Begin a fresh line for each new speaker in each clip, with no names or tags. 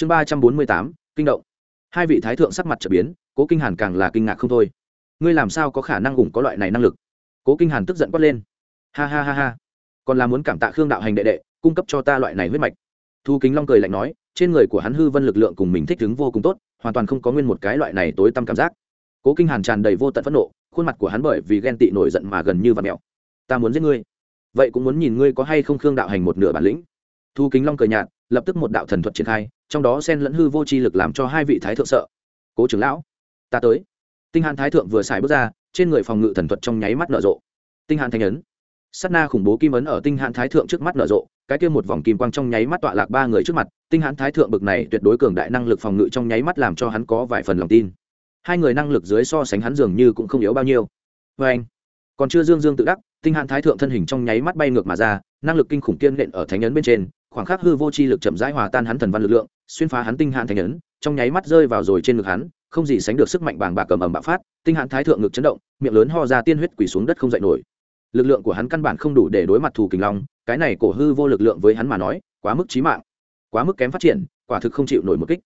chương ba trăm bốn mươi tám, kinh động. Hai vị thái thượng sắc mặt trở biến, cố kinh hàn càng là kinh ngạc không thôi. Ngươi làm sao có khả năng ủng có loại này năng lực? Cố kinh hàn tức giận quát lên. Ha ha ha ha. Còn là muốn cảm tạ khương đạo hành đệ đệ, cung cấp cho ta loại này huyết mạch. Thu kính long cười lạnh nói, trên người của hắn hư vân lực lượng cùng mình thích ứng vô cùng tốt, hoàn toàn không có nguyên một cái loại này tối tăm cảm giác. Cố kinh hàn tràn đầy vô tận phẫn nộ, khuôn mặt của hắn bởi vì ghen tị nổi giận mà gần như và mẹo ta muốn giết ngươi. Vậy cũng muốn nhìn ngươi có hay không khương đạo hành một nửa bản lĩnh. Thu kính long cười nhạt, lập tức một đạo thần thuật triển khai trong đó xen lẫn hư vô chi lực làm cho hai vị thái thượng sợ. Cố trưởng lão, ta tới. Tinh hàn thái thượng vừa xài bước ra, trên người phòng ngự thần thuật trong nháy mắt nở rộ. Tinh hàn thanh ấn. Sát na khủng bố kim ấn ở tinh hàn thái thượng trước mắt nở rộ, cái kia một vòng kim quang trong nháy mắt tọa lạc ba người trước mặt. Tinh hàn thái thượng bực này tuyệt đối cường đại năng lực phòng ngự trong nháy mắt làm cho hắn có vài phần lòng tin. Hai người năng lực dưới so sánh hắn dường như cũng không yếu bao nhiêu. Với anh, còn chưa dương dương tự đắc, tinh hàn thái thượng thân hình trong nháy mắt bay ngược mà ra, năng lực kinh khủng kiên nện ở thánh ấn bên trên, khoảng khắc hư vô chi lực chậm rãi hòa tan hắn thần văn lực lượng xuyên phá hắn tinh hàn thành ấn, trong nháy mắt rơi vào rồi trên ngực hắn, không gì sánh được sức mạnh bàng bạc cầm ẩm bạo phát, tinh hàn thái thượng ngực chấn động, miệng lớn ho ra tiên huyết quỳ xuống đất không dậy nổi. Lực lượng của hắn căn bản không đủ để đối mặt thù kình long, cái này cổ hư vô lực lượng với hắn mà nói, quá mức chí mạng, quá mức kém phát triển, quả thực không chịu nổi một kích.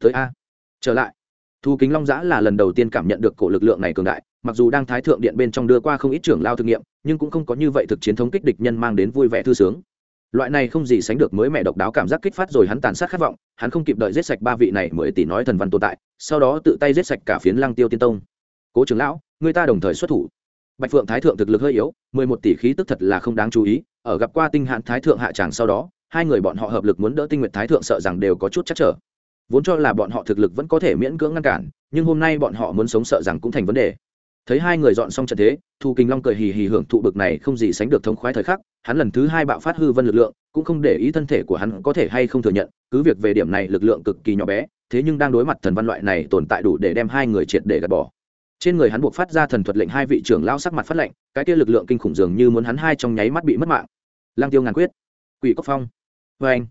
Tới a. Trở lại. Thu kính long giã là lần đầu tiên cảm nhận được cổ lực lượng này cường đại, mặc dù đang thái thượng điện bên trong đưa qua không ít trưởng lao thực nghiệm, nhưng cũng không có như vậy thực chiến thống kích địch nhân mang đến vui vẻ thư sướng loại này không gì sánh được mới mẹ độc đáo cảm giác kích phát rồi hắn tàn sát khát vọng, hắn không kịp đợi giết sạch ba vị này mới tỷ nói thần văn tồn tại, sau đó tự tay giết sạch cả phiến lăng tiêu tiên tông. Cố trưởng lão, người ta đồng thời xuất thủ. Bạch phượng thái thượng thực lực hơi yếu, mười một tỷ khí tức thật là không đáng chú ý, ở gặp qua tinh hạn thái thượng hạ tràng sau đó, hai người bọn họ hợp lực muốn đỡ tinh nguyệt thái thượng sợ rằng đều có chút chắc trở. Vốn cho là bọn họ thực lực vẫn có thể miễn cưỡng ngăn cản, nhưng hôm nay bọn họ muốn sống sợ rằng cũng thành vấn đề thấy hai người dọn xong trận thế, thu kinh long cười hì hì hưởng thụ bực này không gì sánh được thống khoái thời khắc, hắn lần thứ hai bạo phát hư vân lực lượng, cũng không để ý thân thể của hắn có thể hay không thừa nhận, cứ việc về điểm này lực lượng cực kỳ nhỏ bé, thế nhưng đang đối mặt thần văn loại này tồn tại đủ để đem hai người triệt để gạt bỏ. Trên người hắn buộc phát ra thần thuật lệnh hai vị trưởng lao sắc mặt phát lệnh, cái kia lực lượng kinh khủng dường như muốn hắn hai trong nháy mắt bị mất mạng. Lang tiêu ngàn quyết, quỷ cốc phong vê anh.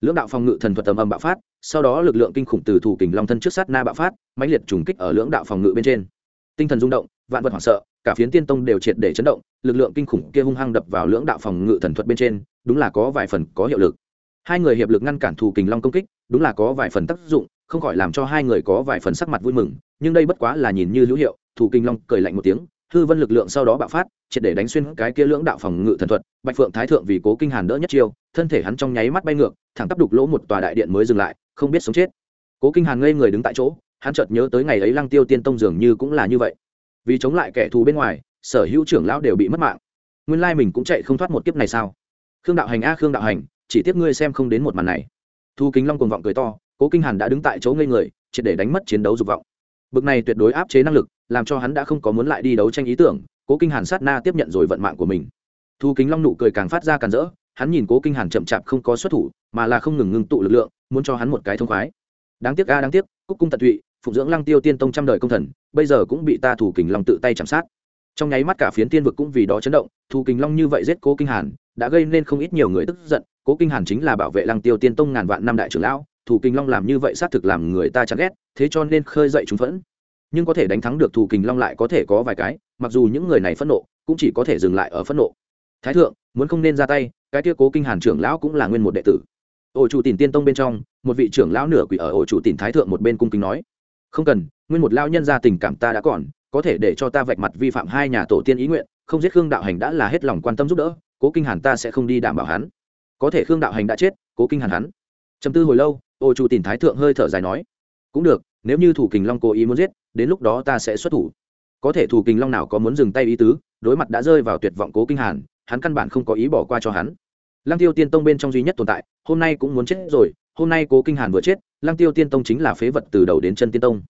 Lưỡng đạo phòng ngự thần thuật tầm âm bạo phát, sau đó lực lượng kinh khủng từ thủ kình long thân trước sát na bạo phát, mãnh liệt trùng kích ở lưỡng đạo phòng ngự bên trên. Tinh thần rung động vạn vật hoảng sợ, cả phiến tiên tông đều triệt để chấn động, lực lượng kinh khủng kia hung hăng đập vào lưỡng đạo phòng ngự thần thuật bên trên, đúng là có vài phần có hiệu lực. Hai người hiệp lực ngăn cản thủ kình long công kích, đúng là có vài phần tác dụng, không khỏi làm cho hai người có vài phần sắc mặt vui mừng, nhưng đây bất quá là nhìn như hữu hiệu thủ kình long cười lạnh một tiếng, hư vân lực lượng sau đó bạo phát, triệt để đánh xuyên cái kia lưỡng đạo phòng ngự thần thuật, bạch phượng thái thượng vì cố kinh hàn đỡ nhất chiêu, thân thể hắn trong nháy mắt bay ngược, thẳng tắp đục lỗ một tòa đại điện mới dừng lại, không biết sống chết. Cố kinh hàn ngây người đứng tại chỗ, hắn chợt nhớ tới ngày ấy lăng tiêu tiên tông dường như cũng là như vậy vì chống lại kẻ thù bên ngoài, sở hữu trưởng lão đều bị mất mạng. Nguyên lai mình cũng chạy không thoát một kiếp này sao? Khương đạo hành a, khương đạo hành, chỉ tiếc ngươi xem không đến một màn này. Thu kính long cùng vọng cười to, cố kinh hàn đã đứng tại chỗ ngây người, triệt để đánh mất chiến đấu dục vọng. Bực này tuyệt đối áp chế năng lực, làm cho hắn đã không có muốn lại đi đấu tranh ý tưởng, cố kinh hàn sát na tiếp nhận rồi vận mạng của mình. Thu kính long nụ cười càng phát ra càng rỡ, hắn nhìn cố kinh hàn chậm chạp không có xuất thủ, mà là không ngừng ngưng tụ lực lượng, muốn cho hắn một cái thông khoái. Đáng tiếc a, đáng tiếc, cúc cung tận tụy phụng dưỡng lăng tiêu tiên tông trăm đời công thần, bây giờ cũng bị ta thủ kình long tự tay chạm sát. Trong nháy mắt cả phiến tiên vực cũng vì đó chấn động, thủ kình long như vậy giết cố kinh hàn, đã gây nên không ít nhiều người tức giận, cố kinh hàn chính là bảo vệ lăng tiêu tiên tông ngàn vạn năm đại trưởng lão, thủ kình long làm như vậy xác thực làm người ta chán ghét, thế cho nên khơi dậy chúng phẫn. Nhưng có thể đánh thắng được thủ kình long lại có thể có vài cái, mặc dù những người này phẫn nộ, cũng chỉ có thể dừng lại ở phẫn nộ. Thái thượng, muốn không nên ra tay, cái kia cố kinh hàn trưởng lão cũng là nguyên một đệ tử. Ổ chủ tìm tiên tông bên trong, một vị trưởng lão nửa quỷ ở ổ chủ tìm thái thượng một bên cung kính nói không cần, nguyên một lao nhân ra tình cảm ta đã còn, có thể để cho ta vạch mặt vi phạm hai nhà tổ tiên ý nguyện, không giết khương đạo hành đã là hết lòng quan tâm giúp đỡ, cố kinh hàn ta sẽ không đi đảm bảo hắn. Có thể khương đạo hành đã chết, cố kinh hàn hắn. Chấm tư hồi lâu, ô chủ tìm thái thượng hơi thở dài nói, cũng được, nếu như thủ kình long cố ý muốn giết, đến lúc đó ta sẽ xuất thủ. Có thể thủ kình long nào có muốn dừng tay ý tứ, đối mặt đã rơi vào tuyệt vọng cố kinh hàn, hắn căn bản không có ý bỏ qua cho hắn. Lăng tiêu tiên tông bên trong duy nhất tồn tại, hôm nay cũng muốn chết rồi, hôm nay cố kinh hàn vừa chết, lăng tiêu tiên tông chính là phế vật từ đầu đến chân tiên tông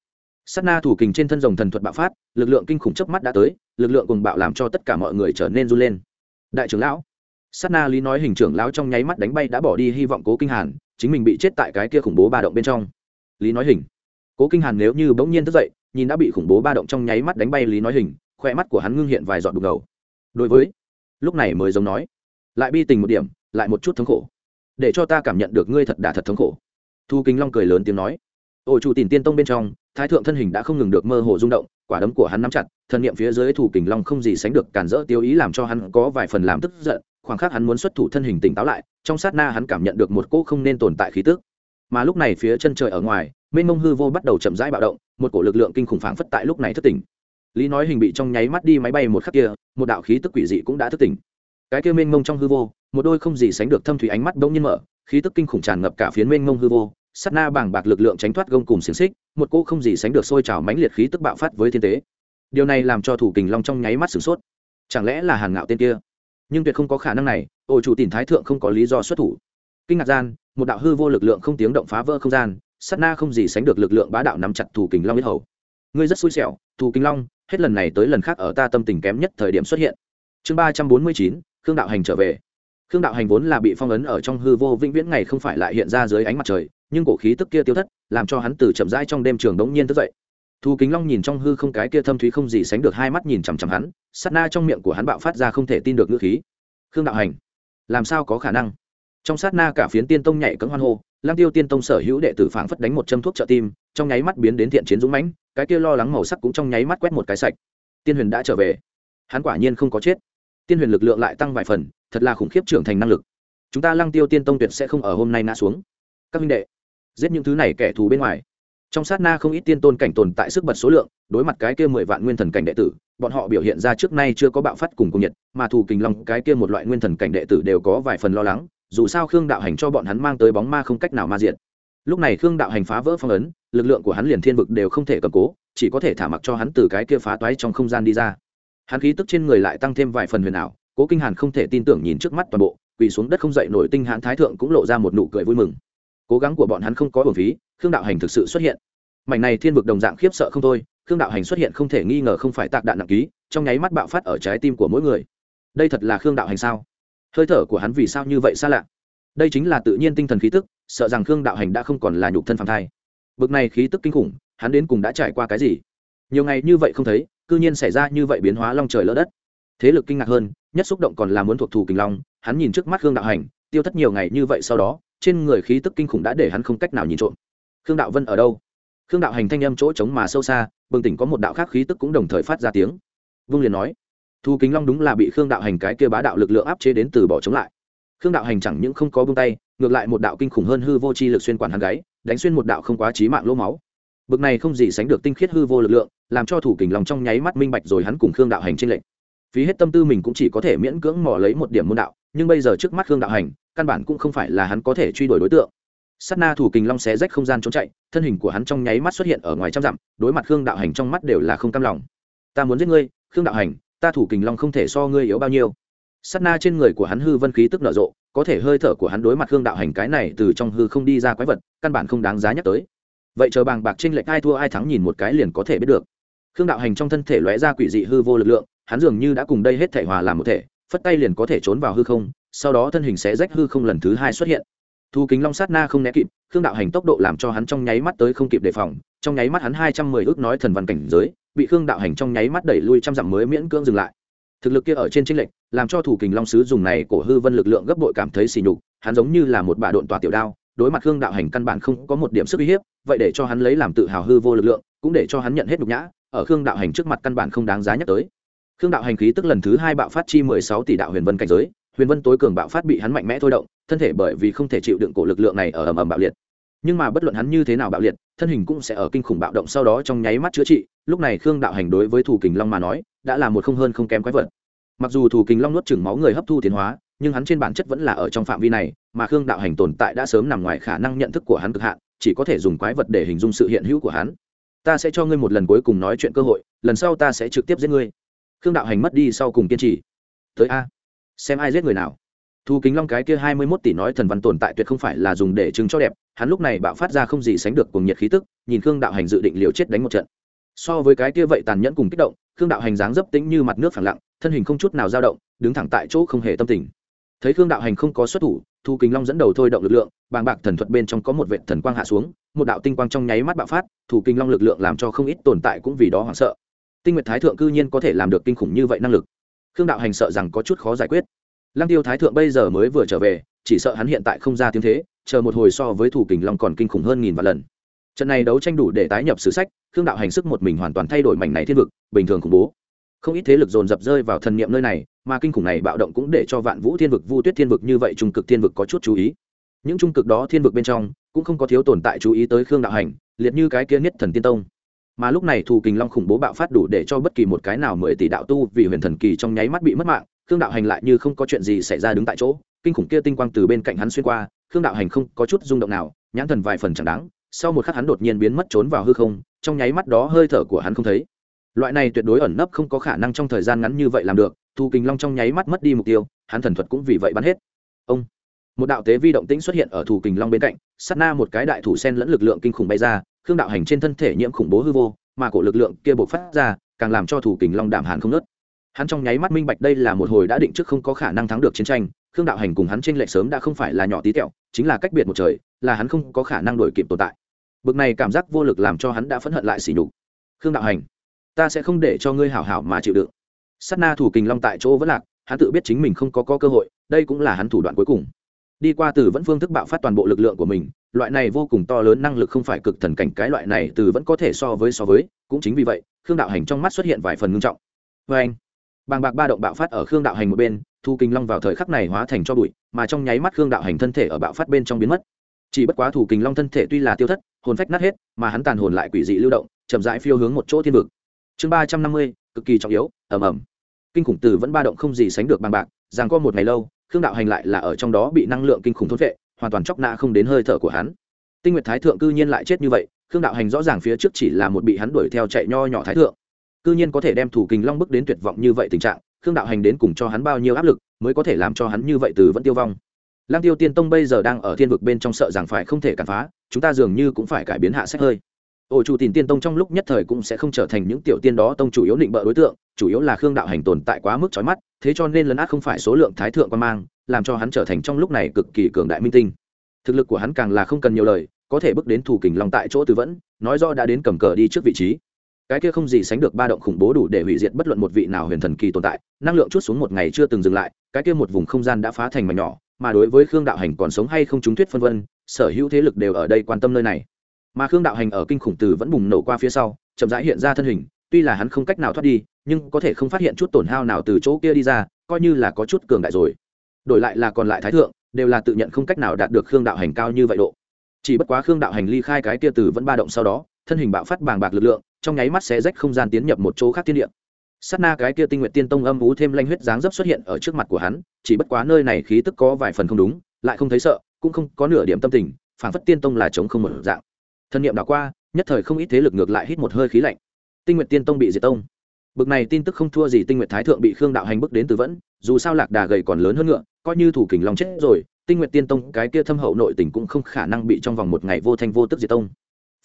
sát na thủ kình trên thân rồng thần thuật bạo phát, lực lượng kinh khủng chớp mắt đã tới, lực lượng cùng bạo làm cho tất cả mọi người trở nên run lên. Đại trưởng lão, sát na lý nói hình trưởng lão trong nháy mắt đánh bay đã bỏ đi hy vọng cố kinh hàn, chính mình bị chết tại cái kia khủng bố ba động bên trong. Lý nói hình, cố kinh hàn nếu như bỗng nhiên thức dậy, nhìn đã bị khủng bố ba động trong nháy mắt đánh bay lý nói hình, khoe mắt của hắn ngưng hiện vài giọt đục ngầu. Đối với, lúc này mới giống nói, lại bi tình một điểm, lại một chút thống khổ. Để cho ta cảm nhận được ngươi thật đà thật thống khổ. Thu kính long cười lớn tiếng nói ổ chủ tìm tiên tông bên trong, thái thượng thân hình đã không ngừng được mơ hồ rung động, quả đấm của hắn nắm chặt thân niệm phía dưới thủ kình long không gì sánh được cản rỡ tiêu ý làm cho hắn có vài phần làm tức giận, khoảng khắc hắn muốn xuất thủ thân hình tỉnh táo lại, trong sát na hắn cảm nhận được một cỗ không nên tồn tại khí tức. Mà lúc này phía chân trời ở ngoài, mênh mông hư vô bắt đầu chậm rãi bạo động, một cổ lực lượng kinh khủng phảng phất tại lúc này thất tỉnh. Lý nói hình bị trong nháy mắt đi máy bay một khắc kia, một đạo khí tức quỷ dị cũng đã thất tỉnh. Cái kia mênh mông trong hư vô, một đôi không gì sánh được thâm thủy ánh mắt bỗng nhiên mở, khí tức kinh khủng tràn ngập cả phiến mênh mông hư vô sát na bảng bạc lực lượng tránh thoát gông cùng xiềng xích, một cô không gì sánh được sôi trào mãnh liệt khí tức bạo phát với thiên tế điều này làm cho thủ kình long trong nháy mắt sửng sốt. Chẳng lẽ là hàn ngạo tên kia? Nhưng tuyệt không có khả năng này, ổ chủ tìm thái thượng không có lý do xuất thủ. Kinh ngạc gian, một đạo hư vô lực lượng không tiếng động phá vỡ không gian, sát na không gì sánh được lực lượng bá đạo nắm chặt thủ kình long biết hầu. Ngươi rất xui xẻo, thủ kình long, hết lần này tới lần khác ở ta tâm tình kém nhất thời điểm xuất hiện. Chương ba trăm bốn mươi chín, khương đạo hành trở về khương đạo hành vốn là bị phong ấn ở trong hư vô vĩnh viễn ngày không phải lại hiện ra dưới ánh mặt trời, nhưng cổ khí tức kia tiêu thất, làm cho hắn từ chậm rãi trong đêm trường đống nhiên thức dậy. Thu kính long nhìn trong hư không cái kia thâm thúy không gì sánh được hai mắt nhìn chằm chằm hắn sắt na trong miệng của hắn bạo phát ra không thể tin được ngữ khí. Khương đạo hành, làm sao có khả năng? Trong sát na cả phiến tiên tông nhảy cấm hoan hô lang tiêu tiên tông sở hữu đệ tử phảng phất đánh một châm thuốc trợ tim, trong nháy mắt biến đến thiện chiến dũng mãnh, cái kia lo lắng màu sắc cũng trong nháy mắt quét một cái sạch. Tiên huyền đã trở về, hắn quả nhiên không có chết. Tiên huyền lực lượng lại tăng vài phần thật là khủng khiếp trưởng thành năng lực. Chúng ta lăng tiêu tiên tông tuyệt sẽ không ở hôm nay ngã xuống. Các minh đệ, giết những thứ này kẻ thù bên ngoài. Trong sát na không ít tiên tôn cảnh tồn tại sức bật số lượng, đối mặt cái kia mười vạn nguyên thần cảnh đệ tử, bọn họ biểu hiện ra trước nay chưa có bạo phát cùng cung nhiệt, mà thù kình long cái kia một loại nguyên thần cảnh đệ tử đều có vài phần lo lắng, dù sao khương đạo hành cho bọn hắn mang tới bóng ma không cách nào ma diện lúc này khương đạo hành phá vỡ phong ấn, lực lượng của hắn liền thiên vực đều không thể cầm cố, chỉ có thể thả mặc cho hắn từ cái kia phá toái trong không gian đi ra. Hắn khí tức trên người lại tăng thêm vài phần huyền ảo cố kinh hàn không thể tin tưởng nhìn trước mắt toàn bộ, quỳ xuống đất không dậy nổi tinh hãn thái thượng cũng lộ ra một nụ cười vui mừng. Cố gắng của bọn hắn không có bổng phí, khương đạo hành thực sự xuất hiện. Mảnh này thiên vực đồng dạng khiếp sợ không thôi, khương đạo hành xuất hiện không thể nghi ngờ không phải tạc đạn nặng ký, trong nháy mắt bạo phát ở trái tim của mỗi người. Đây thật là khương đạo hành sao? Hơi thở của hắn vì sao như vậy xa lạ? Đây chính là tự nhiên tinh thần khí tức, sợ rằng khương đạo hành đã không còn là nhục thân phàm thai. Bực này khí tức kinh khủng, hắn đến cùng đã trải qua cái gì? Nhiều ngày như vậy không thấy, cư nhiên xảy ra như vậy biến hóa long trời lỡ đất. Thế lực kinh ngạc hơn nhất xúc động còn là muốn thuộc thủ kinh long, hắn nhìn trước mắt khương đạo hành, tiêu thất nhiều ngày như vậy sau đó, trên người khí tức kinh khủng đã để hắn không cách nào nhìn trộm. Khương đạo vân ở đâu? Khương đạo hành thanh âm chỗ trống mà sâu xa, bừng tỉnh có một đạo khác khí tức cũng đồng thời phát ra tiếng. Vương liền nói thu kính long đúng là bị khương đạo hành cái kia bá đạo lực lượng áp chế đến từ bỏ chống lại. Khương đạo hành chẳng những không có bông tay, ngược lại một đạo kinh khủng hơn hư vô chi lực xuyên quản hắn gáy, đánh xuyên một đạo không quá trí mạng lỗ máu. Bực này không gì sánh được tinh khiết hư vô lực lượng, làm cho thủ kình lòng trong nháy mắt minh bạch rồi hắn cùng khương đạo hành trên lệnh phí hết tâm tư mình cũng chỉ có thể miễn cưỡng mò lấy một điểm môn đạo, nhưng bây giờ trước mắt khương đạo hành, căn bản cũng không phải là hắn có thể truy đuổi đối tượng. Sát na thủ kình long xé rách không gian trốn chạy, thân hình của hắn trong nháy mắt xuất hiện ở ngoài trăm dặm, đối mặt khương đạo hành trong mắt đều là không cam lòng. Ta muốn giết ngươi, khương đạo hành, ta thủ kình long không thể so ngươi yếu bao nhiêu. Sát na trên người của hắn hư vân khí tức nở rộ, có thể hơi thở của hắn đối mặt khương đạo hành cái này từ trong hư không đi ra quái vật, căn bản không đáng giá nhắc tới. Vậy chờ bàng bạc tranh lệch ai thua ai thắng nhìn một cái liền có thể biết được. Khương đạo hành trong thân thể lóe ra quỷ dị hư vô lực lượng hắn dường như đã cùng đây hết thể hòa làm một thể, phất tay liền có thể trốn vào hư không, sau đó thân hình sẽ rách hư không lần thứ hai xuất hiện. Thu kính long sát na không né kịp, khương đạo hành tốc độ làm cho hắn trong nháy mắt tới không kịp đề phòng, trong nháy mắt hắn hai trăm mười ước nói thần văn cảnh giới, bị khương đạo hành trong nháy mắt đẩy lui trăm dặm mới miễn cưỡng dừng lại. Thực lực kia ở trên tranh lệch, làm cho thủ kình long sứ dùng này cổ hư vân lực lượng gấp bội cảm thấy xỉ nhục, hắn giống như là một bà độn tòa tiểu đao, đối mặt khương đạo hành căn bản không có một điểm sức uy hiếp, vậy để cho hắn lấy làm tự hào hư vô lực lượng, cũng để cho hắn nhận hết nhục nhã, ở khương đạo hành trước mặt căn bản không đáng giá nhắc tới khương đạo hành khí tức lần thứ hai bạo phát chi mười sáu tỷ đạo huyền vân cảnh giới, huyền vân tối cường bạo phát bị hắn mạnh mẽ thôi động, thân thể bởi vì không thể chịu đựng cổ lực lượng này ở ầm ầm bạo liệt. Nhưng mà bất luận hắn như thế nào bạo liệt, thân hình cũng sẽ ở kinh khủng bạo động sau đó trong nháy mắt chữa trị, lúc này khương đạo hành đối với thủ kình long mà nói, đã là một không hơn không kém quái vật. Mặc dù thủ kình long nuốt chừng máu người hấp thu tiến hóa, nhưng hắn trên bản chất vẫn là ở trong phạm vi này, mà khương đạo hành tồn tại đã sớm nằm ngoài khả năng nhận thức của hắn cực hạn, chỉ có thể dùng quái vật để hình dung sự hiện hữu của hắn. Ta sẽ cho ngươi một lần cuối cùng nói chuyện cơ hội, lần sau ta sẽ trực tiếp giết ngươi khương đạo hành mất đi sau cùng kiên trì. Tới a. Xem ai giết người nào. Thu kính long cái kia hai mươi mốt tỷ nói thần văn tồn tại tuyệt không phải là dùng để chứng cho đẹp, hắn lúc này bạo phát ra không gì sánh được cùng nhiệt khí tức, nhìn khương đạo hành dự định liều chết đánh một trận. So với cái kia vậy tàn nhẫn cùng kích động, khương đạo hành dáng dấp tĩnh như mặt nước phẳng lặng, thân hình không chút nào dao động, đứng thẳng tại chỗ không hề tâm tình. Thấy khương đạo hành không có xuất thủ, thu kính long dẫn đầu thôi động lực lượng, bàng bạc thần thuật bên trong có một vệ thần quang hạ xuống, một đạo tinh quang trong nháy mắt bạo phát thủ kinh long lực lượng làm cho không ít tồn tại cũng vì đó hoảng sợ tinh nguyệt thái thượng cư nhiên có thể làm được kinh khủng như vậy năng lực. Khương đạo hành sợ rằng có chút khó giải quyết. Lăng tiêu thái thượng bây giờ mới vừa trở về, chỉ sợ hắn hiện tại không ra tiếng thế, chờ một hồi so với thủ kình long còn kinh khủng hơn nghìn vạn lần. Trận này đấu tranh đủ để tái nhập sử sách, khương đạo hành sức một mình hoàn toàn thay đổi mảnh này thiên vực, bình thường khủng bố. Không ít thế lực dồn dập rơi vào thần niệm nơi này, mà kinh khủng này bạo động cũng để cho vạn vũ thiên vực, vu tuyết thiên vực như vậy trung cực thiên vực có chút chú ý. Những trung cực đó thiên vực bên trong, cũng không có thiếu tồn tại chú ý tới khương đạo hành, liệt như cái kia nhất thần tiên tông mà lúc này thù kình long khủng bố bạo phát đủ để cho bất kỳ một cái nào mười tỷ đạo tu vì huyền thần kỳ trong nháy mắt bị mất mạng, khương đạo hành lại như không có chuyện gì xảy ra đứng tại chỗ, kinh khủng kia tinh quang từ bên cạnh hắn xuyên qua, khương đạo hành không có chút rung động nào, nhãn thần vài phần chẳng đáng, sau một khắc hắn đột nhiên biến mất trốn vào hư không, trong nháy mắt đó hơi thở của hắn không thấy. Loại này tuyệt đối ẩn nấp không có khả năng trong thời gian ngắn như vậy làm được, thù kình long trong nháy mắt mất đi mục tiêu, hắn thần thuật cũng vì vậy bắn hết. Ông, một đạo tế vi động tĩnh xuất hiện ở thù kình long bên cạnh, sát na một cái đại thủ sen lẫn lực lượng kinh khủng bay ra khương đạo hành trên thân thể nhiễm khủng bố hư vô mà cổ lực lượng kia bộc phát ra càng làm cho thủ kình long đảm hàn không nớt. Hắn trong nháy mắt minh bạch đây là một hồi đã định trước không có khả năng thắng được chiến tranh khương đạo hành cùng hắn trên lệ sớm đã không phải là nhỏ tí tẹo chính là cách biệt một trời là hắn không có khả năng đổi kịp tồn tại. Bực này cảm giác vô lực làm cho hắn đã phẫn hận lại xỉ nhục. Khương đạo hành ta sẽ không để cho ngươi hảo hảo mà chịu đựng. S á t na thủ kình long tại chỗ vẫn lạc hắn tự biết chính mình không có, có cơ hội đây cũng là hắn thủ đoạn cuối cùng. Đi qua từ vẫn phương thức bạo phát toàn bộ lực lượng của mình loại này vô cùng to lớn năng lực không phải cực thần cảnh, cái loại này từ vẫn có thể so với so với, cũng chính vì vậy, khương đạo hành trong mắt xuất hiện vài phần ngưng trọng. Vê anh, bàng bạc ba động bạo phát ở khương đạo hành một bên, thu kinh long vào thời khắc này hóa thành cho bụi, mà trong nháy mắt khương đạo hành thân thể ở bạo phát bên trong biến mất. Chỉ bất quá thủ kình long thân thể tuy là tiêu thất, hồn phách nát hết, mà hắn tàn hồn lại quỷ dị lưu động, chậm rãi phiêu hướng một chỗ thiên vực. Chương ba trăm năm mươi, cực kỳ trọng yếu ẩm ẩm kinh khủng từ vẫn ba động không gì sánh được bằng bạc, rằng qua một ngày lâu, khương đạo hành lại là ở trong đó bị năng lượng kinh khủng thốt vệ hoàn toàn chóc nạ không đến hơi thở của hắn. Tinh nguyệt thái thượng cư nhiên lại chết như vậy, khương đạo hành rõ ràng phía trước chỉ là một bị hắn đuổi theo chạy nho nhỏ thái thượng. Cư nhiên có thể đem thủ kình long bước đến tuyệt vọng như vậy tình trạng, khương đạo hành đến cùng cho hắn bao nhiêu áp lực, mới có thể làm cho hắn như vậy từ vẫn tiêu vong. Lang tiêu tiên tông bây giờ đang ở thiên vực bên trong sợ rằng phải không thể cản phá, chúng ta dường như cũng phải cải biến hạ sách hơi. Ổ chủ tìm tiên tông trong lúc nhất thời cũng sẽ không trở thành những tiểu tiên đó tông chủ yếu định bợ đối tượng, chủ yếu là khương đạo hành tồn tại quá mức trói mắt thế cho nên lấn át không phải số lượng thái thượng quan mang, làm cho hắn trở thành trong lúc này cực kỳ cường đại minh tinh. Thực lực của hắn càng là không cần nhiều lời, có thể bước đến thủ kình long tại chỗ tư vẫn, nói do đã đến cầm cờ đi trước vị trí. Cái kia không gì sánh được ba động khủng bố đủ để hủy diệt bất luận một vị nào huyền thần kỳ tồn tại, năng lượng chút xuống một ngày chưa từng dừng lại, cái kia một vùng không gian đã phá thành mảnh nhỏ, mà đối với khương đạo hành còn sống hay không trúng thuyết phân vân, sở hữu thế lực đều ở đây quan tâm nơi này. Mà khương đạo hành ở kinh khủng từ vẫn bùng nổ qua phía sau, chậm rãi hiện ra thân hình tuy là hắn không cách nào thoát đi, nhưng có thể không phát hiện chút tổn hao nào từ chỗ kia đi ra, coi như là có chút cường đại rồi. Đổi lại là còn lại thái thượng, đều là tự nhận không cách nào đạt được khương đạo hành cao như vậy độ. Chỉ bất quá khương đạo hành ly khai cái kia từ vẫn ba động sau đó, thân hình bạo phát bàng bạc lực lượng, trong nháy mắt sẽ rách không gian tiến nhập một chỗ khác tiên địa. Sát na cái kia tinh nguyện tiên tông âm vú thêm lanh huyết dáng dấp xuất hiện ở trước mặt của hắn, chỉ bất quá nơi này khí tức có vài phần không đúng, lại không thấy sợ, cũng không có nửa điểm tâm tình phản phất tiên tông là chống không một dạng. Thân nhiệm đạo qua, nhất thời không ít thế lực ngược lại hít một hơi khí lạnh tinh nguyện tiên tông bị diệt tông. Bực này tin tức không thua gì tinh nguyện thái thượng bị khương đạo hành bước đến từ vẫn, dù sao lạc đà gầy còn lớn hơn ngựa, coi như thủ kình long chết rồi, tinh nguyện tiên tông cái kia thâm hậu nội tình cũng không khả năng bị trong vòng một ngày vô thanh vô tức diệt tông.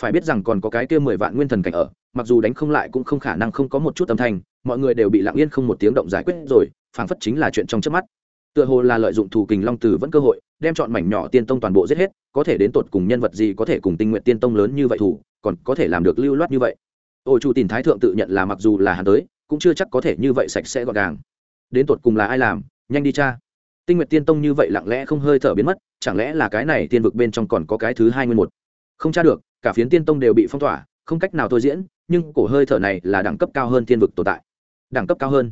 Phải biết rằng còn có cái kia mười vạn nguyên thần cảnh ở, mặc dù đánh không lại cũng không khả năng không có một chút âm thanh, mọi người đều bị lặng yên không một tiếng động giải quyết rồi, phảng phất chính là chuyện trong trước mắt. Tựa hồ là lợi dụng thủ kình long từ vẫn cơ hội, đem chọn mảnh nhỏ tiên tông toàn bộ giết hết, có thể đến tột cùng nhân vật gì có thể cùng tinh nguyện tiên tông lớn như vậy thủ, còn có thể làm được lưu loát như vậy ôi chủ tìm thái thượng tự nhận là mặc dù là hắn tới, cũng chưa chắc có thể như vậy sạch sẽ gọn gàng. Đến tột cùng là ai làm? Nhanh đi cha. Tinh Nguyệt tiên tông như vậy lặng lẽ không hơi thở biến mất, chẳng lẽ là cái này tiên vực bên trong còn có cái thứ hai nguyên một? Không tra được, cả phiến tiên tông đều bị phong tỏa, không cách nào tôi diễn, nhưng cổ hơi thở này là đẳng cấp cao hơn thiên vực tồn tại. Đẳng cấp cao hơn.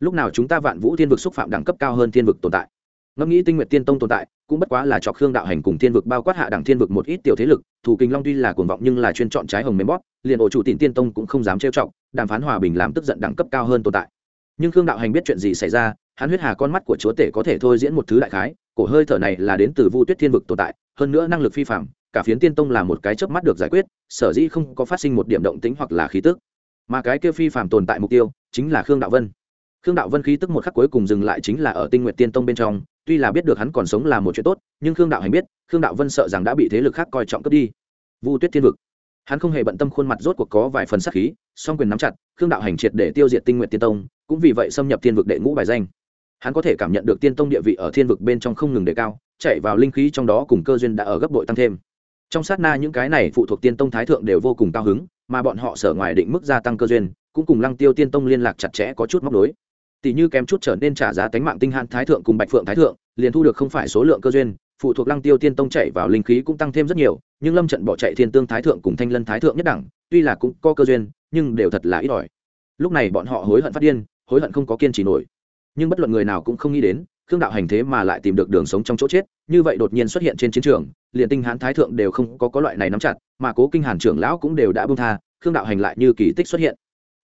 Lúc nào chúng ta vạn vũ thiên vực xúc phạm đẳng cấp cao hơn thiên vực tồn tại? Ngẫm nghĩ tinh nguyện tiên tông tồn tại, cũng bất quá là chọc khương đạo hành cùng thiên vực bao quát hạ đẳng thiên vực một ít tiểu thế lực, thủ kinh long tuy là cuồng vọng nhưng là chuyên chọn trái hồng mềm bóp, liền ổ chủ tịnh tiên tông cũng không dám trêu trọng đàm phán hòa bình làm tức giận đẳng cấp cao hơn tồn tại. Nhưng khương đạo hành biết chuyện gì xảy ra, hắn huyết hà con mắt của chúa tể có thể thôi diễn một thứ đại khái, cổ hơi thở này là đến từ vu tuyết thiên vực tồn tại, hơn nữa năng lực phi phạm cả phiến tiên tông là một cái chớp mắt được giải quyết, sở dĩ không có phát sinh một điểm động tính hoặc là khí tức. Mà cái kia phi phạm tồn tại mục tiêu chính là khương đạo vân. Khương đạo vân khí tức một khắc cuối cùng dừng lại chính là ở tinh nguyện tiên tông bên trong tuy là biết được hắn còn sống là một chuyện tốt, nhưng khương đạo hành biết, khương đạo vân sợ rằng đã bị thế lực khác coi trọng cướp đi. Vu tuyết thiên vực. Hắn không hề bận tâm khuôn mặt rốt cuộc có vài phần sắc khí, song quyền nắm chặt, khương đạo hành triệt để tiêu diệt tinh nguyện tiên tông, cũng vì vậy xâm nhập thiên vực đệ ngũ bài danh. Hắn có thể cảm nhận được tiên tông địa vị ở thiên vực bên trong không ngừng đề cao, chạy vào linh khí trong đó cùng cơ duyên đã ở gấp bội tăng thêm. Trong sát na những cái này phụ thuộc tiên tông thái thượng đều vô cùng cao hứng, mà bọn họ sở ngoài định mức gia tăng cơ duyên, cũng cùng lăng tiêu tiên tông liên lạc chặt chẽ có chút móc đối tỷ như kém chút trở nên trả giá tánh mạng tinh hạn thái thượng cùng bạch phượng thái thượng, liền thu được không phải số lượng cơ duyên, phụ thuộc lăng tiêu tiên tông chạy vào linh khí cũng tăng thêm rất nhiều, nhưng lâm trận bỏ chạy thiên tương thái thượng cùng thanh lân thái thượng nhất đẳng, tuy là cũng có cơ duyên, nhưng đều thật là ít ỏi. Lúc này bọn họ hối hận phát điên, hối hận không có kiên trì nổi. Nhưng bất luận người nào cũng không nghĩ đến, khương đạo hành thế mà lại tìm được đường sống trong chỗ chết, như vậy đột nhiên xuất hiện trên chiến trường, liền tinh hãn thái thượng đều không có có loại này nắm chặt, mà cố kinh hàn trưởng lão cũng đều đã bông tha, khương đạo hành lại như kỳ tích xuất hiện.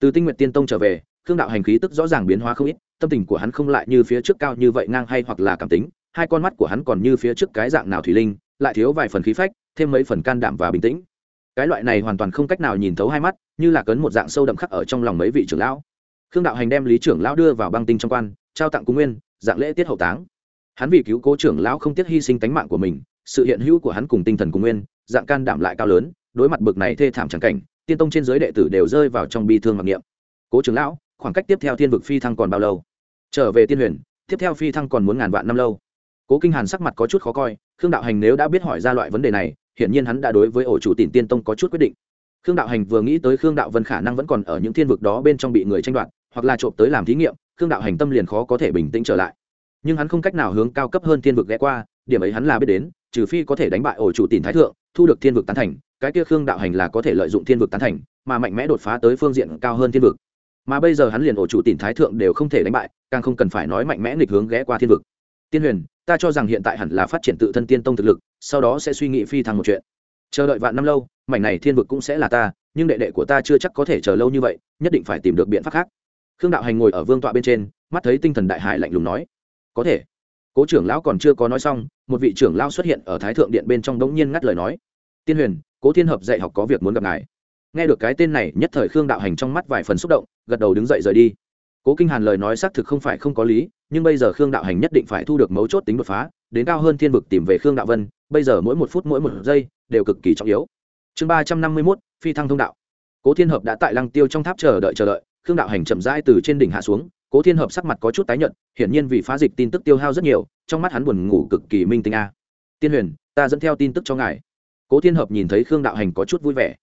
Từ tinh nguyện tiên tông trở về khương đạo hành khí tức rõ ràng biến hóa không ít, tâm tình của hắn không lại như phía trước cao như vậy ngang hay hoặc là cảm tính, hai con mắt của hắn còn như phía trước cái dạng nào thủy linh, lại thiếu vài phần khí phách, thêm mấy phần can đảm và bình tĩnh. Cái loại này hoàn toàn không cách nào nhìn thấu hai mắt, như là cấn một dạng sâu đậm khắc ở trong lòng mấy vị trưởng lão. Khương đạo hành đem lý trưởng lão đưa vào băng tinh trong quan, trao tặng cung nguyên, dạng lễ tiết hậu táng. Hắn vì cứu cố trưởng lão không tiếc hy sinh tánh mạng của mình, sự hiện hữu của hắn cùng tinh thần cung nguyên, dạng can đảm lại cao lớn, đối mặt bực này thê thảm trắng cảnh, tiên tông trên giới đệ tử đều rơi vào trong bi thương mặc niệm. Cố trưởng lão khoảng cách tiếp theo thiên vực phi thăng còn bao lâu? Trở về tiên huyền, tiếp theo phi thăng còn muốn ngàn vạn năm lâu. Cố kinh hàn sắc mặt có chút khó coi, khương đạo hành nếu đã biết hỏi ra loại vấn đề này, hiển nhiên hắn đã đối với ổ chủ tỉnh tiên tông có chút quyết định. Khương đạo hành vừa nghĩ tới khương đạo vân khả năng vẫn còn ở những thiên vực đó bên trong bị người tranh đoạt, hoặc là trộm tới làm thí nghiệm, khương đạo hành tâm liền khó có thể bình tĩnh trở lại. Nhưng hắn không cách nào hướng cao cấp hơn thiên vực ghé qua, điểm ấy hắn là biết đến, trừ phi có thể đánh bại ổ chủ tỉnh thái thượng, thu được thiên vực tán thành, cái kia khương đạo hành là có thể lợi dụng thiên vực tán thành, mà mạnh mẽ đột phá tới phương diện cao hơn thiên vực mà bây giờ hắn liền ổ chủ tỉnh thái thượng đều không thể đánh bại, càng không cần phải nói mạnh mẽ nghịch hướng ghé qua thiên vực. Tiên huyền, ta cho rằng hiện tại hẳn là phát triển tự thân tiên tông thực lực, sau đó sẽ suy nghĩ phi thăng một chuyện. Chờ đợi vạn năm lâu, mảnh này thiên vực cũng sẽ là ta, nhưng đệ đệ của ta chưa chắc có thể chờ lâu như vậy, nhất định phải tìm được biện pháp khác. Khương đạo hành ngồi ở vương tọa bên trên, mắt thấy tinh thần đại hải lạnh lùng nói, có thể. Cố trưởng lão còn chưa có nói xong, một vị trưởng lão xuất hiện ở thái thượng điện bên trong đống nhiên ngắt lời nói, tiên huyền, cố thiên hợp dạy học có việc muốn gặp ngài nghe được cái tên này, nhất thời khương đạo hành trong mắt vài phần xúc động, gật đầu đứng dậy rời đi. Cố kinh hàn lời nói xác thực không phải không có lý, nhưng bây giờ khương đạo hành nhất định phải thu được mấu chốt tính đột phá, đến cao hơn thiên vực tìm về khương đạo vân, bây giờ mỗi một phút, mỗi một giây đều cực kỳ trọng yếu. Chương ba trăm năm mươi mốt, phi thăng thông đạo. Cố thiên hợp đã tại lăng tiêu trong tháp chờ đợi chờ đợi. Khương đạo hành chậm rãi từ trên đỉnh hạ xuống, cố thiên hợp sắc mặt có chút tái nhợt, hiển nhiên vì phá dịch tin tức tiêu hao rất nhiều, trong mắt hắn buồn ngủ cực kỳ minh tinh a. Tiên huyền, ta dẫn theo tin tức cho ngài. Cố thiên hợp nhìn thấy khương đạo hành có chút vui vẻ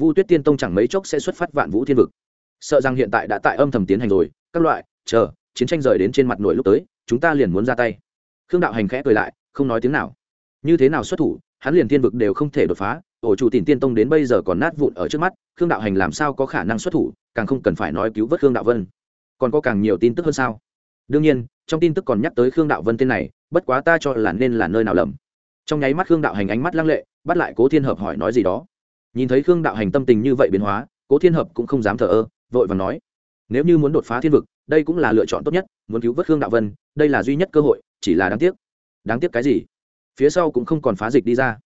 vu tuyết tiên tông chẳng mấy chốc sẽ xuất phát vạn vũ thiên vực. Sợ rằng hiện tại đã tại âm thầm tiến hành rồi, các loại, chờ, chiến tranh rời đến trên mặt nổi lúc tới, chúng ta liền muốn ra tay. Khương đạo hành khẽ cười lại, không nói tiếng nào. Như thế nào xuất thủ, hắn liền thiên vực đều không thể đột phá, ổ chủ tìm tiên tông đến bây giờ còn nát vụn ở trước mắt, khương đạo hành làm sao có khả năng xuất thủ, càng không cần phải nói cứu vớt khương đạo vân. Còn có càng nhiều tin tức hơn sao? Đương nhiên, trong tin tức còn nhắc tới khương đạo vân tên này, bất quá ta cho là nên là nơi nào lầm. Trong nháy mắt khương đạo hành ánh mắt lăng lệ, bắt lại cố thiên hợp hỏi nói gì đó nhìn thấy khương đạo hành tâm tình như vậy biến hóa, cố thiên hợp cũng không dám thờ ơ, vội và nói, nếu như muốn đột phá thiên vực, đây cũng là lựa chọn tốt nhất, muốn cứu vớt khương đạo vân, đây là duy nhất cơ hội, chỉ là đáng tiếc. Đáng tiếc cái gì? Phía sau cũng không còn phá dịch đi ra.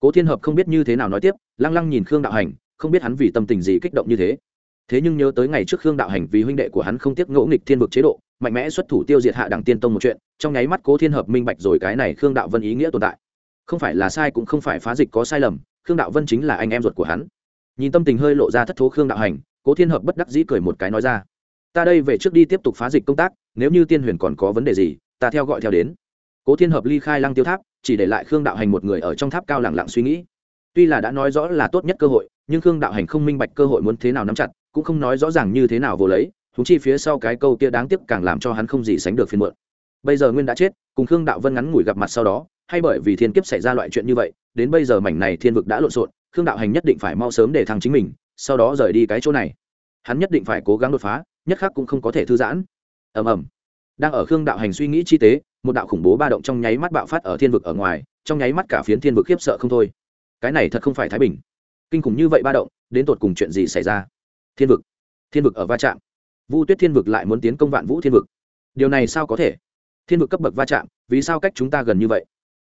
Cố thiên hợp không biết như thế nào nói tiếp, lăng lăng nhìn khương đạo hành, không biết hắn vì tâm tình gì kích động như thế. Thế nhưng nhớ tới ngày trước khương đạo hành vì huynh đệ của hắn không tiếc ngỗ nghịch thiên vực chế độ, mạnh mẽ xuất thủ tiêu diệt hạ đẳng tiên tông một chuyện, trong nháy mắt cố thiên hợp minh bạch rồi cái này khương đạo vân ý nghĩa tồn tại. Không phải là sai cũng không phải phá dịch có sai lầm khương đạo vân chính là anh em ruột của hắn. Nhìn tâm tình hơi lộ ra thất thố khương đạo hành, cố thiên hợp bất đắc dĩ cười một cái nói ra. Ta đây về trước đi tiếp tục phá dịch công tác, nếu như tiên huyền còn có vấn đề gì, ta theo gọi theo đến. Cố thiên hợp ly khai lăng tiêu tháp, chỉ để lại khương đạo hành một người ở trong tháp cao lẳng lặng suy nghĩ. Tuy là đã nói rõ là tốt nhất cơ hội, nhưng khương đạo hành không minh bạch cơ hội muốn thế nào nắm chặt, cũng không nói rõ ràng như thế nào vô lấy thúng chi phía sau cái câu kia đáng tiếc càng làm cho hắn không gì sánh được phiên muộn. Bây giờ nguyên đã chết, cùng khương đạo vân ngắn ngủi gặp mặt sau đó, hay bởi vì thiên kiếp xảy ra loại chuyện như vậy đến bây giờ mảnh này thiên vực đã lộn xộn, khương đạo hành nhất định phải mau sớm để thăng chính mình, sau đó rời đi cái chỗ này. Hắn nhất định phải cố gắng đột phá, nhất khác cũng không có thể thư giãn. Ầm ầm. Đang ở khương đạo hành suy nghĩ chi tế, một đạo khủng bố ba động trong nháy mắt bạo phát ở thiên vực ở ngoài, trong nháy mắt cả phiến thiên vực khiếp sợ không thôi. Cái này thật không phải thái bình. Kinh khủng như vậy ba động, đến tột cùng chuyện gì xảy ra? Thiên vực. Thiên vực ở va chạm. Vu tuyết thiên vực lại muốn tiến công vạn vũ thiên vực. Điều này sao có thể? Thiên vực cấp bậc va chạm, vì sao cách chúng ta gần như vậy?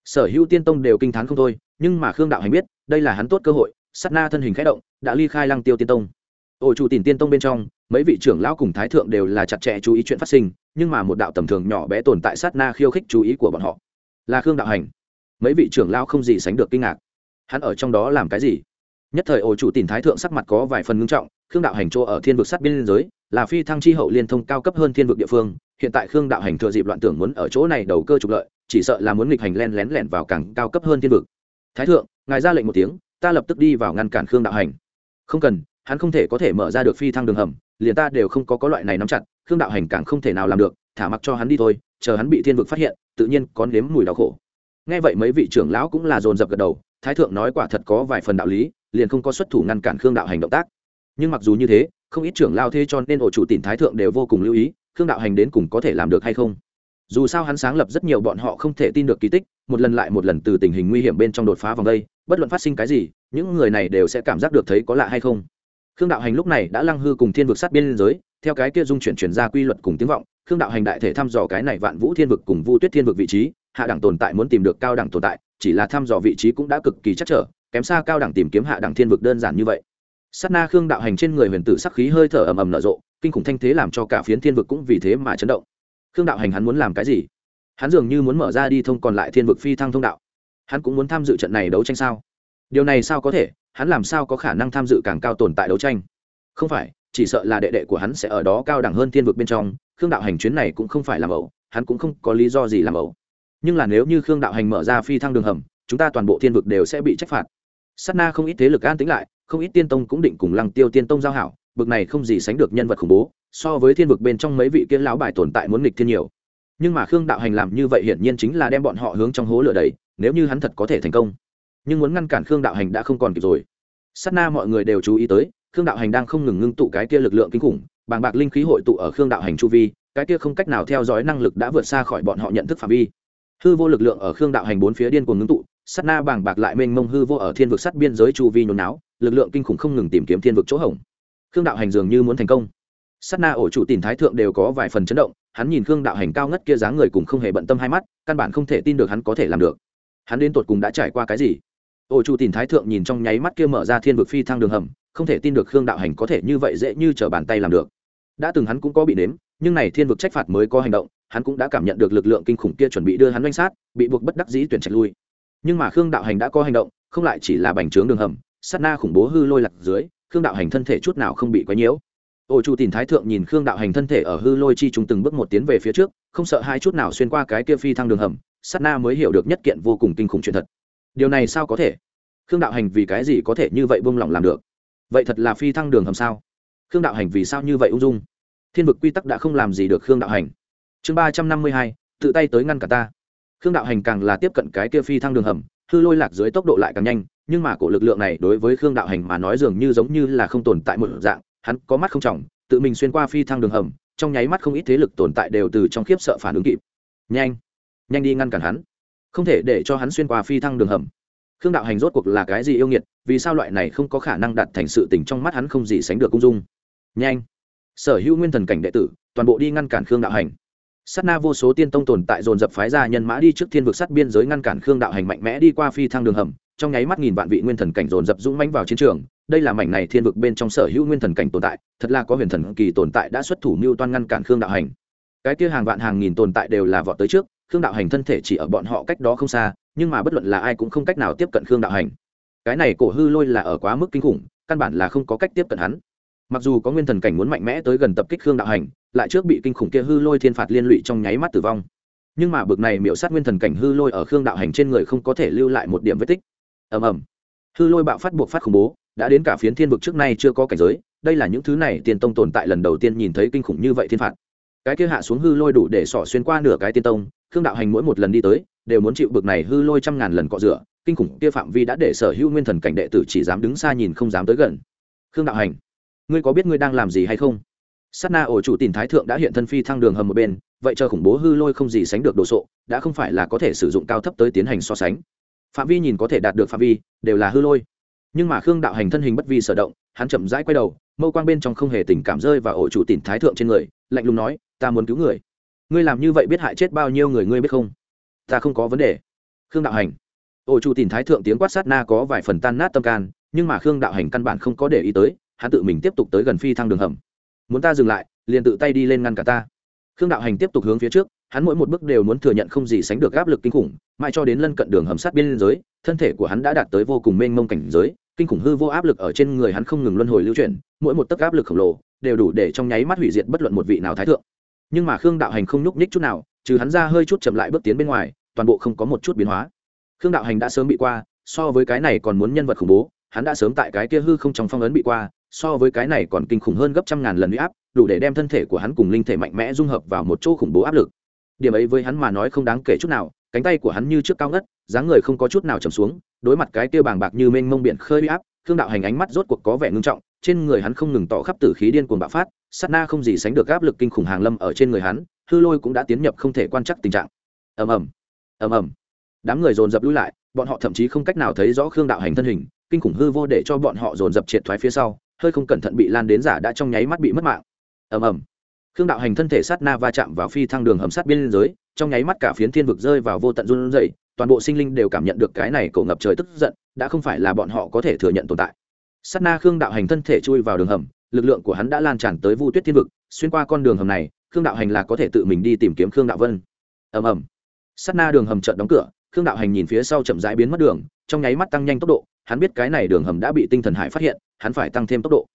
Sở hữu tiên tông đều kinh t h á n không thôi nhưng mà khương đạo hành biết, đây là hắn tốt cơ hội s á t na thân hình k h ẽ động, đã ly khai lăng tiêu tiên tông. Ổ chủ tìm tiên tông bên trong, mấy vị trưởng lão cùng thái thượng đều là chặt chẽ chú ý chuyện phát sinh, nhưng mà một đạo tầm thường nhỏ bé tồn tại sát na khiêu khích chú ý của bọn họ. Là khương đạo hành. Mấy vị trưởng lão không gì sánh được kinh ngạc. Hắn ở trong đó làm cái gì? Nhất thời ổ chủ tìm thái thượng sắc mặt có vài phần ngưng trọng, khương đạo hành chỗ ở thiên vực sát biên giới, là phi thăng chi hậu liên thông cao cấp hơn thiên vực địa phương, hiện tại khương đạo hành thừa dịp loạn tưởng muốn ở chỗ này đầu cơ trục lợi, chỉ sợ là muốn nghịch hành len lén lẻn vào càng cao cấp hơn thiên vực thái thượng, ngài ra lệnh một tiếng, ta lập tức đi vào ngăn cản khương đạo hành. Không cần, hắn không thể có thể mở ra được phi thăng đường hầm, liền ta đều không có có loại này nắm chặt, khương đạo hành càng không thể nào làm được, thả mặc cho hắn đi thôi, chờ hắn bị thiên vực phát hiện, tự nhiên có nếm mùi đau khổ. Nghe vậy mấy vị trưởng lão cũng là dồn dập gật đầu, thái thượng nói quả thật có vài phần đạo lý, liền không có xuất thủ ngăn cản khương đạo hành động tác. Nhưng mặc dù như thế, không ít trưởng lao thế cho nên ổ chủ tỉnh thái thượng đều vô cùng lưu ý, khương đạo hành đến cùng có thể làm được hay không. Dù sao hắn sáng lập rất nhiều bọn họ không thể tin được kỳ tích một lần lại một lần từ tình hình nguy hiểm bên trong đột phá vòng đây, bất luận phát sinh cái gì, những người này đều sẽ cảm giác được thấy có lạ hay không. Khương đạo hành lúc này đã lăng hư cùng thiên vực sát biên giới, theo cái kia dung chuyển chuyển ra quy luật cùng tiếng vọng, khương đạo hành đại thể thăm dò cái này vạn vũ thiên vực cùng vu tuyết thiên vực vị trí, hạ đẳng tồn tại muốn tìm được cao đẳng tồn tại, chỉ là thăm dò vị trí cũng đã cực kỳ chắc trở, kém xa cao đẳng tìm kiếm hạ đẳng thiên vực đơn giản như vậy. Sát na khương đạo hành trên người huyền tử sắc khí hơi thở ầm ầm nở rộ, kinh khủng thanh thế làm cho cả phiến thiên vực cũng vì thế mà chấn động. Khương đạo hành hắn muốn làm cái gì? Hắn dường như muốn mở ra đi thông còn lại thiên vực phi thăng thông đạo. Hắn cũng muốn tham dự trận này đấu tranh sao? Điều này sao có thể? Hắn làm sao có khả năng tham dự càng cao tồn tại đấu tranh? Không phải, chỉ sợ là đệ đệ của hắn sẽ ở đó cao đẳng hơn thiên vực bên trong, khương đạo hành chuyến này cũng không phải làm ẩu, hắn cũng không có lý do gì làm ẩu. Nhưng là nếu như khương đạo hành mở ra phi thăng đường hầm, chúng ta toàn bộ thiên vực đều sẽ bị trách phạt. S á t na không ít thế lực an tính lại, không ít tiên tông cũng định cùng lăng tiêu tiên tông giao hảo, bực này không gì sánh được nhân vật khủng bố, so với thiên vực bên trong mấy vị kiến lão bài tồn tại muốn nghịch thiên nhiều nhưng mà khương đạo hành làm như vậy hiển nhiên chính là đem bọn họ hướng trong hố lửa đầy nếu như hắn thật có thể thành công. Nhưng muốn ngăn cản khương đạo hành đã không còn kịp rồi. S á t na mọi người đều chú ý tới, khương đạo hành đang không ngừng ngưng tụ cái kia lực lượng kinh khủng, bàng bạc linh khí hội tụ ở khương đạo hành chu vi, cái kia không cách nào theo dõi năng lực đã vượt xa khỏi bọn họ nhận thức phạm vi. Hư vô lực lượng ở khương đạo hành bốn phía điên cuồng ngưng tụ sắt na bàng bạc lại mênh mông hư vô ở thiên vực sắt biên giới chu vi nhốn náo lực lượng kinh khủng không ngừng tìm kiếm thiên vực chỗ hỏng khương đạo hành dường như muốn thành công. Sắt na ổ chủ tìm thái thượng đều có vài phần chấn động hắn nhìn khương đạo hành cao ngất kia dáng người cùng không hề bận tâm hai mắt, căn bản không thể tin được hắn có thể làm được. Hắn đến tột cùng đã trải qua cái gì? Ô chủ tìm thái thượng nhìn trong nháy mắt kia mở ra thiên vực phi thăng đường hầm, không thể tin được khương đạo hành có thể như vậy dễ như t r ở bàn tay làm được. Đã từng hắn cũng có bị nếm, nhưng này thiên vực trách phạt mới có hành động, hắn cũng đã cảm nhận được lực lượng kinh khủng kia chuẩn bị đưa hắn danh sát, bị buộc bất đắc dĩ tuyển trạch lui. Nhưng mà khương đạo hành đã có hành động, không lại chỉ là bành trướng đường hầm, sát na khủng bố hư lôi lặc dưới, khương đạo hành thân thể chút nào không bị quấy nhiễu ổ chủ tìm thái thượng nhìn khương đạo hành thân thể ở hư lôi chi trùng từng bước một tiến về phía trước, không sợ hai chút nào xuyên qua cái kia phi thăng đường hầm, sát na mới hiểu được nhất kiện vô cùng kinh khủng chuyện thật. Điều này sao có thể? Khương đạo hành vì cái gì có thể như vậy buông lỏng làm được? Vậy thật là phi thăng đường hầm sao? Khương đạo hành vì sao như vậy ung dung? Thiên vực quy tắc đã không làm gì được khương đạo hành. Chương ba trăm năm mươi hai, tự tay tới ngăn cả ta. Khương đạo hành càng là tiếp cận cái kia phi thăng đường hầm, hư lôi lạc dưới tốc độ lại càng nhanh, nhưng mà cổ lực lượng này đối với khương đạo hành mà nói dường như giống như là không tồn tại một dạng hắn có mắt không trọng, tự mình xuyên qua phi thăng đường hầm, trong nháy mắt không ít thế lực tồn tại đều từ trong khiếp sợ phản ứng kịp. Nhanh nhanh đi ngăn cản hắn. Không thể để cho hắn xuyên qua phi thăng đường hầm. Khương đạo hành rốt cuộc là cái gì yêu nghiệt, vì sao loại này không có khả năng đạt thành sự tình trong mắt hắn không gì sánh được cung dung? Nhanh, sở hữu nguyên thần cảnh đệ tử, toàn bộ đi ngăn cản khương đạo hành. Sát na vô số tiên tông tồn tại dồn dập phái ra nhân mã đi trước thiên vực sát biên giới ngăn cản khương đạo hành mạnh mẽ đi qua phi thăng đường hầm, trong nháy mắt nghìn vạn vị nguyên thần cảnh dồn dập dũng mãnh vào chiến trường đây là mảnh này thiên vực bên trong sở hữu nguyên thần cảnh tồn tại, thật là có huyền thần kỳ tồn tại đã xuất thủ mưu toan ngăn cản khương đạo hành. Cái kia hàng vạn hàng nghìn tồn tại đều là vọt tới trước, khương đạo hành thân thể chỉ ở bọn họ cách đó không xa, nhưng mà bất luận là ai cũng không cách nào tiếp cận khương đạo hành. Cái này cổ hư lôi là ở quá mức kinh khủng, căn bản là không có cách tiếp cận hắn. Mặc dù có nguyên thần cảnh muốn mạnh mẽ tới gần tập kích khương đạo hành, lại trước bị kinh khủng kia hư lôi thiên phạt liên lụy trong nháy mắt tử vong. Nhưng mà bực này miễu sát nguyên thần cảnh hư lôi ở khương đạo hành trên người không có thể lưu lại một điểm vết tích. Ầm ầm hư lôi bạo phát buộc phát khủng bố, đã đến cả phiến thiên vực trước nay chưa có cảnh giới, đây là những thứ này tiên tông tồn tại lần đầu tiên nhìn thấy kinh khủng như vậy thiên phạt. Cái kia hạ xuống hư lôi đủ để xỏ xuyên qua nửa cái tiên tông, khương đạo hành mỗi một lần đi tới, đều muốn chịu bực này hư lôi trăm ngàn lần cọ rửa, kinh khủng kia phạm vi đã để sở hữu nguyên thần cảnh đệ tử chỉ dám đứng xa nhìn không dám tới gần. Khương đạo hành, ngươi có biết ngươi đang làm gì hay không? Sát na ổ chủ tìm thái thượng đã hiện thân phi thăng đường hầm một bên, vậy chờ khủng bố hư lôi không gì sánh được đồ sộ, đã không phải là có thể sử dụng cao thấp tới tiến hành so sánh phạm vi nhìn có thể đạt được phạm vi, đều là hư lôi. Nhưng mà khương đạo hành thân hình bất vi sở động, hắn chậm rãi quay đầu, mâu quang bên trong không hề tình cảm rơi và ổ chủ tìm thái thượng trên người, lạnh lùng nói, ta muốn cứu người. Ngươi làm như vậy biết hại chết bao nhiêu người ngươi biết không? Ta không có vấn đề. Khương đạo hành. Ổ chủ tìm thái thượng tiếng quát sát na có vài phần tan nát tâm can, nhưng mà khương đạo hành căn bản không có để ý tới, hắn tự mình tiếp tục tới gần phi thăng đường hầm. Muốn ta dừng lại, liền tự tay đi lên ngăn cả ta. Khương đạo hành tiếp tục hướng phía trước hắn mỗi một bước đều muốn thừa nhận không gì sánh được áp lực kinh khủng, mãi cho đến lân cận đường hầm sát biên giới, thân thể của hắn đã đạt tới vô cùng mênh mông cảnh giới, kinh khủng hư vô áp lực ở trên người hắn không ngừng luân hồi lưu chuyển, mỗi một tấc áp lực khổng lồ đều đủ để trong nháy mắt hủy diệt bất luận một vị nào thái thượng. Nhưng mà khương đạo hành không nhúc nhích chút nào, trừ hắn ra hơi chút chậm lại bước tiến bên ngoài, toàn bộ không có một chút biến hóa. Khương đạo hành đã sớm bị qua, so với cái này còn muốn nhân vật khủng bố, hắn đã sớm tại cái kia hư không trong phong ấn bị qua, so với cái này còn kinh khủng hơn gấp trăm ngàn lần huy áp, đủ để đem thân thể của hắn cùng linh thể mạnh mẽ dung hợp vào một chỗ khủng bố áp lực điểm ấy với hắn mà nói không đáng kể chút nào, cánh tay của hắn như trước cao ngất, dáng người không có chút nào trầm xuống, đối mặt cái kia bàng bạc như mênh mông biển khơi uy áp thương đạo hành ánh mắt rốt cuộc có vẻ ngưng trọng, trên người hắn không ngừng tỏ khắp tử khí điên cuồng bạo phát, sát na không gì sánh được áp lực kinh khủng hàng lâm ở trên người hắn, hư lôi cũng đã tiến nhập không thể quan trắc tình trạng. Ầm ầm ầm ầm. Đám người dồn dập lui lại, bọn họ thậm chí không cách nào thấy rõ khương đạo hành thân hình, kinh khủng hư vô để cho bọn họ dồn dập triệt thoái phía sau, hơi không cẩn thận bị lan đến giả đã trong nháy mắt bị mất mạng. Ầm ầm khương đạo hành thân thể sát na va chạm vào phi thăng đường hầm sát biên giới, trong nháy mắt cả phiến thiên vực rơi vào vô tận run rẩy, toàn bộ sinh linh đều cảm nhận được cái này cổ ngập trời tức giận, đã không phải là bọn họ có thể thừa nhận tồn tại. Sát na khương đạo hành thân thể chui vào đường hầm, lực lượng của hắn đã lan tràn tới vu tuyết thiên vực, xuyên qua con đường hầm này, khương đạo hành là có thể tự mình đi tìm kiếm khương đạo vân. Ầm ầm. Sát na đường hầm chợt đóng cửa, khương đạo hành nhìn phía sau chậm rãi biến mất đường, trong nháy mắt tăng nhanh tốc độ, hắn biết cái này đường hầm đã bị tinh thần hải phát hiện, hắn phải tăng thêm tốc độ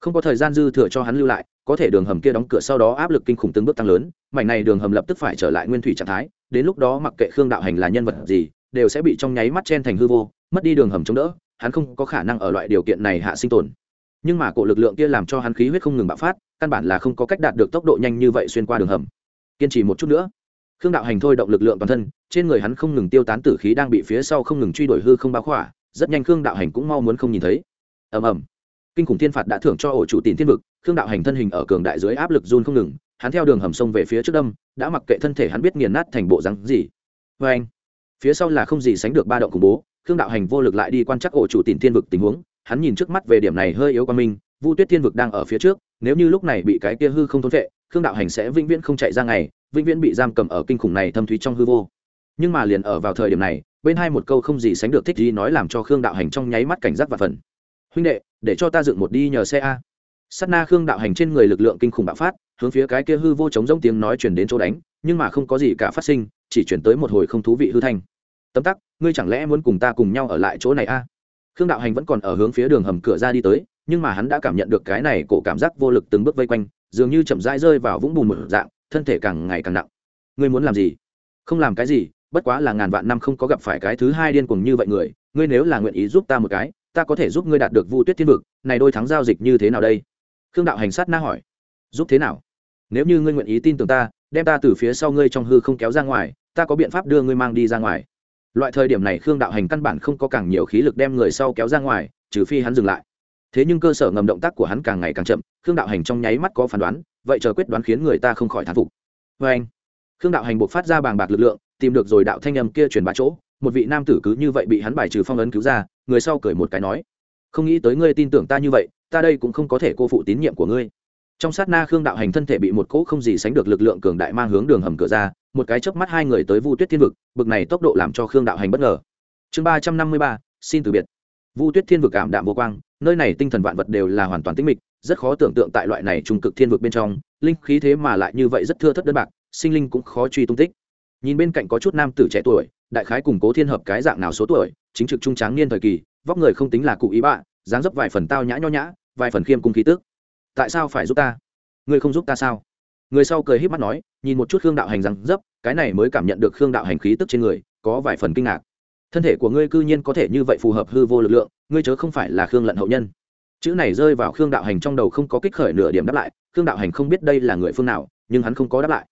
không có thời gian dư thừa cho hắn lưu lại, có thể đường hầm kia đóng cửa sau đó áp lực kinh khủng từng bước tăng lớn, mảnh này đường hầm lập tức phải trở lại nguyên thủy trạng thái, đến lúc đó mặc kệ khương đạo hành là nhân vật gì, đều sẽ bị trong nháy mắt chen thành hư vô, mất đi đường hầm chống đỡ, hắn không có khả năng ở loại điều kiện này hạ sinh tồn. Nhưng mà cổ lực lượng kia làm cho hắn khí huyết không ngừng bạo phát, căn bản là không có cách đạt được tốc độ nhanh như vậy xuyên qua đường hầm. Kiên trì một chút nữa. Khương đạo hành thôi động lực lượng toàn thân, trên người hắn không ngừng tiêu tán tử khí đang bị phía sau không ngừng truy đuổi hư không báo khỏa, rất nhanh khương đạo hành cũng mau muốn không nhìn thấy. Ầm ầm kinh khủng thiên phạt đã thưởng cho ổ chủ tín thiên vực, khương đạo hành thân hình ở cường đại dưới áp lực run không ngừng, hắn theo đường hầm sông về phía trước đâm, đã mặc kệ thân thể hắn biết nghiền nát thành bộ rắn gì. Vê anh, phía sau là không gì sánh được ba động khủng bố, khương đạo hành vô lực lại đi quan trắc ổ chủ tín thiên vực tình huống, hắn nhìn trước mắt về điểm này hơi yếu qua mình vu tuyết thiên vực đang ở phía trước, nếu như lúc này bị cái kia hư không thôn vệ, khương đạo hành sẽ vĩnh viễn không chạy ra ngày, vĩnh viễn bị giam cầm ở kinh khủng này thâm thúy trong hư vô. Nhưng mà liền ở vào thời điểm này, bên hai một câu không gì sánh được thích gì nói làm cho khương đạo hành trong nháy mắt cảnh giác và phần huynh đệ, để cho ta dựng một đi nhờ xe a. Sắt na khương đạo hành trên người lực lượng kinh khủng bạo phát, hướng phía cái kia hư vô chống rông tiếng nói chuyển đến chỗ đánh, nhưng mà không có gì cả phát sinh, chỉ chuyển tới một hồi không thú vị hư thanh. Tấm tắc, ngươi chẳng lẽ muốn cùng ta cùng nhau ở lại chỗ này a? Khương đạo hành vẫn còn ở hướng phía đường hầm cửa ra đi tới, nhưng mà hắn đã cảm nhận được cái này cổ cảm giác vô lực từng bước vây quanh, dường như chậm rãi rơi vào vũng bùn một dạng, thân thể càng ngày càng nặng. Ngươi muốn làm gì? Không làm cái gì, bất quá là ngàn vạn năm không có gặp phải cái thứ hai điên cuồng như vậy người, ngươi nếu là nguyện ý giúp ta một cái ta có thể giúp ngươi đạt được vu tuyết thiên vực, này đôi thắng giao dịch như thế nào đây? Khương đạo hành sát na hỏi. Giúp thế nào? Nếu như ngươi nguyện ý tin tưởng ta, đem ta từ phía sau ngươi trong hư không kéo ra ngoài, ta có biện pháp đưa ngươi mang đi ra ngoài. Loại thời điểm này khương đạo hành căn bản không có càng nhiều khí lực đem người sau kéo ra ngoài, trừ phi hắn dừng lại. Thế nhưng cơ sở ngầm động tác của hắn càng ngày càng chậm, khương đạo hành trong nháy mắt có phán đoán, vậy chờ quyết đoán khiến người ta không khỏi thán phục. Vê anh khương đạo hành buộc phát ra bàng bạc lực lượng, tìm được rồi đạo thanh âm kia truyền bá chỗ một vị nam tử cứ như vậy bị hắn bài trừ phong ấn cứu ra, người sau cười một cái nói, không nghĩ tới ngươi tin tưởng ta như vậy, ta đây cũng không có thể cô phụ tín nhiệm của ngươi. Trong sát na khương đạo hành thân thể bị một cỗ không gì sánh được lực lượng cường đại mang hướng đường hầm cửa ra, một cái chớp mắt hai người tới vu tuyết thiên vực, bực này tốc độ làm cho khương đạo hành bất ngờ. Chương ba trăm năm mươi ba, xin từ biệt. Vu tuyết thiên vực cảm đạm vô quang, nơi này tinh thần vạn vật đều là hoàn toàn tĩnh mịch, rất khó tưởng tượng tại loại này trung cực thiên vực bên trong, linh khí thế mà lại như vậy rất thưa thất đơn bạc, sinh linh cũng khó truy tung tích nhìn bên cạnh có chút nam tử trẻ tuổi, đại khái củng cố thiên hợp cái dạng nào số tuổi, chính trực trung tráng niên thời kỳ, vóc người không tính là cụ ý bạ, dáng dấp vài phần tao nhã nho nhã, vài phần khiêm cung khí tước tại sao phải giúp ta? Ngươi không giúp ta sao? Người sau cười híp mắt nói, nhìn một chút khương đạo hành rằng dấp, cái này mới cảm nhận được khương đạo hành khí tức trên người, có vài phần kinh ngạc. Thân thể của ngươi cư nhiên có thể như vậy phù hợp hư vô lực lượng, ngươi chớ không phải là khương lận hậu nhân. Chữ này rơi vào khương đạo hành trong đầu không có kích khởi nửa điểm đáp lại, khương đạo hành không biết đây là người phương nào, nhưng hắn không có đáp lại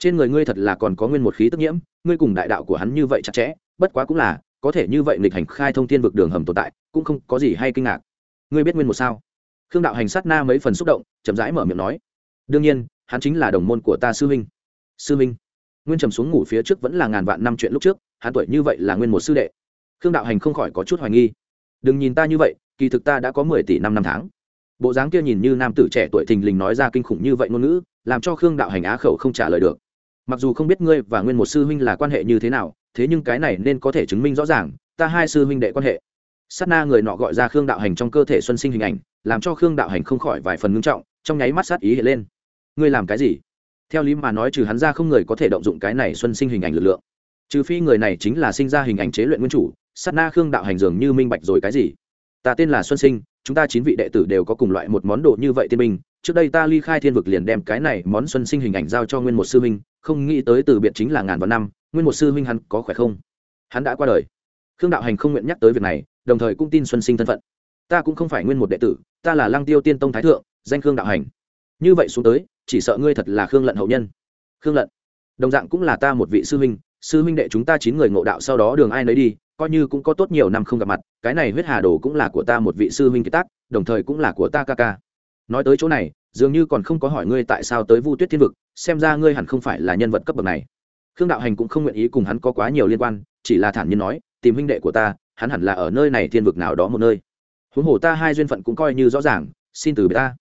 trên người ngươi thật là còn có nguyên một khí tức nhiễm, ngươi cùng đại đạo của hắn như vậy chặt chẽ, bất quá cũng là, có thể như vậy nghịch hành khai thông thiên vực đường hầm tồn tại, cũng không có gì hay kinh ngạc. Ngươi biết nguyên một sao? Khương đạo hành sát na mấy phần xúc động, chậm rãi mở miệng nói. Đương nhiên, hắn chính là đồng môn của ta sư minh sư minh nguyên trầm xuống ngủ phía trước vẫn là ngàn vạn năm chuyện lúc trước, hắn tuổi như vậy là nguyên một sư đệ. Khương đạo hành không khỏi có chút hoài nghi. Đừng nhìn ta như vậy, kỳ thực ta đã có mười tỷ năm năm tháng. Bộ dáng kia nhìn như nam tử trẻ tuổi thình lình nói ra kinh khủng như vậy ngôn ngữ, làm cho khương đạo hành á khẩu không trả lời được mặc dù không biết ngươi và nguyên một sư huynh là quan hệ như thế nào, thế nhưng cái này nên có thể chứng minh rõ ràng, ta hai sư huynh đệ quan hệ. Sát na người nọ gọi ra khương đạo hành trong cơ thể xuân sinh hình ảnh, làm cho khương đạo hành không khỏi vài phần ngưng trọng, trong nháy mắt sát ý hiện lên. Ngươi làm cái gì? Theo lý mà nói trừ hắn ra không người có thể động dụng cái này xuân sinh hình ảnh lực lượng. Trừ phi người này chính là sinh ra hình ảnh chế luyện nguyên chủ, sát na khương đạo hành dường như minh bạch rồi cái gì? Ta tên là xuân sinh, chúng ta chín vị đệ tử đều có cùng loại một món đồ như vậy tiên minh trước đây ta ly khai thiên vực liền đem cái này món xuân sinh hình ảnh giao cho nguyên một sư minh không nghĩ tới từ biệt chính là ngàn vạn năm, nguyên một sư huynh hắn có khỏe không? Hắn đã qua đời. Khương đạo hành không nguyện nhắc tới việc này, đồng thời cũng tin xuân sinh thân phận. Ta cũng không phải nguyên một đệ tử, ta là lăng tiêu tiên tông thái thượng, danh khương đạo hành. Như vậy xuống tới, chỉ sợ ngươi thật là khương lận hậu nhân. Khương lận, đồng dạng cũng là ta một vị sư huynh sư huynh đệ chúng ta chín người ngộ đạo sau đó đường ai nấy đi, coi như cũng có tốt nhiều năm không gặp mặt, cái này huyết hà đồ cũng là của ta một vị sư huynh kiệt tác, đồng thời cũng là của ta ca ca. Nói tới chỗ này dường như còn không có hỏi ngươi tại sao tới vu tuyết thiên vực, xem ra ngươi hẳn không phải là nhân vật cấp bậc này. Khương đạo hành cũng không nguyện ý cùng hắn có quá nhiều liên quan, chỉ là thản nhiên nói, tìm huynh đệ của ta, hắn hẳn là ở nơi này thiên vực nào đó một nơi. Huống hồ ta hai duyên phận cũng coi như rõ ràng, xin từ biệt ta.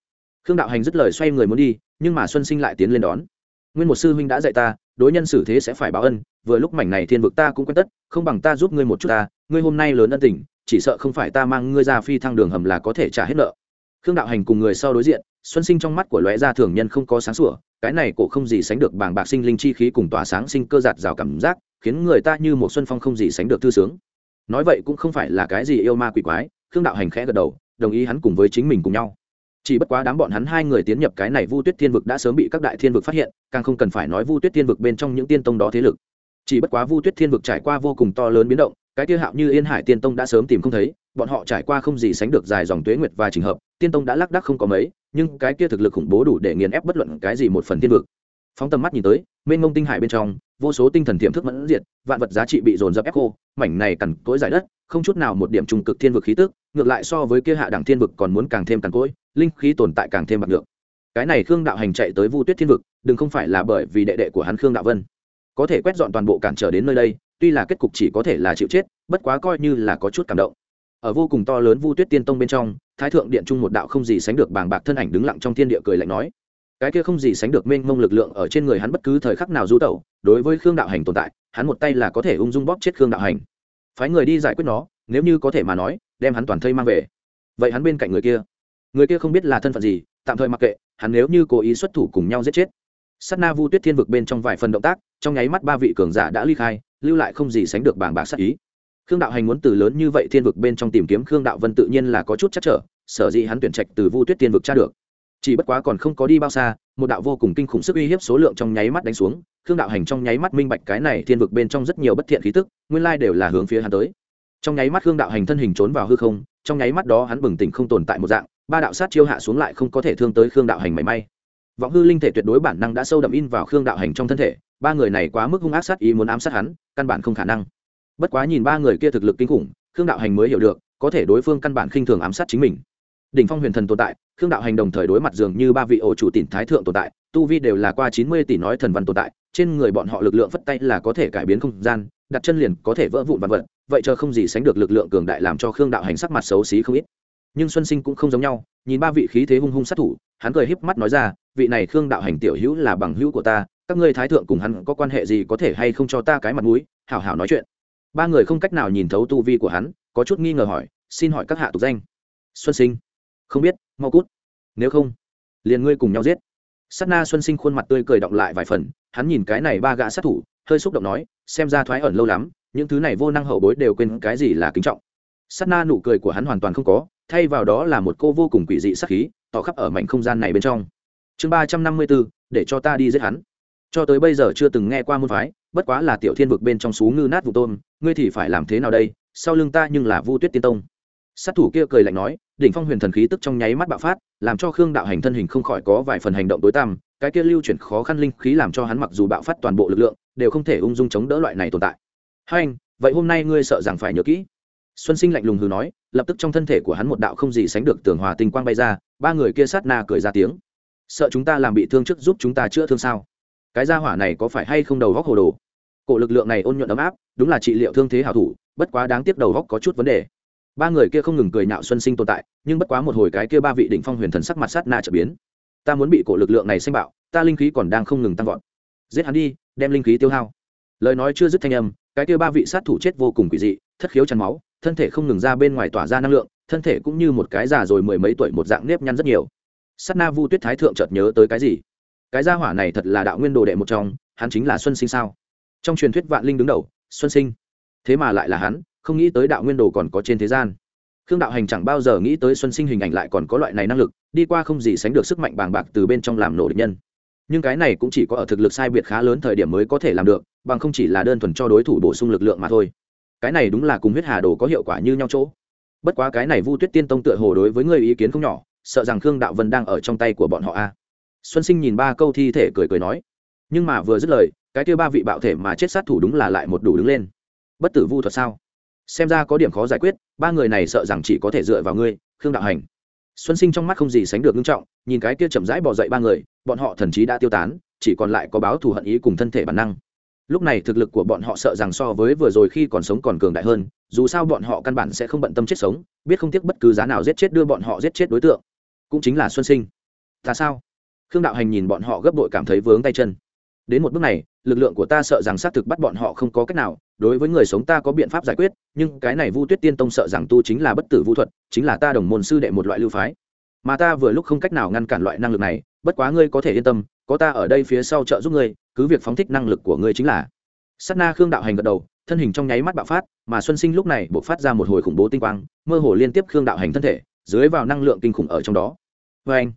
Khương đạo hành dứt lời xoay người muốn đi, nhưng mà xuân sinh lại tiến lên đón. Nguyên một sư huynh đã dạy ta, đối nhân xử thế sẽ phải báo ân, vừa lúc mảnh này thiên vực ta cũng quen tất, không bằng ta giúp ngươi một chút ta, ngươi hôm nay lớn ân tình, chỉ sợ không phải ta mang ngươi ra phi thăng đường hầm là có thể trả hết nợ. Khương đạo hành cùng người sau đối diện xuân sinh trong mắt của lóe ra thường nhân không có sáng sủa, cái này cổ không gì sánh được bàng bạc sinh linh chi khí cùng tỏa sáng sinh cơ giạt rào cảm giác, khiến người ta như một xuân phong không gì sánh được thư sướng. Nói vậy cũng không phải là cái gì yêu ma quỷ quái, khương đạo hành khẽ gật đầu, đồng ý hắn cùng với chính mình cùng nhau. Chỉ bất quá đám bọn hắn hai người tiến nhập cái này vu tuyết thiên vực đã sớm bị các đại thiên vực phát hiện, càng không cần phải nói vu tuyết thiên vực bên trong những tiên tông đó thế lực. Chỉ bất quá vu tuyết thiên vực trải qua vô cùng to lớn biến động, cái tiêu hạo như yên hải tiên tông đã sớm tìm không thấy bọn họ trải qua không gì sánh được dài dòng tuế nguyệt và trình hợp, tiên tông đã lác đác không có mấy, nhưng cái kia thực lực khủng bố đủ để nghiền ép bất luận cái gì một phần thiên vực. Phóng tầm mắt nhìn tới, mênh mông tinh hải bên trong, vô số tinh thần tiềm thức mẫn diệt, vạn vật giá trị bị dồn dập ép khô, mảnh này cằn cỗi giải đất, không chút nào một điểm trung cực thiên vực khí tức, ngược lại so với kia hạ đẳng thiên vực còn muốn càng thêm cằn cỗi, linh khí tồn tại càng thêm bạc lượng cái này khương đạo hành chạy tới vu tuyết thiên vực, đừng không phải là bởi vì đệ đệ của hắn khương đạo vân. Có thể quét dọn toàn bộ cản trở đến nơi đây, tuy là kết cục chỉ có thể là chịu chết, bất quá coi như là có chút cảm động ở vô cùng to lớn vu tuyết tiên tông bên trong, thái thượng điện trung một đạo không gì sánh được bàng bạc thân ảnh đứng lặng trong thiên địa cười lạnh nói, cái kia không gì sánh được mênh mông lực lượng ở trên người hắn bất cứ thời khắc nào du tẩu, đối với khương đạo hành tồn tại, hắn một tay là có thể ung dung bóp chết khương đạo hành. Phái người đi giải quyết nó, nếu như có thể mà nói, đem hắn toàn thây mang về. Vậy hắn bên cạnh người kia? Người kia không biết là thân phận gì, tạm thời mặc kệ, hắn nếu như cố ý xuất thủ cùng nhau giết chết. Sát na vu tuyết thiên vực bên trong vài phần động tác, trong nháy mắt ba vị cường giả đã ly khai, lưu lại không gì sánh được bảng bạc sát ý khương đạo hành muốn từ lớn như vậy thiên vực bên trong tìm kiếm khương đạo vân tự nhiên là có chút chắc trở, sở dĩ hắn tuyển trạch từ vu tuyết thiên vực tra được. Chỉ bất quá còn không có đi bao xa, một đạo vô cùng kinh khủng sức uy hiếp số lượng trong nháy mắt đánh xuống, khương đạo hành trong nháy mắt minh bạch cái này thiên vực bên trong rất nhiều bất thiện khí tức, nguyên lai đều là hướng phía hắn tới. Trong nháy mắt khương đạo hành thân hình trốn vào hư không, trong nháy mắt đó hắn bừng tỉnh không tồn tại một dạng, ba đạo sát chiêu hạ xuống lại không có thể thương tới khương đạo hành mảy may. Vọng hư linh thể tuyệt đối bản năng đã sâu đậm in vào khương đạo hành trong thân thể, ba người này quá mức hung ác sát ý muốn ám sát hắn, căn bản không khả năng bất quá nhìn ba người kia thực lực kinh khủng, khương đạo hành mới hiểu được, có thể đối phương căn bản khinh thường ám sát chính mình. Đỉnh phong huyền thần tồn tại, khương đạo hành đồng thời đối mặt dường như ba vị ổ chủ tỉnh thái thượng tồn tại, tu vi đều là qua chín mươi tỷ nói thần văn tồn tại, trên người bọn họ lực lượng phất tay là có thể cải biến không gian, đặt chân liền có thể vỡ vụn vật vật, vậy chờ không gì sánh được lực lượng cường đại làm cho khương đạo hành sắc mặt xấu xí không ít. Nhưng xuân sinh cũng không giống nhau, nhìn ba vị khí thế hung hung sát thủ, hắn cười híp mắt nói ra, vị này khương đạo hành tiểu hữu là bằng hữu của ta, các ngươi thái thượng cùng hắn có quan hệ gì có thể hay không cho ta cái mặt mũi, hảo hảo nói chuyện ba người không cách nào nhìn thấu tu vi của hắn, có chút nghi ngờ hỏi, xin hỏi các hạ tục danh? Xuân sinh. Không biết, mau cút. Nếu không, liền ngươi cùng nhau giết. S á t na xuân sinh khuôn mặt tươi cười động lại vài phần, hắn nhìn cái này ba gã sát thủ, hơi xúc động nói, xem ra thoái ẩn lâu lắm, những thứ này vô năng hậu bối đều quên cái gì là kính trọng. S á t na nụ cười của hắn hoàn toàn không có, thay vào đó là một cô vô cùng quỷ dị sắc khí, tỏ khắp ở mảnh không gian này bên trong. Chương ba trăm năm mươi b ố để cho ta đi giết hắn. Cho tới bây giờ chưa từng nghe qua môn phái bất quá là tiểu thiên vực bên trong xú ngư nát vụ tôm, ngươi thì phải làm thế nào đây? Sau lưng ta nhưng là vu tuyết tiên tông. Sát thủ kia cười lạnh nói, đỉnh phong huyền thần khí tức trong nháy mắt bạo phát, làm cho khương đạo hành thân hình không khỏi có vài phần hành động tối tăm, cái kia lưu chuyển khó khăn linh khí làm cho hắn mặc dù bạo phát toàn bộ lực lượng, đều không thể ung dung chống đỡ loại này tồn tại. Hai anh, vậy hôm nay ngươi sợ rằng phải nhớ kỹ. Xuân sinh lạnh lùng hừ nói, lập tức trong thân thể của hắn một đạo không gì sánh được tường hòa tinh quang bay ra, ba người kia sát na cười ra tiếng. Sợ chúng ta làm bị thương trước giúp chúng ta chữa thương sao? Cái gia hỏa này có phải hay không đầu góc hồ đồ? Cổ lực lượng này ôn nhuận ấm áp, đúng là trị liệu thương thế hảo thủ, bất quá đáng tiếc đầu góc có chút vấn đề. Ba người kia không ngừng cười nhạo xuân sinh tồn tại, nhưng bất quá một hồi cái kia ba vị đỉnh phong huyền thần sắc mặt sát na trở biến. Ta muốn bị cổ lực lượng này xanh bạo, ta linh khí còn đang không ngừng tăng vọt. Giết hắn đi, đem linh khí tiêu hao. Lời nói chưa dứt thanh âm, cái kia ba vị sát thủ chết vô cùng quỷ dị, thất khiếu chăn máu, thân thể không ngừng ra bên ngoài tỏa ra năng lượng, thân thể cũng như một cái già rồi mười mấy tuổi một dạng nếp nhăn rất nhiều. Sát na vu tuyết thái thượng chợt nhớ tới cái gì? Cái gia hỏa này thật là đạo nguyên đồ đệ một trong, hắn chính là xuân sinh sao? Trong truyền thuyết vạn linh đứng đầu, xuân sinh. Thế mà lại là hắn, không nghĩ tới đạo nguyên đồ còn có trên thế gian. Khương đạo hành chẳng bao giờ nghĩ tới xuân sinh hình ảnh lại còn có loại này năng lực, đi qua không gì sánh được sức mạnh bàng bạc từ bên trong làm nổ địch nhân. Nhưng cái này cũng chỉ có ở thực lực sai biệt khá lớn thời điểm mới có thể làm được, bằng không chỉ là đơn thuần cho đối thủ bổ sung lực lượng mà thôi. Cái này đúng là cùng huyết hà đồ có hiệu quả như nhau chỗ. Bất quá cái này vu tuyết tiên tông tựa hồ đối với người ý kiến không nhỏ, sợ rằng khương đạo vân đang ở trong tay của bọn họ a xuân sinh nhìn ba câu thi thể cười cười nói, nhưng mà vừa dứt lời, cái kia ba vị bạo thể mà chết sát thủ đúng là lại một đủ đứng lên. Bất tử vu thuật sao? Xem ra có điểm khó giải quyết, ba người này sợ rằng chỉ có thể dựa vào ngươi, khương đạo hành. Xuân sinh trong mắt không gì sánh được nghiêm trọng, nhìn cái kia chậm rãi bỏ dậy ba người, bọn họ thần chí đã tiêu tán, chỉ còn lại có báo thù hận ý cùng thân thể bản năng. Lúc này thực lực của bọn họ sợ rằng so với vừa rồi khi còn sống còn cường đại hơn, dù sao bọn họ căn bản sẽ không bận tâm chết sống, biết không tiếc bất cứ giá nào giết chết đưa bọn họ giết chết đối tượng. Cũng chính là xuân sinh. Ta sao? Khương đạo hành nhìn bọn họ gấp đội cảm thấy vướng tay chân. Đến một bước này, lực lượng của ta sợ rằng xác thực bắt bọn họ không có cách nào, đối với người sống ta có biện pháp giải quyết, nhưng cái này vu tuyết tiên tông sợ rằng tu chính là bất tử vũ thuật, chính là ta đồng môn sư đệ một loại lưu phái. Mà ta vừa lúc không cách nào ngăn cản loại năng lực này, bất quá ngươi có thể yên tâm, có ta ở đây phía sau trợ giúp ngươi, cứ việc phóng thích năng lực của ngươi chính là. Sát na khương đạo hành gật đầu, thân hình trong nháy mắt bạo phát, mà xuân sinh lúc này buộc phát ra một hồi khủng bố tinh quang, mơ hồ liên tiếp khương đạo hành thân thể, dưới vào năng lượng kinh khủng ở trong đó. Vê anh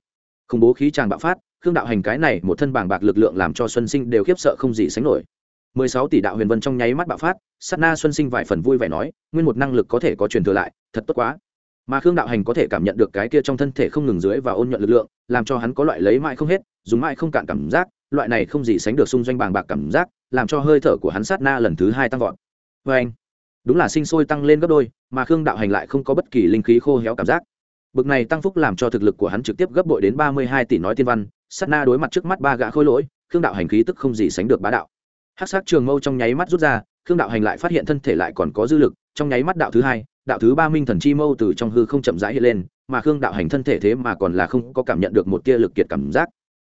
khủng bố khí tràng bạo phát, khương đạo hành cái này một thân bàng bạc lực lượng làm cho xuân sinh đều khiếp sợ không gì sánh nổi. Mười sáu tỷ đạo huyền vân trong nháy mắt bạo phát, sát na xuân sinh vài phần vui vẻ nói, nguyên một năng lực có thể có truyền thừa lại, thật tốt quá. Mà khương đạo hành có thể cảm nhận được cái kia trong thân thể không ngừng dưới và ôn nhuận lực lượng, làm cho hắn có loại lấy mãi không hết, dùng mãi không cạn cảm giác, loại này không gì sánh được xung doanh bàng bạc cảm giác, làm cho hơi thở của hắn sát na lần thứ hai tăng vọt. Vê anh đúng là sinh sôi tăng lên gấp đôi, mà khương đạo hành lại không có bất kỳ linh khí khô héo cảm giác bực này tăng phúc làm cho thực lực của hắn trực tiếp gấp bội đến ba mươi hai tỷ nói tiên văn, sát na đối mặt trước mắt ba gã khôi lỗi, khương đạo hành khí tức không gì sánh được bá đạo. Hắc sát trường mâu trong nháy mắt rút ra, khương đạo hành lại phát hiện thân thể lại còn có dư lực, trong nháy mắt đạo thứ hai, đạo thứ ba minh thần chi mâu từ trong hư không chậm rãi hiện lên, mà khương đạo hành thân thể thế mà còn là không có cảm nhận được một tia lực kiệt cảm giác.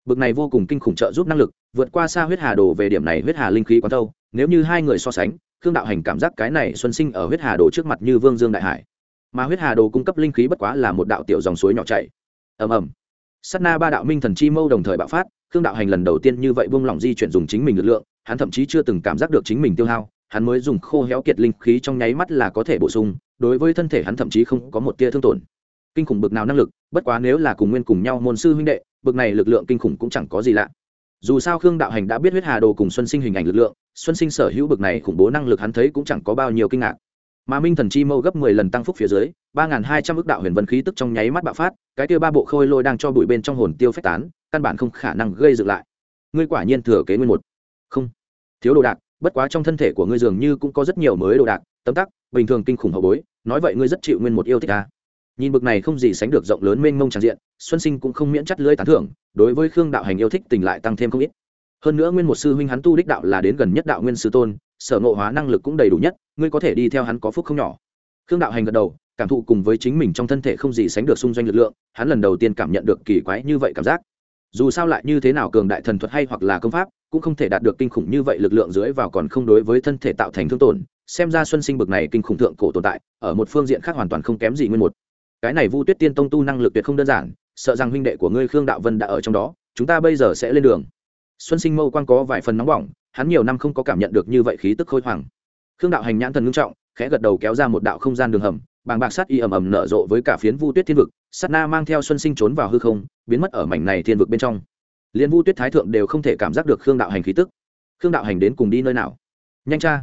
Bực này vô cùng kinh khủng trợ giúp năng lực, vượt qua xa huyết hà đồ về điểm này huyết hà linh khí quá thâu, nếu như hai người so sánh, khương đạo hành cảm giác cái này xuân sinh ở huyết hà đồ trước mặt như vương dương đại hải mà huyết hà đồ cung cấp linh khí bất quá là một đạo tiểu dòng suối nhỏ chảy. Ầm ầm. Sát na ba đạo minh thần chi mâu đồng thời bạo phát, khương đạo hành lần đầu tiên như vậy buông lỏng di chuyển dùng chính mình lực lượng, hắn thậm chí chưa từng cảm giác được chính mình tiêu hao, hắn mới dùng khô héo kiệt linh khí trong nháy mắt là có thể bổ sung, đối với thân thể hắn thậm chí không có một tia thương tổn. Kinh khủng bực nào năng lực, bất quá nếu là cùng nguyên cùng nhau môn sư huynh đệ, bực này lực lượng kinh khủng cũng chẳng có gì lạ. Dù sao khương đạo hành đã biết huyết hà đồ cùng xuân sinh hình ảnh lực lượng, xuân sinh sở hữu bực này khủng bố năng lực hắn thấy cũng chẳng có bao nhiêu kinh ngạc mà minh thần chi mâu gấp mười lần tăng phúc phía dưới, ba n g h n hai trăm ước đạo huyền vân khí tức trong nháy mắt bạo phát, cái kia ba bộ khôi lôi đang cho bụi bên trong hồn tiêu phách tán, căn bản không khả năng gây dựng lại. Ngươi quả nhiên thừa kế nguyên một. Không. Thiếu đồ đạc, bất quá trong thân thể của ngươi dường như cũng có rất nhiều mới đồ đạc, tấm tắc, bình thường kinh khủng hậu bối, nói vậy ngươi rất chịu nguyên một yêu thích ta. Nhìn bực này không gì sánh được rộng lớn mênh mông tràn diện, xuân sinh cũng không miễn chắt lưới tán thưởng, đối với khương đạo hành yêu thích tình lại tăng thêm không ít. Hơn nữa nguyên một sư huynh hắn tu đích đạo là đến gần nhất đạo nguyên sư tôn, sở ngộ hóa năng lực cũng đầy đủ nhất ngươi có thể đi theo hắn có phúc không nhỏ. Khương đạo hành gật đầu, cảm thụ cùng với chính mình trong thân thể không gì sánh được xung doanh lực lượng, hắn lần đầu tiên cảm nhận được kỳ quái như vậy cảm giác. Dù sao lại như thế nào cường đại thần thuật hay hoặc là công pháp, cũng không thể đạt được kinh khủng như vậy lực lượng dưới vào còn không đối với thân thể tạo thành thương tổn. Xem ra xuân sinh bực này kinh khủng thượng cổ tồn tại, ở một phương diện khác hoàn toàn không kém gì nguyên một. Cái này vu tuyết tiên tông tu năng lực tuyệt không đơn giản, sợ rằng huynh đệ của ngươi khương đạo vân đã ở trong đó, chúng ta bây giờ sẽ lên đường. Xuân sinh mâu quan có vài phần nóng bỏng, hắn nhiều năm không có cảm nhận được như vậy khí tức khôi hoàng khương đạo hành nhãn thần ngưng trọng, khẽ gật đầu kéo ra một đạo không gian đường hầm, bàng bạc sát y ầm ầm nở rộ với cả phiến vu tuyết thiên vực, sát na mang theo xuân sinh trốn vào hư không, biến mất ở mảnh này thiên vực bên trong. Liên vu tuyết thái thượng đều không thể cảm giác được khương đạo hành khí tức. Khương đạo hành đến cùng đi nơi nào? Nhanh cha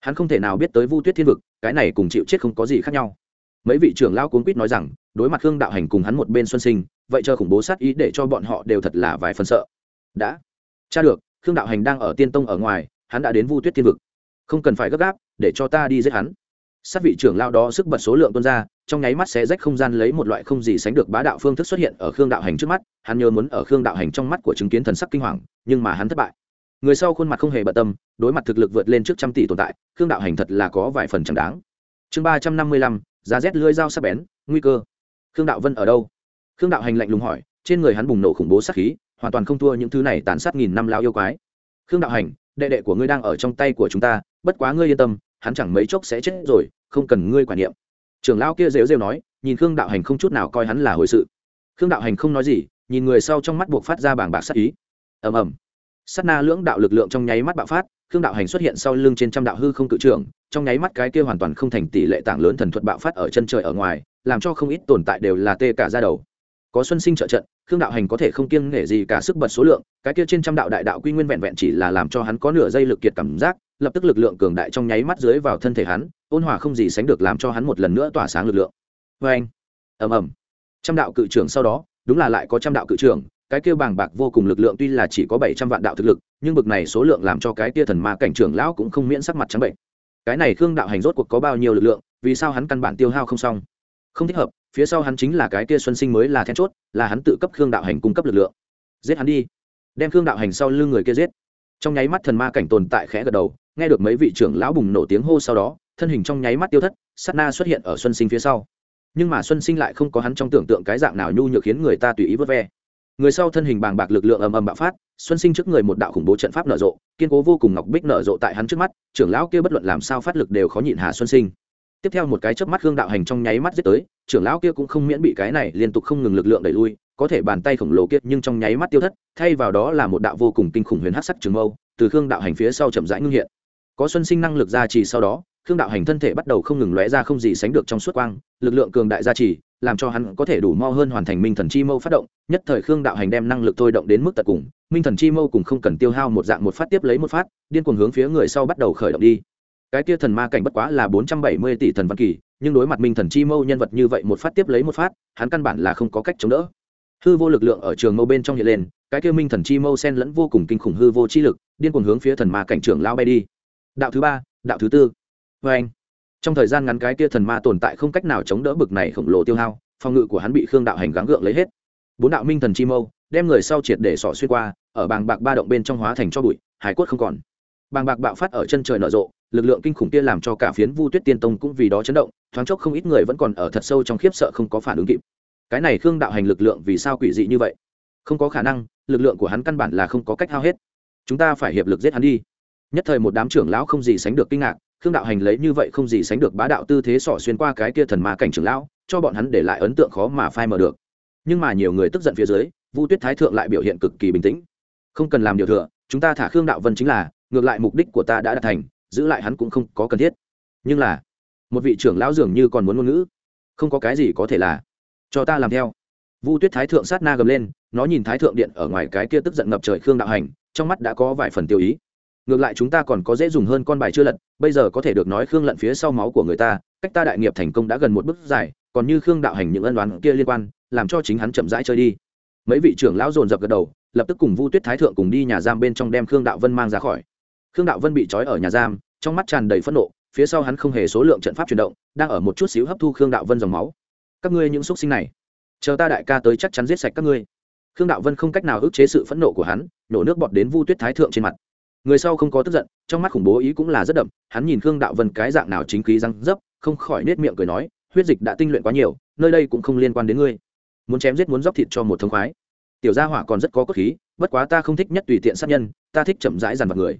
hắn không thể nào biết tới vu tuyết thiên vực, cái này cùng chịu chết không có gì khác nhau. Mấy vị trưởng lao cuốn quýt nói rằng, đối mặt khương đạo hành cùng hắn một bên xuân sinh, vậy chờ khủng bố sát ý để cho bọn họ đều thật là vài phần sợ. Đã. Cha được, khương đạo hành đang ở tiên tông ở ngoài, hắn đã đến vu tuyết thiên vực không cần phải gấp gáp, để cho ta đi giết hắn. Sát vị trưởng lao đó sức bật số lượng tuân ra, trong nháy mắt sẽ rách không gian lấy một loại không gì sánh được bá đạo phương thức xuất hiện ở khương đạo hành trước mắt, hắn nhớ muốn ở khương đạo hành trong mắt của chứng kiến thần sắc kinh hoàng, nhưng mà hắn thất bại. Người sau khuôn mặt không hề bận tâm, đối mặt thực lực vượt lên trước trăm tỷ tồn tại, khương đạo hành thật là có vài phần chẳng đáng. Chương ba trăm năm mươi lăm, giá rét lưỡi dao sắc bén, nguy cơ. Khương đạo vân ở đâu? Khương đạo hành lạnh lùng hỏi, trên người hắn bùng nổ khủng bố sát khí, hoàn toàn không thua những thứ này tàn sát nghìn năm lao yêu quái. Khương đạo hành đệ đệ của ngươi đang ở trong tay của chúng ta, bất quá ngươi yên tâm, hắn chẳng mấy chốc sẽ chết rồi, không cần ngươi quản niệm. Trưởng lão kia rêu rêu nói, nhìn khương đạo hành không chút nào coi hắn là hồi sự. Khương đạo hành không nói gì, nhìn người sau trong mắt buộc phát ra bảng bạc sát ý. Ầm ầm. Sát na lưỡng đạo lực lượng trong nháy mắt bạo phát, khương đạo hành xuất hiện sau lưng trên trăm đạo hư không cự trưởng, trong nháy mắt cái kia hoàn toàn không thành tỷ lệ tảng lớn thần thuật bạo phát ở chân trời ở ngoài, làm cho không ít tồn tại đều là tê cả ra đầu có xuân sinh trợ trận, khương đạo hành có thể không kiêng nể gì cả sức bật số lượng, cái kia trên trăm đạo đại đạo quy nguyên vẹn vẹn chỉ là làm cho hắn có nửa giây lực kiệt cảm giác, lập tức lực lượng cường đại trong nháy mắt dưới vào thân thể hắn, ôn hòa không gì sánh được làm cho hắn một lần nữa tỏa sáng lực lượng. Vê anh, ầm ầm. Trăm đạo cự trưởng sau đó, đúng là lại có trăm đạo cự trưởng, cái kia bàng bạc vô cùng lực lượng tuy là chỉ có bảy trăm vạn đạo thực lực, nhưng bực này số lượng làm cho cái kia thần ma cảnh trưởng lão cũng không miễn sắc mặt trắng bệnh. Cái này khương đạo hành rốt cuộc có bao nhiêu lực lượng, vì sao hắn căn bản tiêu hao không xong? Không thích hợp, phía sau hắn chính là cái kia xuân sinh mới là then chốt, là hắn tự cấp khương đạo hành cung cấp lực lượng. Giết hắn đi. Đem khương đạo hành sau lưng người kia giết. Trong nháy mắt thần ma cảnh tồn tại khẽ gật đầu, nghe được mấy vị trưởng lão bùng nổ tiếng hô sau đó, thân hình trong nháy mắt tiêu thất, sát na xuất hiện ở xuân sinh phía sau. Nhưng mà xuân sinh lại không có hắn trong tưởng tượng cái dạng nào nhu nhược khiến người ta tùy ý vớt ve. Người sau thân hình bàng bạc lực lượng ầm ầm bạo phát, xuân sinh trước người một đạo khủng bố trận pháp nở rộ, kiên cố vô cùng ngọc bích nở rộ tại hắn trước mắt, trưởng lão kia bất luận làm sao phát lực đều khó nhịn hà xuân sinh tiếp theo một cái chớp mắt hương đạo hành trong nháy mắt giết tới, trưởng lão kia cũng không miễn bị cái này liên tục không ngừng lực lượng đẩy lui, có thể bàn tay khổng lồ kia nhưng trong nháy mắt tiêu thất, thay vào đó là một đạo vô cùng kinh khủng huyền hắc sắc trường mâu, từ khương đạo hành phía sau chậm rãi ngưng hiện. Có xuân sinh năng lực gia trì sau đó, khương đạo hành thân thể bắt đầu không ngừng lóe ra không gì sánh được trong suốt quang, lực lượng cường đại gia trì, làm cho hắn có thể đủ mo hơn hoàn thành minh thần chi mâu phát động, nhất thời khương đạo hành đem năng lực thôi động đến mức tận cùng, minh thần chi mâu cùng không cần tiêu hao một dạng một phát tiếp lấy một phát, điên cuồng hướng phía người sau bắt đầu khởi động đi cái kia thần ma cảnh bất quá là bốn trăm bảy mươi tỷ thần văn kỳ, nhưng đối mặt minh thần chi mâu nhân vật như vậy một phát tiếp lấy một phát, hắn căn bản là không có cách chống đỡ. Hư vô lực lượng ở trường mâu bên trong hiện lên, cái kia minh thần chi mâu sen lẫn vô cùng kinh khủng hư vô chi lực, điên cuồng hướng phía thần ma cảnh trưởng lao bay đi. Đạo thứ ba, đạo thứ tư. Vê anh, trong thời gian ngắn cái kia thần ma tồn tại không cách nào chống đỡ bực này khổng lồ tiêu hao, phòng ngự của hắn bị khương đạo hành gắng gượng lấy hết. Bốn đạo minh thần chi mâu, đem người sau triệt để sỏ xuyên qua, ở bàng bạc ba động bên trong hóa thành cho bụi, hải quất không còn bàng bạc bạo phát ở chân trời nở rộ, lực lượng kinh khủng kia làm cho cả phiến vu tuyết tiên tông cũng vì đó chấn động, thoáng chốc không ít người vẫn còn ở thật sâu trong khiếp sợ không có phản ứng kịp. Cái này khương đạo hành lực lượng vì sao quỷ dị như vậy? Không có khả năng, lực lượng của hắn căn bản là không có cách hao hết. Chúng ta phải hiệp lực giết hắn đi. Nhất thời một đám trưởng lão không gì sánh được kinh ngạc, khương đạo hành lấy như vậy không gì sánh được bá đạo tư thế sỏ xuyên qua cái kia thần ma cảnh trưởng lão, cho bọn hắn để lại ấn tượng khó mà phai mờ được. Nhưng mà nhiều người tức giận phía dưới, vu tuyết thái thượng lại biểu hiện cực kỳ bình tĩnh. Không cần làm điều thừa, chúng ta thả khương đạo vân chính là ngược lại mục đích của ta đã đạt thành, giữ lại hắn cũng không có cần thiết. Nhưng là, một vị trưởng lão dường như còn muốn ngôn ngữ. Không có cái gì có thể là. Cho ta làm theo. Vu tuyết thái thượng sát na gầm lên, nó nhìn thái thượng điện ở ngoài cái kia tức giận ngập trời khương đạo hành, trong mắt đã có vài phần tiêu ý. Ngược lại chúng ta còn có dễ dùng hơn con bài chưa lật, bây giờ có thể được nói khương lận phía sau máu của người ta, cách ta đại nghiệp thành công đã gần một bước dài, còn như khương đạo hành những ân đoán kia liên quan, làm cho chính hắn chậm rãi chơi đi. Mấy vị trưởng lão dồn dập gật đầu, lập tức cùng vu tuyết thái thượng cùng đi nhà giam bên trong đem khương đạo vân mang ra khỏi khương đạo vân bị trói ở nhà giam, trong mắt tràn đầy phẫn nộ, phía sau hắn không hề số lượng trận pháp chuyển động, đang ở một chút xíu hấp thu khương đạo vân dòng máu. Các ngươi những xúc sinh này, chờ ta đại ca tới chắc chắn giết sạch các ngươi. Khương đạo vân không cách nào ức chế sự phẫn nộ của hắn, nổ nước bọt đến vu tuyết thái thượng trên mặt. Người sau không có tức giận, trong mắt khủng bố ý cũng là rất đậm, hắn nhìn khương đạo vân cái dạng nào chính khí răng dấp, không khỏi nết miệng cười nói, huyết dịch đã tinh luyện quá nhiều, nơi đây cũng không liên quan đến ngươi. Muốn chém giết muốn dóc thịt cho một thông khoái. Tiểu gia hỏa còn rất có cốt khí, bất quá ta không thích nhất tùy tiện sát nhân, ta thích chậm rãi dằn vặt người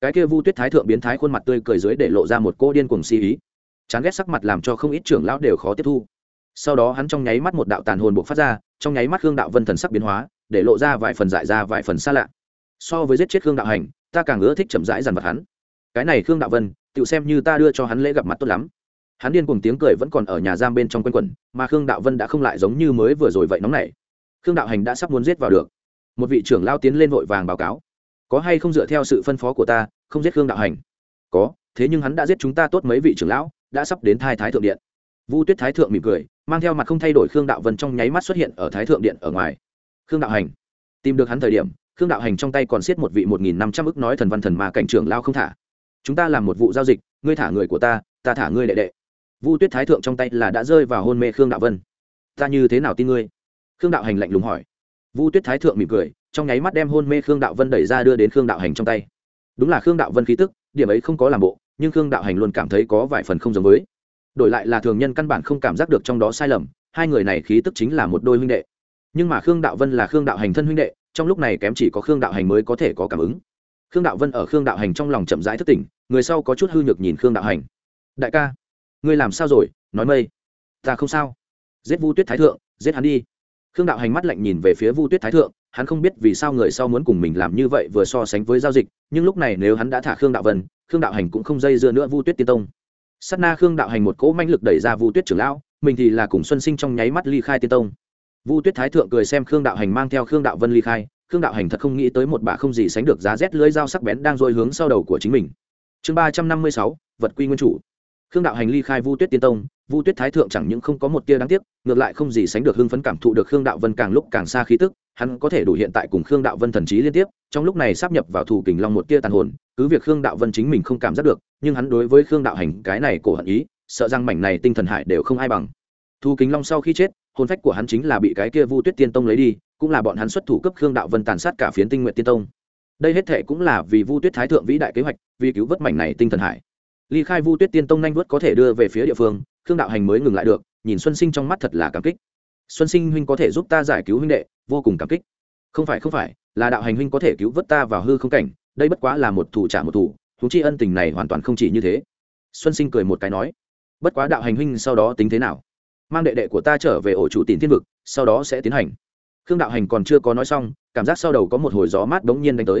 cái kia vu tuyết thái thượng biến thái khuôn mặt tươi cười dưới để lộ ra một cô điên cuồng si ý. Chán ghét sắc mặt làm cho không ít trưởng lão đều khó tiếp thu. Sau đó hắn trong nháy mắt một đạo tàn hồn buộc phát ra, trong nháy mắt Hương đạo vân thần sắc biến hóa, để lộ ra vài phần dại ra, vài phần xa lạ. So với giết chết Hương đạo hành, ta càng ưa thích chậm rãi dằn vặt hắn. Cái này khương đạo vân tự xem như ta đưa cho hắn lễ gặp mặt tốt lắm. Hắn điên cùng tiếng cười vẫn còn ở nhà giam bên trong quanh quẩn, mà khương đạo vân đã không lại giống như mới vừa rồi vậy nóng này khương đạo hành đã sắp muốn giết vào được. Một vị trưởng lao tiến lên vội vàng báo cáo có hay không dựa theo sự phân phó của ta, không giết khương đạo hành? Có, thế nhưng hắn đã giết chúng ta tốt mấy vị trưởng lão, đã sắp đến thai thái thượng điện. Vu tuyết thái thượng mỉm cười, mang theo mặt không thay đổi khương đạo vân trong nháy mắt xuất hiện ở thái thượng điện ở ngoài. Khương đạo hành. Tìm được hắn thời điểm, khương đạo hành trong tay còn xiết một vị một nghìn năm trăm ức nói thần văn thần mà cảnh trưởng lao không thả. Chúng ta làm một vụ giao dịch, ngươi thả người của ta ta thả ngươi đệ đệ. Vu tuyết thái thượng trong tay là đã rơi vào hôn mê khương đạo vân. Ta như thế nào tin ngươi? Khương đạo hành lạnh lùng hỏi. Vu tuyết thái thượng mỉm cười trong nháy mắt đem hôn mê khương đạo vân đẩy ra đưa đến khương đạo hành trong tay đúng là khương đạo vân khí tức điểm ấy không có làm bộ nhưng khương đạo hành luôn cảm thấy có vài phần không giống với đổi lại là thường nhân căn bản không cảm giác được trong đó sai lầm hai người này khí tức chính là một đôi huynh đệ nhưng mà khương đạo vân là khương đạo hành thân huynh đệ trong lúc này kém chỉ có khương đạo hành mới có thể có cảm ứng khương đạo vân ở khương đạo hành trong lòng chậm rãi thức tỉnh người sau có chút hư nhược nhìn khương đạo hành đại ca ngươi làm sao rồi nói mây ta không sao giết vu tuyết thái thượng giết hắn đi khương đạo hành mắt lạnh nhìn về phía vu tuyết thái thượng hắn không biết vì sao người sau muốn cùng mình làm như vậy vừa so sánh với giao dịch, nhưng lúc này nếu hắn đã thả khương đạo vân, khương đạo hành cũng không dây dưa nữa vu tuyết tiên tông. S á t na khương đạo hành một cỗ manh lực đẩy ra vu tuyết trưởng lão, mình thì là cùng xuân sinh trong nháy mắt ly khai tiên tông. Vu tuyết thái thượng cười xem khương đạo hành mang theo khương đạo vân ly khai, khương đạo hành thật không nghĩ tới một bà không gì sánh được giá rét lưới dao sắc bén đang dôi hướng sau đầu của chính mình. Chương ba trăm năm mươi sáu, vật quy nguyên chủ khương đạo hành ly khai vu tuyết tiên tông, vu tuyết thái thượng chẳng những không có một tia đáng tiếc, ngược lại không gì sánh được hưng phấn cảm thụ được khương đạo vân càng lúc càng xa khí tức, hắn có thể đủ hiện tại cùng khương đạo vân thần trí liên tiếp, trong lúc này sắp nhập vào thủ kình long một tia tàn hồn, cứ việc khương đạo vân chính mình không cảm giác được, nhưng hắn đối với khương đạo hành cái này cổ hận ý, sợ rằng mảnh này tinh thần hải đều không ai bằng. Thu kính long sau khi chết, hồn phách của hắn chính là bị cái kia vu tuyết tiên tông lấy đi, cũng là bọn hắn xuất thủ cấp khương đạo vân tàn sát cả phiến tinh nguyện tiên tông. Đây hết thệ cũng là vì vu tuyết thái thượng vĩ đại kế hoạch, vì cứu vớt mảnh này tinh thần hải ly khai vu tuyết tiên tông nhanh vớt có thể đưa về phía địa phương, khương đạo hành mới ngừng lại được, nhìn xuân sinh trong mắt thật là cảm kích. Xuân sinh huynh có thể giúp ta giải cứu huynh đệ, vô cùng cảm kích. Không phải không phải, là đạo hành huynh có thể cứu vớt ta vào hư không cảnh, đây bất quá là một thủ trả một thủ thú chi ân tình này hoàn toàn không chỉ như thế. Xuân sinh cười một cái nói, bất quá đạo hành huynh sau đó tính thế nào? Mang đệ đệ của ta trở về ổ chủ tìm thiên vực, sau đó sẽ tiến hành. Khương đạo hành còn chưa có nói xong, cảm giác sau đầu có một hồi gió mát đ ố n g nhiên đánh tới.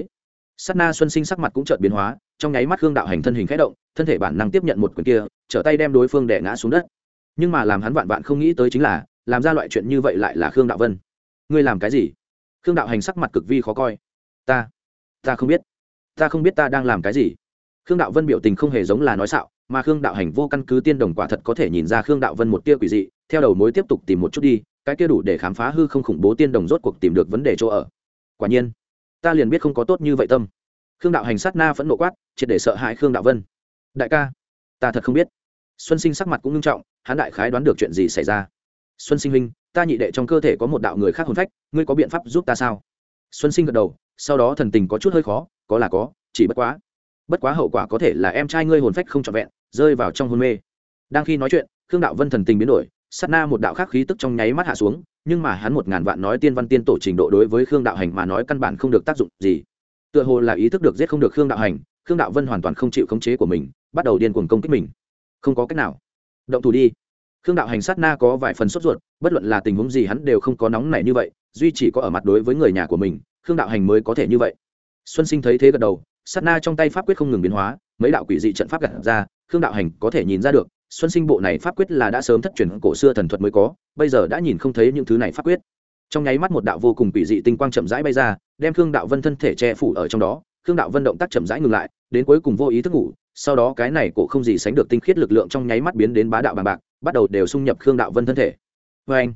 S á t na xuân sinh sắc mặt cũng chợt biến hóa trong nháy mắt khương đạo hành thân hình k h ẽ động, thân thể bản năng tiếp nhận một quyền kia, trở tay đem đối phương đẻ ngã xuống đất. Nhưng mà làm hắn vạn vạn không nghĩ tới chính là, làm ra loại chuyện như vậy lại là khương đạo vân. Ngươi làm cái gì? Khương đạo hành sắc mặt cực vi khó coi. Ta ta không biết. Ta không biết ta đang làm cái gì. Khương đạo vân biểu tình không hề giống là nói xạo, mà khương đạo hành vô căn cứ tiên đồng quả thật có thể nhìn ra khương đạo vân một tia quỷ dị, theo đầu mối tiếp tục tìm một chút đi, cái kia đủ để khám phá hư không khủng bố tiên đồng rốt cuộc tìm được vấn đề chỗ ở. Quả nhiên, ta liền biết không có tốt như vậy tâm khương đạo hành sát na phẫn nộ quát, triệt để sợ hãi khương đạo vân. Đại ca, ta thật không biết. Xuân sinh sắc mặt cũng nghiêm trọng, hắn đại khái đoán được chuyện gì xảy ra. Xuân sinh huynh, ta nhị đệ trong cơ thể có một đạo người khác hồn phách, ngươi có biện pháp giúp ta sao? Xuân sinh gật đầu, sau đó thần tình có chút hơi khó, có là có, chỉ bất quá. Bất quá hậu quả có thể là em trai ngươi hồn phách không trọn vẹn, rơi vào trong hôn mê. Đang khi nói chuyện, khương đạo vân thần tình biến đổi, sát na một đạo khác khí tức trong nháy mắt hạ xuống, nhưng mà hắn một ngàn vạn nói tiên văn tiên tổ trình độ đối với khương đạo hành mà nói căn bản không được tác dụng gì tựa hồ là ý thức được giết không được khương đạo hành, khương đạo vân hoàn toàn không chịu khống chế của mình, bắt đầu điên cuồng công kích mình. Không có cách nào. Động thủ đi. Khương đạo hành sát na có vài phần sốt ruột, bất luận là tình huống gì hắn đều không có nóng nảy như vậy, duy chỉ có ở mặt đối với người nhà của mình, khương đạo hành mới có thể như vậy. Xuân sinh thấy thế gật đầu, sát na trong tay pháp quyết không ngừng biến hóa, mấy đạo quỷ dị trận pháp gặt ra, khương đạo hành có thể nhìn ra được, xuân sinh bộ này pháp quyết là đã sớm thất truyền cổ xưa thần thuật mới có, bây giờ đã nhìn không thấy những thứ này pháp quyết trong nháy mắt một đạo vô cùng quỷ dị tinh quang chậm rãi bay ra, đem khương đạo vân thân thể che phủ ở trong đó. Khương đạo vân động tác chậm rãi ngừng lại, đến cuối cùng vô ý thức ngủ, sau đó cái này cổ không gì sánh được tinh khiết lực lượng trong nháy mắt biến đến bá đạo bằng bạc, bắt đầu đều xung nhập khương đạo vân thân thể. Vê anh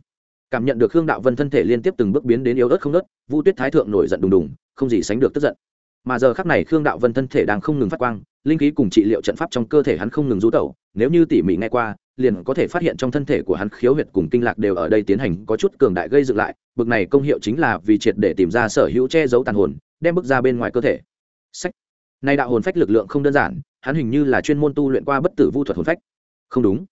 cảm nhận được khương đạo vân thân thể liên tiếp từng bước biến đến yếu ớt không ớt vu tuyết thái thượng nổi giận đùng đùng, không gì sánh được tức giận. Mà giờ khắc này khương đạo vân thân thể đang không ngừng phát quang linh khí cùng trị liệu trận pháp trong cơ thể hắn không ngừng rú tẩu, nếu như tỉ mỉ nghe qua, liền có thể phát hiện trong thân thể của hắn khiếu huyệt cùng kinh lạc đều ở đây tiến hành có chút cường đại gây dựng lại, bực này công hiệu chính là vì triệt để tìm ra sở hữu che giấu tàn hồn, đem bước ra bên ngoài cơ thể. Sách. Nay đạo hồn phách lực lượng không đơn giản, hắn hình như là chuyên môn tu luyện qua bất tử vu thuật hồn phách. Không đúng.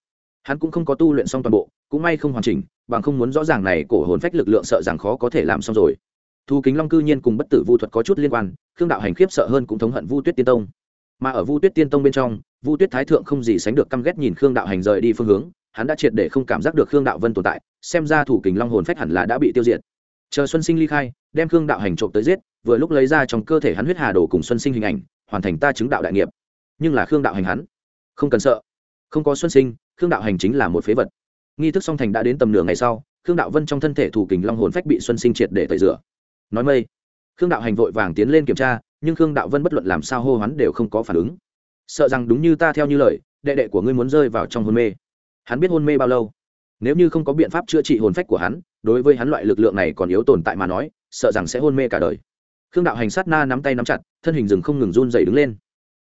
Hắn cũng không có tu luyện xong toàn bộ, cũng may không hoàn chỉnh, bằng không muốn rõ ràng này cổ hồn phách lực lượng sợ rằng khó có thể làm xong rồi. Thu kính long cư nhiên cùng bất tử vu thuật có chút liên quan, khương đạo hành khiếp sợ hơn cũng thống hận vu tuyết tiên tông mà ở vu tuyết tiên tông bên trong, vu tuyết thái thượng không gì sánh được căm ghét nhìn khương đạo hành rời đi phương hướng, hắn đã triệt để không cảm giác được khương đạo vân tồn tại, xem ra thủ kình long hồn phách hẳn là đã bị tiêu diệt. Chờ xuân sinh ly khai, đem khương đạo hành trộm tới giết, vừa lúc lấy ra trong cơ thể hắn huyết hà đồ cùng xuân sinh hình ảnh, hoàn thành ta chứng đạo đại nghiệp. Nhưng là khương đạo hành hắn, không cần sợ. Không có xuân sinh, khương đạo hành chính là một phế vật. Nghi thức song thành đã đến tầm nửa ngày sau, khương đạo vân trong thân thể thủ kình long hồn phách bị xuân sinh triệt để tẩy rửa. Nói mây, khương đạo hành vội vàng tiến lên kiểm tra nhưng khương đạo vân bất luận làm sao hô hoán đều không có phản ứng. Sợ rằng đúng như ta theo như lời, đệ đệ của ngươi muốn rơi vào trong hôn mê. Hắn biết hôn mê bao lâu. Nếu như không có biện pháp chữa trị hồn phách của hắn, đối với hắn loại lực lượng này còn yếu tồn tại mà nói, sợ rằng sẽ hôn mê cả đời. Khương đạo hành sát na nắm tay nắm chặt, thân hình rừng không ngừng run dày đứng lên.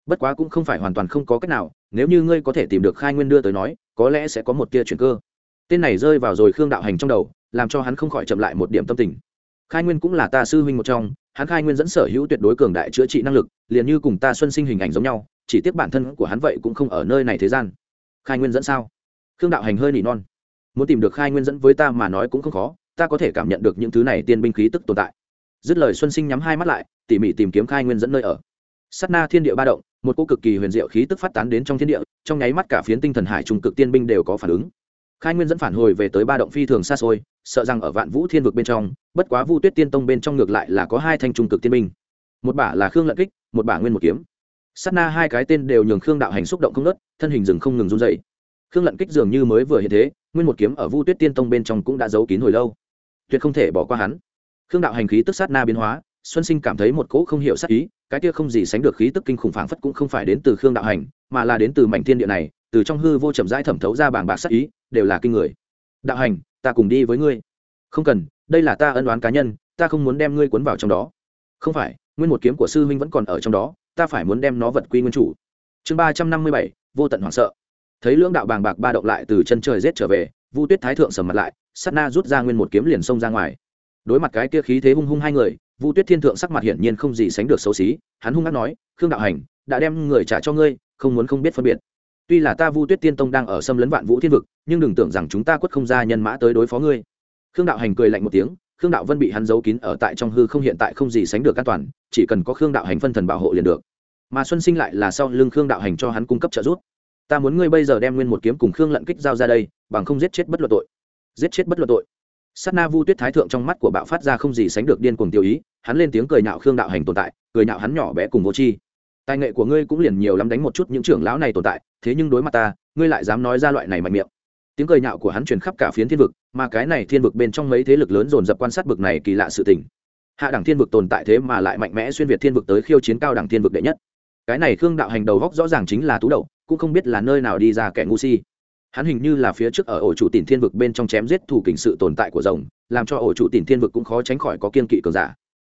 Bất quá cũng không phải hoàn toàn không có cách nào, nếu như ngươi có thể tìm được khai nguyên đưa tới nói, có lẽ sẽ có một tia chuyển cơ. Tên này rơi vào rồi khương đạo hành trong đầu, làm cho hắn không khỏi chậm lại một điểm tâm tình. Khai nguyên cũng là ta sư huynh một trong hắn khai nguyên dẫn sở hữu tuyệt đối cường đại chữa trị năng lực, liền như cùng ta xuân sinh hình ảnh giống nhau, chỉ tiếc bản thân của hắn vậy cũng không ở nơi này thế gian. Khai nguyên dẫn sao? Khương đạo hành hơi nỉ non. Muốn tìm được khai nguyên dẫn với ta mà nói cũng không khó, ta có thể cảm nhận được những thứ này tiên binh khí tức tồn tại. Dứt lời xuân sinh nhắm hai mắt lại, tỉ mỉ tìm kiếm khai nguyên dẫn nơi ở. Sắt na thiên địa ba động, một cô cực kỳ huyền diệu khí tức phát tán đến trong thiên địa, trong nháy mắt cả phiến tinh thần hải trung cực tiên binh đều có phản ứng khai nguyên dẫn phản hồi về tới ba động phi thường xa xôi, sợ rằng ở vạn vũ thiên vực bên trong, bất quá vu tuyết tiên tông bên trong ngược lại là có hai thanh trung cực tiên minh một bả là khương lận kích, một bả nguyên một kiếm. S na hai cái tên đều nhường khương đạo hành xúc động không nớt thân hình rừng không ngừng run dậy khương lận kích dường như mới vừa hiện thế, nguyên một kiếm ở vu tuyết tiên tông bên trong cũng đã giấu kín hồi lâu. Tuyệt không thể bỏ qua hắn. Khương đạo hành khí tức sát na biến hóa xuân sinh cảm thấy một cỗ không hiểu sát ý, cái kia không gì sánh được khí tức kinh khủng phảng phất cũng không phải đến từ khương đạo hành, mà là đến từ mảnh thiên địa này, từ trong hư vô chậm rãi thẩm thấu ra bảng bạc sát ý, đều là kinh người. Đạo hành, ta cùng đi với ngươi. Không cần, đây là ta ân đoán cá nhân, ta không muốn đem ngươi cuốn vào trong đó. Không phải, nguyên một kiếm của sư huynh vẫn còn ở trong đó, ta phải muốn đem nó vật quy nguyên chủ. Chương ba trăm năm mươi bảy, vô tận hoảng sợ. Thấy lưỡng đạo bàng bạc ba động lại từ chân trời rết trở về, vu tuyết thái thượng sầm mặt lại sắt na rút ra nguyên một kiếm liền xông ra ngoài. Đối mặt cái kia khí thế hung hung hai người vu tuyết thiên thượng sắc mặt hiển nhiên không gì sánh được xấu xí, hắn hung hát nói, khương đạo hành, đã đem người trả cho ngươi, không muốn không biết phân biệt. Tuy là ta vu tuyết tiên tông đang ở xâm lấn vạn vũ thiên vực, nhưng đừng tưởng rằng chúng ta quất không ra nhân mã tới đối phó ngươi. Khương đạo hành cười lạnh một tiếng, khương đạo vân bị hắn giấu kín ở tại trong hư không hiện tại không gì sánh được an toàn, chỉ cần có khương đạo hành phân thần bảo hộ liền được. Mà xuân sinh lại là sau lưng khương đạo hành cho hắn cung cấp trợ giúp. Ta muốn ngươi bây giờ đem nguyên một kiếm cùng khương lận kích giao ra đây, bằng không giết chết bất luận tội. Giết chết bất luận tội sát na vu tuyết thái thượng trong mắt của bạo phát ra không gì sánh được điên cuồng tiêu ý, hắn lên tiếng cười nhạo khương đạo hành tồn tại, cười nhạo hắn nhỏ bé cùng vô tri. Tài nghệ của ngươi cũng liền nhiều lắm đánh một chút những trưởng lão này tồn tại, thế nhưng đối mặt ta, ngươi lại dám nói ra loại này mạnh miệng. Tiếng cười nhạo của hắn truyền khắp cả phiến thiên vực, mà cái này thiên vực bên trong mấy thế lực lớn dồn dập quan sát vực này kỳ lạ sự tình. Hạ đẳng thiên vực tồn tại thế mà lại mạnh mẽ xuyên việt thiên vực tới khiêu chiến cao đẳng thiên vực đệ nhất. Cái này khương đạo hành đầu góc rõ ràng chính là tú đậu, cũng không biết là nơi nào đi ra kẻ ngu si hắn hình như là phía trước ở ổ chủ tỉnh thiên vực bên trong chém giết thủ kình sự tồn tại của rồng, làm cho ổ chủ tỉnh thiên vực cũng khó tránh khỏi có kiên kỵ cường giả.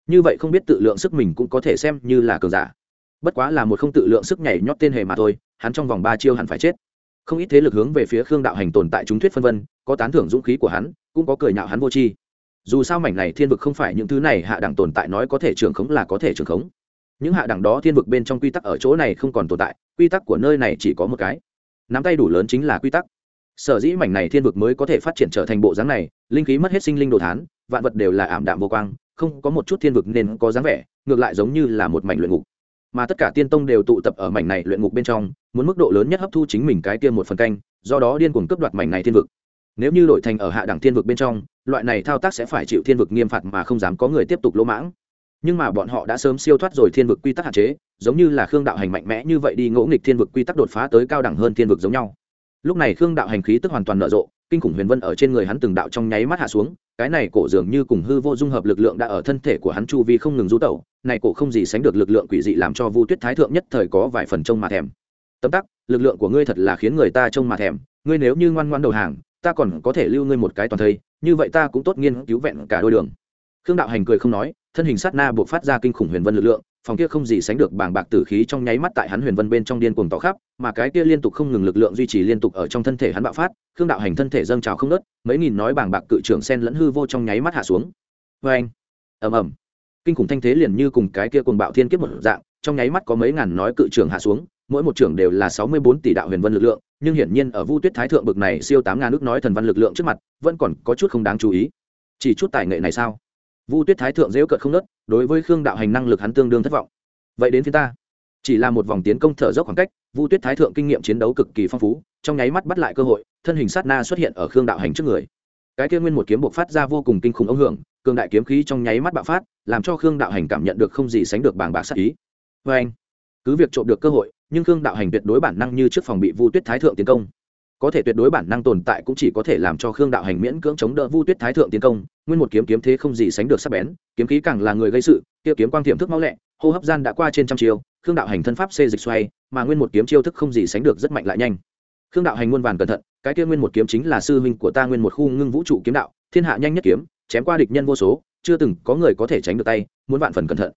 Như vậy không biết tự lượng sức mình cũng có thể xem như là cường giả. Bất quá là một không tự lượng sức nhảy nhót tên hề mà thôi, hắn trong vòng ba chiêu hẳn phải chết. Không ít thế lực hướng về phía khương đạo hành tồn tại chúng thuyết phân vân, có tán thưởng dũng khí của hắn, cũng có cười nhạo hắn vô tri. Dù sao mảnh này thiên vực không phải những thứ này hạ đẳng tồn tại nói có thể trường khống là có thể trường khống. Những hạ đẳng đó thiên vực bên trong quy tắc ở chỗ này không còn tồn tại, quy tắc của nơi này chỉ có một cái nắm tay đủ lớn chính là quy tắc. Sở dĩ mảnh này thiên vực mới có thể phát triển trở thành bộ dáng này, linh khí mất hết sinh linh đồ thán, vạn vật đều là ảm đạm vô quang, không có một chút thiên vực nên có dáng vẻ, ngược lại giống như là một mảnh luyện ngục. Mà tất cả tiên tông đều tụ tập ở mảnh này luyện ngục bên trong, muốn mức độ lớn nhất hấp thu chính mình cái tiên một phần canh, do đó điên cuồng cướp đoạt mảnh này thiên vực. Nếu như đổi thành ở hạ đẳng thiên vực bên trong, loại này thao tác sẽ phải chịu thiên vực nghiêm phạt mà không dám có người tiếp tục lỗ mãng nhưng mà bọn họ đã sớm siêu thoát rồi thiên vực quy tắc hạn chế, giống như là khương đạo hành mạnh mẽ như vậy đi ngỗ nghịch thiên vực quy tắc đột phá tới cao đẳng hơn thiên vực giống nhau. Lúc này khương đạo hành khí tức hoàn toàn nở rộ, kinh khủng huyền vân ở trên người hắn từng đạo trong nháy mắt hạ xuống, cái này cổ dường như cùng hư vô dung hợp lực lượng đã ở thân thể của hắn chu vi không ngừng rú tẩu, này cổ không gì sánh được lực lượng quỷ dị làm cho vu tuyết thái thượng nhất thời có vài phần trông mà thèm. Tấm tắc, lực lượng của ngươi thật là khiến người ta trông mà thèm, ngươi nếu như ngoan ngoan đầu hàng, ta còn có thể lưu ngươi một cái toàn thây, như vậy ta cũng tốt nghiên cứu vẹn cả đôi đường. Khương đạo hành cười không nói thân hình sát na buộc phát ra kinh khủng huyền vân lực lượng, phòng kia không gì sánh được bàng bạc tử khí trong nháy mắt tại hắn huyền vân bên trong điên cuồng tỏ khắp, mà cái kia liên tục không ngừng lực lượng duy trì liên tục ở trong thân thể hắn bạo phát, khương đạo hành thân thể dâng trào không nớt mấy nghìn nói bàng bạc cự trưởng sen lẫn hư vô trong nháy mắt hạ xuống. Vê anh ầm ầm! Kinh khủng thanh thế liền như cùng cái kia cuồng bạo thiên kiếp một dạng, trong nháy mắt có mấy ngàn nói cự trưởng hạ xuống, mỗi một trưởng đều là sáu mươi bốn tỷ đạo huyền vân lực lượng, nhưng hiển nhiên ở vu tuyết thái thượng bực này siêu tám ngàn nước nói thần văn lực lượng trước mặt, vẫn còn có chút không đáng chú ý. Chỉ chút tài nghệ này sao? Vu tuyết thái thượng dễu cợt không nớt, đối với khương đạo hành năng lực hắn tương đương thất vọng. Vậy đến phía ta. Chỉ là một vòng tiến công thở dốc khoảng cách, vu tuyết thái thượng kinh nghiệm chiến đấu cực kỳ phong phú, trong nháy mắt bắt lại cơ hội, thân hình sát na xuất hiện ở khương đạo hành trước người. Cái kia nguyên một kiếm buộc phát ra vô cùng kinh khủng ống hưởng, cường đại kiếm khí trong nháy mắt bạo phát, làm cho khương đạo hành cảm nhận được không gì sánh được bàng bạc sát ý. Vê anh cứ việc trộm được cơ hội, nhưng khương đạo hành tuyệt đối bản năng như trước phòng bị vu tuyết thái thượng tiến công có thể tuyệt đối bản năng tồn tại cũng chỉ có thể làm cho khương đạo hành miễn cưỡng chống đỡ vu tuyết thái thượng tiến công, nguyên một kiếm kiếm thế không gì sánh được sắc bén, kiếm khí càng là người gây sự, kia kiếm quang tiềm thức máu lẹ, hô hấp gian đã qua trên trăm chiêu, khương đạo hành thân pháp xê dịch xoay, mà nguyên một kiếm chiêu thức không gì sánh được rất mạnh lại nhanh. Khương đạo hành muôn vàn cẩn thận, cái kia nguyên một kiếm chính là sư huynh của ta nguyên một khu ngưng vũ trụ kiếm đạo, thiên hạ nhanh nhất kiếm, chém qua địch nhân vô số, chưa từng có người có thể tránh được tay muốn vạn phần cẩn thận.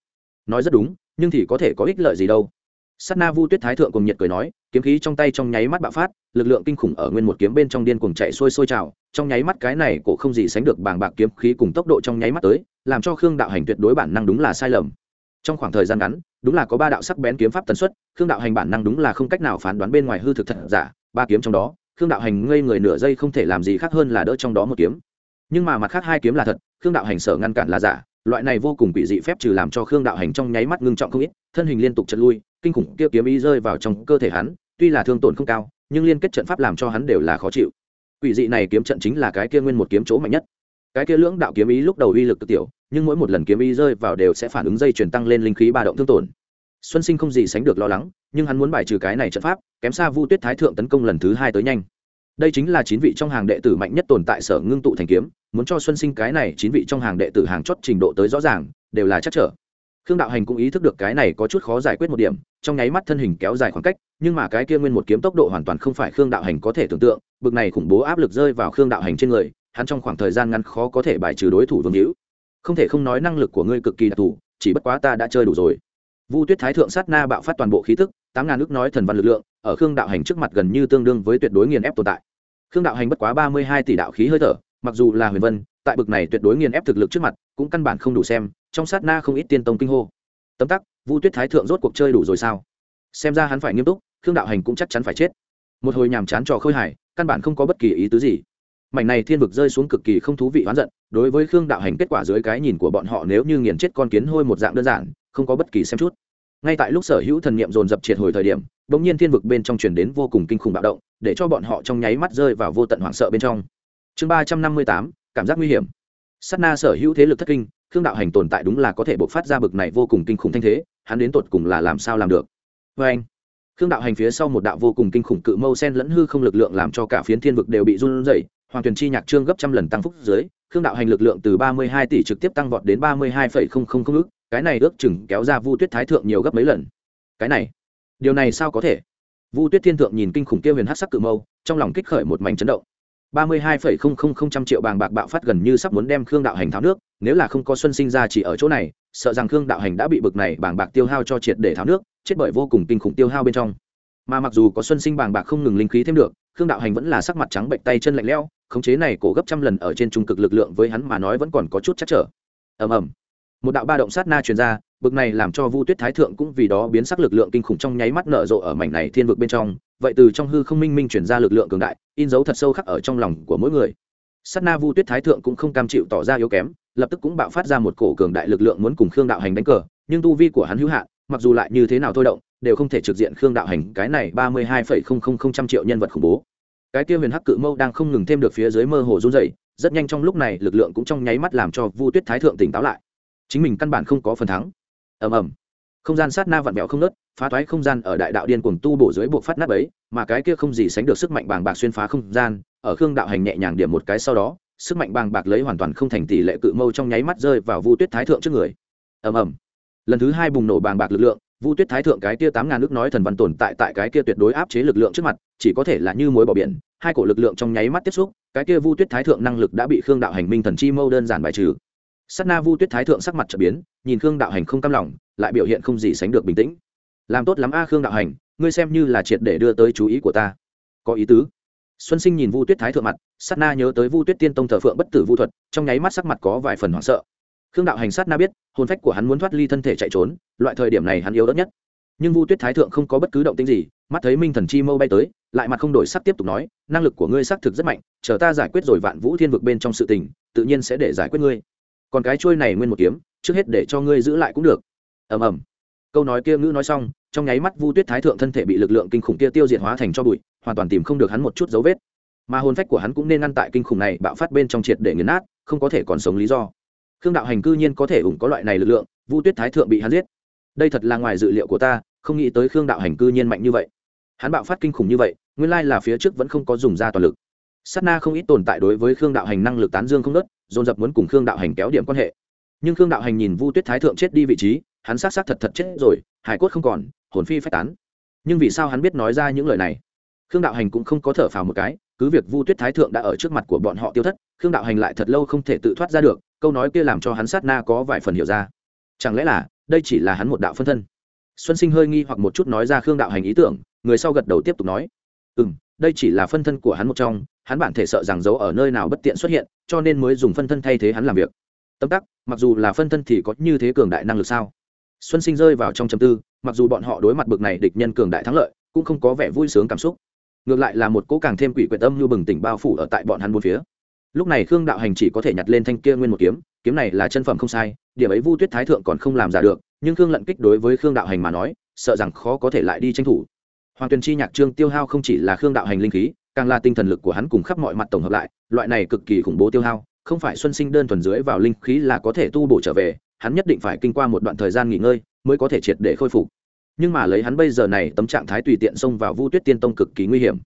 Nói rất đúng, nhưng thì có thể có ích lợi gì đâu. Sát na vu tuyết thái thượng cùng nhiệt cười nói kiếm khí trong tay trong nháy mắt bạo phát, lực lượng kinh khủng ở nguyên một kiếm bên trong điên cuồng chạy sôi sôi trào, trong nháy mắt cái này cổ không gì sánh được bàng bạc kiếm khí cùng tốc độ trong nháy mắt tới, làm cho khương đạo hành tuyệt đối bản năng đúng là sai lầm. Trong khoảng thời gian ngắn, đúng là có ba đạo sắc bén kiếm pháp tần suất, khương đạo hành bản năng đúng là không cách nào phán đoán bên ngoài hư thực thật giả, ba kiếm trong đó, khương đạo hành ngây người nửa giây không thể làm gì khác hơn là đỡ trong đó một kiếm. Nhưng mà mặt khác hai kiếm là thật, khương đạo hành sở ngăn cản là giả, loại này vô cùng quỷ dị phép trừ làm cho khương đạo hành trong nháy mắt ngưng trọng không ít, thân hình liên tục chật lui, kinh khủng kia kiếm ý rơi vào trong cơ thể hắn tuy là thương tổn không cao, nhưng liên kết trận pháp làm cho hắn đều là khó chịu. Quỷ dị này kiếm trận chính là cái kia nguyên một kiếm chỗ mạnh nhất. Cái kia lưỡng đạo kiếm ý lúc đầu uy lực cực tiểu, nhưng mỗi một lần kiếm ý rơi vào đều sẽ phản ứng dây chuyển tăng lên linh khí ba động thương tổn. Xuân sinh không gì sánh được lo lắng, nhưng hắn muốn bài trừ cái này trận pháp, kém xa vu tuyết thái thượng tấn công lần thứ hai tới nhanh. Đây chính là chín vị trong hàng đệ tử mạnh nhất tồn tại sở ngưng tụ thành kiếm, muốn cho xuân sinh cái này chín vị trong hàng đệ tử hàng chót trình độ tới rõ ràng, đều là chắc trở khương đạo hành cũng ý thức được cái này có chút khó giải quyết một điểm, trong nháy mắt thân hình kéo dài khoảng cách, nhưng mà cái kia nguyên một kiếm tốc độ hoàn toàn không phải khương đạo hành có thể tưởng tượng, bực này khủng bố áp lực rơi vào khương đạo hành trên người, hắn trong khoảng thời gian ngắn khó có thể bài trừ đối thủ vương hữu. Không thể không nói năng lực của ngươi cực kỳ đặc thù, chỉ bất quá ta đã chơi đủ rồi. Vu tuyết thái thượng sát na bạo phát toàn bộ khí tức, tám ngàn ước nói thần văn lực lượng, ở khương đạo hành trước mặt gần như tương đương với tuyệt đối nghiền ép tồn tại. Khương đạo hành bất quá ba mươi hai tỷ đạo khí hơi thở, mặc dù là huyền vân, tại bực này tuyệt đối nghiền ép thực lực trước mặt, cũng căn bản không đủ xem trong sát na không ít tiên tông kinh hô. Tấm tắc, vu tuyết thái thượng rốt cuộc chơi đủ rồi sao? Xem ra hắn phải nghiêm túc, khương đạo hành cũng chắc chắn phải chết. Một hồi nhàm chán trò khơi hải căn bản không có bất kỳ ý tứ gì. Mảnh này thiên vực rơi xuống cực kỳ không thú vị oán giận, đối với khương đạo hành kết quả dưới cái nhìn của bọn họ nếu như nghiền chết con kiến hôi một dạng đơn giản, không có bất kỳ xem chút. Ngay tại lúc sở hữu thần niệm dồn dập triệt hồi thời điểm đ ỗ n g nhiên thiên vực bên trong chuyển đến vô cùng kinh khủng bạo động, để cho bọn họ trong nháy mắt rơi vào vô tận hoảng sợ bên trong. Chương ba trăm năm mươi tám, cảm giác nguy hiểm. S á t na sở hữu thế lực thất kinh khương đạo hành tồn tại đúng là có thể bộc phát ra bực này vô cùng kinh khủng thanh thế, hắn đến tột cùng là làm sao làm được? Vê anh, khương đạo hành phía sau một đạo vô cùng kinh khủng cự mâu sen lẫn hư không lực lượng làm cho cả phiến thiên vực đều bị run rẩy, hoàng tuyền chi nhạc trương gấp trăm lần tăng phúc dưới, khương đạo hành lực lượng từ ba mươi hai tỷ trực tiếp tăng vọt đến ba mươi hai phẩy không không không ước cái này ước chừng kéo ra vu tuyết thái thượng nhiều gấp mấy lần. Cái này, điều này sao có thể? Vu tuyết thiên thượng nhìn kinh khủng kia huyền hát sắc cự mâu, trong lòng kích khởi một mảnh chấn động ba mươi hai phẩy không không không trăm triệu bàng bạc bạo phát gần như sắp muốn đem khương đạo hành tháo nước, nếu là không có xuân sinh ra chỉ ở chỗ này, sợ rằng khương đạo hành đã bị bực này bàng bạc tiêu hao cho triệt để tháo nước, chết bởi vô cùng kinh khủng tiêu hao bên trong. Mà mặc dù có xuân sinh bàng bạc không ngừng linh khí thêm được, khương đạo hành vẫn là sắc mặt trắng bệnh tay chân lạnh lẽo, khống chế này cổ gấp trăm lần ở trên trung cực lực lượng với hắn mà nói vẫn còn có chút chắc trở. Ầm ầm. Một đạo ba động sát na truyền ra, bực này làm cho vu tuyết thái thượng cũng vì đó biến sắc lực lượng kinh khủng trong nháy mắt nở rộ ở mảnh này thiên vực bên trong vậy từ trong hư không minh minh chuyển ra lực lượng cường đại, in dấu thật sâu khắc ở trong lòng của mỗi người. Sát na vu tuyết thái thượng cũng không cam chịu tỏ ra yếu kém, lập tức cũng bạo phát ra một cổ cường đại lực lượng muốn cùng khương đạo hành đánh cờ, nhưng tu vi của hắn hữu hạn, mặc dù lại như thế nào thôi động, đều không thể trực diện khương đạo hành, cái này ba mươi hai phẩy không không không trăm triệu nhân vật khủng bố. Cái kia huyền hắc cự mâu đang không ngừng thêm được phía dưới mơ hồ run dày rất nhanh trong lúc này lực lượng cũng trong nháy mắt làm cho vu tuyết thái thượng tỉnh táo lại. Chính mình căn bản không có phần thắng. Ầm ầm. Không gian sát na vặn vẹo không nớt phá toái không gian ở đại đạo điên cuồng tu bổ dưới buộc phát nát ấy, mà cái kia không gì sánh được sức mạnh bàng bạc xuyên phá không gian, ở khương đạo hành nhẹ nhàng điểm một cái sau đó, sức mạnh bàng bạc lấy hoàn toàn không thành tỷ lệ cự mâu trong nháy mắt rơi vào vu tuyết thái thượng trước người. Ầm ầm. Lần thứ hai bùng nổ bàng bạc lực lượng, vu tuyết thái thượng cái kia tám ngàn nước nói thần văn tồn tại tại cái kia tuyệt đối áp chế lực lượng trước mặt, chỉ có thể là như mối bỏ biển, hai cổ lực lượng trong nháy mắt tiếp xúc, cái kia vu tuyết thái thượng năng lực đã bị khương đạo hành minh thần chi mâu đơn giản bài trừ. Sát na vu tuyết thái thượng sắc mặt trở biến, nhìn khương đạo hành không cam lòng, lại biểu hiện không gì sánh được bình tĩnh làm tốt lắm a khương đạo hành, ngươi xem như là triệt để đưa tới chú ý của ta. Có ý tứ. Xuân sinh nhìn vu tuyết thái thượng mặt, sát na nhớ tới vu tuyết tiên tông thờ phượng bất tử vu thuật, trong nháy mắt sắc mặt có vài phần hoảng sợ. Khương đạo hành sát na biết, hồn phách của hắn muốn thoát ly thân thể chạy trốn, loại thời điểm này hắn yếu ớt nhất. Nhưng vu tuyết thái thượng không có bất cứ động tĩnh gì, mắt thấy minh thần chi mâu bay tới, lại mặt không đổi sắc tiếp tục nói, năng lực của ngươi xác thực rất mạnh, chờ ta giải quyết rồi vạn vũ thiên vực bên trong sự tình, tự nhiên sẽ để giải quyết ngươi. Còn cái trôi này nguyên một kiếm, trước hết để cho ngươi giữ lại cũng được. Ầm ầm câu nói kia ngữ nói xong, trong nháy mắt vu tuyết thái thượng thân thể bị lực lượng kinh khủng kia tiêu diệt hóa thành cho bụi, hoàn toàn tìm không được hắn một chút dấu vết. Mà hồn phách của hắn cũng nên ngăn tại kinh khủng này bạo phát bên trong triệt để nghiền nát, không có thể còn sống lý do. Khương đạo hành cư nhiên có thể ủng có loại này lực lượng, vu tuyết thái thượng bị hắn giết. Đây thật là ngoài dự liệu của ta, không nghĩ tới khương đạo hành cư nhiên mạnh như vậy. Hắn bạo phát kinh khủng như vậy, nguyên lai là phía trước vẫn không có dùng ra toàn lực. S á t na không ít tồn tại đối với khương đạo hành năng lực tán dương không nớt dồn dập muốn cùng khương đạo hành kéo điểm quan hệ. Nhưng khương đạo hành nhìn vu tuyết thái thượng chết đi vị trí hắn xác xác thật thật chết rồi hải cốt không còn, hồn phi phách tán. Nhưng vì sao hắn biết nói ra những lời này? Khương đạo hành cũng không có thở phào một cái, cứ việc vu tuyết thái thượng đã ở trước mặt của bọn họ tiêu thất, khương đạo hành lại thật lâu không thể tự thoát ra được, câu nói kia làm cho hắn sát na có vài phần hiểu ra. Chẳng lẽ là, đây chỉ là hắn một đạo phân thân? Xuân sinh hơi nghi hoặc một chút nói ra khương đạo hành ý tưởng, người sau gật đầu tiếp tục nói. Ừ m đây chỉ là phân thân của hắn một trong, hắn bản thể sợ rằng giấu ở nơi nào bất tiện xuất hiện, cho nên mới dùng phân thân thay thế hắn làm việc. Tâm tắc, mặc dù là phân thân thì có như thế cường đại năng lực sao? Xuân sinh rơi vào trong trầm tư, mặc dù bọn họ đối mặt bực này địch nhân cường đại thắng lợi, cũng không có vẻ vui sướng cảm xúc. Ngược lại là một cỗ càng thêm quỷ quyệt tâm như bừng tỉnh bao phủ ở tại bọn hắn bốn phía. Lúc này khương đạo hành chỉ có thể nhặt lên thanh kia nguyên một kiếm kiếm này là chân phẩm không sai, điểm ấy vu tuyết thái thượng còn không làm giả được, nhưng khương lận kích đối với khương đạo hành mà nói, sợ rằng khó có thể lại đi tranh thủ. Hoàng tuyền chi nhạc trương tiêu hao không chỉ là khương đạo hành linh khí, càng là tinh thần lực của hắn cùng khắp mọi mặt tổng hợp lại, loại này cực kỳ khủng bố tiêu hao, không phải xuân sinh đơn thuần dưới vào linh khí là có thể tu bổ trở về hắn nhất định phải kinh qua một đoạn thời gian nghỉ ngơi mới có thể triệt để khôi phục. Nhưng mà lấy hắn bây giờ này tấm trạng thái tùy tiện xông vào vu tuyết tiên tông cực kỳ nguy hiểm.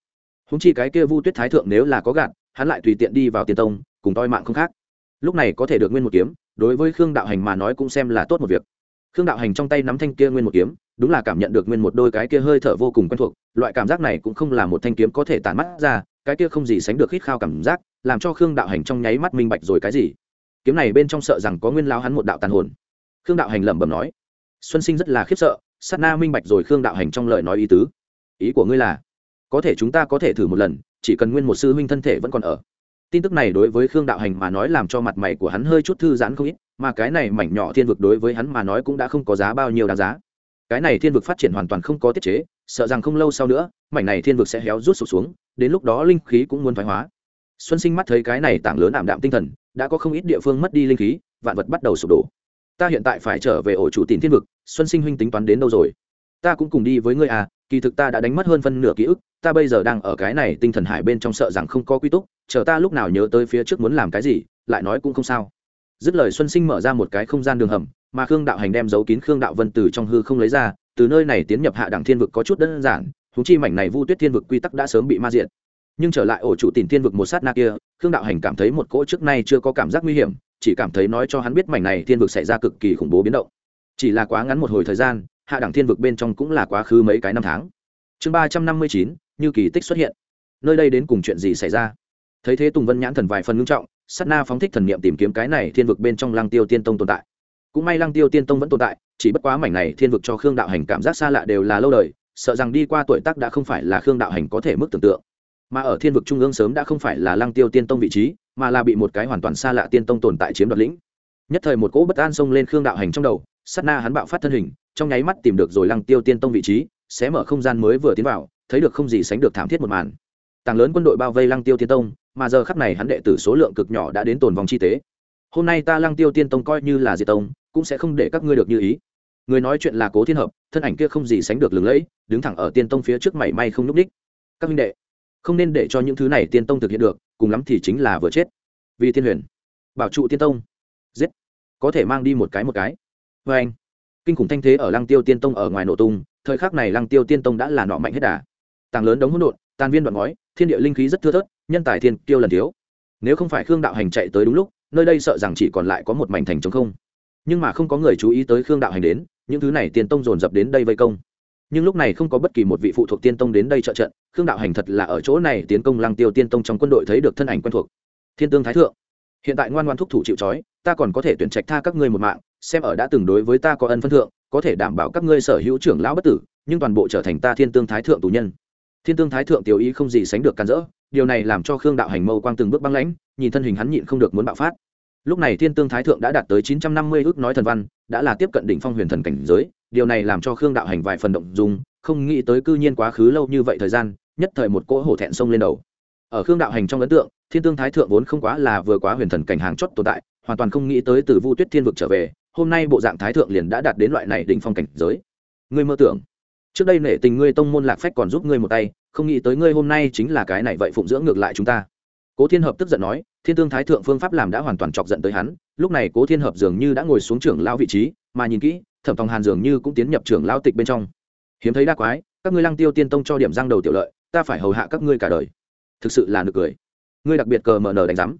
Húng chi cái kia vu tuyết thái thượng nếu là có gạt, hắn lại tùy tiện đi vào tiên tông, cùng toi mạng không khác. Lúc này có thể được nguyên một kiếm, đối với khương đạo hành mà nói cũng xem là tốt một việc. Khương đạo hành trong tay nắm thanh kia nguyên một kiếm, đúng là cảm nhận được nguyên một đôi cái kia hơi thở vô cùng quen thuộc, loại cảm giác này cũng không là một thanh kiếm có thể tản mắt ra, cái kia không gì sánh được hít khao cảm giác, làm cho khương đạo hành trong nháy mắt minh bạch rồi cái gì kiếm này bên trong sợ rằng có nguyên lao hắn một đạo tàn hồn. Khương đạo hành lẩm bẩm nói, xuân sinh rất là khiếp sợ, sát na minh bạch rồi khương đạo hành trong lời nói ý tứ. Ý của ngươi là, có thể chúng ta có thể thử một lần, chỉ cần nguyên một sư huynh thân thể vẫn còn ở. Tin tức này đối với khương đạo hành mà nói làm cho mặt mày của hắn hơi chút thư giãn không ít, mà cái này mảnh nhỏ thiên vực đối với hắn mà nói cũng đã không có giá bao nhiêu đáng giá. Cái này thiên vực phát triển hoàn toàn không có tiết chế, sợ rằng không lâu sau nữa, mảnh này thiên vực sẽ héo rút sụp xuống, đến lúc đó linh khí cũng muốn thoái hóa. Xuân sinh mắt thấy cái này tảng lớn ảm đạm tinh thần đã có không ít địa phương mất đi linh khí, vạn vật bắt đầu sụp đổ. Ta hiện tại phải trở về ổ chủ tìm thiên vực, xuân sinh huynh tính toán đến đâu rồi? Ta cũng cùng đi với ngươi à kỳ thực ta đã đánh mất hơn phân nửa ký ức, ta bây giờ đang ở cái này tinh thần hải bên trong sợ rằng không có quy túc, chờ ta lúc nào nhớ tới phía trước muốn làm cái gì, lại nói cũng không sao. Dứt lời xuân sinh mở ra một cái không gian đường hầm, mà khương đạo hành đem giấu kín khương đạo vân từ trong hư không lấy ra, từ nơi này tiến nhập hạ đẳng thiên vực có chút đơn giản thú chi mảnh này vu tuyết thiên vực quy tắc đã sớm bị ma diện nhưng trở lại ổ chủ tìm thiên vực một sát na kia, khương đạo hành cảm thấy một cỗ trước nay chưa có cảm giác nguy hiểm, chỉ cảm thấy nói cho hắn biết mảnh này thiên vực xảy ra cực kỳ khủng bố biến động. Chỉ là quá ngắn một hồi thời gian, hạ đẳng thiên vực bên trong cũng là quá khứ mấy cái năm tháng. Chương ba trăm năm mươi chín, như kỳ tích xuất hiện. Nơi đây đến cùng chuyện gì xảy ra? Thấy thế tùng vân nhãn thần vài phần ngưng trọng s á t na phóng thích thần niệm tìm kiếm cái này thiên vực bên trong lăng tiêu tiên tông tồn tại. Cũng may lăng tiêu tiên tông vẫn tồn tại, chỉ bất quá mảnh này thiên vực cho khương đạo hành cảm giác xa lạ đều là lâu đời, sợ rằng đi qua tuổi tác đã không phải là khương đạo hành có thể mức tưởng tượng mà ở thiên vực trung ương sớm đã không phải là lăng tiêu tiên tông vị trí, mà là bị một cái hoàn toàn xa lạ tiên tông tồn tại chiếm đoạt lĩnh. Nhất thời một cỗ bất an xông lên khương đạo hành trong đầu s á t na hắn bạo phát thân hình, trong nháy mắt tìm được rồi lăng tiêu tiên tông vị trí, xé mở không gian mới vừa tiến vào, thấy được không gì sánh được thảm thiết một màn. Tàng lớn quân đội bao vây lăng tiêu tiên tông, mà giờ khắp này hắn đệ tử số lượng cực nhỏ đã đến tồn vòng chi tế. Hôm nay ta lăng tiêu tiên tông coi như là diệt tông, cũng sẽ không để các ngươi được như ý. Người nói chuyện là cố thiên hợp, thân ảnh kia không gì sánh được lừng lẫy, đứng thẳng ở tiên tông phía trước mảy may không nhúc đích các minh đệ không nên để cho những thứ này tiên tông thực hiện được, cùng lắm thì chính là vừa chết. Vì thiên huyền, bảo trụ tiên tông. Giết. Có thể mang đi một cái một cái. Vê anh, kinh khủng thanh thế ở lăng tiêu tiên tông ở ngoài nổ tung, thời khắc này lăng tiêu tiên tông đã là nọ mạnh hết đà. Tàng lớn đống hỗn độn, tàn viên đoạn ngói, thiên địa linh khí rất thưa thớt, nhân tài thiên tiêu lần thiếu. Nếu không phải khương đạo hành chạy tới đúng lúc, nơi đây sợ rằng chỉ còn lại có một mảnh thành trống không. Nhưng mà không có người chú ý tới khương đạo hành đến, những thứ này tiên tông dồn dập đến đây vây công nhưng lúc này không có bất kỳ một vị phụ thuộc tiên tông đến đây trợ trận, khương đạo hành thật là ở chỗ này tiến công lăng tiêu tiên tông trong quân đội thấy được thân ảnh quen thuộc. Thiên tương thái thượng, hiện tại ngoan ngoan thúc thủ chịu trói, ta còn có thể tuyển trạch tha các ngươi một mạng, xem ở đã từng đối với ta có ân phân thượng, có thể đảm bảo các ngươi sở hữu trưởng lão bất tử, nhưng toàn bộ trở thành ta thiên tương thái thượng tù nhân. Thiên tương thái thượng tiểu ý không gì sánh được can dỡ điều này làm cho khương đạo hành mâu quang từng bước băng lãnh, nhìn thân hình hắn nhịn không được muốn bạo phát lúc này thiên tương thái thượng đã đạt tới chín trăm năm mươi ước nói thần văn, đã là tiếp cận đỉnh phong huyền thần cảnh giới, điều này làm cho khương đạo hành vài phần động dung, không nghĩ tới cư nhiên quá khứ lâu như vậy thời gian, nhất thời một cỗ hổ thẹn sông lên đầu. Ở khương đạo hành trong ấn tượng, thiên tương thái thượng vốn không quá là vừa quá huyền thần cảnh hàng chót tồn tại, hoàn toàn không nghĩ tới từ vu tuyết thiên vực trở về, hôm nay bộ dạng thái thượng liền đã đạt đến loại này đỉnh phong cảnh giới. Ngươi mơ tưởng, trước đây nể tình ngươi tông môn lạc phách còn giúp ngươi một tay, không nghĩ tới ngươi hôm nay chính là cái này vậy phụng dưỡng ngược lại chúng ta cố thiên hợp tức giận nói, thiên tương thái thượng phương pháp làm đã hoàn toàn chọc giận tới hắn, lúc này cố thiên hợp dường như đã ngồi xuống trưởng lao vị trí, mà nhìn kỹ, thẩm tòng hàn dường như cũng tiến nhập trưởng lao tịch bên trong. Hiếm thấy đa quái, các ngươi lăng tiêu tiên tông cho điểm giang đầu tiểu lợi, ta phải hầu hạ các ngươi cả đời. Thực sự là nực cười. Ngươi đặc biệt cờ mở nở đánh giám.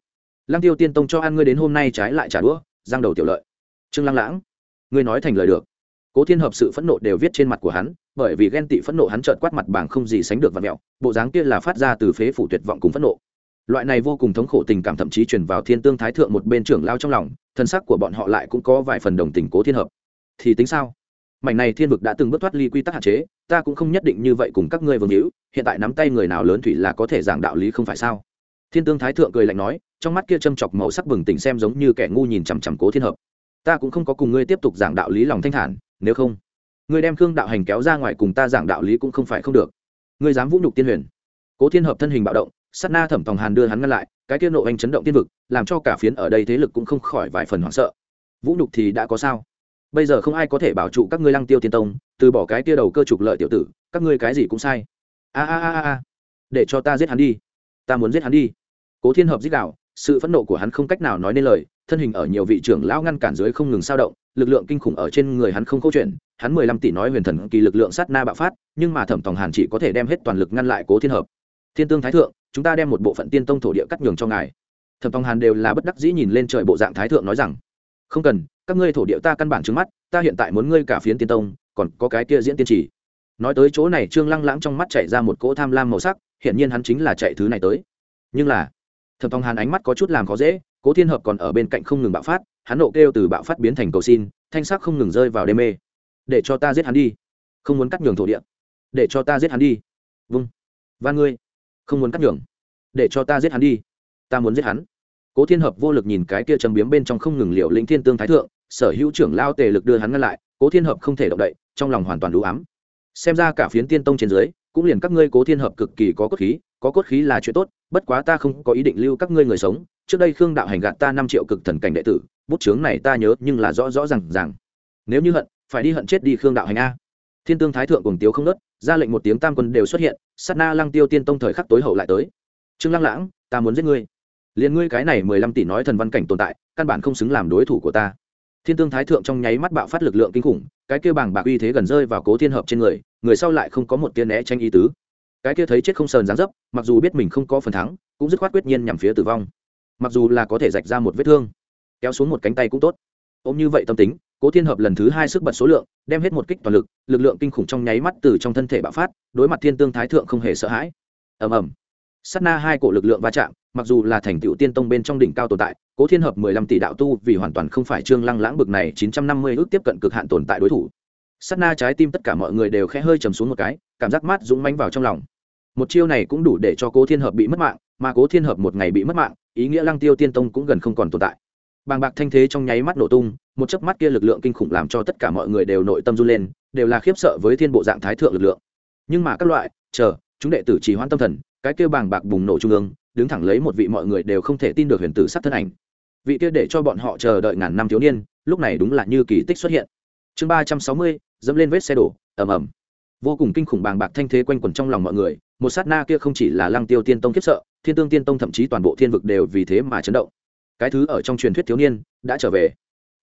Lăng tiêu tiên tông cho ăn ngươi đến hôm nay trái lại trả đũa giang đầu tiểu lợi. Trương lăng lãng, ngươi nói thành lời được. Cố thiên hợp sự phẫn nộ đều viết trên mặt của hắn, bởi vì ghen tị phẫn nộ hắn trợn quát mặt bảng không gì sánh được và mẹo, bộ dáng kia là phát ra từ phế phủ tuyệt vọng cùng phẫn nộ loại này vô cùng thống khổ tình cảm thậm chí truyền vào thiên tương thái thượng một bên trưởng lao trong lòng, thân sắc của bọn họ lại cũng có vài phần đồng tình cố thiên hợp. Thì tính sao? Mảnh này thiên vực đã từng bước thoát ly quy tắc hạn chế, ta cũng không nhất định như vậy cùng các ngươi vương hữu, hiện tại nắm tay người nào lớn thủy là có thể giảng đạo lý không phải sao? Thiên tương thái thượng cười lạnh nói, trong mắt kia châm chọc màu sắc bừng tỉnh xem giống như kẻ ngu nhìn chằm chằm cố thiên hợp. Ta cũng không có cùng ngươi tiếp tục giảng đạo lý lòng thanh thản, nếu không, ngươi đem khương đạo hành kéo ra ngoài cùng ta giảng đạo lý cũng không phải không được. Ngươi dám vũ nhục tiên huyền. Cố thiên hợp thân hình bạo động sát na thẩm tòng hàn đưa hắn ngăn lại, cái kia nộ anh chấn động tiên vực, làm cho cả phiến ở đây thế lực cũng không khỏi vài phần hoảng sợ. Vũ nhục thì đã có sao? Bây giờ không ai có thể bảo trụ các ngươi lăng tiêu tiên tông, từ bỏ cái kia đầu cơ trục lợi tiểu tử, các ngươi cái gì cũng sai. A a a a để cho ta giết hắn đi. Ta muốn giết hắn đi. Cố thiên hợp giết đạo sự phẫn nộ của hắn không cách nào nói nên lời, thân hình ở nhiều vị trưởng lão ngăn cản dưới không ngừng sao động, lực lượng kinh khủng ở trên người hắn không câu chuyện. Hắn mười lăm tỷ nói huyền thần kỳ lực lượng sát na bạo phát, nhưng mà thẩm tòng hàn chỉ có thể đem hết toàn lực ngăn lại cố thiên hợp thiên tương thái thượng, chúng ta đem một bộ phận tiên tông thổ địa cắt nhường cho ngài. Thẩm tòng hàn đều là bất đắc dĩ nhìn lên trời bộ dạng thái thượng nói rằng, không cần, các ngươi thổ địa ta căn bản trước mắt, ta hiện tại muốn ngươi cả phiến tiên tông, còn có cái kia diễn tiên trì. Nói tới chỗ này, trương lăng lãng trong mắt chạy ra một cỗ tham lam màu sắc hiện nhiên hắn chính là chạy thứ này tới. Nhưng là, thẩm tòng hàn ánh mắt có chút làm khó dễ, cố thiên hợp còn ở bên cạnh không ngừng bạo phát, hắn nộ kêu từ bạo phát biến thành cầu xin, thanh sắc không ngừng rơi vào đê mê. Để cho ta giết hắn đi, không muốn cắt nhường thổ địa. Để cho ta giết hắn đi. Vâng. Và ngươi không muốn cắt nhường. Để cho ta giết hắn đi. Ta muốn giết hắn. Cố thiên hợp vô lực nhìn cái kia châm biếm bên trong không ngừng liệu lĩnh thiên tương thái thượng, sở hữu trưởng lao tề lực đưa hắn ngăn lại, cố thiên hợp không thể động đậy, trong lòng hoàn toàn đủ ám. Xem ra cả phiến tiên tông trên dưới, cũng liền các ngươi cố thiên hợp cực kỳ có cốt khí, có cốt khí là chuyện tốt, bất quá ta không có ý định lưu các ngươi người sống. Trước đây khương đạo hành gạt ta năm triệu cực thần cảnh đệ tử, bút chướng này ta nhớ nhưng là rõ rõ rằng rằng nếu như hận, phải đi hận chết đi khương đạo hành a thiên tương thái thượng cùng tiếu không nớt, ra lệnh một tiếng tam quân đều xuất hiện s á t na lăng tiêu tiên tông thời khắc tối hậu lại tới. Trương lăng lãng, ta muốn giết ngươi. Liền ngươi cái này mười lăm tỷ nói thần văn cảnh tồn tại, căn bản không xứng làm đối thủ của ta. Thiên tương thái thượng trong nháy mắt bạo phát lực lượng kinh khủng, cái kia bàng bạc uy thế gần rơi vào cố thiên hợp trên người người sau lại không có một tiên né tranh ý tứ. Cái kia thấy chết không sờn dáng dấp, mặc dù biết mình không có phần thắng, cũng dứt khoát quyết nhiên nhằm phía tử vong. Mặc dù là có thể rạch ra một vết thương, kéo xuống một cánh tay cũng tốt. Ôm như vậy tâm tính cố thiên hợp lần thứ hai sức bật số lượng, đem hết một kích toàn lực lực lượng kinh khủng trong nháy mắt từ trong thân thể bạo phát, đối mặt thiên tương thái thượng không hề sợ hãi. Ầm ầm. Sát na hai cổ lực lượng va chạm, mặc dù là thành tựu tiên tông bên trong đỉnh cao tồn tại, cố thiên hợp mười lăm tỷ đạo tu vì hoàn toàn không phải trương lăng lãng bực này chín trăm năm mươi ước tiếp cận cực hạn tồn tại đối thủ. Sát na trái tim tất cả mọi người đều khẽ hơi trầm xuống một cái, cảm giác mát dũng manh vào trong lòng. Một chiêu này cũng đủ để cho cố thiên hợp bị mất mạng, mà cố thiên hợp một ngày bị mất mạng, ý nghĩa lăng tiêu tiên tông cũng gần không còn tồn tại bàng bạc thanh thế trong nháy mắt nổ tung, một chớp mắt kia lực lượng kinh khủng làm cho tất cả mọi người đều nội tâm run lên, đều là khiếp sợ với thiên bộ dạng thái thượng lực lượng. Nhưng mà các loại, chờ, chúng đệ tử chỉ hoan tâm thần, cái kia bàng bạc bùng nổ trung ương, đứng thẳng lấy một vị mọi người đều không thể tin được huyền tử sát thân ảnh. Vị kia để cho bọn họ chờ đợi ngàn năm thiếu niên, lúc này đúng là như kỳ tích xuất hiện. Chương ba trăm sáu mươi, dẫm lên vết xe đổ, ầm ầm. Vô cùng kinh khủng bàng bạc thanh thế quanh quẩn trong lòng mọi người, một sát na kia không chỉ là lăng tiêu tiên tông kiếp sợ, thiên tương tiên tông thậm chí toàn bộ thiên vực đều vì thế mà chấn động cái thứ ở trong truyền thuyết thiếu niên đã trở về.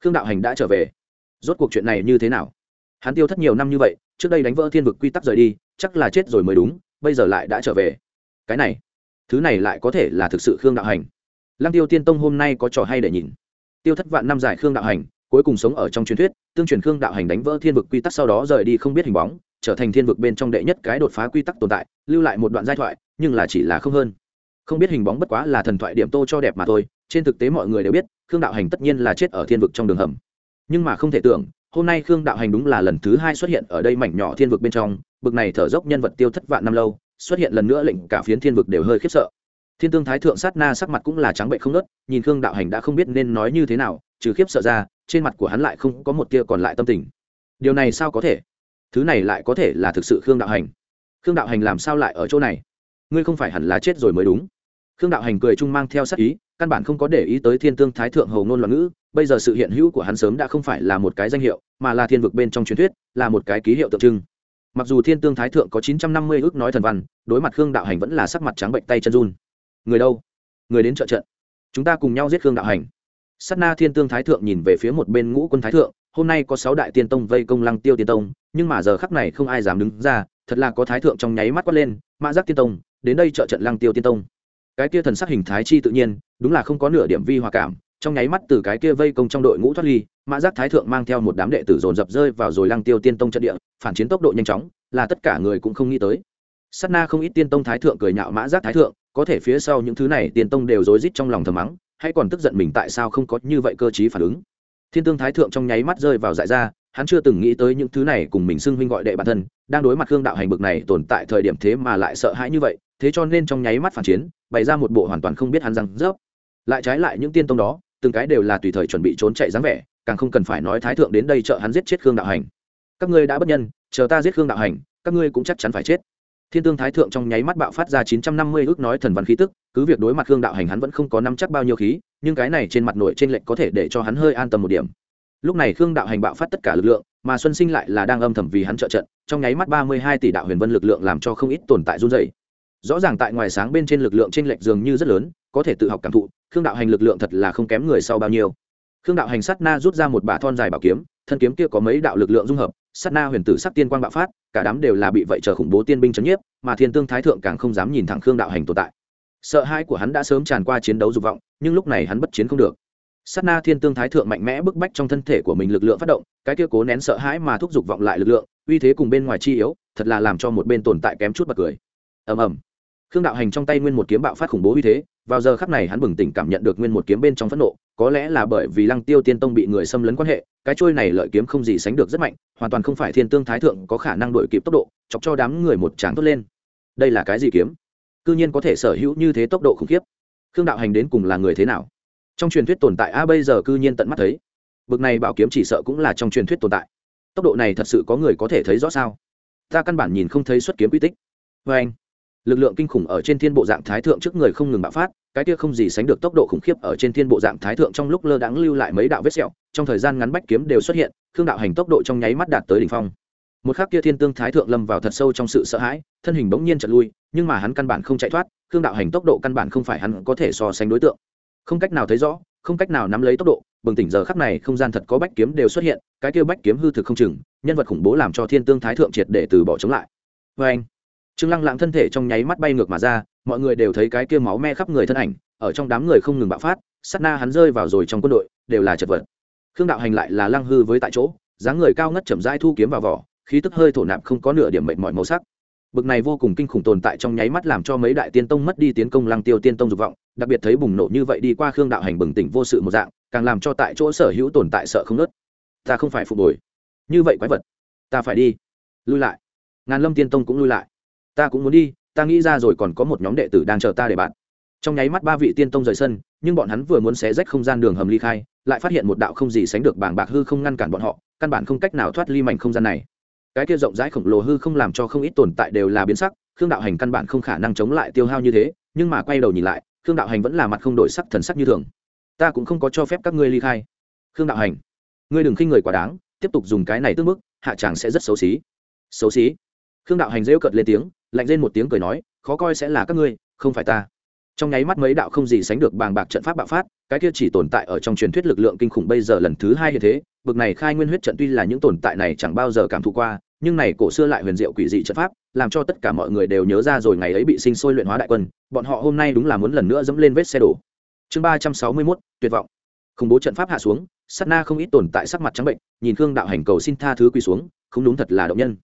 Khương đạo hành đã trở về. Rốt cuộc chuyện này như thế nào? Hắn tiêu thất nhiều năm như vậy, trước đây đánh vỡ thiên vực quy tắc rời đi, chắc là chết rồi mới đúng, bây giờ lại đã trở về. Cái này, thứ này lại có thể là thực sự khương đạo hành. Lăng tiêu tiên tông hôm nay có trò hay để nhìn. Tiêu thất vạn năm dài khương đạo hành, cuối cùng sống ở trong truyền thuyết, tương truyền khương đạo hành đánh vỡ thiên vực quy tắc sau đó rời đi không biết hình bóng, trở thành thiên vực bên trong đệ nhất cái đột phá quy tắc tồn tại, lưu lại một đoạn giai thoại, nhưng là chỉ là không hơn. Không biết hình bóng bất quá là thần thoại điểm tô cho đẹp mà thôi trên thực tế mọi người đều biết, khương đạo hành tất nhiên là chết ở thiên vực trong đường hầm. Nhưng mà không thể tưởng, hôm nay khương đạo hành đúng là lần thứ hai xuất hiện ở đây mảnh nhỏ thiên vực bên trong, bực này thở dốc nhân vật tiêu thất vạn năm lâu, xuất hiện lần nữa lệnh cả phiến thiên vực đều hơi khiếp sợ. Thiên tương thái thượng sát na sắc mặt cũng là trắng bệnh không nớt nhìn khương đạo hành đã không biết nên nói như thế nào, trừ khiếp sợ ra, trên mặt của hắn lại không có một tia còn lại tâm tình. Điều này sao có thể? Thứ này lại có thể là thực sự khương đạo hành. Khương đạo hành làm sao lại ở chỗ này? Ngươi không phải hẳn là chết rồi mới đúng. Khương đạo hành cười chung mang theo sắc ý căn bản không có để ý tới thiên tương thái thượng hầu ngôn loạn ngữ, bây giờ sự hiện hữu của hắn sớm đã không phải là một cái danh hiệu, mà là thiên vực bên trong truyền thuyết, là một cái ký hiệu tượng trưng. Mặc dù thiên tương thái thượng có chín trăm năm mươi ước nói thần văn, đối mặt khương đạo hành vẫn là sắc mặt trắng bệnh tay chân run. Người đâu? Người đến trợ trận. Chúng ta cùng nhau giết khương đạo hành. S á t na thiên tương thái thượng nhìn về phía một bên ngũ quân thái thượng, hôm nay có sáu đại tiên tông vây công lăng tiêu tiên tông, nhưng mà giờ khắc này không ai dám đứng ra, thật là có thái thượng trong nháy mắt quát lên, mã giác tiên tông, đến đây trợ trận lăng tiêu tiên tông cái kia thần sắc hình thái chi tự nhiên, đúng là không có nửa điểm vi hòa cảm, trong nháy mắt từ cái kia vây công trong đội ngũ thoát ly, mã giác thái thượng mang theo một đám đệ tử dồn dập rơi vào rồi lăng tiêu tiên tông trận địa, phản chiến tốc độ nhanh chóng, là tất cả người cũng không nghĩ tới. Sát na không ít tiên tông thái thượng cười nhạo mã giác thái thượng, có thể phía sau những thứ này tiên tông đều rối rít trong lòng thầm mắng hay còn tức giận mình tại sao không có như vậy cơ chí phản ứng. Thiên tương thái thượng trong nháy mắt rơi vào dại ra hắn chưa từng nghĩ tới những thứ này cùng mình xưng huynh gọi đệ bản thân, đang đối mặt khương đạo hành bực này tồn tại thời điểm thế mà lại sợ hãi như vậy, thế cho nên trong nháy mắt phản chiến, bày ra một bộ hoàn toàn không biết hắn răng rớp. Lại trái lại những tiên tông đó, từng cái đều là tùy thời chuẩn bị trốn chạy dáng vẻ, càng không cần phải nói thái thượng đến đây trợ hắn giết chết khương đạo hành. Các ngươi đã bất nhân, chờ ta giết khương đạo hành, các ngươi cũng chắc chắn phải chết. Thiên tương thái thượng trong nháy mắt bạo phát ra chín trăm năm mươi ước nói thần văn khí tức, cứ việc đối mặt khương đạo hành hắn vẫn không có năm chắc bao nhiêu khí, nhưng cái này trên mặt nội trên lệnh có thể để cho hắn hơi an tâm một điểm lúc này khương đạo hành bạo phát tất cả lực lượng, mà xuân sinh lại là đang âm thầm vì hắn trợ trận, trong nháy mắt ba mươi hai tỷ đạo huyền vân lực lượng làm cho không ít tồn tại run dày rõ ràng tại ngoài sáng bên trên lực lượng t r ê n lệch dường như rất lớn, có thể tự học cảm thụ, khương đạo hành lực lượng thật là không kém người sau bao nhiêu. Khương đạo hành sát na rút ra một bả thon dài bảo kiếm, thân kiếm kia có mấy đạo lực lượng dung hợp, sát na huyền tử sắc tiên quang bạo phát, cả đám đều là bị vậy chờ khủng bố tiên binh c h ấ n nhiếp, mà thiên tương thái thượng càng không dám nhìn thẳng khương đạo hành tồn tại. Sợ hãi của hắn đã sớm tràn qua chiến đấu dục vọng, nhưng lúc này hắn bất chiến không được sát na thiên tương thái thượng mạnh mẽ bức bách trong thân thể của mình lực lượng phát động, cái kia cố nén sợ hãi mà thúc giục vọng lại lực lượng, uy thế cùng bên ngoài chi yếu, thật là làm cho một bên tồn tại kém chút bật cười. Ầm ầm. Khương đạo hành trong tay nguyên một kiếm bạo phát khủng bố uy thế, vào giờ khắc này hắn bừng tỉnh cảm nhận được nguyên một kiếm bên trong phẫn nộ, có lẽ là bởi vì lăng tiêu tiên tông bị người xâm lấn quan hệ, cái trôi này lợi kiếm không gì sánh được rất mạnh, hoàn toàn không phải thiên tương thái thượng có khả năng đổi kịp tốc độ, chọc cho đám người một tráng tốt lên. Đây là cái gì kiếm? Cư nhiên có thể sở hữu như thế tốc độ khủng khiếp. Khương đạo hành đến cùng là người thế nào? Trong truyền thuyết tồn tại a bây giờ cư nhiên tận mắt thấy. Bực này bảo kiếm chỉ sợ cũng là trong truyền thuyết tồn tại. Tốc độ này thật sự có người có thể thấy rõ sao? Ta căn bản nhìn không thấy xuất kiếm quy tích. Vê anh, lực lượng kinh khủng ở trên thiên bộ dạng thái thượng trước người không ngừng bạo phát, cái kia không gì sánh được tốc độ khủng khiếp ở trên thiên bộ dạng thái thượng trong lúc lơ đãng lưu lại mấy đạo vết sẹo, trong thời gian ngắn bách kiếm đều xuất hiện, khương đạo hành tốc độ trong nháy mắt đạt tới đỉnh phong. Một khắc kia thiên tương thái thượng lâm vào thật sâu trong sự sợ hãi, thân hình bỗng nhiên chật lui, nhưng mà hắn căn bản không chạy thoát, khương đạo hành tốc độ căn bản không phải hắn có thể so sánh đối tượng không cách nào thấy rõ, không cách nào nắm lấy tốc độ, bừng tỉnh giờ khắc này không gian thật có bách kiếm đều xuất hiện, cái kia bách kiếm hư thực không chừng, nhân vật khủng bố làm cho thiên tương thái thượng triệt để từ bỏ chống lại. Vê anh, trương lăng lạng thân thể trong nháy mắt bay ngược mà ra, mọi người đều thấy cái kia máu me khắp người thân ảnh, ở trong đám người không ngừng bạo phát, sát na hắn rơi vào rồi trong quân đội, đều là chật vật. Khương đạo hành lại là lăng hư với tại chỗ, dáng người cao ngất chậm rãi thu kiếm vào vỏ, khí tức hơi thổ nạp không có nửa điểm mệnh mọi màu sắc. Bực này vô cùng kinh khủng tồn tại trong nháy mắt làm cho mấy đại tiên tông mất đi tiến công lăng tiêu tiên tông dục vọng đặc biệt thấy bùng nổ như vậy đi qua khương đạo hành bừng tỉnh vô sự một dạng, càng làm cho tại chỗ sở hữu tồn tại sợ không nớt ta không phải phục hồi như vậy quái vật. Ta phải đi. Lui lại. Ngàn lâm tiên tông cũng lui lại. Ta cũng muốn đi, ta nghĩ ra rồi còn có một nhóm đệ tử đang chờ ta để bạn. Trong nháy mắt ba vị tiên tông rời sân, nhưng bọn hắn vừa muốn xé rách không gian đường hầm ly khai, lại phát hiện một đạo không gì sánh được bảng bạc hư không ngăn cản bọn họ, căn bản không cách nào thoát ly mảnh không gian này. Cái kia rộng rãi khổng lồ hư không làm cho không ít tồn tại đều là biến sắc, khương đạo hành căn bản không khả năng chống lại tiêu hao như thế, nhưng mà quay đầu nhìn lại khương đạo hành vẫn là mặt không đổi sắc thần sắc như thường. Ta cũng không có cho phép các ngươi ly khai. Khương đạo hành, ngươi đừng khinh người quá đáng, tiếp tục dùng cái này tương bức, hạ chàng sẽ rất xấu xí. Xấu xí? Khương đạo hành rêu cợt lên tiếng, lạnh lên một tiếng cười nói, khó coi sẽ là các ngươi, không phải ta. Trong nháy mắt mấy đạo không gì sánh được bàng bạc trận pháp bạo phát, cái kia chỉ tồn tại ở trong truyền thuyết lực lượng kinh khủng bây giờ lần thứ hai như thế, bực này khai nguyên huyết trận tuy là những tồn tại này chẳng bao giờ cảm thụ qua nhưng này cổ xưa lại huyền diệu quỷ dị trận pháp, làm cho tất cả mọi người đều nhớ ra rồi ngày ấy bị sinh sôi luyện hóa đại quân, bọn họ hôm nay đúng là muốn lần nữa dẫm lên vết xe đổ. Chương ba trăm sáu mươi mốt, tuyệt vọng. Khủng bố trận pháp hạ xuống, sát na không ít tồn tại sắc mặt trắng bệnh, nhìn khương đạo hành cầu xin tha thứ quỳ xuống, không đúng thật là động nhân.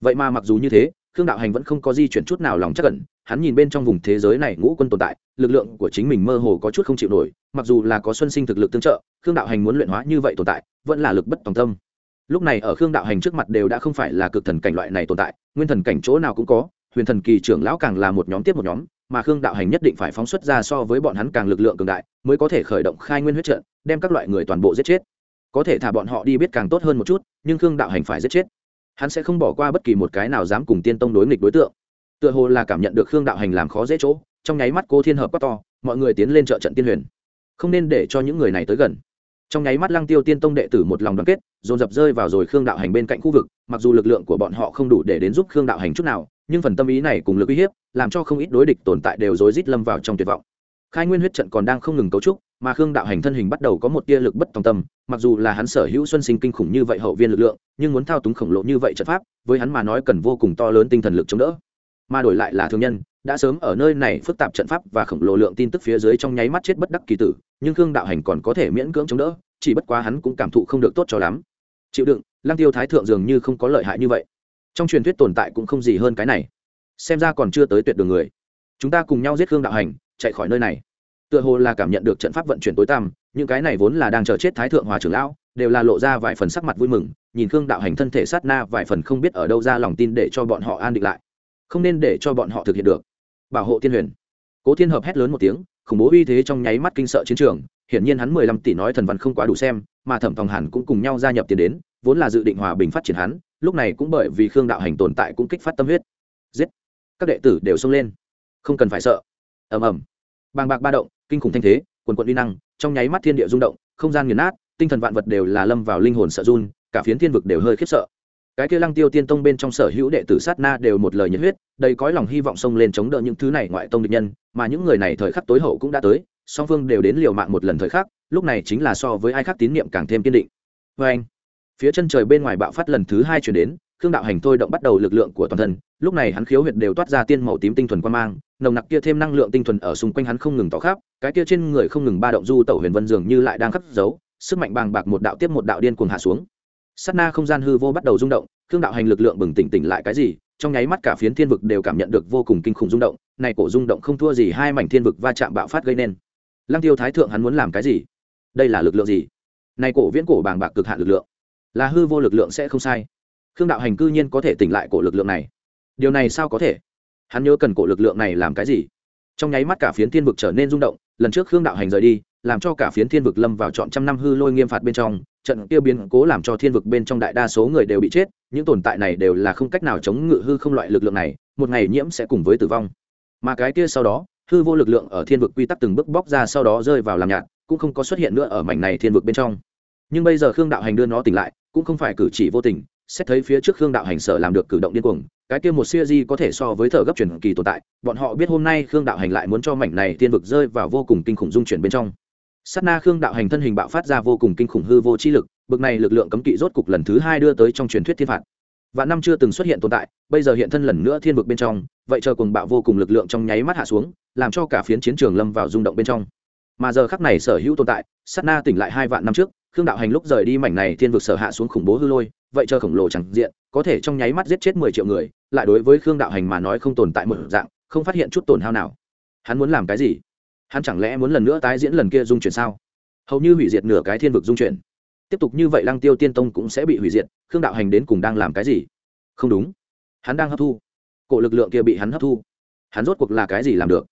Vậy mà mặc dù như thế, khương đạo hành vẫn không có di chuyển chút nào lòng chắc cẩn hắn nhìn bên trong vùng thế giới này ngũ quân tồn tại, lực lượng của chính mình mơ hồ có chút không chịu nổi, mặc dù là có xuân sinh thực lực tương trợ, khương đạo hành muốn luyện hóa như vậy tồn tại, vẫn là lực bất tòng tâm lúc này ở khương đạo hành trước mặt đều đã không phải là cực thần cảnh loại này tồn tại, nguyên thần cảnh chỗ nào cũng có, huyền thần kỳ trưởng lão càng là một nhóm tiếp một nhóm, mà khương đạo hành nhất định phải phóng xuất ra so với bọn hắn càng lực lượng cường đại, mới có thể khởi động khai nguyên huyết trận, đem các loại người toàn bộ giết chết. Có thể thả bọn họ đi biết càng tốt hơn một chút, nhưng khương đạo hành phải giết chết. Hắn sẽ không bỏ qua bất kỳ một cái nào dám cùng tiên tông đối nghịch đối tượng. Tựa hồ là cảm nhận được khương đạo hành làm khó dễ chỗ, trong nháy mắt cô thiên hợp quát to, mọi người tiến lên trợ trận tiên huyền. Không nên để cho những người này tới gần trong nháy mắt lăng tiêu tiên tông đệ tử một lòng đoàn kết, dồn dập rơi vào rồi khương đạo hành bên cạnh khu vực, mặc dù lực lượng của bọn họ không đủ để đến giúp khương đạo hành chút nào, nhưng phần tâm ý này cùng lực uy hiếp, làm cho không ít đối địch tồn tại đều rối rít lâm vào trong tuyệt vọng. Khai nguyên huyết trận còn đang không ngừng cấu trúc, mà khương đạo hành thân hình bắt đầu có một tia lực bất tòng tâm, mặc dù là hắn sở hữu xuân sinh kinh khủng như vậy hậu viên lực lượng, nhưng muốn thao túng khổng lồ như vậy trận pháp, với hắn mà nói cần vô cùng to lớn tinh thần lực chống đỡ. Mà đổi lại là thương nhân đã sớm ở nơi này phức tạp trận pháp và khổng lồ lượng tin tức phía dưới trong nháy mắt chết bất đắc kỳ tử, nhưng khương đạo hành còn có thể miễn cưỡng chống đỡ, chỉ bất quá hắn cũng cảm thụ không được tốt cho lắm. Chịu đựng, lăng tiêu thái thượng dường như không có lợi hại như vậy. Trong truyền thuyết tồn tại cũng không gì hơn cái này. Xem ra còn chưa tới tuyệt đường người. Chúng ta cùng nhau giết khương đạo hành, chạy khỏi nơi này. Tựa hồ là cảm nhận được trận pháp vận chuyển tối tăm, những cái này vốn là đang chờ chết thái thượng hòa trưởng lão, đều là lộ ra vài phần sắc mặt vui mừng, nhìn khương đạo hành thân thể sát na vài phần không biết ở đâu ra lòng tin để cho bọn họ an định lại không nên để cho bọn họ thực hiện được. Bảo hộ thiên huyền. Cố thiên hợp hét lớn một tiếng, khủng bố uy thế trong nháy mắt kinh sợ chiến trường, hiển nhiên hắn mười lăm tỷ nói thần văn không quá đủ xem, mà thẩm thòng hàn cũng cùng nhau gia nhập tiền đến, vốn là dự định hòa bình phát triển hắn, lúc này cũng bởi vì khương đạo hành tồn tại cũng kích phát tâm huyết. Giết! Các đệ tử đều xông lên. Không cần phải sợ. Ầm ầm. Bàng bạc ba động, kinh khủng thanh thế, quần quận uy năng, trong nháy mắt thiên địa rung động, không gian nghiền nát, tinh thần vạn vật đều là lâm vào linh hồn sợ run, cả phiến thiên vực đều hơi khiếp sợ cái kia lăng tiêu tiên tông bên trong sở hữu đệ tử sát na đều một lời nhiệt huyết, đầy cõi lòng hy vọng xông lên chống đỡ những thứ này ngoại tông địch nhân, mà những người này thời khắc tối hậu cũng đã tới, song phương đều đến liều mạng một lần thời khắc, lúc này chính là so với ai khác tín nhiệm càng thêm kiên định. Vê anh, phía chân trời bên ngoài bạo phát lần thứ hai chuyển đến, khương đạo hành thôi động bắt đầu lực lượng của toàn thân, lúc này hắn khiếu huyệt đều toát ra tiên màu tím tinh thuần quan mang, nồng nặc kia thêm năng lượng tinh thuần ở xung quanh hắn không ngừng tỏ khắp, cái kia trên người không ngừng ba động du tẩu huyền vân dường như lại đang khắc dấu, sức mạnh bàng bạc một đạo tiếp một đạo điên cuồng hạ xuống sát na không gian hư vô bắt đầu rung động, khương đạo hành lực lượng bừng tỉnh tỉnh lại cái gì, trong nháy mắt cả phiến thiên vực đều cảm nhận được vô cùng kinh khủng rung động, này cổ rung động không thua gì hai mảnh thiên vực va chạm bạo phát gây nên. Lăng tiêu thái thượng hắn muốn làm cái gì? Đây là lực lượng gì? Này cổ viễn cổ bàng bạc cực hạn lực lượng, là hư vô lực lượng sẽ không sai. Khương đạo hành cư nhiên có thể tỉnh lại cổ lực lượng này. Điều này sao có thể? Hắn nhớ cần cổ lực lượng này làm cái gì? Trong nháy mắt cả phiến thiên vực trở nên rung động, lần trước khương đạo hành rời đi, làm cho cả phiến thiên vực lâm vào trọn trăm năm hư lôi nghiêm phạt bên trong trận kia biến cố làm cho thiên vực bên trong đại đa số người đều bị chết, những tồn tại này đều là không cách nào chống ngự hư không loại lực lượng này, một ngày nhiễm sẽ cùng với tử vong. Mà cái kia sau đó, hư vô lực lượng ở thiên vực quy tắc từng bước bóc ra sau đó rơi vào làm nhạt, cũng không có xuất hiện nữa ở mảnh này thiên vực bên trong. Nhưng bây giờ khương đạo hành đưa nó tỉnh lại, cũng không phải cử chỉ vô tình, xét thấy phía trước khương đạo hành sở làm được cử động điên cuồng, cái kia một siêu di có thể so với thở gấp chuyển kỳ tồn tại, bọn họ biết hôm nay khương đạo hành lại muốn cho mảnh này thiên vực rơi vào vô cùng kinh khủng dung chuyển bên trong sát na khương đạo hành thân hình bạo phát ra vô cùng kinh khủng hư vô chi lực, bực này lực lượng cấm kỵ rốt cục lần thứ hai đưa tới trong truyền thuyết thiên phạt. Và năm chưa từng xuất hiện tồn tại, bây giờ hiện thân lần nữa thiên vực bên trong, vậy chờ cùng bạo vô cùng lực lượng trong nháy mắt hạ xuống, làm cho cả phiến chiến trường lâm vào rung động bên trong. Mà giờ khắc này sở hữu tồn tại, sát na tỉnh lại hai vạn năm trước, khương đạo hành lúc rời đi mảnh này thiên vực sở hạ xuống khủng bố hư lôi, vậy chờ khổng lồ chẳng diện, có thể trong nháy mắt giết chết mười triệu người, lại đối với khương đạo hành mà nói không tồn tại một dạng, không phát hiện chút tổn hao nào. Hắn muốn làm cái gì? Hắn chẳng lẽ muốn lần nữa tái diễn lần kia dung chuyển sao? Hầu như hủy diệt nửa cái thiên vực dung chuyển. Tiếp tục như vậy lăng tiêu tiên tông cũng sẽ bị hủy diệt, khương đạo hành đến cùng đang làm cái gì? Không đúng. Hắn đang hấp thu. Cổ lực lượng kia bị hắn hấp thu. Hắn rốt cuộc là cái gì làm được?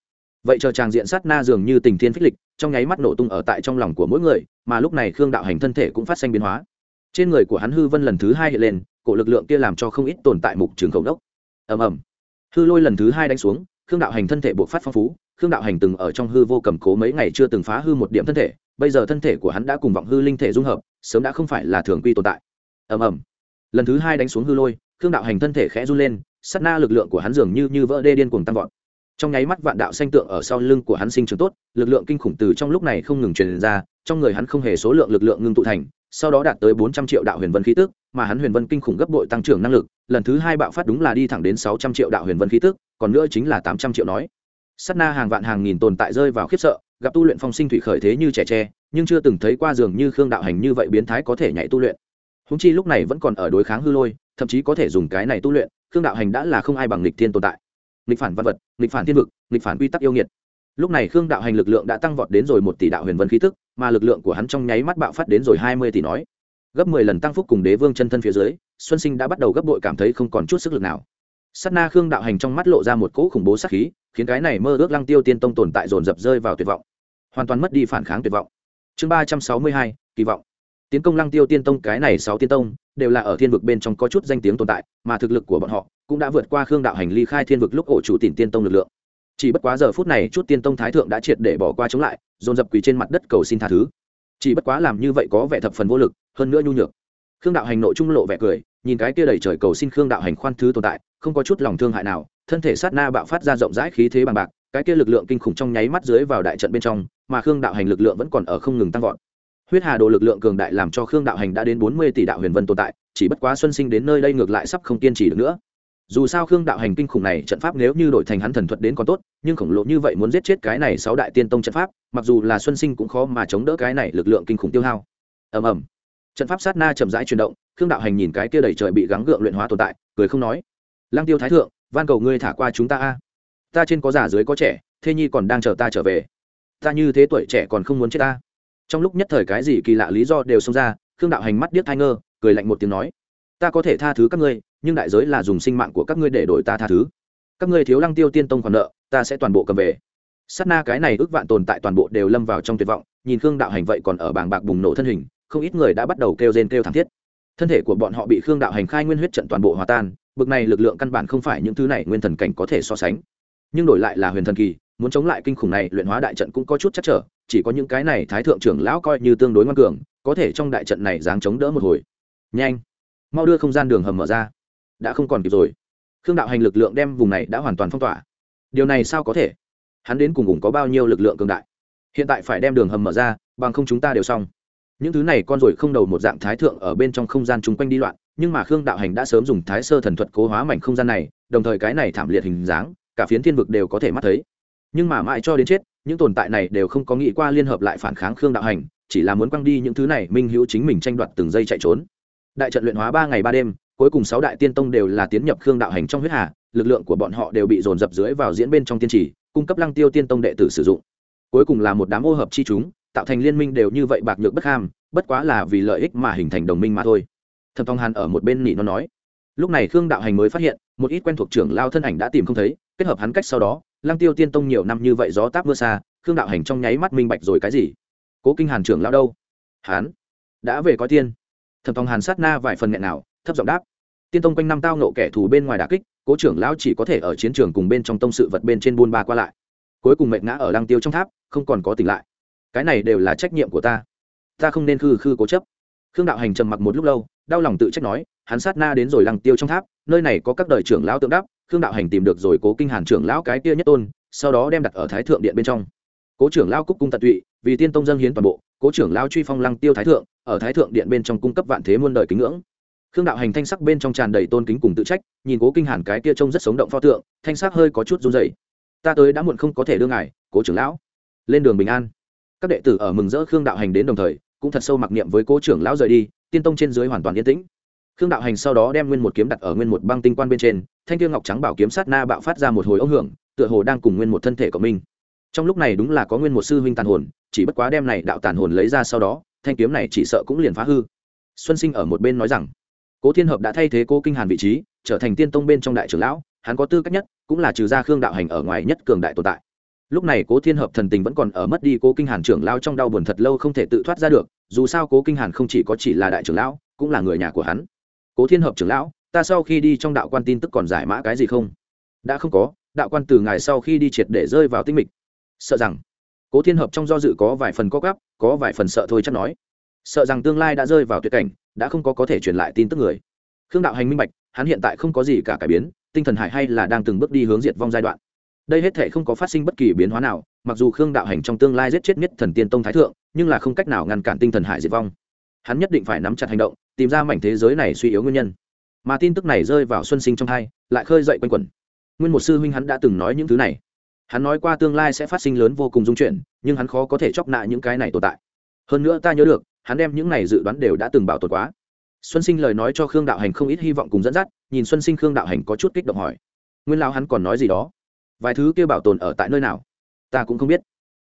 Vậy chờ chàng diện sát na dường như tình thiên phích lịch, trong nháy mắt nổ tung ở tại trong lòng của mỗi người, mà lúc này khương đạo hành thân thể cũng phát sinh biến hóa. Trên người của hắn hư vân lần thứ hai hiện lên, cổ lực lượng kia làm cho không ít tồn tại mục trường khẩu đốc. Ầm ầm. Hư lôi lần thứ hai đánh xuống khương đạo hành thân thể buộc phát phong phú, khương đạo hành từng ở trong hư vô cầm cố mấy ngày chưa từng phá hư một điểm thân thể, bây giờ thân thể của hắn đã cùng vọng hư linh thể dung hợp, sớm đã không phải là thường quy tồn tại. Ầm ầm. Lần thứ hai đánh xuống hư lôi, khương đạo hành thân thể khẽ run lên, sát na lực lượng của hắn dường như như vỡ đê điên cuồng tăng vọt. Trong nháy mắt vạn đạo xanh tượng ở sau lưng của hắn sinh trưởng tốt, lực lượng kinh khủng từ trong lúc này không ngừng truyền ra, trong người hắn không hề số lượng lực lượng ngưng tụ thành sau đó đạt tới bốn trăm triệu đạo huyền vân khí tức, mà hắn huyền vân kinh khủng gấp bội tăng trưởng năng lực, lần thứ hai bạo phát đúng là đi thẳng đến sáu trăm triệu đạo huyền vân khí tức, còn nữa chính là tám trăm triệu nói. Sát na hàng vạn hàng nghìn tồn tại rơi vào khiếp sợ, gặp tu luyện phong sinh thủy khởi thế như trẻ tre, nhưng chưa từng thấy qua dường như khương đạo hành như vậy biến thái có thể nhảy tu luyện. Hùng chi lúc này vẫn còn ở đối kháng hư lôi, thậm chí có thể dùng cái này tu luyện, khương đạo hành đã là không ai bằng lịch thiên tồn tại. Lịch phản văn vật lịch phản thiên vực lịch phản quy tắc yêu nghiệt. Lúc này khương đạo hành lực lượng đã tăng vọt đến rồi một tỷ đạo huyền vân khí tức mà lực lượng của hắn trong nháy mắt bạo phát đến rồi hai mươi tỷ nói. Gấp mười lần tăng phúc cùng đế vương chân thân phía dưới, xuân sinh đã bắt đầu gấp bội cảm thấy không còn chút sức lực nào. S á t na khương đạo hành trong mắt lộ ra một cỗ khủng bố sát khí, khiến cái này mơ ước lăng tiêu tiên tông tồn tại dồn dập rơi vào tuyệt vọng. Hoàn toàn mất đi phản kháng tuyệt vọng. Chương ba trăm sáu mươi hai, kỳ vọng. Tiến công lăng tiêu tiên tông cái này sáu tiên tông, đều là ở thiên vực bên trong có chút danh tiếng tồn tại, mà thực lực của bọn họ cũng đã vượt qua khương đạo hành ly khai thiên vực lúc ổ chủ tìm tiên tông lực lượng chỉ bất quá giờ phút này chút tiên tông thái thượng đã triệt để bỏ qua chống lại, dồn dập quỳ trên mặt đất cầu xin tha thứ. Chỉ bất quá làm như vậy có vẻ thập phần vô lực, hơn nữa nhu nhược. Khương đạo hành nội trung lộ vẻ cười, nhìn cái kia đầy trời cầu xin khương đạo hành khoan thứ tồn tại, không có chút lòng thương hại nào, thân thể sát na bạo phát ra rộng rãi khí thế bằng bạc, cái kia lực lượng kinh khủng trong nháy mắt dưới vào đại trận bên trong, mà khương đạo hành lực lượng vẫn còn ở không ngừng tăng vọt. Huyết hà đồ lực lượng cường đại làm cho khương đạo hành đã đến bốn mươi tỷ đạo huyền vân tồn tại, chỉ bất quá xuân sinh đến nơi đây ngược lại sắp không kiên trì được nữa dù sao khương đạo hành kinh khủng này trận pháp nếu như đổi thành hắn thần thuật đến còn tốt, nhưng khổng lồ như vậy muốn giết chết cái này sáu đại tiên tông trận pháp, mặc dù là xuân sinh cũng khó mà chống đỡ cái này lực lượng kinh khủng tiêu hao. Ầm ầm. Trận pháp sát na chậm rãi chuyển động, khương đạo hành nhìn cái kia đầy trời bị gắng gượng luyện hóa tồn tại, cười không nói. Lang tiêu thái thượng, van cầu ngươi thả qua chúng ta a. Ta trên có già dưới có trẻ, thế nhi còn đang chờ ta trở về. Ta như thế tuổi trẻ còn không muốn chết ta. Trong lúc nhất thời cái gì kỳ lạ lý do đều xông ra, khương đạo hành mắt điếc thai ngơ, cười lạnh một tiếng nói ta có thể tha thứ các ngươi, nhưng đại giới là dùng sinh mạng của các ngươi để đổi ta tha thứ. Các ngươi thiếu lăng tiêu tiên tông khoản nợ, ta sẽ toàn bộ cầm về. Sát na cái này ước vạn tồn tại toàn bộ đều lâm vào trong tuyệt vọng, nhìn khương đạo hành vậy còn ở bảng bạc bùng nổ thân hình, không ít người đã bắt đầu kêu rên kêu thảm thiết. Thân thể của bọn họ bị khương đạo hành khai nguyên huyết trận toàn bộ hòa tan, bực này lực lượng căn bản không phải những thứ này nguyên thần cảnh có thể so sánh. Nhưng đổi lại là huyền thần kỳ, muốn chống lại kinh khủng này, luyện hóa đại trận cũng có chút chắc trở, chỉ có những cái này thái thượng trưởng lão coi như tương đối ngoan cường, có thể trong đại trận này dáng chống đỡ một hồi. Nhanh! Mau đưa không gian đường hầm mở ra. Đã không còn kịp rồi. Khương đạo hành lực lượng đem vùng này đã hoàn toàn phong tỏa. Điều này sao có thể? Hắn đến cùng cùng có bao nhiêu lực lượng cường đại? Hiện tại phải đem đường hầm mở ra, bằng không chúng ta đều xong. Những thứ này con rồi không đầu một dạng thái thượng ở bên trong không gian chung quanh đi loạn, nhưng mà khương đạo hành đã sớm dùng thái sơ thần thuật cố hóa mảnh không gian này, đồng thời cái này thảm liệt hình dáng, cả phiến thiên vực đều có thể mắt thấy. Nhưng mà mãi cho đến chết, những tồn tại này đều không có nghĩ qua liên hợp lại phản kháng khương đạo hành, chỉ là muốn quăng đi những thứ này minh hữu chính mình tranh đoạt từng giây chạy trốn đại trận luyện hóa ba ngày ba đêm, cuối cùng sáu đại tiên tông đều là tiến nhập khương đạo hành trong huyết hà, lực lượng của bọn họ đều bị dồn dập dưới vào diễn bên trong tiên trì, cung cấp lăng tiêu tiên tông đệ tử sử dụng. Cuối cùng là một đám ô hợp chi chúng, tạo thành liên minh đều như vậy bạc nhược bất ham, bất quá là vì lợi ích mà hình thành đồng minh mà thôi. Thầm thong hàn ở một bên nỉ nó nói. Lúc này khương đạo hành mới phát hiện, một ít quen thuộc trưởng lao thân ảnh đã tìm không thấy, kết hợp hắn cách sau đó, lăng tiêu tiên tông nhiều năm như vậy gió táp mưa xa, khương đạo hành trong nháy mắt minh bạch rồi cái gì? Cố kinh hàn trưởng lao đâu? Hắn đã về có tiên thẩm thòng hàn sát na vài phần nghẹn nào, thấp giọng đáp. Tiên tông quanh năm tao nộ kẻ thù bên ngoài đà kích, cố trưởng lão chỉ có thể ở chiến trường cùng bên trong tông sự vật bên trên buôn ba qua lại. Cuối cùng mệt ngã ở lăng tiêu trong tháp, không còn có tỉnh lại. Cái này đều là trách nhiệm của ta. Ta không nên khư khư cố chấp. Khương đạo hành trầm mặc một lúc lâu, đau lòng tự trách nói, hắn sát na đến rồi lăng tiêu trong tháp, nơi này có các đời trưởng lão tượng đáp khương đạo hành tìm được rồi cố kinh hàn trưởng lão cái kia nhất tôn, sau đó đem đặt ở thái thượng điện bên trong. Cố trưởng lão cúc cung tận tụy, vì tiên tông dân hiến toàn bộ cố trưởng lão truy phong lăng tiêu thái thượng, ở thái thượng điện bên trong cung cấp vạn thế muôn đời kính ngưỡng. Khương đạo hành thanh sắc bên trong tràn đầy tôn kính cùng tự trách, nhìn cố kinh hàn cái kia trông rất sống động pho tượng, thanh sắc hơi có chút run dày ta tới đã muộn không có thể đưa ngài, cố trưởng lão. Lên đường bình an. Các đệ tử ở mừng rỡ khương đạo hành đến đồng thời, cũng thật sâu mặc niệm với cố trưởng lão rời đi, tiên tông trên dưới hoàn toàn yên tĩnh. Khương đạo hành sau đó đem nguyên một kiếm đặt ở nguyên một băng tinh quan bên trên, thanh tiêu ngọc trắng bảo kiếm sát na bạo phát ra một hồi ống hưởng, tựa hồ đang cùng nguyên một thân thể của mình trong lúc này đúng là có nguyên một sư huynh tàn hồn, chỉ bất quá đem này đạo tàn hồn lấy ra sau đó, thanh kiếm này chỉ sợ cũng liền phá hư. Xuân sinh ở một bên nói rằng, cố thiên hợp đã thay thế cố kinh hàn vị trí, trở thành tiên tông bên trong đại trưởng lão, hắn có tư cách nhất, cũng là trừ ra khương đạo hành ở ngoài nhất cường đại tồn tại. Lúc này cố thiên hợp thần tình vẫn còn ở mất đi cố kinh hàn trưởng lão trong đau buồn thật lâu không thể tự thoát ra được, dù sao cố kinh hàn không chỉ có chỉ là đại trưởng lão, cũng là người nhà của hắn. Cố thiên hợp trưởng lão, ta sau khi đi trong đạo quan tin tức còn giải mã cái gì không? Đã không có, đạo quan từ ngài sau khi đi triệt để rơi vào tinh mịch sợ rằng cố thiên hợp trong do dự có vài phần có gấp có vài phần sợ thôi chắc nói. Sợ rằng tương lai đã rơi vào tuyệt cảnh, đã không có có thể truyền lại tin tức người. Khương đạo hành minh bạch, hắn hiện tại không có gì cả cải biến, tinh thần hải hay là đang từng bước đi hướng diệt vong giai đoạn. Đây hết thể không có phát sinh bất kỳ biến hóa nào, mặc dù khương đạo hành trong tương lai giết chết nhất thần tiên tông thái thượng, nhưng là không cách nào ngăn cản tinh thần hải diệt vong. Hắn nhất định phải nắm chặt hành động, tìm ra mảnh thế giới này suy yếu nguyên nhân. Mà tin tức này rơi vào xuân sinh trong hai, lại khơi dậy quanh quẩn. Nguyên một sư huynh hắn đã từng nói những thứ này hắn nói qua tương lai sẽ phát sinh lớn vô cùng dung chuyển, nhưng hắn khó có thể chóc nạ những cái này tồn tại. Hơn nữa ta nhớ được, hắn đem những này dự đoán đều đã từng bảo tồn quá. Xuân sinh lời nói cho khương đạo hành không ít hy vọng cùng dẫn dắt, nhìn xuân sinh khương đạo hành có chút kích động hỏi. Nguyên lao hắn còn nói gì đó? Vài thứ kia bảo tồn ở tại nơi nào? Ta cũng không biết.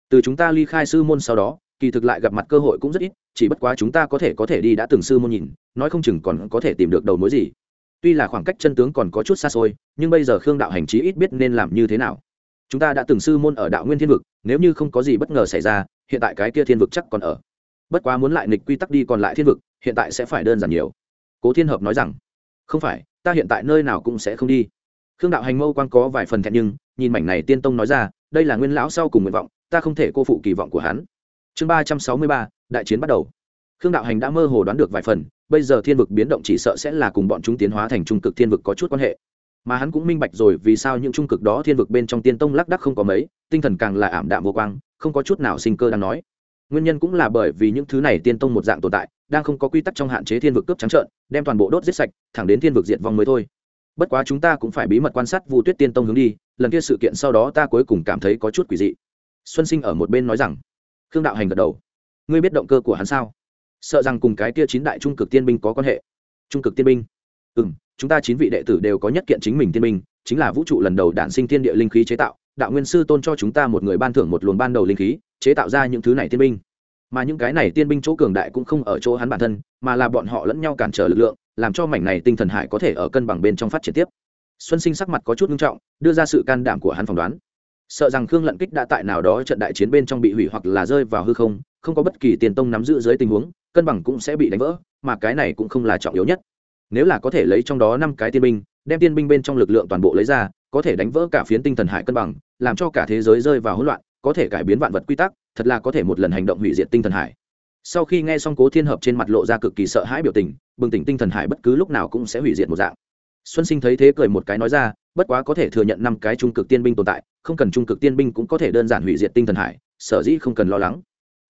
Từ chúng ta ly khai sư môn sau đó, kỳ thực lại gặp mặt cơ hội cũng rất ít, chỉ bất quá chúng ta có thể có thể đi đã từng sư môn nhìn, nói không chừng còn có thể tìm được đầu mối gì. Tuy là khoảng cách chân tướng còn có chút xa xôi, nhưng bây giờ khương đạo hành trí ít biết nên làm như thế nào chúng ta đã từng sư môn ở đạo nguyên thiên vực, nếu như không có gì bất ngờ xảy ra, hiện tại cái kia thiên vực chắc còn ở. Bất quá muốn lại nghịch quy tắc đi còn lại thiên vực, hiện tại sẽ phải đơn giản nhiều. Cố thiên hợp nói rằng. Không phải, ta hiện tại nơi nào cũng sẽ không đi. Khương đạo hành mâu quan có vài phần thẹn nhưng, nhìn mảnh này tiên tông nói ra, đây là nguyên lão sau cùng nguyện vọng, ta không thể cô phụ kỳ vọng của hắn. Chương ba trăm sáu mươi ba, đại chiến bắt đầu. Khương đạo hành đã mơ hồ đoán được vài phần, bây giờ thiên vực biến động chỉ sợ sẽ là cùng bọn chúng tiến hóa thành trung cực thiên vực có chút quan hệ mà hắn cũng minh bạch rồi vì sao những trung cực đó thiên vực bên trong tiên tông lác đắc không có mấy, tinh thần càng là ảm đạm vô quang, không có chút nào sinh cơ đang nói. Nguyên nhân cũng là bởi vì những thứ này tiên tông một dạng tồn tại, đang không có quy tắc trong hạn chế thiên vực cướp trắng trợn, đem toàn bộ đốt giết sạch, thẳng đến thiên vực diệt vong mới thôi. Bất quá chúng ta cũng phải bí mật quan sát vụ tuyết tiên tông hướng đi, lần kia sự kiện sau đó ta cuối cùng cảm thấy có chút quỷ dị. Xuân sinh ở một bên nói rằng, khương đạo hành gật đầu. Ngươi biết động cơ của hắn sao? Sợ rằng cùng cái kia chín đại trung cực tiên binh có quan hệ. Trung cực tiên binh? Ừ m chúng ta chín vị đệ tử đều có nhất kiện chính mình tiên binh chính là vũ trụ lần đầu đản sinh thiên địa linh khí chế tạo. Đạo nguyên sư tôn cho chúng ta một người ban thưởng một luồng ban đầu linh khí, chế tạo ra những thứ này tiên binh mà những cái này tiên binh chỗ cường đại cũng không ở chỗ hắn bản thân, mà là bọn họ lẫn nhau cản trở lực lượng, làm cho mảnh này tinh thần hải có thể ở cân bằng bên trong phát triển tiếp. Xuân sinh sắc mặt có chút nghiêm trọng, đưa ra sự can đảm của hắn phỏng đoán. Sợ rằng khương lận kích đã tại nào đó trận đại chiến bên trong bị hủy hoặc là rơi vào hư không không có bất kỳ tiền tông nắm giữ dưới tình huống, cân bằng cũng sẽ bị đánh vỡ, mà cái này cũng không là trọng yếu nhất nếu là có thể lấy trong đó năm cái tiên binh, đem tiên binh bên trong lực lượng toàn bộ lấy ra, có thể đánh vỡ cả phiến tinh thần hải cân bằng, làm cho cả thế giới rơi vào hỗn loạn, có thể cải biến vạn vật quy tắc, thật là có thể một lần hành động hủy diệt tinh thần hải. Sau khi nghe xong cố thiên hợp trên mặt lộ ra cực kỳ sợ hãi biểu tình, bừng tỉnh tinh thần hải bất cứ lúc nào cũng sẽ hủy diệt một dạng. Xuân sinh thấy thế cười một cái nói ra, bất quá có thể thừa nhận năm cái trung cực tiên binh tồn tại, không cần trung cực tiên binh cũng có thể đơn giản hủy diệt tinh thần hải, sở dĩ không cần lo lắng.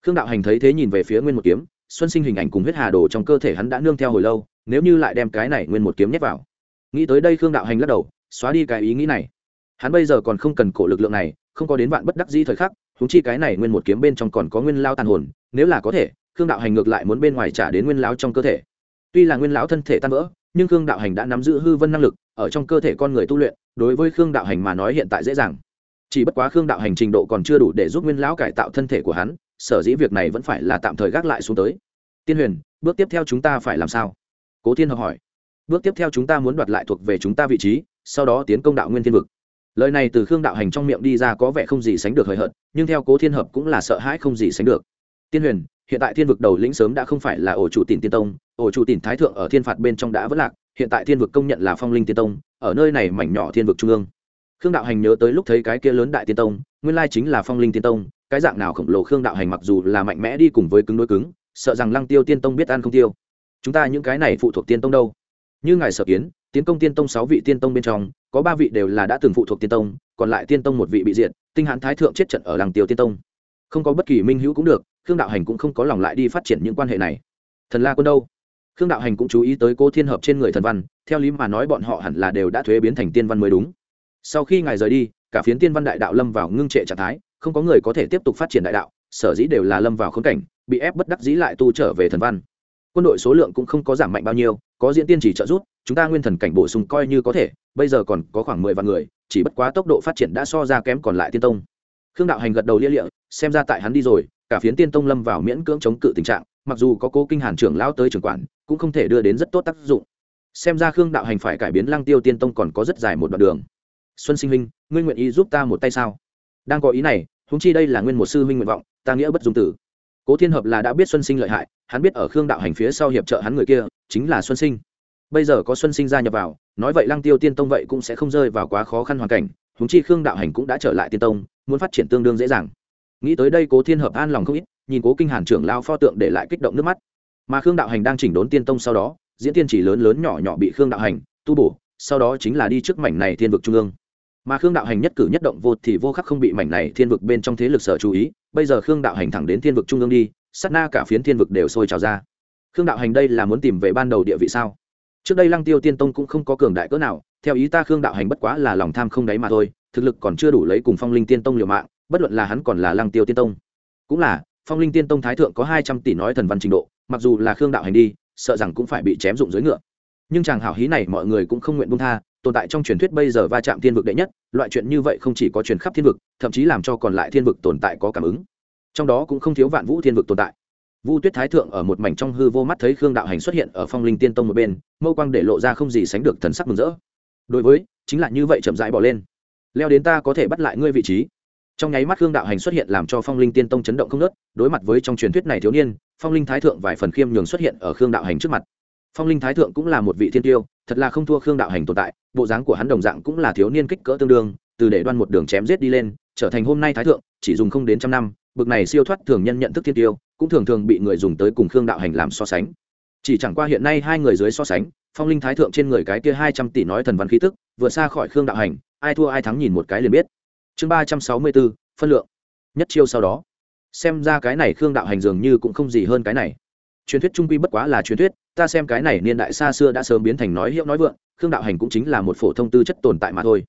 Khương đạo hành thấy thế nhìn về phía nguyên một kiếm, xuân sinh hình ảnh cùng huyết hà đồ trong cơ thể hắn đã nương theo hồi lâu nếu như lại đem cái này nguyên một kiếm nhét vào. Nghĩ tới đây khương đạo hành lắc đầu, xóa đi cái ý nghĩ này. Hắn bây giờ còn không cần cổ lực lượng này, không có đến vạn bất đắc di thời khắc húng chi cái này nguyên một kiếm bên trong còn có nguyên lao tàn hồn, nếu là có thể, khương đạo hành ngược lại muốn bên ngoài trả đến nguyên lao trong cơ thể. Tuy là nguyên lão thân thể tan vỡ, nhưng khương đạo hành đã nắm giữ hư vân năng lực, ở trong cơ thể con người tu luyện, đối với khương đạo hành mà nói hiện tại dễ dàng. Chỉ bất quá khương đạo hành trình độ còn chưa đủ để giúp nguyên lão cải tạo thân thể của hắn, sở dĩ việc này vẫn phải là tạm thời gác lại xuống tới. Tiên huyền, bước tiếp theo chúng ta phải làm sao? Cố thiên hợp hỏi. Bước tiếp theo chúng ta muốn đoạt lại thuộc về chúng ta vị trí, sau đó tiến công đạo nguyên thiên vực. Lời này từ khương đạo hành trong miệng đi ra có vẻ không gì sánh được hời hợt, nhưng theo cố thiên hợp cũng là sợ hãi không gì sánh được. Tiên huyền, hiện tại thiên vực đầu lĩnh sớm đã không phải là ổ chủ tỉnh tiên tông, ổ chủ tỉnh thái thượng ở thiên phạt bên trong đã vất lạc, hiện tại thiên vực công nhận là phong linh tiên tông, ở nơi này mảnh nhỏ thiên vực trung ương. Khương đạo hành nhớ tới lúc thấy cái kia lớn đại tiên tông, nguyên lai chính là phong linh tiên tông, cái dạng nào khổng lồ khương đạo hành mặc dù là mạnh mẽ đi cùng với cứng đối cứng, sợ rằng lăng tiêu tiên tông biết ăn không tiêu chúng ta những cái này phụ thuộc tiên tông đâu? Như ngài sở kiến, tiến công tiên tông sáu vị tiên tông bên trong, có ba vị đều là đã từng phụ thuộc tiên tông, còn lại tiên tông một vị bị diệt, tinh hãn thái thượng chết trận ở làng tiêu tiên tông. Không có bất kỳ minh hữu cũng được, khương đạo hành cũng không có lòng lại đi phát triển những quan hệ này. Thần la quân đâu? Khương đạo hành cũng chú ý tới cô thiên hợp trên người thần văn, theo lý mà nói bọn họ hẳn là đều đã thuế biến thành tiên văn mới đúng. Sau khi ngài rời đi, cả phiến tiên văn đại đạo lâm vào ngưng trệ trạng thái, không có người có thể tiếp tục phát triển đại đạo, sở dĩ đều là lâm vào khốn cảnh, bị ép bất đắc dĩ lại tu trở về thần văn quân đội số lượng cũng không có giảm mạnh bao nhiêu, có diễn tiên chỉ trợ giúp, chúng ta nguyên thần cảnh bổ sung coi như có thể, bây giờ còn có khoảng mười vạn người, chỉ bất quá tốc độ phát triển đã so ra kém còn lại tiên tông. Khương đạo hành gật đầu lia lịa, xem ra tại hắn đi rồi, cả phiến tiên tông lâm vào miễn cưỡng chống cự tình trạng, mặc dù có cố kinh hàn trưởng lao tới trưởng quản, cũng không thể đưa đến rất tốt tác dụng. Xem ra khương đạo hành phải cải biến lăng tiêu tiên tông còn có rất dài một đoạn đường. Xuân sinh huynh, ngươi nguyện ý giúp ta một tay sao? Đang có ý này húng chi đây là nguyên một sư huynh nguyện vọng, ta nghĩa bất dung tử cố thiên hợp là đã biết xuân sinh lợi hại, hắn biết ở khương đạo hành phía sau hiệp trợ hắn người kia, chính là xuân sinh. Bây giờ có xuân sinh gia nhập vào, nói vậy lăng tiêu tiên tông vậy cũng sẽ không rơi vào quá khó khăn hoàn cảnh húng chi khương đạo hành cũng đã trở lại tiên tông, muốn phát triển tương đương dễ dàng. Nghĩ tới đây cố thiên hợp an lòng không ít, nhìn cố kinh hàn trưởng lao pho tượng để lại kích động nước mắt. Mà khương đạo hành đang chỉnh đốn tiên tông sau đó, diễn tiên chỉ lớn lớn nhỏ nhỏ bị khương đạo hành tu bổ, sau đó chính là đi trước mảnh này thiên vực trung ương. Mà khương đạo hành nhất cử nhất động vô thì vô khắc không bị mảnh này thiên vực bên trong thế lực sở chú ý bây giờ khương đạo hành thẳng đến thiên vực trung ương đi, sát na cả phiến thiên vực đều sôi trào ra. Khương đạo hành đây là muốn tìm về ban đầu địa vị sao? Trước đây lăng tiêu tiên tông cũng không có cường đại cỡ nào, theo ý ta khương đạo hành bất quá là lòng tham không đáy mà thôi, thực lực còn chưa đủ lấy cùng phong linh tiên tông liều mạng, bất luận là hắn còn là lăng tiêu tiên tông. Cũng là, phong linh tiên tông thái thượng có hai trăm tỷ nói thần văn trình độ, mặc dù là khương đạo hành đi, sợ rằng cũng phải bị chém dụng dưới ngựa. Nhưng chàng hảo hí này mọi người cũng không nguyện buông tha tồn tại trong truyền thuyết bây giờ va chạm thiên vực đệ nhất, loại chuyện như vậy không chỉ có truyền khắp thiên vực, thậm chí làm cho còn lại thiên vực tồn tại có cảm ứng. Trong đó cũng không thiếu vạn vũ thiên vực tồn tại. Vu tuyết thái thượng ở một mảnh trong hư vô mắt thấy khương đạo hành xuất hiện ở phong linh tiên tông một bên, mâu quang để lộ ra không gì sánh được thần sắc mừng rỡ. Đối với, chính là như vậy chậm rãi bỏ lên. Leo đến ta có thể bắt lại ngươi vị trí. Trong nháy mắt khương đạo hành xuất hiện làm cho phong linh tiên tông chấn động không nớt đối mặt với trong truyền thuyết này thiếu niên, phong linh thái thượng vài phần khiêm nhường xuất hiện ở khương đạo hành trước mặt. Phong linh thái thượng cũng là một vị thiên tiêu thật là không thua khương đạo hành tồn tại, bộ dáng của hắn đồng dạng cũng là thiếu niên kích cỡ tương đương, từ để đoan một đường chém giết đi lên, trở thành hôm nay thái thượng, chỉ dùng không đến trăm năm, bực này siêu thoát thường nhân nhận thức thiên tiêu, cũng thường thường bị người dùng tới cùng khương đạo hành làm so sánh. Chỉ chẳng qua hiện nay hai người dưới so sánh, phong linh thái thượng trên người cái kia hai trăm tỷ nói thần văn khí tức vượt xa khỏi khương đạo hành, ai thua ai thắng nhìn một cái liền biết. Chương ba trăm sáu mươi bốn, phân lượng. Nhất chiêu sau đó. Xem ra cái này khương đạo hành dường như cũng không gì hơn cái này. Truyền thuyết trung quy bất quá là truyền thuyết ta xem cái này niên đại xa xưa đã sớm biến thành nói hiệu nói vượng, khương đạo hành cũng chính là một phổ thông tư chất tồn tại mà thôi.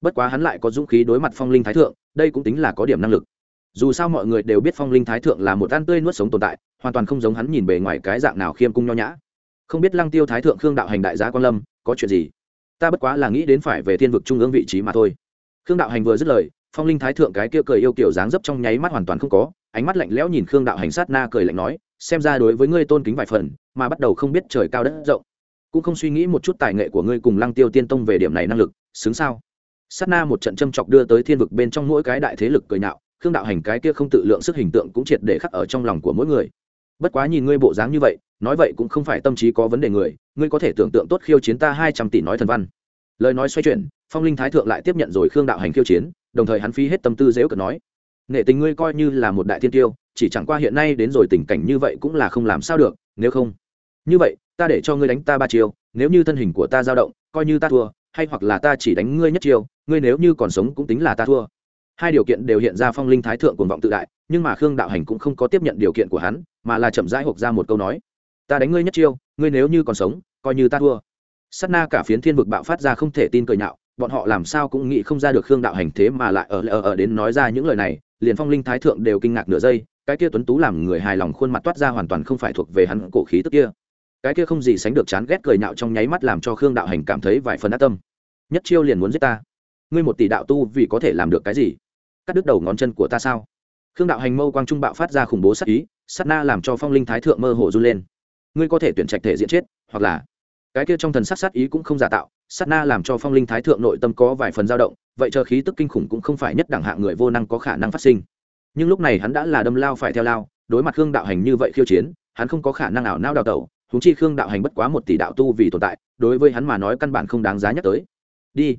Bất quá hắn lại có dũng khí đối mặt phong linh thái thượng, đây cũng tính là có điểm năng lực. Dù sao mọi người đều biết phong linh thái thượng là một ăn tươi nuốt sống tồn tại, hoàn toàn không giống hắn nhìn bề ngoài cái dạng nào khiêm cung nho nhã. Không biết lăng tiêu thái thượng khương đạo hành đại giá quan lâm, có chuyện gì? Ta bất quá là nghĩ đến phải về thiên vực trung ương vị trí mà thôi. Khương đạo hành vừa dứt lời, phong linh thái thượng cái kia cười yêu kiểu dáng dấp trong nháy mắt hoàn toàn không có, ánh mắt lạnh lẽo nhìn khương đạo hành sát na cười lạnh nói xem ra đối với ngươi tôn kính vài phần, mà bắt đầu không biết trời cao đất rộng. Cũng không suy nghĩ một chút tài nghệ của ngươi cùng lăng tiêu tiên tông về điểm này năng lực, xứng sao? Sát na một trận châm chọc đưa tới thiên vực bên trong mỗi cái đại thế lực cười nạo khương đạo hành cái kia không tự lượng sức hình tượng cũng triệt để khắc ở trong lòng của mỗi người. Bất quá nhìn ngươi bộ dáng như vậy, nói vậy cũng không phải tâm trí có vấn đề người, ngươi có thể tưởng tượng tốt khiêu chiến ta hai trăm tỷ nói thần văn. Lời nói xoay chuyển, phong linh thái thượng lại tiếp nhận rồi khương đạo hành khiêu chiến, đồng thời hắn phí hết tâm tư dễu cợt nói nghệ tình ngươi coi như là một đại thiên tiêu, chỉ chẳng qua hiện nay đến rồi tình cảnh như vậy cũng là không làm sao được, nếu không. Như vậy, ta để cho ngươi đánh ta ba chiêu, nếu như thân hình của ta dao động, coi như ta thua, hay hoặc là ta chỉ đánh ngươi nhất chiêu, ngươi nếu như còn sống cũng tính là ta thua. Hai điều kiện đều hiện ra phong linh thái thượng cuồng vọng tự đại, nhưng mà khương đạo hành cũng không có tiếp nhận điều kiện của hắn, mà là chậm rãi hộp ra một câu nói. Ta đánh ngươi nhất chiêu, ngươi nếu như còn sống, coi như ta thua. S á t na cả phiến thiên vực bạo phát ra không thể tin cười nhạo, bọn họ làm sao cũng nghĩ không ra được khương đạo hành thế mà lại ở ở ở đến nói ra những lời này liền phong linh thái thượng đều kinh ngạc nửa giây, cái kia tuấn tú làm người hài lòng khuôn mặt toát ra hoàn toàn không phải thuộc về hắn cổ khí tức kia. Cái kia không gì sánh được chán ghét cười nhạo trong nháy mắt làm cho khương đạo hành cảm thấy vài phần ác tâm. Nhất chiêu liền muốn giết ta. Ngươi một tỷ đạo tu vì có thể làm được cái gì? Cắt đứt đầu ngón chân của ta sao? Khương đạo hành mâu quang trung bạo phát ra khủng bố sắc ý sắt na làm cho phong linh thái thượng mơ hồ run lên. Ngươi có thể tuyển trạch thể diễn chết, hoặc là cái kia trong thần sát sát ý cũng không giả tạo sát na làm cho phong linh thái thượng nội tâm có vài phần dao động, vậy chờ khí tức kinh khủng cũng không phải nhất đẳng hạng người vô năng có khả năng phát sinh. Nhưng lúc này hắn đã là đâm lao phải theo lao, đối mặt khương đạo hành như vậy khiêu chiến, hắn không có khả năng ảo nao đào tẩu húng chi khương đạo hành bất quá một tỷ đạo tu vì tồn tại, đối với hắn mà nói căn bản không đáng giá nhắc tới. Đi,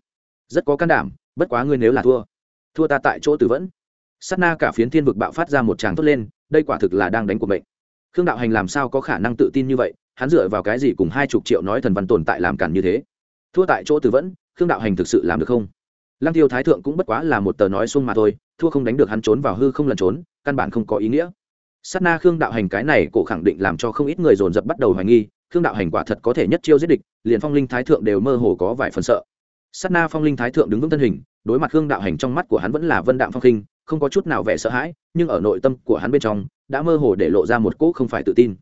rất có can đảm, bất quá ngươi nếu là thua thua ta tại chỗ tử vẫn. Sát na cả phiến thiên vực bạo phát ra một tràng tốt lên, đây quả thực là đang đánh của mệnh. Khương đạo hành làm sao có khả năng tự tin như vậy, hắn dựa vào cái gì cùng hai chục triệu nói thần văn tồn tại làm cản như thế? Thua tại chỗ từ vẫn, khương đạo hành thực sự làm được không? Lăng tiêu thái thượng cũng bất quá là một tờ nói xuông mà thôi, thua không đánh được hắn trốn vào hư không lần trốn, căn bản không có ý nghĩa. Sát na khương đạo hành cái này cổ khẳng định làm cho không ít người dồn dập bắt đầu hoài nghi, khương đạo hành quả thật có thể nhất chiêu giết địch, liền phong linh thái thượng đều mơ hồ có vài phần sợ. Sát na phong linh thái thượng đứng vững thân hình, đối mặt khương đạo hành trong mắt của hắn vẫn là vân đạm phong khinh không có chút nào vẻ sợ hãi, nhưng ở nội tâm của hắn bên trong, đã mơ hồ để lộ ra một cỗ không phải tự tin.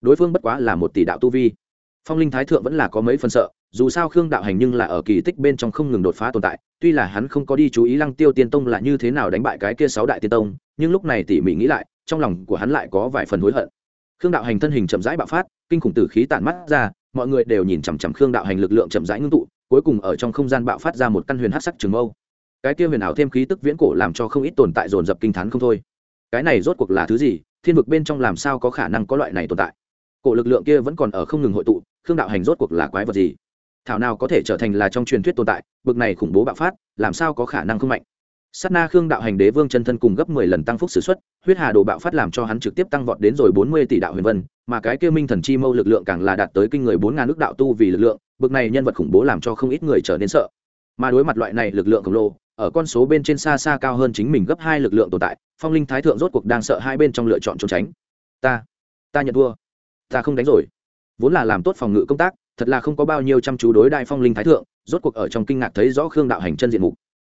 Đối phương bất quá là một tỷ đạo tu vi phong linh thái thượng vẫn là có mấy phần sợ, dù sao khương đạo hành nhưng là ở kỳ tích bên trong không ngừng đột phá tồn tại, tuy là hắn không có đi chú ý lăng tiêu tiên tông là như thế nào đánh bại cái kia sáu đại tiên tông, nhưng lúc này tỉ mỉ nghĩ lại, trong lòng của hắn lại có vài phần hối hận. Khương đạo hành thân hình chậm rãi bạo phát, kinh khủng tử khí tản mắt ra, mọi người đều nhìn chằm chằm khương đạo hành lực lượng chậm rãi ngưng tụ, cuối cùng ở trong không gian bạo phát ra một căn huyền hát sắc trường mâu. Cái kia huyền ảo thêm khí tức viễn cổ làm cho không ít tồn tại dồn dập kinh t h á n không thôi. Cái này rốt cuộc là thứ gì? Thiên vực bên trong làm sao có khả năng có loại này tồn tại? Cổ lực lượng kia vẫn còn ở không ngừng hội tụ khương đạo hành rốt cuộc là quái vật gì? Thảo nào có thể trở thành là trong truyền thuyết tồn tại, bực này khủng bố bạo phát, làm sao có khả năng không mạnh? Sát na khương đạo hành đế vương chân thân cùng gấp mười lần tăng phúc s ử x u ấ t huyết hà đồ bạo phát làm cho hắn trực tiếp tăng vọt đến rồi bốn mươi tỷ đạo huyền vân, mà cái kia minh thần chi mâu lực lượng càng là đạt tới kinh người bốn ngàn nước đạo tu vì lực lượng, bực này nhân vật khủng bố làm cho không ít người trở nên sợ. Mà đối mặt loại này lực lượng khổng lồ, ở con số bên trên xa xa cao hơn chính mình gấp hai lực lượng tồn tại, phong linh thái thượng rốt cuộc đang sợ hai bên trong lựa chọn trốn tránh. Ta ta nhận thua. Ta không đánh rồi vốn là làm tốt phòng ngự công tác, thật là không có bao nhiêu chăm chú đối đại phong linh thái thượng, rốt cuộc ở trong kinh ngạc thấy rõ khương đạo hành chân diện mục.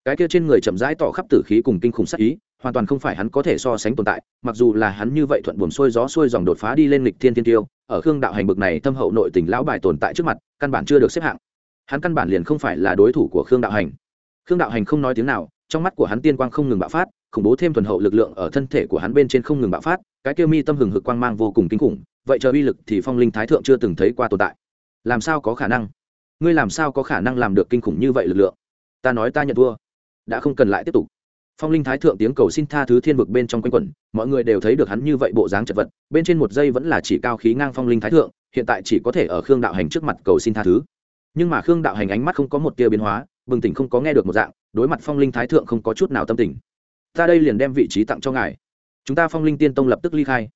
Cái kia trên người chậm rãi tỏ khắp tử khí cùng kinh khủng sắc ý, hoàn toàn không phải hắn có thể so sánh tồn tại, mặc dù là hắn như vậy thuận buồm xuôi gió xuôi dòng đột phá đi lên lịch thiên tiên tiêu, ở khương đạo hành bực này thâm hậu nội tình lão bài tồn tại trước mặt, căn bản chưa được xếp hạng. Hắn căn bản liền không phải là đối thủ của khương đạo hành. Khương đạo hành không nói tiếng nào, trong mắt của hắn tiên quang không ngừng bạo phát, khủng bố thêm thuần hậu lực lượng ở thân thể của hắn bên trên không ngừng bạo phát, cái kia mi tâm hừng hực quang mang vô cùng kinh khủng vậy chờ uy lực thì phong linh thái thượng chưa từng thấy qua tồn tại. Làm sao có khả năng? Ngươi làm sao có khả năng làm được kinh khủng như vậy lực lượng? Ta nói ta nhận thua. Đã không cần lại tiếp tục. Phong linh thái thượng tiếng cầu xin tha thứ thiên vực bên trong quanh quẩn, mọi người đều thấy được hắn như vậy bộ dáng chật vật, bên trên một giây vẫn là chỉ cao khí ngang phong linh thái thượng, hiện tại chỉ có thể ở khương đạo hành trước mặt cầu xin tha thứ. Nhưng mà khương đạo hành ánh mắt không có một tia biến hóa, bừng tỉnh không có nghe được một dạng, đối mặt phong linh thái thượng không có chút nào tâm tình. Ta đây liền đem vị trí tặng cho ngài. Chúng ta phong linh tiên tông lập tức ly khai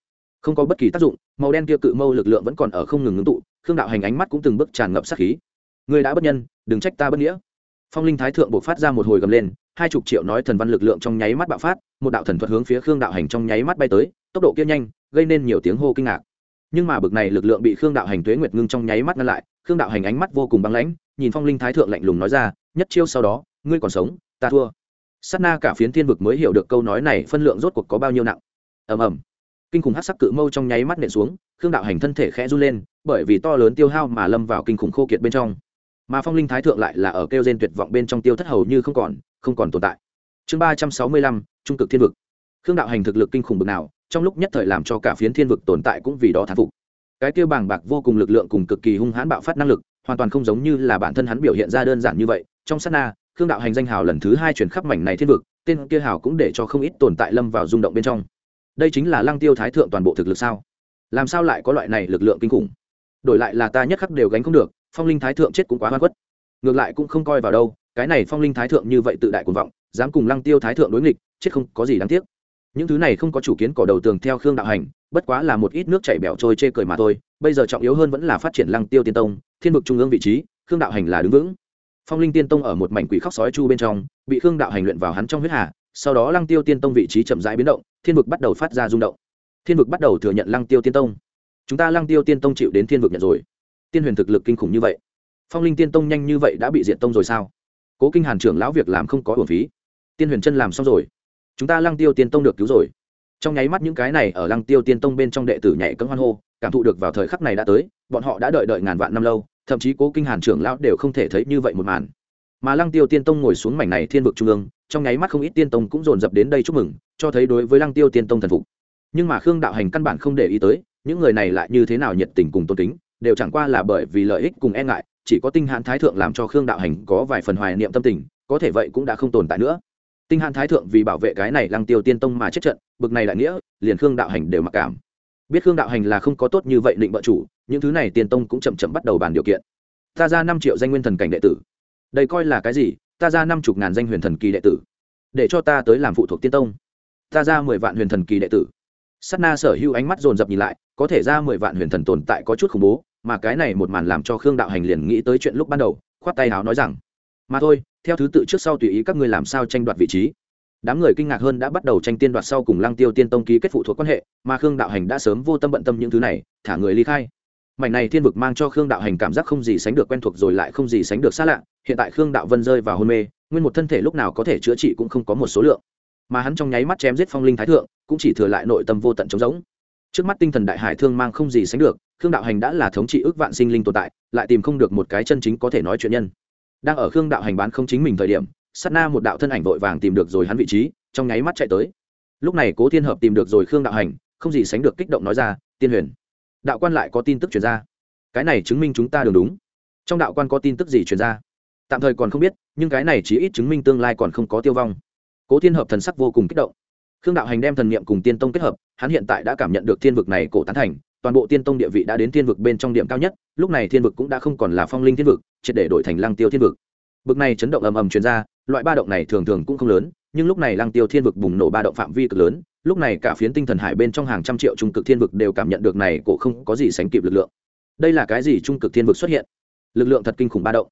không có bất kỳ tác dụng, màu đen kia cự mâu lực lượng vẫn còn ở không ngừng ngưng tụ, khương đạo hành ánh mắt cũng từng bước tràn ngập sát khí. Người đã bất nhân, đừng trách ta bất nghĩa. Phong linh thái thượng buộc phát ra một hồi gầm lên, hai chục triệu nói thần văn lực lượng trong nháy mắt bạo phát, một đạo thần thuật hướng phía khương đạo hành trong nháy mắt bay tới, tốc độ kia nhanh, gây nên nhiều tiếng hô kinh ngạc. Nhưng mà bực này lực lượng bị khương đạo hành tuế nguyệt ngưng trong nháy mắt ngăn lại, khương đạo hành ánh mắt vô cùng băng lãnh, nhìn phong linh thái thượng lạnh lùng nói ra, nhất chiêu sau đó, ngươi còn sống, ta thua. Sát na cả phiến thiên vực mới hiểu được câu nói này phân lượng rốt cuộc có bao nhiêu nặng. Ầm ầm kinh khủng hát sắc cự mâu trong nháy mắt nện xuống, khương đạo hành thân thể khẽ run lên, bởi vì to lớn tiêu hao mà lâm vào kinh khủng khô kiệt bên trong. Mà phong linh thái thượng lại là ở kêu gen tuyệt vọng bên trong tiêu thất hầu như không còn không còn tồn tại. Chương ba trăm sáu mươi lăm, trung cực thiên vực. Khương đạo hành thực lực kinh khủng bực nào, trong lúc nhất thời làm cho cả phiến thiên vực tồn tại cũng vì đó thán phục. Cái tiêu bàng bạc vô cùng lực lượng cùng cực kỳ hung hãn bạo phát năng lực, hoàn toàn không giống như là bản thân hắn biểu hiện ra đơn giản như vậy. Trong sát na, khương đạo hành danh hào lần thứ hai chuyển khắp mảnh này thiên vực, tên kia hào cũng để cho không ít tồn tại lâm vào rung động bên trong đây chính là lăng tiêu thái thượng toàn bộ thực lực sao? Làm sao lại có loại này lực lượng kinh khủng? Đổi lại là ta nhất khắc đều gánh không được, phong linh thái thượng chết cũng quá hoa quất ngược lại cũng không coi vào đâu, cái này phong linh thái thượng như vậy tự đại cuồng vọng, dám cùng lăng tiêu thái thượng đối nghịch, chết không có gì đáng tiếc. Những thứ này không có chủ kiến cỏ đầu tường theo khương đạo hành, bất quá là một ít nước chảy bẻo trôi chê cười mà thôi, bây giờ trọng yếu hơn vẫn là phát triển lăng tiêu tiên tông, thiên vực trung ương vị trí, khương đạo hành là đứng vững. Phong linh tiên tông ở một mảnh quỷ khóc sói chu bên trong, bị khương đạo hành luyện vào hắn trong huyết hà sau đó lăng tiêu tiên tông vị trí chậm rãi biến động, thiên vực bắt đầu phát ra rung động. Thiên vực bắt đầu thừa nhận lăng tiêu tiên tông. Chúng ta lăng tiêu tiên tông chịu đến thiên vực nhận rồi. Tiên huyền thực lực kinh khủng như vậy. Phong linh tiên tông nhanh như vậy đã bị diện tông rồi sao? Cố kinh hàn trưởng lão việc làm không có hồn phí. Tiên huyền chân làm xong rồi. Chúng ta lăng tiêu tiên tông được cứu rồi. Trong nháy mắt những cái này ở lăng tiêu tiên tông bên trong đệ tử nhảy cấm hoan hô, cảm thụ được vào thời khắc này đã tới, bọn họ đã đợi đợi ngàn vạn năm lâu, thậm chí cố kinh hàn trưởng lão đều không thể thấy như vậy một màn. Mà lăng tiêu tiên tông ngồi xuống mảnh này thiên vực trung ương trong nháy mắt không ít tiên tông cũng dồn dập đến đây chúc mừng, cho thấy đối với lăng tiêu tiên tông thần phục. Nhưng mà khương đạo hành căn bản không để ý tới, những người này lại như thế nào nhiệt tình cùng tôn kính, đều chẳng qua là bởi vì lợi ích cùng e ngại, chỉ có tinh hãn thái thượng làm cho khương đạo hành có vài phần hoài niệm tâm tình, có thể vậy cũng đã không tồn tại nữa. Tinh hãn thái thượng vì bảo vệ cái này lăng tiêu tiên tông mà chết trận, bực này đại nghĩa, liền khương đạo hành đều mặc cảm. Biết khương đạo hành là không có tốt như vậy định bợ chủ, những thứ này tiên tông cũng chậm chậm bắt đầu bàn điều kiện. Ta ra năm triệu danh nguyên thần cảnh đệ tử. Đây coi là cái gì? Ta ra năm chục ngàn danh huyền thần kỳ đệ tử, để cho ta tới làm phụ thuộc tiên tông. Ta ra mười vạn huyền thần kỳ đệ tử. S na sở hữu ánh mắt dồn dập nhìn lại, có thể ra mười vạn huyền thần tồn tại có chút khủng bố, mà cái này một màn làm cho khương đạo hành liền nghĩ tới chuyện lúc ban đầu, khoát tay áo nói rằng, mà thôi, theo thứ tự trước sau tùy ý các ngươi làm sao tranh đoạt vị trí. Đám người kinh ngạc hơn đã bắt đầu tranh tiên đoạt sau cùng lăng tiêu tiên tông ký kết phụ thuộc quan hệ, mà khương đạo hành đã sớm vô tâm bận tâm những thứ này, thả người ly khai. Mảnh này thiên vực mang cho khương đạo hành cảm giác không gì sánh được quen thuộc rồi lại không gì sánh được xa lạ hiện tại khương đạo vân rơi vào hôn mê, nguyên một thân thể lúc nào có thể chữa trị cũng không có một số lượng. Mà hắn trong nháy mắt chém giết phong linh thái thượng, cũng chỉ thừa lại nội tâm vô tận trống rỗng. Trước mắt tinh thần đại hải thương mang không gì sánh được, khương đạo hành đã là thống trị ước vạn sinh linh tồn tại, lại tìm không được một cái chân chính có thể nói chuyện nhân. Đang ở khương đạo hành bán không chính mình thời điểm, sát na một đạo thân ảnh vội vàng tìm được rồi hắn vị trí, trong nháy mắt chạy tới. Lúc này cố thiên hợp tìm được rồi khương đạo hành, không gì sánh được kích động nói ra, tiên huyền, đạo quan lại có tin tức chuyển ra. Cái này chứng minh chúng ta đường đúng. Trong đạo quan có tin tức gì chuyển ra? Tạm thời còn không biết, nhưng cái này chỉ ít chứng minh tương lai còn không có tiêu vong. Cố thiên hợp thần sắc vô cùng kích động. Khương đạo hành đem thần niệm cùng tiên tông kết hợp, hắn hiện tại đã cảm nhận được thiên vực này cổ tán thành, toàn bộ tiên tông địa vị đã đến thiên vực bên trong điểm cao nhất, lúc này thiên vực cũng đã không còn là phong linh thiên vực, triệt để đổi thành lăng tiêu thiên vực. Bực này chấn động ầm ầm truyền ra, loại ba động này thường thường cũng không lớn, nhưng lúc này lăng tiêu thiên vực bùng nổ ba động phạm vi cực lớn, lúc này cả phiến tinh thần hải bên trong hàng trăm triệu trung cực thiên vực đều cảm nhận được này cổ không có gì sánh kịp lực lượng. Đây là cái gì trung cực thiên vực xuất hiện? Lực lượng thật kinh khủng ba động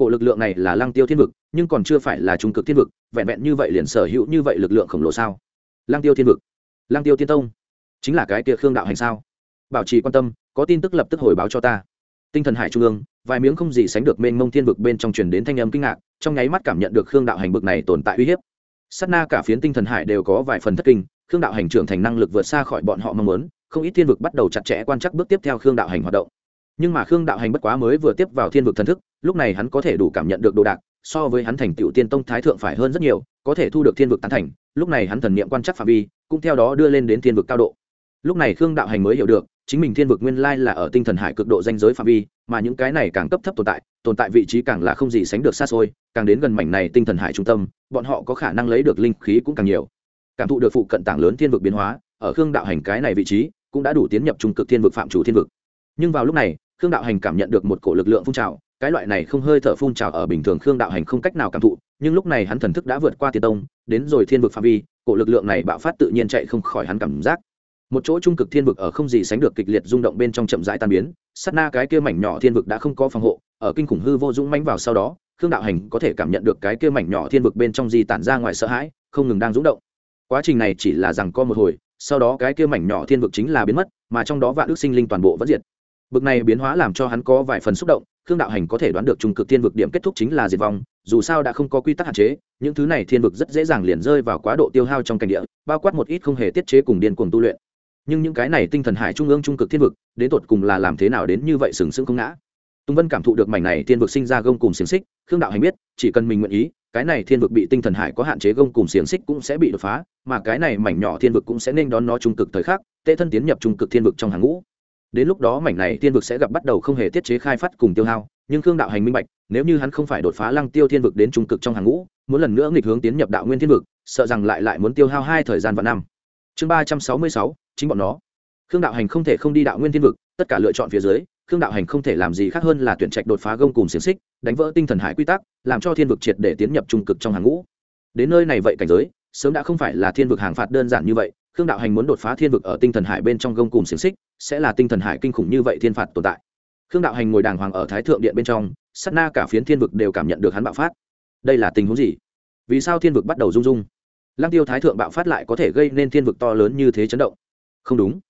cổ lực lượng này là lăng tiêu thiên vực, nhưng còn chưa phải là trung cực thiên vực, vẹn vẹn như vậy liền sở hữu như vậy lực lượng khổng lồ sao? Lăng tiêu thiên vực. Lăng tiêu tiên tông. Chính là cái kia khương đạo hành sao? Bảo trì quan tâm, có tin tức lập tức hồi báo cho ta. Tinh thần hải trung ương, vài miếng không gì sánh được mênh mông thiên vực bên trong truyền đến thanh âm kinh ngạc, trong nháy mắt cảm nhận được khương đạo hành bực này tồn tại uy hiếp. Sát na cả phiến tinh thần hải đều có vài phần thất kinh, khương đạo hành trưởng thành năng lực vượt xa khỏi bọn họ mong muốn, không ít thiên vực bắt đầu chặt chẽ quan trắc bước tiếp theo khương đạo hành hoạt động nhưng mà khương đạo hành bất quá mới vừa tiếp vào thiên vực thần thức, lúc này hắn có thể đủ cảm nhận được đồ đạc, so với hắn thành tựu tiên tông thái thượng phải hơn rất nhiều, có thể thu được thiên vực tán thành, lúc này hắn thần niệm quan chắc phạm vi, cũng theo đó đưa lên đến thiên vực cao độ. Lúc này khương đạo hành mới hiểu được, chính mình thiên vực nguyên lai là ở tinh thần hải cực độ danh giới phạm vi, mà những cái này càng cấp thấp tồn tại tồn tại vị trí càng là không gì sánh được xa xôi, càng đến gần mảnh này tinh thần hải trung tâm, bọn họ có khả năng lấy được linh khí cũng càng nhiều. Cảm thụ được phụ cận tảng lớn thiên vực biến hóa, ở khương đạo hành cái này vị trí, cũng đã đủ tiến nhập trung cực thiên vực phạm chủ thiên vực. Nhưng vào lúc này khương đạo hành cảm nhận được một cổ lực lượng phun trào, cái loại này không hơi thở phun trào ở bình thường khương đạo hành không cách nào cảm thụ, nhưng lúc này hắn thần thức đã vượt qua tiền tông, đến rồi thiên vực phạm vi, cổ lực lượng này bạo phát tự nhiên chạy không khỏi hắn cảm giác. Một chỗ trung cực thiên vực ở không gì sánh được kịch liệt rung động bên trong chậm rãi tan biến, sát na cái kia mảnh nhỏ thiên vực đã không có phòng hộ, ở kinh khủng hư vô dũng mánh vào sau đó, khương đạo hành có thể cảm nhận được cái kia mảnh nhỏ thiên vực bên trong di tản ra ngoài sợ hãi, không ngừng đang rung động. Quá trình này chỉ là rằng co một hồi, sau đó cái kia mảnh nhỏ thiên vực chính là biến mất, mà trong đó vạn ước sinh linh toàn bộ vẫn diệt bực này biến hóa làm cho hắn có vài phần xúc động, khương đạo hành có thể đoán được trung cực thiên vực điểm kết thúc chính là diệt vong, dù sao đã không có quy tắc hạn chế, những thứ này thiên vực rất dễ dàng liền rơi vào quá độ tiêu hao trong cảnh địa, bao quát một ít không hề tiết chế cùng điên cuồng tu luyện. Nhưng những cái này tinh thần hải trung ương trung cực thiên vực, đến tột cùng là làm thế nào đến như vậy sừng sững không ngã. Tùng vân cảm thụ được mảnh này thiên vực sinh ra gông cùng xiềng xích, khương đạo hành biết, chỉ cần mình nguyện ý, cái này thiên vực bị tinh thần hải có hạn chế gông cùng xiềng xích cũng sẽ bị đột phá, mà cái này mảnh nhỏ thiên vực cũng sẽ nên đón nó trung cực thời khắc tệ thân tiến nhập trung cực thiên vực trong hàng ngũ đến lúc đó mảnh này thiên vực sẽ gặp bắt đầu không hề tiết chế khai phát cùng tiêu hao, nhưng khương đạo hành minh bạch, nếu như hắn không phải đột phá lăng tiêu thiên vực đến trung cực trong hàng ngũ, muốn lần nữa nghịch hướng tiến nhập đạo nguyên thiên vực, sợ rằng lại lại muốn tiêu hao hai thời gian và năm. Chương ba trăm sáu mươi sáu, chính bọn nó. Khương đạo hành không thể không đi đạo nguyên thiên vực, tất cả lựa chọn phía dưới, khương đạo hành không thể làm gì khác hơn là tuyển trạch đột phá gông cùng xiềng xích, đánh vỡ tinh thần hải quy tắc, làm cho thiên vực triệt để tiến nhập trung cực trong hàng ngũ. Đến nơi này vậy cảnh giới, sớm đã không phải là thiên vực hàng phạt đơn giản như vậy khương đạo hành muốn đột phá thiên vực ở tinh thần hải bên trong gông cùng xiềng xích, sẽ là tinh thần hải kinh khủng như vậy thiên phạt tồn tại. Khương đạo hành ngồi đàng hoàng ở thái thượng điện bên trong, sát na cả phiến thiên vực đều cảm nhận được hắn bạo phát. Đây là tình huống gì? Vì sao thiên vực bắt đầu rung rung? Lăng tiêu thái thượng bạo phát lại có thể gây nên thiên vực to lớn như thế chấn động. Không đúng.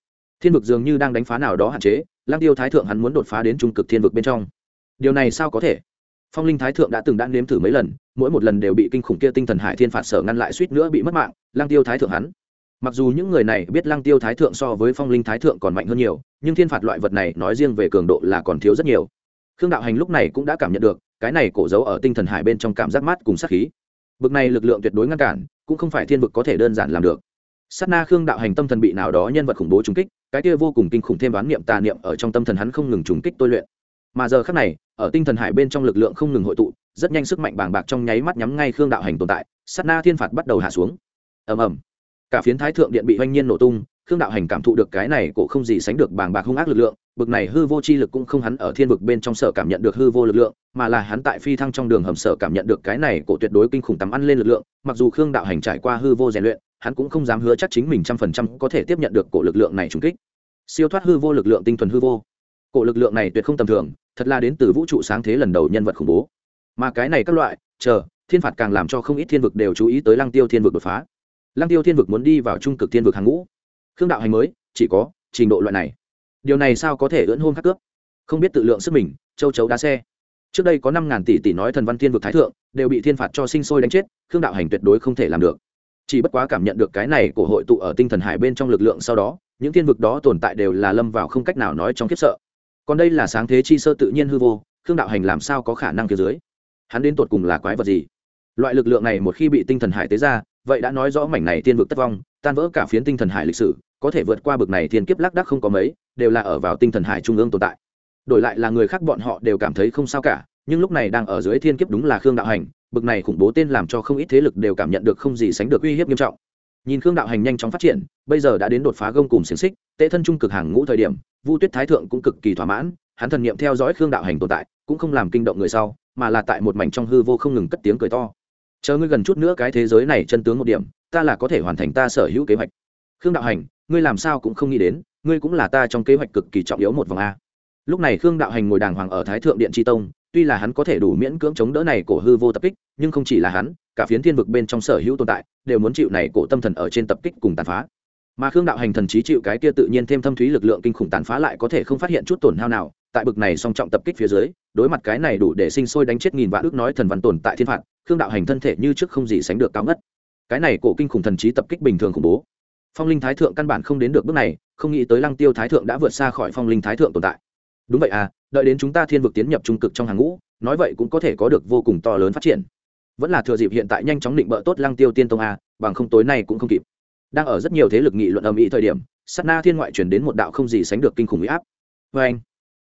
Thiên vực dường như đang đánh phá nào đó hạn chế, lăng tiêu thái thượng hắn muốn đột phá đến trung cực thiên vực bên trong. Điều này sao có thể? Phong linh thái thượng đã từng đã nếm thử mấy lần, mỗi một lần đều bị kinh khủng kia tinh thần hải thiên phạt sở ngăn lại suýt nữa bị mất mạng, lăng tiêu thái thượng hắn mặc dù những người này biết lăng tiêu thái thượng so với phong linh thái thượng còn mạnh hơn nhiều, nhưng thiên phạt loại vật này nói riêng về cường độ là còn thiếu rất nhiều. Khương đạo hành lúc này cũng đã cảm nhận được, cái này cổ giấu ở tinh thần hải bên trong cảm giác mát cùng sát khí. Bực này lực lượng tuyệt đối ngăn cản, cũng không phải thiên vực có thể đơn giản làm được. Sát na khương đạo hành tâm thần bị nào đó nhân vật khủng bố trúng kích, cái kia vô cùng kinh khủng thêm đoán niệm tà niệm ở trong tâm thần hắn không ngừng trùng kích tôi luyện. Mà giờ khác này, ở tinh thần hải bên trong lực lượng không ngừng hội tụ, rất nhanh sức mạnh bàng bạc trong nháy mắt nhắm ngay khương đạo hành tồn tại, sát na thiên phạt bắt đầu hạ xuống. Ầm ầm cả phiến thái thượng điện bị oanh nhiên nổ tung, khương đạo hành cảm thụ được cái này cổ không gì sánh được bàng bạc hung ác lực lượng, bực này hư vô chi lực cũng không hắn ở thiên vực bên trong sở cảm nhận được hư vô lực lượng, mà là hắn tại phi thăng trong đường hầm sở cảm nhận được cái này cổ tuyệt đối kinh khủng tắm ăn lên lực lượng, mặc dù khương đạo hành trải qua hư vô rèn luyện, hắn cũng không dám hứa chắc chính mình trăm phần trăm có thể tiếp nhận được cổ lực lượng này trùng kích. Siêu thoát hư vô lực lượng tinh thuần hư vô. Cổ lực lượng này tuyệt không tầm thường, thật là đến từ vũ trụ sáng thế lần đầu nhân vật khủng bố. Mà cái này các loại, chờ, thiên phạt càng làm cho không ít thiên vực đều chú ý tới lăng tiêu thiên vực đột phá lăng tiêu thiên vực muốn đi vào trung cực thiên vực hàng ngũ. Khương đạo hành mới, chỉ có trình độ loại này. Điều này sao có thể ưỡn hôn khắc cướp? Không biết tự lượng sức mình, châu chấu đá xe. Trước đây có năm ngàn tỷ tỷ nói thần văn thiên vực thái thượng, đều bị thiên phạt cho sinh sôi đánh chết, khương đạo hành tuyệt đối không thể làm được. Chỉ bất quá cảm nhận được cái này của hội tụ ở tinh thần hải bên trong lực lượng sau đó, những thiên vực đó tồn tại đều là lâm vào không cách nào nói trong kiếp sợ. Còn đây là sáng thế chi sơ tự nhiên hư vô, khương đạo hành làm sao có khả năng phía dưới? Hắn đến tột cùng là quái vật gì? Loại lực lượng này một khi bị tinh thần hải tế ra vậy đã nói rõ mảnh này tiên vực tất vong, tan vỡ cả phiến tinh thần hải lịch sử, có thể vượt qua bực này thiên kiếp lác đắc không có mấy, đều là ở vào tinh thần hải trung ương tồn tại. Đổi lại là người khác bọn họ đều cảm thấy không sao cả, nhưng lúc này đang ở dưới thiên kiếp đúng là khương đạo hành, bực này khủng bố tên làm cho không ít thế lực đều cảm nhận được không gì sánh được uy hiếp nghiêm trọng. Nhìn khương đạo hành nhanh chóng phát triển, bây giờ đã đến đột phá gông cùng xiềng xích, tệ thân trung cực hàng ngũ thời điểm, vu tuyết thái thượng cũng cực kỳ thỏa mãn, hắn thần niệm theo dõi khương đạo hành tồn tại, cũng không làm kinh động người sau, mà là tại một mảnh trong hư vô không ngừng cất tiếng cười to chờ ngươi gần chút nữa cái thế giới này chân tướng một điểm, ta là có thể hoàn thành ta sở hữu kế hoạch. Khương đạo hành, ngươi làm sao cũng không nghĩ đến, ngươi cũng là ta trong kế hoạch cực kỳ trọng yếu một vòng a. Lúc này khương đạo hành ngồi đàng hoàng ở thái thượng điện tri tông, tuy là hắn có thể đủ miễn cưỡng chống đỡ này cổ hư vô tập kích, nhưng không chỉ là hắn, cả phiến thiên vực bên trong sở hữu tồn tại, đều muốn chịu này cổ tâm thần ở trên tập kích cùng tàn phá. Mà khương đạo hành thần trí chịu cái kia tự nhiên thêm thâm thúy lực lượng kinh khủng tàn phá lại có thể không phát hiện chút tổn hao nào, tại bực này song trọng tập kích phía dưới, đối mặt cái này đủ để sinh sôi đánh chết nghìn vạn ước nói thần văn tồn tại thiên phạt khương đạo hành thân thể như trước không gì sánh được cao ngất. Cái này cổ kinh khủng thần trí tập kích bình thường khủng bố. Phong linh thái thượng căn bản không đến được bước này, không nghĩ tới lăng tiêu thái thượng đã vượt xa khỏi phong linh thái thượng tồn tại. Đúng vậy à đợi đến chúng ta thiên vực tiến nhập trung cực trong hàng ngũ, nói vậy cũng có thể có được vô cùng to lớn phát triển. Vẫn là thừa dịp hiện tại nhanh chóng định bỡ tốt lăng tiêu tiên tông a, bằng không tối nay cũng không kịp. Đang ở rất nhiều thế lực nghị luận âm ý thời điểm, sát na thiên ngoại truyền đến một đạo không gì sánh được kinh khủng huy áp. Vê anh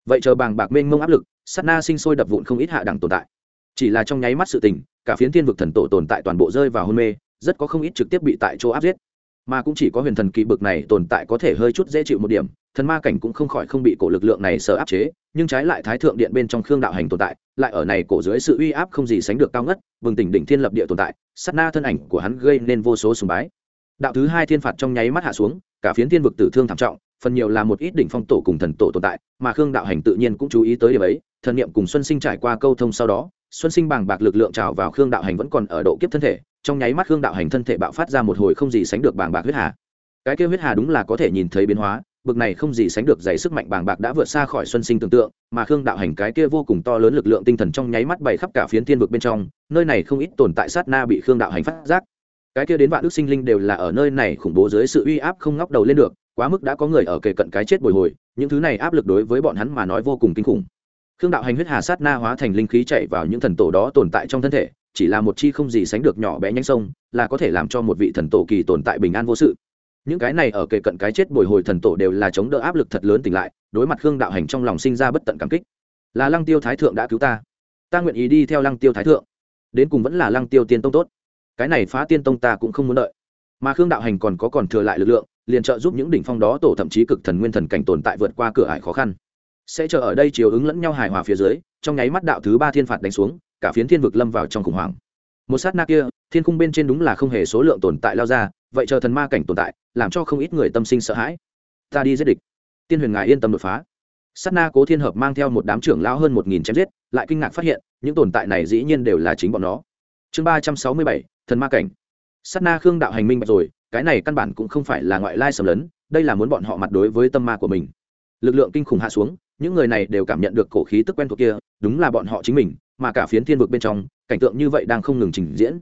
vậy chờ bàng bạc mênh mông áp lực, sát na sinh sôi đập vụn không ít hạ đẳng tồn tại chỉ là trong nháy mắt sự tình, cả phiến thiên vực thần tổ tồn tại toàn bộ rơi vào hôn mê, rất có không ít trực tiếp bị tại chỗ áp giết. Mà cũng chỉ có huyền thần kỳ bực này tồn tại có thể hơi chút dễ chịu một điểm, thần ma cảnh cũng không khỏi không bị cổ lực lượng này sợ áp chế, nhưng trái lại thái thượng điện bên trong khương đạo hành tồn tại, lại ở này cổ dưới sự uy áp không gì sánh được cao ngất vừng tỉnh đỉnh thiên lập địa tồn tại, sát na thân ảnh của hắn gây nên vô số sùng bái. Đạo thứ hai thiên phạt trong nháy mắt hạ xuống, cả phiến thiên vực tử thương thảm trọng, phần nhiều là một ít đỉnh phong tổ cùng thần tổ tồn tại, mà khương đạo hành tự nhiên cũng chú ý tới điểm ấy, thần niệm cùng xuân sinh trải qua câu thông sau đó xuân sinh bàng bạc lực lượng trào vào khương đạo hành vẫn còn ở độ kiếp thân thể, trong nháy mắt khương đạo hành thân thể bạo phát ra một hồi không gì sánh được bàng bạc huyết hà. Cái kêu huyết hà đúng là có thể nhìn thấy biến hóa, bực này không gì sánh được dày sức mạnh bàng bạc đã vượt xa khỏi xuân sinh tưởng tượng, mà khương đạo hành cái kia vô cùng to lớn lực lượng tinh thần trong nháy mắt bày khắp cả phiến thiên vực bên trong, nơi này không ít tồn tại sát na bị khương đạo hành phát giác. Cái kia đến vạn ước sinh linh đều là ở nơi này khủng bố dưới sự uy áp không ngóc đầu lên được, quá mức đã có người ở kề cận cái chết bồi hồi, những thứ này áp lực đối với bọn hắn mà nói vô cùng kinh khủng khương đạo hành huyết hà sát na hóa thành linh khí chạy vào những thần tổ đó tồn tại trong thân thể, chỉ là một chi không gì sánh được nhỏ bé nhanh sông, là có thể làm cho một vị thần tổ kỳ tồn tại bình an vô sự. Những cái này ở kề cận cái chết bồi hồi thần tổ đều là chống đỡ áp lực thật lớn tỉnh lại, đối mặt khương đạo hành trong lòng sinh ra bất tận cảm kích. Là lăng tiêu thái thượng đã cứu ta. Ta nguyện ý đi theo lăng tiêu thái thượng. Đến cùng vẫn là lăng tiêu tiên tông tốt. Cái này phá tiên tông ta cũng không muốn đợi. Mà khương đạo hành còn có còn thừa lại lực lượng, liền trợ giúp những đỉnh phong đó tổ thậm chí cực thần nguyên thần cảnh tồn tại vượt qua cửa ải khó khăn sẽ chờ ở đây chiều ứng lẫn nhau hài hòa phía dưới, trong nháy mắt đạo thứ ba thiên phạt đánh xuống, cả phiến thiên vực lâm vào trong khủng hoảng. Một sát na kia, thiên cung bên trên đúng là không hề số lượng tồn tại lao ra, vậy chờ thần ma cảnh tồn tại, làm cho không ít người tâm sinh sợ hãi. Ta đi giết địch. Tiên huyền ngài yên tâm đột phá. Sát na cố thiên hợp mang theo một đám trưởng lao hơn một nghìn chém giết, lại kinh ngạc phát hiện, những tồn tại này dĩ nhiên đều là chính bọn nó. Chương ba trăm sáu mươi bảy, thần ma cảnh. Sát na khương đạo hành minh bạch rồi, cái này căn bản cũng không phải là ngoại lai sầm lấn, đây là muốn bọn họ mặt đối với tâm ma của mình lực lượng kinh khủng hạ xuống, những người này đều cảm nhận được cổ khí tức quen thuộc kia, đúng là bọn họ chính mình, mà cả phiến thiên vực bên trong, cảnh tượng như vậy đang không ngừng trình diễn.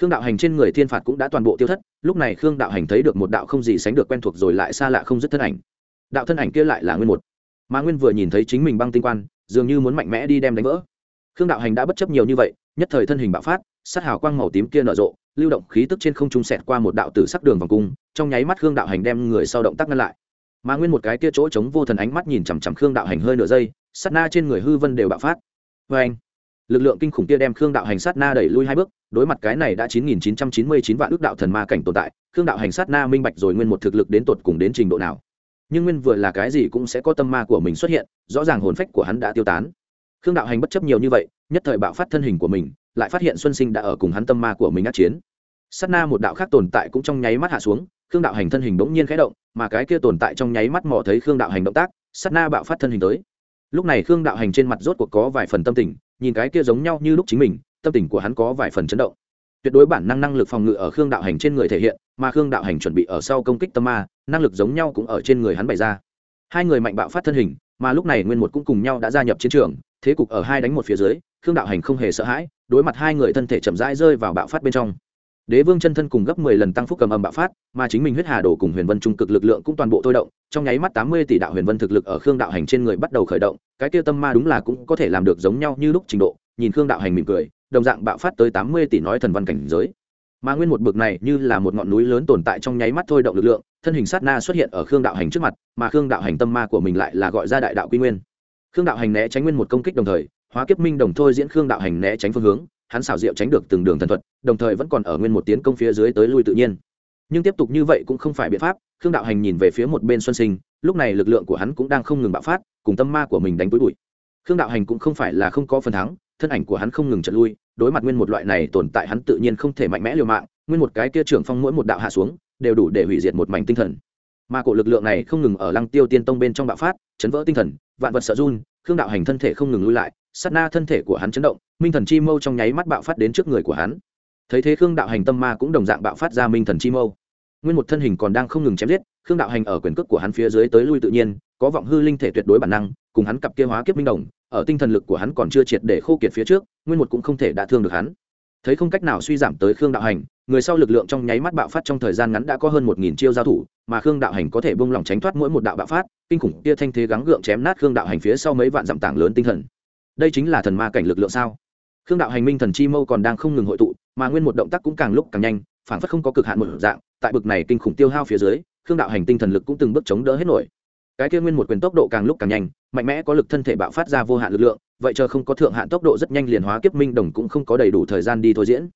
Khương đạo hành trên người thiên phạt cũng đã toàn bộ tiêu thất, lúc này khương đạo hành thấy được một đạo không gì sánh được quen thuộc rồi lại xa lạ không dứt thân ảnh. Đạo thân ảnh kia lại là nguyên một. Mà nguyên vừa nhìn thấy chính mình băng tinh quan, dường như muốn mạnh mẽ đi đem đánh vỡ. Khương đạo hành đã bất chấp nhiều như vậy, nhất thời thân hình bạo phát, sát hào quang màu tím kia nở rộ, lưu động khí tức trên không trung sẹt qua một đạo tử sắc đường vòng cung, trong nháy mắt khương đạo hành đem người sau động tác ngăn lại mà nguyên một cái kia chỗ trống vô thần ánh mắt nhìn chằm chằm khương đạo hành hơi nửa giây, sát na trên người hư vân đều bạo phát. Vê anh, lực lượng kinh khủng kia đem khương đạo hành sát na đẩy lui hai bước, đối mặt cái này đã chín nghìn chín trăm chín mươi chín vạn ước đạo thần ma cảnh tồn tại, khương đạo hành sát na minh bạch rồi nguyên một thực lực đến tột cùng đến trình độ nào. Nhưng nguyên vừa là cái gì cũng sẽ có tâm ma của mình xuất hiện, rõ ràng hồn phách của hắn đã tiêu tán. Khương đạo hành bất chấp nhiều như vậy, nhất thời bạo phát thân hình của mình, lại phát hiện xuân sinh đã ở cùng hắn tâm ma của mình át chiến. Sát na một đạo khác tồn tại cũng trong nháy mắt hạ xuống, khương đạo hành thân hình bỗng nhiên khẽ động mà cái kia tồn tại trong nháy mắt mò thấy khương đạo hành động tác, sát na bạo phát thân hình tới. Lúc này khương đạo hành trên mặt rốt cuộc có vài phần tâm tình, nhìn cái kia giống nhau như lúc chính mình, tâm tình của hắn có vài phần chấn động. Tuyệt đối bản năng năng lực phòng ngự ở khương đạo hành trên người thể hiện, mà khương đạo hành chuẩn bị ở sau công kích tâm ma, năng lực giống nhau cũng ở trên người hắn bày ra. Hai người mạnh bạo phát thân hình, mà lúc này nguyên một cũng cùng nhau đã gia nhập chiến trường, thế cục ở hai đánh một phía dưới, khương đạo hành không hề sợ hãi, đối mặt hai người thân thể chậm rãi rơi vào bạo phát bên trong đế vương chân thân cùng gấp mười lần tăng phúc cầm âm bạo phát, mà chính mình huyết hà đổ cùng huyền vân trung cực lực lượng cũng toàn bộ thôi động, trong nháy mắt tám mươi tỷ đạo huyền vân thực lực ở khương đạo hành trên người bắt đầu khởi động, cái kia tâm ma đúng là cũng có thể làm được giống nhau như lúc trình độ, nhìn khương đạo hành mỉm cười, đồng dạng bạo phát tới tám mươi tỷ nói thần văn cảnh giới. Mà nguyên một bực này như là một ngọn núi lớn tồn tại trong nháy mắt thôi động lực lượng, thân hình sát na xuất hiện ở khương đạo hành trước mặt, mà khương đạo hành tâm ma của mình lại là gọi ra đại đạo quy nguyên. Khương đạo hành né tránh nguyên một công kích đồng thời, hóa kiếp minh đồng thôi diễn khương đạo hành né tránh phương hướng hắn xảo diệu tránh được từng đường thần thuật, đồng thời vẫn còn ở nguyên một tiến công phía dưới tới lui tự nhiên. Nhưng tiếp tục như vậy cũng không phải biện pháp, khương đạo hành nhìn về phía một bên xuân sinh, lúc này lực lượng của hắn cũng đang không ngừng bạo phát, cùng tâm ma của mình đánh túi bụi. Khương đạo hành cũng không phải là không có phần thắng, thân ảnh của hắn không ngừng trật lui, đối mặt nguyên một loại này tồn tại hắn tự nhiên không thể mạnh mẽ liều mạng, nguyên một cái kia trưởng phong mỗi một đạo hạ xuống, đều đủ để hủy diệt một mảnh tinh thần. Mà cổ lực lượng này không ngừng ở lăng tiêu tiên tông bên trong bạo phát, chấn vỡ tinh thần, vạn vật sợ run, khương đạo hành thân thể không ngừng lui lại sát na thân thể của hắn chấn động, minh thần chi mâu trong nháy mắt bạo phát đến trước người của hắn. Thấy thế khương đạo hành tâm ma cũng đồng dạng bạo phát ra minh thần chi mâu. Nguyên một thân hình còn đang không ngừng chém giết, khương đạo hành ở quyền cước của hắn phía dưới tới lui tự nhiên, có vọng hư linh thể tuyệt đối bản năng, cùng hắn cặp kia hóa kiếp minh đồng, ở tinh thần lực của hắn còn chưa triệt để khô kiệt phía trước, nguyên một cũng không thể đả thương được hắn. Thấy không cách nào suy giảm tới khương đạo hành, người sau lực lượng trong nháy mắt bạo phát trong thời gian ngắn đã có hơn một nghìn chiêu giao thủ, mà khương đạo hành có thể buông lỏng tránh thoát mỗi một đạo bạo phát, kinh khủng kia thanh thế gắng gượng chém nát khương đạo hành phía sau mấy vạn dặm tảng lớn tinh thần đây chính là thần ma cảnh lực lượng sao? Khương đạo hành minh thần chi mâu còn đang không ngừng hội tụ, mà nguyên một động tác cũng càng lúc càng nhanh phản phất không có cực hạn một dạng, tại bực này kinh khủng tiêu hao phía dưới, khương đạo hành tinh thần lực cũng từng bước chống đỡ hết nổi. Cái kia nguyên một quyền tốc độ càng lúc càng nhanh, mạnh mẽ có lực thân thể bạo phát ra vô hạn lực lượng, vậy chờ không có thượng hạn tốc độ rất nhanh liền hóa kiếp minh đồng cũng không có đầy đủ thời gian đi thôi diễn.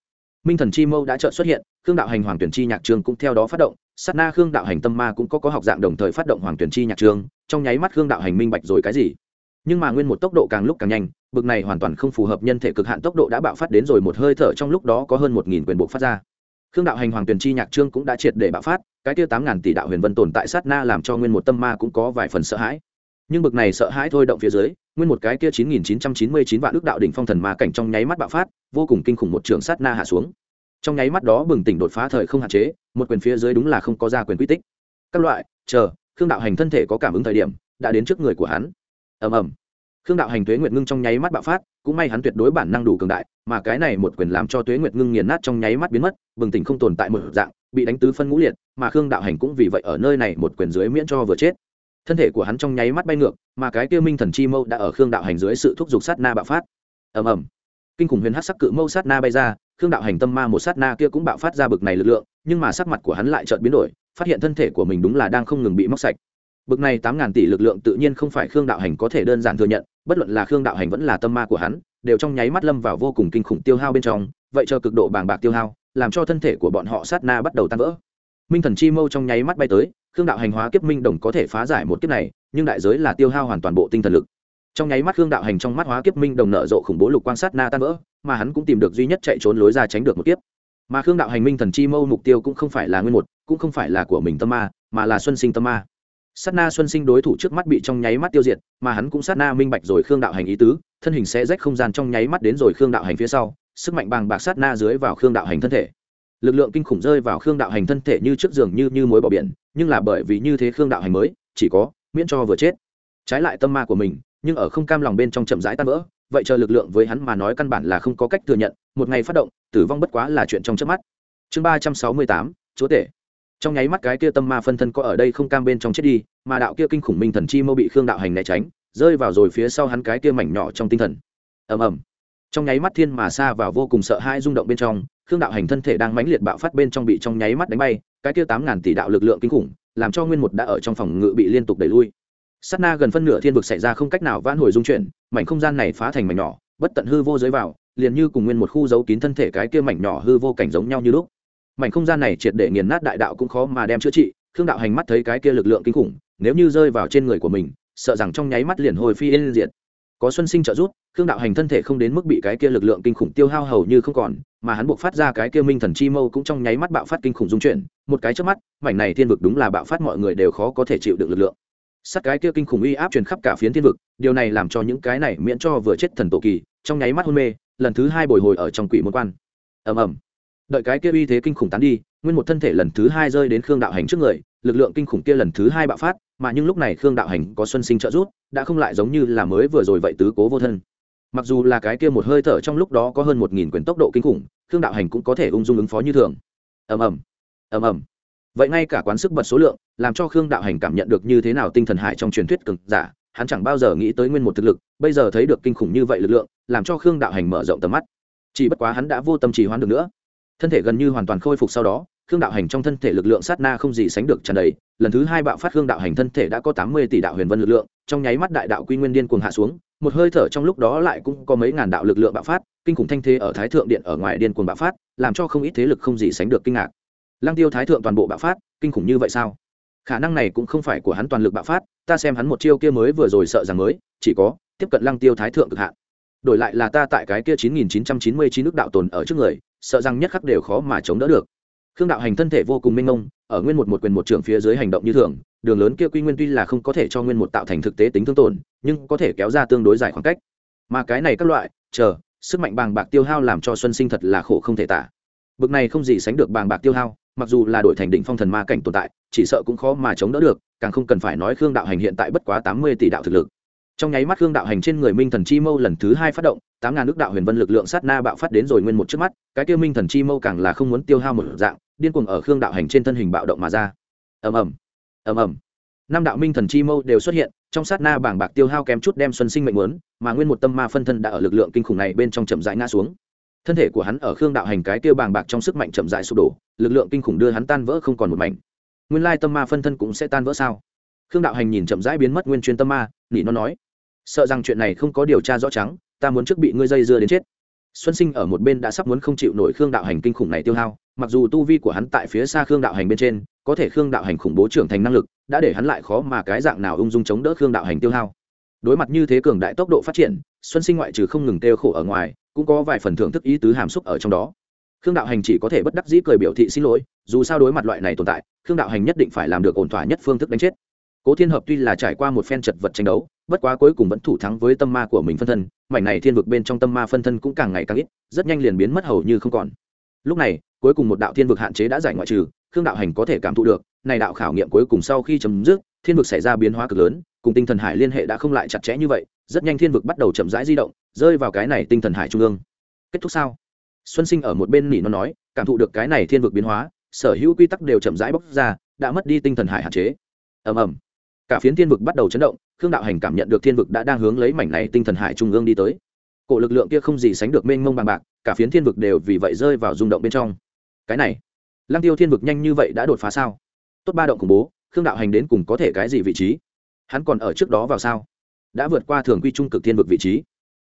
Minh thần chi mâu đã chợt xuất hiện, khương đạo hành hoàng tuyển chi nhạc trường cũng theo đó phát động, sát na khương đạo hành tâm ma cũng có có học dạng đồng thời phát động hoàng tuyển chi nhạc trường, trong nháy mắt khương đạo hành minh bạch rồi cái gì? Nhưng mà nguyên một tốc độ càng lúc càng nhanh, bực này hoàn toàn không phù hợp nhân thể cực hạn tốc độ đã bạo phát đến rồi một hơi thở trong lúc đó có hơn một nghìn quyền buộc phát ra. Khương đạo hành hoàng tuyền chi nhạc trương cũng đã triệt để bạo phát, cái tiêu tám ngàn tỷ đạo huyền vân tồn tại sát na làm cho nguyên một tâm ma cũng có vài phần sợ hãi. Nhưng bực này sợ hãi thôi động phía dưới, nguyên một cái kia chín nghìn chín trăm chín mươi chín vạn ước đạo đỉnh phong thần ma cảnh trong nháy mắt bạo phát, vô cùng kinh khủng một trường sát na hạ xuống. Trong nháy mắt đó bừng tỉnh đột phá thời không hạn chế, một quyền phía dưới đúng là không có ra quyền quy tích. Các loại, chờ, khương đạo hành thân thể có cảm ứng thời điểm, đã đến trước người của hắn ầm ầm. Khương đạo hành tuế nguyệt ngưng trong nháy mắt bạo phát, cũng may hắn tuyệt đối bản năng đủ cường đại, mà cái này một quyền làm cho tuế nguyệt ngưng nghiền nát trong nháy mắt biến mất, bừng tỉnh không tồn tại một dạng, bị đánh tứ phân ngũ liệt, mà khương đạo hành cũng vì vậy ở nơi này một quyền dưới miễn cho vừa chết. Thân thể của hắn trong nháy mắt bay ngược, mà cái kia minh thần chi mâu đã ở khương đạo hành dưới sự thúc giục sát na bạo phát. Ầm ầm. Kinh khủng huyền hát sắc cự mâu sát na bay ra, khương đạo hành tâm ma một sát na kia cũng bạo phát ra bực này lực lượng, nhưng mà sắc mặt của hắn lại chợt biến đổi, phát hiện thân thể của mình đúng là đang không ngừng bị móc sạch bực này tám ngàn tỷ lực lượng tự nhiên không phải khương đạo hành có thể đơn giản thừa nhận, bất luận là khương đạo hành vẫn là tâm ma của hắn, đều trong nháy mắt lâm vào vô cùng kinh khủng tiêu hao bên trong, vậy chờ cực độ bàng bạc tiêu hao, làm cho thân thể của bọn họ sát na bắt đầu tan vỡ. Minh thần chi mâu trong nháy mắt bay tới, khương đạo hành hóa kiếp minh đồng có thể phá giải một kiếp này, nhưng đại giới là tiêu hao hoàn toàn bộ tinh thần lực. Trong nháy mắt khương đạo hành trong mắt hóa kiếp minh đồng nợ rộ khủng bố lục quan sát na tan vỡ, mà hắn cũng tìm được duy nhất chạy trốn lối ra tránh được một kiếp. Mà khương đạo hành minh thần chi mâu mục tiêu cũng không phải là nguyên một, cũng không phải là của mình tâm ma, mà là xuân sinh tâm ma sát na xuân sinh đối thủ trước mắt bị trong nháy mắt tiêu diệt, mà hắn cũng sát na minh bạch rồi khương đạo hành ý tứ, thân hình sẽ rách không gian trong nháy mắt đến rồi khương đạo hành phía sau, sức mạnh bàng bạc sát na dưới vào khương đạo hành thân thể. Lực lượng kinh khủng rơi vào khương đạo hành thân thể như trước giường như như mối bỏ biển, nhưng là bởi vì như thế khương đạo hành mới, chỉ có, miễn cho vừa chết. Trái lại tâm ma của mình, nhưng ở không cam lòng bên trong chậm rãi tan vỡ, vậy chờ lực lượng với hắn mà nói căn bản là không có cách thừa nhận, một ngày phát động, tử vong bất quá là chuyện trong trước mắt. Chương ba trăm sáu mươi tám, chúa tể trong nháy mắt cái kia tâm ma phân thân có ở đây không cam bên trong chết đi, mà đạo kia kinh khủng minh thần chi mâu bị khương đạo hành né tránh, rơi vào rồi phía sau hắn cái kia mảnh nhỏ trong tinh thần. Ầm ầm. Trong nháy mắt thiên mà xa vào vô cùng sợ hãi rung động bên trong, khương đạo hành thân thể đang mãnh liệt bạo phát bên trong bị trong nháy mắt đánh bay, cái kia tám ngàn tỷ đạo lực lượng kinh khủng, làm cho nguyên một đã ở trong phòng ngự bị liên tục đẩy lui. Sát na gần phân nửa thiên vực xảy ra không cách nào vãn hồi dung chuyển, mảnh không gian này phá thành mảnh nhỏ, bất tận hư vô giới vào, liền như cùng nguyên một khu giấu kín thân thể cái kia mảnh nhỏ hư vô cảnh giống nhau như lúc mảnh không gian này triệt để nghiền nát đại đạo cũng khó mà đem chữa trị, khương đạo hành mắt thấy cái kia lực lượng kinh khủng, nếu như rơi vào trên người của mình, sợ rằng trong nháy mắt liền hồi phi yên diệt. Có xuân sinh trợ giúp, khương đạo hành thân thể không đến mức bị cái kia lực lượng kinh khủng tiêu hao hầu như không còn, mà hắn buộc phát ra cái kia minh thần chi mâu cũng trong nháy mắt bạo phát kinh khủng dung chuyển, một cái trước mắt, mảnh này thiên vực đúng là bạo phát mọi người đều khó có thể chịu được lực lượng. Sát cái kia kinh khủng uy áp truyền khắp cả phiến thiên vực, điều này làm cho những cái này miễn cho vừa chết thần tổ kỳ, trong nháy mắt hôn mê, lần thứ hai bồi hồi ở trong quỷ môn quan. Ầm ầm đợi cái kia uy thế kinh khủng tán đi, nguyên một thân thể lần thứ hai rơi đến khương đạo hành trước người, lực lượng kinh khủng kia lần thứ hai bạo phát, mà nhưng lúc này khương đạo hành có xuân sinh trợ giúp, đã không lại giống như là mới vừa rồi vậy tứ cố vô thân. Mặc dù là cái kia một hơi thở trong lúc đó có hơn một nghìn quyền tốc độ kinh khủng, khương đạo hành cũng có thể ung dung ứng phó như thường. Ầm ầm ầm ầm. Vậy ngay cả quán sức bật số lượng, làm cho khương đạo hành cảm nhận được như thế nào tinh thần hải trong truyền thuyết cực giả, hắn chẳng bao giờ nghĩ tới nguyên một thực lực, bây giờ thấy được kinh khủng như vậy lực lượng, làm cho khương đạo hành mở rộng tầm mắt. Chỉ bất quá hắn đã vô tâm trì hoãn được nữa thân thể gần như hoàn toàn khôi phục sau đó, khương đạo hành trong thân thể lực lượng sát na không gì sánh được tràn đầy. Lần thứ hai bạo phát khương đạo hành thân thể đã có tám mươi tỷ đạo huyền vân lực lượng, trong nháy mắt đại đạo quy nguyên điên cuồng hạ xuống, một hơi thở trong lúc đó lại cũng có mấy ngàn đạo lực lượng bạo phát, kinh khủng thanh thế ở thái thượng điện ở ngoài điên cuồng bạo phát, làm cho không ít thế lực không gì sánh được kinh ngạc. Lăng tiêu thái thượng toàn bộ bạo phát, kinh khủng như vậy sao? Khả năng này cũng không phải của hắn toàn lực bạo phát, ta xem hắn một chiêu kia mới vừa rồi sợ rằng mới, chỉ có tiếp cận lăng tiêu thái thượng cực hạn. Đổi lại là ta tại cái kia chín nghìn chín trăm chín mươi chín nước đạo tồn ở trước người sợ rằng nhất khắc đều khó mà chống đỡ được. Khương đạo hành thân thể vô cùng minh mông, ở nguyên một một quyền một trường phía dưới hành động như thường, đường lớn kia quy nguyên tuy là không có thể cho nguyên một tạo thành thực tế tính thương tổn, nhưng có thể kéo ra tương đối dài khoảng cách. Mà cái này các loại, chờ, sức mạnh bàng bạc tiêu hao làm cho xuân sinh thật là khổ không thể tả. Bực này không gì sánh được bàng bạc tiêu hao, mặc dù là đổi thành đỉnh phong thần ma cảnh tồn tại, chỉ sợ cũng khó mà chống đỡ được, càng không cần phải nói khương đạo hành hiện tại bất quá tám mươi tỷ đạo thực lực trong nháy mắt Hương đạo hành trên người minh thần chi mâu lần thứ hai phát động, tám ngàn nước đạo huyền vân lực lượng sát na bạo phát đến rồi nguyên một trước mắt, cái tiêu minh thần chi mâu càng là không muốn tiêu hao một dạng, điên cuồng ở khương đạo hành trên thân hình bạo động mà ra. Ầm ầm ầm ầm. Năm đạo minh thần chi mâu đều xuất hiện, trong sát na bảng bạc tiêu hao kém chút đem xuân sinh mệnh muốn, mà nguyên một tâm ma phân thân đã ở lực lượng kinh khủng này bên trong chậm rãi ngã xuống. Thân thể của hắn ở khương đạo hành cái tiêu bàng bạc trong sức mạnh chậm rãi sụp đổ, lực lượng kinh khủng đưa hắn tan vỡ không còn một mảnh. Nguyên lai tâm ma phân thân cũng sẽ tan vỡ sao? Khương đạo hành nhìn chậm rãi biến mất nguyên chuyên tâm ma, nỉ nó nói sợ rằng chuyện này không có điều tra rõ trắng, ta muốn trước bị ngươi dây dưa đến chết. Xuân sinh ở một bên đã sắp muốn không chịu nổi khương đạo hành kinh khủng này tiêu hao, mặc dù tu vi của hắn tại phía xa khương đạo hành bên trên, có thể khương đạo hành khủng bố trưởng thành năng lực, đã để hắn lại khó mà cái dạng nào ung dung chống đỡ khương đạo hành tiêu hao. Đối mặt như thế cường đại tốc độ phát triển, xuân sinh ngoại trừ không ngừng tiêu khổ ở ngoài, cũng có vài phần thưởng thức ý tứ hàm xúc ở trong đó. Khương đạo hành chỉ có thể bất đắc dĩ cười biểu thị xin lỗi, dù sao đối mặt loại này tồn tại, khương đạo hành nhất định phải làm được ổn thỏa nhất phương thức đánh chết. Cố thiên hợp tuy là trải qua một phen chật vật tranh đấu bất quá cuối cùng vẫn thủ thắng với tâm ma của mình phân thân, mảnh này thiên vực bên trong tâm ma phân thân cũng càng ngày càng ít, rất nhanh liền biến mất hầu như không còn. Lúc này, cuối cùng một đạo thiên vực hạn chế đã giải ngoại trừ, khương đạo hành có thể cảm thụ được, này đạo khảo nghiệm cuối cùng sau khi chấm dứt, thiên vực xảy ra biến hóa cực lớn, cùng tinh thần hải liên hệ đã không lại chặt chẽ như vậy, rất nhanh thiên vực bắt đầu chậm rãi di động, rơi vào cái này tinh thần hải trung ương. Kết thúc sao? Xuân sinh ở một bên nỉ nó nói, cảm thụ được cái này thiên vực biến hóa, sở hữu quy tắc đều chậm rãi bóc ra, đã mất đi tinh thần hải hạn chế. Ầm ầm. Cả phiến thiên vực bắt đầu chấn động khương đạo hành cảm nhận được thiên vực đã đang hướng lấy mảnh này tinh thần hải trung ương đi tới. Cổ lực lượng kia không gì sánh được mênh mông bằng bạc, cả phiến thiên vực đều vì vậy rơi vào rung động bên trong. Cái này, lăng tiêu thiên vực nhanh như vậy đã đột phá sao? Tốt ba động khủng bố, khương đạo hành đến cùng có thể cái gì vị trí? Hắn còn ở trước đó vào sao? Đã vượt qua thường quy trung cực thiên vực vị trí.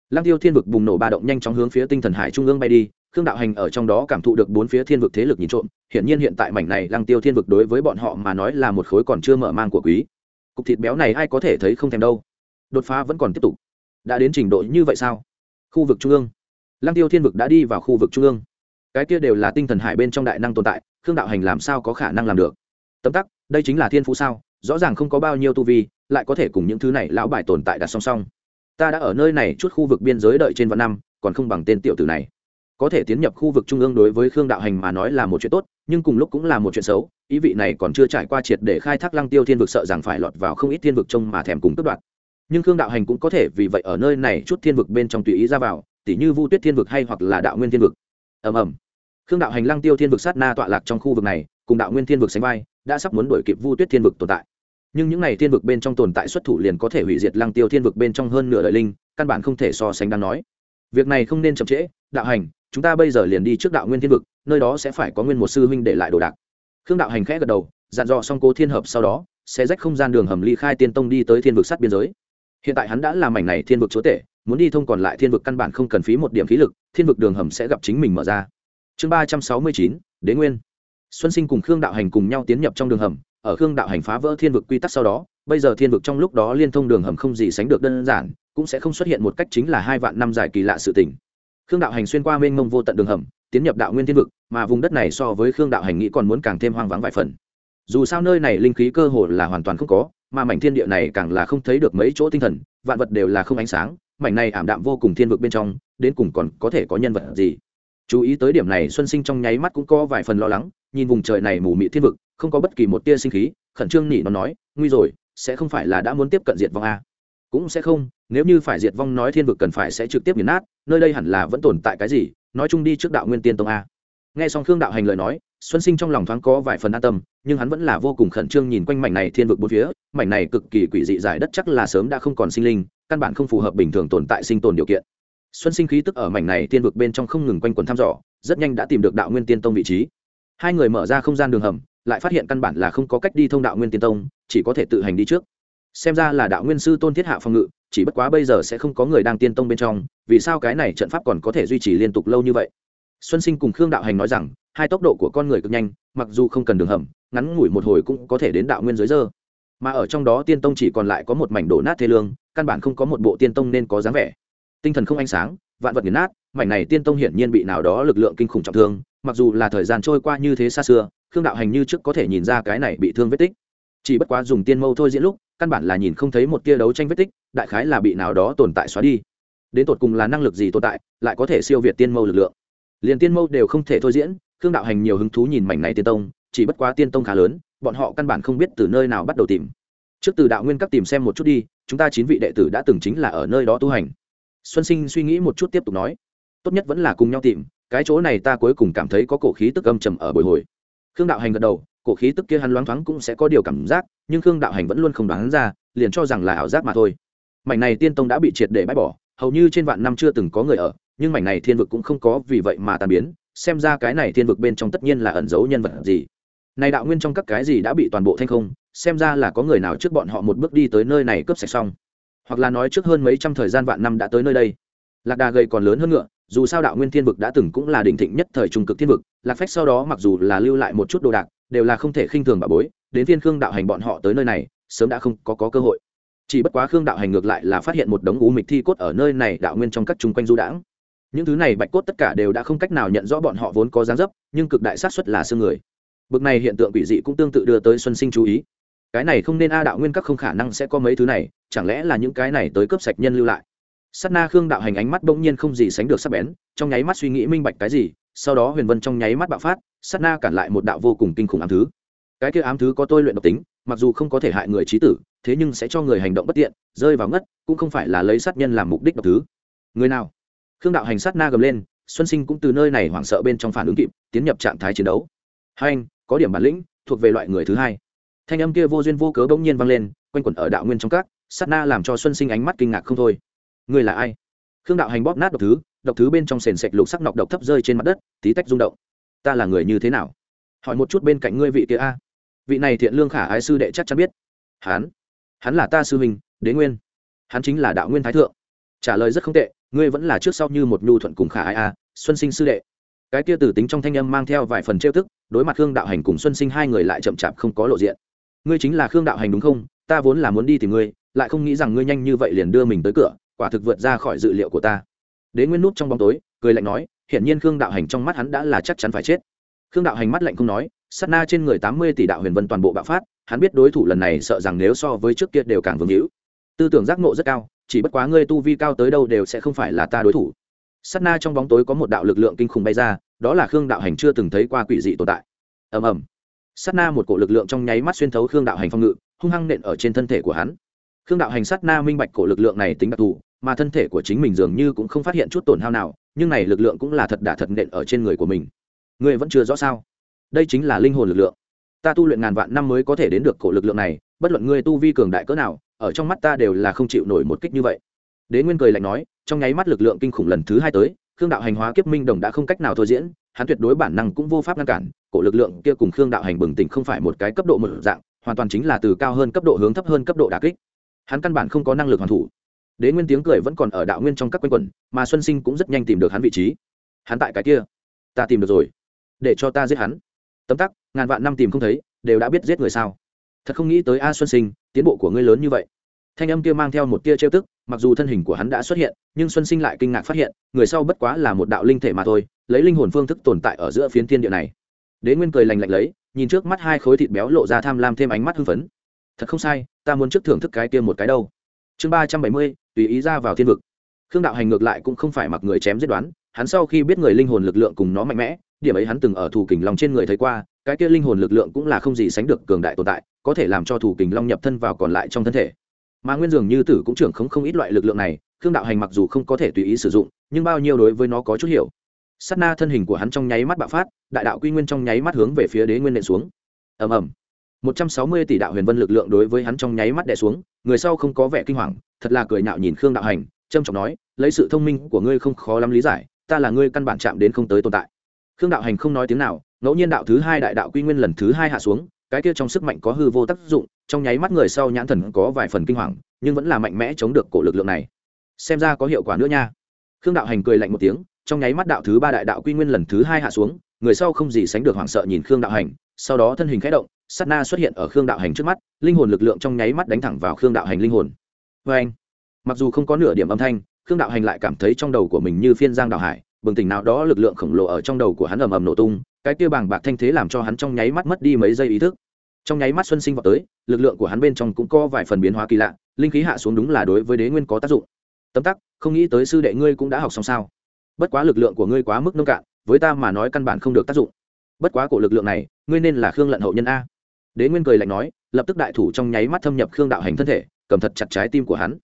Lăng tiêu thiên vực bùng nổ ba động nhanh chóng hướng phía tinh thần hải trung ương bay đi, khương đạo hành ở trong đó cảm thụ được bốn phía thiên vực thế lực nhìn trộm. Hiển nhiên hiện tại mảnh này lăng tiêu thiên vực đối với bọn họ mà nói là một khối còn chưa mở mang của quý cục thịt béo này ai có thể thấy không thèm đâu. Đột phá vẫn còn tiếp tục. Đã đến trình độ như vậy sao? Khu vực trung ương. Lăng tiêu thiên vực đã đi vào khu vực trung ương. Cái kia đều là tinh thần hải bên trong đại năng tồn tại, khương đạo hành làm sao có khả năng làm được? Tấm tắc, đây chính là thiên phú sao? Rõ ràng không có bao nhiêu tu vi, lại có thể cùng những thứ này lão bài tồn tại đặt song song. Ta đã ở nơi này chút khu vực biên giới đợi trên vạn năm, còn không bằng tên tiểu tử này có thể tiến nhập khu vực trung ương đối với khương đạo hành mà nói là một chuyện tốt, nhưng cùng lúc cũng là một chuyện xấu, ý vị này còn chưa trải qua triệt để khai thác lăng tiêu thiên vực sợ rằng phải lọt vào không ít thiên vực trông mà thèm cùng cướp đoạt. Nhưng khương đạo hành cũng có thể vì vậy ở nơi này chút thiên vực bên trong tùy ý ra vào, tỉ như vu tuyết thiên vực hay hoặc là đạo nguyên thiên vực. Ầm ầm. Khương đạo hành lăng tiêu thiên vực sát na tọa lạc trong khu vực này, cùng đạo nguyên thiên vực sánh vai, đã sắp muốn đổi kịp vu tuyết thiên vực tồn tại. Nhưng những n à y thiên vực bên trong tồn tại xuất thủ liền có thể hủy diệt lăng tiêu thiên vực bên trong hơn nửa đời linh, căn bản không thể so sánh đáng nói. Việc này không nên chậm trễ, đạo hành chúng ta bây giờ liền đi trước đạo nguyên thiên vực, nơi đó sẽ phải có nguyên một sư huynh để lại đồ đạc. Khương đạo hành khẽ gật đầu, dặn dò xong cố thiên hợp sau đó, sẽ rách không gian đường hầm ly khai tiên tông đi tới thiên vực sát biên giới. Hiện tại hắn đã làm mảnh này thiên vực chúa tể, muốn đi thông còn lại thiên vực căn bản không cần phí một điểm khí lực, thiên vực đường hầm sẽ gặp chính mình mở ra. Chương ba trăm sáu mươi chín, đế nguyên. Xuân sinh cùng khương đạo hành cùng nhau tiến nhập trong đường hầm, ở khương đạo hành phá vỡ thiên vực quy tắc sau đó, bây giờ thiên vực trong lúc đó liên thông đường hầm không gì sánh được đơn giản, cũng sẽ không xuất hiện một cách chính là hai vạn năm dài kỳ lạ sự tình khương đạo hành xuyên qua mênh mông vô tận đường hầm, tiến nhập đạo nguyên thiên vực, mà vùng đất này so với khương đạo hành nghĩ còn muốn càng thêm hoang vắng vài phần. Dù sao nơi này linh khí cơ hồ là hoàn toàn không có, mà mảnh thiên địa này càng là không thấy được mấy chỗ tinh thần, vạn vật đều là không ánh sáng, mảnh này ảm đạm vô cùng thiên vực bên trong, đến cùng còn có thể có nhân vật gì? Chú ý tới điểm này, xuân sinh trong nháy mắt cũng có vài phần lo lắng, nhìn vùng trời này mù mị thiên vực, không có bất kỳ một tia sinh khí, khẩn trương nhỉ nó nói, nguy rồi, sẽ không phải là đã muốn tiếp cận diệt vong a cũng sẽ không, nếu như phải diệt vong nói thiên vực cần phải sẽ trực tiếp nghiền nát, nơi đây hẳn là vẫn tồn tại cái gì, nói chung đi trước đạo nguyên tiên tông a. Nghe xong khương đạo hành lời nói, xuân sinh trong lòng thoáng có vài phần an tâm, nhưng hắn vẫn là vô cùng khẩn trương nhìn quanh mảnh này thiên vực bốn phía, mảnh này cực kỳ quỷ dị giải đất chắc là sớm đã không còn sinh linh, căn bản không phù hợp bình thường tồn tại sinh tồn điều kiện. Xuân sinh khí tức ở mảnh này thiên vực bên trong không ngừng quanh quần thăm dò, rất nhanh đã tìm được đạo nguyên tiên tông vị trí. Hai người mở ra không gian đường hầm, lại phát hiện căn bản là không có cách đi thông đạo nguyên tiên tông, chỉ có thể tự hành đi trước xem ra là đạo nguyên sư tôn thiết hạ phòng ngự, chỉ bất quá bây giờ sẽ không có người đang tiên tông bên trong, vì sao cái này trận pháp còn có thể duy trì liên tục lâu như vậy? Xuân sinh cùng khương đạo hành nói rằng, hai tốc độ của con người cực nhanh, mặc dù không cần đường hầm, ngắn ngủi một hồi cũng có thể đến đạo nguyên dưới dơ mà ở trong đó tiên tông chỉ còn lại có một mảnh đổ nát thê lương, căn bản không có một bộ tiên tông nên có dáng vẻ. Tinh thần không ánh sáng, vạn vật nghiền nát, mảnh này tiên tông hiển nhiên bị nào đó lực lượng kinh khủng trọng thương, mặc dù là thời gian trôi qua như thế xa xưa, khương đạo hành như trước có thể nhìn ra cái này bị thương vết tích. Chỉ bất quá dùng tiên mâu thôi diễn lúc căn bản là nhìn không thấy một tia đấu tranh vết tích, đại khái là bị nào đó tồn tại xóa đi. Đến tột cùng là năng lực gì tồn tại, lại có thể siêu việt tiên mâu lực lượng. Liền tiên mâu đều không thể thôi diễn, khương đạo hành nhiều hứng thú nhìn mảnh này tiên tông, chỉ bất quá tiên tông khá lớn, bọn họ căn bản không biết từ nơi nào bắt đầu tìm. Trước từ đạo nguyên các tìm xem một chút đi, chúng ta chín vị đệ tử đã từng chính là ở nơi đó tu hành. Xuân sinh suy nghĩ một chút tiếp tục nói, tốt nhất vẫn là cùng nhau tìm, cái chỗ này ta cuối cùng cảm thấy có cổ khí tức âm trầm ở bồi hồi. Khương đạo hành gật đầu cổ khí tức kia hắn loáng thoáng cũng sẽ có điều cảm giác, nhưng khương đạo hành vẫn luôn không đoán ra, liền cho rằng là ảo giác mà thôi. Mảnh này tiên tông đã bị triệt để bãi bỏ, hầu như trên vạn năm chưa từng có người ở, nhưng mảnh này thiên vực cũng không có vì vậy mà tan biến, xem ra cái này thiên vực bên trong tất nhiên là ẩn giấu nhân vật gì. Này đạo nguyên trong các cái gì đã bị toàn bộ thanh không, xem ra là có người nào trước bọn họ một bước đi tới nơi này cướp sạch xong. Hoặc là nói trước hơn mấy trăm thời gian vạn năm đã tới nơi đây. Lạc đà gầy còn lớn hơn ngựa, dù sao đạo nguyên thiên vực đã từng cũng là đỉnh thịnh nhất thời trung cực thiên vực, lạc phách sau đó mặc dù là lưu lại một chút đồ đạc đều là không thể khinh thường bà bối đến thiên khương đạo hành bọn họ tới nơi này sớm đã không có, có cơ hội. Chỉ bất quá khương đạo hành ngược lại là phát hiện một đống u mịch thi cốt ở nơi này đạo nguyên trong các chung quanh du đãng. Những thứ này bạch cốt tất cả đều đã không cách nào nhận rõ bọn họ vốn có dáng dấp nhưng cực đại sát xuất là xương người. Bực này hiện tượng quỷ dị cũng tương tự đưa tới xuân sinh chú ý. Cái này không nên a đạo nguyên các không khả năng sẽ có mấy thứ này chẳng lẽ là những cái này tới cướp sạch nhân lưu lại? Sát na khương đạo hành ánh mắt bỗng nhiên không gì sánh được sắc bén trong nháy mắt suy nghĩ minh bạch cái gì sau đó huyền vân trong nháy mắt bạo phát, sát na cản lại một đạo vô cùng kinh khủng ám thứ. Cái kia ám thứ có tôi luyện độc tính, mặc dù không có thể hại người trí tử, thế nhưng sẽ cho người hành động bất tiện, rơi vào ngất, cũng không phải là lấy sát nhân làm mục đích độc thứ. Người nào? Khương đạo hành sát na gầm lên, xuân sinh cũng từ nơi này hoảng sợ bên trong phản ứng kịp, tiến nhập trạng thái chiến đấu. Hai anh, có điểm bản lĩnh, thuộc về loại người thứ hai. Thanh âm kia vô duyên vô cớ bỗng nhiên vang lên, quanh quẩn ở đạo nguyên trong các, sát na làm cho xuân sinh ánh mắt kinh ngạc không thôi. Người là ai? Khương đạo hành bóp nát độc thứ độc thứ bên trong sền sệt lục sắc nọc độc thấp rơi trên mặt đất, tí tách rung động. Ta là người như thế nào? Hỏi một chút bên cạnh ngươi vị kia a. Vị này thiện lương khả ái sư đệ chắc chắn biết. Hắn? Hắn là ta sư huynh, đế nguyên. Hắn chính là đạo nguyên thái thượng. Trả lời rất không tệ, ngươi vẫn là trước sau như một nhu thuận cùng khả ái a, xuân sinh sư đệ. Cái kia tử tính trong thanh âm mang theo vài phần trêu tức, đối mặt khương đạo hành cùng xuân sinh hai người lại chậm chạp không có lộ diện. Ngươi chính là khương đạo hành đúng không? Ta vốn là muốn đi tìm ngươi, lại không nghĩ rằng ngươi nhanh như vậy liền đưa mình tới cửa, quả thực vượt ra khỏi dự liệu của ta đế nguyên nút trong bóng tối, cười lạnh nói, hiển nhiên khương đạo hành trong mắt hắn đã là chắc chắn phải chết. Khương đạo hành mắt lạnh không nói, sát na trên người tám mươi tỷ đạo huyền vân toàn bộ bạo phát, hắn biết đối thủ lần này sợ rằng nếu so với trước kia đều càng vương hữu. Tư tưởng giác ngộ rất cao, chỉ bất quá ngươi tu vi cao tới đâu đều sẽ không phải là ta đối thủ. Sát na trong bóng tối có một đạo lực lượng kinh khủng bay ra, đó là khương đạo hành chưa từng thấy qua quỷ dị tồn tại. Ầm ầm. Sát na một cổ lực lượng trong nháy mắt xuyên thấu khương đạo hành phong ngự, hung hăng nện ở trên thân thể của hắn. Khương đạo hành sát na minh bạch cổ lực lượng này tính đặc thù mà thân thể của chính mình dường như cũng không phát hiện chút tổn hao nào, nhưng này lực lượng cũng là thật đả thật nện ở trên người của mình. Ngươi vẫn chưa rõ sao? Đây chính là linh hồn lực lượng. Ta tu luyện ngàn vạn năm mới có thể đến được cổ lực lượng này, bất luận ngươi tu vi cường đại cỡ nào, ở trong mắt ta đều là không chịu nổi một kích như vậy. Đế nguyên cười lạnh nói, trong nháy mắt lực lượng kinh khủng lần thứ hai tới, khương đạo hành hóa kiếp minh đồng đã không cách nào thôi diễn, hắn tuyệt đối bản năng cũng vô pháp ngăn cản, cổ lực lượng kia cùng khương đạo hành bừng tỉnh không phải một cái cấp độ một dạng, hoàn toàn chính là từ cao hơn cấp độ hướng thấp hơn cấp độ đà kích. Hắn căn bản không có năng lực hoàn thủ đế nguyên tiếng cười vẫn còn ở đạo nguyên trong các quanh quẩn, mà xuân sinh cũng rất nhanh tìm được hắn vị trí. Hắn tại cái kia. Ta tìm được rồi. Để cho ta giết hắn. Tấm tắc, ngàn vạn năm tìm không thấy, đều đã biết giết người sao. Thật không nghĩ tới a xuân sinh, tiến bộ của ngươi lớn như vậy. Thanh âm kia mang theo một tia trêu tức, mặc dù thân hình của hắn đã xuất hiện, nhưng xuân sinh lại kinh ngạc phát hiện, người sau bất quá là một đạo linh thể mà thôi, lấy linh hồn phương thức tồn tại ở giữa phiến thiên địa này. Đế nguyên cười lành lạnh lấy, nhìn trước mắt hai khối thịt béo lộ ra tham lam thêm ánh mắt hưng phấn. Thật không sai, ta muốn trước thưởng thức cái kia một cái đâu. Chương ba trăm bảy mươi tùy ý ra vào thiên vực. Khương đạo hành ngược lại cũng không phải mặc người chém giết đoán, hắn sau khi biết người linh hồn lực lượng cùng nó mạnh mẽ, điểm ấy hắn từng ở thủ kình long trên người thấy qua, cái kia linh hồn lực lượng cũng là không gì sánh được cường đại tồn tại, có thể làm cho thủ kình long nhập thân vào còn lại trong thân thể. Mà nguyên dường như tử cũng trưởng không không ít loại lực lượng này, khương đạo hành mặc dù không có thể tùy ý sử dụng, nhưng bao nhiêu đối với nó có chút hiểu. S á t na thân hình của hắn trong nháy mắt bạo phát, đại đạo quy nguyên trong nháy mắt hướng về phía đế nguyên nện xuống. Ầm ầm một trăm sáu mươi tỷ đạo huyền vân lực lượng đối với hắn trong nháy mắt đè xuống, người sau không có vẻ kinh hoàng, thật là cười nhạo nhìn khương đạo hành trâm trọng nói, lấy sự thông minh của ngươi không khó lắm lý giải, ta là ngươi căn bản chạm đến không tới tồn tại. Khương đạo hành không nói tiếng nào, ngẫu nhiên đạo thứ hai đại đạo quy nguyên lần thứ hai hạ xuống, cái kia trong sức mạnh có hư vô tác dụng, trong nháy mắt người sau nhãn thần có vài phần kinh hoàng, nhưng vẫn là mạnh mẽ chống được cổ lực lượng này. Xem ra có hiệu quả nữa nha. Khương đạo hành cười lạnh một tiếng, trong nháy mắt đạo thứ ba đại đạo quy nguyên lần thứ hai hạ xuống, người sau không gì sánh được hoảng sợ nhìn khương đạo hành, sau đó thân hình khẽ động sát na xuất hiện ở khương đạo hành trước mắt, linh hồn lực lượng trong nháy mắt đánh thẳng vào khương đạo hành linh hồn. Vê anh, mặc dù không có nửa điểm âm thanh, khương đạo hành lại cảm thấy trong đầu của mình như phiên giang đạo hải, bừng tỉnh nào đó lực lượng khổng lồ ở trong đầu của hắn ầm ầm nổ tung, cái kia bàng bạc thanh thế làm cho hắn trong nháy mắt mất đi mấy giây ý thức. Trong nháy mắt xuân sinh vào tới, lực lượng của hắn bên trong cũng có vài phần biến hóa kỳ lạ, linh khí hạ xuống đúng là đối với đế nguyên có tác dụng. Tấm tắc, không nghĩ tới sư đệ ngươi cũng đã học xong sao? Bất quá lực lượng của ngươi quá mức nông cạn, với ta mà nói căn bản không được tác dụng. Bất quá của lực lượng này, ngươi nên là khương lận hậu nhân a đế nguyên cười lạnh nói, lập tức đại thủ trong nháy mắt thâm nhập khương đạo hành thân thể, cầm thật chặt trái tim của hắn.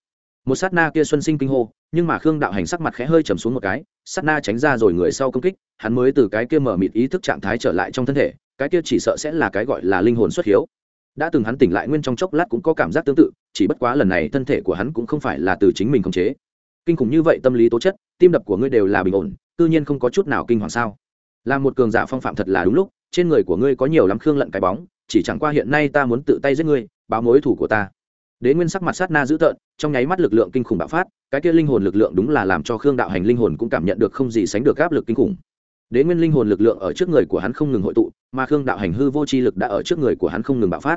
Một sát na kia xuân sinh kinh hô, nhưng mà khương đạo hành sắc mặt khẽ hơi trầm xuống một cái, sát na tránh ra rồi người sau công kích, hắn mới từ cái kia mở mịt ý thức trạng thái trở lại trong thân thể, cái kia chỉ sợ sẽ là cái gọi là linh hồn xuất hiếu. Đã từng hắn tỉnh lại nguyên trong chốc lát cũng có cảm giác tương tự, chỉ bất quá lần này thân thể của hắn cũng không phải là từ chính mình khống chế. Kinh khủng như vậy tâm lý tố chất, tim đập của ngươi đều là bình ổn tự nhiên không có chút nào kinh hoàng sao? Là một cường giả phong phạm thật là đúng lúc, trên người của ngươi có nhiều lắm khương lận cái bóng chỉ chẳng qua hiện nay ta muốn tự tay giết ngươi, báo mối thủ của ta. Đế nguyên sắc mặt sát na dữ tợn, trong nháy mắt lực lượng kinh khủng bạo phát, cái kia linh hồn lực lượng đúng là làm cho khương đạo hành linh hồn cũng cảm nhận được không gì sánh được áp lực kinh khủng. Đế nguyên linh hồn lực lượng ở trước người của hắn không ngừng hội tụ, mà khương đạo hành hư vô chi lực đã ở trước người của hắn không ngừng bạo phát.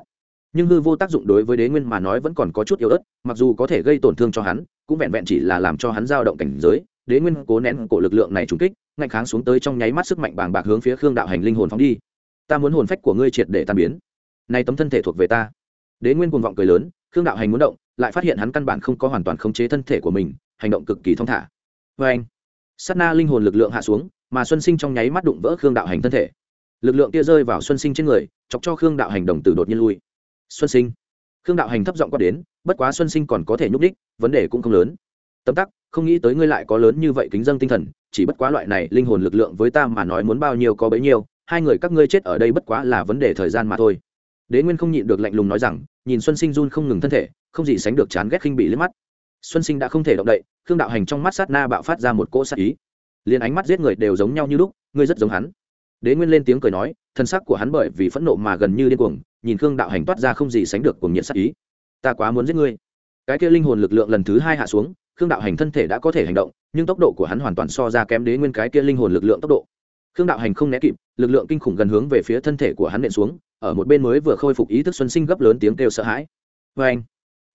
Nhưng hư vô tác dụng đối với đế nguyên mà nói vẫn còn có chút yếu ớt, mặc dù có thể gây tổn thương cho hắn, cũng vẹn vẹn chỉ là làm cho hắn dao động cảnh giới, đế nguyên cố nén cổ lực lượng này trúng kích, ngạnh kháng xuống tới trong nháy mắt sức mạnh bàng bạc hướng phía khương đạo hành linh hồn phóng đi ta muốn hồn phách của ngươi triệt để tan biến. Nay tấm thân thể thuộc về ta. Đế nguyên cuồng vọng cười lớn, khương đạo hành muốn động, lại phát hiện hắn căn bản không có hoàn toàn khống chế thân thể của mình, hành động cực kỳ thong thả. Vê anh s á t na linh hồn lực lượng hạ xuống, mà xuân sinh trong nháy mắt đụng vỡ khương đạo hành thân thể. Lực lượng kia rơi vào xuân sinh trên người, chọc cho khương đạo hành đồng tử đột nhiên lui. Xuân sinh! Khương đạo hành thấp giọng quát đến, bất quá xuân sinh còn có thể nhúc đích vấn đề cũng không lớn. Tấm tắc, không nghĩ tới ngươi lại có lớn như vậy kính dân tinh thần, chỉ bất quá loại này linh hồn lực lượng với ta mà nói muốn bao nhiêu có bấy nhiêu hai người các ngươi chết ở đây bất quá là vấn đề thời gian mà thôi. Đế nguyên không nhịn được lạnh lùng nói rằng, nhìn xuân sinh run không ngừng thân thể, không gì sánh được chán ghét khinh bị liếc mắt. Xuân sinh đã không thể động đậy, khương đạo hành trong mắt sát na bạo phát ra một cỗ sát ý. Liền ánh mắt giết người đều giống nhau như lúc, ngươi rất giống hắn. Đế nguyên lên tiếng cười nói, thân sắc của hắn bởi vì phẫn nộ mà gần như điên cuồng, nhìn khương đạo hành toát ra không gì sánh được cuồng nhiệt sát ý. Ta quá muốn giết ngươi. Cái kia linh hồn lực lượng lần thứ hai hạ xuống, khương đạo hành thân thể đã có thể hành động, nhưng tốc độ của hắn hoàn toàn so ra kém đế nguyên cái kia linh hồn lực lượng tốc độ. Khương đạo hành không né kịp lực lượng kinh khủng gần hướng về phía thân thể của hắn nện xuống, ở một bên mới vừa khôi phục ý thức xuân sinh gấp lớn tiếng kêu sợ hãi. Vê anh,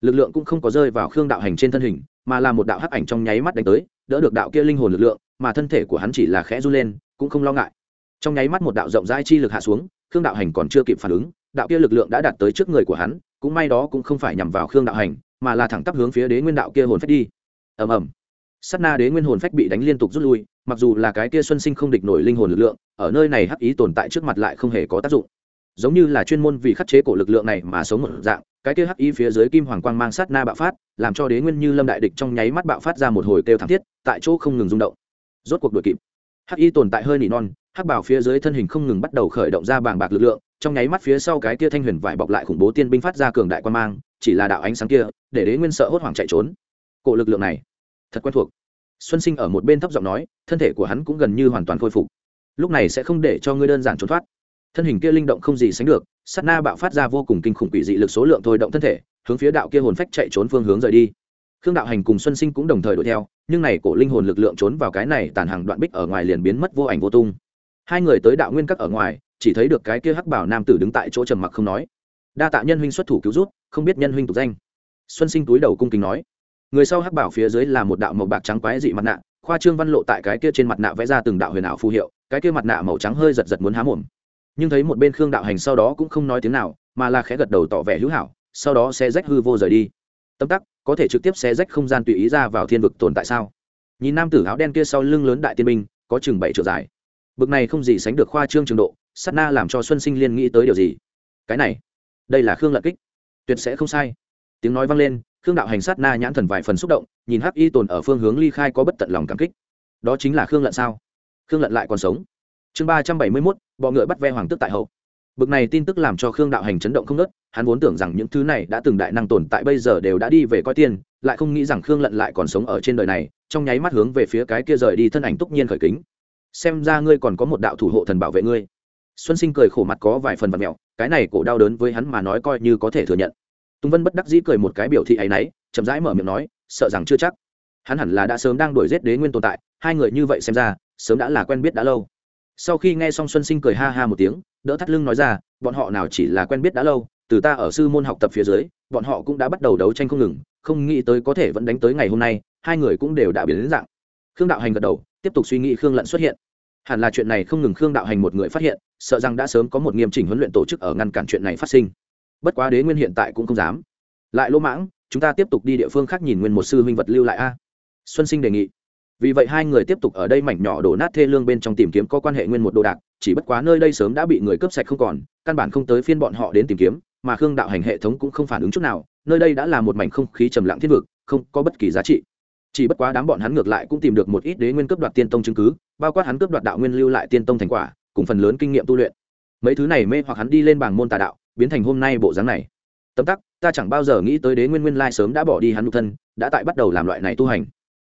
lực lượng cũng không có rơi vào khương đạo hành trên thân hình, mà là một đạo hắc ảnh trong nháy mắt đánh tới, đỡ được đạo kia linh hồn lực lượng, mà thân thể của hắn chỉ là khẽ run lên, cũng không lo ngại. Trong nháy mắt một đạo rộng rãi chi lực hạ xuống, khương đạo hành còn chưa kịp phản ứng, đạo kia lực lượng đã đạt tới trước người của hắn, cũng may đó cũng không phải nhằm vào khương đạo hành, mà là thẳng tắp hướng phía đế nguyên đạo kia hồn phách đi. Ầm ầm. Sát na đế nguyên hồn phách bị đánh liên tục rút lui mặc dù là cái kia xuân sinh không địch nổi linh hồn lực lượng, ở nơi này hắc ý tồn tại trước mặt lại không hề có tác dụng. Giống như là chuyên môn vì khắc chế cổ lực lượng này mà sống một dạng, cái kia hắc ý phía dưới kim hoàng quang mang sát na bạo phát, làm cho đế nguyên như lâm đại địch trong nháy mắt bạo phát ra một hồi kêu thảm thiết, tại chỗ không ngừng rung động. Rốt cuộc đuổi kịp. Hắc ý tồn tại hơi nỉ non, hắc bảo phía dưới thân hình không ngừng bắt đầu khởi động ra bàng bạc lực lượng, trong nháy mắt phía sau cái kia thanh huyền vải bọc lại khủng bố tiên binh phát ra cường đại quan mang, chỉ là đạo ánh sáng kia, để đế nguyên sợ hốt hoảng chạy trốn. Cổ lực lượng này, thật quen thuộc xuân sinh ở một bên thấp giọng nói, thân thể của hắn cũng gần như hoàn toàn khôi phục. Lúc này sẽ không để cho ngươi đơn giản trốn thoát. Thân hình kia linh động không gì sánh được, sát na bạo phát ra vô cùng kinh khủng quỷ dị lực số lượng thôi động thân thể, hướng phía đạo kia hồn phách chạy trốn phương hướng rời đi. Khương đạo hành cùng xuân sinh cũng đồng thời đuổi theo, nhưng này cổ linh hồn lực lượng trốn vào cái này tàn hàng đoạn bích ở ngoài liền biến mất vô ảnh vô tung. Hai người tới đạo nguyên các ở ngoài, chỉ thấy được cái kia hắc bảo nam tử đứng tại chỗ trầm mặc không nói. Đa tạ nhân huynh xuất thủ cứu rút không biết nhân huynh tục danh. Xuân sinh túi đầu cung kính nói người sau hắc bảo phía dưới là một đạo màu bạc trắng quái dị mặt nạ, khoa trương văn lộ tại cái kia trên mặt nạ vẽ ra từng đạo huyền ảo phù hiệu, cái kia mặt nạ màu trắng hơi giật giật muốn há mồm. Nhưng thấy một bên khương đạo hành sau đó cũng không nói tiếng nào, mà là khẽ gật đầu tỏ vẻ hữu hảo, sau đó sẽ rách hư vô rời đi. Tâm tắc, có thể trực tiếp xé rách không gian tùy ý ra vào thiên vực tồn tại sao? Nhìn nam tử áo đen kia sau lưng lớn đại tiên binh, có chừng bảy trượng dài. Bực này không gì sánh được khoa trương trường độ s á t na làm cho xuân sinh liên nghĩ tới điều gì? Cái này, đây là khương lận kích. Tuyệt sẽ không sai. Tiếng nói vang lên khương đạo hành sát na nhãn thần vài phần xúc động nhìn hắc y tồn ở phương hướng ly khai có bất tận lòng cảm kích. Đó chính là khương lận sao? Khương lận lại còn sống. Chương ba trăm bảy mươi mốt bọ ngựa bắt ve hoàng tức tại hậu. Bực này tin tức làm cho khương đạo hành chấn động không nớt hắn vốn tưởng rằng những thứ này đã từng đại năng tồn tại bây giờ đều đã đi về coi tiên, lại không nghĩ rằng khương lận lại còn sống ở trên đời này trong nháy mắt hướng về phía cái kia rời đi thân ảnh túc nhiên khởi kính. Xem ra ngươi còn có một đạo thủ hộ thần bảo vệ ngươi. Xuân sinh cười khổ mặt có vài phần vật mẹo cái này cổ đau đớn với hắn mà nói coi như có thể thừa nhận tùng vân bất đắc dĩ cười một cái biểu thị ấ y n ấ y chậm rãi mở miệng nói, sợ rằng chưa chắc. Hắn hẳn là đã sớm đang đuổi g i ế t đế nguyên tồn tại, hai người như vậy xem ra, sớm đã là quen biết đã lâu. Sau khi nghe xong xuân sinh cười ha ha một tiếng, đỡ thắt lưng nói ra, bọn họ nào chỉ là quen biết đã lâu, từ ta ở sư môn học tập phía dưới, bọn họ cũng đã bắt đầu đấu tranh không ngừng, không nghĩ tới có thể vẫn đánh tới ngày hôm nay, hai người cũng đều đã biến đến dạng. Khương đạo hành gật đầu, tiếp tục suy nghĩ khương lận xuất hiện. Hẳn là chuyện này không ngừng khương đạo hành một người phát hiện, sợ rằng đã sớm có một nghiêm chỉnh huấn luyện tổ chức ở ngăn cản chuyện này phát sinh bất quá đế nguyên hiện tại cũng không dám. Lại lỗ mãng, chúng ta tiếp tục đi địa phương khác nhìn nguyên một sư huynh vật lưu lại a. Xuân sinh đề nghị. Vì vậy hai người tiếp tục ở đây mảnh nhỏ đổ nát thê lương bên trong tìm kiếm có quan hệ nguyên một đồ đạc, chỉ bất quá nơi đây sớm đã bị người cướp sạch không còn, căn bản không tới phiên bọn họ đến tìm kiếm, mà khương đạo hành hệ thống cũng không phản ứng chút nào, nơi đây đã là một mảnh không khí trầm lặng thiên vực, không có bất kỳ giá trị. Chỉ bất quá đám bọn hắn ngược lại cũng tìm được một ít đế nguyên cướp đoạt tiên tông chứng cứ, bao quát hắn cướp đoạt đạo nguyên lưu lại tiên tông thành quả, cùng phần lớn kinh nghiệm tu luyện. Mấy thứ này mê hoặc hắn đi lên bảng môn tà đạo biến thành hôm nay bộ dáng này. Tấm tắc, ta chẳng bao giờ nghĩ tới đế nguyên nguyên lai sớm đã bỏ đi hắn nhục thân, đã tại bắt đầu làm loại này tu hành.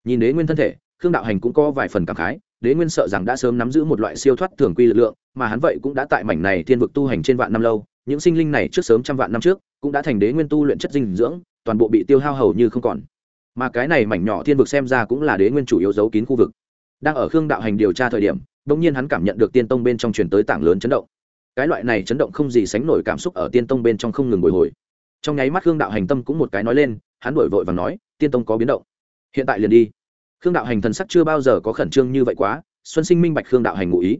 Nhìn đế nguyên thân thể, khương đạo hành cũng có vài phần cảm khái, đế nguyên sợ rằng đã sớm nắm giữ một loại siêu thoát thường quy lực lượng, mà hắn vậy cũng đã tại mảnh này thiên vực tu hành trên vạn năm lâu, những sinh linh này trước sớm trăm vạn năm trước, cũng đã thành đế nguyên tu luyện chất dinh dưỡng, toàn bộ bị tiêu hao hầu như không còn. Mà cái này mảnh nhỏ thiên vực xem ra cũng là đế nguyên chủ yếu giấu kín khu vực. Đang ở khương đạo hành điều tra thời điểm, bỗng nhiên hắn cảm nhận được tiên tông bên trong truyền tới tảng lớn chấn động cái loại này chấn động không gì sánh nổi cảm xúc ở tiên tông bên trong không ngừng bồi hồi. Trong nháy mắt khương đạo hành tâm cũng một cái nói lên, hắn đổi vội và nói, tiên tông có biến động. Hiện tại liền đi. Khương đạo hành thần sắc chưa bao giờ có khẩn trương như vậy quá, xuân sinh minh bạch khương đạo hành ngụ ý.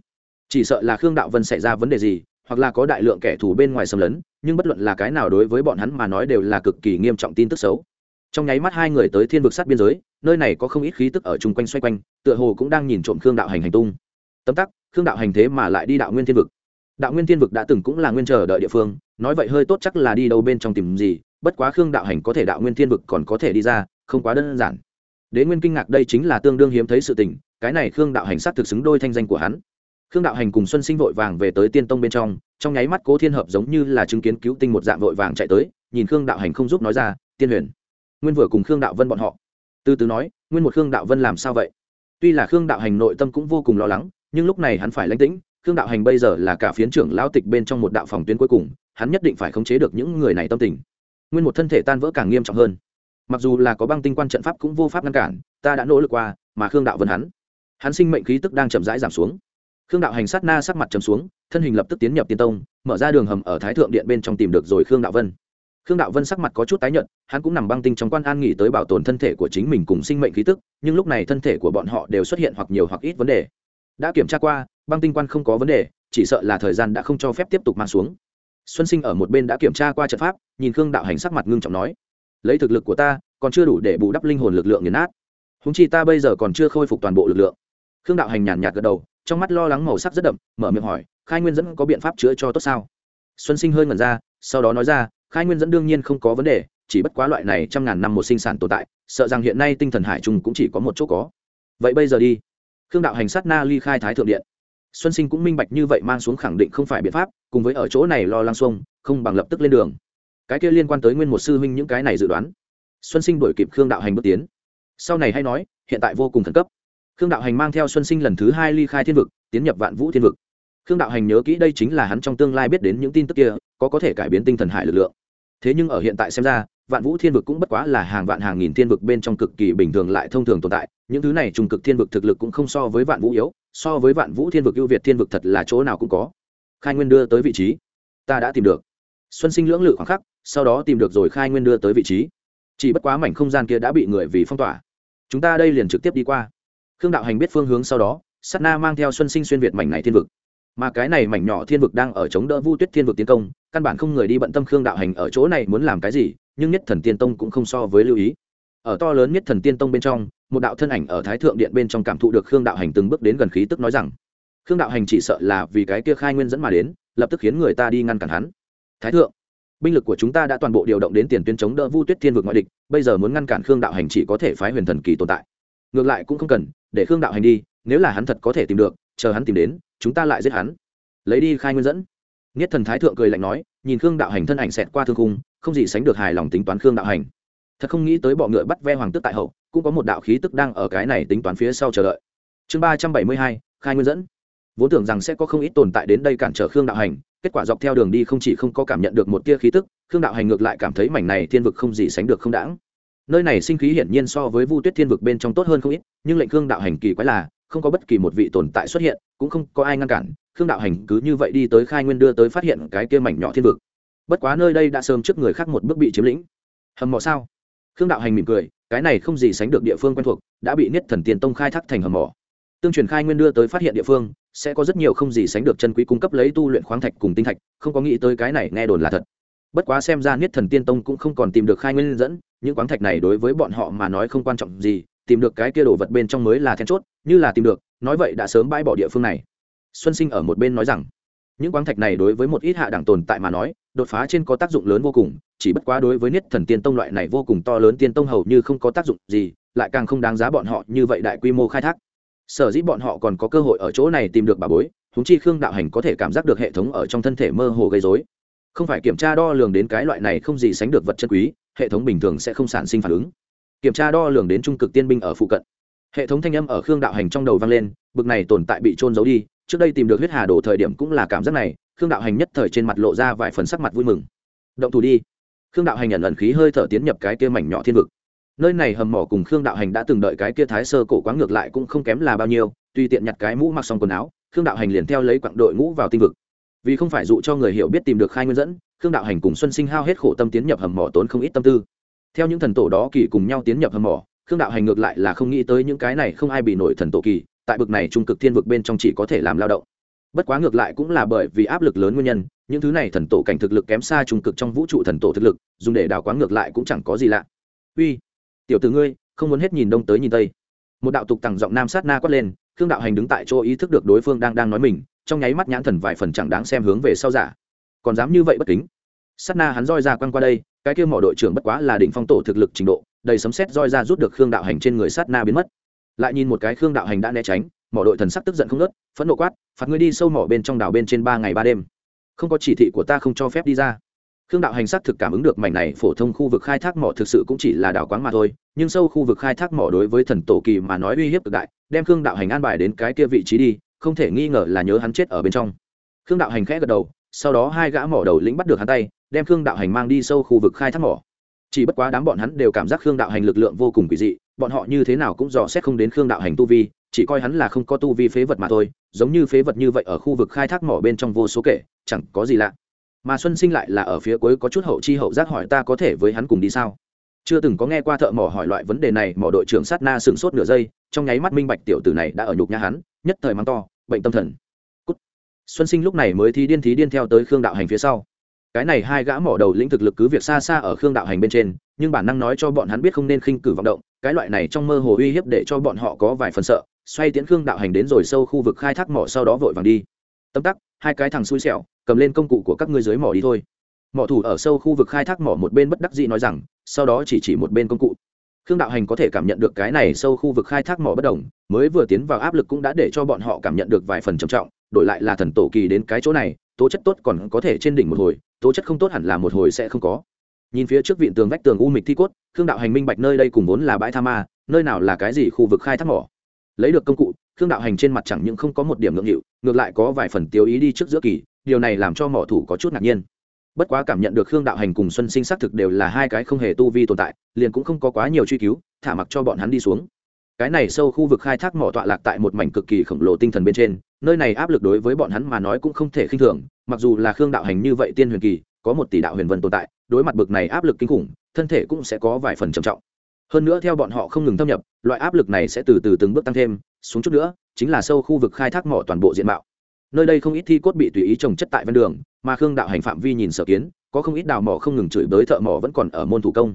Chỉ sợ là khương đạo vân xảy ra vấn đề gì, hoặc là có đại lượng kẻ thù bên ngoài xâm lấn, nhưng bất luận là cái nào đối với bọn hắn mà nói đều là cực kỳ nghiêm trọng tin tức xấu. Trong nháy mắt hai người tới thiên vực sát biên giới, nơi này có không ít khí tức ở chung quanh xoay quanh, tựa hồ cũng đang nhìn trộm khương đạo hành hành tung. Tấm tắc, khương đạo hành thế mà lại đi đạo nguyên thiên vực đạo nguyên thiên vực đã từng cũng là nguyên chờ đợi địa phương, nói vậy hơi tốt chắc là đi đâu bên trong tìm gì, bất quá khương đạo hành có thể đạo nguyên thiên vực còn có thể đi ra, không quá đơn giản. Đế nguyên kinh ngạc đây chính là tương đương hiếm thấy sự tình, cái này khương đạo hành sát thực xứng đôi thanh danh của hắn. Khương đạo hành cùng xuân sinh vội vàng về tới tiên tông bên trong trong nháy mắt cố thiên hợp giống như là chứng kiến cứu tinh một dạng vội vàng chạy tới, nhìn khương đạo hành không giúp nói ra, tiên huyền, nguyên vừa cùng khương đạo vân bọn họ. Từ từ nói, nguyên một khương đạo vân làm sao vậy? Tuy là khương đạo hành nội tâm cũng vô cùng lo lắng, nhưng lúc này hắn phải lánh tĩnh khương đạo hành bây giờ là cả phiến trưởng lão tịch bên trong một đạo phòng tuyến cuối cùng, hắn nhất định phải khống chế được những người này tâm tình. Nguyên một thân thể tan vỡ càng nghiêm trọng hơn. Mặc dù là có băng tinh quan trận pháp cũng vô pháp ngăn cản, ta đã nỗ lực qua, mà khương đạo vân hắn. Hắn sinh mệnh khí tức đang chậm rãi giảm xuống. Khương đạo hành sát na sắc mặt chấm xuống, thân hình lập tức tiến nhập tiên tông, mở ra đường hầm ở thái thượng điện bên trong tìm được rồi khương đạo vân. Khương đạo vân sắc mặt có chút tái nhợt, hắn cũng nằm băng tinh trong quan an nghỉ tới bảo tồn thân thể của chính mình cùng sinh mệnh khí tức, nhưng lúc này thân thể của bọn họ đều xuất hiện hoặc nhiều hoặc ít vấn đề. Đã kiểm tra qua băng tinh quan không có vấn đề, chỉ sợ là thời gian đã không cho phép tiếp tục mang xuống. Xuân sinh ở một bên đã kiểm tra qua trận pháp, nhìn khương đạo hành sắc mặt ngưng trọng nói, lấy thực lực của ta, còn chưa đủ để bù đắp linh hồn lực lượng nghiền nát. Húng chi ta bây giờ còn chưa khôi phục toàn bộ lực lượng. Khương đạo hành nhàn nhạt gật đầu, trong mắt lo lắng màu sắc rất đậm, mở miệng hỏi, khai nguyên dẫn có biện pháp chữa cho tốt sao? Xuân sinh hơi ngẩn ra, sau đó nói ra, khai nguyên dẫn đương nhiên không có vấn đề, chỉ bất quá loại này trăm ngàn năm một sinh sản tồn tại, sợ rằng hiện nay tinh thần hải trung cũng chỉ có một chỗ có. Vậy bây giờ đi. Khương đạo hành sát na ly khai thái thượng điện xuân sinh cũng minh bạch như vậy mang xuống khẳng định không phải biện pháp, cùng với ở chỗ này lo lăng xuông, không bằng lập tức lên đường. Cái kia liên quan tới nguyên một sư huynh những cái này dự đoán. Xuân sinh đổi kịp khương đạo hành bước tiến. Sau này hay nói, hiện tại vô cùng khẩn cấp. Khương đạo hành mang theo xuân sinh lần thứ hai ly khai thiên vực, tiến nhập vạn vũ thiên vực. Khương đạo hành nhớ kỹ đây chính là hắn trong tương lai biết đến những tin tức kia, có có thể cải biến tinh thần hải lực lượng. Thế nhưng ở hiện tại xem ra, vạn vũ thiên vực cũng bất quá là hàng vạn hàng nghìn thiên vực bên trong cực kỳ bình thường lại thông thường tồn tại, những thứ này trùng cực thiên vực thực lực cũng không so với vạn vũ yếu so với vạn vũ thiên vực, ưu việt thiên vực thật là chỗ nào cũng có. Khai nguyên đưa tới vị trí, ta đã tìm được. Xuân sinh lưỡng lự khoảng khắc, sau đó tìm được rồi khai nguyên đưa tới vị trí. Chỉ bất quá mảnh không gian kia đã bị người vì phong tỏa. Chúng ta đây liền trực tiếp đi qua. Khương đạo hành biết phương hướng sau đó sắt na mang theo xuân sinh xuyên việt mảnh này thiên vực. Mà cái này mảnh nhỏ thiên vực đang ở chống đỡ vu tuyết thiên vực tiến công, căn bản không người đi bận tâm khương đạo hành ở chỗ này muốn làm cái gì, nhưng nhất thần tiên tông cũng không so với lưu ý. Ở to lớn nhất thần tiên tông bên trong một đạo thân ảnh ở thái thượng điện bên trong cảm thụ được khương đạo hành từng bước đến gần khí tức nói rằng, khương đạo hành chỉ sợ là vì cái kia khai nguyên dẫn mà đến, lập tức khiến người ta đi ngăn cản hắn. Thái thượng, binh lực của chúng ta đã toàn bộ điều động đến tiền tuyến chống đỡ vu tuyết thiên vực ngoại địch, bây giờ muốn ngăn cản khương đạo hành chỉ có thể phái huyền thần kỳ tồn tại. Ngược lại cũng không cần, để khương đạo hành đi, nếu là hắn thật có thể tìm được, chờ hắn tìm đến, chúng ta lại giết hắn. Lấy đi khai nguyên dẫn. Nghiết thần thái thượng cười lạnh nói, nhìn khương đạo hành thân ảnh xẹt qua thương khung, không gì sánh được hài lòng tính toán khương đạo hành. Thật không nghĩ tới bọ ngựa bắt ve hoàng tức tại hậu cũng có một đạo khí tức đang ở cái này tính toán phía sau chờ đợi. Chương ba trăm bảy mươi hai, khai nguyên dẫn. Vốn tưởng rằng sẽ có không ít tồn tại đến đây cản trở khương đạo hành, kết quả dọc theo đường đi không chỉ không có cảm nhận được một tia khí tức, khương đạo hành ngược lại cảm thấy mảnh này thiên vực không gì sánh được không đãng. Nơi này sinh khí hiển nhiên so với vu tuyết thiên vực bên trong tốt hơn không ít, nhưng lệnh khương đạo hành kỳ quái là, không có bất kỳ một vị tồn tại xuất hiện, cũng không có ai ngăn cản, khương đạo hành cứ như vậy đi tới khai nguyên đưa tới phát hiện cái kia mảnh nhỏ thiên vực. Bất quá nơi đây đã sớm trước người khác một bước bị chiếm lĩnh. Hầm mộ sao? Khương đạo hành mỉm cười cái này không gì sánh được địa phương quen thuộc, đã bị niết thần tiền tông khai thác thành hầm mỏ. Tương truyền khai nguyên đưa tới phát hiện địa phương, sẽ có rất nhiều không gì sánh được chân quý cung cấp lấy tu luyện khoáng thạch cùng tinh thạch, không có nghĩ tới cái này nghe đồn là thật. Bất quá xem ra niết thần tiên tông cũng không còn tìm được khai nguyên dẫn, những khoáng thạch này đối với bọn họ mà nói không quan trọng gì, tìm được cái kia đồ vật bên trong mới là then chốt, như là tìm được, nói vậy đã sớm bãi bỏ địa phương này. Xuân sinh ở một bên nói rằng, những khoáng thạch này đối với một ít hạ đẳng tồn tại mà nói, đột phá trên có tác dụng lớn vô cùng chỉ bất quá đối với niết thần tiên tông loại này vô cùng to lớn tiên tông hầu như không có tác dụng gì, lại càng không đáng giá bọn họ như vậy đại quy mô khai thác. Sở dĩ bọn họ còn có cơ hội ở chỗ này tìm được bà bối húng chi khương đạo hành có thể cảm giác được hệ thống ở trong thân thể mơ hồ gây dối không phải kiểm tra đo lường đến cái loại này không gì sánh được vật chân quý, hệ thống bình thường sẽ không sản sinh phản ứng. Kiểm tra đo lường đến trung cực tiên binh ở phụ cận. Hệ thống thanh âm ở khương đạo hành trong đầu vang lên, bực này tồn tại bị trôn giấu đi, trước đây tìm được huyết hà đồ thời điểm cũng là cảm giác này, khương đạo hành nhất thời trên mặt lộ ra vài phần sắc mặt vui mừng. Động thủ đi khương đạo hành ẩn ẩn khí hơi thở tiến nhập cái kia mảnh nhỏ thiên vực. Nơi này hầm mỏ cùng khương đạo hành đã từng đợi cái kia thái sơ cổ quáng ngược lại cũng không kém là bao nhiêu Tuy tiện nhặt cái mũ mặc xong quần áo, khương đạo hành liền theo lấy quặng đội ngũ vào tinh vực. Vì không phải dụ cho người hiểu biết tìm được khai nguyên dẫn, khương đạo hành cùng xuân sinh hao hết khổ tâm tiến nhập hầm mỏ tốn không ít tâm tư. Theo những thần tổ đó kỳ cùng nhau tiến nhập hầm mỏ, khương đạo hành ngược lại là không nghĩ tới những cái này không ai bị nổi thần tổ kỳ, tại bực này trung cực thiên vực bên trong chỉ có thể làm lao động. Bất quá ngược lại cũng là bởi vì áp lực lớn nguyên nhân những thứ này thần tổ cảnh thực lực kém xa trung cực trong vũ trụ thần tổ thực lực, dùng để đào quán ngược lại cũng chẳng có gì lạ. Uy, tiểu t ử ngươi, không muốn hết nhìn đông tới nhìn tây. Một đạo tục tằng giọng nam sát na quát lên, khương đạo hành đứng tại chỗ ý thức được đối phương đang đang nói mình, trong nháy mắt nhãn thần vài phần chẳng đáng xem hướng về sau giả. Còn dám như vậy bất kính. Sát na hắn roi ra quăng qua đây, cái kia mỏ đội trưởng bất quá là đỉnh phong tổ thực lực trình độ, đầy sấm xét roi ra rút được khương đạo hành trên người sát na biến mất. Lại nhìn một cái khương đạo hành đã né tránh, mỏ đội thần sắc tức giận không nớt phẫn nộ quát, phạt ngươi đi sâu mỏ bên trong đảo bên trên ba ngày ba đêm không có chỉ thị của ta không cho phép đi ra. Khương đạo hành sắc thực cảm ứng được mảnh này phổ thông khu vực khai thác mỏ thực sự cũng chỉ là đảo quáng mà thôi, nhưng sâu khu vực khai thác mỏ đối với thần tổ kỳ mà nói uy hiếp cực đại, đem khương đạo hành an bài đến cái kia vị trí đi, không thể nghi ngờ là nhớ hắn chết ở bên trong. Khương đạo hành khẽ gật đầu, sau đó hai gã mỏ đầu lĩnh bắt được hắn tay, đem khương đạo hành mang đi sâu khu vực khai thác mỏ. Chỉ bất quá đám bọn hắn đều cảm giác khương đạo hành lực lượng vô cùng quỷ dị, bọn họ như thế nào cũng dò xét không đến khương đạo hành tu vi chỉ coi hắn là không có tu vi phế vật mà thôi, giống như phế vật như vậy ở khu vực khai thác mỏ bên trong vô số kể, chẳng có gì lạ. Mà xuân sinh lại là ở phía cuối có chút hậu chi hậu giác hỏi ta có thể với hắn cùng đi sao? Chưa từng có nghe qua thợ mỏ hỏi loại vấn đề này, mỏ đội trưởng sát na sửng sốt nửa giây, trong nháy mắt minh bạch tiểu tử này đã ở nhục nhà hắn, nhất thời mắng to, bệnh tâm thần. Cút. xuân sinh lúc này mới thí điên thí điên theo tới khương đạo hành phía sau. Cái này hai gã mỏ đầu lĩnh thực lực cứ việc xa xa ở khương đạo hành bên trên, nhưng bản năng nói cho bọn hắn biết không nên khinh cử vọng động, cái loại này trong mơ hồ uy hiếp để cho bọn họ có vài phần sợ xoay tiễn khương đạo hành đến rồi sâu khu vực khai thác mỏ sau đó vội vàng đi. Tâm tắc, hai cái thằng xui xẻo, cầm lên công cụ của các ngươi dưới mỏ đi thôi. Mỏ thủ ở sâu khu vực khai thác mỏ một bên bất đắc dĩ nói rằng, sau đó chỉ chỉ một bên công cụ. Khương đạo hành có thể cảm nhận được cái này sâu khu vực khai thác mỏ bất đồng, mới vừa tiến vào áp lực cũng đã để cho bọn họ cảm nhận được vài phần trầm trọng, đổi lại là thần tổ kỳ đến cái chỗ này, tố chất tốt còn có thể trên đỉnh một hồi, tố chất không tốt hẳn là một hồi sẽ không có. Nhìn phía trước viện tường vách tường u mịch thi cốt, khương đạo hành minh bạch nơi đây cùng vốn là bãi tha ma, nơi nào là cái gì khu vực khai thác mỏ? Lấy được công cụ, khương đạo hành trên mặt chẳng những không có một điểm ngượng nghịu, ngược lại có vài phần tiêu ý đi trước giữa kỳ, điều này làm cho mỏ thủ có chút ngạc nhiên. Bất quá cảm nhận được khương đạo hành cùng xuân sinh xác thực đều là hai cái không hề tu vi tồn tại, liền cũng không có quá nhiều truy cứu, thả mặc cho bọn hắn đi xuống. Cái này sâu khu vực khai thác mỏ tọa lạc tại một mảnh cực kỳ khổng lồ tinh thần bên trên, nơi này áp lực đối với bọn hắn mà nói cũng không thể khinh thường, mặc dù là khương đạo hành như vậy tiên huyền kỳ, có một tỷ đạo huyền vân tồn tại, đối mặt bực này áp lực kinh khủng, thân thể cũng sẽ có vài phần trầm trọng hơn nữa theo bọn họ không ngừng thâm nhập, loại áp lực này sẽ từ từ từng bước tăng thêm, xuống chút nữa, chính là sâu khu vực khai thác mỏ toàn bộ diện mạo. Nơi đây không ít thi cốt bị tùy ý trồng chất tại ven đường, mà khương đạo hành phạm vi nhìn sở kiến, có không ít đào mỏ không ngừng chửi bới thợ mỏ vẫn còn ở môn thủ công.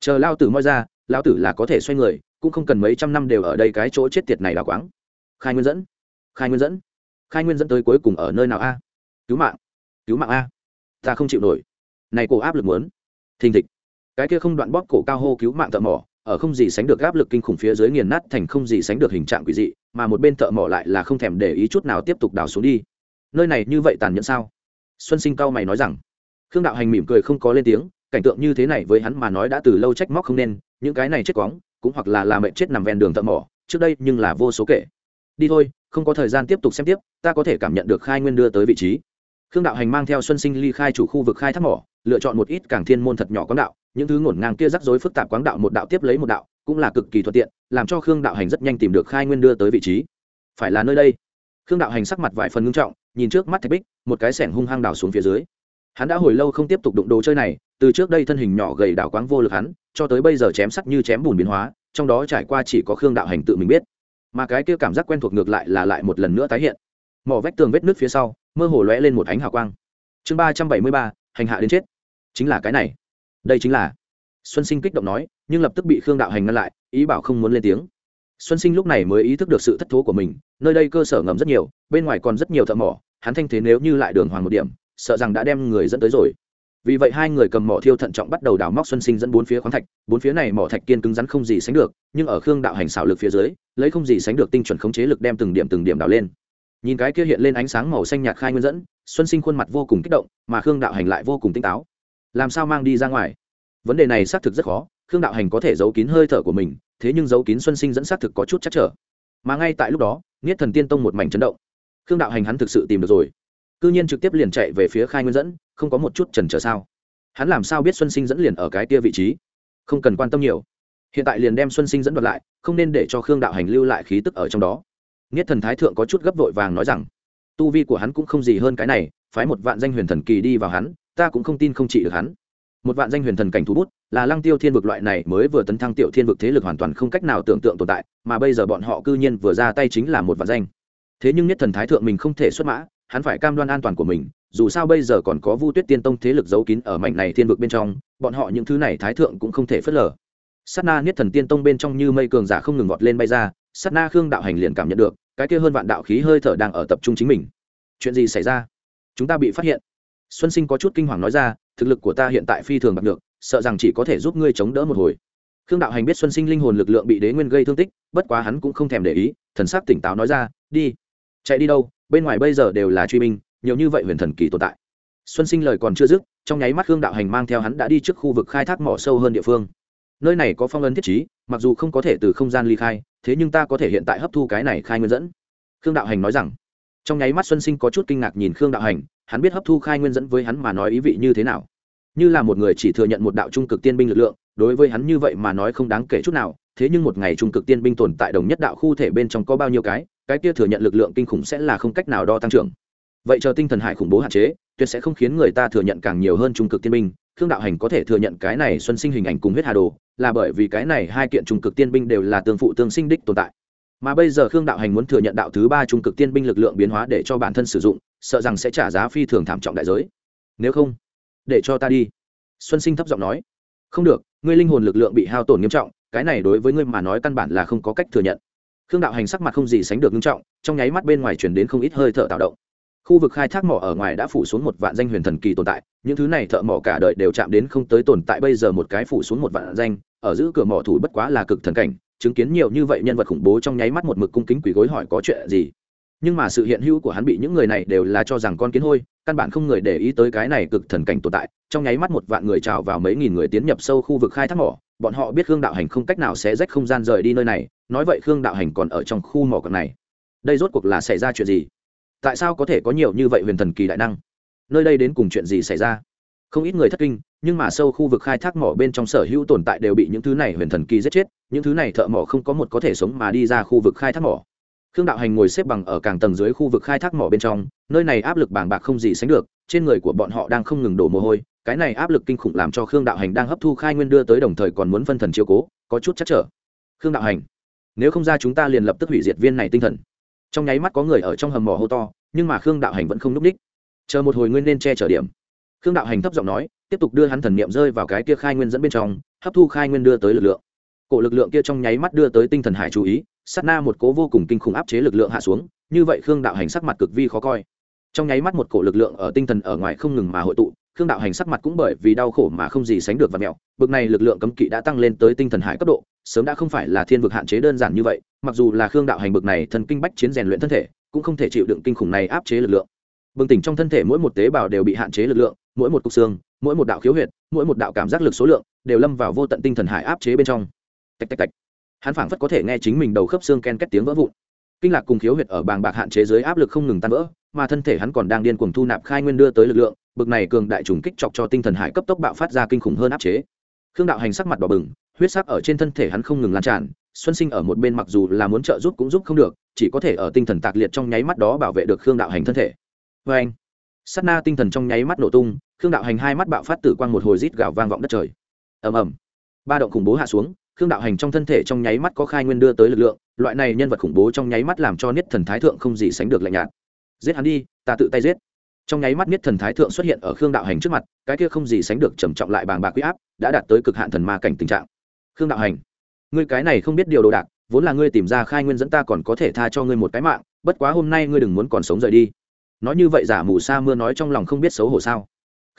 Chờ lao tử moi ra, lao tử là có thể xoay người, cũng không cần mấy trăm năm đều ở đây cái chỗ chết tiệt này là quáng. Khai nguyên dẫn. Khai nguyên dẫn. Khai nguyên dẫn tới cuối cùng ở nơi nào a? Cứu mạng. Cứu mạng a. Ta không chịu nổi. Này cổ áp lực muốn. Thình thịch. Cái kia không đoạn bóp cổ cao hô cứu mạng thợ mỏ ở không gì sánh được áp lực kinh khủng phía dưới nghiền nát thành không gì sánh được hình trạng quỷ dị, mà một bên thợ mỏ lại là không thèm để ý chút nào tiếp tục đào xuống đi. Nơi này như vậy tàn nhẫn sao? Xuân sinh cao mày nói rằng. Khương đạo hành mỉm cười không có lên tiếng, cảnh tượng như thế này với hắn mà nói đã từ lâu trách móc không nên, những cái này chết quóng, cũng hoặc là làm mệnh chết nằm ven đường thợ mỏ, trước đây nhưng là vô số kể. Đi thôi, không có thời gian tiếp tục xem tiếp, ta có thể cảm nhận được khai nguyên đưa tới vị trí. Khương đạo hành mang theo xuân sinh ly khai chủ khu vực khai thác mỏ, lựa chọn một ít càng thiên môn thật nhỏ quáng đạo những thứ ngổn ngang kia rắc rối phức tạp quáng đạo một đạo tiếp lấy một đạo, cũng là cực kỳ thuận tiện, làm cho khương đạo hành rất nhanh tìm được khai nguyên đưa tới vị trí. Phải là nơi đây? Khương đạo hành sắc mặt vài phần ngưng trọng, nhìn trước mắt thạch bích, một cái sẻng hung hăng đảo xuống phía dưới. Hắn đã hồi lâu không tiếp tục đụng đồ chơi này, từ trước đây thân hình nhỏ gầy đảo quáng vô lực hắn, cho tới bây giờ chém sắc như chém bùn biến hóa, trong đó trải qua chỉ có khương đạo hành tự mình biết. Mà cái kia cảm giác quen thuộc ngược lại là lại một lần nữa tái hiện. Mỏ vách tường vết nước phía sau, mơ hồ lóe lên một ánh hào quang. Chương ba trăm bảy mươi ba, hành hạ đến chết. Chính là cái này đây chính là. Xuân sinh kích động nói, nhưng lập tức bị khương đạo hành ngăn lại, ý bảo không muốn lên tiếng. Xuân sinh lúc này mới ý thức được sự thất thố của mình, nơi đây cơ sở ngầm rất nhiều, bên ngoài còn rất nhiều thợ mỏ, hắn thanh thế nếu như lại đường hoàng một điểm, sợ rằng đã đem người dẫn tới rồi. Vì vậy hai người cầm mỏ thiêu thận trọng bắt đầu đào móc xuân sinh dẫn bốn phía khoáng thạch, bốn phía này mỏ thạch kiên cứng rắn không gì sánh được, nhưng ở khương đạo hành xảo lực phía dưới, lấy không gì sánh được tinh chuẩn khống chế lực đem từng điểm từng điểm đào lên. Nhìn cái kia hiện lên ánh sáng màu xanh nhạt khai nguyên dẫn, xuân sinh khuôn mặt vô cùng kích động, mà khương đạo hành lại vô cùng tinh táo làm sao mang đi ra ngoài? Vấn đề này xác thực rất khó, khương đạo hành có thể giấu kín hơi thở của mình, thế nhưng giấu kín xuân sinh dẫn xác thực có chút chắc trở. Mà ngay tại lúc đó, nghiết thần tiên tông một mảnh chấn động. Khương đạo hành hắn thực sự tìm được rồi. Cư nhiên trực tiếp liền chạy về phía khai nguyên dẫn, không có một chút trần trở sao? Hắn làm sao biết xuân sinh dẫn liền ở cái kia vị trí? Không cần quan tâm nhiều. Hiện tại liền đem xuân sinh dẫn đoạt lại, không nên để cho khương đạo hành lưu lại khí tức ở trong đó. Nghiết thần thái thượng có chút gấp vội vàng nói rằng, tu vi của hắn cũng không gì hơn cái này, phái một vạn danh huyền thần kỳ đi vào hắn ta cũng không tin không trị được hắn. Một vạn danh huyền thần cảnh thú bút, là lăng tiêu thiên vực loại này mới vừa tấn thăng tiểu thiên vực thế lực hoàn toàn không cách nào tưởng tượng tồn tại, mà bây giờ bọn họ cư nhiên vừa ra tay chính là một vạn danh. Thế nhưng nhất thần thái thượng mình không thể xuất mã, hắn phải cam đoan an toàn của mình, dù sao bây giờ còn có vu tuyết tiên tông thế lực giấu kín ở mảnh này thiên vực bên trong, bọn họ những thứ này thái thượng cũng không thể phớt lờ. Sát na niết thần tiên tông bên trong như mây cường giả không ngừng vọt lên bay ra, sát na khương đạo hành liền cảm nhận được, cái kia hơn vạn đạo khí hơi thở đang ở tập trung chính mình. Chuyện gì xảy ra? Chúng ta bị phát hiện xuân sinh có chút kinh hoàng nói ra, thực lực của ta hiện tại phi thường bạc được sợ rằng chỉ có thể giúp ngươi chống đỡ một hồi. Khương đạo hành biết xuân sinh linh hồn lực lượng bị đế nguyên gây thương tích, bất quá hắn cũng không thèm để ý, thần sắc tỉnh táo nói ra, đi, chạy đi đâu, bên ngoài bây giờ đều là truy binh, nhiều như vậy huyền thần kỳ tồn tại. Xuân sinh lời còn chưa dứt, trong nháy mắt khương đạo hành mang theo hắn đã đi trước khu vực khai thác mỏ sâu hơn địa phương. Nơi này có phong ấn thiết trí, mặc dù không có thể từ không gian ly khai, thế nhưng ta có thể hiện tại hấp thu cái này khai nguyên dẫn. Khương đạo hành nói rằng. Trong nháy mắt xuân sinh có chút kinh ngạc nhìn khương đạo hành hắn biết hấp thu khai nguyên dẫn với hắn mà nói ý vị như thế nào. Như là một người chỉ thừa nhận một đạo trung cực tiên binh lực lượng, đối với hắn như vậy mà nói không đáng kể chút nào, thế nhưng một ngày trung cực tiên binh tồn tại đồng nhất đạo khu thể bên trong có bao nhiêu cái cái kia thừa nhận lực lượng kinh khủng sẽ là không cách nào đo tăng trưởng. Vậy chờ tinh thần hải khủng bố hạn chế, tuyệt sẽ không khiến người ta thừa nhận càng nhiều hơn trung cực tiên binh, khương đạo hành có thể thừa nhận cái này xuân sinh hình ảnh cùng huyết hà đồ, là bởi vì cái này hai kiện trung cực tiên binh đều là tương phụ tương sinh đích tồn tại mà bây giờ khương đạo hành muốn thừa nhận đạo thứ ba trung cực tiên binh lực lượng biến hóa để cho bản thân sử dụng, sợ rằng sẽ trả giá phi thường thảm trọng đại giới. Nếu không, để cho ta đi. Xuân sinh thấp giọng nói. Không được, ngươi linh hồn lực lượng bị hao tổn nghiêm trọng, cái này đối với ngươi mà nói căn bản là không có cách thừa nhận. Khương đạo hành sắc mặt không gì sánh được nghiêm trọng, trong nháy mắt bên ngoài chuyển đến không ít hơi thở tạo động. Khu vực khai thác mỏ ở ngoài đã phủ xuống một vạn danh huyền thần kỳ tồn tại, những thứ này thợ mỏ cả đời đều chạm đến không tới tồn tại bây giờ một cái phủ xuống một vạn danh, ở giữ cửa mỏ thủ bất quá là cực thần cảnh chứng kiến nhiều như vậy nhân vật khủng bố trong nháy mắt một mực cung kính quỳ gối hỏi có chuyện gì. Nhưng mà sự hiện hữu của hắn bị những người này đều là cho rằng con kiến hôi, căn bản không người để ý tới cái này cực thần cảnh tồn tại. Trong nháy mắt một vạn người trào vào mấy nghìn người tiến nhập sâu khu vực khai thác mỏ. Bọn họ biết khương đạo hành không cách nào sẽ rách không gian rời đi nơi này. Nói vậy khương đạo hành còn ở trong khu mỏ cọc này. Đây rốt cuộc là xảy ra chuyện gì? Tại sao có thể có nhiều như vậy huyền thần kỳ đại năng? Nơi đây đến cùng chuyện gì xảy ra? Không ít người thất kinh nhưng mà sâu khu vực khai thác mỏ bên trong sở hữu tồn tại đều bị những thứ này huyền thần kỳ giết chết, những thứ này thợ mỏ không có một có thể sống mà đi ra khu vực khai thác mỏ. Khương đạo hành ngồi xếp bằng ở càng tầng dưới khu vực khai thác mỏ bên trong, nơi này áp lực bàng bạc không gì sánh được, trên người của bọn họ đang không ngừng đổ mồ hôi, cái này áp lực kinh khủng làm cho khương đạo hành đang hấp thu khai nguyên đưa tới đồng thời còn muốn phân thần chiếu cố, có chút chắc trở. Khương đạo hành, nếu không ra chúng ta liền lập tức hủy diệt viên này tinh thần. Trong nháy mắt có người ở trong hầm mỏ hô to, nhưng mà khương đạo hành vẫn không núp đích chờ một hồi nguyên nên che chở điểm. Khương đạo hành thấp giọng nói tiếp tục đưa hắn thần niệm rơi vào cái kia khai nguyên dẫn bên trong, hấp thu khai nguyên đưa tới lực lượng. Cổ lực lượng kia trong nháy mắt đưa tới tinh thần hải chú ý, sát na một cố vô cùng kinh khủng áp chế lực lượng hạ xuống, như vậy khương đạo hành sắc mặt cực vi khó coi. Trong nháy mắt một cổ lực lượng ở tinh thần ở ngoài không ngừng mà hội tụ, khương đạo hành sắc mặt cũng bởi vì đau khổ mà không gì sánh được và mẹo. Bực này lực lượng cấm kỵ đã tăng lên tới tinh thần hải cấp độ, sớm đã không phải là thiên vực hạn chế đơn giản như vậy, mặc dù là khương đạo hành bực này thần kinh bách chiến rèn luyện thân thể, cũng không thể chịu đựng kinh khủng này áp chế lực lượng. Bừng tỉnh trong thân thể mỗi một tế bào đều bị hạn chế lực lượng mỗi một cục xương, mỗi một đạo khiếu huyệt, mỗi một đạo cảm giác lực số lượng đều lâm vào vô tận tinh thần hải áp chế bên trong. Tạch tạch tạch. Hắn phảng phất có thể nghe chính mình đầu khớp xương ken két tiếng vỡ vụn. Kinh lạc cùng khiếu huyệt ở bàng bạc hạn chế dưới áp lực không ngừng tan vỡ, mà thân thể hắn còn đang điên cuồng thu nạp khai nguyên đưa tới lực lượng, bực này cường đại trùng kích chọc cho tinh thần hải cấp tốc bạo phát ra kinh khủng hơn áp chế. Khương đạo hành sắc mặt đỏ bừng, huyết sắc ở trên thân thể hắn không ngừng lan tràn, xuân sinh ở một bên mặc dù là muốn trợ giúp cũng giúp không được, chỉ có thể ở tinh thần tạc liệt trong nháy mắt đó bảo vệ được khương đạo hành thân thể. Vê anh Sát na tinh thần trong nháy mắt nổ tung, khương đạo hành hai mắt bạo phát tử quang một hồi rít gào vang vọng đất trời. Ầm ầm. Ba động khủng bố hạ xuống, khương đạo hành trong thân thể trong nháy mắt có khai nguyên đưa tới lực lượng, loại này nhân vật khủng bố trong nháy mắt làm cho niết thần thái thượng không gì sánh được lạnh nhạt. Giết hắn đi, ta tự tay giết. Trong nháy mắt niết thần thái thượng xuất hiện ở khương đạo hành trước mặt, cái kia không gì sánh được trầm trọng lại bàng bạc Quý áp đã đạt tới cực hạn thần ma cảnh tình trạng. Khương đạo hành, ngươi cái này không biết điều đồ đạc, vốn là ngươi tìm ra khai nguyên dẫn ta còn có thể tha cho ngươi một cái mạng, bất quá hôm nay ngươi đừng muốn còn sống rời đi nói như vậy giả mù sa mưa nói trong lòng không biết xấu hổ sao.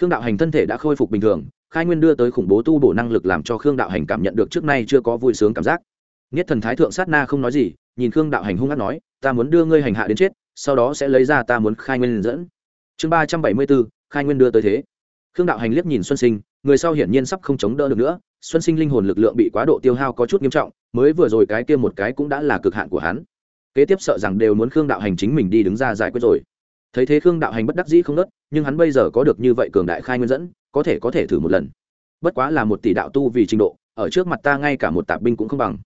Khương đạo hành thân thể đã khôi phục bình thường, khai nguyên đưa tới khủng bố tu bổ năng lực làm cho khương đạo hành cảm nhận được trước nay chưa có vui sướng cảm giác. Nhất thần thái thượng sát na không nói gì, nhìn khương đạo hành hung hát nói, ta muốn đưa ngươi hành hạ đến chết, sau đó sẽ lấy ra ta muốn khai nguyên dẫn. Chương ba trăm bảy mươi bốn, khai nguyên đưa tới thế. Khương đạo hành liếc nhìn xuân sinh, người sau hiển nhiên sắp không chống đỡ được nữa. Xuân sinh linh hồn lực lượng bị quá độ tiêu hao có chút nghiêm trọng, mới vừa rồi cái kia một cái cũng đã là cực hạn của hắn. Kế tiếp sợ rằng đều muốn khương đạo hành chính mình đi đứng ra giải quyết rồi thấy thế khương đạo hành bất đắc dĩ không nớt nhưng hắn bây giờ có được như vậy cường đại khai nguyên dẫn có thể có thể thử một lần bất quá là một tỷ đạo tu vì trình độ ở trước mặt ta ngay cả một tạp binh cũng không bằng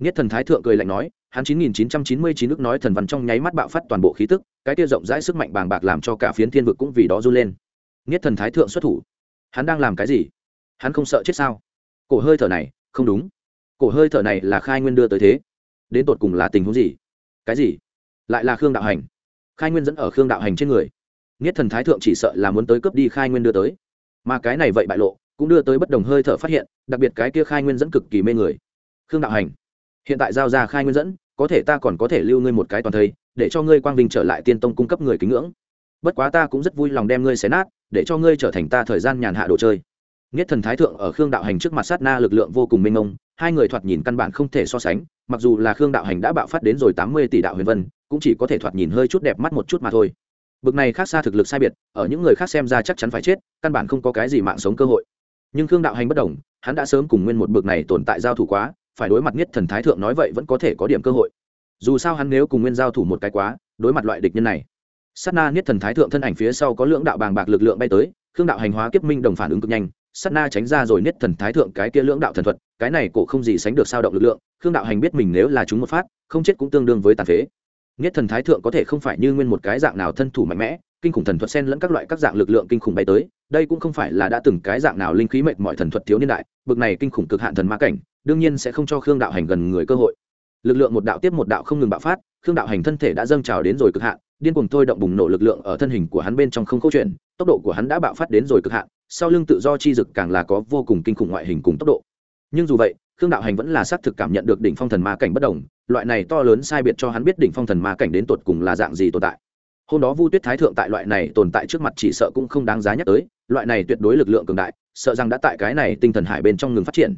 nghiết thần thái thượng cười lạnh nói, hắn 9999 nước nói thần văn trong nháy mắt bạo phát toàn bộ khí tức, cái kia rộng rãi sức mạnh bàng bạc làm cho cả phiến thiên vực cũng vì đó run lên. nghiết thần thái thượng xuất thủ. Hắn đang làm cái gì? Hắn không sợ chết sao? Cổ hơi thở này, không đúng. Cổ hơi thở này là khai nguyên đưa tới thế. Đến tột cùng là tình huống gì? Cái gì? Lại là Khương đạo hành. Khai nguyên dẫn ở Khương đạo hành trên người. Niết thần thái thượng chỉ sợ là muốn tới cướp đi khai nguyên đưa tới. Mà cái này vậy bại lộ, cũng đưa tới bất đồng hơi thở phát hiện, đặc biệt cái kia khai nguyên dẫn cực kỳ mê người. Khương đạo hành hiện tại giao ra khai nguyên dẫn có thể ta còn có thể lưu ngươi một cái toàn thây để cho ngươi quang vinh trở lại tiên tông cung cấp người kính ngưỡng bất quá ta cũng rất vui lòng đem ngươi xé nát để cho ngươi trở thành ta thời gian nhàn hạ đồ chơi Niết thần thái thượng ở khương đạo hành trước mặt sát na lực lượng vô cùng mênh mông hai người thoạt nhìn căn bản không thể so sánh mặc dù là khương đạo hành đã bạo phát đến rồi tám mươi tỷ đạo huyền vân cũng chỉ có thể thoạt nhìn hơi chút đẹp mắt một chút mà thôi. Bực này khác xa thực lực sai biệt, ở những người khác xem ra chắc chắn phải chết, căn bản không có cái gì mạng sống cơ hội. Nhưng khương đạo hành bất đồng, hắn đã sớm cùng nguyên một bực này tồn tại giao thủ quá, phải đối mặt nhất thần thái thượng nói vậy vẫn có thể có điểm cơ hội. Dù sao hắn nếu cùng nguyên giao thủ một cái quá, đối mặt loại địch nhân này. Sát na nhất thần thái thượng thân ảnh phía sau có lưỡng đạo bàng bạc lực lượng bay tới, khương đạo hành hóa kiếp minh đồng phản ứng cực nhanh, sát na tránh ra rồi nhất thần thái thượng cái kia lưỡng đạo thần thuật, cái này cổ không gì sánh được sao động lực lượng, khương đạo hành biết mình nếu là chúng một phát, không chết cũng tương đương với tàn phế nhất thần thái thượng có thể không phải như nguyên một cái dạng nào thân thủ mạnh mẽ, kinh khủng thần thuật xen lẫn các loại các dạng lực lượng kinh khủng bay tới, đây cũng không phải là đã từng cái dạng nào linh khí mệt mọi thần thuật thiếu niên đại, bực này kinh khủng cực hạn thần ma cảnh, đương nhiên sẽ không cho khương đạo hành gần người cơ hội. Lực lượng một đạo tiếp một đạo không ngừng bạo phát, khương đạo hành thân thể đã dâng trào đến rồi cực hạn, điên cuồng thôi động bùng nổ lực lượng ở thân hình của hắn bên trong không câu chuyện, tốc độ của hắn đã bạo phát đến rồi cực hạn, sau lưng tự do chi dực càng là có vô cùng kinh khủng ngoại hình cùng tốc độ. Nhưng dù vậy, khương đạo hành vẫn là xác thực cảm nhận được đỉnh phong thần ma cảnh bất đồng loại này to lớn sai biệt cho hắn biết đỉnh phong thần ma cảnh đến tột cùng là dạng gì tồn tại. Hôm đó vu tuyết thái thượng tại loại này tồn tại trước mặt chỉ sợ cũng không đáng giá nhắc tới, loại này tuyệt đối lực lượng cường đại, sợ rằng đã tại cái này tinh thần hải bên trong ngừng phát triển.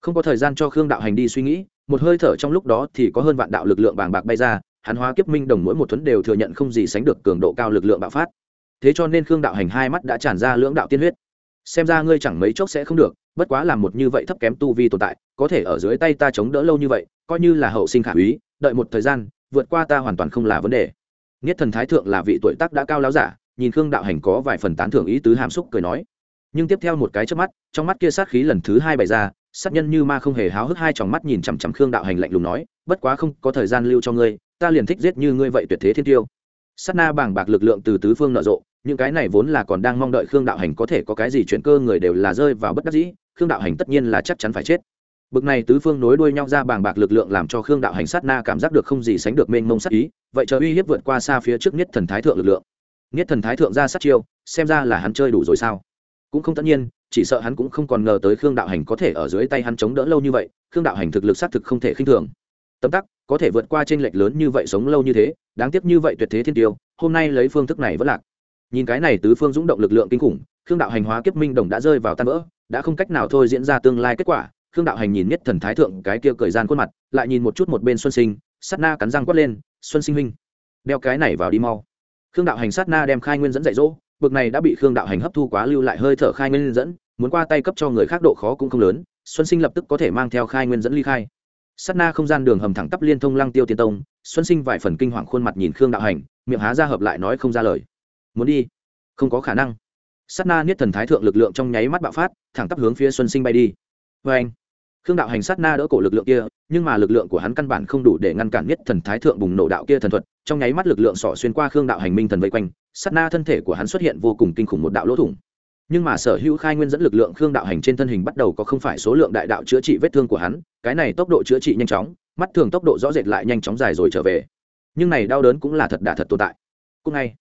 Không có thời gian cho khương đạo hành đi suy nghĩ, một hơi thở trong lúc đó thì có hơn vạn đạo lực lượng bàng bạc bay ra, hắn hóa kiếp minh đồng mỗi một thuấn đều thừa nhận không gì sánh được cường độ cao lực lượng bạo phát. Thế cho nên khương đạo hành hai mắt đã tràn ra lưỡng đạo tiên huyết. Xem ra ngươi chẳng mấy chốc sẽ không được, bất quá làm một như vậy thấp kém tu vi tồn tại, có thể ở dưới tay ta chống đỡ lâu như vậy coi như là hậu sinh khả úy, đợi một thời gian, vượt qua ta hoàn toàn không là vấn đề. Nghiết thần thái thượng là vị tuổi tác đã cao láo giả, nhìn khương đạo hành có vài phần tán thưởng ý tứ hàm xúc cười nói. Nhưng tiếp theo một cái trước mắt, trong mắt kia sát khí lần thứ hai bày ra, sát nhân như ma không hề háo hức hai tròng mắt nhìn chằm chằm khương đạo hành lạnh lùng nói, bất quá không có thời gian lưu cho ngươi, ta liền thích giết như ngươi vậy tuyệt thế thiên tiêu. Sát na bàng bạc lực lượng từ tứ phương nở rộ, những cái này vốn là còn đang mong đợi khương đạo hành có thể có cái gì chuyện cơ người đều là rơi vào bất đắc dĩ, khương đạo hành tất nhiên là chắc chắn phải chết bực này tứ phương nối đuôi nhau ra bàng bạc lực lượng làm cho khương đạo hành sát na cảm giác được không gì sánh được mênh mông sát ý, vậy chờ uy hiếp vượt qua xa phía trước nhất thần thái thượng lực lượng. Nhất thần thái thượng ra sát chiêu, xem ra là hắn chơi đủ rồi sao? Cũng không tất nhiên, chỉ sợ hắn cũng không còn ngờ tới khương đạo hành có thể ở dưới tay hắn chống đỡ lâu như vậy, khương đạo hành thực lực sát thực không thể khinh thường. Tấm tắc, có thể vượt qua trên lệch lớn như vậy sống lâu như thế, đáng tiếc như vậy tuyệt thế thiên tiêu, hôm nay lấy phương thức này vẫn lạc. Nhìn cái này tứ phương dũng động lực lượng kinh khủng, khương đạo hành hóa kiếp minh đồng đã rơi vào tan vỡ, đã không cách nào thôi diễn ra tương lai kết quả khương đạo hành nhìn nhất thần thái thượng cái kia cởi gian khuôn mặt, lại nhìn một chút một bên xuân sinh, sát na cắn răng quất lên, xuân sinh huynh, đeo cái này vào đi mau. Khương đạo hành sát na đem khai nguyên dẫn dạy dỗ, bực này đã bị khương đạo hành hấp thu quá lưu lại hơi thở khai nguyên dẫn, muốn qua tay cấp cho người khác độ khó cũng không lớn, xuân sinh lập tức có thể mang theo khai nguyên dẫn ly khai. Sát na không gian đường hầm thẳng tắp liên thông lăng tiêu tiên tông, xuân sinh vài phần kinh hoàng khuôn mặt nhìn khương đạo hành, miệng há ra hợp lại nói không ra lời. Muốn đi? Không có khả năng. Sát na niết thần thái thượng lực lượng trong nháy mắt bạo phát, thẳng tắp hướng phía xuân sinh bay đi. Vê anh khương đạo hành sát na đỡ cổ lực lượng kia, nhưng mà lực lượng của hắn căn bản không đủ để ngăn cản nhất thần thái thượng bùng nổ đạo kia thần thuật. Trong nháy mắt lực lượng sỏ xuyên qua khương đạo hành minh thần vây quanh, sát na thân thể của hắn xuất hiện vô cùng kinh khủng một đạo lỗ thủng. Nhưng mà sở hữu khai nguyên dẫn lực lượng khương đạo hành trên thân hình bắt đầu có không phải số lượng đại đạo chữa trị vết thương của hắn, cái này tốc độ chữa trị nhanh chóng, mắt thường tốc độ rõ rệt lại nhanh chóng dài rồi trở về. Nhưng này đau đớn cũng là thật đà thật tồn tại. Cũng ngay,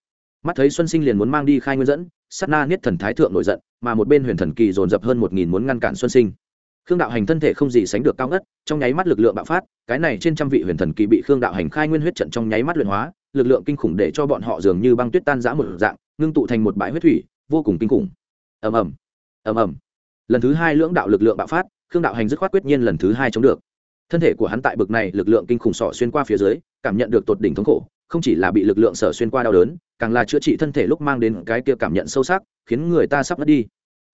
mắt thấy xuân sinh liền muốn mang đi khai nguyên dẫn, sát na niết thần thái thượng nổi giận, mà một bên huyền thần kỳ dồn dập hơn một nghìn muốn ngăn cản xuân sinh khương đạo hành thân thể không gì sánh được cao ngất, trong nháy mắt lực lượng bạo phát, cái này trên trăm vị huyền thần kỳ bị khương đạo hành khai nguyên huyết trận trong nháy mắt luyện hóa, lực lượng kinh khủng để cho bọn họ dường như băng tuyết tan giã một dạng, ngưng tụ thành một bãi huyết thủy, vô cùng kinh khủng. Ầm ầm ầm ầm. Lần thứ hai lưỡng đạo lực lượng bạo phát, khương đạo hành dứt khoát quyết nhiên lần thứ hai chống được. Thân thể của hắn tại bực này lực lượng kinh khủng sọ xuyên qua phía dưới, cảm nhận được tột đỉnh thống khổ, không chỉ là bị lực lượng sở xuyên qua đau đớn, càng là chữa trị thân thể lúc mang đến cái kia cảm nhận sâu sắc, khiến người ta sắp mất đi.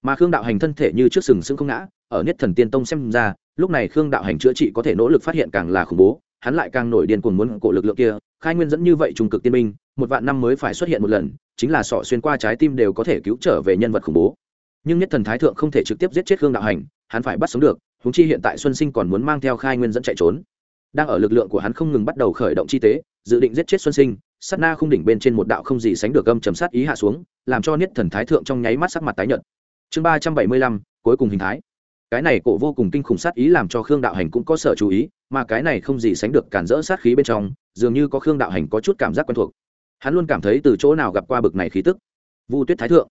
Mà khương đạo hành thân thể như trước sừng sững không ngã ở nhất thần tiên tông xem ra, lúc này khương đạo hành chữa trị có thể nỗ lực phát hiện càng là khủng bố, hắn lại càng nổi điên cuồng muốn cổ lực lượng kia, khai nguyên dẫn như vậy trung cực tiên minh một vạn năm mới phải xuất hiện một lần, chính là sọ xuyên qua trái tim đều có thể cứu trở về nhân vật khủng bố. Nhưng nhất thần thái thượng không thể trực tiếp giết chết khương đạo hành, hắn phải bắt sống được húng chi hiện tại xuân sinh còn muốn mang theo khai nguyên dẫn chạy trốn. Đang ở lực lượng của hắn không ngừng bắt đầu khởi động chi tế, dự định giết chết xuân sinh, sát na không đỉnh bên trên một đạo không gì sánh được âm chấm sát ý hạ xuống, làm cho niết thần thái thượng trong nháy mắt sắc mặt tái nhợt. Chương ba trăm bảy mươi lăm, cuối cùng hình thái cái này cổ vô cùng kinh khủng sát ý làm cho khương đạo hành cũng có sở chú ý, mà cái này không gì sánh được cản rỡ sát khí bên trong, dường như có khương đạo hành có chút cảm giác quen thuộc. Hắn luôn cảm thấy từ chỗ nào gặp qua bực này khí tức. Vu tuyết thái thượng.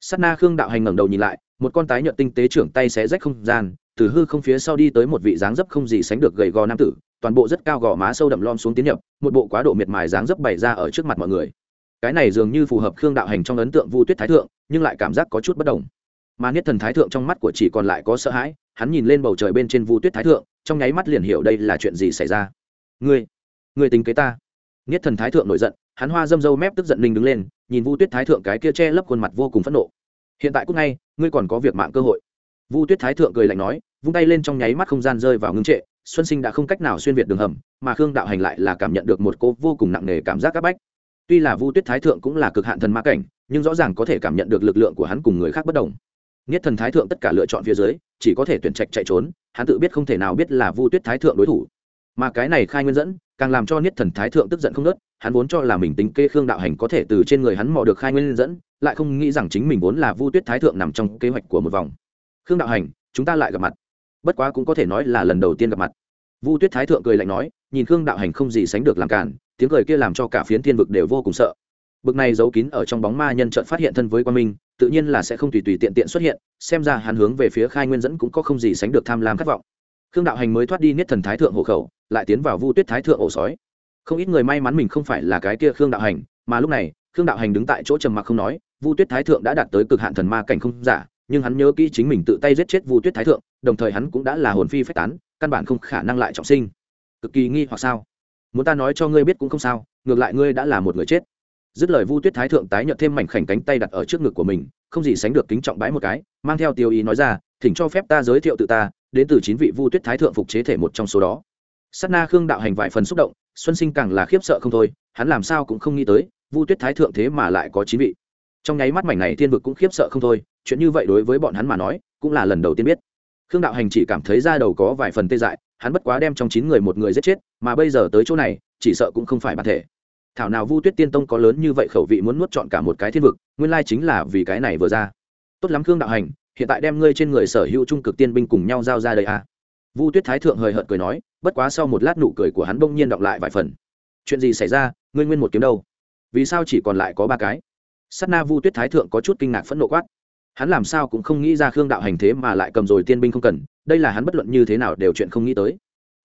Sát na khương đạo hành ngẩng đầu nhìn lại, một con tái nhợt tinh tế trưởng tay xé rách không gian, từ hư không phía sau đi tới một vị dáng dấp không gì sánh được gầy gò nam tử, toàn bộ rất cao gò má sâu đậm lom xuống tiến nhập, một bộ quá độ miệt mài dáng dấp bày ra ở trước mặt mọi người. Cái này dường như phù hợp khương đạo hành trong ấn tượng vu tuyết thái thượng, nhưng lại cảm giác có chút bất đồng mà niết thần thái thượng trong mắt của chỉ còn lại có sợ hãi, hắn nhìn lên bầu trời bên trên vu tuyết thái thượng, trong nháy mắt liền hiểu đây là chuyện gì xảy ra. Ngươi ngươi tính kế ta. Niết thần thái thượng nổi giận, hắn hoa dâm dâu mép tức giận linh đứng lên, nhìn vu tuyết thái thượng cái kia che lấp khuôn mặt vô cùng phẫn nộ. Hiện tại cúc ngay, ngươi còn có việc mạng cơ hội. Vu tuyết thái thượng cười lạnh nói, vung tay lên trong nháy mắt không gian rơi vào ngưng trệ, xuân sinh đã không cách nào xuyên việt đường hầm, mà khương đạo hành lại là cảm nhận được một cô vô cùng nặng nề cảm giác áp bách. Tuy là vu tuyết thái thượng cũng là cực hạn thần ma cảnh, nhưng rõ ràng có thể cảm nhận được lực lượng của hắn cùng người khác bất đồng. Niết thần thái thượng tất cả lựa chọn phía dưới, chỉ có thể tuyển trạch chạy trốn, hắn tự biết không thể nào biết là vu tuyết thái thượng đối thủ. Mà cái này khai nguyên dẫn, càng làm cho niết thần thái thượng tức giận không nớt hắn vốn cho là mình tính kê khương đạo hành có thể từ trên người hắn mò được khai nguyên dẫn, lại không nghĩ rằng chính mình vốn là vu tuyết thái thượng nằm trong kế hoạch của một vòng. Khương đạo hành, chúng ta lại gặp mặt. Bất quá cũng có thể nói là lần đầu tiên gặp mặt. Vu tuyết thái thượng cười lạnh nói, nhìn khương đạo hành không gì sánh được làm cản tiếng cười kia làm cho cả phiến thiên vực đều vô cùng sợ. Bực này giấu kín ở trong bóng ma nhân trợn phát hiện thân với quan minh tự nhiên là sẽ không tùy tùy tiện tiện xuất hiện, xem ra hắn hướng về phía khai nguyên dẫn cũng có không gì sánh được tham lam khát vọng. Khương đạo hành mới thoát đi niết thần thái thượng hộ khẩu, lại tiến vào vu tuyết thái thượng ổ sói. Không ít người may mắn mình không phải là cái kia khương đạo hành, mà lúc này, khương đạo hành đứng tại chỗ trầm mặc không nói, vu tuyết thái thượng đã đạt tới cực hạn thần ma cảnh không giả, nhưng hắn nhớ kỹ chính mình tự tay giết chết vu tuyết thái thượng, đồng thời hắn cũng đã là hồn phi phách tán, căn bản không khả năng lại trọng sinh. Cực kỳ nghi hoặc sao? Muốn ta nói cho ngươi biết cũng không sao, ngược lại ngươi đã là một người chết dứt lời vu tuyết thái thượng tái nhợt thêm mảnh khảnh cánh tay đặt ở trước ngực của mình, không gì sánh được kính trọng bái một cái, mang theo tiêu ý nói ra, thỉnh cho phép ta giới thiệu tự ta, đến từ chín vị vu tuyết thái thượng phục chế thể một trong số đó. Sát na khương đạo hành vài phần xúc động, xuân sinh càng là khiếp sợ không thôi, hắn làm sao cũng không nghĩ tới, vu tuyết thái thượng thế mà lại có chín vị. Trong nháy mắt mảnh này thiên vực cũng khiếp sợ không thôi, chuyện như vậy đối với bọn hắn mà nói, cũng là lần đầu tiên biết. Khương đạo hành chỉ cảm thấy ra đầu có vài phần tê dại, hắn bất quá đem trong chín người một người giết chết, mà bây giờ tới chỗ này, chỉ sợ cũng không phải bản thể thảo nào vu tuyết tiên tông có lớn như vậy khẩu vị muốn nuốt chọn cả một cái thiên vực, nguyên lai chính là vì cái này vừa ra. Tốt lắm khương đạo hành, hiện tại đem ngươi trên người sở hữu trung cực tiên binh cùng nhau giao ra đây à. vu tuyết thái thượng hời hợt cười nói, bất quá sau một lát nụ cười của hắn bỗng nhiên đọng lại vài phần. Chuyện gì xảy ra, ngươi nguyên một kiếm đâu? Vì sao chỉ còn lại có ba cái? S á t na vu tuyết thái thượng có chút kinh ngạc phẫn nộ quát. Hắn làm sao cũng không nghĩ ra khương đạo hành thế mà lại cầm rồi tiên binh không cần, đây là hắn bất luận như thế nào đều chuyện không nghĩ tới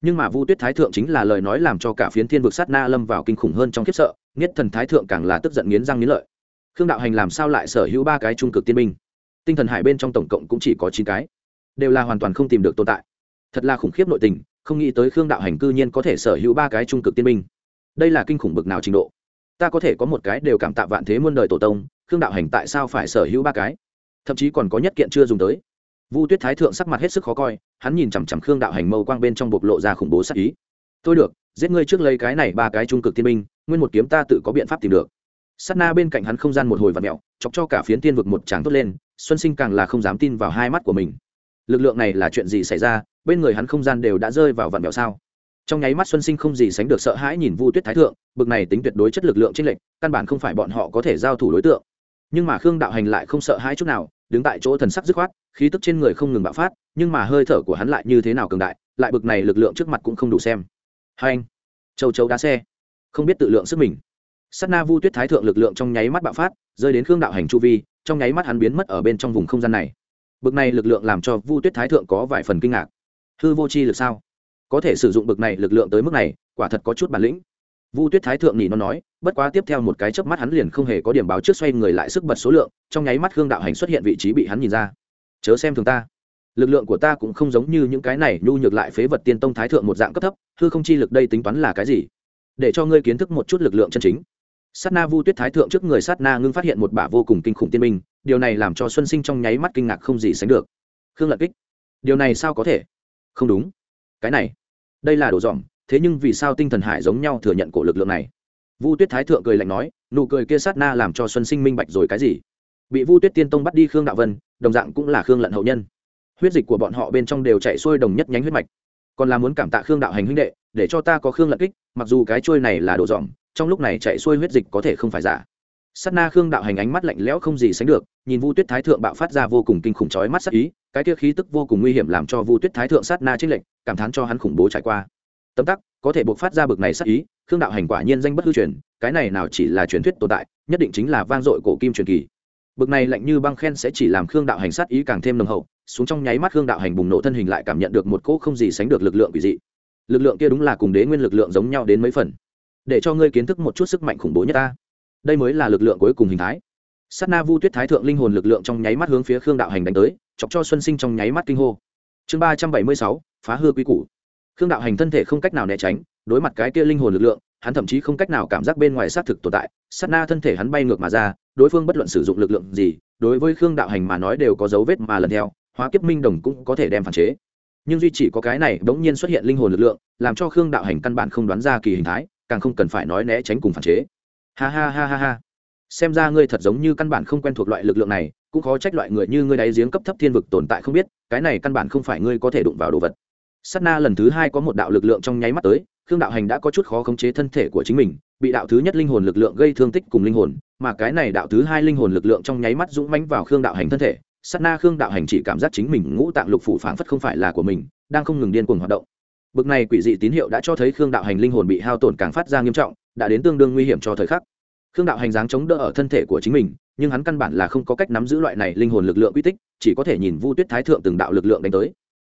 nhưng mà vu tuyết thái thượng chính là lời nói làm cho cả phiến thiên vực sát na lâm vào kinh khủng hơn trong khiếp sợ nghiết thần thái thượng càng là tức giận nghiến răng nghiến lợi. Khương đạo hành làm sao lại sở hữu ba cái trung cực tiên binh? Tinh thần hải bên trong tổng cộng cũng chỉ có chín cái. Đều là hoàn toàn không tìm được tồn tại. Thật là khủng khiếp nội tình, không nghĩ tới khương đạo hành cư nhiên có thể sở hữu ba cái trung cực tiên binh. Đây là kinh khủng bực nào trình độ? Ta có thể có một cái đều cảm tạ vạn thế muôn đời tổ tông, khương đạo hành tại sao phải sở hữu ba cái? Thậm chí còn có nhất kiện chưa dùng tới vu tuyết thái thượng sắc mặt hết sức khó coi, hắn nhìn chằm chằm khương đạo hành mâu quang bên trong bộc lộ ra khủng bố sắc ý. Tôi được, giết ngươi trước lấy cái này ba cái trung cực tiên binh, nguyên một kiếm ta tự có biện pháp tìm được. Sát na bên cạnh hắn không gian một hồi và mẹo chọc cho cả phiến tiên vực một tràng tốt lên, xuân sinh càng là không dám tin vào hai mắt của mình. Lực lượng này là chuyện gì xảy ra, bên người hắn không gian đều đã rơi vào vạn mẹo sao? Trong nháy mắt xuân sinh không gì sánh được sợ hãi nhìn vu tuyết thái thượng, bực này tính tuyệt đối chất lực lượng trên lệnh căn bản không phải bọn họ có thể giao thủ đối tượng nhưng mà khương đạo hành lại không sợ hãi chút nào, đứng tại chỗ thần sắc dứt khoát, khí tức trên người không ngừng bạo phát, nhưng mà hơi thở của hắn lại như thế nào cường đại, lại bực này lực lượng trước mặt cũng không đủ xem. Hai anh, châu châu đá xe. Không biết tự lượng sức mình. Sắt na vu tuyết thái thượng lực lượng trong nháy mắt bạo phát, rơi đến khương đạo hành chu vi, trong nháy mắt hắn biến mất ở bên trong vùng không gian này. Bực này lực lượng làm cho vu tuyết thái thượng có vài phần kinh ngạc. Hư vô c h i lực sao? Có thể sử dụng bực này lực lượng tới mức này, quả thật có chút bản lĩnh vu tuyết thái thượng nhị nó nói, bất quá tiếp theo một cái chớp mắt hắn liền không hề có điểm báo trước xoay người lại sức bật số lượng, trong nháy mắt khương đạo hành xuất hiện vị trí bị hắn nhìn ra. Chớ xem thường ta. Lực lượng của ta cũng không giống như những cái này nhu nhược lại phế vật tiên tông thái thượng một dạng cấp thấp, hư không chi lực đây tính toán là cái gì? Để cho ngươi kiến thức một chút lực lượng chân chính. Sát na vu tuyết thái thượng trước người sát na ngưng phát hiện một bả vô cùng kinh khủng tiên minh, điều này làm cho xuân sinh trong nháy mắt kinh ngạc không gì sánh được. Khương lật kích, điều này sao có thể? Không đúng. Cái này, đây là đồ dòm thế nhưng vì sao tinh thần hải giống nhau thừa nhận cổ lực lượng này? Vu tuyết thái thượng cười lạnh nói, nụ cười kia sát na làm cho xuân sinh minh bạch rồi cái gì? Bị vu tuyết tiên tông bắt đi khương đạo vân, đồng dạng cũng là khương lận hậu nhân. Huyết dịch của bọn họ bên trong đều chạy xuôi đồng nhất nhánh huyết mạch. Còn là muốn cảm tạ khương đạo hành huynh đệ, để cho ta có khương lận kích, mặc dù cái trôi này là đồ dòm trong lúc này chạy xuôi huyết dịch có thể không phải giả. Sát na khương đạo hành ánh mắt lạnh lẽo không gì sánh được, nhìn vu tuyết thái thượng bạo phát ra vô cùng kinh khủng chói mắt sắc ý, cái kia khí tức vô cùng nguy hiểm làm cho vu tuyết thái thượng sát na trích lệnh cảm thán cho hắn khủng bố trải qua tấm tắc có thể buộc phát ra bực này sắc ý, khương đạo hành quả nhiên danh bất hư truyền, cái này nào chỉ là truyền thuyết tồn tại, nhất định chính là vang dội cổ kim truyền kỳ. Bực này lạnh như băng khen sẽ chỉ làm khương đạo hành sát ý càng thêm nồng hậu, xuống trong nháy mắt khương đạo hành bùng nổ thân hình lại cảm nhận được một cỗ không gì sánh được lực lượng quỷ dị. Lực lượng kia đúng là cùng đế nguyên lực lượng giống nhau đến mấy phần. Để cho ngươi kiến thức một chút sức mạnh khủng bố nhất ta. Đây mới là lực lượng cuối cùng hình thái. Sát na vu tuyết thái thượng linh hồn lực lượng trong nháy mắt hướng phía khương đạo hành đánh tới, chọc cho xuân sinh trong nháy mắt kinh hô. Chương ba trăm bảy mươi sáu, phá hư quy củ khương đạo hành thân thể không cách nào né tránh, đối mặt cái kia linh hồn lực lượng, hắn thậm chí không cách nào cảm giác bên ngoài xác thực tồn tại, sát na thân thể hắn bay ngược mà ra, đối phương bất luận sử dụng lực lượng gì, đối với khương đạo hành mà nói đều có dấu vết mà lần theo, hóa kiếp minh đồng cũng có thể đem phản chế. Nhưng duy chỉ có cái này bỗng nhiên xuất hiện linh hồn lực lượng, làm cho khương đạo hành căn bản không đoán ra kỳ hình thái, càng không cần phải nói né tránh cùng phản chế. Ha ha ha ha ha. Xem ra ngươi thật giống như căn bản không quen thuộc loại lực lượng này, cũng khó trách loại người như ngươi đáy giếng cấp thấp thiên vực tồn tại không biết, cái này căn bản không phải ngươi có thể đụng vào đồ vật sát na lần thứ hai có một đạo lực lượng trong nháy mắt tới, khương đạo hành đã có chút khó khống chế thân thể của chính mình, bị đạo thứ nhất linh hồn lực lượng gây thương tích cùng linh hồn, mà cái này đạo thứ hai linh hồn lực lượng trong nháy mắt dũng mãnh vào khương đạo hành thân thể. Sát na khương đạo hành chỉ cảm giác chính mình ngũ tạng lục phủ phảng phất không phải là của mình, đang không ngừng điên cuồng hoạt động. Bực này quỷ dị tín hiệu đã cho thấy khương đạo hành linh hồn bị hao tổn càng phát ra nghiêm trọng, đã đến tương đương nguy hiểm cho thời khắc. Khương đạo hành dáng chống đỡ ở thân thể của chính mình, nhưng hắn căn bản là không có cách nắm giữ loại này linh hồn lực lượng quy tích, chỉ có thể nhìn vu tuyết thái thượng từng đạo lực lượng đánh tới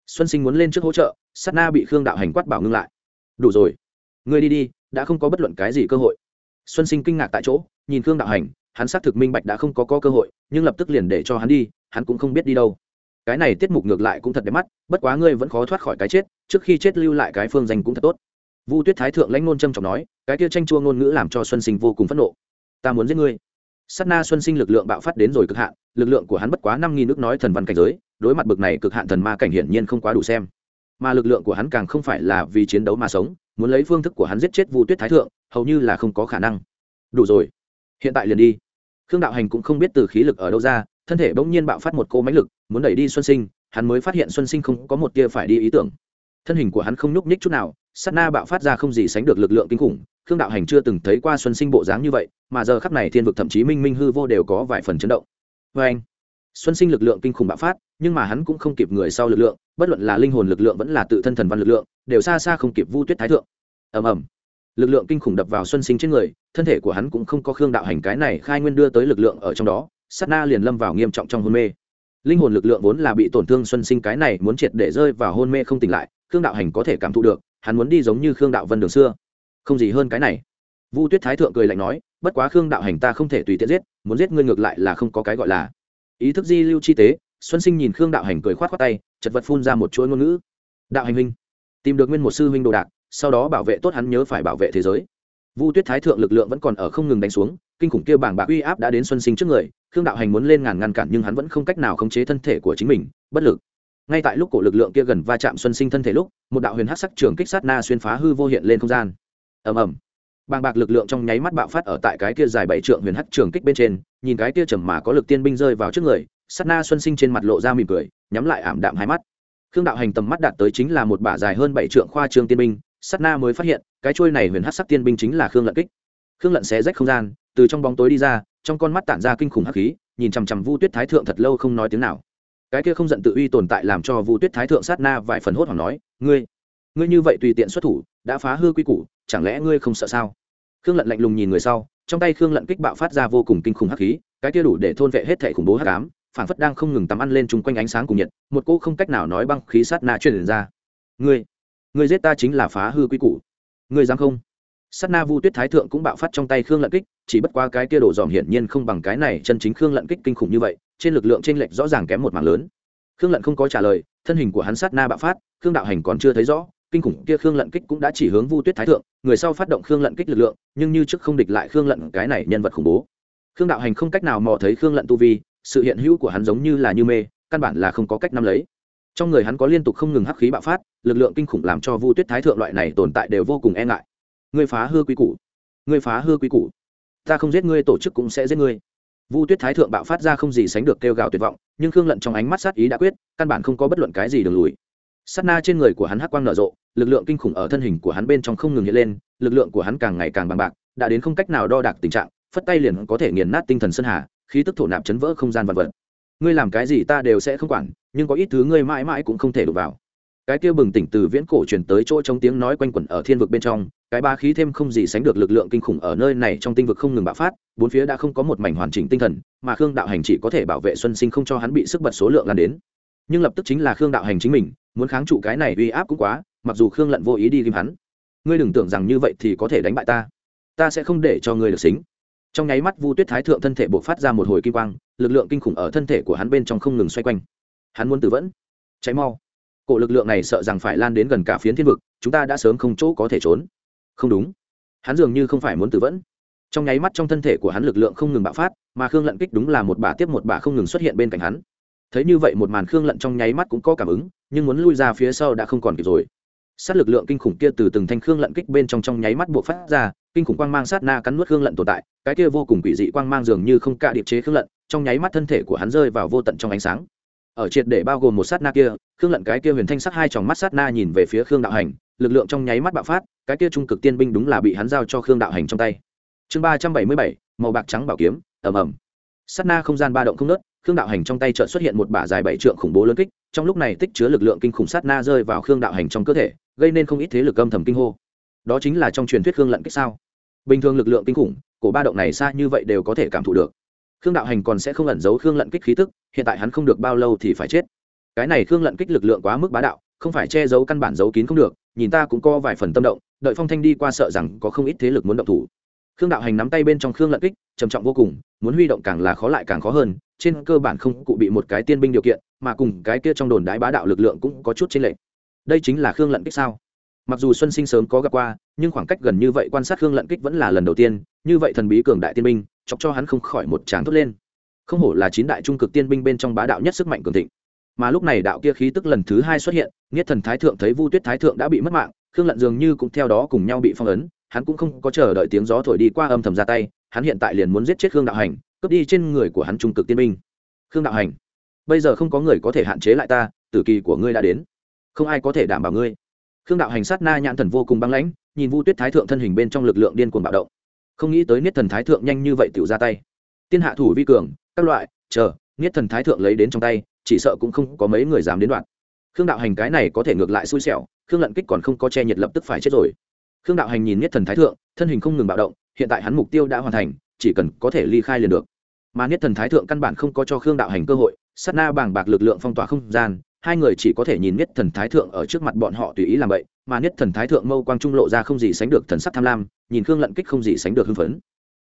xuân sinh muốn lên trước hỗ trợ sát na bị khương đạo hành quát bảo ngưng lại. Đủ rồi. Ngươi đi đi đã không có bất luận cái gì cơ hội. Xuân sinh kinh ngạc tại chỗ nhìn khương đạo hành hắn xác thực minh bạch đã không có, có cơ hội nhưng lập tức liền để cho hắn đi hắn cũng không biết đi đâu. Cái này tiết mục ngược lại cũng thật đẹp mắt bất quá ngươi vẫn khó thoát khỏi cái chết trước khi chết lưu lại cái phương danh cũng thật tốt. Vu tuyết thái thượng lãnh ngôn trâm trọng nói cái kia tranh chua ngôn ngữ làm cho xuân sinh vô cùng phẫn nộ. Ta muốn giết ngươi sát na xuân sinh lực lượng bạo phát đến rồi cực hạn, lực lượng của hắn bất quá năm nghìn nước nói thần văn cảnh giới, đối mặt bực này cực hạn thần ma cảnh hiển nhiên không quá đủ xem. Mà lực lượng của hắn càng không phải là vì chiến đấu mà sống, muốn lấy phương thức của hắn giết chết vu tuyết thái thượng, hầu như là không có khả năng. Đủ rồi. Hiện tại liền đi. Khương đạo hành cũng không biết từ khí lực ở đâu ra, thân thể bỗng nhiên bạo phát một cô mãnh lực, muốn đẩy đi xuân sinh, hắn mới phát hiện xuân sinh không có một tia phải đi ý tưởng. Thân hình của hắn không nhúc nhích chút nào Sát na bạo phát ra không gì sánh được lực lượng kinh khủng, khương đạo hành chưa từng thấy qua xuân sinh bộ dáng như vậy, mà giờ khắp này thiên vực thậm chí minh minh hư vô đều có vài phần chấn động. Vê anh, xuân sinh lực lượng kinh khủng bạo phát, nhưng mà hắn cũng không kịp người sau lực lượng, bất luận là linh hồn lực lượng vẫn là tự thân thần văn lực lượng, đều xa xa không kịp vu tuyết thái thượng. Ầm ầm. Lực lượng kinh khủng đập vào xuân sinh trên người, thân thể của hắn cũng không có khương đạo hành cái này khai nguyên đưa tới lực lượng ở trong đó, sát na liền lâm vào nghiêm trọng trong hôn mê. Linh hồn lực lượng vốn là bị tổn thương xuân sinh cái này muốn triệt để rơi vào hôn mê không tỉnh lại, khương đạo hành có thể cảm thụ được hắn muốn đi giống như khương đạo vân đường xưa. Không gì hơn cái này. Vu tuyết thái thượng cười lạnh nói, bất quá khương đạo hành ta không thể tùy tiện giết, muốn giết ngươi ngược lại là không có cái gọi là. Ý thức di lưu chi tế, xuân sinh nhìn khương đạo hành cười khoát khoát tay, chật vật phun ra một chuỗi ngôn ngữ. Đạo hành huynh, tìm được nguyên một sư huynh đồ đạc, sau đó bảo vệ tốt hắn nhớ phải bảo vệ thế giới. Vu tuyết thái thượng lực lượng vẫn còn ở không ngừng đánh xuống, kinh khủng kia bảng bạc uy áp đã đến xuân sinh trước người, khương đạo hành muốn lên ngàn ngăn cản nhưng hắn vẫn không cách nào khống chế thân thể của chính mình, bất lực ngay tại lúc cổ lực lượng kia gần va chạm xuân sinh thân thể lúc, một đạo huyền hát sắc trường kích sát na xuyên phá hư vô hiện lên không gian. Ầm ầm. Bàng bạc lực lượng trong nháy mắt bạo phát ở tại cái kia dài bảy trượng huyền hắc trường kích bên trên, nhìn cái kia trầm mà có lực tiên binh rơi vào trước người, sát na xuân sinh trên mặt lộ ra mỉm cười, nhắm lại ảm đạm hai mắt. Khương đạo hành tầm mắt đạt tới chính là một bả dài hơn bảy trượng khoa trương tiên binh, sát na mới phát hiện, cái chuôi này huyền hắc sắc tiên binh chính là khương lận kích. Khương lận xé rách không gian, từ trong bóng tối đi ra, trong con mắt tản ra kinh khủng hắc khí, nhìn chằm chằm vu tuyết thái thượng thật lâu không nói tiếng nào cái kia không giận tự uy tồn tại làm cho vu tuyết thái thượng sát na vài phần hốt hoảng nói, ngươi ngươi như vậy tùy tiện xuất thủ, đã phá hư quy củ, chẳng lẽ ngươi không sợ sao? Khương lận lạnh lùng nhìn người sau, trong tay khương lận kích bạo phát ra vô cùng kinh khủng hắc khí, cái kia đủ để thôn vệ hết thể khủng bố hắc ám phản phất đang không ngừng tắm ăn lên chung quanh ánh sáng cùng nhiệt, một cô không cách nào nói băng khí sát na truyền ra. Ngươi ngươi giết ta chính là phá hư quy củ. Ngươi dám không? Sát na vu tuyết thái thượng cũng bạo phát trong tay khương lận kích, chỉ bất qua cái kia đổ dòm hiển nhiên không bằng cái này chân chính khương lận kích kinh khủng như vậy, trên lực lượng t r ê n lệch rõ ràng kém một mảng lớn. Khương lận không có trả lời, thân hình của hắn sát na bạo phát, khương đạo hành còn chưa thấy rõ, kinh khủng kia khương lận kích cũng đã chỉ hướng vu tuyết thái thượng, người sau phát động khương lận kích lực lượng, nhưng như trước không địch lại khương lận cái này nhân vật khủng bố. Khương đạo hành không cách nào mò thấy khương lận tu vi, sự hiện hữu của hắn giống như là như mê, căn bản là không có cách nắm lấy. Trong người hắn có liên tục không ngừng hắc khí bạo phát, lực lượng kinh khủng làm cho vu tuyết thái thượng loại này tồn tại đều vô cùng e ngại ngươi phá hư quý củ. Ngươi phá hư quý củ. Ta không giết ngươi, tổ chức cũng sẽ giết ngươi. Vu tuyết thái thượng bạo phát ra không gì sánh được kêu gào tuyệt vọng, nhưng khương lận trong ánh mắt sát ý đã quyết, căn bản không có bất luận cái gì đường lùi. Sát na trên người của hắn hắc quang nở rộ, lực lượng kinh khủng ở thân hình của hắn bên trong không ngừng hiện lên, lực lượng của hắn càng ngày càng bằng bạc, đã đến không cách nào đo đạc tình trạng, phất tay liền có thể nghiền nát tinh thần sơn hà, khí tức thổ nạp chấn vỡ không gian vật vật. Ngươi làm cái gì ta đều sẽ không quản, nhưng có ít thứ ngươi mãi mãi cũng không thể đụng vào cái kia bừng tỉnh từ viễn cổ truyền tới chỗ trong tiếng nói quanh quẩn ở thiên vực bên trong, cái ba khí thêm không gì sánh được lực lượng kinh khủng ở nơi này trong tinh vực không ngừng bạo phát, bốn phía đã không có một mảnh hoàn chỉnh tinh thần, mà khương đạo hành chỉ có thể bảo vệ xuân sinh không cho hắn bị sức bật số lượng lan đến. Nhưng lập tức chính là khương đạo hành chính mình, muốn kháng trụ cái này uy áp cũng quá, mặc dù khương lận vô ý đi ghim hắn. Ngươi đừng tưởng rằng như vậy thì có thể đánh bại ta. Ta sẽ không để cho ngươi được xính. Trong nháy mắt vu tuyết thái thượng thân thể buộc phát ra một hồi kim quang, lực lượng kinh khủng ở thân thể của hắn bên trong không ngừng xoay quanh. Hắn muốn tự vẫn. Cháy mau cổ lực lượng này sợ rằng phải lan đến gần cả phiến thiên vực, chúng ta đã sớm không chỗ có thể trốn. Không đúng. Hắn dường như không phải muốn tự vẫn. Trong nháy mắt trong thân thể của hắn lực lượng không ngừng bạo phát, mà khương lận kích đúng là một bà tiếp một bà không ngừng xuất hiện bên cạnh hắn. Thấy như vậy một màn khương lận trong nháy mắt cũng có cảm ứng, nhưng muốn lui ra phía sau đã không còn kịp rồi. Sát lực lượng kinh khủng kia từ từng thanh khương lận kích bên trong trong nháy mắt buộc phát ra, kinh khủng quang mang sát na cắn nuốt khương lận tồn tại, cái kia vô cùng quỷ dị quang mang dường như không cả điệp chế khương lận, trong nháy mắt thân thể của hắn rơi vào vô tận trong ánh sáng ở triệt để bao gồm một sát na kia, khương lận cái kia huyền thanh sắc hai tròng mắt sát na nhìn về phía khương đạo hành, lực lượng trong nháy mắt bạo phát, cái kia trung cực tiên binh đúng là bị hắn giao cho khương đạo hành trong tay. Chương ba trăm bảy mươi bảy, màu bạc trắng bảo kiếm ẩm ẩm sát na không gian ba động không nớt khương đạo hành trong tay chợt xuất hiện một bả dài bảy trượng khủng bố lớn kích, trong lúc này tích chứa lực lượng kinh khủng sát na rơi vào khương đạo hành trong cơ thể, gây nên không ít thế lực âm thầm kinh hô. Đó chính là trong truyền thuyết khương lận kích sao? Bình thường lực lượng kinh khủng, cổ ba động này xa như vậy đều có thể cảm thụ được khương đạo hành còn sẽ không ẩn giấu khương lận kích khí tức, hiện tại hắn không được bao lâu thì phải chết. Cái này khương lận kích lực lượng quá mức bá đạo, không phải che giấu căn bản giấu kín không được, nhìn ta cũng có vài phần tâm động, đợi phong thanh đi qua sợ rằng có không ít thế lực muốn động thủ. Khương đạo hành nắm tay bên trong khương lận kích, trầm trọng vô cùng, muốn huy động càng là khó lại càng khó hơn, trên cơ bản không cụ bị một cái tiên binh điều kiện, mà cùng cái kia trong đồn đái bá đạo lực lượng cũng có chút trên lệch. Đây chính là khương lận kích sao? Mặc dù xuân sinh sớm có gặp qua, nhưng khoảng cách gần như vậy quan sát khương lận kích vẫn là lần đầu tiên, như vậy thần bí cường đại tiên binh chọc cho hắn không khỏi một tràng thốt lên. Không hổ là chín đại trung cực tiên binh bên trong bá đạo nhất sức mạnh cường thịnh. Mà lúc này đạo kia khí tức lần thứ hai xuất hiện, nghiết thần thái thượng thấy vu tuyết thái thượng đã bị mất mạng, khương lận dường như cũng theo đó cùng nhau bị phong ấn, hắn cũng không có chờ đợi tiếng gió thổi đi qua âm thầm ra tay, hắn hiện tại liền muốn giết chết khương đạo hành, cướp đi trên người của hắn trung cực tiên binh. Khương đạo hành, bây giờ không có người có thể hạn chế lại ta, tử kỳ của ngươi đã đến. Không ai có thể đảm bảo ngươi. Khương đạo hành sát na nhãn thần vô cùng băng lãnh, nhìn vu tuyết thái thượng thân hình bên trong lực lượng điên cuồng bạo động không nghĩ tới niết thần thái thượng nhanh như vậy tự ra tay. Tiên hạ thủ vi cường, các loại, chờ, niết thần thái thượng lấy đến trong tay, chỉ sợ cũng không có mấy người dám đến đoạn. Khương đạo hành cái này có thể ngược lại xui xẻo, khương lận kích còn không có che nhiệt lập tức phải chết rồi. Khương đạo hành nhìn niết thần thái thượng, thân hình không ngừng bạo động, hiện tại hắn mục tiêu đã hoàn thành, chỉ cần có thể ly khai liền được. Mà niết thần thái thượng căn bản không có cho khương đạo hành cơ hội, sát na bàng bạc lực lượng phong tỏa không gian hai người chỉ có thể nhìn niết thần thái thượng ở trước mặt bọn họ tùy ý làm vậy, mà niết thần thái thượng mâu quang trung lộ ra không gì sánh được thần sắc tham lam, nhìn khương lận kích không gì sánh được hưng phấn.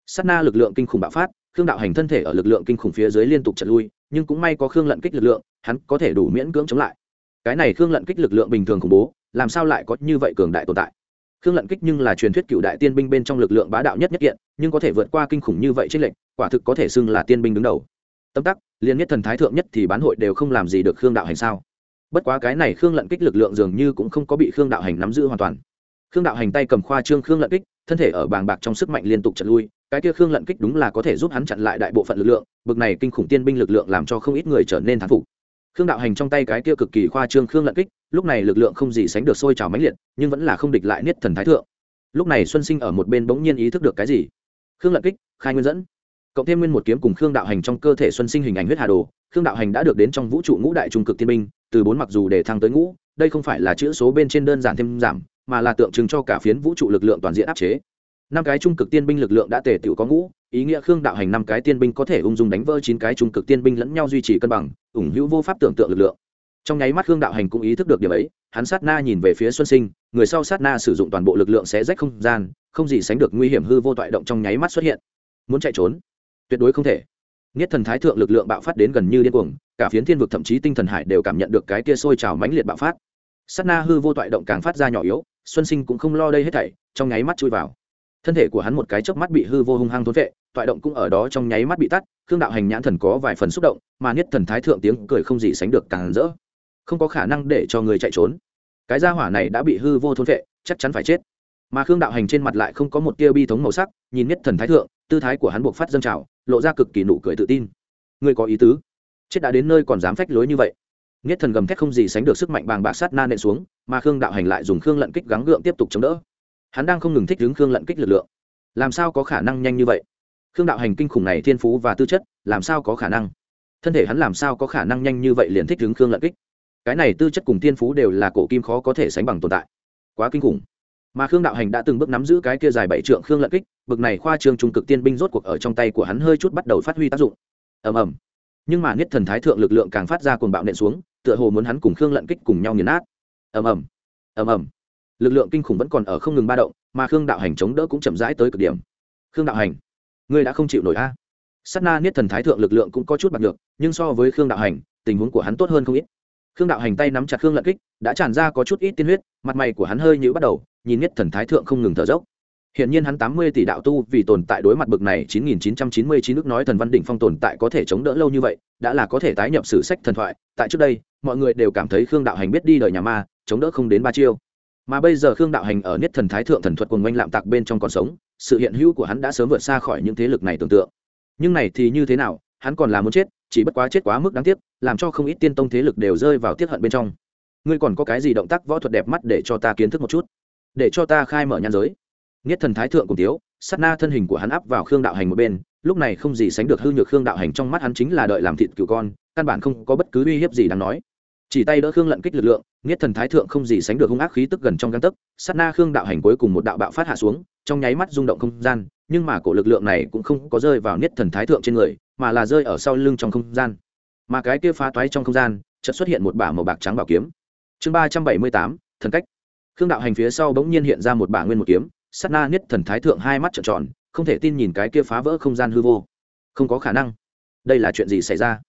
Sát na lực lượng kinh khủng bạo phát, khương đạo hành thân thể ở lực lượng kinh khủng phía dưới liên tục chật lui, nhưng cũng may có khương lận kích lực lượng, hắn có thể đủ miễn cưỡng chống lại. Cái này khương lận kích lực lượng bình thường khủng bố, làm sao lại có như vậy cường đại tồn tại? Khương lận kích nhưng là truyền thuyết cựu đại tiên binh bên trong lực lượng bá đạo nhất nhất kiện, nhưng có thể vượt qua kinh khủng như vậy trên lệnh quả thực có thể xưng là tiên binh đứng đầu. Tâm tắc liên nhất thần thái thượng nhất thì bán hội đều không làm gì được khương đạo hành sao? Bất quá cái này khương lận kích lực lượng dường như cũng không có bị khương đạo hành nắm giữ hoàn toàn. Khương đạo hành tay cầm khoa trương khương lận kích, thân thể ở bàng bạc trong sức mạnh liên tục chật lui, cái kia khương lận kích đúng là có thể giúp hắn chặn lại đại bộ phận lực lượng, bực này kinh khủng tiên binh lực lượng làm cho không ít người trở nên thán phục. Khương đạo hành trong tay cái kia cực kỳ khoa trương khương lận kích, lúc này lực lượng không gì sánh được sôi trào mãnh liệt, nhưng vẫn là không địch lại niết thần thái thượng. Lúc này xuân sinh ở một bên bỗng nhiên ý thức được cái gì? Khương lận kích, khai nguyên dẫn cộng thêm nguyên một kiếm cùng khương đạo hành trong cơ thể xuân sinh hình ảnh huyết hà đồ, khương đạo hành đã được đến trong vũ trụ ngũ đại trung cực tiên binh, từ bốn mặc dù để thăng tới ngũ, đây không phải là chữ số bên trên đơn giản thêm giảm, mà là tượng trưng cho cả phiến vũ trụ lực lượng toàn diện áp chế. Năm cái trung cực tiên binh lực lượng đã tề tựu có ngũ, ý nghĩa khương đạo hành năm cái tiên binh có thể ung dung đánh vỡ chín cái trung cực tiên binh lẫn nhau duy trì cân bằng, ủng hữu vô pháp tưởng tượng lực lượng. Trong nháy mắt khương đạo hành cũng ý thức được điều ấy, hắn sát na nhìn về phía xuân sinh, người sau sát na sử dụng toàn bộ lực lượng sẽ rách không gian, không gì sánh được nguy hiểm hư vô toại động trong nháy mắt xuất hiện. Muốn chạy trốn tuyệt đối không thể Niết thần thái thượng lực lượng bạo phát đến gần như điên cuồng, cả phiến thiên vực thậm chí tinh thần hải đều cảm nhận được cái kia sôi trào mãnh liệt bạo phát. Sát na hư vô toại động càng phát ra nhỏ yếu, Xuân Sinh cũng không lo đây hết thảy, trong nháy mắt chui vào. Thân thể của hắn một cái chớp mắt bị hư vô hung hăng thốn vệ, toại động cũng ở đó trong nháy mắt bị tắt, Khương đạo hành nhãn thần có vài phần xúc động, mà Niết thần thái thượng tiếng cười không gì sánh được càng rỡ. Không có khả năng để cho người chạy trốn. Cái gia hỏa này đã bị hư vô thốn vệ, chắc chắn phải chết. Mà Khương đạo hành trên mặt lại không có một tia bi thống màu sắc, nhìn nhất thần thái thượng, tư thái của hắn buộc phát dâng trào, lộ ra cực kỳ nụ cười tự tin. Ngươi có ý tứ? Chết đã đến nơi còn dám phách lối như vậy. Nhất thần gầm thét không gì sánh được sức mạnh bàng bạc sát na nện xuống mà khương đạo hành lại dùng khương lận kích gắng gượng tiếp tục chống đỡ. Hắn đang không ngừng thích đứng khương lận kích lực lượng. Làm sao có khả năng nhanh như vậy? Khương đạo hành kinh khủng này thiên phú và tư chất làm sao có khả năng? Thân thể hắn làm sao có khả năng nhanh như vậy liền thích đứng khương lận kích? Cái này tư chất cùng thiên phú đều là cổ kim khó có thể sánh bằng tồn tại. Quá kinh khủng mà khương đạo hành đã từng bước nắm giữ cái kia dài bảy trượng khương lận kích, bực này khoa trương trung cực tiên binh rốt cuộc ở trong tay của hắn hơi chút bắt đầu phát huy tác dụng. Ầm ầm. Nhưng mà niết thần thái thượng lực lượng càng phát ra cuồng bạo nện xuống, tựa hồ muốn hắn cùng khương lận kích cùng nhau nghiền nát. Ầm ầm. Ầm ầm. Lực lượng kinh khủng vẫn còn ở không ngừng ba động, mà khương đạo hành chống đỡ cũng chậm rãi tới cực điểm. Khương đạo hành, ngươi đã không chịu nổi a. Sắt na niết thần thái thượng lực lượng cũng có chút bạc được nhưng so với khương đạo hành, tình huống của hắn tốt hơn không ít. Khương đạo hành tay nắm chặt khương lận kích, đã tràn ra có chút ít tiên huyết, mặt mày của hắn hơi nhữ bắt đầu nhìn nhất thần thái thượng không ngừng thở dốc Hiện nhiên hắn 80 tỷ đạo tu vì tồn tại đối mặt bực này 9999 nước nói thần văn đỉnh phong tồn tại có thể chống đỡ lâu như vậy, đã là có thể tái nhập sử sách thần thoại, tại trước đây, mọi người đều cảm thấy Khương đạo hành biết đi đời nhà ma, chống đỡ không đến ba chiêu. Mà bây giờ Khương đạo hành ở Niết thần thái thượng thần thuật cuồng quanh lạm tạc bên trong còn sống, sự hiện hữu của hắn đã sớm vượt xa khỏi những thế lực này tưởng tượng. Nhưng này thì như thế nào, hắn còn là muốn chết, chỉ bất quá chết quá mức đáng tiếc, làm cho không ít tiên tông thế lực đều rơi vào tiếc hận bên trong. Ngươi còn có cái gì động tác võ thuật đẹp mắt để cho ta kiến thức một chút, để cho ta khai mở nhan giới Niết thần thái thượng cùng tiếu, sát na thân hình của hắn áp vào Khương đạo hành một bên, lúc này không gì sánh được hư nhược Khương đạo hành trong mắt hắn chính là đợi làm thịt cựu con, căn bản không có bất cứ uy hiếp gì đáng nói. Chỉ tay đỡ Khương lận kích lực lượng, Niết thần thái thượng không gì sánh được hung ác khí tức gần trong găng tấc, sát na Khương đạo hành cuối cùng một đạo bạo phát hạ xuống, trong nháy mắt rung động không gian, nhưng mà cổ lực lượng này cũng không có rơi vào Niết thần thái thượng trên người, mà là rơi ở sau lưng trong không gian. Mà cái kia phá toái trong không gian, chợt xuất hiện một bả màu bạc trắng bảo kiếm. Chương ba trăm bảy mươi tám thần cách. Khương đạo hành phía sau bỗng nhiên hiện ra một bả nguyên một kiếm, sát na niết thần thái thượng hai mắt trợn tròn không thể tin nhìn cái kia phá vỡ không gian hư vô. Không có khả năng. Đây là chuyện gì xảy ra?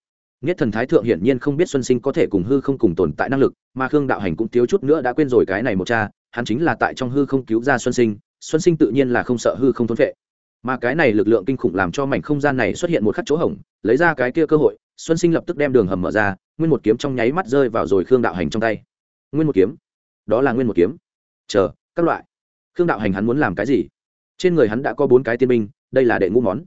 Niết thần thái thượng hiển nhiên không biết xuân sinh có thể cùng hư không cùng tồn tại năng lực mà khương đạo hành cũng thiếu chút nữa đã quên rồi cái này một cha hắn chính là tại trong hư không cứu ra xuân sinh xuân sinh tự nhiên là không sợ hư không thốn vệ mà cái này lực lượng kinh khủng làm cho mảnh không gian này xuất hiện một khắc chỗ hổng lấy ra cái kia cơ hội xuân sinh lập tức đem đường hầm mở ra nguyên một kiếm trong nháy mắt rơi vào rồi khương đạo hành trong tay. Nguyên một kiếm đó là nguyên một kiếm. Chờ, các loại. Khương đạo hành hắn muốn làm cái gì? Trên người hắn đã có bốn cái tiên binh, đây là đệ ngũ món.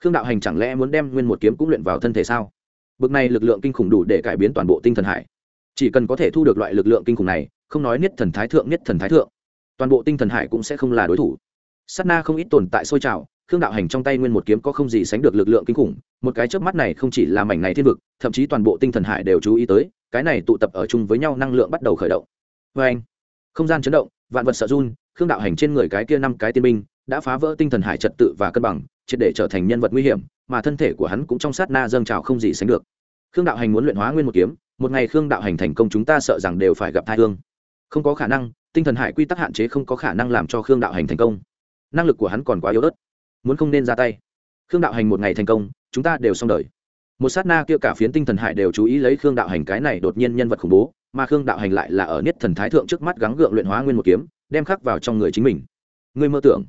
Khương đạo hành chẳng lẽ muốn đem nguyên một kiếm cũng luyện vào thân thể sao? Bực này lực lượng kinh khủng đủ để cải biến toàn bộ tinh thần hải. Chỉ cần có thể thu được loại lực lượng kinh khủng này, không nói niết thần thái thượng, niết thần thái thượng, toàn bộ tinh thần hải cũng sẽ không là đối thủ. S na không ít tồn tại sôi trào, khương đạo hành trong tay nguyên một kiếm có không gì sánh được lực lượng kinh khủng, một cái chớp mắt này không chỉ là mảnh này thiên vực, thậm chí toàn bộ tinh thần hải đều chú ý tới, cái này tụ tập ở chung với nhau năng lượng bắt đầu khởi động vê anh không gian chấn động vạn vật sợ run khương đạo hành trên người cái kia năm cái tiên binh đã phá vỡ tinh thần hải trật tự và cân bằng triệt để trở thành nhân vật nguy hiểm mà thân thể của hắn cũng trong sát na dâng trào không gì sánh được. Khương đạo hành muốn luyện hóa nguyên một kiếm một ngày khương đạo hành thành công chúng ta sợ rằng đều phải gặp thai thương, không có khả năng tinh thần hải quy tắc hạn chế không có khả năng làm cho khương đạo hành thành công. Năng lực của hắn còn quá yếu ớt muốn không nên ra tay. Khương đạo hành một ngày thành công chúng ta đều xong đời. Một sát na kia cả phiến tinh thần hải đều chú ý lấy khương đạo hành cái này đột nhiên nhân vật khủng bố mà khương đạo hành lại là ở niết thần thái thượng trước mắt gắng gượng luyện hóa nguyên một kiếm, đem khắc vào trong người chính mình. Người mơ tưởng.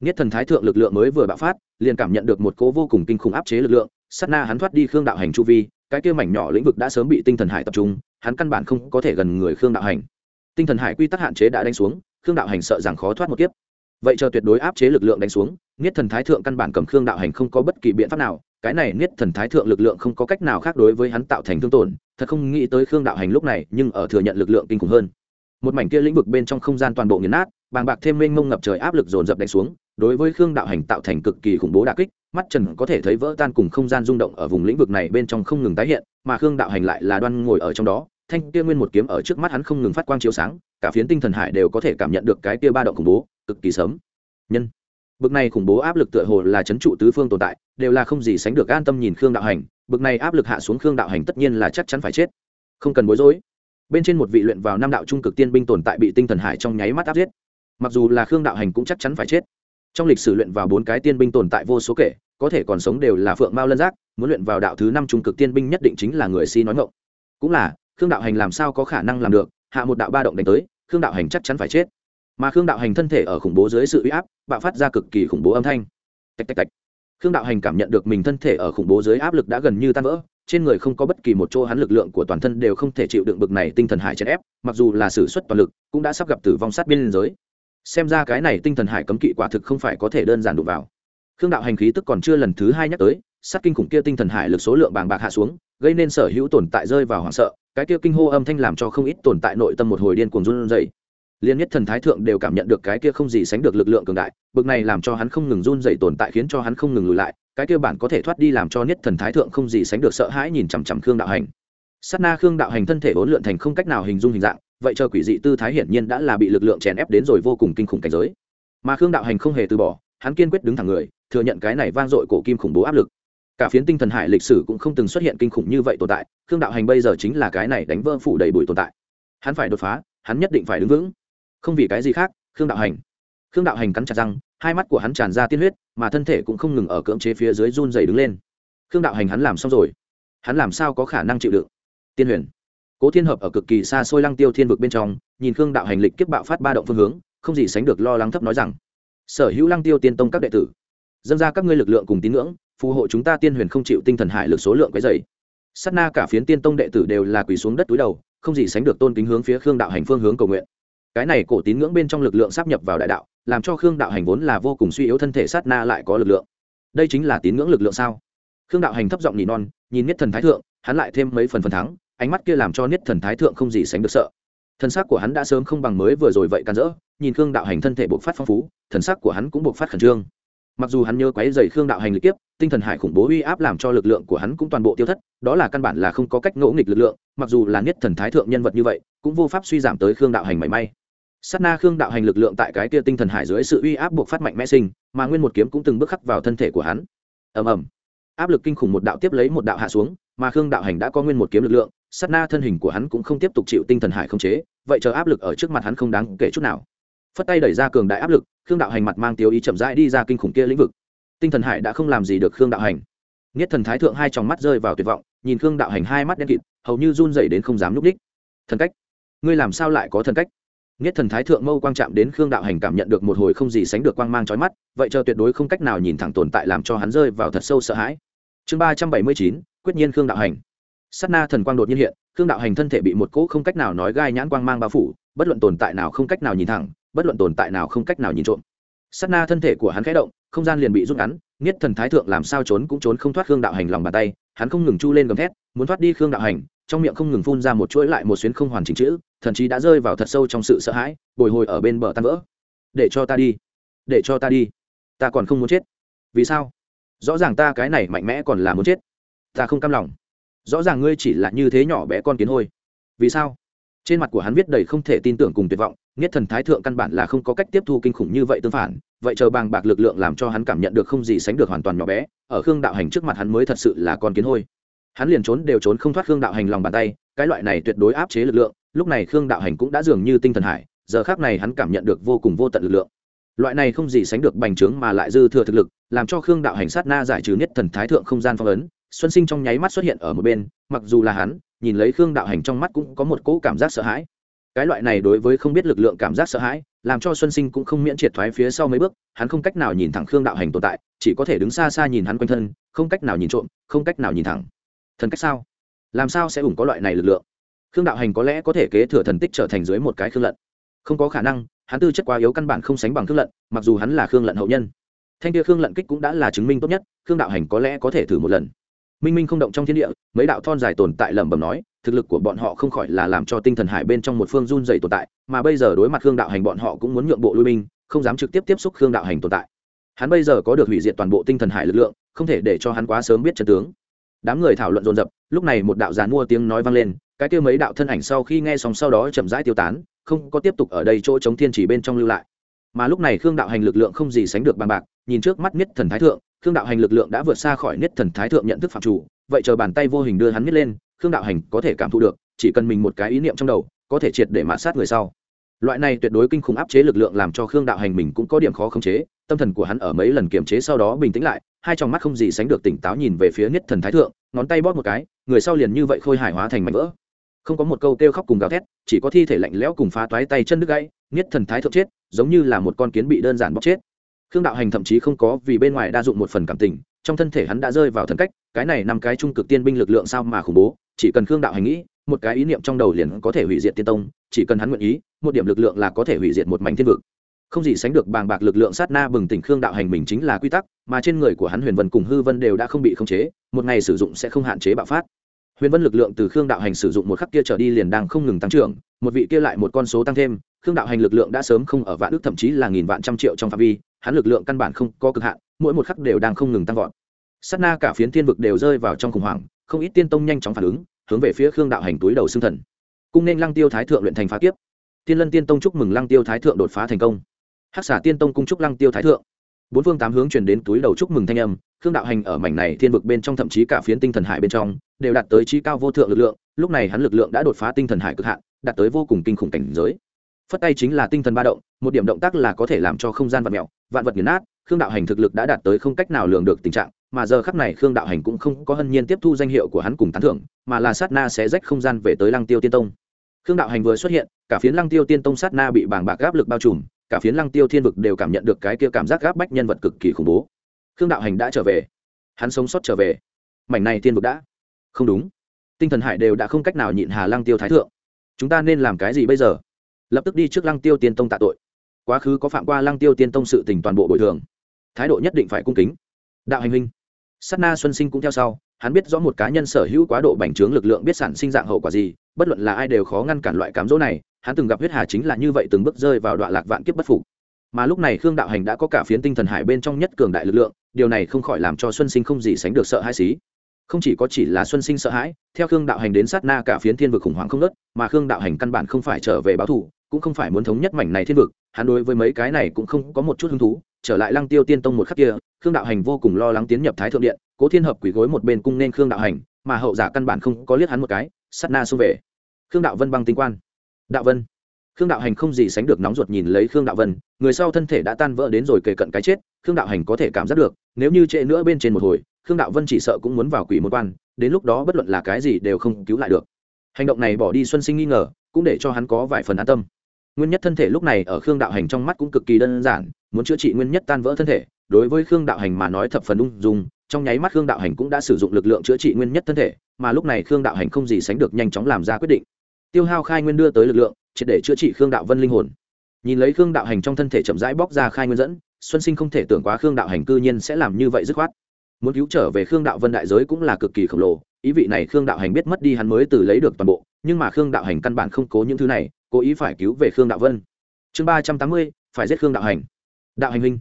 Niết thần thái thượng lực lượng mới vừa bạo phát, liền cảm nhận được một cố vô cùng kinh khủng áp chế lực lượng, sát na hắn thoát đi khương đạo hành chu vi, cái kia mảnh nhỏ lĩnh vực đã sớm bị tinh thần hải tập trung, hắn căn bản không có thể gần người khương đạo hành. Tinh thần hải quy tắc hạn chế đã đánh xuống, khương đạo hành sợ rằng khó thoát một kiếp. Vậy chờ tuyệt đối áp chế lực lượng đánh xuống, niết thần thái thượng căn bản cầm khương đạo hành không có bất kỳ biện pháp nào cái này niết thần thái thượng lực lượng không có cách nào khác đối với hắn tạo thành thương tổn, thật không nghĩ tới khương đạo hành lúc này nhưng ở thừa nhận lực lượng kinh khủng hơn. Một mảnh kia lĩnh vực bên trong không gian toàn bộ nghiền nát, bàng bạc thêm mênh mông ngập trời áp lực dồn dập đánh xuống, đối với khương đạo hành tạo thành cực kỳ khủng bố đà kích, mắt trần có thể thấy vỡ tan cùng không gian rung động ở vùng lĩnh vực này bên trong không ngừng tái hiện, mà khương đạo hành lại là đoan ngồi ở trong đó, thanh kia nguyên một kiếm ở trước mắt hắn không ngừng phát quang chiếu sáng, cả phiến tinh thần hải đều có thể cảm nhận được cái kia ba động khủng bố, cực kỳ sớm. Nhân bực này khủng bố áp lực tựa hồ là chấn trụ tứ phương tồn tại, đều là không gì sánh được an tâm nhìn khương đạo hành. Bực này áp lực hạ xuống khương đạo hành tất nhiên là chắc chắn phải chết. Không cần bối rối. Bên trên một vị luyện vào năm đạo trung cực tiên binh tồn tại bị tinh thần hải trong nháy mắt áp giết. Mặc dù là khương đạo hành cũng chắc chắn phải chết. Trong lịch sử luyện vào bốn cái tiên binh tồn tại vô số kể, có thể còn sống đều là phượng mao lân giác, muốn luyện vào đạo thứ năm trung cực tiên binh nhất định chính là người si nói ngộng cũng là, khương đạo hành làm sao có khả năng làm được, hạ một đạo ba động đánh tới, khương đạo hành chắc chắn phải chết mà khương đạo hành thân thể ở khủng bố dưới sự uy áp, bạo phát ra cực kỳ khủng bố âm thanh. Tạch tạch tạch. Khương đạo hành cảm nhận được mình thân thể ở khủng bố dưới áp lực đã gần như tan vỡ, trên người không có bất kỳ một chỗ hắn lực lượng của toàn thân đều không thể chịu đựng bực này tinh thần hải chèn ép, mặc dù là sử xuất toàn lực, cũng đã sắp gặp tử vong sát biên giới. Xem ra cái này tinh thần hải cấm kỵ quả thực không phải có thể đơn giản đụng vào. Khương đạo hành khí tức còn chưa lần thứ hai nhắc tới, sát kinh khủng kia tinh thần hải lực số lượng bàng bạc hạ xuống, gây nên sở hữu tồn tại rơi vào hoảng sợ, cái kia kinh hô âm thanh làm cho không ít tồn tại nội tâm một hồi điên cuồng run rẩy liên nhất thần thái thượng đều cảm nhận được cái kia không gì sánh được lực lượng cường đại, bực này làm cho hắn không ngừng run rẩy tồn tại khiến cho hắn không ngừng lùi lại, cái kia bản có thể thoát đi làm cho nhất thần thái thượng không gì sánh được sợ hãi nhìn chằm chằm khương đạo hành. Sát na khương đạo hành thân thể vốn lượn thành không cách nào hình dung hình dạng, vậy chờ quỷ dị tư thái hiển nhiên đã là bị lực lượng chèn ép đến rồi vô cùng kinh khủng cảnh giới. Mà khương đạo hành không hề từ bỏ, hắn kiên quyết đứng thẳng người, thừa nhận cái này vang dội cổ kim khủng bố áp lực. Cả phiến tinh thần hải lịch sử cũng không từng xuất hiện kinh khủng như vậy tồn tại, khương đạo hành bây giờ chính là cái này đánh vỡ phủ đầy bụi tồn tại. Hắn phải đột phá, hắn nhất định phải đứng vững không vì cái gì khác, khương đạo hành. Khương đạo hành cắn chặt răng, hai mắt của hắn tràn ra tiên huyết, mà thân thể cũng không ngừng ở cưỡng chế phía dưới run dày đứng lên. Khương đạo hành hắn làm xong rồi. Hắn làm sao có khả năng chịu đựng? Tiên huyền. Cố thiên hợp ở cực kỳ xa xôi lăng tiêu thiên vực bên trong, nhìn khương đạo hành lịch kiếp bạo phát ba động phương hướng, không gì sánh được lo lắng thấp nói rằng, sở hữu lăng tiêu tiên tông các đệ tử, dâng ra các ngươi lực lượng cùng tín ngưỡng, phù hộ chúng ta tiên huyền không chịu tinh thần hải lực số lượng cái dày sát na cả phiến tiên tông đệ tử đều là quỳ xuống đất túi đầu, không gì sánh được tôn kính hướng phía khương đạo hành phương hướng cầu nguyện cái này cổ tín ngưỡng bên trong lực lượng sắp nhập vào đại đạo, làm cho khương đạo hành vốn là vô cùng suy yếu thân thể sát na lại có lực lượng. Đây chính là tín ngưỡng lực lượng sao? Khương đạo hành thấp giọng nhị non, nhìn niết thần thái thượng, hắn lại thêm mấy phần phần thắng, ánh mắt kia làm cho niết thần thái thượng không gì sánh được sợ. Thân xác của hắn đã sớm không bằng mới vừa rồi vậy can dỡ nhìn khương đạo hành thân thể bộc phát phong phú, thần sắc của hắn cũng bộc phát khẩn trương. Mặc dù hắn nhớ quấy dày khương đạo hành lịch tiếp tinh thần hải khủng bố uy áp làm cho lực lượng của hắn cũng toàn bộ tiêu thất, đó là căn bản là không có cách ngẫu nghịch lực lượng, mặc dù là niết thần thái thượng nhân vật như vậy, cũng vô pháp suy giảm tới khương đạo hành mảy may sát na khương đạo hành lực lượng tại cái kia tinh thần hải dưới sự uy áp buộc phát mạnh mẽ sinh, mà nguyên một kiếm cũng từng bước khắc vào thân thể của hắn. Ầm ầm. Áp lực kinh khủng một đạo tiếp lấy một đạo hạ xuống, mà khương đạo hành đã có nguyên một kiếm lực lượng, sát na thân hình của hắn cũng không tiếp tục chịu tinh thần hải không chế, vậy chờ áp lực ở trước mặt hắn không đáng kể chút nào. Phất tay đẩy ra cường đại áp lực, khương đạo hành mặt mang tiêu ý chậm rãi đi ra kinh khủng kia lĩnh vực. Tinh thần hải đã không làm gì được khương đạo hành. Nghiết thần thái thượng hai tròng mắt rơi vào tuyệt vọng, nhìn khương đạo hành hai mắt đen kịt, hầu như run dậy đến không dám núp đích. Thần cách. Ngươi làm sao lại có thần cách? Niết thần thái thượng mâu quang chạm đến khương đạo hành cảm nhận được một hồi không gì sánh được quang mang trói mắt, vậy chờ tuyệt đối không cách nào nhìn thẳng tồn tại làm cho hắn rơi vào thật sâu sợ hãi. Chương ba trăm bảy mươi chín, quyết nhiên khương đạo hành. Sát na thần quang đột nhiên hiện, khương đạo hành thân thể bị một cỗ không cách nào nói gai nhãn quang mang bao phủ, bất luận tồn tại nào không cách nào nhìn thẳng, bất luận tồn tại nào không cách nào nhìn trộm. Sát na thân thể của hắn khẽ động, không gian liền bị rút ngắn, niết thần thái thượng làm sao trốn cũng trốn không thoát khương đạo hành lòng bàn tay, hắn không ngừng chu lên gầm thét, muốn thoát đi khương đạo hành trong miệng không ngừng phun ra một chuỗi lại một xuyến không hoàn chỉnh chữ thần chí đã rơi vào thật sâu trong sự sợ hãi, bồi hồi ở bên bờ tan vỡ. Để cho ta đi, để cho ta đi, ta còn không muốn chết. Vì sao? Rõ ràng ta cái này mạnh mẽ còn là muốn chết. Ta không cam lòng. Rõ ràng ngươi chỉ là như thế nhỏ bé con kiến hôi. Vì sao? Trên mặt của hắn viết đầy không thể tin tưởng cùng tuyệt vọng, nghiết thần thái thượng căn bản là không có cách tiếp thu kinh khủng như vậy tương phản, vậy chờ bàng bạc lực lượng làm cho hắn cảm nhận được không gì sánh được hoàn toàn nhỏ bé, ở khương đạo hành trước mặt hắn mới thật sự là con kiến hôi hắn liền trốn đều trốn không thoát khương đạo hành lòng bàn tay, cái loại này tuyệt đối áp chế lực lượng, lúc này khương đạo hành cũng đã dường như tinh thần hải, giờ khác này hắn cảm nhận được vô cùng vô tận lực lượng. Loại này không gì sánh được bành trướng mà lại dư thừa thực lực, làm cho khương đạo hành sát na giải trừ nhất thần thái thượng không gian phong ấn, xuân sinh trong nháy mắt xuất hiện ở một bên, mặc dù là hắn, nhìn lấy khương đạo hành trong mắt cũng có một cỗ cảm giác sợ hãi. Cái loại này đối với không biết lực lượng cảm giác sợ hãi, làm cho xuân sinh cũng không miễn triệt thoái phía sau mấy bước, hắn không cách nào nhìn thẳng khương đạo hành tồn tại, chỉ có thể đứng xa xa nhìn hắn quanh thân, không cách nào nhìn trộm, không cách nào nhìn thẳng thần cách sao? Làm sao sẽ ủng có loại này lực lượng? Khương đạo hành có lẽ có thể kế thừa thần tích trở thành dưới một cái khương lận. Không có khả năng, hắn tư chất quá yếu căn bản không sánh bằng khương lận, mặc dù hắn là khương lận hậu nhân. Thanh kia khương lận kích cũng đã là chứng minh tốt nhất, khương đạo hành có lẽ có thể thử một lần. Minh minh không động trong thiên địa, mấy đạo thon dài tồn tại lẩm bẩm nói, thực lực của bọn họ không khỏi là làm cho tinh thần hải bên trong một phương run dày tồn tại, mà bây giờ đối mặt khương đạo hành bọn họ cũng muốn nhượng bộ lui binh, không dám trực tiếp tiếp xúc khương đạo hành tồn tại. Hắn bây giờ có được hủy diệt toàn bộ tinh thần hải lực lượng, không thể để cho hắn quá sớm biết chân tướng đám người thảo luận dồn dập, lúc này một đạo giàn mua tiếng nói vang lên, cái kêu mấy đạo thân ảnh sau khi nghe xong sau đó chậm rãi tiêu tán, không có tiếp tục ở đây chỗ chống thiên chỉ bên trong lưu lại. Mà lúc này khương đạo hành lực lượng không gì sánh được bằng bạc, nhìn trước mắt niết thần thái thượng, khương đạo hành lực lượng đã vượt xa khỏi niết thần thái thượng nhận thức phạm chủ, vậy chờ bàn tay vô hình đưa hắn miết lên, khương đạo hành có thể cảm thụ được, chỉ cần mình một cái ý niệm trong đầu, có thể triệt để mạ sát người sau. Loại này tuyệt đối kinh khủng áp chế lực lượng làm cho khương đạo hành mình cũng có điểm khó khống chế, tâm thần của hắn ở mấy lần kiềm chế sau đó bình tĩnh lại hai tròng mắt không gì sánh được tỉnh táo nhìn về phía niết thần thái thượng, ngón tay bóp một cái, người sau liền như vậy khôi hài hóa thành mảnh vỡ. Không có một câu kêu khóc cùng gào thét, chỉ có thi thể lạnh lẽo cùng phá toái tay chân đứt gãy, niết thần thái thượng chết, giống như là một con kiến bị đơn giản bóc chết. Khương đạo hành thậm chí không có vì bên ngoài đa dụng một phần cảm tình, trong thân thể hắn đã rơi vào thần cách, cái này năm cái trung cực tiên binh lực lượng sao mà khủng bố, chỉ cần khương đạo hành nghĩ, một cái ý niệm trong đầu liền có thể hủy diệt tiên tông, chỉ cần hắn nguyện ý, một điểm lực lượng là có thể hủy diệt một mảnh thiên vực không gì sánh được bàng bạc lực lượng sát na bừng tỉnh khương đạo hành mình chính là quy tắc, mà trên người của hắn huyền vân cùng hư vân đều đã không bị khống chế, một ngày sử dụng sẽ không hạn chế bạo phát. Huyền vân lực lượng từ khương đạo hành sử dụng một khắc kia trở đi liền đang không ngừng tăng trưởng, một vị kia lại một con số tăng thêm, khương đạo hành lực lượng đã sớm không ở vạn ước, thậm chí là nghìn vạn trăm triệu trong phạm vi, hắn lực lượng căn bản không có cực hạn, mỗi một khắc đều đang không ngừng tăng vọt. Sát na cả phiến thiên vực đều rơi vào trong khủng hoảng, không ít tiên tông nhanh chóng phản ứng, hướng về phía khương đạo hành túi đầu xương thần. Cung nên lăng tiêu thái thượng luyện thành phá kiếp. Tiên lân tiên tông chúc mừng lăng tiêu thái thượng đột phá thành công hắc xả tiên tông cung chúc lăng tiêu thái thượng. Bốn phương tám hướng truyền đến túi đầu chúc mừng thanh âm, khương đạo hành ở mảnh này thiên vực bên trong thậm chí cả phiến tinh thần hải bên trong, đều đạt tới trí cao vô thượng lực lượng, lúc này hắn lực lượng đã đột phá tinh thần hải cực hạn, đạt tới vô cùng kinh khủng cảnh giới. Phất tay chính là tinh thần ba động, một điểm động tác là có thể làm cho không gian vật mẹo vạn vật nghiền nát, khương đạo hành thực lực đã đạt tới không cách nào lường được tình trạng, mà giờ khắc này khương đạo hành cũng không có hân nhiên tiếp thu danh hiệu của hắn cùng tán thưởng, mà là sát na sẽ rách không gian về tới lăng tiêu tiên tông. Khương đạo hành vừa xuất hiện, cả phiến lăng tiêu tiên tông sát na bị bàng bạc áp lực bao trùm cả phiến lăng tiêu thiên vực đều cảm nhận được cái kia cảm giác gáp bách nhân vật cực kỳ khủng bố. Khương đạo hành đã trở về. Hắn sống sót trở về. Mảnh này thiên vực đã. Không đúng. Tinh thần hải đều đã không cách nào nhịn hà lăng tiêu thái thượng. Chúng ta nên làm cái gì bây giờ? Lập tức đi trước lăng tiêu tiên tông tạ tội. Quá khứ có phạm qua lăng tiêu tiên tông sự tình toàn bộ bồi thường. Thái độ nhất định phải cung kính. Đạo hành huynh. Sát na xuân sinh cũng theo sau, hắn biết rõ một cá nhân sở hữu quá độ bành trướng lực lượng biết sản sinh dạng hậu quả gì, bất luận là ai đều khó ngăn cản loại cám dỗ này hắn từng gặp huyết hà chính là như vậy từng bước rơi vào đoạn lạc vạn kiếp bất phục. Mà lúc này khương đạo hành đã có cả phiến tinh thần hải bên trong nhất cường đại lực lượng, điều này không khỏi làm cho xuân sinh không gì sánh được sợ hãi xí. Không chỉ có chỉ là xuân sinh sợ hãi, theo khương đạo hành đến sát na cả phiến thiên vực khủng hoảng không nớt mà khương đạo hành căn bản không phải trở về báo thù cũng không phải muốn thống nhất mảnh này thiên vực, hắn đối với mấy cái này cũng không có một chút hứng thú, trở lại lăng tiêu tiên tông một khắc kia, khương đạo hành vô cùng lo lắng tiến nhập thái thượng điện, cố thiên hợp quỷ gối một bên cung nên khương đạo hành, mà hậu giả căn bản không có liếc hắn một cái, sát na xông về. Khương đạo vân băng tinh quan đạo vân. Khương đạo hành không gì sánh được nóng ruột nhìn lấy khương đạo vân, người sau thân thể đã tan vỡ đến rồi kề cận cái chết, khương đạo hành có thể cảm giác được, nếu như trễ nữa bên trên một hồi, khương đạo vân chỉ sợ cũng muốn vào quỷ một quan, đến lúc đó bất luận là cái gì đều không cứu lại được. Hành động này bỏ đi xuân sinh nghi ngờ, cũng để cho hắn có vài phần an tâm. Nguyên nhất thân thể lúc này ở khương đạo hành trong mắt cũng cực kỳ đơn giản, muốn chữa trị nguyên nhất tan vỡ thân thể, đối với khương đạo hành mà nói thập phần ung dung, trong nháy mắt khương đạo hành cũng đã sử dụng lực lượng chữa trị nguyên nhất thân thể, mà lúc này khương đạo hành không gì sánh được nhanh chóng làm ra quyết định tiêu hao khai nguyên đưa tới lực lượng, triệt để chữa trị khương đạo vân linh hồn. Nhìn lấy khương đạo hành trong thân thể chậm rãi bóc ra khai nguyên dẫn, xuân sinh không thể tưởng quá khương đạo hành cư nhiên sẽ làm như vậy dứt khoát. Muốn cứu trở về khương đạo vân đại giới cũng là cực kỳ khổng lồ, ý vị này khương đạo hành biết mất đi hắn mới từ lấy được toàn bộ, nhưng mà khương đạo hành căn bản không cố những thứ này, cố ý phải cứu về khương đạo vân. Chương ba trăm tám mươi, phải giết khương đạo hành. Đạo hành huynh,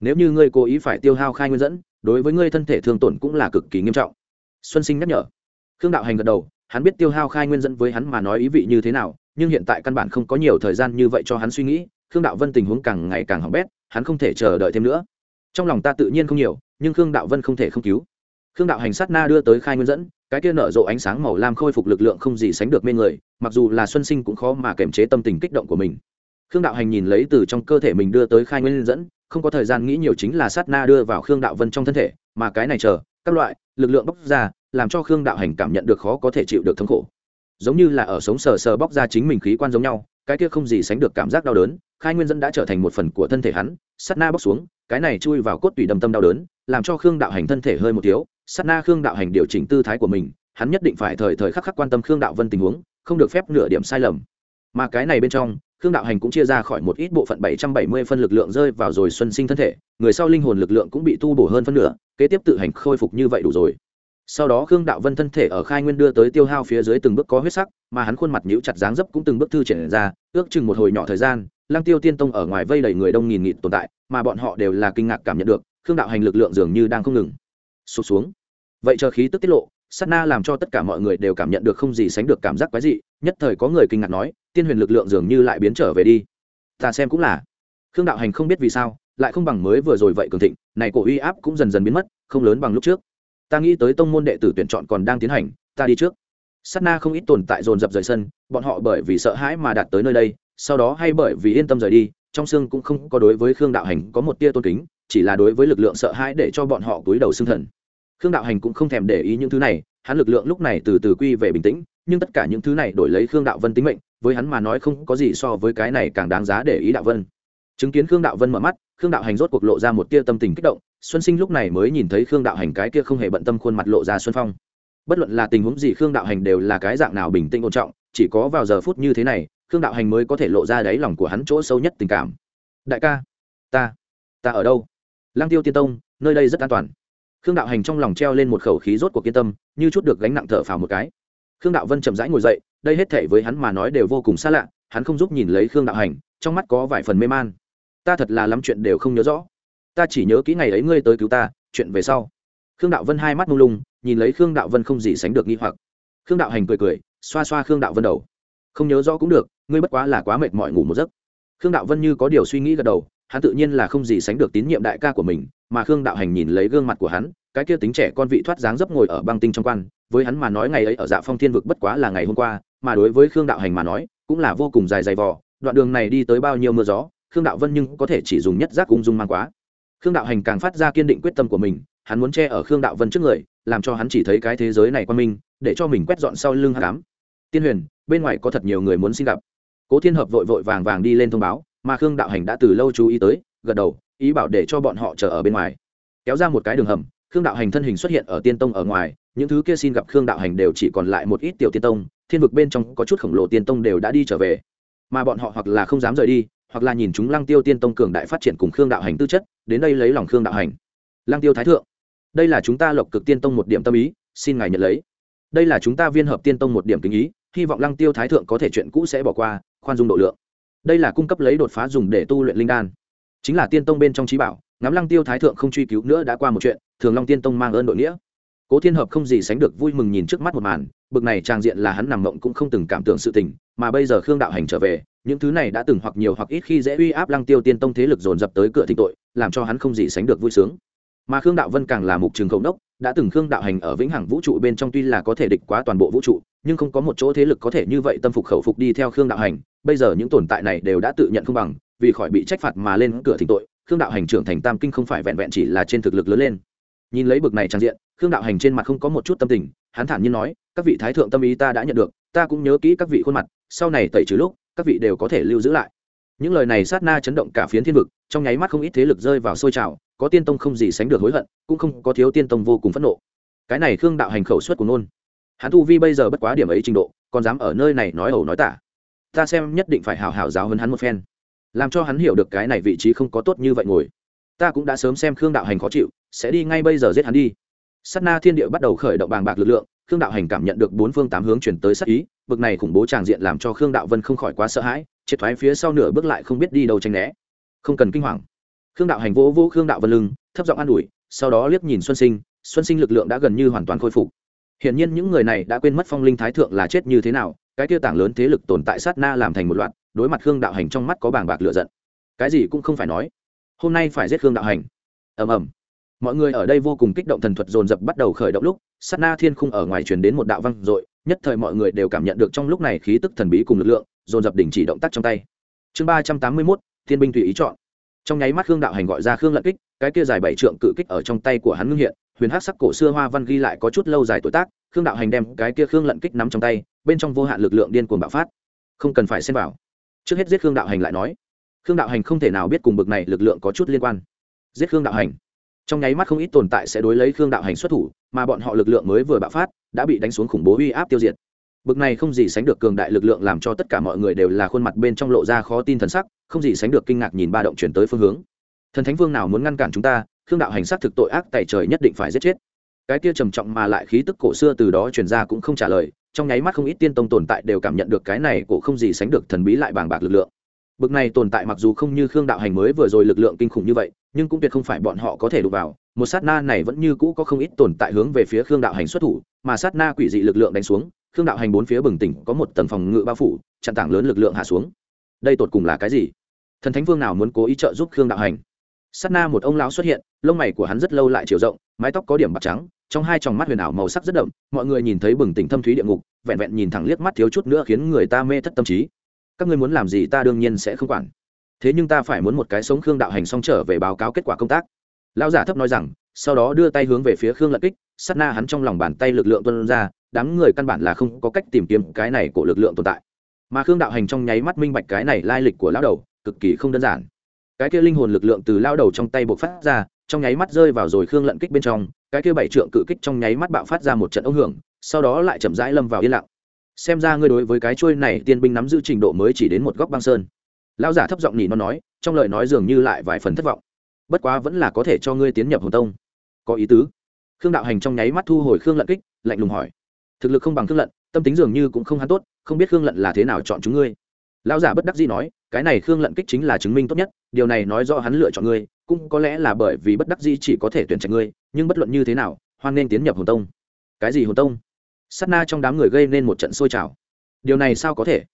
nếu như ngươi cố ý phải tiêu hao khai nguyên dẫn, đối với ngươi thân thể thương tổn cũng là cực kỳ nghiêm trọng. Xuân sinh nhắc nhở. Khương đạo hành gật đầu hắn biết tiêu hao khai nguyên dẫn với hắn mà nói ý vị như thế nào, nhưng hiện tại căn bản không có nhiều thời gian như vậy cho hắn suy nghĩ, khương đạo vân tình huống càng ngày càng hỏng bét, hắn không thể chờ đợi thêm nữa. Trong lòng ta tự nhiên không nhiều, nhưng khương đạo vân không thể không cứu. Khương đạo hành sát na đưa tới khai nguyên dẫn, cái kia nở rộ ánh sáng màu lam khôi phục lực lượng không gì sánh được mê người, mặc dù là xuân sinh cũng khó mà kiềm chế tâm tình kích động của mình. Khương đạo hành nhìn lấy từ trong cơ thể mình đưa tới khai nguyên dẫn, không có thời gian nghĩ nhiều chính là sát na đưa vào khương đạo vân trong thân thể, mà cái này chờ, các loại, lực lượng bóc ra làm cho khương đạo hành cảm nhận được khó có thể chịu được thống khổ. Giống như là ở sống sờ sờ bóc ra chính mình khí quan giống nhau, cái kia không gì sánh được cảm giác đau đớn, khai nguyên dẫn đã trở thành một phần của thân thể hắn, sát na bóc xuống, cái này chui vào cốt tủy đầm tâm đau đớn, làm cho khương đạo hành thân thể hơi một thiếu, sát na khương đạo hành điều chỉnh tư thái của mình, hắn nhất định phải thời thời khắc khắc quan tâm khương đạo vân tình huống, không được phép nửa điểm sai lầm. Mà cái này bên trong, khương đạo hành cũng chia ra khỏi một ít bộ phận bảy trăm bảy mươi phân lực lượng rơi vào rồi xuân sinh thân thể, người sau linh hồn lực lượng cũng bị tu bổ hơn phân nửa, kế tiếp tự hành khôi phục như vậy đủ rồi sau đó khương đạo vân thân thể ở khai nguyên đưa tới tiêu hao phía dưới từng bước có huyết sắc, mà hắn khuôn mặt nhũ chặt dáng dấp cũng từng bước thư triển ra, ước chừng một hồi nhỏ thời gian lang tiêu tiên tông ở ngoài vây đầy người đông nghìn nghịt tồn tại, mà bọn họ đều là kinh ngạc cảm nhận được, khương đạo hành lực lượng dường như đang không ngừng sụt xuống. Vậy chờ khí tức tiết lộ, sát na làm cho tất cả mọi người đều cảm nhận được không gì sánh được cảm giác quái dị, nhất thời có người kinh ngạc nói, tiên huyền lực lượng dường như lại biến trở về đi. Ta xem cũng là. Khương đạo hành không biết vì sao, lại không bằng mới vừa rồi vậy cường thịnh, này cổ uy áp cũng dần dần biến mất, không lớn bằng lúc trước ta nghĩ tới tông môn đệ tử tuyển chọn còn đang tiến hành, ta đi trước. Sắt na không ít tồn tại dồn dập rời sân, bọn họ bởi vì sợ hãi mà đạt tới nơi đây, sau đó hay bởi vì yên tâm rời đi, trong xương cũng không có đối với khương đạo hành có một tia tôn kính, chỉ là đối với lực lượng sợ hãi để cho bọn họ túi đầu xương thần. Khương đạo hành cũng không thèm để ý những thứ này, hắn lực lượng lúc này từ từ quy về bình tĩnh, nhưng tất cả những thứ này đổi lấy khương đạo vân tính mệnh, với hắn mà nói không có gì so với cái này càng đáng giá để ý đạo vân. Chứng kiến khương đạo vân mở mắt khương đạo hành rốt cuộc lộ ra một tia tâm tình kích động, xuân sinh lúc này mới nhìn thấy khương đạo hành cái kia không hề bận tâm khuôn mặt lộ ra xuân phong. Bất luận là tình huống gì khương đạo hành đều là cái dạng nào bình tĩnh ổn trọng, chỉ có vào giờ phút như thế này, khương đạo hành mới có thể lộ ra đáy lòng của hắn chỗ sâu nhất tình cảm. Đại ca, ta ta ở đâu? Lang tiêu tiên tông, nơi đây rất an toàn. Khương đạo hành trong lòng treo lên một khẩu khí rốt cuộc kiên tâm, như chút được gánh nặng thở phào một cái. Khương đạo vân chậm rãi ngồi dậy, đây hết thể với hắn mà nói đều vô cùng xa lạ, hắn không giúp nhìn lấy khương đạo hành, trong mắt có vài phần mê man ta thật là lắm chuyện đều không nhớ rõ. Ta chỉ nhớ kỹ ngày ấy ngươi tới cứu ta, chuyện về sau. Khương đạo vân hai mắt mông lung, nhìn lấy khương đạo vân không gì sánh được nghi hoặc. Khương đạo hành cười cười, xoa xoa khương đạo vân đầu. Không nhớ rõ cũng được, ngươi bất quá là quá mệt mỏi ngủ một giấc. Khương đạo vân như có điều suy nghĩ gật đầu, hắn tự nhiên là không gì sánh được tín nhiệm đại ca của mình, mà khương đạo hành nhìn lấy gương mặt của hắn, cái kia tính trẻ con vị thoát dáng dấp ngồi ở băng tinh trong quan, với hắn mà nói ngày ấy ở dạ phong thiên vực bất quá là ngày hôm qua, mà đối với khương đạo hành mà nói, cũng là vô cùng dài dày vò, đoạn đường này đi tới bao nhiêu mưa gió khương đạo vân nhưng có thể chỉ dùng nhất giác ung dung mang quá. Khương đạo hành càng phát ra kiên định quyết tâm của mình, hắn muốn che ở khương đạo vân trước người, làm cho hắn chỉ thấy cái thế giới này qua mình, để cho mình quét dọn sau lưng hạ cám tiên huyền, bên ngoài có thật nhiều người muốn xin gặp. Cố thiên hợp vội vội vàng vàng đi lên thông báo, mà khương đạo hành đã từ lâu chú ý tới, gật đầu, ý bảo để cho bọn họ chờ ở bên ngoài. Kéo ra một cái đường hầm, khương đạo hành thân hình xuất hiện ở tiên tông ở ngoài, những thứ kia xin gặp khương đạo hành đều chỉ còn lại một ít tiểu tiên tông, thiên vực bên trong có chút khổng lồ tiên tông đều đã đi trở về. Mà bọn họ hoặc là không dám rời đi hoặc là nhìn chúng lăng tiêu tiên tông cường đại phát triển cùng khương đạo hành tư chất, đến đây lấy lòng khương đạo hành. Lăng tiêu thái thượng, đây là chúng ta lộc cực tiên tông một điểm tâm ý, xin ngài nhận lấy. Đây là chúng ta viên hợp tiên tông một điểm kính ý, hy vọng lăng tiêu thái thượng có thể chuyện cũ sẽ bỏ qua, khoan dung độ lượng. Đây là cung cấp lấy đột phá dùng để tu luyện linh đan. Chính là tiên tông bên trong trí bảo, ngắm lăng tiêu thái thượng không truy cứu nữa đã qua một chuyện, thường long tiên tông mang ơn đội nghĩa. Cố thiên hợp không gì sánh được vui mừng nhìn trước mắt một màn, bực này trang diện là hắn nằm mộng cũng không từng cảm tưởng sự tình, mà bây giờ khương đạo hành trở về những thứ này đã từng hoặc nhiều hoặc ít khi dễ uy áp lăng tiêu tiên tông thế lực dồn dập tới cửa thịnh tội, làm cho hắn không gì sánh được vui sướng. Mà khương đạo vân càng là mục trường khẩu đốc đã từng khương đạo hành ở vĩnh hằng vũ trụ bên trong tuy là có thể địch quá toàn bộ vũ trụ, nhưng không có một chỗ thế lực có thể như vậy tâm phục khẩu phục đi theo khương đạo hành. Bây giờ những tồn tại này đều đã tự nhận không bằng, vì khỏi bị trách phạt mà lên cửa thỉnh tội, khương đạo hành trưởng thành tam kinh không phải vẹn vẹn chỉ là trên thực lực lớn lên. Nhìn lấy bực này trang diện, khương đạo hành trên mặt không có một chút tâm tình, hắn thản nhiên nói, các vị thái thượng tâm ý ta đã nhận được, ta cũng nhớ kỹ các vị khuôn mặt, sau này tẩy trừ lúc các vị đều có thể lưu giữ lại. Những lời này sát na chấn động cả phiến thiên vực, trong nháy mắt không ít thế lực rơi vào sôi trào, có tiên tông không gì sánh được hối hận, cũng không có thiếu tiên tông vô cùng phẫn nộ. Cái này khương đạo hành khẩu suất của nôn. Hắn tu vi bây giờ bất quá điểm ấy trình độ, còn dám ở nơi này nói ẩu nói tả. Ta xem nhất định phải hào hào giáo hơn hắn một phen. Làm cho hắn hiểu được cái này vị trí không có tốt như vậy ngồi. Ta cũng đã sớm xem khương đạo hành khó chịu, sẽ đi ngay bây giờ giết hắn đi. S á t na thiên địa bắt đầu khởi động bàng bạc lực lượng khương đạo hành cảm nhận được bốn phương tám hướng chuyển tới sắc ý, bực này khủng bố tràng diện làm cho khương đạo vân không khỏi quá sợ hãi, triệt thoái phía sau nửa bước lại không biết đi đâu tranh né. Không cần kinh hoàng. Khương đạo hành vỗ vỗ khương đạo vân lưng, thấp giọng an ủi, sau đó liếc nhìn xuân sinh xuân sinh lực lượng đã gần như hoàn toàn khôi phục. Hiển nhiên những người này đã quên mất phong linh thái thượng là chết như thế nào, cái tiêu tảng lớn thế lực tồn tại sát na làm thành một loạt, đối mặt khương đạo hành trong mắt có bàng bạc lựa giận. Cái gì cũng không phải nói. Hôm nay phải giết khương đạo hành. Ầm ầm mọi người ở đây vô cùng kích động thần thuật dồn dập bắt đầu khởi động lúc, sát na thiên khung ở ngoài truyền đến một đạo văng dội, nhất thời mọi người đều cảm nhận được trong lúc này khí tức thần bí cùng lực lượng, dồn dập đình chỉ động tác trong tay. Chương ba trăm tám mươi mốt, thiên binh tùy ý chọn. Trong nháy mắt khương đạo hành gọi ra khương lận kích, cái kia dài bảy trượng cự kích ở trong tay của hắn ngưng hiện, huyền hát sắc cổ xưa hoa văn ghi lại có chút lâu dài tuổi tác, khương đạo hành đem cái kia khương lận kích nắm trong tay, bên trong vô hạn lực lượng điên cuồng bạo phát. Không cần phải xem vào. Trước hết giết khương đạo hành lại nói. Khương đạo hành không thể nào biết cùng bực này lực lượng có chút liên quan. Giết khương đạo hành trong nháy mắt không ít tồn tại sẽ đối lấy khương đạo hành xuất thủ, mà bọn họ lực lượng mới vừa bạo phát, đã bị đánh xuống khủng bố uy áp tiêu diệt. Bực này không gì sánh được cường đại lực lượng làm cho tất cả mọi người đều là khuôn mặt bên trong lộ ra khó tin thần sắc, không gì sánh được kinh ngạc nhìn ba động chuyển tới phương hướng. Thần thánh vương nào muốn ngăn cản chúng ta, khương đạo hành sát thực tội ác tại trời nhất định phải giết chết. Cái kia trầm trọng mà lại khí tức cổ xưa từ đó truyền ra cũng không trả lời, trong nháy mắt không ít tiên tông tồn tại đều cảm nhận được cái này cổ không gì sánh được thần bí lại bàng bạc lực lượng bực này tồn tại mặc dù không như khương đạo hành mới vừa rồi lực lượng kinh khủng như vậy, nhưng cũng tuyệt không phải bọn họ có thể đụng vào. Một sát na này vẫn như cũ có không ít tồn tại hướng về phía khương đạo hành xuất thủ, mà sát na quỷ dị lực lượng đánh xuống, khương đạo hành bốn phía bừng tỉnh, có một tầng phòng ngự bao phủ, chặn tảng lớn lực lượng hạ xuống. Đây tột cùng là cái gì? Thần thánh vương nào muốn cố ý trợ giúp khương đạo hành? Sát na một ông lão xuất hiện, lông mày của hắn rất lâu lại chiều rộng, mái tóc có điểm bạc trắng, trong hai tròng mắt huyền ảo màu sắc rất đậm, mọi người nhìn thấy bừng tỉnh thâm thúy địa ngục, vẹn vẹn nhìn thẳng liếc mắt thiếu chút nữa khiến người ta mê thất tâm trí các ngươi muốn làm gì ta đương nhiên sẽ không quản. Thế nhưng ta phải muốn một cái sống khương đạo hành xong trở về báo cáo kết quả công tác. Lão giả thấp nói rằng, sau đó đưa tay hướng về phía khương lận kích, sát na hắn trong lòng bàn tay lực lượng tuân ra, đám người căn bản là không có cách tìm kiếm cái này của lực lượng tồn tại. Mà khương đạo hành trong nháy mắt minh bạch cái này lai lịch của lão đầu, cực kỳ không đơn giản. Cái kia linh hồn lực lượng từ lao đầu trong tay buộc phát ra, trong nháy mắt rơi vào rồi khương lận kích bên trong, cái kia bảy trượng cự kích trong nháy mắt bạo phát ra một trận ống hưởng, sau đó lại chậm rãi lâm vào yên lặng xem ra ngươi đối với cái trôi này tiên binh nắm giữ trình độ mới chỉ đến một góc băng sơn. Lão giả thấp giọng nhỉ nó nói, trong lời nói dường như lại vài phần thất vọng. Bất quá vẫn là có thể cho ngươi tiến nhập hồn tông. Có ý tứ. Khương đạo hành trong nháy mắt thu hồi khương lận kích, lạnh lùng hỏi. Thực lực không bằng khương lận, tâm tính dường như cũng không hắn tốt, không biết khương lận là thế nào chọn chúng ngươi. Lão giả bất đắc dĩ nói, cái này khương lận kích chính là chứng minh tốt nhất, điều này nói do hắn lựa chọn ngươi, cũng có lẽ là bởi vì bất đắc dĩ chỉ có thể tuyển trạch ngươi, nhưng bất luận như thế nào, hoan nên tiến nhập hồn tông. Cái gì hồn tông? Sát na trong đám người gây nên một trận sôi trào. Điều này sao có thể?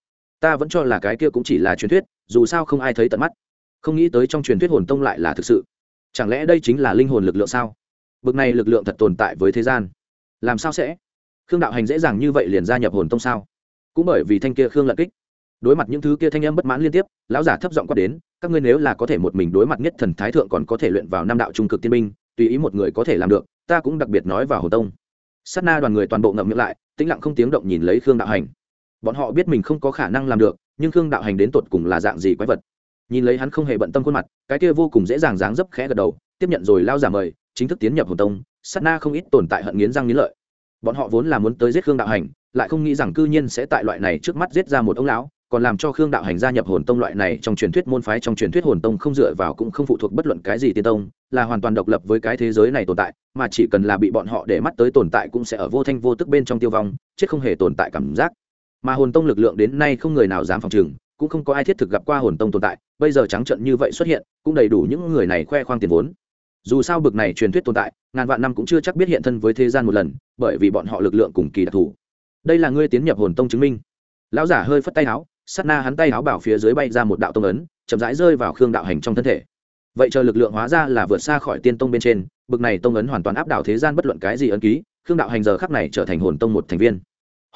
Ta vẫn cho là cái kia cũng chỉ là truyền thuyết dù sao không ai thấy tận mắt. Không nghĩ tới trong truyền thuyết hồn tông lại là thực sự. Chẳng lẽ đây chính là linh hồn lực lượng sao? Bực này lực lượng thật tồn tại với thế gian. Làm sao sẽ? Khương đạo hành dễ dàng như vậy liền gia nhập hồn tông sao? Cũng bởi vì thanh kia khương lận kích. Đối mặt những thứ kia thanh âm bất mãn liên tiếp lão giả thấp giọng quát đến các ngươi nếu là có thể một mình đối mặt nhất thần thái thượng còn có thể luyện vào năm đạo trung cực tiên minh, tùy ý một người có thể làm được ta cũng đặc biệt nói vào hồn tông sát na đoàn người toàn bộ ngậm miệng lại, tĩnh lặng không tiếng động nhìn lấy khương đạo hành. Bọn họ biết mình không có khả năng làm được, nhưng khương đạo hành đến tột cùng là dạng gì quái vật? Nhìn lấy hắn không hề bận tâm khuôn mặt, cái kia vô cùng dễ dàng dáng dấp khẽ gật đầu, tiếp nhận rồi lao giả mời, chính thức tiến nhập hồ tông, sát na không ít tồn tại hận nghiến răng nghiến lợi. Bọn họ vốn là muốn tới giết khương đạo hành, lại không nghĩ rằng cư nhiên sẽ tại loại này trước mắt giết ra một ông lão còn làm cho khương đạo hành gia nhập hồn tông loại này trong truyền thuyết môn phái trong truyền thuyết hồn tông không dựa vào cũng không phụ thuộc bất luận cái gì tiên tông, là hoàn toàn độc lập với cái thế giới này tồn tại, mà chỉ cần là bị bọn họ để mắt tới tồn tại cũng sẽ ở vô thanh vô tức bên trong tiêu vong, chết không hề tồn tại cảm giác. Mà hồn tông lực lượng đến nay không người nào dám phòng trừng, cũng không có ai thiết thực gặp qua hồn tông tồn tại, bây giờ trắng trận như vậy xuất hiện, cũng đầy đủ những người này khoe khoang tiền vốn. Dù sao bực này truyền thuyết tồn tại, ngàn vạn năm cũng chưa chắc biết hiện thân với thế gian một lần, bởi vì bọn họ lực lượng cùng kỳ đặc thù. Đây là ngươi tiến nhập hồn tông chứng minh. Lão giả hơi phất tay áo sát na hắn tay áo bảo phía dưới bay ra một đạo tông ấn, chậm rãi rơi vào khương đạo hành trong thân thể. Vậy chờ lực lượng hóa ra là vượt xa khỏi tiên tông bên trên, bực này tông ấn hoàn toàn áp đảo thế gian bất luận cái gì ấn ký, khương đạo hành giờ khắc này trở thành hồn tông một thành viên.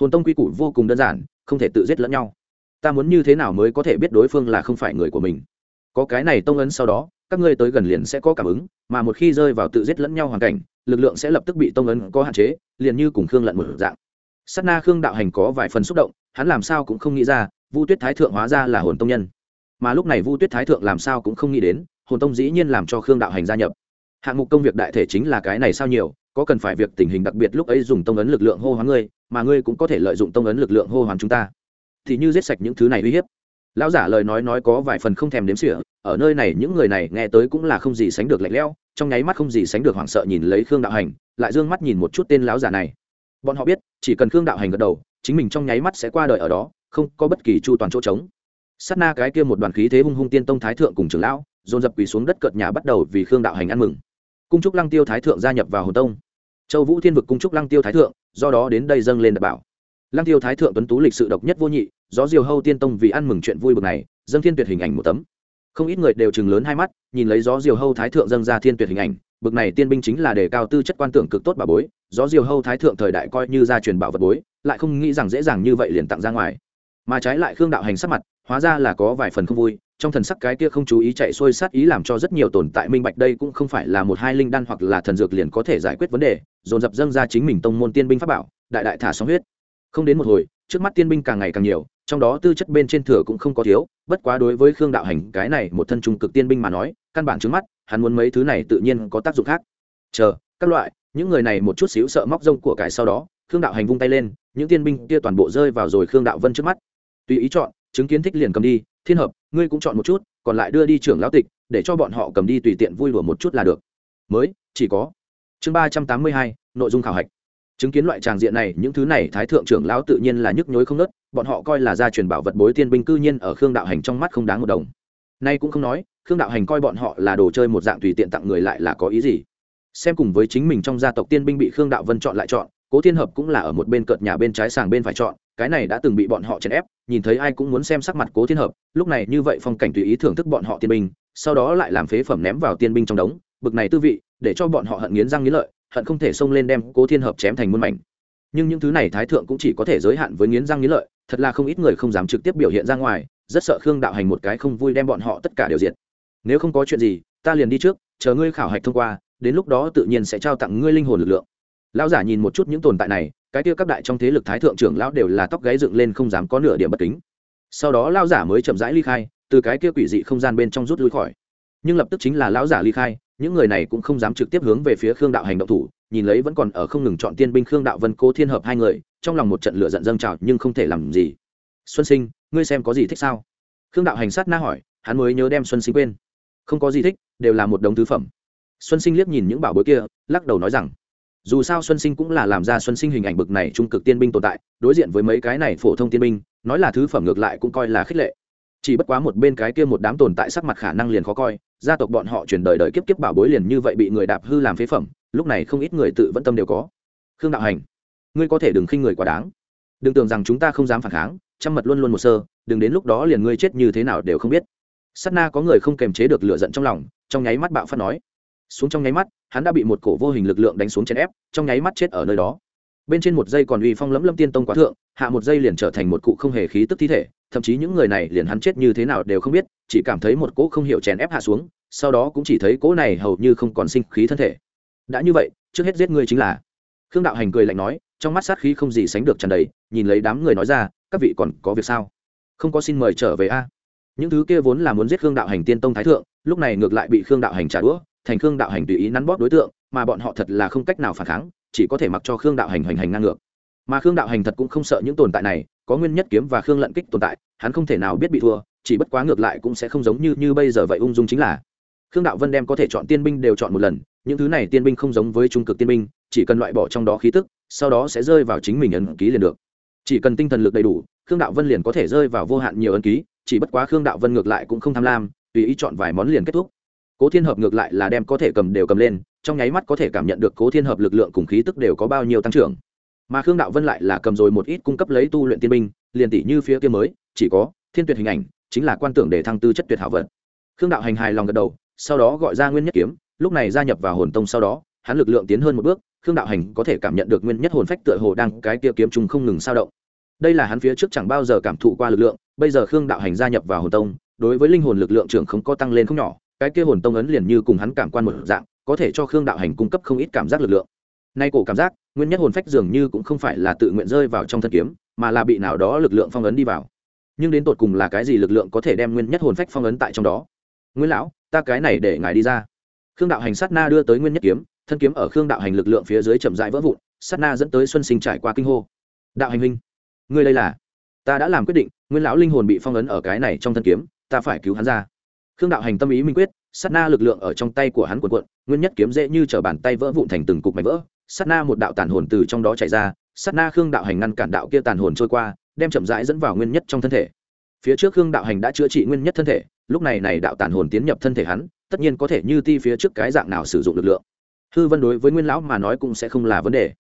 Hồn tông quy củ vô cùng đơn giản, không thể tự giết lẫn nhau. Ta muốn như thế nào mới có thể biết đối phương là không phải người của mình? Có cái này tông ấn sau đó, các ngươi tới gần liền sẽ có cảm ứng, mà một khi rơi vào tự giết lẫn nhau hoàn cảnh, lực lượng sẽ lập tức bị tông ấn có hạn chế, liền như cùng khương lận một dạng. Sát na khương đạo hành có vài phần xúc động, hắn làm sao cũng không nghĩ ra vu tuyết thái thượng hóa ra là hồn tông nhân. Mà lúc này vu tuyết thái thượng làm sao cũng không nghĩ đến, hồn tông dĩ nhiên làm cho khương đạo hành gia nhập. Hạng mục công việc đại thể chính là cái này sao nhiều, có cần phải việc tình hình đặc biệt lúc ấy dùng tông ấn lực lượng hô hoán ngươi, mà ngươi cũng có thể lợi dụng tông ấn lực lượng hô hoán chúng ta. Thì như giết sạch những thứ này uy hiếp. Lão giả lời nói nói có vài phần không thèm đếm xỉa, ở nơi này những người này nghe tới cũng là không gì sánh được lạnh lẽo, trong nháy mắt không gì sánh được hoảng sợ nhìn lấy khương đạo hành, lại d ư ơ n g mắt nhìn một chút tên lão giả này. Bọn họ biết, chỉ cần khương đạo hành gật đầu, chính mình trong nháy mắt sẽ qua đời ở đó không có bất kỳ chu toàn chỗ trống. Sát na cái kia một đoàn khí thế hung hung tiên tông thái thượng cùng trưởng lão, dồn dập quỳ xuống đất cợt nhà bắt đầu vì khương đạo hành ăn mừng. Cung trúc lăng tiêu thái thượng gia nhập vào hồ tông. Châu vũ thiên vực cung trúc lăng tiêu thái thượng, do đó đến đây dâng lên đ bảo. Lăng tiêu thái thượng tuấn tú lịch sự độc nhất vô nhị, gió diều hâu tiên tông vì ăn mừng chuyện vui bực này, dâng thiên tuyệt hình ảnh một tấm. Không ít người đều chừng lớn hai mắt, nhìn lấy gió diều hâu thái thượng dâng ra thiên tuyệt hình ảnh, bực này tiên binh chính là đề cao tư chất quan tưởng cực tốt bà bối, gió diều hâu thái thượng thời đại coi như gia truyền bảo vật bối, lại không nghĩ rằng dễ dàng như vậy liền tặng ra ngoài mà trái lại khương đạo hành sắc mặt, hóa ra là có vài phần không vui, trong thần sắc cái kia không chú ý chạy xuôi sát ý làm cho rất nhiều tồn tại minh bạch đây cũng không phải là một hai linh đan hoặc là thần dược liền có thể giải quyết vấn đề, dồn dập dâng ra chính mình tông môn tiên binh pháp bảo, đại đại thả sóng huyết. Không đến một hồi, trước mắt tiên binh càng ngày càng nhiều, trong đó tư chất bên trên thừa cũng không có thiếu, bất quá đối với khương đạo hành, cái này một thân trung cực tiên binh mà nói, căn bản trước mắt, hắn muốn mấy thứ này tự nhiên có tác dụng khác. Chờ, các loại, những người này một chút xíu sợ móc rông của cải sau đó, khương đạo hành vung tay lên, những tiên binh kia toàn bộ rơi vào rồi khương đạo vân trước mắt tùy ý chọn, chứng kiến thích liền cầm đi, thiên hợp, ngươi cũng chọn một chút, còn lại đưa đi trưởng lão tịch, để cho bọn họ cầm đi tùy tiện vui đùa một chút là được. Mới, chỉ có. Chương ba trăm tám mươi hai, nội dung khảo hạch. Chứng kiến loại tràng diện này, những thứ này thái thượng trưởng lão tự nhiên là nhức nhối không nớt, bọn họ coi là gia truyền bảo vật bối tiên binh cư nhiên ở khương đạo hành trong mắt không đáng một đồng. Nay cũng không nói, khương đạo hành coi bọn họ là đồ chơi một dạng tùy tiện tặng người lại là có ý gì. Xem cùng với chính mình trong gia tộc tiên binh bị khương đạo vân chọn lại chọn, cố thiên hợp cũng là ở một bên cợt nhà bên trái sàng bên phải chọn cái này đã từng bị bọn họ chèn ép, nhìn thấy ai cũng muốn xem sắc mặt cố thiên hợp, lúc này như vậy phong cảnh tùy ý thưởng thức bọn họ tiên binh, sau đó lại làm phế phẩm ném vào tiên binh trong đống, bực này tư vị, để cho bọn họ hận nghiến răng nghiến lợi, hận không thể xông lên đem cố thiên hợp chém thành muôn mảnh. Nhưng những thứ này thái thượng cũng chỉ có thể giới hạn với nghiến răng nghiến lợi, thật là không ít người không dám trực tiếp biểu hiện ra ngoài, rất sợ khương đạo hành một cái không vui đem bọn họ tất cả đều diệt. Nếu không có chuyện gì, ta liền đi trước, chờ ngươi khảo hạch thông qua, đến lúc đó tự nhiên sẽ trao tặng ngươi linh hồn lực lượng. Lão giả nhìn một chút những tồn tại này cái kia các đại trong thế lực thái thượng trưởng lão đều là tóc gáy dựng lên không dám có nửa điểm bất kính. Sau đó lão giả mới chậm rãi ly khai, từ cái kia quỷ dị không gian bên trong rút lui khỏi. Nhưng lập tức chính là lão giả ly khai, những người này cũng không dám trực tiếp hướng về phía khương đạo hành động thủ, nhìn lấy vẫn còn ở không ngừng chọn tiên binh khương đạo vân cố thiên hợp hai người, trong lòng một trận lửa giận dâng trào nhưng không thể làm gì. Xuân sinh, ngươi xem có gì thích sao? Khương đạo hành sát na hỏi, hắn mới nhớ đem xuân sinh quên. Không có gì thích, đều là một đống thứ phẩm. Xuân sinh liếc nhìn những bảo bối kia, lắc đầu nói rằng dù sao xuân sinh cũng là làm ra xuân sinh hình ảnh bực này trung cực tiên binh tồn tại, đối diện với mấy cái này phổ thông tiên binh, nói là thứ phẩm ngược lại cũng coi là khích lệ. Chỉ bất quá một bên cái kia một đám tồn tại sắc mặt khả năng liền khó coi, gia tộc bọn họ chuyển đời đời kiếp kiếp bảo bối liền như vậy bị người đạp hư làm phế phẩm, lúc này không ít người tự vẫn tâm đều có. Khương đạo hành, ngươi có thể đừng khinh người quá đáng. Đừng tưởng rằng chúng ta không dám phản kháng chăm mật luôn luôn một sơ, đừng đến lúc đó liền ngươi chết như thế nào đều không biết. Sát na có người không kềm chế được lựa giận trong lòng, trong nháy mắt bạo phát nói. Xuống trong nháy mắt hắn đã bị một cổ vô hình lực lượng đánh xuống chèn ép, trong nháy mắt chết ở nơi đó. Bên trên một giây còn uy phong lẫm lâm tiên tông quá thượng, hạ một giây liền trở thành một cụ không hề khí tức thi thể, thậm chí những người này liền hắn chết như thế nào đều không biết, chỉ cảm thấy một cỗ không hiểu chèn ép hạ xuống, sau đó cũng chỉ thấy cỗ này hầu như không còn sinh khí thân thể. Đã như vậy, trước hết giết ngươi chính là. Khương đạo hành cười lạnh nói, trong mắt sát khí không gì sánh được tràn đầy, nhìn lấy đám người nói ra, các vị còn có việc sao? Không có xin mời trở về a. Những thứ kia vốn là muốn giết khương đạo hành tiên tông thái thượng, lúc này ngược lại bị khương đạo hành trả đũa thành khương đạo hành tùy ý nắn bóp đối tượng, mà bọn họ thật là không cách nào phản kháng, chỉ có thể mặc cho khương đạo hành hoành hành ngang ngược. Mà khương đạo hành thật cũng không sợ những tồn tại này, có nguyên nhất kiếm và khương lận kích tồn tại, hắn không thể nào biết bị thua, chỉ bất quá ngược lại cũng sẽ không giống như như bây giờ vậy ung dung chính là. Khương đạo vân đem có thể chọn tiên binh đều chọn một lần, những thứ này tiên binh không giống với trung cực tiên binh, chỉ cần loại bỏ trong đó khí tức, sau đó sẽ rơi vào chính mình ấn ký liền được. Chỉ cần tinh thần lực đầy đủ, khương đạo vân liền có thể rơi vào vô hạn nhiều ấn ký, chỉ bất quá khương đạo vân ngược lại cũng không tham lam, tùy ý chọn vài món liền kết thúc cố thiên hợp ngược lại là đem có thể cầm đều cầm lên, trong nháy mắt có thể cảm nhận được cố thiên hợp lực lượng cùng khí tức đều có bao nhiêu tăng trưởng. Mà khương đạo vân lại là cầm rồi một ít cung cấp lấy tu luyện tiên binh, liền tỷ như phía kia mới, chỉ có thiên tuyệt hình ảnh, chính là quan tưởng để thăng tư chất tuyệt hảo vật. Khương đạo hành hài lòng gật đầu, sau đó gọi ra nguyên nhất kiếm, lúc này gia nhập vào hồn tông sau đó, hắn lực lượng tiến hơn một bước, khương đạo hành có thể cảm nhận được nguyên nhất hồn phách tựa hồ đang cái kia kiếm trùng không ngừng sao động. Đây là hắn phía trước chẳng bao giờ cảm thụ qua lực lượng, bây giờ khương đạo hành gia nhập vào hồn tông, đối với linh hồn lực lượng trưởng không có tăng lên không nhỏ cái kia hồn tông ấn liền như cùng hắn cảm quan một dạng, có thể cho khương đạo hành cung cấp không ít cảm giác lực lượng. Nay cổ cảm giác, nguyên nhất hồn phách dường như cũng không phải là tự nguyện rơi vào trong thân kiếm, mà là bị nào đó lực lượng phong ấn đi vào. Nhưng đến tột cùng là cái gì lực lượng có thể đem nguyên nhất hồn phách phong ấn tại trong đó? Nguyên lão, ta cái này để ngài đi ra. Khương đạo hành sát na đưa tới nguyên nhất kiếm, thân kiếm ở khương đạo hành lực lượng phía dưới chậm rãi vỡ vụn, sát na dẫn tới xuân sinh trải qua kinh hô. Đạo hành huynh, ngươi đây là? Ta đã làm quyết định, nguyên lão linh hồn bị phong ấn ở cái này trong thân kiếm, ta phải cứu hắn ra khương đạo hành tâm ý minh quyết, sát na lực lượng ở trong tay của hắn cuộn cuộn, nguyên nhất kiếm dễ như t bàn tay vỡ vụn thành từng cục mảnh vỡ. Sát na một đạo tàn hồn từ trong đó chạy ra, sát na khương đạo hành ngăn cản đạo kia tàn hồn trôi qua, đem chậm rãi dẫn vào nguyên nhất trong thân thể. Phía trước khương đạo hành đã chữa trị nguyên nhất thân thể, lúc này này đạo tàn hồn tiến nhập thân thể hắn, tất nhiên có thể như ti phía trước cái dạng nào sử dụng lực lượng. Hư vân đối với nguyên lão mà nói cũng sẽ không là vấn đề.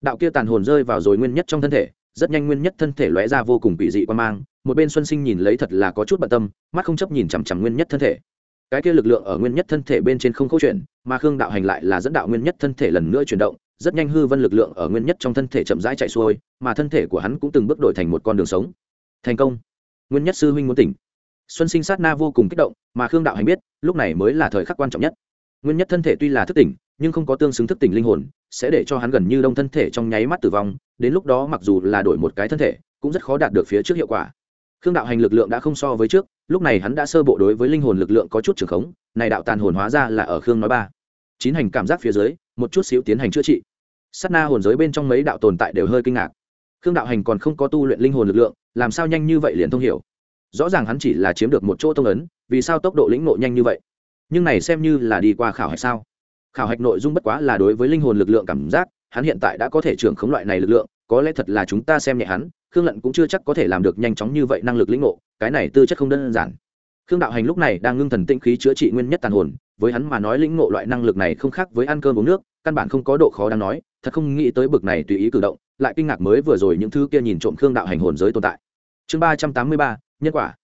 Đạo kia tàn hồn rơi vào rồi nguyên nhất trong thân thể, rất nhanh nguyên nhất thân thể lóe ra vô cùng bị dị quan mang một bên xuân sinh nhìn lấy thật là có chút bận tâm, mắt không chấp nhìn chằm chằm nguyên nhất thân thể. Cái kia lực lượng ở nguyên nhất thân thể bên trên không câu chuyện mà khương đạo hành lại là dẫn đạo nguyên nhất thân thể lần nữa chuyển động, rất nhanh hư vân lực lượng ở nguyên nhất trong thân thể chậm rãi chạy xuôi, mà thân thể của hắn cũng từng bước đổi thành một con đường sống. Thành công. Nguyên nhất sư huynh muốn tỉnh. Xuân sinh sát na vô cùng kích động, mà khương đạo hành biết, lúc này mới là thời khắc quan trọng nhất. Nguyên nhất thân thể tuy là thức tỉnh, nhưng không có tương xứng thức tỉnh linh hồn, sẽ để cho hắn gần như đông thân thể trong nháy mắt tử vong, đến lúc đó mặc dù là đổi một cái thân thể, cũng rất khó đạt được phía trước hiệu quả khương đạo hành lực lượng đã không so với trước, lúc này hắn đã sơ bộ đối với linh hồn lực lượng có chút trường khống, này đạo tàn hồn hóa ra là ở khương nói ba. Chín hành cảm giác phía dưới, một chút xíu tiến hành chữa trị. S á t na hồn giới bên trong mấy đạo tồn tại đều hơi kinh ngạc. Khương đạo hành còn không có tu luyện linh hồn lực lượng, làm sao nhanh như vậy liền thông hiểu? Rõ ràng hắn chỉ là chiếm được một chỗ tông ấn, vì sao tốc độ lĩnh nộ nhanh như vậy? Nhưng này xem như là đi qua khảo hạch sao? Khảo hạch nội dung bất quá là đối với linh hồn lực lượng cảm giác hắn hiện tại đã có thể trưởng khống loại này lực lượng, có lẽ thật là chúng ta xem nhẹ hắn, khương lận cũng chưa chắc có thể làm được nhanh chóng như vậy năng lực lĩnh ngộ, cái này tư chất không đơn giản. Khương đạo hành lúc này đang ngưng thần tĩnh khí chữa trị nguyên nhất tàn hồn, với hắn mà nói lĩnh ngộ loại năng lực này không khác với ăn cơm uống nước, căn bản không có độ khó đáng nói, thật không nghĩ tới bực này tùy ý cử động, lại kinh ngạc mới vừa rồi những thứ kia nhìn trộm khương đạo hành hồn giới tồn tại. Chương ba trăm tám mươi ba, nhân quả.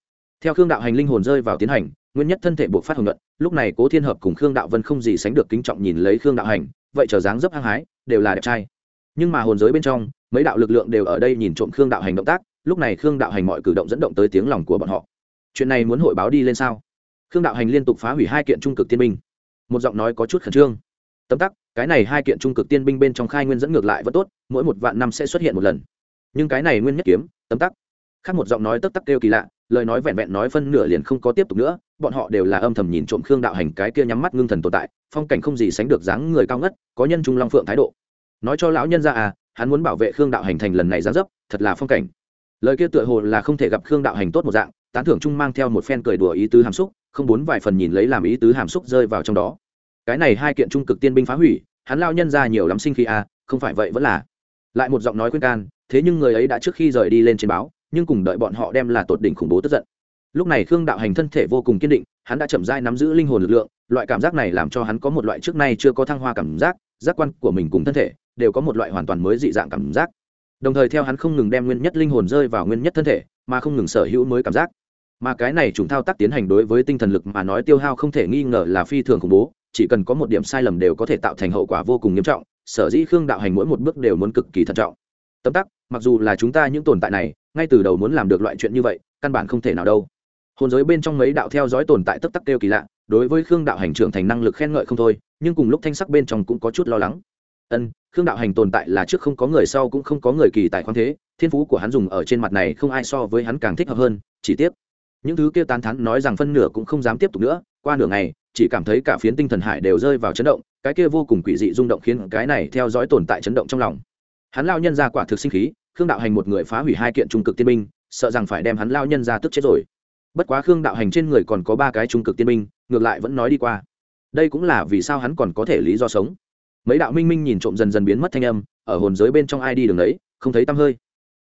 Theo khương đạo hành linh hồn rơi vào tiến hành, nguyên nhất thân thể buộc phát hồng luận lúc này cố thiên hợp cùng khương đạo vân không gì sánh được kính trọng nhìn lấy khương đạo hành vậy trở dáng dấp hăng hái, đều là đẹp trai. Nhưng mà hồn giới bên trong, mấy đạo lực lượng đều ở đây nhìn trộm khương đạo hành động tác, lúc này khương đạo hành mọi cử động dẫn động tới tiếng lòng của bọn họ. Chuyện này muốn hội báo đi lên sao? Khương đạo hành liên tục phá hủy hai kiện trung cực tiên binh. Một giọng nói có chút khẩn trương. Tấm tắc, cái này hai kiện trung cực tiên binh bên trong khai nguyên dẫn ngược lại vẫn tốt, mỗi một vạn năm sẽ xuất hiện một lần. Nhưng cái này nguyên nhất kiếm, tấm tắc. Khác một giọng nói tấp tắc kêu kỳ lạ, lời nói vẹn vẹn nói phân nửa liền không có tiếp tục nữa, bọn họ đều là âm thầm nhìn trộm khương đạo hành cái kia nhắm mắt ngưng thần tồn tại phong cảnh không gì sánh được dáng người cao ngất, có nhân trung long phượng thái độ. Nói cho lão nhân ra à hắn muốn bảo vệ khương đạo hành thành lần này ra dấp, thật là phong cảnh. Lời kia tựa hồ là không thể gặp khương đạo hành tốt một dạng, tán thưởng trung mang theo một phen cười đùa ý tứ hàm xúc, không muốn vài phần nhìn lấy làm ý tứ hàm xúc rơi vào trong đó. Cái này hai kiện trung cực tiên binh phá hủy, hắn lao nhân ra nhiều lắm sinh khi à không phải vậy vẫn là. Lại một giọng nói khuyên can, thế nhưng người ấy đã trước khi rời đi lên trên báo, nhưng cùng đợi bọn họ đem là tột đỉnh khủng bố tức giận. Lúc này khương đạo hành thân thể vô cùng kiên định, hắn đã chậm dai nắm giữ linh hồn lực lượng loại cảm giác này làm cho hắn có một loại trước nay chưa có thăng hoa cảm giác giác quan của mình cùng thân thể đều có một loại hoàn toàn mới dị dạng cảm giác. Đồng thời theo hắn không ngừng đem nguyên nhất linh hồn rơi vào nguyên nhất thân thể, mà không ngừng sở hữu mới cảm giác. Mà cái này chúng thao tác tiến hành đối với tinh thần lực mà nói tiêu hao không thể nghi ngờ là phi thường khủng bố, chỉ cần có một điểm sai lầm đều có thể tạo thành hậu quả vô cùng nghiêm trọng, sở dĩ khương đạo hành mỗi một bước đều muốn cực kỳ thận trọng. Tấm tắc, mặc dù là chúng ta những tồn tại này, ngay từ đầu muốn làm được loại chuyện như vậy, căn bản không thể nào đâu. Hồn giới bên trong mấy đạo theo dõi tồn tại tấp tắc kêu kỳ lạ đối với khương đạo hành trưởng thành năng lực khen ngợi không thôi, nhưng cùng lúc thanh sắc bên trong cũng có chút lo lắng. Ân, khương đạo hành tồn tại là trước không có người sau cũng không có người kỳ tại khoáng thế, thiên phú của hắn dùng ở trên mặt này không ai so với hắn càng thích hợp hơn, chỉ tiếp những thứ kia tán thắn nói rằng phân nửa cũng không dám tiếp tục nữa, qua nửa ngày, chỉ cảm thấy cả phiến tinh thần hải đều rơi vào chấn động, cái kia vô cùng quỷ dị rung động khiến cái này theo dõi tồn tại chấn động trong lòng. Hắn lao nhân ra quả thực sinh khí, khương đạo hành một người phá hủy hai kiện trung cực tiên binh, sợ rằng phải đem hắn lao nhân ra tức chết rồi. Bất quá khương đạo hành trên người còn có ba cái trung cực tiên binh ngược lại vẫn nói đi qua. Đây cũng là vì sao hắn còn có thể lý do sống. Mấy đạo minh minh nhìn trộm dần dần biến mất thanh âm, ở hồn giới bên trong ai đi đường đấy, không thấy tăm hơi.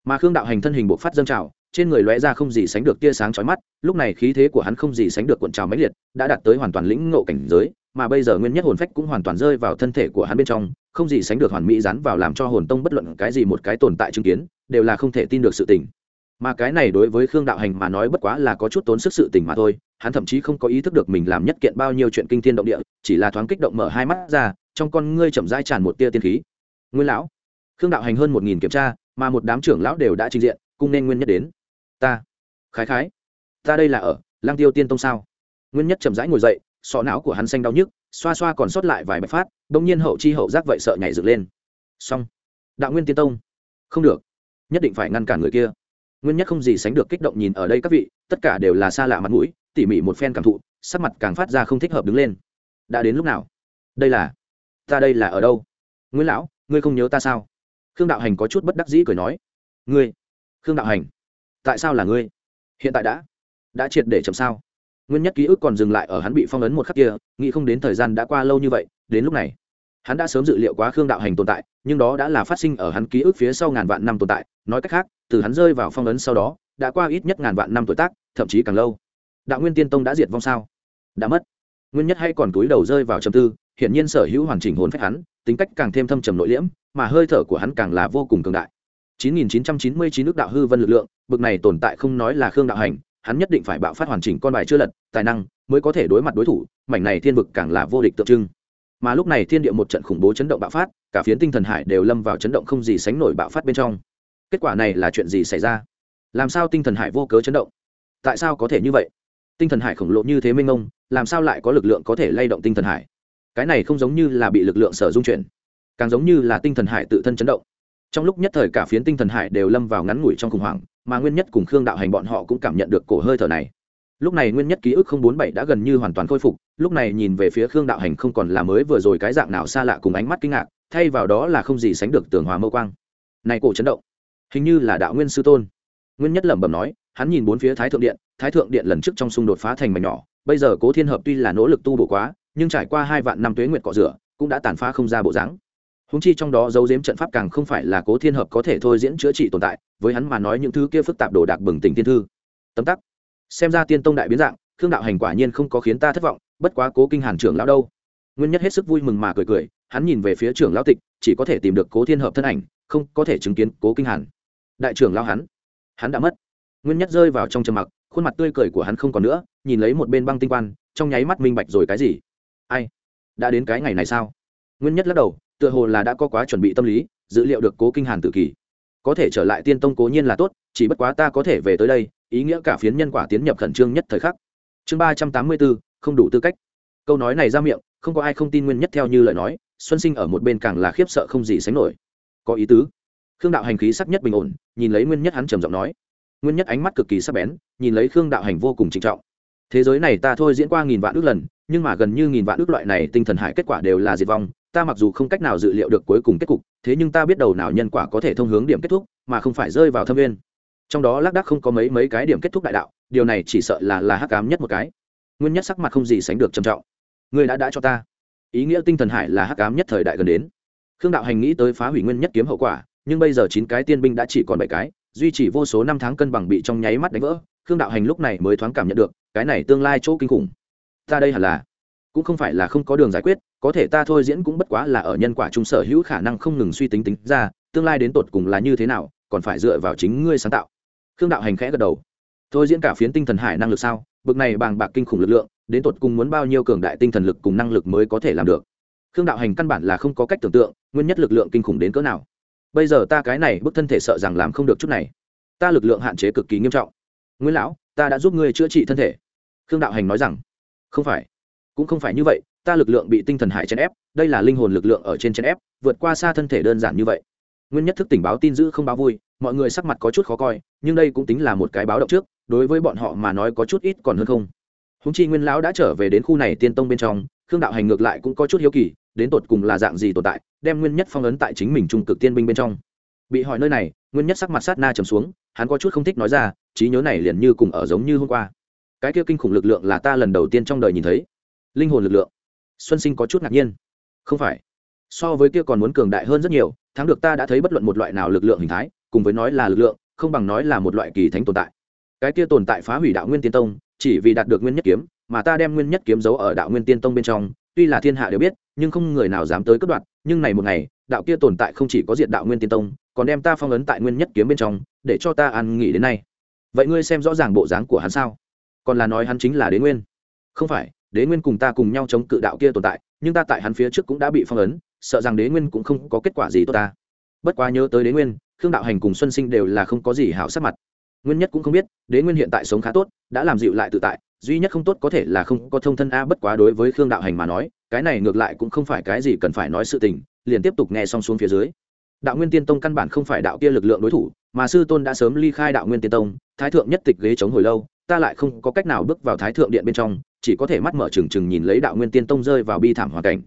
Mà khương đạo hành thân hình bộ phát dâng trào, trên người lóe ra không gì sánh được tia sáng chói mắt, lúc này khí thế của hắn không gì sánh được cuộn trào mãnh liệt, đã đạt tới hoàn toàn lĩnh ngộ cảnh giới, mà bây giờ nguyên nhất hồn phách cũng hoàn toàn rơi vào thân thể của hắn bên trong, không gì sánh được hoàn mỹ dán vào làm cho hồn tông bất luận cái gì một cái tồn tại chứng kiến, đều là không thể tin được sự tình mà cái này đối với khương đạo hành mà nói bất quá là có chút tốn sức sự tình mà thôi, hắn thậm chí không có ý thức được mình làm nhất kiện bao nhiêu chuyện kinh thiên động địa, chỉ là thoáng kích động mở hai mắt ra, trong con ngươi chậm rãi tràn một tia tiên khí. Nguyên lão, khương đạo hành hơn một nghìn kiểm tra, mà một đám trưởng lão đều đã trình diện cung nên nguyên nhất đến. Ta, khái khái, ta đây là ở lang tiêu tiên tông sao? Nguyên nhất chậm rãi ngồi dậy, sọ não của hắn xanh đau nhức, xoa xoa còn sót lại vài bạch phát bỗng nhiên hậu chi hậu giác vậy sợ nhảy dựng lên. Xong, đạo nguyên tiên tông, không được, nhất định phải ngăn cản người kia nguyên nhất không gì sánh được kích động nhìn ở đây các vị, tất cả đều là xa lạ mặt mũi, tỉ mỉ một phen cảm thụ, sắc mặt càng phát ra không thích hợp đứng lên. Đã đến lúc nào? Đây là, ta đây là ở đâu? Nguyễn lão, ngươi không nhớ ta sao? Khương đạo hành có chút bất đắc dĩ cười nói. Ngươi, khương đạo hành, tại sao là ngươi? Hiện tại đã đã triệt để chậm sao? Nguyên nhất ký ức còn dừng lại ở hắn bị phong ấn một khắc kia, nghĩ không đến thời gian đã qua lâu như vậy, đến lúc này, hắn đã sớm dự liệu quá khương đạo hành tồn tại, nhưng đó đã là phát sinh ở hắn ký ức phía sau ngàn vạn năm tồn tại, nói cách khác từ hắn rơi vào phong ấn sau đó, đã qua ít nhất ngàn vạn năm tuổi tác, thậm chí càng lâu. Đạo nguyên tiên tông đã diệt vong sao? Đã mất. Nguyên nhất hay còn túi đầu rơi vào trầm tư, hiển nhiên sở hữu hoàn chỉnh hồn phách hắn, tính cách càng thêm thâm trầm nội liễm, mà hơi thở của hắn càng là vô cùng cường đại. 9999 nước đạo hư vân lực lượng, bực này tồn tại không nói là khương đạo hành, hắn nhất định phải bạo phát hoàn chỉnh con bài chưa lật, tài năng mới có thể đối mặt đối thủ, mảnh này thiên vực càng là vô địch tượng trưng. Mà lúc này thiên địa một trận khủng bố chấn động bạo phát, cả phiến tinh thần hải đều lâm vào chấn động không gì sánh nổi bạo phát bên trong kết quả này là chuyện gì xảy ra? Làm sao tinh thần hải vô cớ chấn động? Tại sao có thể như vậy? Tinh thần hải khổng lồ như thế minh ông làm sao lại có lực lượng có thể lay động tinh thần hải? Cái này không giống như là bị lực lượng sở dung chuyển, càng giống như là tinh thần hải tự thân chấn động. Trong lúc nhất thời cả phiến tinh thần hải đều lâm vào ngắn ngủi trong khủng hoảng, mà nguyên nhất cùng khương đạo hành bọn họ cũng cảm nhận được cổ hơi thở này. Lúc này nguyên nhất ký ức không bốn bảy đã gần như hoàn toàn khôi phục, lúc này nhìn về phía khương đạo hành không còn là mới vừa rồi cái dạng nào xa lạ cùng ánh mắt kinh ngạc, thay vào đó là không gì sánh được tường hòa mâu quang. Này cổ chấn động hình như là đạo nguyên sư tôn. Nguyên nhất lẩm bẩm nói, hắn nhìn bốn phía thái thượng điện, thái thượng điện lần trước trong xung đột phá thành mảnh nhỏ, bây giờ cố thiên hợp tuy là nỗ lực tu bổ quá, nhưng trải qua hai vạn năm tuế nguyệt cọ rửa, cũng đã tàn phá không ra bộ dáng. Húng chi trong đó dấu diếm trận pháp càng không phải là cố thiên hợp có thể thôi diễn chữa trị tồn tại, với hắn mà nói những thứ kia phức tạp đồ đạc bừng tỉnh thiên thư. Tấm tắc. Xem ra tiên tông đại biến dạng, khương đạo hành quả nhiên không có khiến ta thất vọng, bất quá cố kinh hàn trưởng lão đâu? Nguyên nhất hết sức vui mừng mà cười cười, hắn nhìn về phía trưởng lão tịch, chỉ có thể tìm được cố thiên hợp thân ảnh, không có thể chứng kiến cố kinh hàn đại trưởng lao hắn. Hắn đã mất. Nguyên nhất rơi vào trong trầm mặc, khuôn mặt tươi cười của hắn không còn nữa, nhìn lấy một bên băng tinh quan, trong nháy mắt minh bạch rồi cái gì? Ai? Đã đến cái ngày này sao? Nguyên nhất lắc đầu, tựa hồ là đã có quá chuẩn bị tâm lý dữ liệu được cố kinh hàn tự kỷ có thể trở lại tiên tông cố nhiên là tốt, chỉ bất quá ta có thể về tới đây, ý nghĩa cả phiến nhân quả tiến nhập khẩn trương nhất thời khắc. Chương ba trăm tám mươi bốn, không đủ tư cách. Câu nói này ra miệng, không có ai không tin nguyên nhất theo như lời nói, xuân sinh ở một bên càng là khiếp sợ không gì sánh nổi. Có ý tứ khương đạo hành khí sắc nhất bình ổn, nhìn lấy nguyên nhất hắn trầm giọng nói. Nguyên nhất ánh mắt cực kỳ sắc bén, nhìn lấy khương đạo hành vô cùng trịnh trọng. Thế giới này ta thôi diễn qua nghìn vạn ước lần, nhưng mà gần như nghìn vạn ước loại này tinh thần hải kết quả đều là diệt vong, ta mặc dù không cách nào dự liệu được cuối cùng kết cục, thế nhưng ta biết đầu nào nhân quả có thể thông hướng điểm kết thúc, mà không phải rơi vào thâm viên trong đó lác đác không có mấy mấy cái điểm kết thúc đại đạo, điều này chỉ sợ là là hắc cám nhất một cái. Nguyên nhất sắc mặt không gì sánh được trầm trọng. Ngươi đã đã cho ta. Ý nghĩa tinh thần hải là hắc cám nhất thời đại gần đến. Khương đạo hành nghĩ tới phá hủy nguyên nhất kiếm hậu quả nhưng bây giờ chín cái tiên binh đã chỉ còn bảy cái, duy trì vô số năm tháng cân bằng bị trong nháy mắt đánh vỡ, khương đạo hành lúc này mới thoáng cảm nhận được, cái này tương lai chỗ kinh khủng. Ta đây hẳn là, cũng không phải là không có đường giải quyết, có thể ta thôi diễn cũng bất quá là ở nhân quả chúng sở hữu khả năng không ngừng suy tính tính ra, tương lai đến tột cùng là như thế nào, còn phải dựa vào chính ngươi sáng tạo. Khương đạo hành khẽ gật đầu. Thôi diễn cả phiến tinh thần hải năng lực sao, bực này bàng bạc kinh khủng lực lượng, đến tột cùng muốn bao nhiêu cường đại tinh thần lực cùng năng lực mới có thể làm được? Khương đạo hành căn bản là không có cách tưởng tượng, nguyên nhất lực lượng kinh khủng đến cỡ nào bây giờ ta cái này bức thân thể sợ rằng làm không được chút này. Ta lực lượng hạn chế cực kỳ nghiêm trọng. Nguyên lão, ta đã giúp ngươi chữa trị thân thể. Khương đạo hành nói rằng, không phải, cũng không phải như vậy, ta lực lượng bị tinh thần hải chèn ép, đây là linh hồn lực lượng ở trên chèn ép, vượt qua xa thân thể đơn giản như vậy. Nguyên nhất thức tình báo tin giữ không báo vui, mọi người sắc mặt có chút khó coi, nhưng đây cũng tính là một cái báo động trước, đối với bọn họ mà nói có chút ít còn hơn không. Húng chi nguyên lão đã trở về đến khu này tiên tông bên trong, khương đạo hành ngược lại cũng có chút hiếu kỳ, đến tột cùng là dạng gì tồn tại đem nguyên nhất phong ấn tại chính mình trung cực tiên binh bên trong. Bị hỏi nơi này, nguyên nhất sắc mặt sát na trầm xuống, hắn có chút không thích nói ra, trí nhớ này liền như cùng ở giống như hôm qua. Cái kia kinh khủng lực lượng là ta lần đầu tiên trong đời nhìn thấy. Linh hồn lực lượng. Xuân sinh có chút ngạc nhiên. Không phải. So với kia còn muốn cường đại hơn rất nhiều, thắng được ta đã thấy bất luận một loại nào lực lượng hình thái, cùng với nói là lực lượng, không bằng nói là một loại kỳ thánh tồn tại. Cái kia tồn tại phá hủy đạo nguyên tiên tông, chỉ vì đạt được nguyên nhất kiếm, mà ta đem nguyên nhất kiếm giấu ở đạo nguyên tiên tông bên trong tuy là thiên hạ đều biết, nhưng không người nào dám tới cướp đoạt, nhưng này một ngày, đạo kia tồn tại không chỉ có diện đạo nguyên tiên tông, còn đem ta phong ấn tại nguyên nhất kiếm bên trong, để cho ta ăn nghỉ đến nay. Vậy ngươi xem rõ ràng bộ dáng của hắn sao? Còn là nói hắn chính là đế nguyên. Không phải, đế nguyên cùng ta cùng nhau chống cự đạo kia tồn tại, nhưng ta tại hắn phía trước cũng đã bị phong ấn, sợ rằng đế nguyên cũng không có kết quả gì tốt ta. Bất quá nhớ tới đế nguyên, khương đạo hành cùng xuân sinh đều là không có gì hảo sắc mặt. Nguyên nhất cũng không biết, đế nguyên hiện tại sống khá tốt, đã làm dịu lại tự tại duy nhất không tốt có thể là không có thông thân a, bất quá đối với khương đạo hành mà nói, cái này ngược lại cũng không phải cái gì cần phải nói sự tình, liền tiếp tục nghe xong xuống phía dưới. Đạo nguyên tiên tông căn bản không phải đạo kia lực lượng đối thủ, mà sư tôn đã sớm ly khai đạo nguyên tiên tông, thái thượng nhất tịch ghế chống hồi lâu, ta lại không có cách nào bước vào thái thượng điện bên trong, chỉ có thể mắt mở trừng trừng nhìn lấy đạo nguyên tiên tông rơi vào bi thảm hoàn cảnh.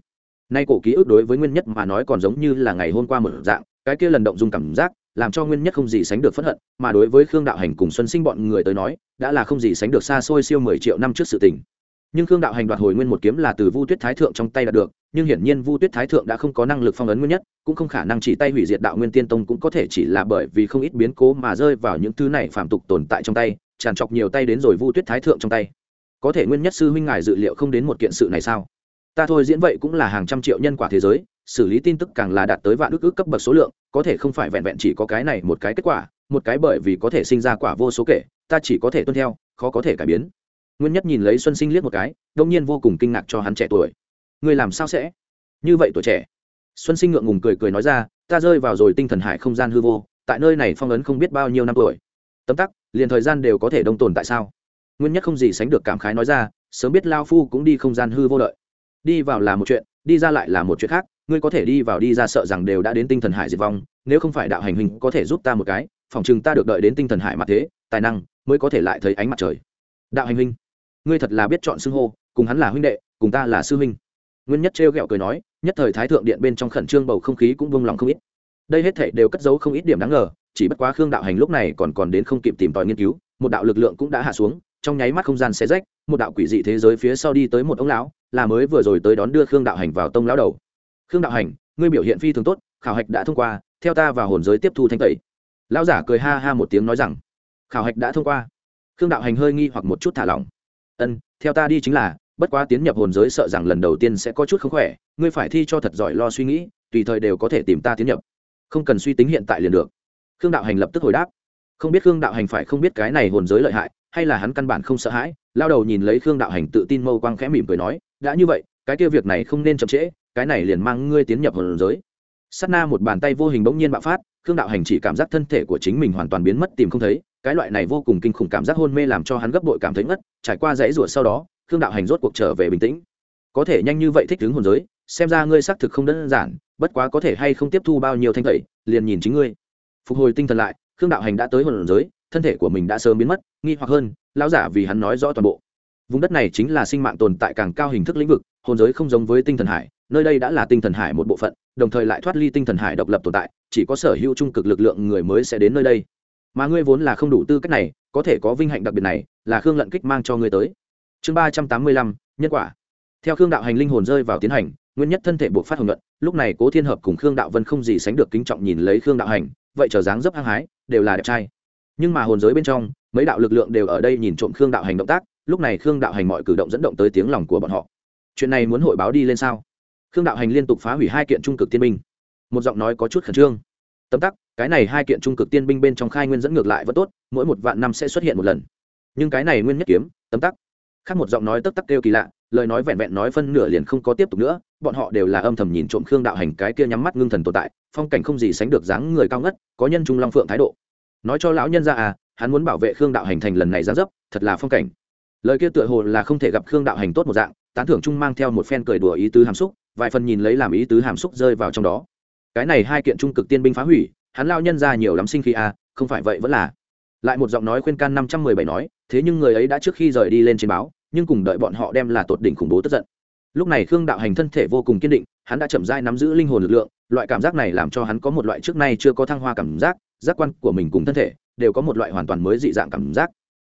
Nay cổ ký ức đối với nguyên nhất mà nói còn giống như là ngày hôm qua một dạng, cái kia lần động dung cảm giác làm cho nguyên nhất không gì sánh được phẫn hận, mà đối với khương đạo hành cùng xuân sinh bọn người tới nói, đã là không gì sánh được xa xôi siêu mười triệu năm trước sự tình. Nhưng khương đạo hành đoạt hồi nguyên một kiếm là từ vu tuyết thái thượng trong tay đạt được, nhưng hiển nhiên vu tuyết thái thượng đã không có năng lực phong ấn nguyên nhất, cũng không khả năng chỉ tay hủy diệt đạo nguyên tiên tông cũng có thể chỉ là bởi vì không ít biến cố mà rơi vào những thứ này phạm tục tồn tại trong tay, tràn trọc nhiều tay đến rồi vu tuyết thái thượng trong tay. Có thể nguyên nhất sư huynh ngài dự liệu không đến một kiện sự này sao? Ta thôi diễn vậy cũng là hàng trăm triệu nhân quả thế giới xử lý tin tức càng là đạt tới vạn ước ước cấp bậc số lượng, có thể không phải vẹn vẹn chỉ có cái này một cái kết quả, một cái bởi vì có thể sinh ra quả vô số kể, ta chỉ có thể tuân theo, khó có thể cải biến. Nguyên nhất nhìn lấy xuân sinh liếc một cái, đông nhiên vô cùng kinh ngạc cho hắn trẻ tuổi. Người làm sao sẽ? Như vậy tuổi trẻ. Xuân sinh ngượng ngùng cười cười nói ra, ta rơi vào rồi tinh thần hải không gian hư vô, tại nơi này phong ấn không biết bao nhiêu năm tuổi. Tấm tắc, liền thời gian đều có thể đông tồn tại sao? Nguyên nhất không gì sánh được cảm khái nói ra, sớm biết lao phu cũng đi không gian hư vô lợi. Đi vào là một chuyện, đi ra lại là một chuyện khác ngươi có thể đi vào đi ra sợ rằng đều đã đến tinh thần hải diệt vong nếu không phải đạo hành hình có thể giúp ta một cái phòng chừng ta được đợi đến tinh thần hải mặt thế tài năng mới có thể lại thấy ánh mặt trời. Đạo hành hình, ngươi thật là biết chọn xưng hô cùng hắn là huynh đệ cùng ta là sư huynh. Nguyên nhất trêu ghẹo cười nói nhất thời thái thượng điện bên trong khẩn trương bầu không khí cũng vung lòng không ít. Đây hết thảy đều cất giấu không ít điểm đáng ngờ chỉ bất quá khương đạo hành lúc này còn còn đến không kịp tìm tòi nghiên cứu một đạo lực lượng cũng đã hạ xuống trong nháy mắt không gian xé rách một đạo quỷ dị thế giới phía sau đi tới một ông lão là mới vừa rồi tới đón đưa khương đạo hành vào tông lão đầu khương đạo hành, ngươi biểu hiện phi thường tốt, khảo hạch đã thông qua, theo ta vào hồn giới tiếp thu thanh tẩy. Lão giả cười ha ha một tiếng nói rằng, khảo hạch đã thông qua. Khương đạo hành hơi nghi hoặc một chút thả lỏng. Ân, theo ta đi chính là, bất quá tiến nhập hồn giới sợ rằng lần đầu tiên sẽ có chút không khỏe, ngươi phải thi cho thật giỏi lo suy nghĩ, tùy thời đều có thể tìm ta tiến nhập. Không cần suy tính hiện tại liền được. Khương đạo hành lập tức hồi đáp. Không biết khương đạo hành phải không biết cái này hồn giới lợi hại, hay là hắn căn bản không sợ hãi, lao đầu nhìn lấy khương đạo hành tự tin mâu quang khẽ mỉm cười nói, đã như vậy, cái kia việc này không nên chậm trễ cái này liền mang ngươi tiến nhập hồn giới. Sát na một bàn tay vô hình bỗng nhiên bạo phát, khương đạo hành chỉ cảm giác thân thể của chính mình hoàn toàn biến mất tìm không thấy, cái loại này vô cùng kinh khủng cảm giác hôn mê làm cho hắn gấp bội cảm thấy ngất, trải qua dãy rủa sau đó, khương đạo hành rốt cuộc trở về bình tĩnh. Có thể nhanh như vậy thích ứng hồn giới, xem ra ngươi xác thực không đơn giản, bất quá có thể hay không tiếp thu bao nhiêu thanh tẩy, liền nhìn chính ngươi. Phục hồi tinh thần lại, khương đạo hành đã tới hồn giới, thân thể của mình đã sớm biến mất, nghi hoặc hơn, lão giả vì hắn nói rõ toàn bộ. Vùng đất này chính là sinh mạng tồn tại càng cao hình thức lĩnh vực, hồn giới không giống với tinh thần hải nơi đây đã là tinh thần hải một bộ phận, đồng thời lại thoát ly tinh thần hải độc lập tồn tại, chỉ có sở hữu trung cực lực lượng người mới sẽ đến nơi đây. Mà ngươi vốn là không đủ tư cách này, có thể có vinh hạnh đặc biệt này, là khương lận kích mang cho ngươi tới. Chương ba trăm tám mươi lăm, nhân quả. Theo khương đạo hành linh hồn rơi vào tiến hành, nguyên nhất thân thể buộc phát hồng luận lúc này cố thiên hợp cùng khương đạo vân không gì sánh được kính trọng nhìn lấy khương đạo hành, vậy trở dáng dấp hăng hái, đều là đẹp trai. Nhưng mà hồn giới bên trong, mấy đạo lực lượng đều ở đây nhìn trộm khương đạo hành động tác, lúc này khương đạo hành mọi cử động dẫn động tới tiếng lòng của bọn họ. Chuyện này muốn hội báo đi lên sao? Khương đạo hành liên tục phá hủy hai kiện trung cực tiên binh. Một giọng nói có chút khẩn trương. Tấm tắc, cái này hai kiện trung cực tiên binh bên trong khai nguyên dẫn ngược lại vẫn tốt, mỗi một vạn năm sẽ xuất hiện một lần. Nhưng cái này nguyên nhất kiếm, tấm tắc. Khác một giọng nói tấp tắc kêu kỳ lạ, lời nói vẹn vẹn nói phân nửa liền không có tiếp tục nữa, bọn họ đều là âm thầm nhìn trộm khương đạo hành cái kia nhắm mắt ngưng thần tồn tại, phong cảnh không gì sánh được dáng người cao ngất, có nhân trung long phượng thái độ. Nói cho lão nhân ra à hắn muốn bảo vệ khương đạo hành thành lần này ra dấp, thật là phong cảnh. Lời kia tựa hồ là không thể gặp khương đạo hành tốt một dạng, tán thưởng Chung mang theo một phen cười đùa ý tứ hàm xúc vài phần nhìn lấy làm ý tứ hàm xúc rơi vào trong đó. Cái này hai kiện trung cực tiên binh phá hủy, hắn lao nhân ra nhiều lắm sinh khí à không phải vậy vẫn là. Lại một giọng nói khuyên can năm trăm mười bảy nói, thế nhưng người ấy đã trước khi rời đi lên trên báo, nhưng cùng đợi bọn họ đem là tột đỉnh khủng bố tức giận. Lúc này khương đạo hành thân thể vô cùng kiên định, hắn đã chậm dai nắm giữ linh hồn lực lượng, loại cảm giác này làm cho hắn có một loại trước nay chưa có thăng hoa cảm giác giác quan của mình cùng thân thể đều có một loại hoàn toàn mới dị dạng cảm giác.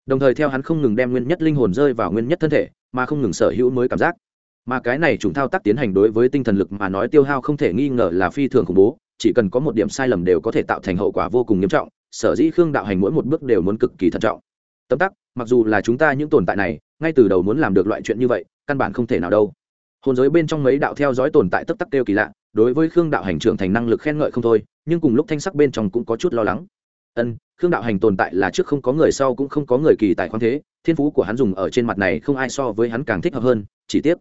Đồng thời theo hắn không ngừng đem nguyên nhất linh hồn rơi vào nguyên nhất thân thể, mà không ngừng sở hữu mới cảm giác mà cái này chúng thao tác tiến hành đối với tinh thần lực mà nói tiêu hao không thể nghi ngờ là phi thường khủng bố, chỉ cần có một điểm sai lầm đều có thể tạo thành hậu quả vô cùng nghiêm trọng, sở dĩ khương đạo hành mỗi một bước đều muốn cực kỳ thận trọng. Tấm tắc, mặc dù là chúng ta những tồn tại này, ngay từ đầu muốn làm được loại chuyện như vậy, căn bản không thể nào đâu. Hồn giới bên trong mấy đạo theo dõi tồn tại tấp tắc kêu kỳ lạ, đối với khương đạo hành trưởng thành năng lực khen ngợi không thôi, nhưng cùng lúc thanh sắc bên trong cũng có chút lo lắng. Ân, khương đạo hành tồn tại là trước không có người sau cũng không có người kỳ tài khoáng thế, thiên phú của hắn dùng ở trên mặt này không ai so với hắn càng thích hợp hơn, chỉ tiếp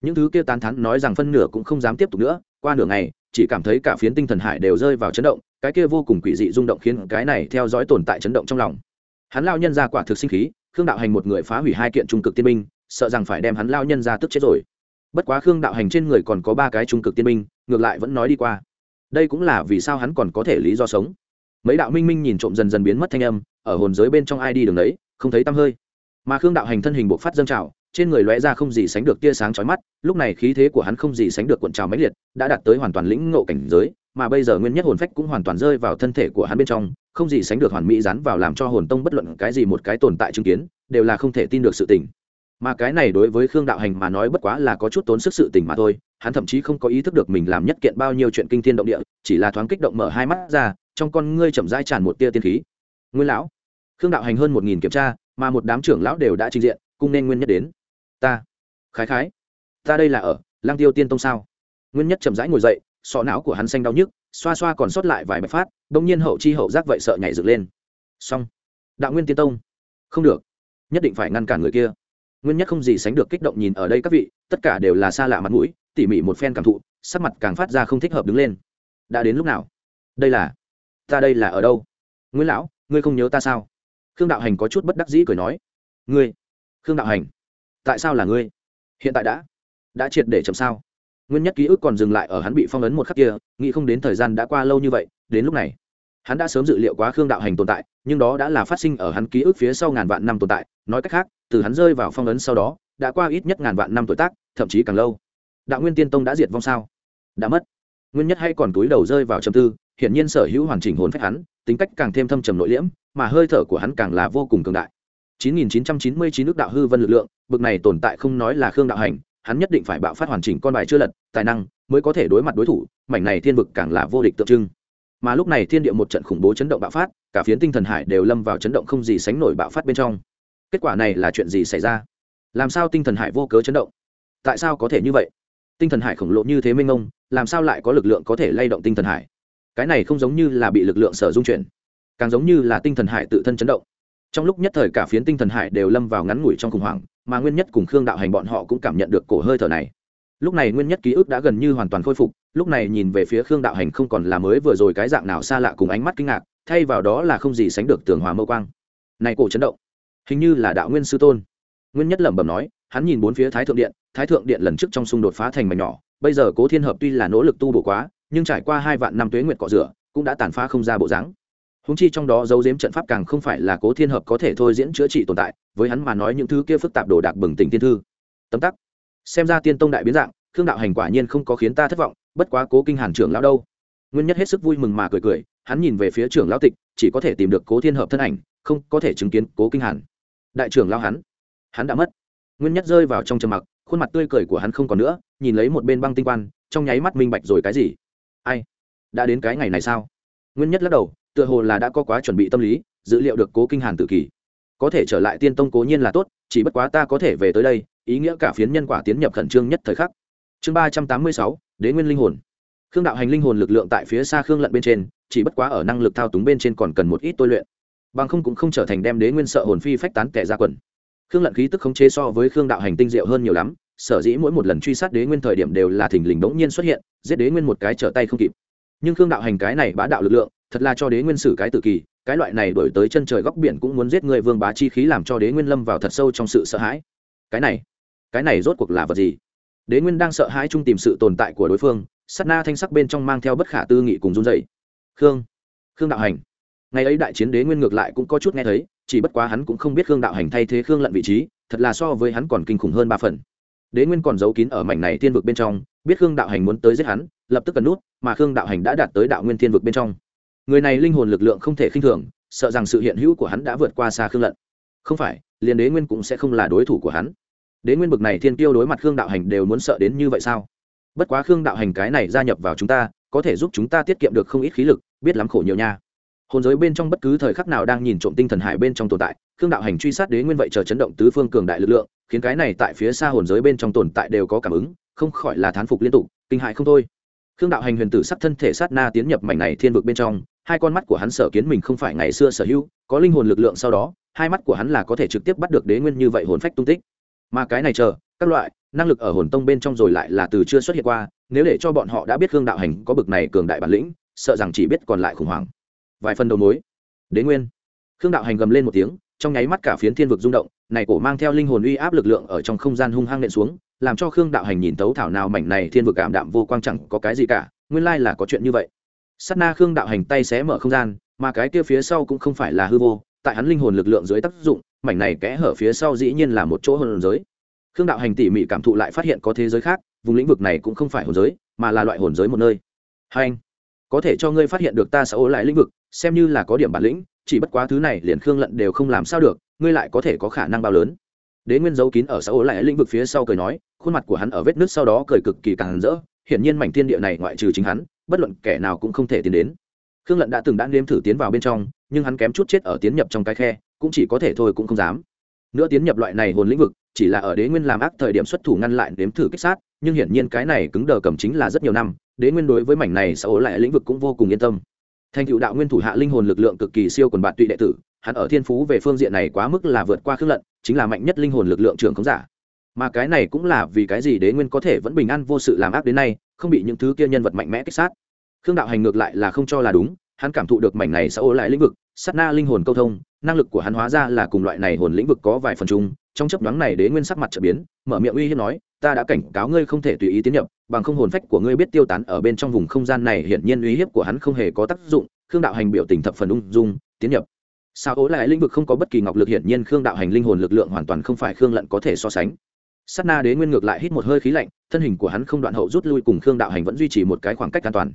những thứ kia tán thán nói rằng phân nửa cũng không dám tiếp tục nữa qua nửa ngày chỉ cảm thấy cả phiến tinh thần hải đều rơi vào chấn động cái kia vô cùng quỷ dị rung động khiến cái này theo dõi tồn tại chấn động trong lòng. Hắn lao nhân ra quả thực sinh khí khương đạo hành một người phá hủy hai kiện trung cực tiên minh, sợ rằng phải đem hắn lao nhân ra tức chết rồi. Bất quá khương đạo hành trên người còn có ba cái trung cực tiên minh, ngược lại vẫn nói đi qua. Đây cũng là vì sao hắn còn có thể lý do sống. Mấy đạo minh minh nhìn trộm dần dần biến mất thanh âm ở hồn giới bên trong ai đi đường đấy không thấy tăm hơi. Mà khương đạo hành thân hình bộ phát dâng trào trên người lóe ra không gì sánh được tia sáng chói mắt, lúc này khí thế của hắn không gì sánh được cuộn trào mãnh liệt, đã đạt tới hoàn toàn lĩnh ngộ cảnh giới, mà bây giờ nguyên nhất hồn phách cũng hoàn toàn rơi vào thân thể của hắn bên trong, không gì sánh được hoàn mỹ dán vào làm cho hồn tông bất luận cái gì một cái tồn tại chứng kiến, đều là không thể tin được sự tình. Mà cái này đối với khương đạo hành mà nói bất quá là có chút tốn sức sự tình mà thôi, hắn thậm chí không có ý thức được mình làm nhất kiện bao nhiêu chuyện kinh thiên động địa, chỉ là thoáng kích động mở hai mắt ra, trong con ngươi chậm rãi tràn một tia tiên khí. Nguyên lão, khương đạo hành hơn một nghìn kiểm tra, mà một đám trưởng lão đều đã trình diện cung nên nguyên nhất đến ta. Khái khái. Ta đây là ở lang tiêu tiên tông sao? Nguyên nhất chậm rãi ngồi dậy, sọ não của hắn xanh đau nhức, xoa xoa còn sót lại vài bạch phát, bỗng nhiên hậu chi hậu giác vậy sợ nhảy dựng lên. Xong. Đạo nguyên tiên tông. Không được. Nhất định phải ngăn cản người kia. Nguyên nhất không gì sánh được kích động nhìn ở đây các vị, tất cả đều là xa lạ mặt mũi, tỉ mỉ một phen cảm thụ, sắc mặt càng phát ra không thích hợp đứng lên. Đã đến lúc nào? Đây là, ta đây là ở đâu? Nguyễn lão, ngươi không nhớ ta sao? Khương đạo hành có chút bất đắc dĩ cười nói. Ngươi, khương đạo hành tại sao là ngươi? Hiện tại đã đã triệt để chậm sao? Nguyên nhất ký ức còn dừng lại ở hắn bị phong ấn một khắc kia, nghĩ không đến thời gian đã qua lâu như vậy, đến lúc này, hắn đã sớm dự liệu quá khương đạo hành tồn tại, nhưng đó đã là phát sinh ở hắn ký ức phía sau ngàn vạn năm tồn tại. Nói cách khác, từ hắn rơi vào phong ấn sau đó, đã qua ít nhất ngàn vạn năm tuổi tác, thậm chí càng lâu. Đạo nguyên tiên tông đã diệt vong sao? Đã mất. Nguyên nhất hay còn túi đầu rơi vào trầm tư, hiển nhiên sở hữu hoàn chỉnh hồn phách hắn, tính cách càng thêm thâm trầm nội liễm, mà hơi thở của hắn càng là vô cùng cường đại. 9999 nước đạo hư vân lực lượng bực này tồn tại không nói là khương đạo hành hắn nhất định phải bạo phát hoàn chỉnh con bài chưa lật tài năng mới có thể đối mặt đối thủ mảnh này thiên vực càng là vô địch tượng trưng. Mà lúc này thiên địa một trận khủng bố chấn động bạo phát cả phiến tinh thần hải đều lâm vào chấn động không gì sánh nổi bạo phát bên trong. Kết quả này là chuyện gì xảy ra? Làm sao tinh thần hải vô cớ chấn động? Tại sao có thể như vậy? Tinh thần hải khổng lồ như thế mênh mông, làm sao lại có lực lượng có thể lay động tinh thần hải? Cái này không giống như là bị lực lượng sở dung chuyển càng giống như là tinh thần hải tự thân chấn động trong lúc nhất thời cả phiến tinh thần hải đều lâm vào ngắn ngủi trong khủng hoảng, mà nguyên nhất cùng khương đạo hành bọn họ cũng cảm nhận được cổ hơi thở này. Lúc này nguyên nhất ký ức đã gần như hoàn toàn khôi phục, lúc này nhìn về phía khương đạo hành không còn là mới vừa rồi cái dạng nào xa lạ cùng ánh mắt kinh ngạc, thay vào đó là không gì sánh được tường hòa mơ quang. Này cổ chấn động, hình như là đạo nguyên sư tôn. Nguyên nhất lẩm bẩm nói, hắn nhìn bốn phía thái thượng điện, thái thượng điện lần trước trong xung đột phá thành mảnh nhỏ, bây giờ cố thiên hợp tuy là nỗ lực tu bổ quá, nhưng trải qua hai vạn năm tuế nguyệt cọ rửa, cũng đã tàn phá không ra bộ dáng húng chi trong đó dấu giếm trận pháp càng không phải là cố thiên hợp có thể thôi diễn chữa trị tồn tại, với hắn mà nói những thứ kia phức tạp đồ đạc bừng tỉnh tiên thư. Tấm tắc. Xem ra tiên tông đại biến dạng, khương đạo hành quả nhiên không có khiến ta thất vọng, bất quá cố kinh hàn trưởng lão đâu. Nguyên nhất hết sức vui mừng mà cười cười, hắn nhìn về phía trưởng lão tịch, chỉ có thể tìm được cố thiên hợp thân ảnh, không có thể chứng kiến cố kinh hàn. Đại trưởng lão hắn hắn đã mất. Nguyên nhất rơi vào trong trầm mặc, khuôn mặt tươi cười của hắn không còn nữa, nhìn lấy một bên băng tinh quan, trong nháy mắt minh bạch rồi cái gì. Ai? Đã đến cái ngày này sao? Nguyên nhất lắc đầu tựa hồ là đã có quá chuẩn bị tâm lý dữ liệu được cố kinh hàn tự kỷ. Có thể trở lại tiên tông cố nhiên là tốt, chỉ bất quá ta có thể về tới đây, ý nghĩa cả phiến nhân quả tiến nhập khẩn trương nhất thời khắc. Chương ba trăm tám mươi sáu, đế nguyên linh hồn. Khương đạo hành linh hồn lực lượng tại phía xa khương lận bên trên, chỉ bất quá ở năng lực thao túng bên trên còn cần một ít tôi luyện. Bằng không cũng không trở thành đem đế nguyên sợ hồn phi phách tán kẻ ra quần. Khương lận khí tức khống chế so với khương đạo hành tinh diệu hơn nhiều lắm, sở dĩ mỗi một lần truy sát đế nguyên thời điểm đều là thình lình bỗng nhiên xuất hiện, giết đế nguyên một cái trở tay không kịp. Nhưng khương đạo hành cái này bá đạo lực lượng thật là cho đế nguyên sử cái tự kỳ, cái loại này đổi tới chân trời góc biển cũng muốn giết người vương bá chi khí làm cho đế nguyên lâm vào thật sâu trong sự sợ hãi. Cái này cái này rốt cuộc là vật gì? Đế nguyên đang sợ hãi chung tìm sự tồn tại của đối phương s á t na thanh sắc bên trong mang theo bất khả tư nghị cùng run dày khương khương đạo hành. Ngày ấy đại chiến đế nguyên ngược lại cũng có chút nghe thấy, chỉ bất quá hắn cũng không biết khương đạo hành thay thế khương lận vị trí, thật là so với hắn còn kinh khủng hơn ba phần. Đế nguyên còn giấu kín ở mảnh này thiên vực bên trong, biết khương đạo hành muốn tới giết hắn, lập tức cần nút, mà khương đạo hành đã đạt tới đạo nguyên thiên vực bên trong người này linh hồn lực lượng không thể khinh thường, sợ rằng sự hiện hữu của hắn đã vượt qua xa khương lận. Không phải, liền đế nguyên cũng sẽ không là đối thủ của hắn. Đế nguyên bực này thiên tiêu đối mặt khương đạo hành đều muốn sợ đến như vậy sao? Bất quá khương đạo hành cái này gia nhập vào chúng ta, có thể giúp chúng ta tiết kiệm được không ít khí lực, biết lắm khổ nhiều nha. Hồn giới bên trong bất cứ thời khắc nào đang nhìn trộm tinh thần hải bên trong tồn tại, khương đạo hành truy sát đế nguyên vậy chờ chấn động tứ phương cường đại lực lượng, khiến cái này tại phía xa hồn giới bên trong tồn tại đều có cảm ứng, không khỏi là thán phục liên tục, kinh hại không thôi. Khương đạo hành huyền tử sắc thân thể sát na tiến nhập mảnh này thiên vực bên trong hai con mắt của hắn sở kiến mình không phải ngày xưa sở hữu, có linh hồn lực lượng sau đó, hai mắt của hắn là có thể trực tiếp bắt được đế nguyên như vậy hồn phách tung tích. Mà cái này chờ, các loại, năng lực ở hồn tông bên trong rồi lại là từ chưa xuất hiện qua, nếu để cho bọn họ đã biết khương đạo hành có bực này cường đại bản lĩnh, sợ rằng chỉ biết còn lại khủng hoảng. Vài phần đầu mối. Đế nguyên. Khương đạo hành gầm lên một tiếng, trong nháy mắt cả phiến thiên vực rung động, này cổ mang theo linh hồn uy áp lực lượng ở trong không gian hung hăng nện xuống, làm cho khương đạo hành nhìn tấu thảo nào mảnh này thiên vực cảm đạm vô quang chẳng có cái gì cả, nguyên lai là có chuyện như vậy sát na khương đạo hành tay xé mở không gian, mà cái kia phía sau cũng không phải là hư vô, tại hắn linh hồn lực lượng dưới tác dụng, mảnh này kẽ hở phía sau dĩ nhiên là một chỗ hồn giới. Khương đạo hành tỉ mỉ cảm thụ lại phát hiện có thế giới khác, vùng lĩnh vực này cũng không phải hồn giới, mà là loại hồn giới một nơi. Hai anh có thể cho ngươi phát hiện được ta sẽ ô lại lĩnh vực, xem như là có điểm bản lĩnh, chỉ bất quá thứ này liền khương lận đều không làm sao được, ngươi lại có thể có khả năng bao lớn. Đế nguyên giấu kín ở xã ô lại lĩnh vực phía sau cười nói, khuôn mặt của hắn ở vết nứt sau đó cười cực kỳ càng rỡ, hiển nhiên mảnh thiên địa này ngoại trừ chính hắn bất luận kẻ nào cũng không thể tiến đến. Khương lận đã từng đã nếm thử tiến vào bên trong, nhưng hắn kém chút chết ở tiến nhập trong cái khe, cũng chỉ có thể thôi cũng không dám. Nữa tiến nhập loại này hồn lĩnh vực, chỉ là ở đế nguyên làm ác thời điểm xuất thủ ngăn lại nếm thử kích sát, nhưng hiển nhiên cái này cứng đờ cầm chính là rất nhiều năm, đế nguyên đối với mảnh này xã ố lại lĩnh vực cũng vô cùng yên tâm. Thành cựu đạo nguyên thủ hạ linh hồn lực lượng cực kỳ siêu quần bạn tụy đệ tử, hắn ở thiên phú về phương diện này quá mức là vượt qua khương lận, chính là mạnh nhất linh hồn lực lượng trưởng khống giả mà cái này cũng là vì cái gì đế nguyên có thể vẫn bình an vô sự làm ác đến nay, không bị những thứ kia nhân vật mạnh mẽ kích sát. Khương đạo hành ngược lại là không cho là đúng, hắn cảm thụ được mảnh này sẽ ô lại lĩnh vực, sát na linh hồn câu thông, năng lực của hắn hóa ra là cùng loại này hồn lĩnh vực có vài phần chung, trong chấp nhoáng này đế nguyên sắc mặt trở biến, mở miệng uy hiếp nói, ta đã cảnh cáo ngươi không thể tùy ý tiến nhập, bằng không hồn phách của ngươi biết tiêu tán ở bên trong vùng không gian này, hiển nhiên uy hiếp của hắn không hề có tác dụng. Khương đạo hành biểu tình thập phần ung dung, tiến nhập. Sao ố lại lĩnh vực không có bất kỳ ngọc lực, hiển nhiên khương đạo hành linh hồn lực lượng hoàn toàn không phải khương lận có thể so sánh sát na đế nguyên ngược lại hít một hơi khí lạnh, thân hình của hắn không đoạn hậu rút lui cùng khương đạo hành vẫn duy trì một cái khoảng cách an toàn.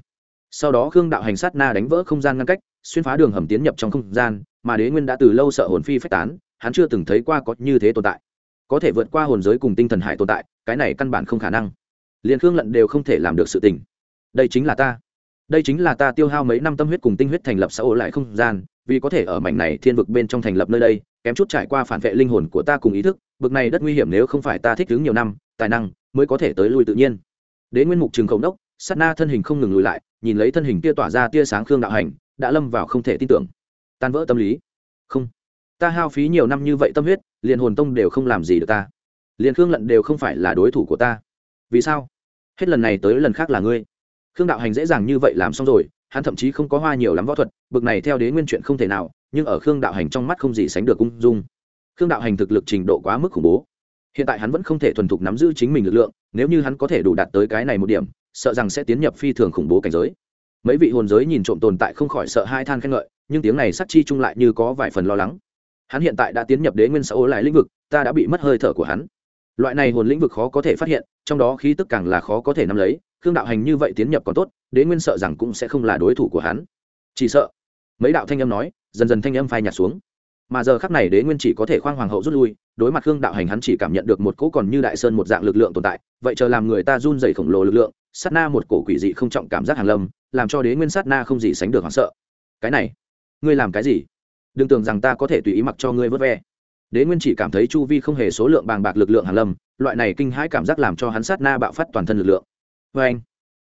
Sau đó khương đạo hành sát na đánh vỡ không gian ngăn cách, xuyên phá đường hầm tiến nhập trong không gian, mà đế nguyên đã từ lâu sợ hồn phi phách tán, hắn chưa từng thấy qua có như thế tồn tại. Có thể vượt qua hồn giới cùng tinh thần hải tồn tại, cái này căn bản không khả năng. Liền khương lận đều không thể làm được sự tình. Đây chính là ta đây chính là ta tiêu hao mấy năm tâm huyết cùng tinh huyết thành lập xã hội lại không gian, vì có thể ở mảnh này thiên vực bên trong thành lập nơi đây, kém chút trải qua phản vệ linh hồn của ta cùng ý thức, bực này rất nguy hiểm nếu không phải ta thích ứng nhiều năm, tài năng mới có thể tới lui tự nhiên. Đến nguyên mục trường khổng đốc sát na thân hình không ngừng lùi lại, nhìn lấy thân hình kia tỏa ra tia sáng khương đạo hành, đã lâm vào không thể tin tưởng. Tan vỡ tâm lý. Không. Ta hao phí nhiều năm như vậy tâm huyết, liền hồn tông đều không làm gì được ta. Liền khương lận đều không phải là đối thủ của ta. Vì sao? Hết lần này tới lần khác là ngươi khương đạo hành dễ dàng như vậy làm xong rồi, hắn thậm chí không có hoa nhiều lắm võ thuật, bực này theo đế nguyên chuyện không thể nào, nhưng ở khương đạo hành trong mắt không gì sánh được ung dung. Khương đạo hành thực lực trình độ quá mức khủng bố. Hiện tại hắn vẫn không thể thuần thục nắm giữ chính mình lực lượng, nếu như hắn có thể đủ đạt tới cái này một điểm, sợ rằng sẽ tiến nhập phi thường khủng bố cảnh giới. Mấy vị hồn giới nhìn trộm tồn tại không khỏi sợ hai than khen ngợi, nhưng tiếng này sắc chi chung lại như có vài phần lo lắng. Hắn hiện tại đã tiến nhập đế nguyên xã ố lại lĩnh vực, ta đã bị mất hơi thở của hắn. Loại này hồn lĩnh vực khó có thể phát hiện, trong đó khí tức càng là khó có thể nắm lấy khương đạo hành như vậy tiến nhập còn tốt, đế nguyên sợ rằng cũng sẽ không là đối thủ của hắn. Chỉ sợ, mấy đạo thanh âm nói, dần dần thanh âm phai nhạt xuống. Mà giờ khắc này đế nguyên chỉ có thể khoang hoàng hậu rút lui, đối mặt khương đạo hành hắn chỉ cảm nhận được một cỗ còn như đại sơn một dạng lực lượng tồn tại, vậy chờ làm người ta run dày khổng lồ lực lượng, sát na một cổ quỷ dị không trọng cảm giác hàn lâm, làm cho đế nguyên sát na không gì sánh được hoảng sợ. Cái này, ngươi làm cái gì? Đừng tưởng rằng ta có thể tùy ý mặc cho ngươi vớt ve. Đế nguyên chỉ cảm thấy chu vi không hề số lượng bàng bạc lực lượng hàn lâm, loại này kinh hãi cảm giác làm cho hắn sát na bạo phát toàn thân lực lượng vê anh.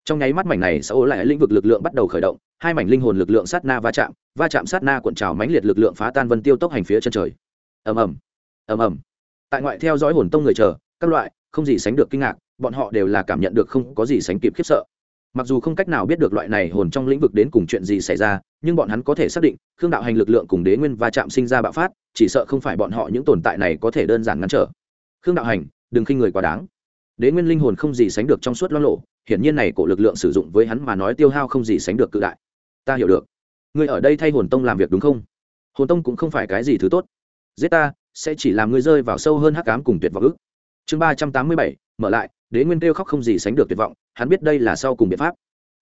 Trong nháy mắt mảnh này sẽ ố lại lĩnh vực lực lượng bắt đầu khởi động, hai mảnh linh hồn lực lượng sát na va chạm va chạm sát na cuộn trào mãnh liệt lực lượng phá tan vân tiêu tốc hành phía chân trời. Ầm ầm. Ầm ầm. Tại ngoại theo dõi hồn tông người chờ, các loại, không gì sánh được kinh ngạc, bọn họ đều là cảm nhận được không có gì sánh kịp khiếp sợ. Mặc dù không cách nào biết được loại này hồn trong lĩnh vực đến cùng chuyện gì xảy ra, nhưng bọn hắn có thể xác định, khương đạo hành lực lượng cùng đế nguyên va chạm sinh ra bạo phát, chỉ sợ không phải bọn họ những tồn tại này có thể đơn giản ngăn trở. Khương đạo hành, đừng khinh người quá đáng. Đế nguyên linh hồn không gì sánh được trong suốt lo lộ hiển nhiên này cổ lực lượng sử dụng với hắn mà nói tiêu hao không gì sánh được cự đại. Ta hiểu được. Ngươi ở đây thay hồn tông làm việc đúng không? Hồn tông cũng không phải cái gì thứ tốt. Giết ta, sẽ chỉ làm ngươi rơi vào sâu hơn hắc cám cùng tuyệt vọng ức. Chương ba trăm tám mươi bảy, mở lại, đế nguyên kêu khóc không gì sánh được tuyệt vọng, hắn biết đây là sau cùng biện pháp.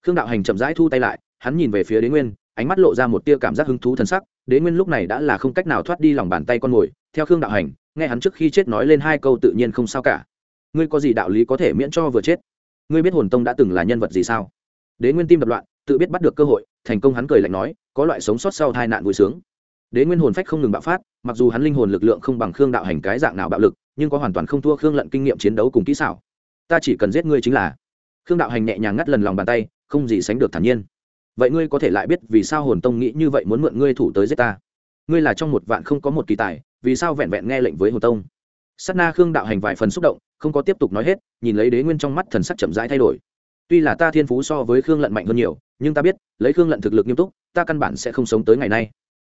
Khương đạo hành chậm rãi thu tay lại, hắn nhìn về phía đế nguyên, ánh mắt lộ ra một tia cảm giác hứng thú t sắc, đế nguyên lúc này đã là không cách nào thoát đi lòng bàn tay con mồi theo khương đạo hành, nghe hắn trước khi chết nói lên hai câu tự nhiên không sao cả. Ngươi có gì đạo lý có thể miễn cho vừa chết? Ngươi biết hồn tông đã từng là nhân vật gì sao? Đế nguyên tim đập loạn, tự biết bắt được cơ hội, thành công hắn cười lạnh nói, có loại sống sót sau tai nạn vui sướng. Đế nguyên hồn phách không ngừng bạo phát, mặc dù hắn linh hồn lực lượng không bằng khương đạo hành cái dạng nào bạo lực, nhưng có hoàn toàn không thua khương lận kinh nghiệm chiến đấu cùng kỹ xảo. Ta chỉ cần giết ngươi chính là. Khương đạo hành nhẹ nhàng ngắt lần lòng bàn tay, không gì sánh được thản nhiên. Vậy ngươi có thể lại biết vì sao hồn tông nghĩ như vậy muốn mượn ngươi thủ tới giết ta? Ngươi là trong một vạn không có một kỳ tài, vì sao vẹn vẹn nghe lệnh với hồn tông? Sát na khương đạo hành vài phần xúc động không có tiếp tục nói hết, nhìn lấy đế nguyên trong mắt thần sắc chậm rãi thay đổi. Tuy là ta thiên phú so với khương lận mạnh hơn nhiều, nhưng ta biết, lấy khương lận thực lực nghiêm túc, ta căn bản sẽ không sống tới ngày nay.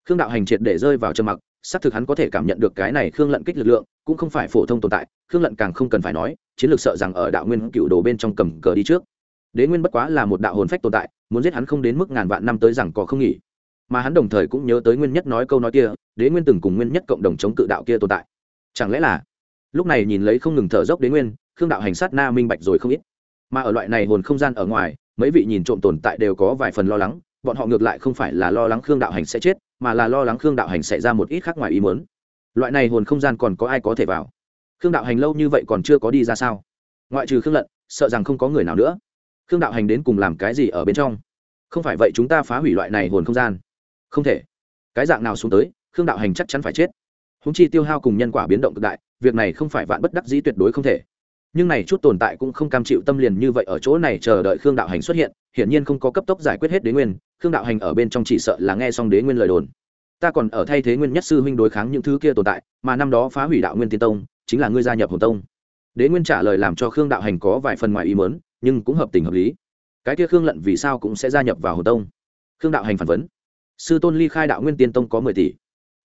Khương đạo hành triệt để rơi vào trầm mặc, xác thực hắn có thể cảm nhận được cái này khương lận kích lực lượng, cũng không phải phổ thông tồn tại, khương lận càng không cần phải nói, chiến lược sợ rằng ở đạo nguyên cựu đồ bên trong cầm cờ đi trước. Đế nguyên bất quá là một đạo hồn phách tồn tại, muốn giết hắn không đến mức ngàn vạn năm tới rằng có không nghỉ. Mà hắn đồng thời cũng nhớ tới nguyên nhất nói câu nói kia, đế nguyên từng cùng nguyên nhất cộng đồng chống cự đạo kia tồn tại. Chẳng lẽ là lúc này nhìn lấy không ngừng thở dốc đến nguyên, khương đạo hành sát na minh bạch rồi không ít. Mà ở loại này hồn không gian ở ngoài, mấy vị nhìn trộm tồn tại đều có vài phần lo lắng, bọn họ ngược lại không phải là lo lắng khương đạo hành sẽ chết, mà là lo lắng khương đạo hành sẽ ra một ít khác ngoài ý muốn. Loại này hồn không gian còn có ai có thể vào? Khương đạo hành lâu như vậy còn chưa có đi ra sao? Ngoại trừ khương lận, sợ rằng không có người nào nữa. Khương đạo hành đến cùng làm cái gì ở bên trong? Không phải vậy chúng ta phá hủy loại này hồn không gian. Không thể. Cái dạng nào xuống tới, khương đạo hành chắc chắn phải chết. Húng chi tiêu hao cùng nhân quả biến động cực đại việc này không phải vạn bất đắc dĩ tuyệt đối không thể. Nhưng này chút tồn tại cũng không cam chịu tâm liền như vậy ở chỗ này chờ đợi khương đạo hành xuất hiện, hiển nhiên không có cấp tốc giải quyết hết đế nguyên, khương đạo hành ở bên trong chỉ sợ là nghe xong đế nguyên lời đồn. Ta còn ở thay thế nguyên nhất sư huynh đối kháng những thứ kia tồn tại, mà năm đó phá hủy đạo nguyên tiên tông, chính là ngươi gia nhập hồn tông. Đế nguyên trả lời làm cho khương đạo hành có vài phần ngoài ý mớn nhưng cũng hợp tình hợp lý. Cái kia khương lận vì sao cũng sẽ gia nhập vào hồn tông? Khương đạo hành phản vấn. Sư tôn ly khai đạo nguyên tiên tông có mười tỷ.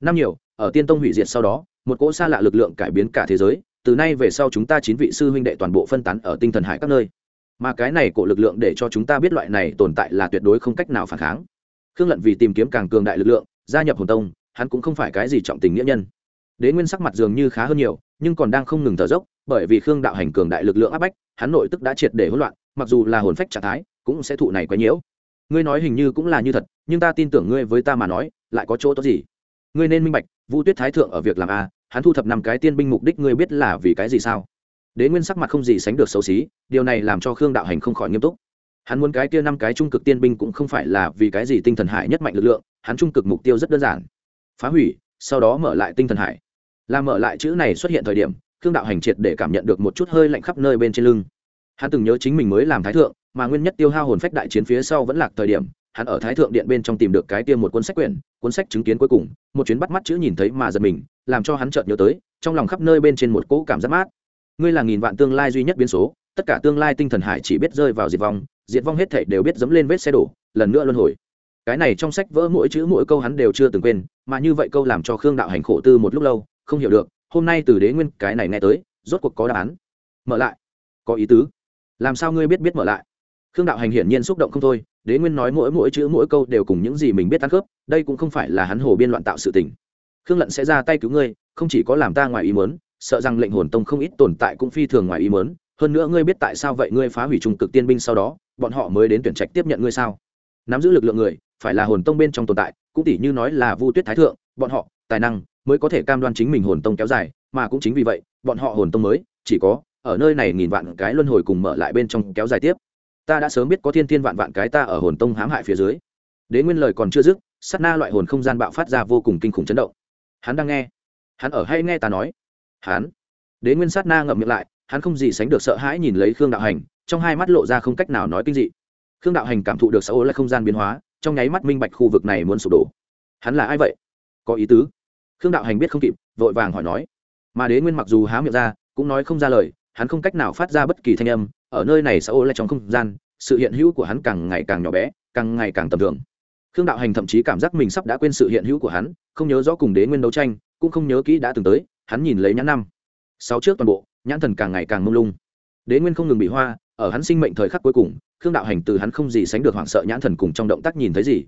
Năm nhiều, ở tiên tông hủy diệt sau đó một cỗ xa lạ lực lượng cải biến cả thế giới, từ nay về sau chúng ta chín vị sư huynh đệ toàn bộ phân tán ở tinh thần hải các nơi. Mà cái này cỗ lực lượng để cho chúng ta biết loại này tồn tại là tuyệt đối không cách nào phản kháng. Khương lận vì tìm kiếm càng cường đại lực lượng, gia nhập hồn tông, hắn cũng không phải cái gì trọng tình nghĩa nhân. Đế nguyên sắc mặt dường như khá hơn nhiều, nhưng còn đang không ngừng thở dốc, bởi vì khương đạo hành cường đại lực lượng áp bách, hắn nội tức đã triệt để hỗn loạn, mặc dù là hồn phách trạng thái, cũng sẽ thụ này quá nhiễu. Ngươi nói hình như cũng là như thật, nhưng ta tin tưởng ngươi với ta mà nói, lại có chỗ tốt gì? Ngươi nên minh bạch vu tuyết thái thượng ở việc làm a, hắn thu thập năm cái tiên binh mục đích ngươi biết là vì cái gì sao? Đế nguyên sắc mặt không gì sánh được xấu xí, điều này làm cho khương đạo hành không khỏi nghiêm túc. Hắn muốn cái kia năm cái trung cực tiên binh cũng không phải là vì cái gì tinh thần hải nhất mạnh lực lượng, hắn trung cực mục tiêu rất đơn giản. Phá hủy, sau đó mở lại tinh thần hải. Làm mở lại chữ này xuất hiện thời điểm, khương đạo hành triệt để cảm nhận được một chút hơi lạnh khắp nơi bên trên lưng. Hắn từng nhớ chính mình mới làm thái thượng, mà nguyên nhất tiêu hao hồn phách đại chiến phía sau vẫn lạc thời điểm hắn ở thái thượng điện bên trong tìm được cái tiêm một cuốn sách quyển, cuốn sách chứng kiến cuối cùng, một chuyến bắt mắt chữ nhìn thấy mà giật mình, làm cho hắn chợt nhớ tới, trong lòng khắp nơi bên trên một cỗ cảm giác mát. Ngươi là nghìn vạn tương lai duy nhất biến số, tất cả tương lai tinh thần hải chỉ biết rơi vào diệt vong diệt vong hết thảy đều biết dẫm lên vết xe đổ, lần nữa luân hồi. Cái này trong sách vỡ mỗi chữ mỗi câu hắn đều chưa từng quên, mà như vậy câu làm cho khương đạo hành khổ tư một lúc lâu, không hiểu được, hôm nay từ đế nguyên cái này nghe tới, rốt cuộc có đáp án. Mở lại. Có ý tứ. Làm sao ngươi biết biết mở lại? Khương đạo hành hiển nhiên xúc động không thôi, đế nguyên nói mỗi mỗi chữ mỗi câu đều cùng những gì mình biết tăng khớp, đây cũng không phải là hắn hồ biên loạn tạo sự tình. Khương lận sẽ ra tay cứu ngươi, không chỉ có làm ta ngoài ý mớn sợ rằng lệnh hồn tông không ít tồn tại cũng phi thường ngoài ý mớn hơn nữa ngươi biết tại sao vậy, ngươi phá hủy trung cực tiên binh sau đó, bọn họ mới đến tuyển trạch tiếp nhận ngươi sao? Nắm giữ lực lượng người, phải là hồn tông bên trong tồn tại, cũng tỷ như nói là vu tuyết thái thượng, bọn họ, tài năng mới có thể cam đoan chính mình hồn tông kéo dài, mà cũng chính vì vậy, bọn họ hồn tông mới, chỉ có ở nơi này nghìn vạn cái luân hồi cùng mở lại bên trong kéo dài tiếp ta đã sớm biết có thiên thiên vạn vạn cái ta ở hồn tông hãm hại phía dưới. Đế nguyên lời còn chưa dứt, sát na loại hồn không gian bạo phát ra vô cùng kinh khủng chấn động. Hắn đang nghe. Hắn ở hay nghe ta nói. Hắn. Đế nguyên sát na ngậm miệng lại, hắn không gì sánh được sợ hãi nhìn lấy khương đạo hành, trong hai mắt lộ ra không cách nào nói kinh dị. Khương đạo hành cảm thụ được xã hội là không gian biến hóa, trong nháy mắt minh bạch khu vực này muốn sụp đổ. Hắn là ai vậy? Có ý tứ. Khương đạo hành biết không kịp, vội vàng hỏi nói. Mà đế nguyên mặc dù há miệng ra, cũng nói không ra lời hắn không cách nào phát ra bất kỳ thanh âm, ở nơi này xã ô lại trong không gian, sự hiện hữu của hắn càng ngày càng nhỏ bé, càng ngày càng tầm thường. Khương đạo hành thậm chí cảm giác mình sắp đã quên sự hiện hữu của hắn, không nhớ rõ cùng đế nguyên đấu tranh, cũng không nhớ kỹ đã từng tới, hắn nhìn lấy nhãn năm. Sáu trước toàn bộ, nhãn thần càng ngày càng mông lung. Đế nguyên không ngừng bị hoa, ở hắn sinh mệnh thời khắc cuối cùng, khương đạo hành từ hắn không gì sánh được hoảng sợ nhãn thần cùng trong động tác nhìn thấy gì.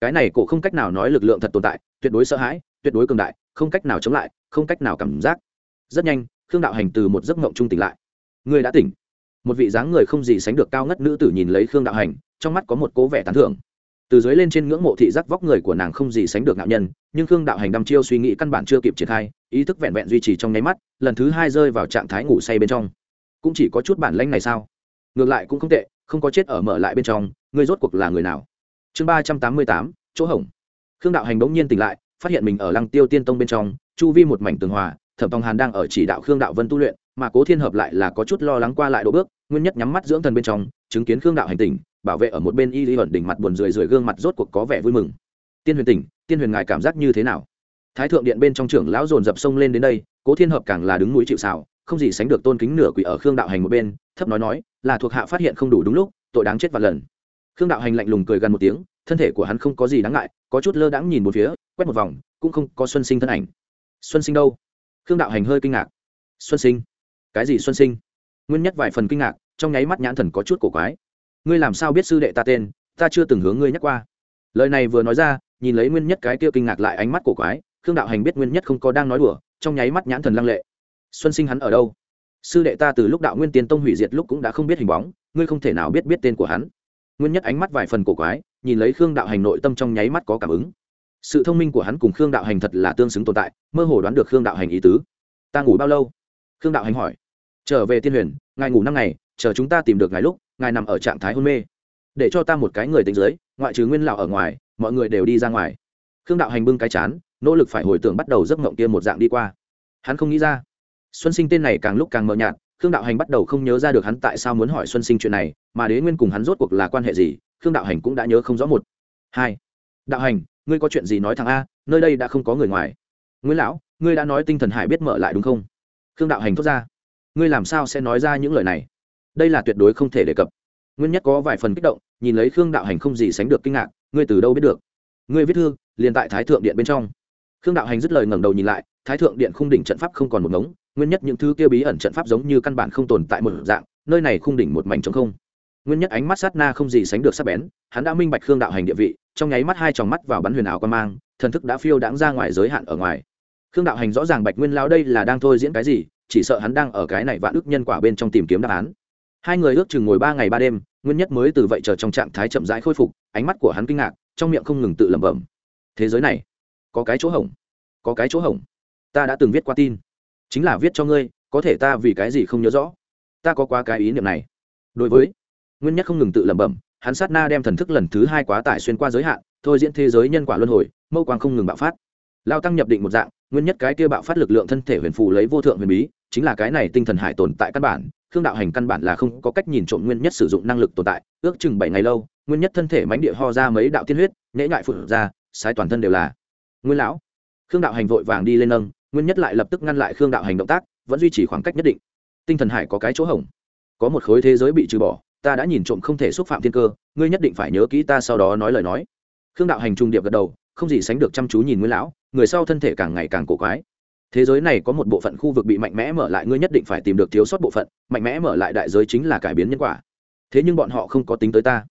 Cái này cổ không cách nào nói lực lượng thật tồn tại, tuyệt đối sợ hãi, tuyệt đối cường đại, không cách nào chống lại, không cách nào cảm giác. Rất nhanh khương đạo hành từ một giấc mộng trung tỉnh lại. Người đã tỉnh. Một vị dáng người không gì sánh được cao ngất nữ tử nhìn lấy khương đạo hành, trong mắt có một cố vẻ tán thưởng. Từ dưới lên trên ngưỡng mộ thị giác vóc người của nàng không gì sánh được ngạo nhân, nhưng khương đạo hành đăm chiêu suy nghĩ căn bản chưa kịp triển khai, ý thức vẹn vẹn duy trì trong nháy mắt, lần thứ hai rơi vào trạng thái ngủ say bên trong. Cũng chỉ có chút bản lanh này sao? Ngược lại cũng không tệ, không có chết ở mở lại bên trong, ngươi rốt cuộc là người nào? Chương ba trăm tám mươi tám, chỗ hỏng khương đạo hành bỗng nhiên tỉnh lại, phát hiện mình ở lăng tiêu tiên tông bên trong, chu vi một mảnh tường hòa thẩm tòng hàn đang ở chỉ đạo khương đạo vân tu luyện, mà cố thiên hợp lại là có chút lo lắng qua lại đỗ bước, nguyên nhất nhắm mắt dưỡng thần bên trong, chứng kiến khương đạo hành tỉnh bảo vệ ở một bên y lý ẩn đỉnh mặt buồn rười rượi gương mặt rốt cuộc có vẻ vui mừng. Tiên huyền tỉnh, tiên huyền ngài cảm giác như thế nào? Thái thượng điện bên trong trưởng lão dồn dập sông lên đến đây, cố thiên hợp càng là đứng núi chịu xào không gì sánh được tôn kính nửa quỷ ở khương đạo hành một bên, thấp nói nói, là thuộc hạ phát hiện không đủ đúng lúc, tội đáng chết vạn lần. Khương đạo hành lạnh lùng cười gần một tiếng, thân thể của hắn không có gì đáng ngại, có chút lơ đãng nhìn một phía, quét một vòng, cũng không có xuân sinh thân ảnh. Xuân sinh đâu? Khương đạo hành hơi kinh ngạc. Xuân sinh? Cái gì xuân sinh? Nguyên nhất vài phần kinh ngạc, trong nháy mắt nhãn thần có chút cổ quái. Ngươi làm sao biết sư đệ ta tên? Ta chưa từng hướng ngươi nhắc qua. Lời này vừa nói ra, nhìn lấy nguyên nhất cái kia kinh ngạc lại ánh mắt cổ quái, khương đạo hành biết nguyên nhất không có đang nói đùa, trong nháy mắt nhãn thần lăng lệ. Xuân sinh hắn ở đâu? Sư đệ ta từ lúc đạo nguyên tiên tông hủy diệt lúc cũng đã không biết hình bóng, ngươi không thể nào biết biết tên của hắn. Nguyên nhất ánh mắt vài phần cổ quái, nhìn lấy khương đạo hành nội tâm trong nháy mắt có cảm ứng sự thông minh của hắn cùng khương đạo hành thật là tương xứng tồn tại, mơ hồ đoán được khương đạo hành ý tứ. Ta ngủ bao lâu? Khương đạo hành hỏi. Trở về tiên huyền, ngài ngủ năm ngày, chờ chúng ta tìm được ngài lúc, ngài nằm ở trạng thái hôn mê. Để cho ta một cái người tính dưới, ngoại trừ nguyên lão ở ngoài, mọi người đều đi ra ngoài. Khương đạo hành bưng cái chán, nỗ lực phải hồi tưởng bắt đầu giấc mộng kia một dạng đi qua. Hắn không nghĩ ra. Xuân sinh tên này càng lúc càng mờ nhạt, khương đạo hành bắt đầu không nhớ ra được hắn tại sao muốn hỏi xuân sinh chuyện này, mà đế nguyên cùng hắn rốt cuộc là quan hệ gì, khương đạo hành cũng đã nhớ không rõ một. Hai. Đạo hành ngươi có chuyện gì nói thằng a, nơi đây đã không có người ngoài. Nguyễn lão, ngươi đã nói tinh thần hải biết mở lại đúng không? Khương đạo hành thốt ra. Ngươi làm sao sẽ nói ra những lời này? Đây là tuyệt đối không thể đề cập. Nguyên nhất có vài phần kích động, nhìn lấy khương đạo hành không gì sánh được kinh ngạc, ngươi từ đâu biết được? Ngươi viết thư, liền tại thái thượng điện bên trong. Khương đạo hành dứt lời ngẩng đầu nhìn lại, thái thượng điện khung đỉnh trận pháp không còn một ngống, nguyên nhất những thứ kia bí ẩn trận pháp giống như căn bản không tồn tại một dạng, nơi này khung đỉnh một mảnh trống không nguyên nhất ánh mắt sát na không gì sánh được sắc bén, hắn đã minh bạch khương đạo hành địa vị, trong nháy mắt hai tròng mắt vào bắn huyền ảo quan mang, thần thức đã phiêu đãng ra ngoài giới hạn ở ngoài. Khương đạo hành rõ ràng bạch nguyên lao đây là đang thôi diễn cái gì, chỉ sợ hắn đang ở cái này vạn ức nhân quả bên trong tìm kiếm đáp án. Hai người ước chừng ngồi ba ngày ba đêm, nguyên nhất mới từ vậy chờ trong trạng thái chậm rãi khôi phục, ánh mắt của hắn kinh ngạc, trong miệng không ngừng tự lẩm bẩm. Thế giới này, có cái chỗ hỏng, có cái chỗ hỏng. Ta đã từng viết qua tin, chính là viết cho ngươi, có thể ta vì cái gì không nhớ rõ? Ta có quá cái ý niệm này. Đối với nguyên nhất không ngừng tự lẩm bẩm, hắn sát na đem thần thức lần thứ hai quá tải xuyên qua giới hạn, thôi diễn thế giới nhân quả luân hồi, mâu quang không ngừng bạo phát. Lao tăng nhập định một dạng, nguyên nhất cái kia bạo phát lực lượng thân thể huyền phù lấy vô thượng huyền bí, chính là cái này tinh thần hải tồn tại căn bản, khương đạo hành căn bản là không có cách nhìn trộm nguyên nhất sử dụng năng lực tồn tại, ước chừng bảy ngày lâu, nguyên nhất thân thể mánh địa ho ra mấy đạo tiên huyết, nhễ nhại phụt ra, sai toàn thân đều là nguyên lão. Khương đạo hành vội vàng đi lên nâng, nguyên nhất lại lập tức ngăn lại khương đạo hành động tác, vẫn duy trì khoảng cách nhất định. Tinh thần hải có cái chỗ hỏng, có một khối thế giới bị trừ bỏ ta đã nhìn trộm không thể xúc phạm thiên cơ, ngươi nhất định phải nhớ kỹ ta sau đó nói lời nói. Khương đạo hành trung điệp gật đầu, không gì sánh được chăm chú nhìn nguyên lão, người sau thân thể càng ngày càng cổ quái. Thế giới này có một bộ phận khu vực bị mạnh mẽ mở lại, ngươi nhất định phải tìm được thiếu sót bộ phận, mạnh mẽ mở lại đại giới chính là cải biến nhân quả. Thế nhưng bọn họ không có tính tới ta.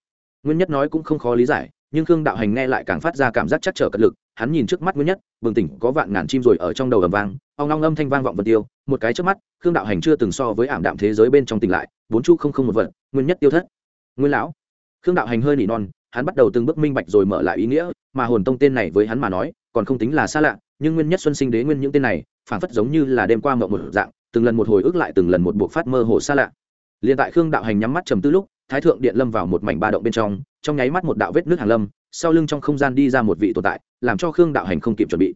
Nguyên nhất nói cũng không khó lý giải, nhưng khương đạo hành nghe lại càng phát ra cảm giác chắc trở cật lực, hắn nhìn trước mắt nguyên nhất, bừng tỉnh, có vạn ngàn chim rồi ở trong đầu ầm vang ông long âm thanh vang vọng vật tiêu. Một cái trước mắt, khương đạo hành chưa từng so với ảm đạm thế giới bên trong tỉnh lại, bốn chu không không một vật nguyên nhất tiêu thất. Nguyên lão. Khương đạo hành hơi nỉ non, hắn bắt đầu từng bước minh bạch rồi mở lại ý nghĩa, mà hồn tông tên này với hắn mà nói, còn không tính là xa lạ, nhưng nguyên nhất xuân sinh đế nguyên những tên này phản phất giống như là đêm qua mộng một dạng, từng lần một hồi ức lại từng lần một buộc phát mơ hồ xa lạ. Liền tại khương đạo hành nhắm mắt trầm tư lúc, thái thượng điện lâm vào một mảnh ba động bên trong trong nháy mắt một đạo vết nước hàng lâm, sau lưng trong không gian đi ra một vị tồn tại, làm cho khương đạo hành không kịp chuẩn bị.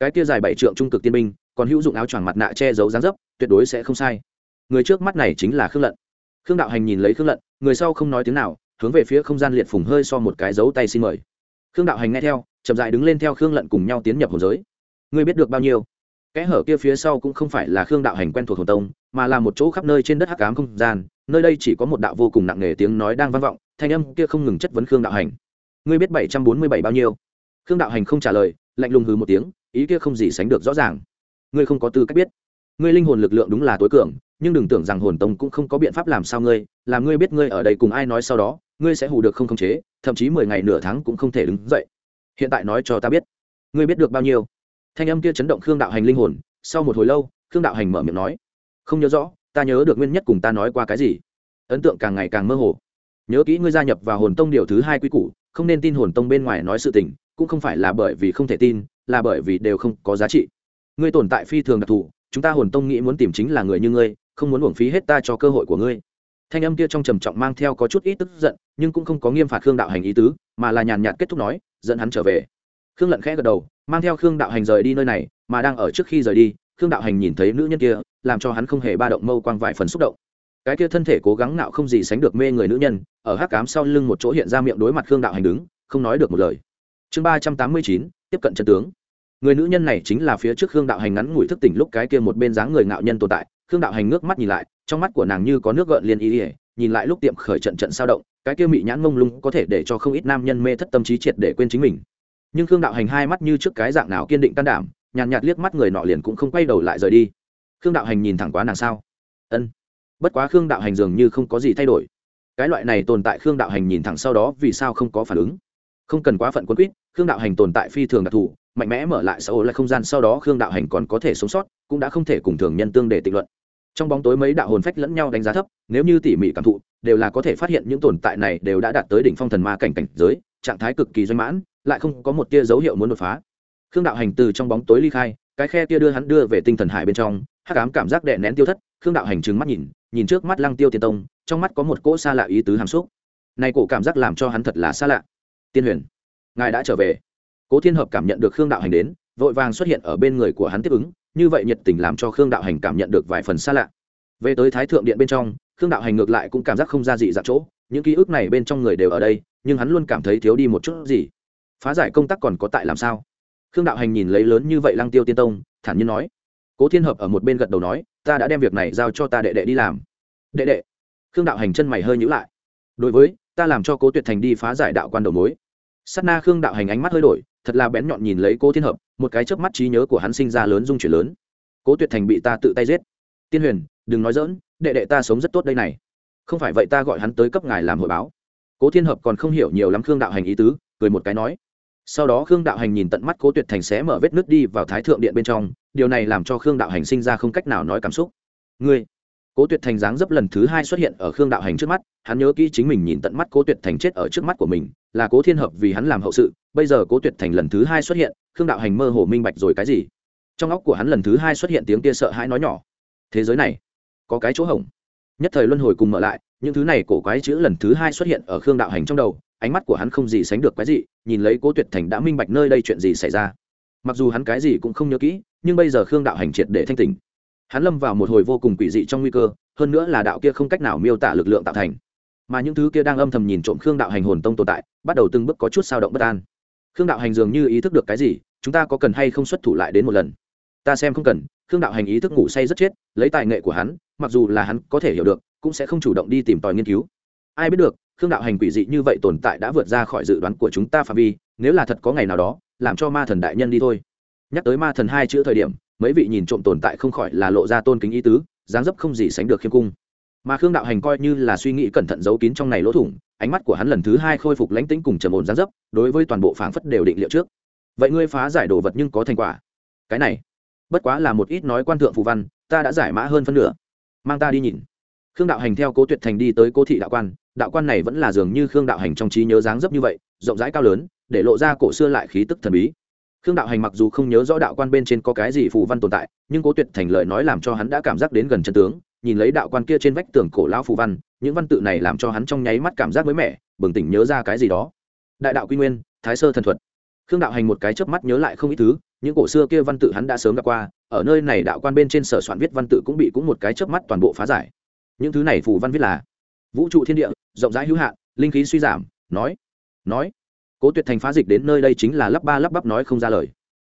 Cái tia dài bảy trượng trung cực tiên binh, còn hữu dụng áo choàng mặt nạ che giấu dáng dấp, tuyệt đối sẽ không sai. Người trước mắt này chính là khương lận khương đạo hành nhìn lấy khương lận, người sau không nói tiếng nào, hướng về phía không gian liệt phùng hơi so một cái dấu tay xin mời. Khương đạo hành nghe theo, chậm dại đứng lên theo khương lận cùng nhau tiến nhập hồn giới. Ngươi biết được bao nhiêu? Kẽ hở kia phía sau cũng không phải là khương đạo hành quen thuộc hồn tông, mà là một chỗ khắp nơi trên đất hắc ám không gian, nơi đây chỉ có một đạo vô cùng nặng nề tiếng nói đang vang vọng, thanh âm kia không ngừng chất vấn khương đạo hành. Ngươi biết bảy trăm bốn mươi bảy bao nhiêu? Khương đạo hành không trả lời, lạnh lùng hừ một tiếng, ý kia không gì sánh được rõ ràng. Ngươi không có tư cách biết. Ngươi linh hồn lực lượng đúng là tối cường nhưng đừng tưởng rằng hồn tông cũng không có biện pháp làm sao ngươi làm ngươi biết ngươi ở đây cùng ai nói sau đó, ngươi sẽ hù được không khống chế, thậm chí mười ngày nửa tháng cũng không thể đứng dậy. Hiện tại nói cho ta biết, ngươi biết được bao nhiêu? Thanh âm kia chấn động khương đạo hành linh hồn, sau một hồi lâu, khương đạo hành mở miệng nói, không nhớ rõ, ta nhớ được nguyên nhất cùng ta nói qua cái gì. Ấn tượng càng ngày càng mơ hồ. Nhớ kỹ ngươi gia nhập vào hồn tông điều thứ hai quy củ, không nên tin hồn tông bên ngoài nói sự tình, cũng không phải là bởi vì không thể tin, là bởi vì đều không có giá trị. Ngươi tồn tại phi thường đặc thù, chúng ta hồn tông nghĩ muốn tìm chính là người như ngươi không muốn uổng phí hết ta cho cơ hội của ngươi. Thanh âm kia trong trầm trọng mang theo có chút ít tức giận, nhưng cũng không có nghiêm phạt khương đạo hành ý tứ, mà là nhàn nhạt kết thúc nói, dẫn hắn trở về. Khương lận khẽ gật đầu, mang theo khương đạo hành rời đi nơi này, mà đang ở trước khi rời đi, khương đạo hành nhìn thấy nữ nhân kia, làm cho hắn không hề ba động mâu quang vài phần xúc động. Cái kia thân thể cố gắng nạo không gì sánh được mê người nữ nhân, ở hắc cám sau lưng một chỗ hiện ra miệng đối mặt khương đạo hành đứng, không nói được một lời. Chương ba trăm tám mươi chín, tiếp cận chân tướng. Người nữ nhân này chính là phía trước khương đạo hành ngắn ngủi thức tỉnh lúc cái kia một bên dáng người ngạo nhân tồn tại khương đạo hành ngước mắt nhìn lại, trong mắt của nàng như có nước gợn liên ý ỉa nhìn lại lúc tiệm khởi trận trận sao động, cái kia mị nhãn mông lung có thể để cho không ít nam nhân mê thất tâm trí triệt để quên chính mình. Nhưng khương đạo hành hai mắt như trước cái dạng nào kiên định can đảm, nhàn nhạt liếc mắt người nọ liền cũng không quay đầu lại rời đi. Khương đạo hành nhìn thẳng quá nàng sao? Ân. Bất quá khương đạo hành dường như không có gì thay đổi. Cái loại này tồn tại khương đạo hành nhìn thẳng sau đó vì sao không có phản ứng? Không cần quá phận quân quýt, khương đạo hành tồn tại phi thường đặc thù, mạnh mẽ mở lại xã hội lại không gian sau đó khương đạo hành còn có thể sống sót, cũng đã không thể cùng thường nhân tương để tịnh luận trong bóng tối mấy đạo hồn phách lẫn nhau đánh giá thấp, nếu như tỉ mỉ cảm thụ, đều là có thể phát hiện những tồn tại này đều đã đạt tới đỉnh phong thần ma cảnh cảnh giới, trạng thái cực kỳ doanh mãn, lại không có một tia dấu hiệu muốn đột phá. Khương đạo hành từ trong bóng tối ly khai, cái khe kia đưa hắn đưa về tinh thần hải bên trong, hắc ám cảm giác đè nén tiêu thất, khương đạo hành trừng mắt nhìn nhìn trước mắt lăng tiêu tiên tông, trong mắt có một cỗ xa lạ ý tứ hàm xúc. Nay cổ cảm giác làm cho hắn thật là xa lạ. Tiên huyền, ngài đã trở về. Cố thiên hợp cảm nhận được khương đạo hành đến vội vàng xuất hiện ở bên người của hắn tiếp ứng, như vậy nhiệt tình làm cho khương đạo hành cảm nhận được vài phần xa lạ. Về tới thái thượng điện bên trong, khương đạo hành ngược lại cũng cảm giác không ra dị dạng chỗ, những ký ức này bên trong người đều ở đây, nhưng hắn luôn cảm thấy thiếu đi một chút gì. Phá giải công tác còn có tại làm sao? Khương đạo hành nhìn lấy lớn như vậy lăng tiêu tiên tông, thản nhiên nói. Cố thiên hợp ở một bên gật đầu nói, ta đã đem việc này giao cho ta đệ đệ đi làm. Đệ đệ? Khương đạo hành chân mày hơi nhữ lại. Đối với, ta làm cho cố tuyệt thành đi phá giải đạo quan đầu mối sát na khương đạo hành ánh mắt hơi đổi, thật là bén nhọn nhìn lấy cố thiên hợp, một cái chớp mắt trí nhớ của hắn sinh ra lớn dung chuyển lớn. Cố tuyệt thành bị ta tự tay giết. Tiên huyền, đừng nói dỡn đệ đệ ta sống rất tốt đây này. Không phải vậy ta gọi hắn tới cấp ngài làm hội báo. Cố thiên hợp còn không hiểu nhiều lắm khương đạo hành ý tứ, cười một cái nói. Sau đó khương đạo hành nhìn tận mắt cố tuyệt thành xé mở vết nước đi vào thái thượng điện bên trong, điều này làm cho khương đạo hành sinh ra không cách nào nói cảm xúc. Ngươi cố tuyệt thành dáng dấp lần thứ hai xuất hiện ở khương đạo hành trước mắt, hắn nhớ kỹ chính mình nhìn tận mắt cố tuyệt thành chết ở trước mắt của mình, là cố thiên hợp vì hắn làm hậu sự, bây giờ cố tuyệt thành lần thứ hai xuất hiện, khương đạo hành mơ hồ minh bạch rồi cái gì. Trong óc của hắn lần thứ hai xuất hiện tiếng kia sợ hãi nói nhỏ, thế giới này có cái chỗ hỏng nhất thời luân hồi cùng mở lại, những thứ này cổ quái chữ lần thứ hai xuất hiện ở khương đạo hành trong đầu, ánh mắt của hắn không gì sánh được quái gì nhìn lấy cố tuyệt thành đã minh bạch nơi đây chuyện gì xảy ra. Mặc dù hắn cái gì cũng không nhớ kỹ, nhưng bây giờ khương đạo hành triệt để thanh tỉnh hắn lâm vào một hồi vô cùng quỷ dị trong nguy cơ, hơn nữa là đạo kia không cách nào miêu tả lực lượng tạo thành. Mà những thứ kia đang âm thầm nhìn trộm khương đạo hành hồn tông tồn tại, bắt đầu từng bước có chút sao động bất an. Khương đạo hành dường như ý thức được cái gì, chúng ta có cần hay không xuất thủ lại đến một lần? Ta xem không cần, khương đạo hành ý thức ngủ say rất chết, lấy tài nghệ của hắn, mặc dù là hắn có thể hiểu được, cũng sẽ không chủ động đi tìm tòi nghiên cứu. Ai biết được, khương đạo hành quỷ dị như vậy tồn tại đã vượt ra khỏi dự đoán của chúng ta phạm vi, nếu là thật có ngày nào đó, làm cho ma thần đại nhân đi thôi. Nhắc tới ma thần hai chữ thời điểm mấy vị nhìn trộm tồn tại không khỏi là lộ ra tôn kính ý tứ, dáng dấp không gì sánh được khiêm cung. Mà khương đạo hành coi như là suy nghĩ cẩn thận giấu kín trong này lỗ thủng, ánh mắt của hắn lần thứ hai khôi phục lánh tính cùng trầm ổn dáng dấp, đối với toàn bộ phảng phất đều định liệu trước. Vậy ngươi phá giải đồ vật nhưng có thành quả. Cái này, bất quá là một ít nói quan thượng phù văn, ta đã giải mã hơn phân nửa. Mang ta đi nhìn. Khương đạo hành theo cố tuyệt thành đi tới cố thị đạo quan đạo quan này vẫn là dường như khương đạo hành trong trí nhớ dáng dấp như vậy, rộng rãi cao lớn, để lộ ra cổ xưa lại khí tức thần bí khương đạo hành mặc dù không nhớ rõ đạo quan bên trên có cái gì phù văn tồn tại, nhưng cố tuyệt thành lời nói làm cho hắn đã cảm giác đến gần chân tướng, nhìn lấy đạo quan kia trên vách tường cổ lão phù văn, những văn tự này làm cho hắn trong nháy mắt cảm giác mới mẻ, bừng tỉnh nhớ ra cái gì đó. Đại đạo quy nguyên, thái sơ thần thuật. Khương đạo hành một cái chớp mắt nhớ lại không ít thứ, những cổ xưa kia văn tự hắn đã sớm gặp qua, ở nơi này đạo quan bên trên sở soạn viết văn tự cũng bị cũng một cái chớp mắt toàn bộ phá giải. Những thứ này phù văn viết là, vũ trụ thiên địa, rộng rãi hữu hạn, linh khí suy giảm, nói nói cố tuyệt thành phá dịch đến nơi đây chính là lắp ba lắp bắp nói không ra lời.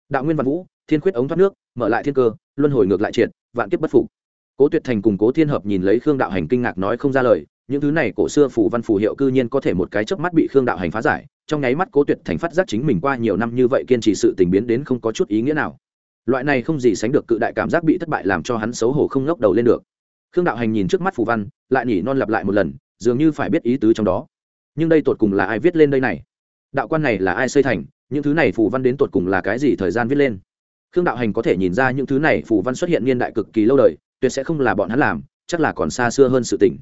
Đạo nguyên văn vũ, thiên khuyết ống thoát nước, mở lại thiên cơ, luân hồi ngược lại triệt, vạn kiếp bất phục. Cố tuyệt thành cùng cố thiên hợp nhìn lấy khương đạo hành kinh ngạc nói không ra lời, những thứ này cổ xưa phủ văn phù hiệu cư nhiên có thể một cái chớp mắt bị khương đạo hành phá giải, trong nháy mắt cố tuyệt thành phát giác chính mình qua nhiều năm như vậy kiên trì sự tình biến đến không có chút ý nghĩa nào. Loại này không gì sánh được cự đại cảm giác bị thất bại làm cho hắn xấu hổ không ngóc đầu lên được. Khương đạo hành nhìn trước mắt phù văn, lại nhỉ non lặp lại một lần, dường như phải biết ý tứ trong đó. Nhưng đây tột cùng là ai viết lên đây này? Đạo quan này là ai xây thành, những thứ này phù văn đến tột cùng là cái gì thời gian viết lên. Khương đạo hành có thể nhìn ra những thứ này phù văn xuất hiện niên đại cực kỳ lâu đời, tuyệt sẽ không là bọn hắn làm, chắc là còn xa xưa hơn sự tình.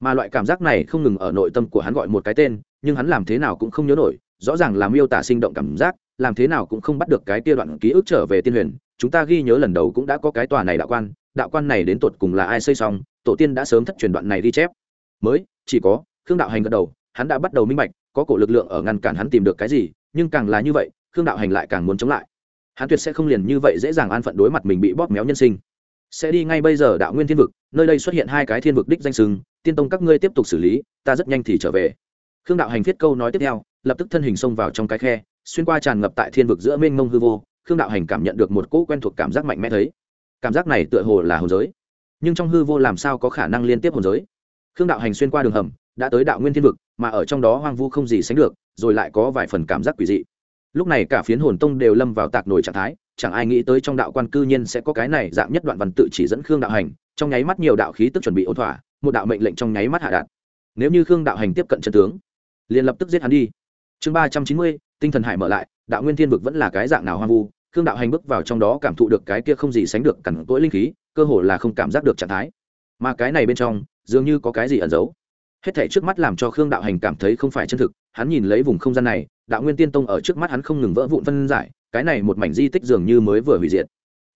Mà loại cảm giác này không ngừng ở nội tâm của hắn gọi một cái tên, nhưng hắn làm thế nào cũng không nhớ nổi, rõ ràng là miêu tả sinh động cảm giác, làm thế nào cũng không bắt được cái kia đoạn ký ức trở về tiên huyền. Chúng ta ghi nhớ lần đầu cũng đã có cái tòa này đạo quan đạo quan này đến tột cùng là ai xây xong, tổ tiên đã sớm thất truyền đoạn này ghi chép. Mới, chỉ có, khương đạo hành gật đầu, hắn đã bắt đầu minh bạch có cổ lực lượng ở ngăn cản hắn tìm được cái gì, nhưng càng là như vậy, khương đạo hành lại càng muốn chống lại. Hắn tuyệt sẽ không liền như vậy dễ dàng an phận đối mặt mình bị bóp méo nhân sinh. Sẽ đi ngay bây giờ đạo nguyên thiên vực, nơi đây xuất hiện hai cái thiên vực đích danh sừng tiên tông các ngươi tiếp tục xử lý, ta rất nhanh thì trở về. Khương đạo hành viết câu nói tiếp theo, lập tức thân hình xông vào trong cái khe, xuyên qua tràn ngập tại thiên vực giữa mênh mông hư vô, khương đạo hành cảm nhận được một cỗ quen thuộc cảm giác mạnh mẽ thấy. Cảm giác này tựa hồ là hồn giới, nhưng trong hư vô làm sao có khả năng liên tiếp hồn giới? Khương đạo hành xuyên qua đường hầm đã tới đạo nguyên thiên vực, mà ở trong đó hoang vu không gì sánh được, rồi lại có vài phần cảm giác quỷ dị. Lúc này cả phiến hồn tông đều lâm vào tạc nổi trạng thái, chẳng ai nghĩ tới trong đạo quan cư nhiên sẽ có cái này dạng nhất đoạn văn tự chỉ dẫn khương đạo hành, trong nháy mắt nhiều đạo khí tức chuẩn bị ổn thỏa, một đạo mệnh lệnh trong nháy mắt hạ đạt. Nếu như khương đạo hành tiếp cận trận tướng, liền lập tức giết hắn đi. Chương ba trăm chín mươi, tinh thần hải mở lại, đạo nguyên thiên vực vẫn là cái dạng nào hoang vu, khương đạo hành bước vào trong đó cảm thụ được cái kia không gì sánh được cẳng cỗi linh khí, cơ hồ là không cảm giác được trạng thái. Mà cái này bên trong, dường như có cái gì ẩn giấu hết thảy trước mắt làm cho khương đạo hành cảm thấy không phải chân thực, hắn nhìn lấy vùng không gian này, đạo nguyên tiên tông ở trước mắt hắn không ngừng vỡ vụn phân giải, cái này một mảnh di tích dường như mới vừa hủy diệt.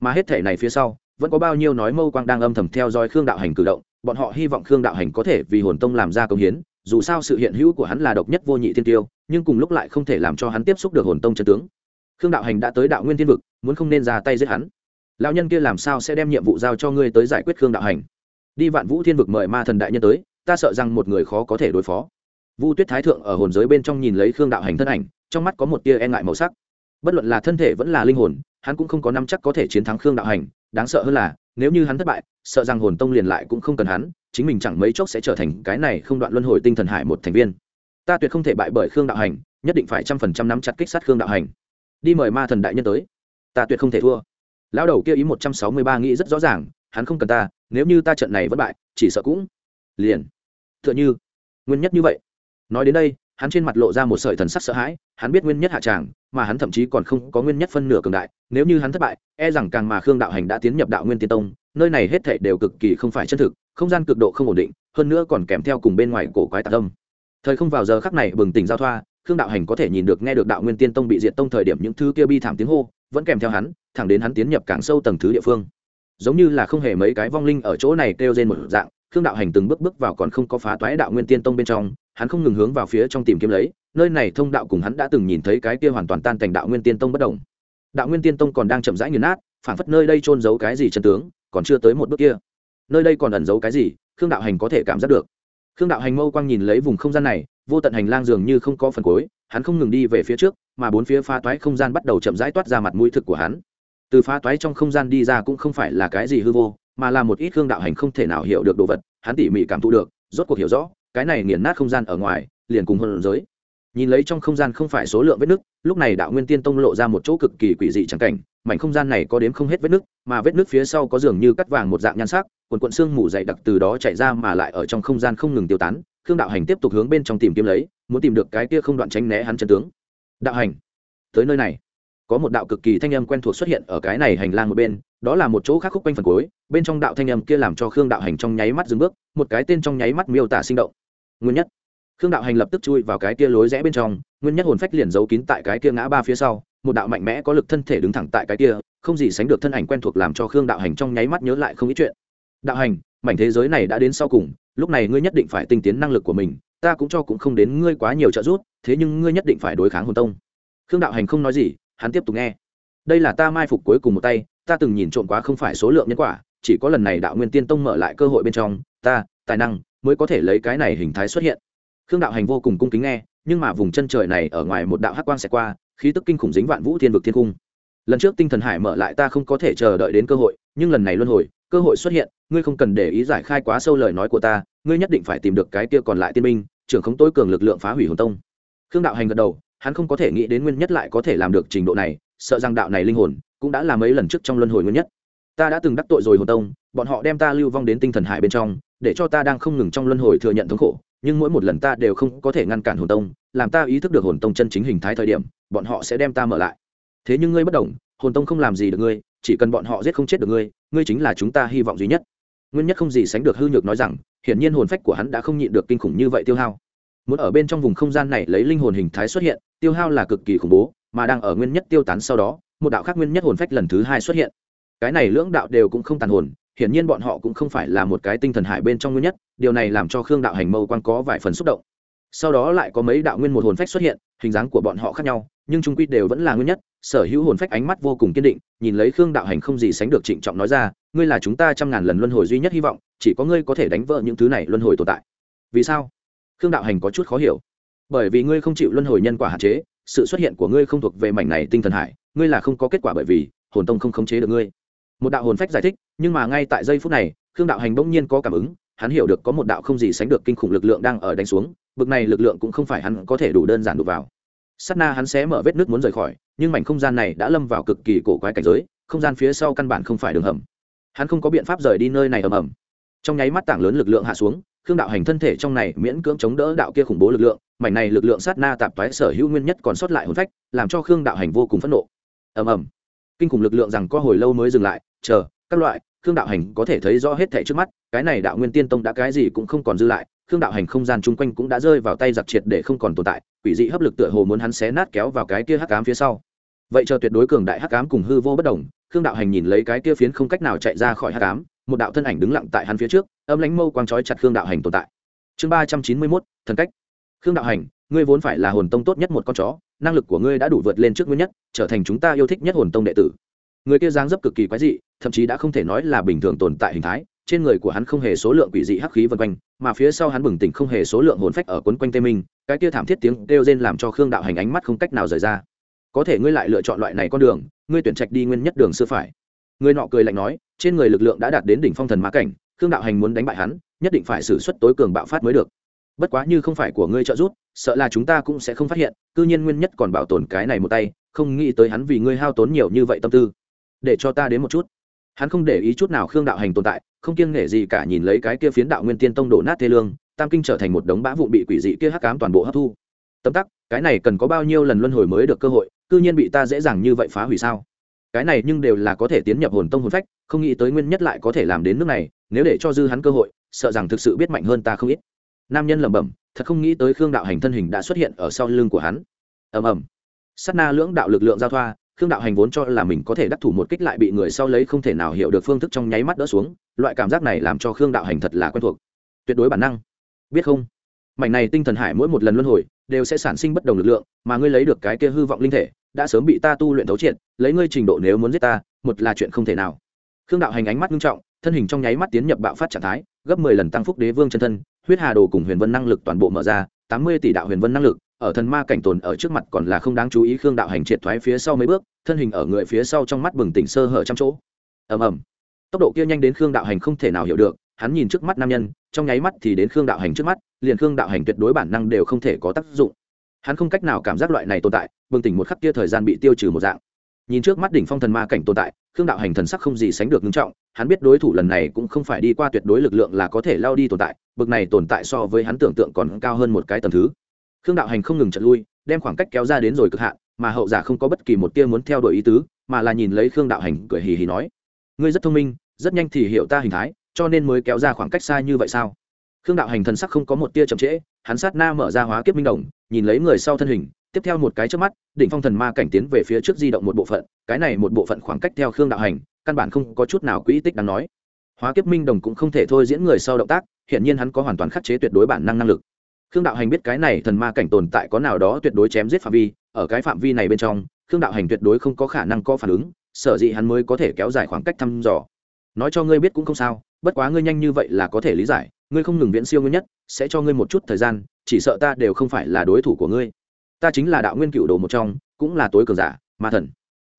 Mà hết thảy này phía sau, vẫn có bao nhiêu nói mâu quang đang âm thầm theo dõi khương đạo hành cử động, bọn họ hy vọng khương đạo hành có thể vì hồn tông làm ra công hiến, dù sao sự hiện hữu của hắn là độc nhất vô nhị thiên tiêu, nhưng cùng lúc lại không thể làm cho hắn tiếp xúc được hồn tông chân tướng. Khương đạo hành đã tới đạo nguyên thiên vực, muốn không nên ra tay giết hắn. Lão nhân kia làm sao sẽ đem nhiệm vụ giao cho ngươi tới giải quyết khương đạo hành? Đi vạn vũ thiên vực mời ma thần đại nhân tới ta sợ rằng một người khó có thể đối phó. Vu tuyết thái thượng ở hồn giới bên trong nhìn lấy khương đạo hành thân ảnh, trong mắt có một tia e ngại màu sắc. Bất luận là thân thể vẫn là linh hồn, hắn cũng không có năm chắc có thể chiến thắng khương đạo hành, đáng sợ hơn là, nếu như hắn thất bại, sợ rằng hồn tông liền lại cũng không cần hắn, chính mình chẳng mấy chốc sẽ trở thành cái này không đoạn luân hồi tinh thần hải một thành viên. Ta tuyệt không thể bại bởi khương đạo hành, nhất định phải trăm phần trăm nắm chặt kích sát khương đạo hành. Đi mời ma thần đại nhân tới. Ta tuyệt không thể thua. Lão đầu kia ý một trăm sáu mươi ba nghĩ rất rõ ràng, hắn không cần ta, nếu như ta trận này vất bại, chỉ sợ cũng liền. Tựa như nguyên nhất như vậy. Nói đến đây, hắn trên mặt lộ ra một sợi thần sắc sợ hãi, hắn biết nguyên nhất hạ tràng, mà hắn thậm chí còn không có nguyên nhất phân nửa cường đại, nếu như hắn thất bại e rằng càng mà khương đạo hành đã tiến nhập đạo nguyên tiên tông, nơi này hết thảy đều cực kỳ không phải chân thực, không gian cực độ không ổn định, hơn nữa còn kèm theo cùng bên ngoài cổ quái tạc tâm thời không vào giờ khắc này bừng tỉnh giao thoa, khương đạo hành có thể nhìn được nghe được đạo nguyên tiên tông bị diệt tông thời điểm những thứ kia bi thảm tiếng hô, vẫn kèm theo hắn, thẳng đến hắn tiến nhập càng sâu tầng thứ địa phương. Giống như là không hề mấy cái vong linh ở chỗ này kêu trên một dạng khương đạo hành từng bước bước vào còn không có phá toái đạo nguyên tiên tông bên trong, hắn không ngừng hướng vào phía trong tìm kiếm lấy, nơi này thông đạo cùng hắn đã từng nhìn thấy cái kia hoàn toàn tan thành đạo nguyên tiên tông bất động đạo nguyên tiên tông còn đang chậm rãi nghiền nát, phản phất nơi đây trôn giấu cái gì chân tướng, còn chưa tới một bước kia. Nơi đây còn ẩn giấu cái gì, khương đạo hành có thể cảm giác được. Khương đạo hành mâu quang nhìn lấy vùng không gian này, vô tận hành lang dường như không có phần cuối, hắn không ngừng đi về phía trước, mà bốn phía phá toái không gian bắt đầu chậm rãi toát ra mặt mũi thực của hắn. Từ phá toái trong không gian đi ra cũng không phải là cái gì hư vô mà là một ít hương đạo hành không thể nào hiểu được đồ vật, hắn tỉ mỉ cảm thụ được, rốt cuộc hiểu rõ, cái này nghiền nát không gian ở ngoài, liền cùng hơn giới. Nhìn lấy trong không gian không phải số lượng vết nứt, lúc này đạo nguyên tiên tông lộ ra một chỗ cực kỳ quỷ dị chẳng cảnh, mảnh không gian này có đếm không hết vết nứt, mà vết nứt phía sau có dường như cắt vàng một dạng nhan sắc, quần quận xương mù dày đặc từ đó chạy ra mà lại ở trong không gian không ngừng tiêu tán khương đạo hành tiếp tục hướng bên trong tìm kiếm lấy, muốn tìm được cái kia không đoạn tránh né hắn chân tướng. Đạo hành, tới nơi này. Có một đạo cực kỳ thanh âm quen thuộc xuất hiện ở cái này hành lang một bên đó là một chỗ khác khúc quanh phần cuối, bên trong đạo thanh âm kia làm cho khương đạo hành trong nháy mắt dừng bước, một cái tên trong nháy mắt miêu tả sinh động. Nguyên nhất. Khương đạo hành lập tức chui vào cái kia lối rẽ bên trong, nguyên nhất hồn phách liền giấu kín tại cái kia ngã ba phía sau, một đạo mạnh mẽ có lực thân thể đứng thẳng tại cái kia, không gì sánh được thân ảnh quen thuộc làm cho khương đạo hành trong nháy mắt nhớ lại không ít chuyện. Đạo hành, mảnh thế giới này đã đến sau cùng, lúc này ngươi nhất định phải tinh tiến năng lực của mình, ta cũng cho cũng không đến ngươi quá nhiều trợ giúp, thế nhưng ngươi nhất định phải đối kháng hồn tông. Khương đạo hành không nói gì, hắn tiếp tục nghe. Đây là ta mai phục cuối cùng một tay ta từng nhìn trộm quá không phải số lượng nhân quả, chỉ có lần này đạo nguyên tiên tông mở lại cơ hội bên trong, ta, tài năng mới có thể lấy cái này hình thái xuất hiện. Khương đạo hành vô cùng cung kính nghe, nhưng mà vùng chân trời này ở ngoài một đạo hắc quang sẽ qua, khí tức kinh khủng dính vạn vũ thiên vực thiên cung. Lần trước tinh thần hải mở lại ta không có thể chờ đợi đến cơ hội, nhưng lần này luân hồi, cơ hội xuất hiện, ngươi không cần để ý giải khai quá sâu lời nói của ta, ngươi nhất định phải tìm được cái kia còn lại tiên minh trưởng không tối cường lực lượng phá hủy hồn tông. Khương đạo hành gật đầu, hắn không có thể nghĩ đến nguyên nhất lại có thể làm được trình độ này, sợ rằng đạo này linh hồn cũng đã làm mấy lần trước trong luân hồi nguyên nhất. Ta đã từng đắc tội rồi hồn tông, bọn họ đem ta lưu vong đến tinh thần hải bên trong, để cho ta đang không ngừng trong luân hồi thừa nhận thống khổ, nhưng mỗi một lần ta đều không có thể ngăn cản hồn tông, làm ta ý thức được hồn tông chân chính hình thái thời điểm, bọn họ sẽ đem ta mở lại. Thế nhưng ngươi bất đồng hồn tông không làm gì được ngươi, chỉ cần bọn họ giết không chết được ngươi ngươi chính là chúng ta hy vọng duy nhất. Nguyên nhất không gì sánh được hư nhược nói rằng, hiển nhiên hồn phách của hắn đã không nhịn được kinh khủng như vậy tiêu hao. Muốn ở bên trong vùng không gian này lấy linh hồn hình thái xuất hiện, tiêu hao là cực kỳ khủng bố, mà đang ở nguyên nhất tiêu tán sau đó một đạo khác nguyên nhất hồn phách lần thứ hai xuất hiện. Cái này lưỡng đạo đều cũng không tàn hồn, hiển nhiên bọn họ cũng không phải là một cái tinh thần hải bên trong nguyên nhất, điều này làm cho khương đạo hành mâu quan có vài phần xúc động. Sau đó lại có mấy đạo nguyên một hồn phách xuất hiện, hình dáng của bọn họ khác nhau, nhưng trung quy đều vẫn là nguyên nhất, sở hữu hồn phách ánh mắt vô cùng kiên định, nhìn lấy khương đạo hành không gì sánh được trịnh trọng nói ra, ngươi là chúng ta trăm ngàn lần luân hồi duy nhất hy vọng, chỉ có ngươi có thể đánh vỡ những thứ này luân hồi tồn tại. Vì sao? Khương đạo hành có chút khó hiểu. Bởi vì ngươi không chịu luân hồi nhân quả hạn chế sự xuất hiện của ngươi không thuộc về mảnh này tinh thần hải, ngươi là không có kết quả bởi vì hồn tông không khống chế được ngươi. Một đạo hồn phách giải thích, nhưng mà ngay tại giây phút này, khương đạo hành bỗng nhiên có cảm ứng, hắn hiểu được có một đạo không gì sánh được kinh khủng lực lượng đang ở đánh xuống, bực này lực lượng cũng không phải hắn có thể đủ đơn giản đục vào. S á t na hắn sẽ mở vết nước muốn rời khỏi, nhưng mảnh không gian này đã lâm vào cực kỳ cổ quái cảnh giới, không gian phía sau căn bản không phải đường hầm. Hắn không có biện pháp rời đi nơi này ầm ầm. Trong nháy mắt tảng lớn lực lượng hạ xuống khương đạo hành thân thể trong này miễn cưỡng chống đỡ đạo kia khủng bố lực lượng, mảnh này lực lượng sát na tạp toái sở hữu nguyên nhất còn sót lại hồn phách, làm cho khương đạo hành vô cùng phẫn nộ. Ầm ầm. Kinh khủng lực lượng rằng có hồi lâu mới dừng lại, chờ, các loại, khương đạo hành có thể thấy rõ hết thảy trước mắt, cái này đạo nguyên tiên tông đã cái gì cũng không còn dư lại, khương đạo hành không gian chung quanh cũng đã rơi vào tay giặc triệt để không còn tồn tại, quỷ dị hấp lực tựa hồ muốn hắn xé nát kéo vào cái kia hắc ám phía sau. Vậy chờ tuyệt đối cường đại hắc ám cùng hư vô bất đồng, khương đạo hành nhìn lấy cái kia phiến không cách nào chạy ra khỏi hắc ám, một đạo thân ảnh đứng lặng tại hắn phía trước âm lãnh mâu quang trói chặt khương đạo hành tồn tại. Chương ba trăm chín mươi mốt, thần cách. Khương đạo hành, ngươi vốn phải là hồn tông tốt nhất một con chó, năng lực của ngươi đã đủ vượt lên trước nguyên nhất, trở thành chúng ta yêu thích nhất hồn tông đệ tử. Người kia dáng dấp cực kỳ quái dị, thậm chí đã không thể nói là bình thường tồn tại hình thái, trên người của hắn không hề số lượng quỷ dị hắc khí vân quanh, mà phía sau hắn bừng tỉnh không hề số lượng hồn phách ở quấn quanh tây minh, cái kia thảm thiết tiếng kêu rên làm cho khương đạo hành ánh mắt không cách nào rời ra. Có thể ngươi lại lựa chọn loại này con đường, ngươi tuyển trạch đi nguyên nhất đường sư phải. Người nọ cười lạnh nói, trên người lực lượng đã đạt đến đỉnh phong thần mã cảnh khương đạo hành muốn đánh bại hắn, nhất định phải xử suất tối cường bạo phát mới được. Bất quá như không phải của ngươi trợ giúp, sợ là chúng ta cũng sẽ không phát hiện, cư nhiên nguyên nhất còn bảo tồn cái này một tay, không nghĩ tới hắn vì ngươi hao tốn nhiều như vậy tâm tư. Để cho ta đến một chút. Hắn không để ý chút nào khương đạo hành tồn tại, không kiêng nể gì cả nhìn lấy cái kia phiến đạo nguyên tiên tông đổ nát thê lương, tam kinh trở thành một đống bã vụn bị quỷ dị kia hắc cám toàn bộ hấp thu. Tấm tắc, cái này cần có bao nhiêu lần luân hồi mới được cơ hội, cư nhiên bị ta dễ dàng như vậy phá hủy sao? Cái này nhưng đều là có thể tiến nhập hồn tông hồn phách, không nghĩ tới nguyên nhất lại có thể làm đến nước này nếu để cho dư hắn cơ hội, sợ rằng thực sự biết mạnh hơn ta không ít. Nam nhân lẩm bẩm, thật không nghĩ tới khương đạo hành thân hình đã xuất hiện ở sau lưng của hắn. Ầm ầm. Sát na lưỡng đạo lực lượng giao thoa, khương đạo hành vốn cho là mình có thể đắc thủ một kích lại bị người sau lấy không thể nào hiểu được phương thức trong nháy mắt đỡ xuống, loại cảm giác này làm cho khương đạo hành thật là quen thuộc. Tuyệt đối bản năng. Biết không? Mảnh này tinh thần hải mỗi một lần luân hồi, đều sẽ sản sinh bất đồng lực lượng, mà ngươi lấy được cái kia hư vọng linh thể, đã sớm bị ta tu luyện thấu triệt, lấy ngươi trình độ nếu muốn giết ta, một là chuyện không thể nào. Khương đạo hành ánh mắt nghiêm trọng thân hình trong nháy mắt tiến nhập bạo phát trạng thái, gấp mười lần tăng phúc đế vương chân thân, huyết hà đồ cùng huyền vân năng lực toàn bộ mở ra, tám mươi tỷ đạo huyền vân năng lực, ở thần ma cảnh tồn ở trước mặt còn là không đáng chú ý khương đạo hành triệt thoái phía sau mấy bước, thân hình ở người phía sau trong mắt bừng tỉnh sơ hở trăm chỗ. Ầm ầm. Tốc độ kia nhanh đến khương đạo hành không thể nào hiểu được, hắn nhìn trước mắt nam nhân, trong nháy mắt thì đến khương đạo hành trước mắt, liền khương đạo hành tuyệt đối bản năng đều không thể có tác dụng. Hắn không cách nào cảm giác loại này tồn tại, bừng tỉnh một khắc kia thời gian bị tiêu trừ một dạng. Nhìn trước mắt đỉnh phong thần ma cảnh tồn tại khương đạo hành thần sắc không gì sánh được nghiêm trọng, hắn biết đối thủ lần này cũng không phải đi qua tuyệt đối lực lượng là có thể lao đi tồn tại, bực này tồn tại so với hắn tưởng tượng còn cao hơn một cái tầm thứ. Khương đạo hành không ngừng trận lui, đem khoảng cách kéo ra đến rồi cực hạn, mà hậu giả không có bất kỳ một tia muốn theo đuổi ý tứ, mà là nhìn lấy khương đạo hành cười hì hì nói, ngươi rất thông minh, rất nhanh thì hiểu ta hình thái, cho nên mới kéo ra khoảng cách xa như vậy sao? Khương đạo hành thần sắc không có một tia chậm trễ, hắn sát na mở ra hóa kiếp minh đồng, nhìn lấy người sau thân hình tiếp theo một cái trước mắt, đỉnh phong thần ma cảnh tiến về phía trước di động một bộ phận, cái này một bộ phận khoảng cách theo khương đạo hành, căn bản không có chút nào quỹ tích đáng nói. Hóa kiếp minh đồng cũng không thể thôi diễn người sau động tác hiện nhiên hắn có hoàn toàn khắc chế tuyệt đối bản năng năng lực. Khương đạo hành biết cái này thần ma cảnh tồn tại có nào đó tuyệt đối chém giết phạm vi, ở cái phạm vi này bên trong, khương đạo hành tuyệt đối không có khả năng có phản ứng, sở dĩ hắn mới có thể kéo dài khoảng cách thăm dò. Nói cho ngươi biết cũng không sao, bất quá ngươi nhanh như vậy là có thể lý giải, ngươi không ngừng viễn siêu ngươi nhất, sẽ cho ngươi một chút thời gian, chỉ sợ ta đều không phải là đối thủ của ngươi ta chính là đạo nguyên cựu đồ một trong, cũng là tối cường giả, ma thần.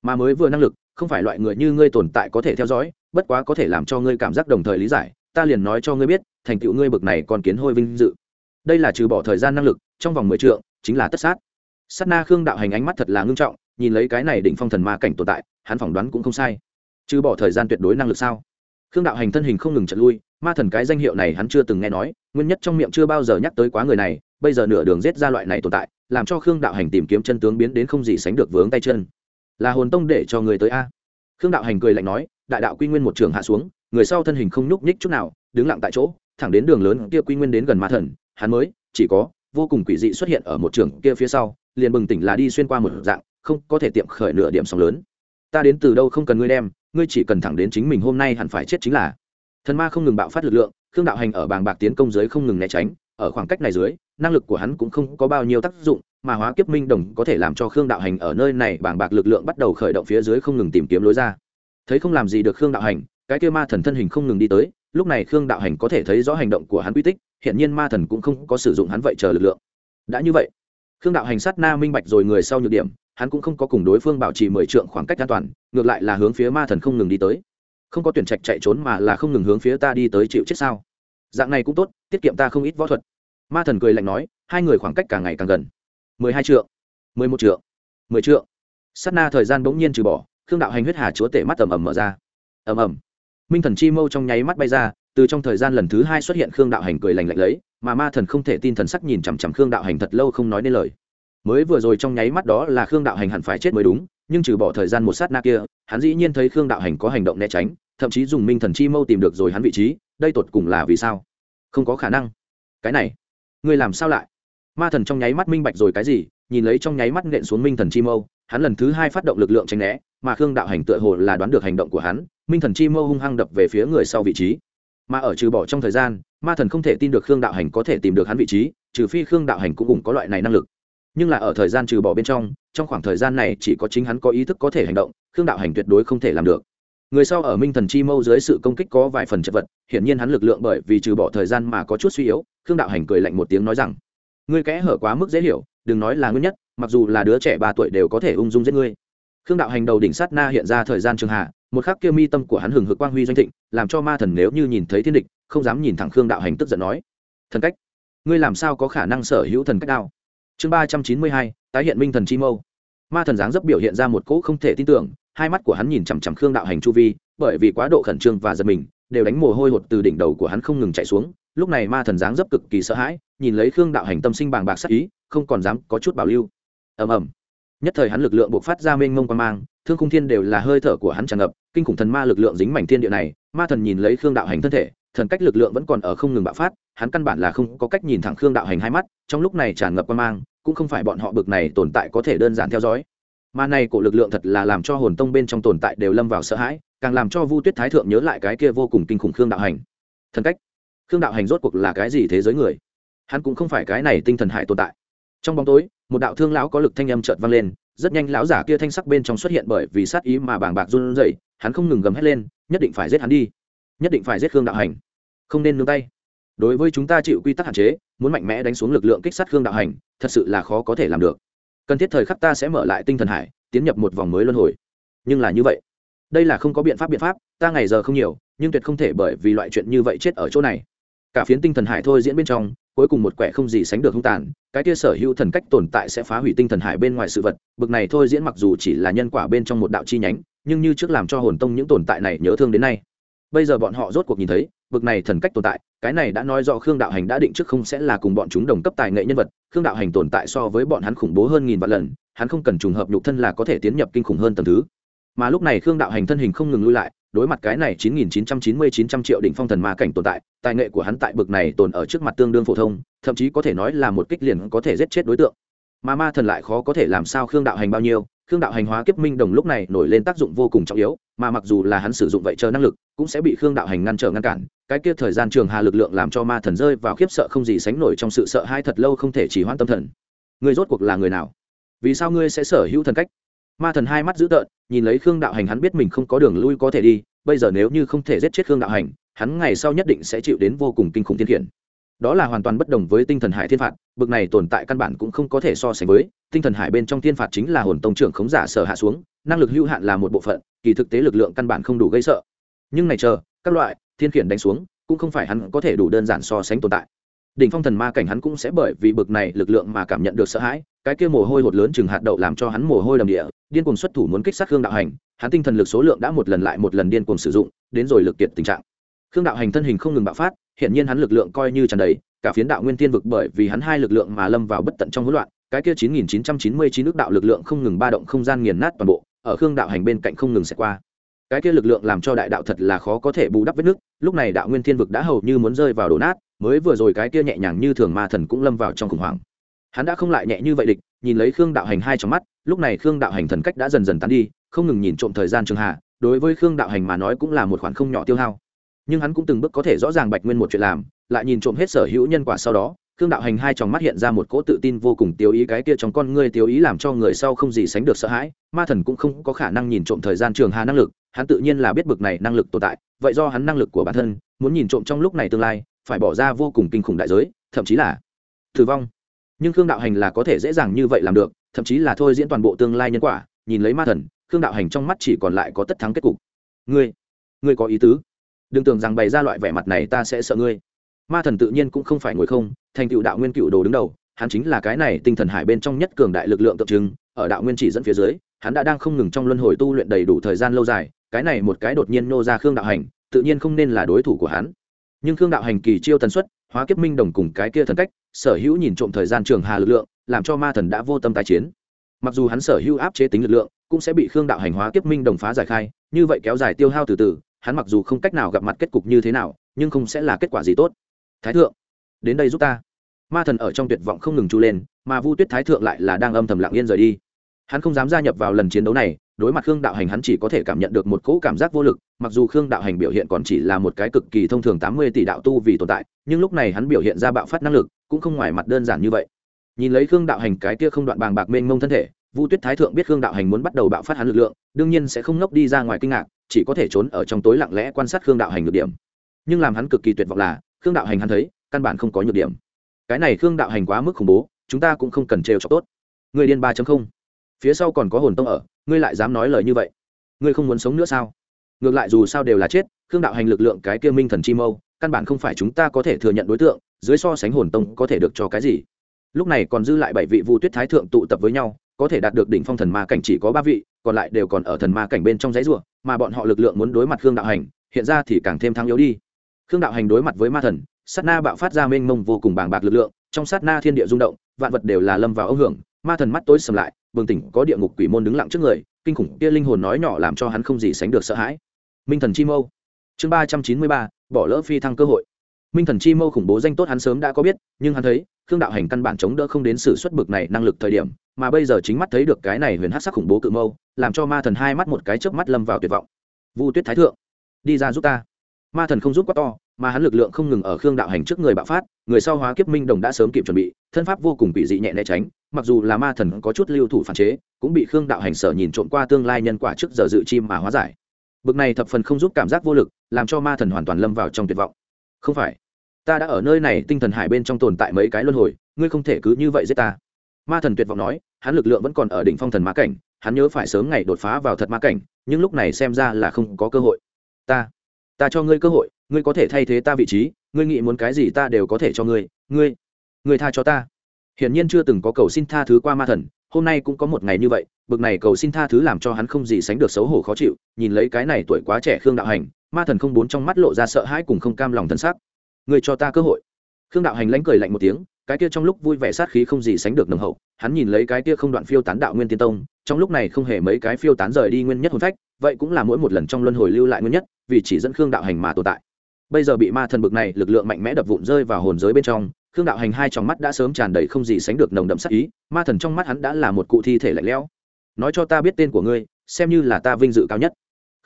Mà mới vừa năng lực, không phải loại người như ngươi tồn tại có thể theo dõi, bất quá có thể làm cho ngươi cảm giác đồng thời lý giải, ta liền nói cho ngươi biết, thành tựu ngươi bực này còn kiến hôi vinh dự. Đây là trừ bỏ thời gian năng lực, trong vòng mười trượng, chính là tất sát. Sát na khương đạo hành ánh mắt thật là ngưng trọng, nhìn lấy cái này định phong thần ma cảnh tồn tại, hắn phỏng đoán cũng không sai. Trừ bỏ thời gian tuyệt đối năng lực sao? Khương đạo hành thân hình không ngừng trận lui, ma thần cái danh hiệu này hắn chưa từng nghe nói, nguyên nhất trong miệng chưa bao giờ nhắc tới quá người này bây giờ nửa đường rết ra loại này tồn tại, làm cho khương đạo hành tìm kiếm chân tướng biến đến không gì sánh được vướng tay chân. Là hồn tông để cho người tới a? Khương đạo hành cười lạnh nói, đại đạo quy nguyên một trường hạ xuống, người sau thân hình không nhúc nhích chút nào, đứng lặng tại chỗ, thẳng đến đường lớn kia quy nguyên đến gần ma thần, hắn mới, chỉ có, vô cùng quỷ dị xuất hiện ở một trường kia phía sau, liền bừng tỉnh là đi xuyên qua một dạng, không có thể tiệm khởi nửa điểm sóng lớn. Ta đến từ đâu không cần ngươi đem, ngươi chỉ cần thẳng đến chính mình hôm nay hẳn phải chết chính là. Thần ma không ngừng bạo phát lực lượng, khương đạo hành ở bàng bạc tiến công giới không ngừng né tránh, ở khoảng cách này dưới năng lực của hắn cũng không có bao nhiêu tác dụng, mà hóa kiếp minh đồng có thể làm cho khương đạo hành ở nơi này bàng bạc lực lượng bắt đầu khởi động phía dưới không ngừng tìm kiếm lối ra. Thấy không làm gì được khương đạo hành, cái kia ma thần thân hình không ngừng đi tới, lúc này khương đạo hành có thể thấy rõ hành động của hắn quy tích hiện nhiên ma thần cũng không có sử dụng hắn vậy chờ lực lượng. Đã như vậy, khương đạo hành sát na minh bạch rồi người sau nhược điểm, hắn cũng không có cùng đối phương bảo trì mười trượng khoảng cách an toàn, ngược lại là hướng phía ma thần không ngừng đi tới. Không có tuyển trạch chạy trốn mà là không ngừng hướng phía ta đi tới chịu chết sao? Dạng này cũng tốt, tiết kiệm ta không ít võ thuật ma thần cười lạnh nói, hai người khoảng cách càng ngày càng gần. Mười hai trượng, mười một trượng, mười trượng. S á t na thời gian bỗng nhiên trừ bỏ, khương đạo hành huyết hà chúa tể mắt ầm ầm mở ra. Ầm ầm. Minh thần chi mâu trong nháy mắt bay ra, từ trong thời gian lần thứ hai xuất hiện khương đạo hành cười lành lạnh lấy, mà ma thần không thể tin thần sắc nhìn chằm chằm khương đạo hành thật lâu không nói nên lời. Mới vừa rồi trong nháy mắt đó là khương đạo hành hẳn phải chết mới đúng, nhưng trừ bỏ thời gian một sát na kia, hắn dĩ nhiên thấy khương đạo hành có hành động né tránh, thậm chí dùng minh thần chi mâu tìm được rồi hắn vị trí, đây tột cùng là vì sao? Không có khả năng. Cái này ngươi làm sao lại? Ma thần trong nháy mắt minh bạch rồi cái gì, nhìn lấy trong nháy mắt nện xuống minh thần chi mâu, hắn lần thứ hai phát động lực lượng tránh né, mà khương đạo hành tựa hồ là đoán được hành động của hắn, minh thần chi mâu hung hăng đập về phía người sau vị trí. Mà ở trừ bỏ trong thời gian, ma thần không thể tin được khương đạo hành có thể tìm được hắn vị trí, trừ phi khương đạo hành cũng cùng có loại này năng lực. Nhưng là ở thời gian trừ bỏ bên trong trong khoảng thời gian này chỉ có chính hắn có ý thức có thể hành động, khương đạo hành tuyệt đối không thể làm được người sau ở minh thần chi mâu dưới sự công kích có vài phần chật vật, hiển nhiên hắn lực lượng bởi vì trừ bỏ thời gian mà có chút suy yếu, khương đạo hành cười lạnh một tiếng nói rằng, ngươi kẽ hở quá mức dễ hiểu, đừng nói là nguyên nhất, mặc dù là đứa trẻ ba tuổi đều có thể ung dung giết ngươi. Khương đạo hành đầu đỉnh sát na hiện ra thời gian trường hạ, một khắc kia mi tâm của hắn hừng hực quang huy doanh thịnh, làm cho ma thần nếu như nhìn thấy thiên địch, không dám nhìn thẳng khương đạo hành tức giận nói, thần cách, ngươi làm sao có khả năng sở hữu thần cách đao? Chương ba trăm chín mươi hai, tái hiện minh thần chi mâu. Ma thần dáng dấp biểu hiện ra một cỗ không thể tin tưởng hai mắt của hắn nhìn chằm chằm khương đạo hành chu vi, bởi vì quá độ khẩn trương và giật mình, đều đánh mồ hôi hột từ đỉnh đầu của hắn không ngừng chạy xuống. Lúc này ma thần dáng dấp cực kỳ sợ hãi, nhìn lấy khương đạo hành tâm sinh bàng bạc sắc ý, không còn dám có chút bảo lưu. Ầm ầm. Nhất thời hắn lực lượng buộc phát ra mênh mông quan mang, thương khung thiên đều là hơi thở của hắn tràn ngập, kinh khủng thần ma lực lượng dính mảnh thiên địa này, ma thần nhìn lấy khương đạo hành thân thể, thần cách lực lượng vẫn còn ở không ngừng bạo phát, hắn căn bản là không có cách nhìn thẳng khương đạo hành hai mắt, trong lúc này tràn ngập quan mang, cũng không phải bọn họ bực này tồn tại có thể đơn giản theo dõi mà này cổ lực lượng thật là làm cho hồn tông bên trong tồn tại đều lâm vào sợ hãi, càng làm cho vu tuyết thái thượng nhớ lại cái kia vô cùng kinh khủng khương đạo hành. Thần cách. Khương đạo hành rốt cuộc là cái gì thế giới người? Hắn cũng không phải cái này tinh thần hại tồn tại. Trong bóng tối, một đạo thương lão có lực thanh âm chợt vang lên, rất nhanh lão giả kia thanh sắc bên trong xuất hiện bởi vì sát ý mà bàng bạc run rẩy, hắn không ngừng gầm hét lên, nhất định phải giết hắn đi. Nhất định phải giết khương đạo hành. Không nên nương tay. Đối với chúng ta chịu quy tắc hạn chế, muốn mạnh mẽ đánh xuống lực lượng kích sát khương đạo hành, thật sự là khó có thể làm được cần thiết thời khắc ta sẽ mở lại tinh thần hải, tiến nhập một vòng mới luân hồi. Nhưng là như vậy, đây là không có biện pháp biện pháp, ta ngày giờ không nhiều, nhưng tuyệt không thể bởi vì loại chuyện như vậy chết ở chỗ này. Cả phiến tinh thần hải thôi diễn bên trong, cuối cùng một quẻ không gì sánh được hung tàn, cái kia sở hữu thần cách tồn tại sẽ phá hủy tinh thần hải bên ngoài sự vật, bực này thôi diễn mặc dù chỉ là nhân quả bên trong một đạo chi nhánh, nhưng như trước làm cho hồn tông những tồn tại này nhớ thương đến nay bây giờ bọn họ rốt cuộc nhìn thấy bực này thần cách tồn tại, cái này đã nói rõ khương đạo hành đã định trước không sẽ là cùng bọn chúng đồng cấp tài nghệ nhân vật. Khương đạo hành tồn tại so với bọn hắn khủng bố hơn nghìn vạn lần, hắn không cần trùng hợp nhục thân là có thể tiến nhập kinh khủng hơn tầm thứ. Mà lúc này khương đạo hành thân hình không ngừng lui lại, đối mặt cái này chín nghìn chín trăm chín mươi chín trăm triệu đỉnh phong thần ma cảnh tồn tại, tài nghệ của hắn tại bực này tồn ở trước mặt tương đương phổ thông, thậm chí có thể nói là một kích liền có thể giết chết đối tượng. Mà ma thần lại khó có thể làm sao khương đạo hành bao nhiêu khương đạo hành hóa kiếp minh đồng lúc này nổi lên tác dụng vô cùng trọng yếu, mà mặc dù là hắn sử dụng vậy chờ năng lực, cũng sẽ bị khương đạo hành ngăn trở ngăn cản. Cái kia thời gian trường hà lực lượng làm cho ma thần rơi vào khiếp sợ không gì sánh nổi trong sự sợ hãi thật lâu không thể chỉ hoãn tâm thần. Người rốt cuộc là người nào? Vì sao ngươi sẽ sở hữu thần cách? Ma thần hai mắt dữ tợn, nhìn lấy khương đạo hành hắn biết mình không có đường lui có thể đi, bây giờ nếu như không thể giết chết khương đạo hành, hắn ngày sau nhất định sẽ chịu đến vô cùng kinh khủng thiên khiển đó là hoàn toàn bất đồng với tinh thần hải thiên phạt, bực này tồn tại căn bản cũng không có thể so sánh với, tinh thần hải bên trong thiên phạt chính là hồn tông trưởng khống giả sở hạ xuống, năng lực hữu hạn là một bộ phận, kỳ thực tế lực lượng căn bản không đủ gây sợ. Nhưng này chờ, các loại, thiên khiển đánh xuống, cũng không phải hắn có thể đủ đơn giản so sánh tồn tại. Đỉnh phong thần ma cảnh hắn cũng sẽ bởi vì bực này lực lượng mà cảm nhận được sợ hãi, cái kia mồ hôi hột lớn chừng hạt đậu làm cho hắn mồ hôi đầm địa, điên cuồng xuất thủ muốn kích sát khương đạo hành, hắn tinh thần lực số lượng đã một lần lại một lần điên cuồng sử dụng, đến rồi lực kiệt tình trạng. Khương đạo hành thân hình không ngừng bạo phát hiện nhiên hắn lực lượng coi như tràn đầy, cả phiến đạo nguyên tiên vực bởi vì hắn hai lực lượng mà lâm vào bất tận trong hỗn loạn, cái kia chín nghìn chín trăm chín mươi chín nước đạo lực lượng không ngừng ba động không gian nghiền nát toàn bộ, ở khương đạo hành bên cạnh không ngừng sẽ qua. Cái kia lực lượng làm cho đại đạo thật là khó có thể bù đắp vết nước, lúc này đạo nguyên thiên vực đã hầu như muốn rơi vào đổ nát, mới vừa rồi cái kia nhẹ nhàng như thường ma thần cũng lâm vào trong khủng hoảng. Hắn đã không lại nhẹ như vậy địch, nhìn lấy khương đạo hành hai trong mắt, lúc này khương đạo hành thần cách đã dần dần tán đi, không ngừng nhìn trộm thời gian trường hạ, đối với khương đạo hành mà nói cũng là một khoản không nhỏ tiêu hao nhưng hắn cũng từng bước có thể rõ ràng bạch nguyên một chuyện làm, lại nhìn trộm hết sở hữu nhân quả sau đó, khương đạo hành hai tròng mắt hiện ra một cỗ tự tin vô cùng tiêu ý, cái kia trong con ngươi tiêu ý làm cho người sau không gì sánh được sợ hãi, ma thần cũng không có khả năng nhìn trộm thời gian trường hà năng lực, hắn tự nhiên là biết bực này năng lực tồn tại, vậy do hắn năng lực của bản thân, muốn nhìn trộm trong lúc này tương lai, phải bỏ ra vô cùng kinh khủng đại giới, thậm chí là tử vong. Nhưng khương đạo hành là có thể dễ dàng như vậy làm được, thậm chí là thôi diễn toàn bộ tương lai nhân quả, nhìn lấy ma thần, khương đạo hành trong mắt chỉ còn lại có tất thắng kết cục. Ngươi ngươi có ý tứ? Đừng tưởng rằng bày ra loại vẻ mặt này ta sẽ sợ ngươi. Ma thần tự nhiên cũng không phải ngồi không, thành tựu đạo nguyên cựu đồ đứng đầu, hắn chính là cái này tinh thần hải bên trong nhất cường đại lực lượng tượng trưng, ở đạo nguyên chỉ dẫn phía dưới, hắn đã đang không ngừng trong luân hồi tu luyện đầy đủ thời gian lâu dài, cái này một cái đột nhiên nô ra khương đạo hành, tự nhiên không nên là đối thủ của hắn. Nhưng khương đạo hành kỳ chiêu tần suất, hóa kiếp minh đồng cùng cái kia thần cách, sở hữu nhìn trộm thời gian trường hà lực lượng, làm cho ma thần đã vô tâm tái chiến. Mặc dù hắn sở hữu áp chế tính lực lượng, cũng sẽ bị khương đạo hành hóa kiếp minh đồng phá giải khai, như vậy kéo dài tiêu hao từ từ hắn mặc dù không cách nào gặp mặt kết cục như thế nào, nhưng không sẽ là kết quả gì tốt. Thái thượng, đến đây giúp ta. Ma thần ở trong tuyệt vọng không ngừng chu lên, mà vu tuyết thái thượng lại là đang âm thầm lặng yên rời đi. Hắn không dám gia nhập vào lần chiến đấu này, đối mặt khương đạo hành hắn chỉ có thể cảm nhận được một cỗ cảm giác vô lực, mặc dù khương đạo hành biểu hiện còn chỉ là một cái cực kỳ thông thường tám mươi tỷ đạo tu vì tồn tại, nhưng lúc này hắn biểu hiện ra bạo phát năng lực, cũng không ngoài mặt đơn giản như vậy. Nhìn lấy khương đạo hành cái kia không đoạn bàng bạc mênh mông thân thể vu tuyết thái thượng biết khương đạo hành muốn bắt đầu bạo phát hắn lực lượng, đương nhiên sẽ không ngốc đi ra ngoài kinh ngạc, chỉ có thể trốn ở trong tối lặng lẽ quan sát khương đạo hành nhược điểm. Nhưng làm hắn cực kỳ tuyệt vọng là, khương đạo hành hắn thấy, căn bản không có nhược điểm. Cái này khương đạo hành quá mức khủng bố, chúng ta cũng không cần trêu cho tốt. Người điên ba phía sau còn có hồn tông ở, ngươi lại dám nói lời như vậy? Ngươi không muốn sống nữa sao? Ngược lại dù sao đều là chết, khương đạo hành lực lượng cái kia minh thần chi mâu, căn bản không phải chúng ta có thể thừa nhận đối tượng, dưới so sánh hồn tông có thể được cho cái gì? Lúc này còn dư lại bảy vị vu tuyết thái thượng tụ tập với nhau có thể đạt được đỉnh phong thần ma cảnh chỉ có ba vị còn lại đều còn ở thần ma cảnh bên trong giấy rùa, mà bọn họ lực lượng muốn đối mặt khương đạo hành hiện ra thì càng thêm thắng yếu đi. Khương đạo hành đối mặt với ma thần sát na bạo phát ra mênh mông vô cùng bàng bạc lực lượng trong sát na thiên địa rung động vạn vật đều là lâm vào ấu hưởng ma thần mắt tối sầm lại bừng tỉnh có địa ngục quỷ môn đứng lặng trước người kinh khủng kia linh hồn nói nhỏ làm cho hắn không gì sánh được sợ hãi. Minh thần chi mâu. Chương ba trăm chín mươi ba bỏ lỡ phi thăng cơ hội minh thần chi mâu khủng bố danh tốt hắn sớm đã có biết, nhưng hắn thấy, khương đạo hành căn bản chống đỡ không đến sự xuất bực này năng lực thời điểm, mà bây giờ chính mắt thấy được cái này huyền hát sắc khủng bố cự mâu, làm cho ma thần hai mắt một cái chớp mắt lâm vào tuyệt vọng. Vu tuyết thái thượng, đi ra giúp ta. Ma thần không giúp quá to, mà hắn lực lượng không ngừng ở khương đạo hành trước người bạo phát, người sau hóa kiếp minh đồng đã sớm kịp chuẩn bị, thân pháp vô cùng bị dị nhẹ né tránh, mặc dù là ma thần có chút lưu thủ phản chế, cũng bị khương đạo hành sở nhìn trộm qua tương lai nhân quả trước giờ dự chim mà hóa giải. Bực này thập phần không giúp cảm giác vô lực, làm cho ma thần hoàn toàn lâm vào trong tuyệt vọng không phải. Ta đã ở nơi này, tinh thần hải bên trong tồn tại mấy cái luân hồi, ngươi không thể cứ như vậy giết ta. Ma thần tuyệt vọng nói, hắn lực lượng vẫn còn ở đỉnh phong thần ma cảnh, hắn nhớ phải sớm ngày đột phá vào thật ma cảnh, nhưng lúc này xem ra là không có cơ hội. Ta ta cho ngươi cơ hội, ngươi có thể thay thế ta vị trí, ngươi nghĩ muốn cái gì ta đều có thể cho ngươi ngươi ngươi tha cho ta. Hiển nhiên chưa từng có cầu xin tha thứ qua ma thần, hôm nay cũng có một ngày như vậy, bực này cầu xin tha thứ làm cho hắn không gì sánh được xấu hổ khó chịu, nhìn lấy cái này tuổi quá trẻ khương đạo hành ma thần không bốn trong mắt lộ ra sợ hãi cùng không cam lòng thân xác. Người cho ta cơ hội. Khương đạo hành lánh cười lạnh một tiếng, cái kia trong lúc vui vẻ sát khí không gì sánh được nồng hậu, hắn nhìn lấy cái kia không đoạn phiêu tán đạo nguyên tiên tông, trong lúc này không hề mấy cái phiêu tán rời đi nguyên nhất hồn phách, vậy cũng là mỗi một lần trong luân hồi lưu lại nguyên nhất, vì chỉ dẫn khương đạo hành mà tồn tại. Bây giờ bị ma thần bực này, lực lượng mạnh mẽ đập vụn rơi vào hồn giới bên trong, khương đạo hành hai trong mắt đã sớm tràn đầy không gì sánh được nồng đậm sắc ý, ma thần trong mắt hắn đã là một cụ thi thể lạnh lẽo. Nói cho ta biết tên của ngươi, xem như là ta vinh dự cao nhất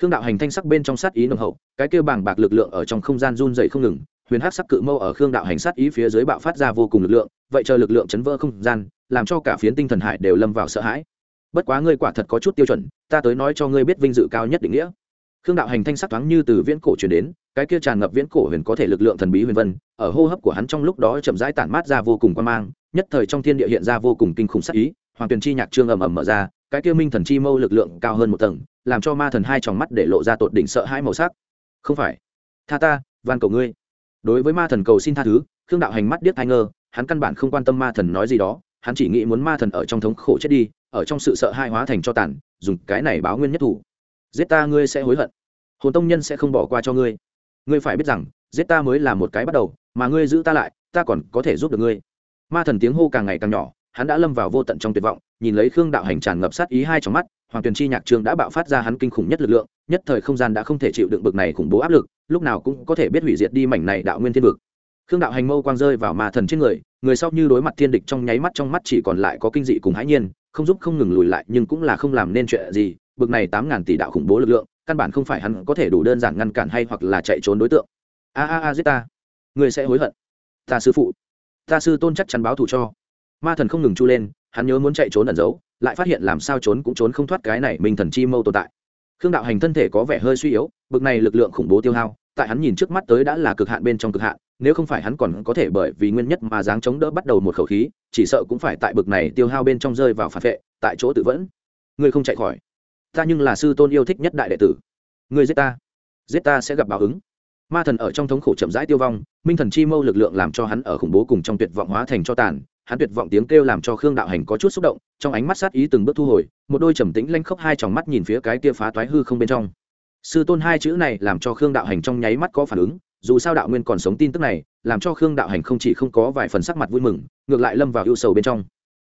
khương đạo hành thanh sắc bên trong sát ý nồng hậu, cái kêu bàng bạc lực lượng ở trong không gian run dày không ngừng, huyền hát sắc cự mâu ở khương đạo hành sát ý phía dưới bạo phát ra vô cùng lực lượng, vậy chờ lực lượng chấn vỡ không gian, làm cho cả phiến tinh thần hải đều lâm vào sợ hãi. Bất quá ngươi quả thật có chút tiêu chuẩn, ta tới nói cho ngươi biết vinh dự cao nhất định nghĩa. Khương đạo hành thanh sắc thoáng như từ viễn cổ chuyển đến, cái kia tràn ngập viễn cổ huyền có thể lực lượng thần bí huyền vân, ở hô hấp của hắn trong lúc đó chậm rãi tản mát ra vô cùng quan mang, nhất thời trong thiên địa hiện ra vô cùng kinh khủng sắc ý, hoàng tuyền chi nhạc trương ầm ầm mở ra cái kia minh thần chi mâu lực lượng cao hơn một tầng, làm cho ma thần hai tròng mắt để lộ ra tột đỉnh sợ hãi màu sắc. Không phải. Tha ta, van cầu ngươi. Đối với ma thần cầu xin tha thứ, khương đạo hành mắt điếc thai ngơ hắn căn bản không quan tâm ma thần nói gì đó, hắn chỉ nghĩ muốn ma thần ở trong thống khổ chết đi, ở trong sự sợ hãi hóa thành cho tàn, dùng cái này báo nguyên nhất thủ. Giết ta ngươi sẽ hối hận. Hồn tông nhân sẽ không bỏ qua cho ngươi. Ngươi phải biết rằng, giết ta mới là một cái bắt đầu, mà ngươi giữ ta lại, ta còn có thể giúp được ngươi. Ma thần tiếng hô càng ngày càng nhỏ, hắn đã lâm vào vô tận trong tuyệt vọng nhìn lấy khương đạo hành tràn ngập sát ý hai trong mắt, hoàng tuyền chi nhạc trường đã bạo phát ra hắn kinh khủng nhất lực lượng, nhất thời không gian đã không thể chịu đựng bực này khủng bố áp lực, lúc nào cũng có thể biết hủy diệt đi mảnh này đạo nguyên thiên vực. Khương đạo hành mâu quang rơi vào ma thần trên người người sau như đối mặt thiên địch trong nháy mắt trong mắt chỉ còn lại có kinh dị cùng hãi nhiên, không giúp không ngừng lùi lại nhưng cũng là không làm nên chuyện gì, bực này tám ngàn tỷ đạo khủng bố lực lượng, căn bản không phải hắn có thể đủ đơn giản ngăn cản hay hoặc là chạy trốn đối tượng. A a a, giết ta. Người sẽ hối hận. Ta sư phụ. Ta sư tôn chắc chắn báo thù cho. Ma thần không ngừng chu lên hắn nhớ muốn chạy trốn ẩn giấu, lại phát hiện làm sao trốn cũng trốn không thoát cái này minh thần chi mâu tồn tại. Khương đạo hành thân thể có vẻ hơi suy yếu, bực này lực lượng khủng bố tiêu hao, tại hắn nhìn trước mắt tới đã là cực hạn bên trong cực hạn, nếu không phải hắn còn có thể bởi vì nguyên nhất mà dáng chống đỡ bắt đầu một khẩu khí, chỉ sợ cũng phải tại bực này tiêu hao bên trong rơi vào phản vệ, tại chỗ tự vẫn. Ngươi không chạy khỏi. Ta nhưng là sư tôn yêu thích nhất đại đệ tử. Ngươi giết ta. Giết ta sẽ gặp báo ứng. Ma thần ở trong thống khổ chậm rãi tiêu vong, minh thần chi mâu lực lượng làm cho hắn ở khủng bố cùng trong tuyệt vọng hóa thành cho tàn hắn tuyệt vọng tiếng kêu làm cho khương đạo hành có chút xúc động, trong ánh mắt sát ý từng bước thu hồi, một đôi trầm tĩnh lanh khóc hai tròng mắt nhìn phía cái kia phá toái hư không bên trong. Sư tôn hai chữ này làm cho khương đạo hành trong nháy mắt có phản ứng, dù sao đạo nguyên còn sống tin tức này, làm cho khương đạo hành không chỉ không có vài phần sắc mặt vui mừng, ngược lại lâm vào ưu sầu bên trong.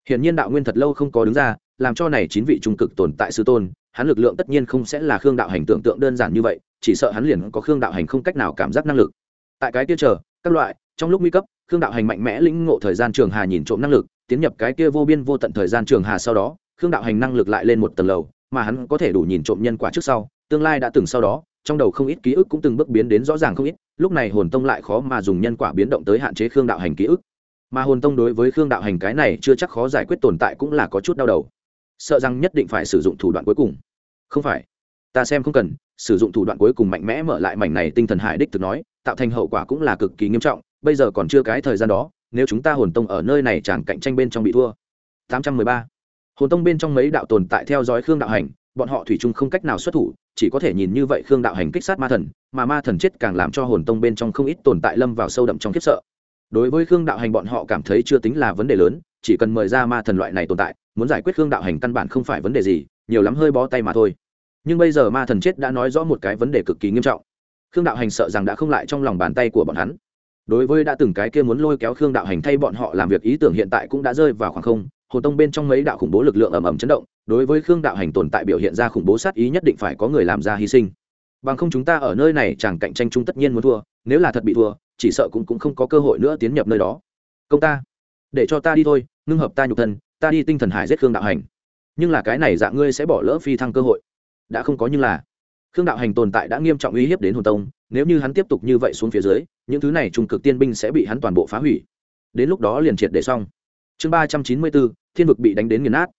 Hiển nhiên đạo nguyên thật lâu không có đứng ra, làm cho này chín vị trung cực tồn tại sư tôn, hắn lực lượng tất nhiên không sẽ là khương đạo hành tưởng tượng đơn giản như vậy, chỉ sợ hắn liền có khương đạo hành không cách nào cảm giác năng lực. Tại cái kia chờ, các loại, trong lúc nguy cấp khương đạo hành mạnh mẽ lĩnh ngộ thời gian trường hà nhìn trộm năng lực, tiến nhập cái kia vô biên vô tận thời gian trường hà sau đó, khương đạo hành năng lực lại lên một tầng lầu, mà hắn có thể đủ nhìn trộm nhân quả trước sau, tương lai đã từng sau đó, trong đầu không ít ký ức cũng từng bước biến đến rõ ràng không ít, lúc này hồn tông lại khó mà dùng nhân quả biến động tới hạn chế khương đạo hành ký ức. Mà hồn tông đối với khương đạo hành cái này chưa chắc khó giải quyết tồn tại cũng là có chút đau đầu. Sợ rằng nhất định phải sử dụng thủ đoạn cuối cùng. Không phải. Ta xem không cần, sử dụng thủ đoạn cuối cùng mạnh mẽ mở lại mảnh này tinh thần hải đích thực nói, tạo thành hậu quả cũng là cực kỳ nghiêm trọng bây giờ còn chưa cái thời gian đó, nếu chúng ta hồn tông ở nơi này chẳng cạnh tranh bên trong bị thua. 813. hồn tông bên trong mấy đạo tồn tại theo dõi khương đạo hành, bọn họ thủy chung không cách nào xuất thủ, chỉ có thể nhìn như vậy khương đạo hành kích sát ma thần, mà ma thần chết càng làm cho hồn tông bên trong không ít tồn tại lâm vào sâu đậm trong khiếp sợ. Đối với khương đạo hành bọn họ cảm thấy chưa tính là vấn đề lớn, chỉ cần mời ra ma thần loại này tồn tại, muốn giải quyết khương đạo hành căn bản không phải vấn đề gì, nhiều lắm hơi bó tay mà thôi. Nhưng bây giờ ma thần chết đã nói rõ một cái vấn đề cực kỳ nghiêm trọng. Khương đạo hành sợ rằng đã không lại trong lòng bàn tay của bọn hắn đối với đã từng cái kia muốn lôi kéo khương đạo hành thay bọn họ làm việc ý tưởng hiện tại cũng đã rơi vào khoảng không hồ tông bên trong mấy đạo khủng bố lực lượng ầm ầm chấn động đối với khương đạo hành tồn tại biểu hiện ra khủng bố sát ý nhất định phải có người làm ra hy sinh. Bằng không chúng ta ở nơi này chẳng cạnh tranh chung tất nhiên muốn thua nếu là thật bị thua chỉ sợ cũng, cũng không có cơ hội nữa tiến nhập nơi đó. Công ta để cho ta đi thôi ngưng hợp ta nhục thân ta đi tinh thần hải giết khương đạo hành. Nhưng là cái này dạng ngươi sẽ bỏ lỡ phi thăng cơ hội. Đã không có như là khương đạo hành tồn tại đã nghiêm trọng uy hiếp đến hồn tông nếu như hắn tiếp tục như vậy xuống phía dưới, những thứ này trung cực tiên binh sẽ bị hắn toàn bộ phá hủy. Đến lúc đó liền triệt để xong. Chương ba trăm chín mươi bốn, thiên vực bị đánh đến nghiền nát.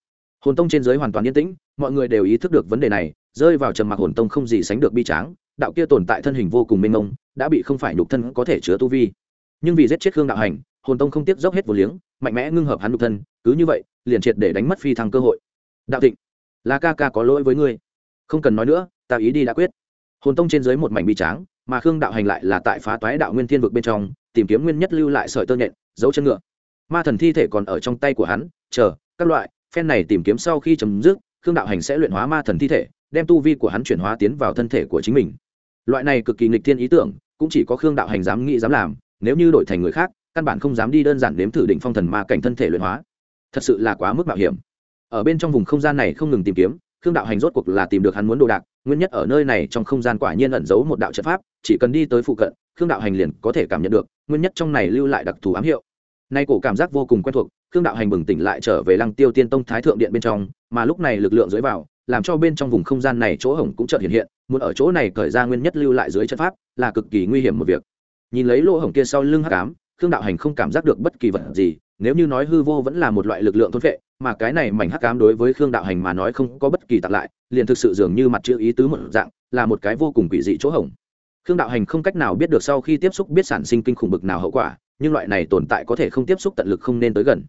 Hồn tông trên giới hoàn toàn yên tĩnh, mọi người đều ý thức được vấn đề này, rơi vào trầm mặc hồn tông không gì sánh được bi tráng, đạo kia tồn tại thân hình vô cùng mênh mông, đã bị không phải nhục thân có thể chứa tu vi. Nhưng vì giết chết khương đạo hành, hồn tông không tiếp dốc hết vô liếng, mạnh mẽ ngưng hợp hắn nhục thân, cứ như vậy, liền triệt để đánh mất phi thăng cơ hội. Đạo thịnh là ca ca có lỗi với ngươi. Không cần nói nữa, ta ý đi đã quyết. Hồn tông trên dưới một mảnh bi tráng mà khương đạo hành lại là tại phá toái đạo nguyên thiên vực bên trong, tìm kiếm nguyên nhất lưu lại sợi tơ nhện dấu chân ngựa. Ma thần thi thể còn ở trong tay của hắn, chờ, các loại, phen này tìm kiếm sau khi chấm dứt, khương đạo hành sẽ luyện hóa ma thần thi thể, đem tu vi của hắn chuyển hóa tiến vào thân thể của chính mình. Loại này cực kỳ nghịch thiên ý tưởng, cũng chỉ có khương đạo hành dám nghĩ dám làm, nếu như đổi thành người khác, căn bản không dám đi đơn giản nếm thử định phong thần ma cảnh thân thể luyện hóa. Thật sự là quá mức mạo hiểm. Ở bên trong vùng không gian này không ngừng tìm kiếm khương đạo hành rốt cuộc là tìm được hắn muốn đồ đạc, nguyên nhất ở nơi này trong không gian quả nhiên ẩn giấu một đạo trận pháp, chỉ cần đi tới phụ cận, khương đạo hành liền có thể cảm nhận được, nguyên nhất trong này lưu lại đặc thù ám hiệu. Nay cổ cảm giác vô cùng quen thuộc, khương đạo hành bừng tỉnh lại trở về lăng tiêu tiên tông thái thượng điện bên trong, mà lúc này lực lượng dưới vào, làm cho bên trong vùng không gian này chỗ hổng cũng chợt hiện hiện, muốn ở chỗ này cởi ra nguyên nhất lưu lại dưới trận pháp, là cực kỳ nguy hiểm một việc. Nhìn lấy lỗ hổng kia sau lưng hắc ám, khương đạo hành không cảm giác được bất kỳ vật gì nếu như nói hư vô vẫn là một loại lực lượng thôn vệ mà cái này mảnh hắc ám đối với khương đạo hành mà nói không có bất kỳ tặng lại, liền thực sự dường như mặt chữ ý tứ một dạng, là một cái vô cùng quỷ dị chỗ hỏng. khương đạo hành không cách nào biết được sau khi tiếp xúc biết sản sinh kinh khủng bực nào hậu quả, nhưng loại này tồn tại có thể không tiếp xúc tận lực không nên tới gần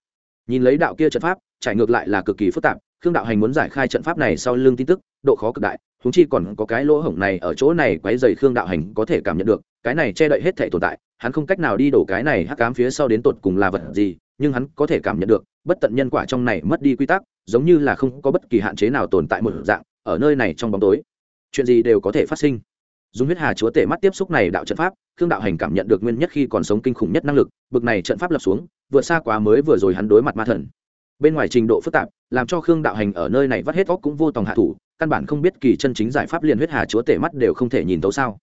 nhìn lấy đạo kia trận pháp, trải ngược lại là cực kỳ phức tạp, khương đạo hành muốn giải khai trận pháp này sau lưng tin tức, độ khó cực đại húng chi còn có cái lỗ hổng này ở chỗ này quấy dày khương đạo hành có thể cảm nhận được, cái này che đậy hết thể tồn tại hắn không cách nào đi đổ cái này hắc cám phía sau đến tột cùng là vật gì, nhưng hắn có thể cảm nhận được, bất tận nhân quả trong này mất đi quy tắc, giống như là không có bất kỳ hạn chế nào tồn tại một dạng, ở nơi này trong bóng tối, chuyện gì đều có thể phát sinh. Dùng huyết hà chúa tể mắt tiếp xúc này đạo trận pháp, khương đạo hành cảm nhận được nguyên nhất khi còn sống kinh khủng nhất năng lực, bực này trận pháp lập xuống vượt xa quá mới vừa rồi hắn đối mặt ma thần. Bên ngoài trình độ phức tạp, làm cho khương đạo hành ở nơi này vắt hết óc cũng vô tòng hạ thủ, căn bản không biết kỳ chân chính giải pháp liền huyết hà chúa tể mắt đều không thể nhìn tấu sao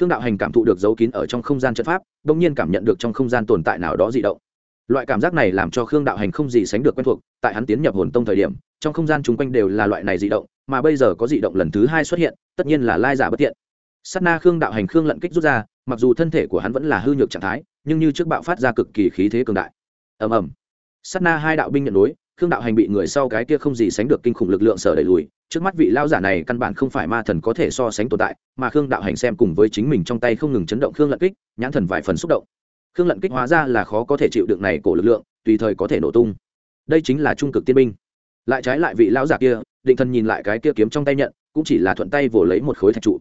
khương đạo hành cảm thụ được dấu kín ở trong không gian trận pháp đông nhiên cảm nhận được trong không gian tồn tại nào đó dị động. Loại cảm giác này làm cho khương đạo hành không gì sánh được quen thuộc, tại hắn tiến nhập hồn tông thời điểm, trong không gian chung quanh đều là loại này dị động, mà bây giờ có dị động lần thứ hai xuất hiện, tất nhiên là lai giả bất tiện s á t na khương đạo hành khương lận kích rút ra, mặc dù thân thể của hắn vẫn là hư nhược trạng thái, nhưng như trước bạo phát ra cực kỳ khí thế cường đại. Ầm ầm. S á t na hai đạo binh nhận đối, khương đạo hành bị người sau cái kia không gì sánh được kinh khủng lực lượng sở đẩy lùi trước mắt vị lao giả này căn bản không phải ma thần có thể so sánh tồn tại, mà khương đạo hành xem cùng với chính mình trong tay không ngừng chấn động khương lận kích, nhãn thần vài phần xúc động. Khương lận kích hóa ra là khó có thể chịu được này cổ lực lượng, tùy thời có thể nổ tung. Đây chính là trung cực tiên binh. Lại trái lại vị lão giả kia, định thần nhìn lại cái kia kiếm trong tay nhận, cũng chỉ là thuận tay vồ lấy một khối thạch trụ.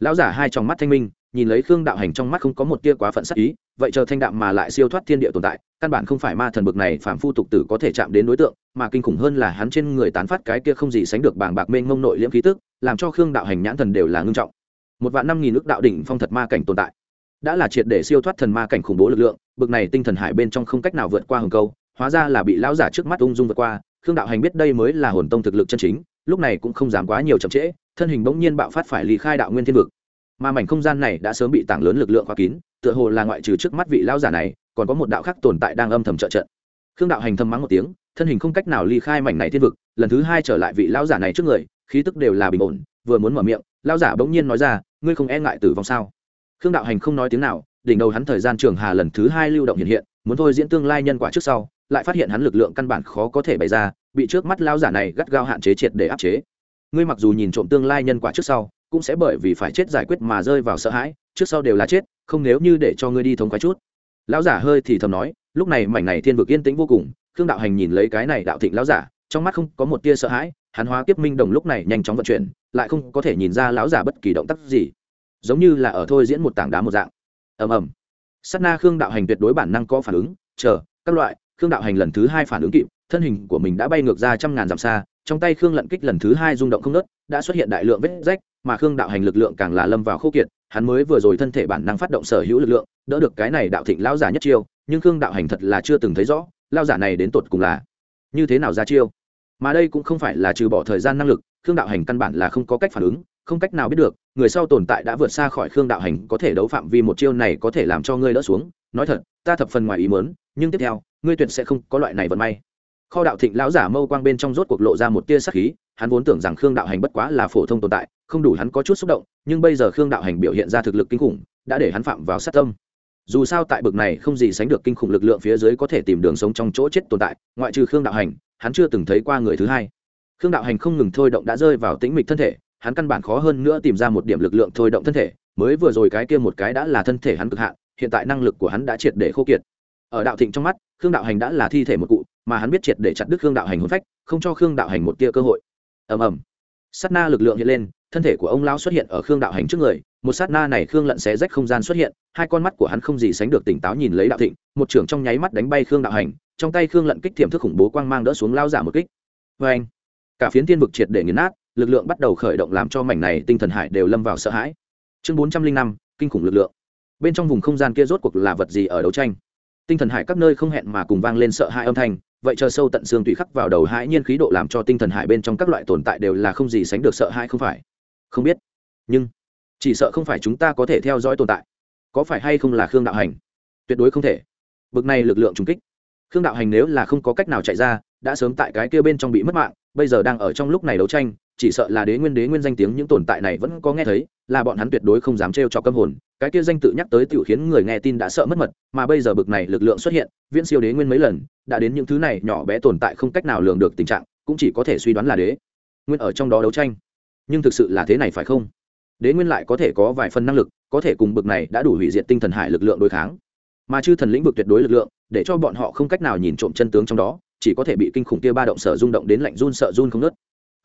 Lão giả hai trong mắt thanh minh, nhìn lấy khương đạo hành trong mắt không có một tia quá phận sắc ý, vậy chờ thanh đạm mà lại siêu thoát thiên địa tồn tại, căn bản không phải ma thần bực này phản phu tục tử có thể chạm đến đối tượng mà kinh khủng hơn là hắn trên người tán phát cái kia không gì sánh được bảng bạc mênh mông nội liễm khí tức, làm cho khương đạo hành nhãn thần đều là ngưng trọng. Một vạn năm nghìn ước đạo đỉnh phong thật ma cảnh tồn tại. Đã là triệt để siêu thoát thần ma cảnh khủng bố lực lượng, bực này tinh thần hải bên trong không cách nào vượt qua hừng câu, hóa ra là bị lão giả trước mắt ung dung vượt qua, khương đạo hành biết đây mới là hồn tông thực lực chân chính, lúc này cũng không dám quá nhiều chậm trễ, thân hình bỗng nhiên bạo phát phải lì khai đạo nguyên thiên vực. Mà mảnh không gian này đã sớm bị tảng lớn lực lượng khóa kín, tựa hồ là ngoại trừ trước mắt vị lão giả này, còn có một đạo khác tồn tại đang âm thầm trợ trận. Khương đạo hành thầm mắng một tiếng thân hình không cách nào ly khai mảnh này thiên vực, lần thứ hai trở lại vị lao giả này trước người, khí tức đều là bình ổn, vừa muốn mở miệng lao giả bỗng nhiên nói ra, ngươi không e ngại tử vong sao? Khương đạo hành không nói tiếng nào, đỉnh đầu hắn thời gian trường hà lần thứ hai lưu động hiện hiện, muốn thôi diễn tương lai nhân quả trước sau, lại phát hiện hắn lực lượng căn bản khó có thể bày ra, bị trước mắt lao giả này gắt gao hạn chế triệt để áp chế. Ngươi mặc dù nhìn trộm tương lai nhân quả trước sau, cũng sẽ bởi vì phải chết giải quyết mà rơi vào sợ hãi, trước sau đều là chết, không nếu như để cho ngươi đi thống khoái chút. Lão giả hơi thì thầm nói, lúc này mảnh này thiên vực yên tĩnh vô cùng khương đạo hành nhìn lấy cái này đạo thịnh lão giả, trong mắt không có một tia sợ hãi, hắn hóa kiếp minh đồng lúc này nhanh chóng vận chuyển, lại không có thể nhìn ra lão giả bất kỳ động tác gì. Giống như là ở thôi diễn một tảng đá một dạng. Ầm ầm. Sát na khương đạo hành tuyệt đối bản năng có phản ứng, chờ, các loại, khương đạo hành lần thứ hai phản ứng kịp, thân hình của mình đã bay ngược ra trăm ngàn dặm xa, trong tay khương lận kích lần thứ hai rung động không nớt đã xuất hiện đại lượng vết rách, mà khương đạo hành lực lượng càng là lâm vào khô kiệt, hắn mới vừa rồi thân thể bản năng phát động sở hữu lực lượng, đỡ được cái này đạo thịnh lão giả nhất chiêu, nhưng khương đạo hành thật là chưa từng thấy rõ lao giả này đến tột cùng là như thế nào ra chiêu? Mà đây cũng không phải là trừ bỏ thời gian năng lực, khương đạo hành căn bản là không có cách phản ứng, không cách nào biết được, người sau tồn tại đã vượt xa khỏi khương đạo hành có thể đấu phạm vi một chiêu này có thể làm cho ngươi đỡ xuống. Nói thật, ta thập phần ngoài ý mớn nhưng tiếp theo, ngươi tuyệt sẽ không có loại này vận may. Kho đạo thịnh lão giả mâu quang bên trong rốt cuộc lộ ra một tia sắc khí, hắn vốn tưởng rằng khương đạo hành bất quá là phổ thông tồn tại, không đủ hắn có chút xúc động, nhưng bây giờ khương đạo hành biểu hiện ra thực lực kinh khủng, đã để hắn phạm vào sát tâm dù sao tại bực này không gì sánh được kinh khủng lực lượng phía dưới có thể tìm đường sống trong chỗ chết tồn tại, ngoại trừ khương đạo hành, hắn chưa từng thấy qua người thứ hai. Khương đạo hành không ngừng thôi động đã rơi vào tĩnh mịch thân thể, hắn căn bản khó hơn nữa tìm ra một điểm lực lượng thôi động thân thể, mới vừa rồi cái kia một cái đã là thân thể hắn cực hạn, hiện tại năng lực của hắn đã triệt để khô kiệt. Ở đạo thịnh trong mắt, khương đạo hành đã là thi thể một cụ, mà hắn biết triệt để chặt đứt khương đạo hành hôn phách, không cho khương đạo hành một tia cơ hội. Ầm ầm. Sát na lực lượng hiện lên thân thể của ông lão xuất hiện ở khương đạo hành trước người, một sát na này khương lận xé rách không gian xuất hiện, hai con mắt của hắn không gì sánh được tỉnh táo nhìn lấy đạo thịnh, một trưởng trong nháy mắt đánh bay khương đạo hành, trong tay khương lận kích thiểm thức khủng bố quang mang đỡ xuống lao giả một kích. Vê anh cả phiến thiên vực triệt để nghiền nát, lực lượng bắt đầu khởi động làm cho mảnh này tinh thần hải đều lâm vào sợ hãi. Chương bốn trăm linh năm, kinh khủng lực lượng. Bên trong vùng không gian kia rốt cuộc là vật gì ở đấu tranh? Tinh thần hải các nơi không hẹn mà cùng vang lên sợ hãi âm thanh, vậy chờ sâu tận xương tùy khắc vào đầu hãi nhiên khí độ làm cho tinh thần hải bên trong các loại tồn tại đều là không gì sánh được sợ hãi không phải không biết. Nhưng, chỉ sợ không phải chúng ta có thể theo dõi tồn tại. Có phải hay không là khương đạo hành? Tuyệt đối không thể. Bực này lực lượng trùng kích. Khương đạo hành nếu là không có cách nào chạy ra, đã sớm tại cái kia bên trong bị mất mạng, bây giờ đang ở trong lúc này đấu tranh, chỉ sợ là đế nguyên đế nguyên danh tiếng những tồn tại này vẫn có nghe thấy, là bọn hắn tuyệt đối không dám trêu cho câm hồn. Cái kia danh tự nhắc tới tiểu khiến người nghe tin đã sợ mất mật, mà bây giờ bực này lực lượng xuất hiện, viễn siêu đế nguyên mấy lần, đã đến những thứ này nhỏ bé tồn tại không cách nào lường được tình trạng, cũng chỉ có thể suy đoán là đế nguyên ở trong đó đấu tranh nhưng thực sự là thế này phải không? Đế nguyên lại có thể có vài phần năng lực, có thể cùng bực này đã đủ hủy diệt tinh thần hải lực lượng đối kháng. Mà chư thần lĩnh vực tuyệt đối lực lượng, để cho bọn họ không cách nào nhìn trộm chân tướng trong đó, chỉ có thể bị kinh khủng kia ba động sở rung động đến lạnh run sợ run không nớt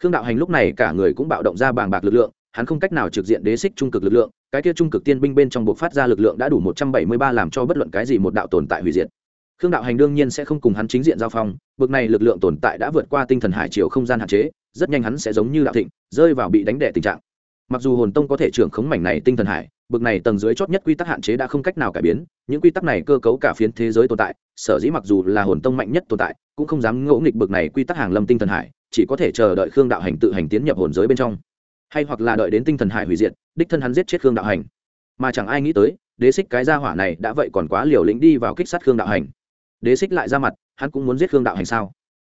khương đạo hành lúc này cả người cũng bạo động ra bàng bạc lực lượng, hắn không cách nào trực diện đế xích trung cực lực lượng, cái kia trung cực tiên binh bên trong buộc phát ra lực lượng đã đủ một trăm bảy mươi ba làm cho bất luận cái gì một đạo tồn tại hủy diệt. Khương đạo hành đương nhiên sẽ không cùng hắn chính diện giao phong, bực này lực lượng tồn tại đã vượt qua tinh thần hải chiều không gian hạn chế rất nhanh hắn sẽ giống như đạo thịnh, rơi vào bị đánh đẻ tình trạng. Mặc dù hồn tông có thể trưởng khống mảnh này tinh thần hải, bực này tầng dưới chót nhất quy tắc hạn chế đã không cách nào cải biến, những quy tắc này cơ cấu cả phiến thế giới tồn tại, sở dĩ mặc dù là hồn tông mạnh nhất tồn tại, cũng không dám ngỗ nghịch bực này quy tắc hàng lâm tinh thần hải, chỉ có thể chờ đợi khương đạo hành tự hành tiến nhập hồn giới bên trong. Hay hoặc là đợi đến tinh thần hải hủy diệt, đích thân hắn giết chết khương đạo hành. Mà chẳng ai nghĩ tới, đế xích cái gia hỏa này đã vậy còn quá liều lĩnh đi vào kích sát khương đạo hành. Đế xích lại ra mặt, hắn cũng muốn giết khương đạo hành sao?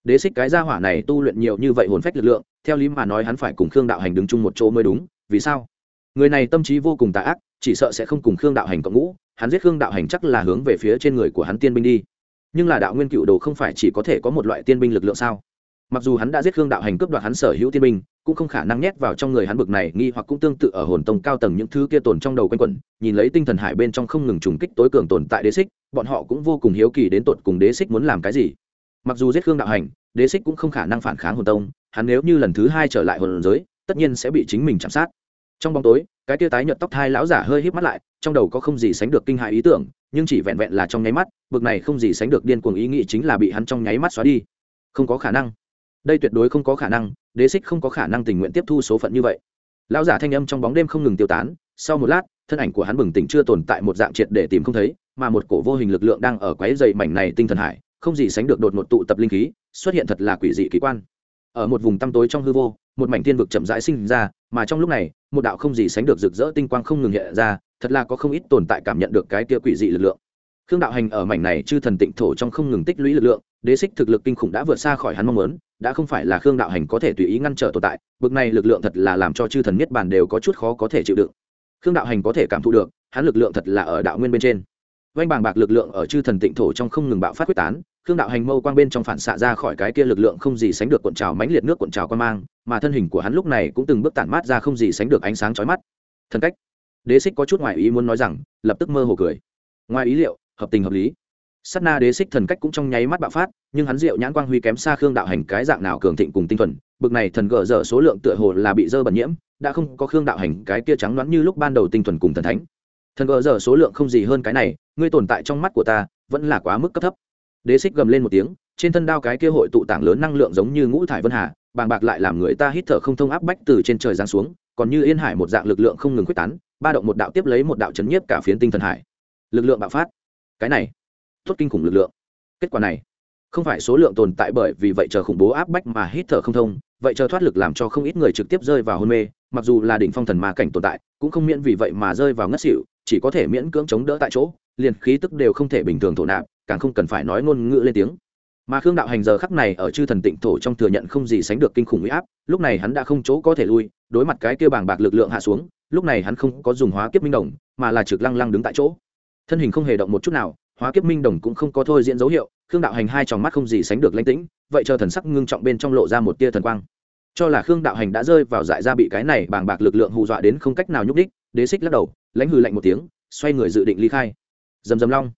Đế xích cái gia hỏa này tu luyện nhiều như vậy hồn phách lực lượng, theo lý mà nói hắn phải cùng khương đạo hành đứng chung một chỗ mới đúng, vì sao? Người này tâm trí vô cùng tà ác, chỉ sợ sẽ không cùng khương đạo hành cộng ngũ, hắn giết khương đạo hành chắc là hướng về phía trên người của hắn tiên binh đi. Nhưng là đạo nguyên cựu đồ không phải chỉ có thể có một loại tiên binh lực lượng sao? Mặc dù hắn đã giết khương đạo hành cướp đoạt hắn sở hữu tiên binh, cũng không khả năng nhét vào trong người hắn bực này, nghi hoặc cũng tương tự ở hồn tông cao tầng những thứ kia tồn trong đầu quanh quẩn, nhìn lấy tinh thần hải bên trong không ngừng trùng kích tối cường tồn tại đế xích, bọn họ cũng vô cùng hiếu kỳ đến tột cùng đế xích muốn làm cái gì mặc dù giết khương đạo hành, đế xích cũng không khả năng phản kháng hồn tông, hắn nếu như lần thứ hai trở lại hồn giới, tất nhiên sẽ bị chính mình chạm sát. Trong bóng tối, cái tia tái nhợt tóc thai lão giả hơi híp mắt lại, trong đầu có không gì sánh được kinh hại ý tưởng, nhưng chỉ vẹn vẹn là trong nháy mắt, bực này không gì sánh được điên cuồng ý nghĩ chính là bị hắn trong nháy mắt xóa đi. Không có khả năng. Đây tuyệt đối không có khả năng, đế xích không có khả năng tình nguyện tiếp thu số phận như vậy. Lão giả thanh âm trong bóng đêm không ngừng tiêu tán, sau một lát, thân ảnh của hắn bừng tỉnh chưa tồn tại một dạng triệt để tìm không thấy, mà một cổ vô hình lực lượng đang ở quấy dày mảnh này tinh thần hải không gì sánh được đột một tụ tập linh khí, xuất hiện thật là quỷ dị kỳ quan. Ở một vùng tăm tối trong hư vô, một mảnh thiên vực chậm rãi sinh ra, mà trong lúc này, một đạo không gì sánh được rực rỡ tinh quang không ngừng hiện ra, thật là có không ít tồn tại cảm nhận được cái kia quỷ dị lực lượng. Khương đạo hành ở mảnh này chư thần tịnh thổ trong không ngừng tích lũy lực lượng, đế xích thực lực kinh khủng đã vượt xa khỏi hắn mong muốn, đã không phải là khương đạo hành có thể tùy ý ngăn trở tồn tại, bực này lực lượng thật là làm cho chư thần niết bàn đều có chút khó có thể chịu đựng. Khương đạo hành có thể cảm thụ được, hắn lực lượng thật là ở đạo nguyên bên trên. Vanh bàng bạc lực lượng ở chư thần tịnh thổ trong không ngừng bạo phát quyết tán khương đạo hành mâu quang bên trong phản xạ ra khỏi cái kia lực lượng không gì sánh được cuộn trào mãnh liệt nước cuộn trào quan mang, mà thân hình của hắn lúc này cũng từng bước tản mát ra không gì sánh được ánh sáng chói mắt. Thần cách. Đế xích có chút ngoại ý muốn nói rằng, lập tức mơ hồ cười. Ngoài ý liệu, hợp tình hợp lý. Sát na đế xích thần cách cũng trong nháy mắt bạo phát, nhưng hắn diệu nhãn quang huy kém xa khương đạo hành cái dạng nào cường thịnh cùng tinh thuần, bực này thần gỡ dở số lượng tựa hồ là bị dơ bẩn nhiễm, đã không có khương đạo hành cái kia trắng đoán như lúc ban đầu tinh thuần cùng thần thánh. Thần gỡ dở số lượng không gì hơn cái này, ngươi tồn tại trong mắt của ta, vẫn là quá mức cấp thấp đế xích gầm lên một tiếng, trên thân đao cái kia hội tụ tảng lớn năng lượng giống như ngũ thải vân hà, bàng bạc lại làm người ta hít thở không thông áp bách từ trên trời giáng xuống, còn như yên hải một dạng lực lượng không ngừng quyết tán, ba động một đạo tiếp lấy một đạo chấn nhiếp cả phiến tinh thần hải. Lực lượng bạo phát. Cái này, tốt kinh khủng lực lượng. Kết quả này, không phải số lượng tồn tại bởi vì vậy chờ khủng bố áp bách mà hít thở không thông, vậy chờ thoát lực làm cho không ít người trực tiếp rơi vào hôn mê, mặc dù là đỉnh phong thần ma cảnh tồn tại, cũng không miễn vì vậy mà rơi vào ngất xỉu, chỉ có thể miễn cưỡng chống đỡ tại chỗ, liền khí tức đều không thể bình thường thổ nạp càng không cần phải nói ngôn ngữ lên tiếng. Mà khương đạo hành giờ khắc này ở chư thần tịnh thổ trong thừa nhận không gì sánh được kinh khủng huy áp, lúc này hắn đã không chỗ có thể lui, đối mặt cái kia bàng bạc lực lượng hạ xuống, lúc này hắn không có dùng hóa kiếp minh đồng, mà là trực lăng lăng đứng tại chỗ. Thân hình không hề động một chút nào, hóa kiếp minh đồng cũng không có thôi diễn dấu hiệu, khương đạo hành hai tròng mắt không gì sánh được lánh tĩnh, vậy chờ thần sắc ngưng trọng bên trong lộ ra một tia thần quang. Cho là khương đạo hành đã rơi vào dại ra bị cái này bàng bạc lực lượng hù dọa đến không cách nào nhúc đích đế xích lắc đầu, lãnh hư lạnh một tiếng, xoay người dự định ly khai. Dầm dầm long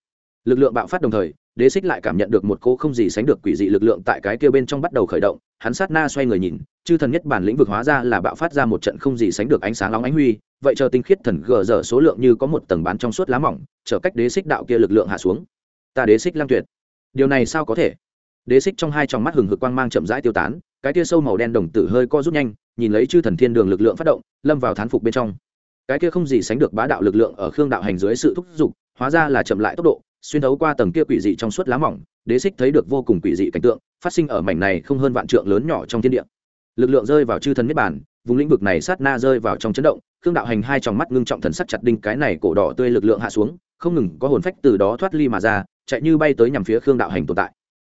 lực lượng bạo phát đồng thời, đế xích lại cảm nhận được một cô không gì sánh được quỷ dị lực lượng tại cái kia bên trong bắt đầu khởi động, hắn sát na xoay người nhìn, chư thần nhất bản lĩnh vực hóa ra là bạo phát ra một trận không gì sánh được ánh sáng nóng ánh huy, vậy chờ tinh khiết thần gờ dở số lượng như có một tầng bán trong suốt lá mỏng chở cách đế xích đạo kia lực lượng hạ xuống. Ta đế xích lang tuyệt. Điều này sao có thể? Đế xích trong hai tròng mắt hừng hực quang mang chậm rãi tiêu tán, cái kia sâu màu đen đồng tử hơi co rút nhanh, nhìn lấy chư thần thiên đường lực lượng phát động, lâm vào thán phục bên trong. Cái kia không gì sánh được bá đạo lực lượng ở khương đạo hành dưới sự thúc giục, hóa ra là chậm lại tốc độ xuyên thấu qua tầng kia quỷ dị trong suốt lá mỏng, đế xích thấy được vô cùng quỷ dị cảnh tượng, phát sinh ở mảnh này không hơn vạn trượng lớn nhỏ trong thiên địa. Lực lượng rơi vào chư thần miết bàn, vùng lĩnh vực này sát na rơi vào trong chấn động, khương đạo hành hai tròng mắt ngưng trọng thần sắc chặt đinh cái này cổ đỏ tươi lực lượng hạ xuống, không ngừng có hồn phách từ đó thoát ly mà ra, chạy như bay tới nhằm phía khương đạo hành tồn tại.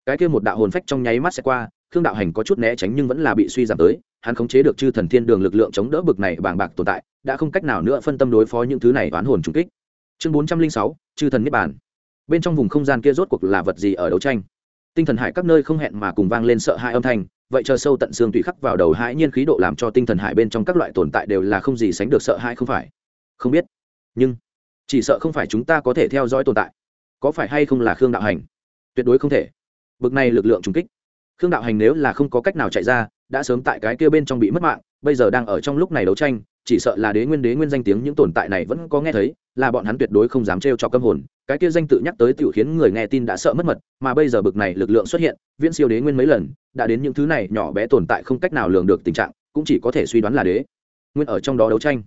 Cái kia một đạo hồn phách trong nháy mắt sẽ qua, khương đạo hành có chút né tránh nhưng vẫn là bị suy giảm tới, hắn khống chế được chư thần thiên đường lực lượng chống đỡ bực này bàng bạc tồn tại, đã không cách nào nữa phân tâm đối phó những thứ này oán hồn trung kích. Chương bốn trăm linh sáu, chư thần niết bàn bên trong vùng không gian kia rốt cuộc là vật gì ở đấu tranh? Tinh thần hải các nơi không hẹn mà cùng vang lên sợ hãi âm thanh, vậy chờ sâu tận xương tùy khắc vào đầu hãi nhiên khí độ làm cho tinh thần hải bên trong các loại tồn tại đều là không gì sánh được sợ hãi không phải. Không biết. Nhưng, chỉ sợ không phải chúng ta có thể theo dõi tồn tại. Có phải hay không là khương đạo hành? Tuyệt đối không thể. Bực này lực lượng trùng kích. Khương đạo hành nếu là không có cách nào chạy ra, đã sớm tại cái kia bên trong bị mất mạng, bây giờ đang ở trong lúc này đấu tranh, chỉ sợ là đế nguyên đế nguyên danh tiếng những tồn tại này vẫn có nghe thấy là bọn hắn tuyệt đối không dám trêu cho câm hồn, cái kia danh tự nhắc tới tiểu khiến người nghe tin đã sợ mất mật, mà bây giờ bực này lực lượng xuất hiện, viễn siêu đế nguyên mấy lần, đã đến những thứ này nhỏ bé tồn tại không cách nào lường được tình trạng, cũng chỉ có thể suy đoán là đế nguyên ở trong đó đấu tranh.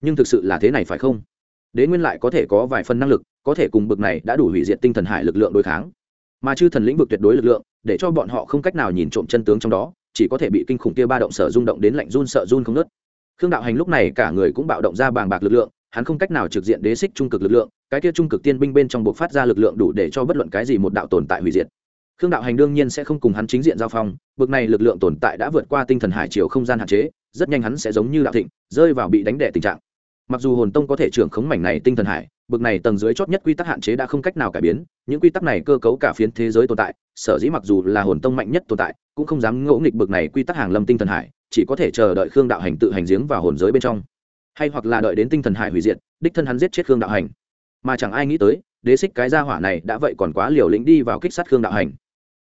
Nhưng thực sự là thế này phải không? Đế nguyên lại có thể có vài phần năng lực, có thể cùng bực này đã đủ hủy diệt tinh thần hải lực lượng đối kháng. Mà chư thần lĩnh vực tuyệt đối lực lượng, để cho bọn họ không cách nào nhìn trộm chân tướng trong đó, chỉ có thể bị kinh khủng kia ba động sở rung động đến lạnh run sợ run không nớt khương đạo hành lúc này cả người cũng bạo động ra bàng bạc lực lượng hắn không cách nào trực diện đế xích trung cực lực lượng, cái kia trung cực tiên binh bên trong buộc phát ra lực lượng đủ để cho bất luận cái gì một đạo tồn tại hủy diệt. Khương đạo hành đương nhiên sẽ không cùng hắn chính diện giao phong, bực này lực lượng tồn tại đã vượt qua tinh thần hải chiều không gian hạn chế, rất nhanh hắn sẽ giống như đạo thịnh, rơi vào bị đánh đẻ tình trạng. Mặc dù hồn tông có thể trưởng khống mảnh này tinh thần hải, bực này tầng dưới chót nhất quy tắc hạn chế đã không cách nào cải biến, những quy tắc này cơ cấu cả phiến thế giới tồn tại, sở dĩ mặc dù là hồn tông mạnh nhất tồn tại, cũng không dám ngỗ nghịch bực này quy tắc hàng lâm tinh thần hải, chỉ có thể chờ đợi khương đạo hành tự hành giếng vào hồn giới bên trong hay hoặc là đợi đến tinh thần hải hủy diệt, đích thân hắn giết chết khương đạo hành. Mà chẳng ai nghĩ tới, đế xích cái gia hỏa này đã vậy còn quá liều lĩnh đi vào kích sát khương đạo hành.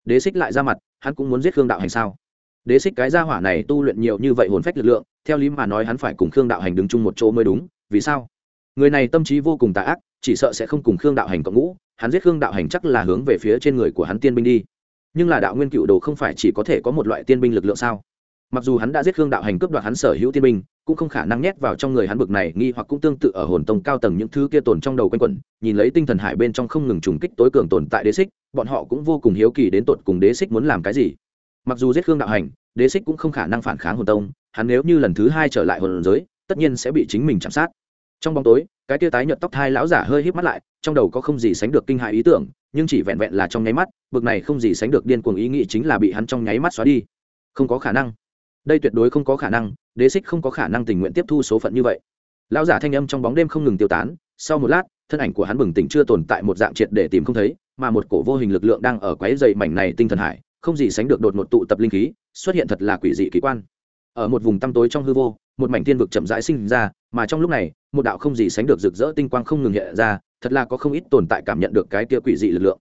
Đế xích lại ra mặt, hắn cũng muốn giết khương đạo hành sao? Đế xích cái gia hỏa này tu luyện nhiều như vậy hồn phách lực lượng, theo lý mà nói hắn phải cùng khương đạo hành đứng chung một chỗ mới đúng, vì sao? Người này tâm trí vô cùng tà ác, chỉ sợ sẽ không cùng khương đạo hành cộng ngũ, hắn giết khương đạo hành chắc là hướng về phía trên người của hắn tiên binh đi. Nhưng là đạo nguyên cựu đồ không phải chỉ có thể có một loại tiên binh lực lượng sao? Mặc dù hắn đã giết khương đạo hành cướp đoạt hắn sở hữu tiên binh, cũng không khả năng nhét vào trong người hắn bực này, nghi hoặc cũng tương tự ở hồn tông cao tầng những thứ kia tồn trong đầu quanh quẩn, nhìn lấy tinh thần hải bên trong không ngừng trùng kích tối cường tồn tại đế xích, bọn họ cũng vô cùng hiếu kỳ đến tột cùng đế xích muốn làm cái gì. Mặc dù giết khương đạo hành, đế xích cũng không khả năng phản kháng hồn tông, hắn nếu như lần thứ hai trở lại hồn giới, tất nhiên sẽ bị chính mình chạm sát. Trong bóng tối, cái tia tái nhợt tóc thai lão giả hơi híp mắt lại, trong đầu có không gì sánh được kinh hại ý tưởng, nhưng chỉ vẹn vẹn là trong nháy mắt, bực này không gì sánh được điên cuồng ý nghĩ chính là bị hắn trong nháy mắt xóa đi. Không có khả năng đây tuyệt đối không có khả năng, đế xích không có khả năng tình nguyện tiếp thu số phận như vậy. Lão giả thanh âm trong bóng đêm không ngừng tiêu tán, sau một lát, thân ảnh của hắn bừng tỉnh chưa tồn tại một dạng triệt để tìm không thấy, mà một cổ vô hình lực lượng đang ở quấy dày mảnh này tinh thần hải, không gì sánh được đột một tụ tập linh khí, xuất hiện thật là quỷ dị kỳ quan. Ở một vùng tăm tối trong hư vô, một mảnh thiên vực chậm rãi sinh ra, mà trong lúc này, một đạo không gì sánh được rực rỡ tinh quang không ngừng hiện ra, thật là có không ít tồn tại cảm nhận được cái kia quỷ dị lực lượng.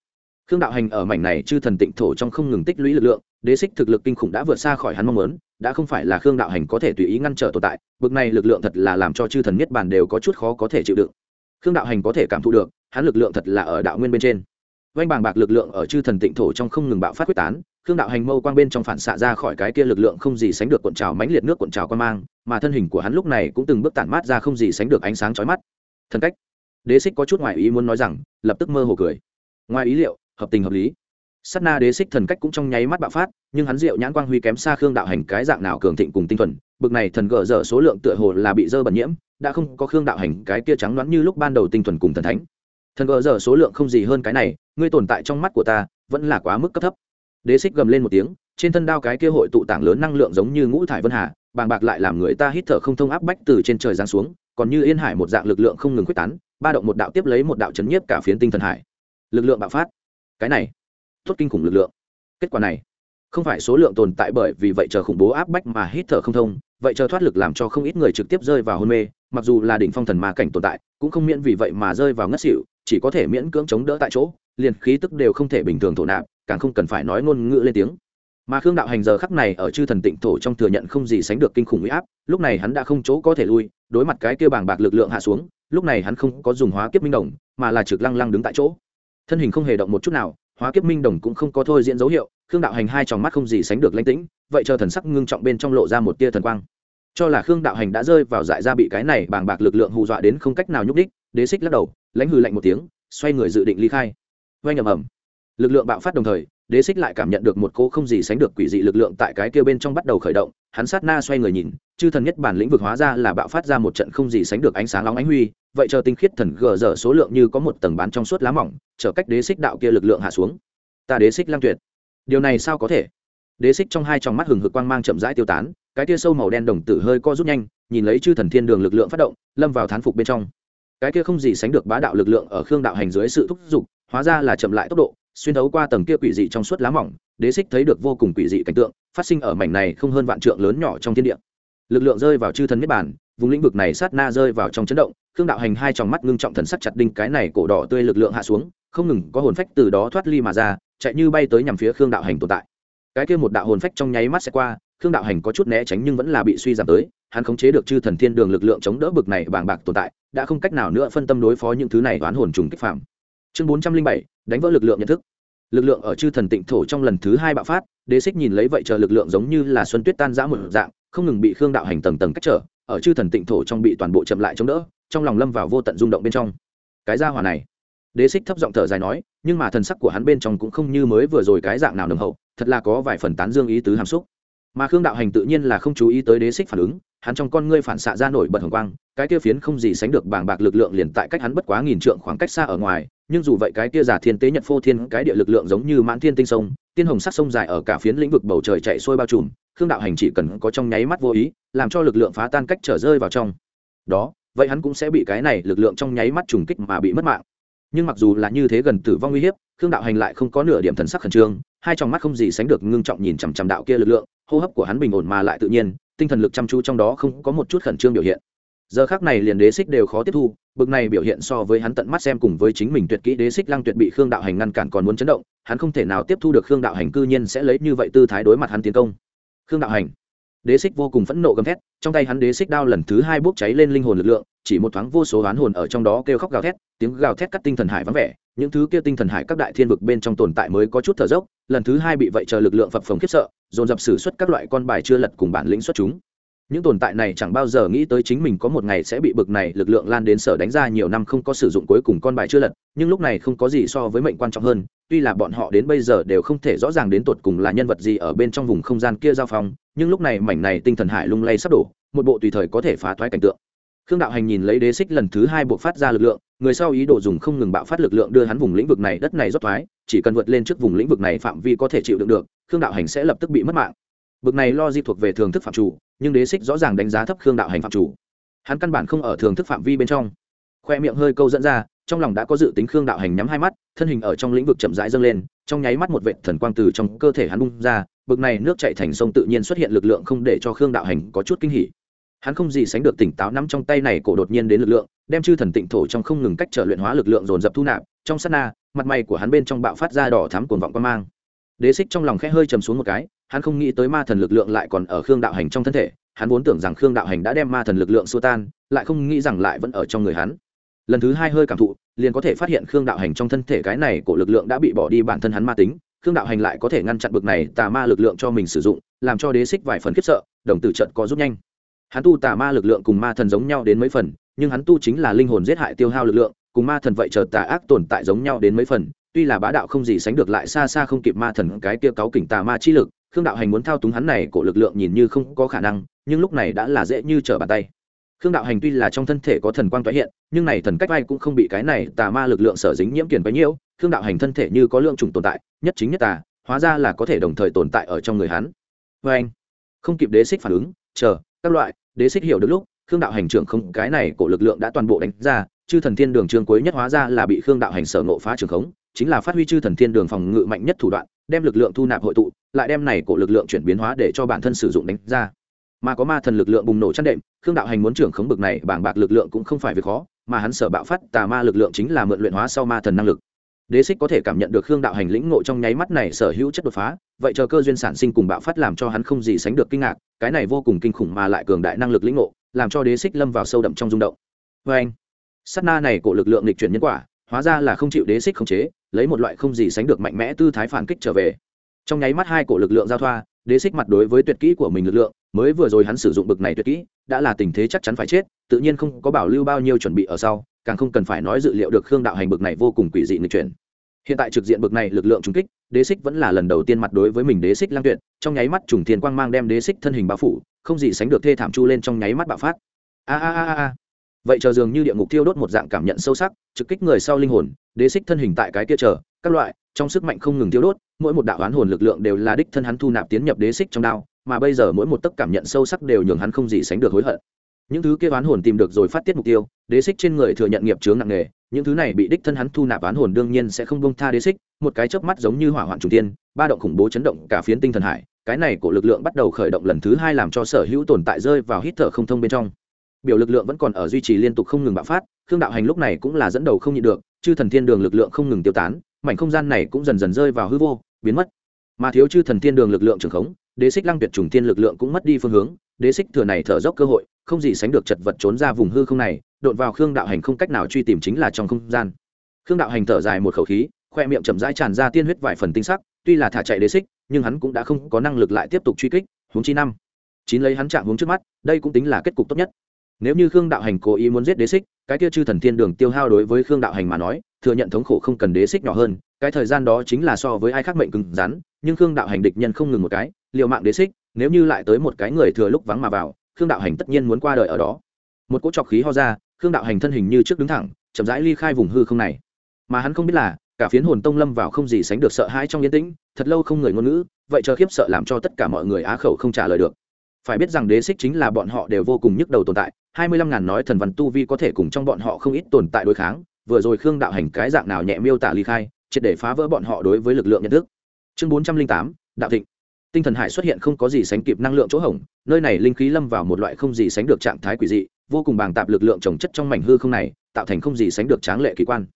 Khương đạo hành ở mảnh này chư thần tịnh thổ trong không ngừng tích lũy lực lượng, đế xích thực lực kinh khủng đã vượt xa khỏi hắn mong muốn đã không phải là khương đạo hành có thể tùy ý ngăn trở tồn tại, bực này lực lượng thật là làm cho chư thần niết bàn đều có chút khó có thể chịu đựng. Khương đạo hành có thể cảm thụ được, hắn lực lượng thật là ở đạo nguyên bên trên. Vanh bàng bạc lực lượng ở chư thần tịnh thổ trong không ngừng bạo phát quyết tán, khương đạo hành mâu quang bên trong phản xạ ra khỏi cái kia lực lượng không gì sánh được cuộn trào mãnh liệt nước cuộn trào quan mang, mà thân hình của hắn lúc này cũng từng bước tản mát ra không gì sánh được ánh sáng chói mắt. Thần cách. Đế xích có chút ngoại ý muốn nói rằng, lập tức mơ hồ cười. Ngoài ý liệu, hợp tình hợp lý sát na đế xích thần cách cũng trong nháy mắt bạo phát, nhưng hắn diệu nhãn quang huy kém xa khương đạo hành cái dạng nào cường thịnh cùng tinh thuần, bực này thần gỡ dở số lượng tựa hồ là bị dơ bẩn nhiễm, đã không có khương đạo hành cái kia trắng đoán như lúc ban đầu tinh thuần cùng thần thánh. Thần gỡ dở số lượng không gì hơn cái này, ngươi tồn tại trong mắt của ta, vẫn là quá mức cấp thấp. Đế xích gầm lên một tiếng, trên thân đao cái kia hội tụ tảng lớn năng lượng giống như ngũ thải vân hà, bàng bạc lại làm người ta hít thở không thông áp bách từ trên trời giáng xuống, còn như yên hải một dạng lực lượng không ngừng quyết tán, ba động một đạo tiếp lấy một đạo chấn nhiếp cả phiến tinh thần hải. Lực lượng bạo phát. Cái này tốt kinh khủng lực lượng. Kết quả này, không phải số lượng tồn tại bởi vì vậy chờ khủng bố áp bách mà hít thở không thông, vậy chờ thoát lực làm cho không ít người trực tiếp rơi vào hôn mê, mặc dù là đỉnh phong thần ma cảnh tồn tại, cũng không miễn vì vậy mà rơi vào ngất xỉu, chỉ có thể miễn cưỡng chống đỡ tại chỗ, liền khí tức đều không thể bình thường thổ nạp, càng không cần phải nói ngôn ngữ lên tiếng. Mà khương đạo hành giờ khắc này ở chư thần tịnh thổ trong thừa nhận không gì sánh được kinh khủng huy áp, lúc này hắn đã không chỗ có thể lui, đối mặt cái kia bàng bạc lực lượng hạ xuống, lúc này hắn không có dùng hóa kiếp minh đồng, mà là trực lăng lăng đứng tại chỗ. Thân hình không hề động một chút nào hóa kiếp minh đồng cũng không có thôi diễn dấu hiệu, khương đạo hành hai tròng mắt không gì sánh được lãnh tĩnh, vậy chờ thần sắc ngưng trọng bên trong lộ ra một tia thần quang. Cho là khương đạo hành đã rơi vào dại ra bị cái này bàng bạc lực lượng hù dọa đến không cách nào nhúc đích đế xích lắc đầu, lãnh hư lạnh một tiếng, xoay người dự định ly khai. Oanh ầm ầm. Lực lượng bạo phát đồng thời, đế xích lại cảm nhận được một cô không gì sánh được quỷ dị lực lượng tại cái kia bên trong bắt đầu khởi động hắn sát na xoay người nhìn, chư thần nhất bản lĩnh vực hóa ra là bạo phát ra một trận không gì sánh được ánh sáng nóng ánh huy, vậy chờ tinh khiết thần gờ dở số lượng như có một tầng bán trong suốt lá mỏng trở cách đế xích đạo kia lực lượng hạ xuống. Ta đế xích lang tuyệt. Điều này sao có thể? Đế xích trong hai tròng mắt hừng hực quang mang chậm rãi tiêu tán, cái kia sâu màu đen đồng tử hơi co rút nhanh, nhìn lấy chư thần thiên đường lực lượng phát động, lâm vào thán phục bên trong. Cái kia không gì sánh được bá đạo lực lượng ở khương đạo hành dưới sự thúc giục, hóa ra là chậm lại tốc độ xuyên thấu qua tầng kia quỷ dị trong suốt lá mỏng, đế xích thấy được vô cùng quỷ dị cảnh tượng, phát sinh ở mảnh này không hơn vạn trượng lớn nhỏ trong thiên địa. Lực lượng rơi vào chư thần niết bàn, vùng lĩnh vực này sát na rơi vào trong chấn động, khương đạo hành hai tròng mắt ngưng trọng thần sắc chặt đinh cái này cổ đỏ tươi lực lượng hạ xuống, không ngừng có hồn phách từ đó thoát ly mà ra, chạy như bay tới nhằm phía khương đạo hành tồn tại. Cái kia một đạo hồn phách trong nháy mắt sẽ qua, khương đạo hành có chút né tránh nhưng vẫn là bị suy giảm tới, hắn khống chế được chư thần thiên đường lực lượng chống đỡ bực này bàng bạc tồn tại, đã không cách nào nữa phân tâm đối phó những thứ này oán hồn trùng kích phạm. Chương bốn trăm linh bảy đánh vỡ lực lượng nhận thức. Lực lượng ở chư thần tịnh thổ trong lần thứ hai bạo phát, đế xích nhìn lấy vậy chờ lực lượng giống như là xuân tuyết tan giã một dạng, không ngừng bị khương đạo hành tầng tầng cách trở, ở chư thần tịnh thổ trong bị toàn bộ chậm lại chống đỡ, trong lòng lâm vào vô tận rung động bên trong. Cái gia hỏa này, đế xích thấp giọng thở dài nói, nhưng mà thần sắc của hắn bên trong cũng không như mới vừa rồi cái dạng nào nồng hậu, thật là có vài phần tán dương ý tứ hàm xúc. Mà khương đạo hành tự nhiên là không chú ý tới đế xích phản ứng, hắn trong con ngươi phản xạ ra nổi bật hồng quang, cái kia phiến không gì sánh được bàng bạc lực lượng liền tại cách hắn bất quá nghìn trượng khoảng cách xa ở ngoài nhưng dù vậy cái kia giả thiên tế nhật phô thiên cái địa lực lượng giống như mãn thiên tinh sông, tiên hồng sắc sông dài ở cả phiến lĩnh vực bầu trời chạy xuôi bao trùm, khương đạo hành chỉ cần có trong nháy mắt vô ý, làm cho lực lượng phá tan cách trở rơi vào trong. Đó, vậy hắn cũng sẽ bị cái này lực lượng trong nháy mắt trùng kích mà bị mất mạng. Nhưng mặc dù là như thế gần tử vong uy hiếp, khương đạo hành lại không có nửa điểm thần sắc khẩn trương, hai trong mắt không gì sánh được ngưng trọng nhìn chằm chằm đạo kia lực lượng, hô hấp của hắn bình ổn mà lại tự nhiên, tinh thần lực chăm chú trong đó không có một chút khẩn trương biểu hiện giờ khác này liền đế xích đều khó tiếp thu, bực này biểu hiện so với hắn tận mắt xem cùng với chính mình tuyệt kỹ đế xích lăng tuyệt bị khương đạo hành ngăn cản còn muốn chấn động, hắn không thể nào tiếp thu được khương đạo hành cư nhiên sẽ lấy như vậy tư thái đối mặt hắn tiến công. Khương đạo hành. Đế xích vô cùng phẫn nộ gầm thét, trong tay hắn đế xích đao lần thứ hai bốc cháy lên linh hồn lực lượng, chỉ một thoáng vô số oán hồn ở trong đó kêu khóc gào thét, tiếng gào thét cắt tinh thần hải vắng vẻ, những thứ kia tinh thần hải các đại thiên vực bên trong tồn tại mới có chút thở dốc, lần thứ hai bị vậy chờ lực lượng phập phồng khiếp sợ, dồn dập xử suất các loại con bài chưa lật cùng bản lĩnh xuất chúng những tồn tại này chẳng bao giờ nghĩ tới chính mình có một ngày sẽ bị bực này lực lượng lan đến sở đánh ra nhiều năm không có sử dụng cuối cùng con bài chưa lật, nhưng lúc này không có gì so với mệnh quan trọng hơn, tuy là bọn họ đến bây giờ đều không thể rõ ràng đến tột cùng là nhân vật gì ở bên trong vùng không gian kia giao phong, nhưng lúc này mảnh này tinh thần hải lung lay sắp đổ, một bộ tùy thời có thể phá thoái cảnh tượng. Khương đạo hành nhìn lấy đế xích lần thứ hai buộc phát ra lực lượng, người sau ý đồ dùng không ngừng bạo phát lực lượng đưa hắn vùng lĩnh vực này đất này rót thoái, chỉ cần vượt lên trước vùng lĩnh vực này phạm vi có thể chịu đựng được, khương đạo hành sẽ lập tức bị mất mạng. Bực này lo di thuộc về thường thức phạm chủ nhưng đế xích rõ ràng đánh giá thấp khương đạo hành phạm chủ hắn căn bản không ở thường thức phạm vi bên trong khoe miệng hơi câu dẫn ra trong lòng đã có dự tính khương đạo hành nhắm hai mắt thân hình ở trong lĩnh vực chậm rãi dâng lên trong nháy mắt một vệ thần quang từ trong cơ thể hắn bung ra bực này nước chạy thành sông tự nhiên xuất hiện lực lượng không để cho khương đạo hành có chút kinh hỉ hắn không gì sánh được tỉnh táo nắm trong tay này cổ đột nhiên đến lực lượng đem chư thần tịnh thổ trong không ngừng cách trở luyện hóa lực lượng dồn dập thu nạp trong sát na mặt mày của hắn bên trong bạo phát ra đỏ thám cuồn vọng quan mang đế xích trong lòng khẽ hơi chầm xuống một cái hắn không nghĩ tới ma thần lực lượng lại còn ở khương đạo hành trong thân thể, hắn vốn tưởng rằng khương đạo hành đã đem ma thần lực lượng xua tan, lại không nghĩ rằng lại vẫn ở trong người hắn. Lần thứ hai hơi cảm thụ, liền có thể phát hiện khương đạo hành trong thân thể cái này của lực lượng đã bị bỏ đi bản thân hắn ma tính, khương đạo hành lại có thể ngăn chặn bực này tà ma lực lượng cho mình sử dụng, làm cho đế xích vài phần khiếp sợ, đồng tử trận có rút nhanh. Hắn tu tà ma lực lượng cùng ma thần giống nhau đến mấy phần, nhưng hắn tu chính là linh hồn giết hại tiêu hao lực lượng, cùng ma thần vậy chờ tà ác tồn tại giống nhau đến mấy phần, tuy là bá đạo không gì sánh được lại xa xa không kịp ma thần cái kia cáu kỉnh tà ma chi lực khương đạo hành muốn thao túng hắn này của lực lượng nhìn như không có khả năng, nhưng lúc này đã là dễ như trở bàn tay. Khương đạo hành tuy là trong thân thể có thần quang tái hiện, nhưng này thần cách vai cũng không bị cái này tà ma lực lượng sở dính nhiễm kiền bấy nhiêu khương đạo hành thân thể như có lượng trùng tồn tại, nhất chính nhất tà, hóa ra là có thể đồng thời tồn tại ở trong người hắn. Vê anh, không kịp đế xích phản ứng, chờ, các loại, đế xích hiểu được lúc, khương đạo hành trưởng không, cái này của lực lượng đã toàn bộ đánh ra, chư thần thiên đường trương cuối nhất hóa ra là bị khương đạo hành sở ngộ phá trường khống, chính là phát huy chư thần thiên đường phòng ngự mạnh nhất thủ đoạn đem lực lượng thu nạp hội tụ, lại đem này cổ lực lượng chuyển biến hóa để cho bản thân sử dụng đánh ra. Mà có ma thần lực lượng bùng nổ chăn đệm, khương đạo hành muốn trưởng khống bực này, bảng bạc lực lượng cũng không phải việc khó, mà hắn sở bạo phát tà ma lực lượng chính là mượn luyện hóa sau ma thần năng lực. Đế xích có thể cảm nhận được khương đạo hành lĩnh ngộ trong nháy mắt này sở hữu chất đột phá, vậy chờ cơ duyên sản sinh cùng bạo phát làm cho hắn không gì sánh được kinh ngạc, cái này vô cùng kinh khủng mà lại cường đại năng lực lĩnh ngộ, làm cho đế xích lâm vào sâu đậm trong rung động. Vê anh sát na này của lực lượng lịch chuyển nhân quả, hóa ra là không chịu đế xích khống chế lấy một loại không gì sánh được mạnh mẽ tư thái phản kích trở về. Trong nháy mắt hai cổ lực lượng giao thoa, đế xích mặt đối với tuyệt kỹ của mình lực lượng, mới vừa rồi hắn sử dụng bực này tuyệt kỹ, đã là tình thế chắc chắn phải chết, tự nhiên không có bảo lưu bao nhiêu chuẩn bị ở sau, càng không cần phải nói dự liệu được khương đạo hành bực này vô cùng quỷ dị nghịch chuyển. Hiện tại trực diện bực này lực lượng trung kích, đế xích vẫn là lần đầu tiên mặt đối với mình đế xích lang tuyệt, trong nháy mắt trùng thiên quang mang đem đế xích thân hình bao phủ, không gì sánh được thê thảm chu lên trong nháy mắt bạo phát. A a a a vậy chờ dường như địa ngục thiêu đốt một dạng cảm nhận sâu sắc, trực kích người sau linh hồn, đế xích thân hình tại cái kia chờ, các loại, trong sức mạnh không ngừng thiêu đốt, mỗi một đạo oán hồn lực lượng đều là đích thân hắn thu nạp tiến nhập đế xích trong đao, mà bây giờ mỗi một tấc cảm nhận sâu sắc đều nhường hắn không gì sánh được hối hận. Những thứ kia oán hồn tìm được rồi phát tiết mục tiêu, đế xích trên người thừa nhận nghiệp chướng nặng nề, những thứ này bị đích thân hắn thu nạp oán hồn đương nhiên sẽ không bông tha đế xích, một cái chớp mắt giống như hỏa hoạn trùng tiên, ba động khủng bố chấn động cả phiến tinh thần hải, cái này của lực lượng bắt đầu khởi động lần thứ hai làm cho sở hữu tồn tại rơi vào hít thở không thông bên trong biểu lực lượng vẫn còn ở duy trì liên tục không ngừng bạo phát, khương đạo hành lúc này cũng là dẫn đầu không nhịn được, chư thần thiên đường lực lượng không ngừng tiêu tán, mảnh không gian này cũng dần dần rơi vào hư vô, biến mất. Mà thiếu chư thần thiên đường lực lượng trường khống, đế xích lăng tuyệt trùng thiên lực lượng cũng mất đi phương hướng, đế xích thừa này thở dốc cơ hội, không gì sánh được chật vật trốn ra vùng hư không này, đột vào khương đạo hành không cách nào truy tìm chính là trong không gian. Khương đạo hành thở dài một khẩu khí, khoe miệng chậm rãi tràn ra tiên huyết vài phần tinh sắc, tuy là thả chạy đế xích, nhưng hắn cũng đã không có năng lực lại tiếp tục truy kích, huống chi năm. Chín lấy hắn chạm hướng trước mắt, đây cũng tính là kết cục tốt nhất nếu như khương đạo hành cố ý muốn giết đế xích, cái kia chư thần thiên đường tiêu hao đối với khương đạo hành mà nói, thừa nhận thống khổ không cần đế xích nhỏ hơn, cái thời gian đó chính là so với ai khác mệnh cứng rắn, nhưng khương đạo hành địch nhân không ngừng một cái, liều mạng đế xích, nếu như lại tới một cái người thừa lúc vắng mà vào, khương đạo hành tất nhiên muốn qua đời ở đó. Một cỗ trọc khí ho ra, khương đạo hành thân hình như trước đứng thẳng, chậm rãi ly khai vùng hư không này. Mà hắn không biết là, cả phiến hồn tông lâm vào không gì sánh được sợ hãi trong yên tĩnh, thật lâu không người ngôn ngữ, vậy chờ khiếp sợ làm cho tất cả mọi người á khẩu không trả lời được. Phải biết rằng đế xích chính là bọn họ đều vô cùng nhức đầu tồn tại hai mươi lăm ngàn nói thần văn tu vi có thể cùng trong bọn họ không ít tồn tại đối kháng, vừa rồi khương đạo hành cái dạng nào nhẹ miêu tả ly khai, triệt để phá vỡ bọn họ đối với lực lượng nhận thức. Chương bốn trăm linh tám, đạo thịnh. Tinh thần hải xuất hiện không có gì sánh kịp năng lượng chỗ hỏng nơi này linh khí lâm vào một loại không gì sánh được trạng thái quỷ dị, vô cùng bàng tạp lực lượng trồng chất trong mảnh hư không này, tạo thành không gì sánh được tráng lệ kỳ quan.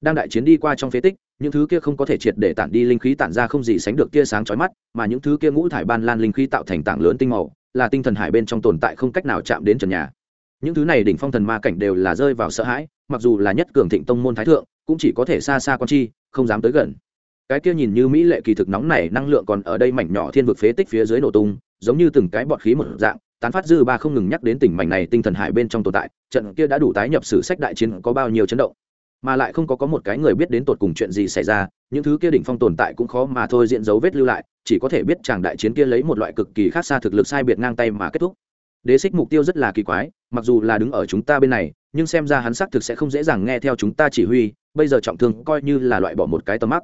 Đang đại chiến đi qua trong phế tích, những thứ kia không có thể triệt để tản đi linh khí tản ra không gì sánh được tia sáng chói mắt, mà những thứ kia ngũ thải ban lan linh khí tạo thành tảng lớn tinh màu, là tinh thần hải bên trong tồn tại không cách nào chạm đến trần nhà những thứ này đỉnh phong thần ma cảnh đều là rơi vào sợ hãi, mặc dù là nhất cường thịnh tông môn thái thượng, cũng chỉ có thể xa xa con chi, không dám tới gần. Cái kia nhìn như mỹ lệ kỳ thực nóng này năng lượng còn ở đây mảnh nhỏ thiên vực phế tích phía dưới nổ tung, giống như từng cái bọt khí một dạng, tán phát dư ba không ngừng nhắc đến tỉnh mảnh này tinh thần hải bên trong tồn tại, trận kia đã đủ tái nhập sử sách đại chiến có bao nhiêu chấn động. Mà lại không có có một cái người biết đến tột cùng chuyện gì xảy ra, những thứ kia đỉnh phong tồn tại cũng khó mà thôi diện dấu vết lưu lại, chỉ có thể biết chàng đại chiến kia lấy một loại cực kỳ khác xa thực lực sai biệt ngang tay mà kết thúc đế xích mục tiêu rất là kỳ quái, mặc dù là đứng ở chúng ta bên này, nhưng xem ra hắn xác thực sẽ không dễ dàng nghe theo chúng ta chỉ huy, bây giờ trọng thương coi như là loại bỏ một cái tầm mắt.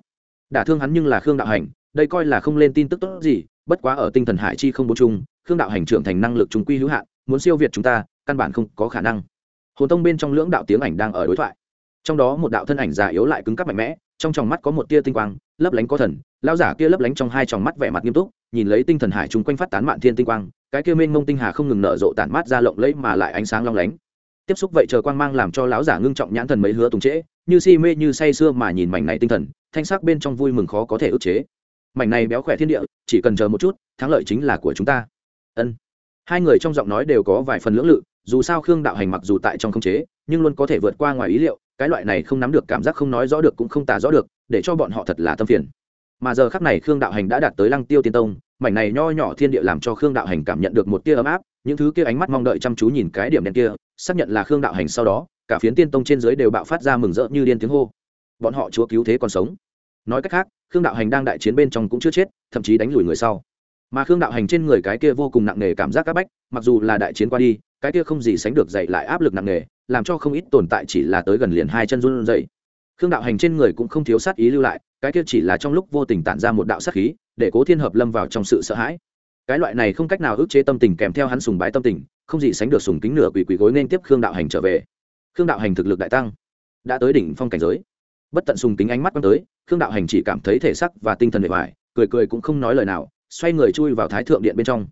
Đả thương hắn nhưng là khương đạo hành, đây coi là không lên tin tức tốt gì, bất quá ở tinh thần hải chi không bố chung, khương đạo hành trưởng thành năng lực chúng quy hữu hạn, muốn siêu việt chúng ta, căn bản không có khả năng. Hồn tông bên trong lưỡng đạo tiếng ảnh đang ở đối thoại. Trong đó một đạo thân ảnh già yếu lại cứng cắp mạnh mẽ, trong tròng mắt có một tia tinh quang, lấp lánh có thần lao giả kia lấp lánh trong hai tròng mắt vẻ mặt nghiêm túc, nhìn lấy tinh thần hải chung quanh phát tán mạn thiên tinh quang cái kia mênh mông tinh hà không ngừng nở rộ tản mát ra lộng lẫy mà lại ánh sáng long lánh. Tiếp xúc vậy chờ quang mang làm cho lão giả ngưng trọng nhãn thần mấy hứa tùng trễ, như si mê như say sưa mà nhìn mảnh này tinh thần, thanh sắc bên trong vui mừng khó có thể ức chế. Mảnh này béo khỏe thiên địa, chỉ cần chờ một chút, thắng lợi chính là của chúng ta. Ân. Hai người trong giọng nói đều có vài phần lưỡng lự, dù sao khương đạo hành mặc dù tại trong không chế, nhưng luôn có thể vượt qua ngoài ý liệu, cái loại này không nắm được cảm giác không nói rõ được cũng không tả rõ được, để cho bọn họ thật là tâm phiền. Mà giờ khắc này khương đạo hành đã đạt tới lăng tiêu tiên tông mảnh này nho nhỏ thiên địa làm cho khương đạo hành cảm nhận được một tia ấm áp, những thứ kia ánh mắt mong đợi chăm chú nhìn cái điểm đen kia, xác nhận là khương đạo hành sau đó, cả phiến tiên tông trên dưới đều bạo phát ra mừng rỡ như điên tiếng hô. Bọn họ chúa cứu thế còn sống. Nói cách khác, khương đạo hành đang đại chiến bên trong cũng chưa chết, thậm chí đánh lùi người sau. Mà khương đạo hành trên người cái kia vô cùng nặng nề cảm giác áp bách, mặc dù là đại chiến qua đi, cái kia không gì sánh được dậy lại áp lực nặng nề, làm cho không ít tồn tại chỉ là tới gần liền hai chân run dậy khương đạo hành trên người cũng không thiếu sát ý lưu lại, cái kia chỉ là trong lúc vô tình tản ra một đạo sát khí để cố thiên hợp lâm vào trong sự sợ hãi. Cái loại này không cách nào ức chế tâm tình kèm theo hắn sùng bái tâm tình, không gì sánh được sùng kính nửa quỷ quỷ gối nên tiếp khương đạo hành trở về. Khương đạo hành thực lực đại tăng, đã tới đỉnh phong cảnh giới. Bất tận sùng kính ánh mắt quăng tới, khương đạo hành chỉ cảm thấy thể sắc và tinh thần bề ngoài cười cười cũng không nói lời nào, xoay người chui vào thái thượng điện bên trong.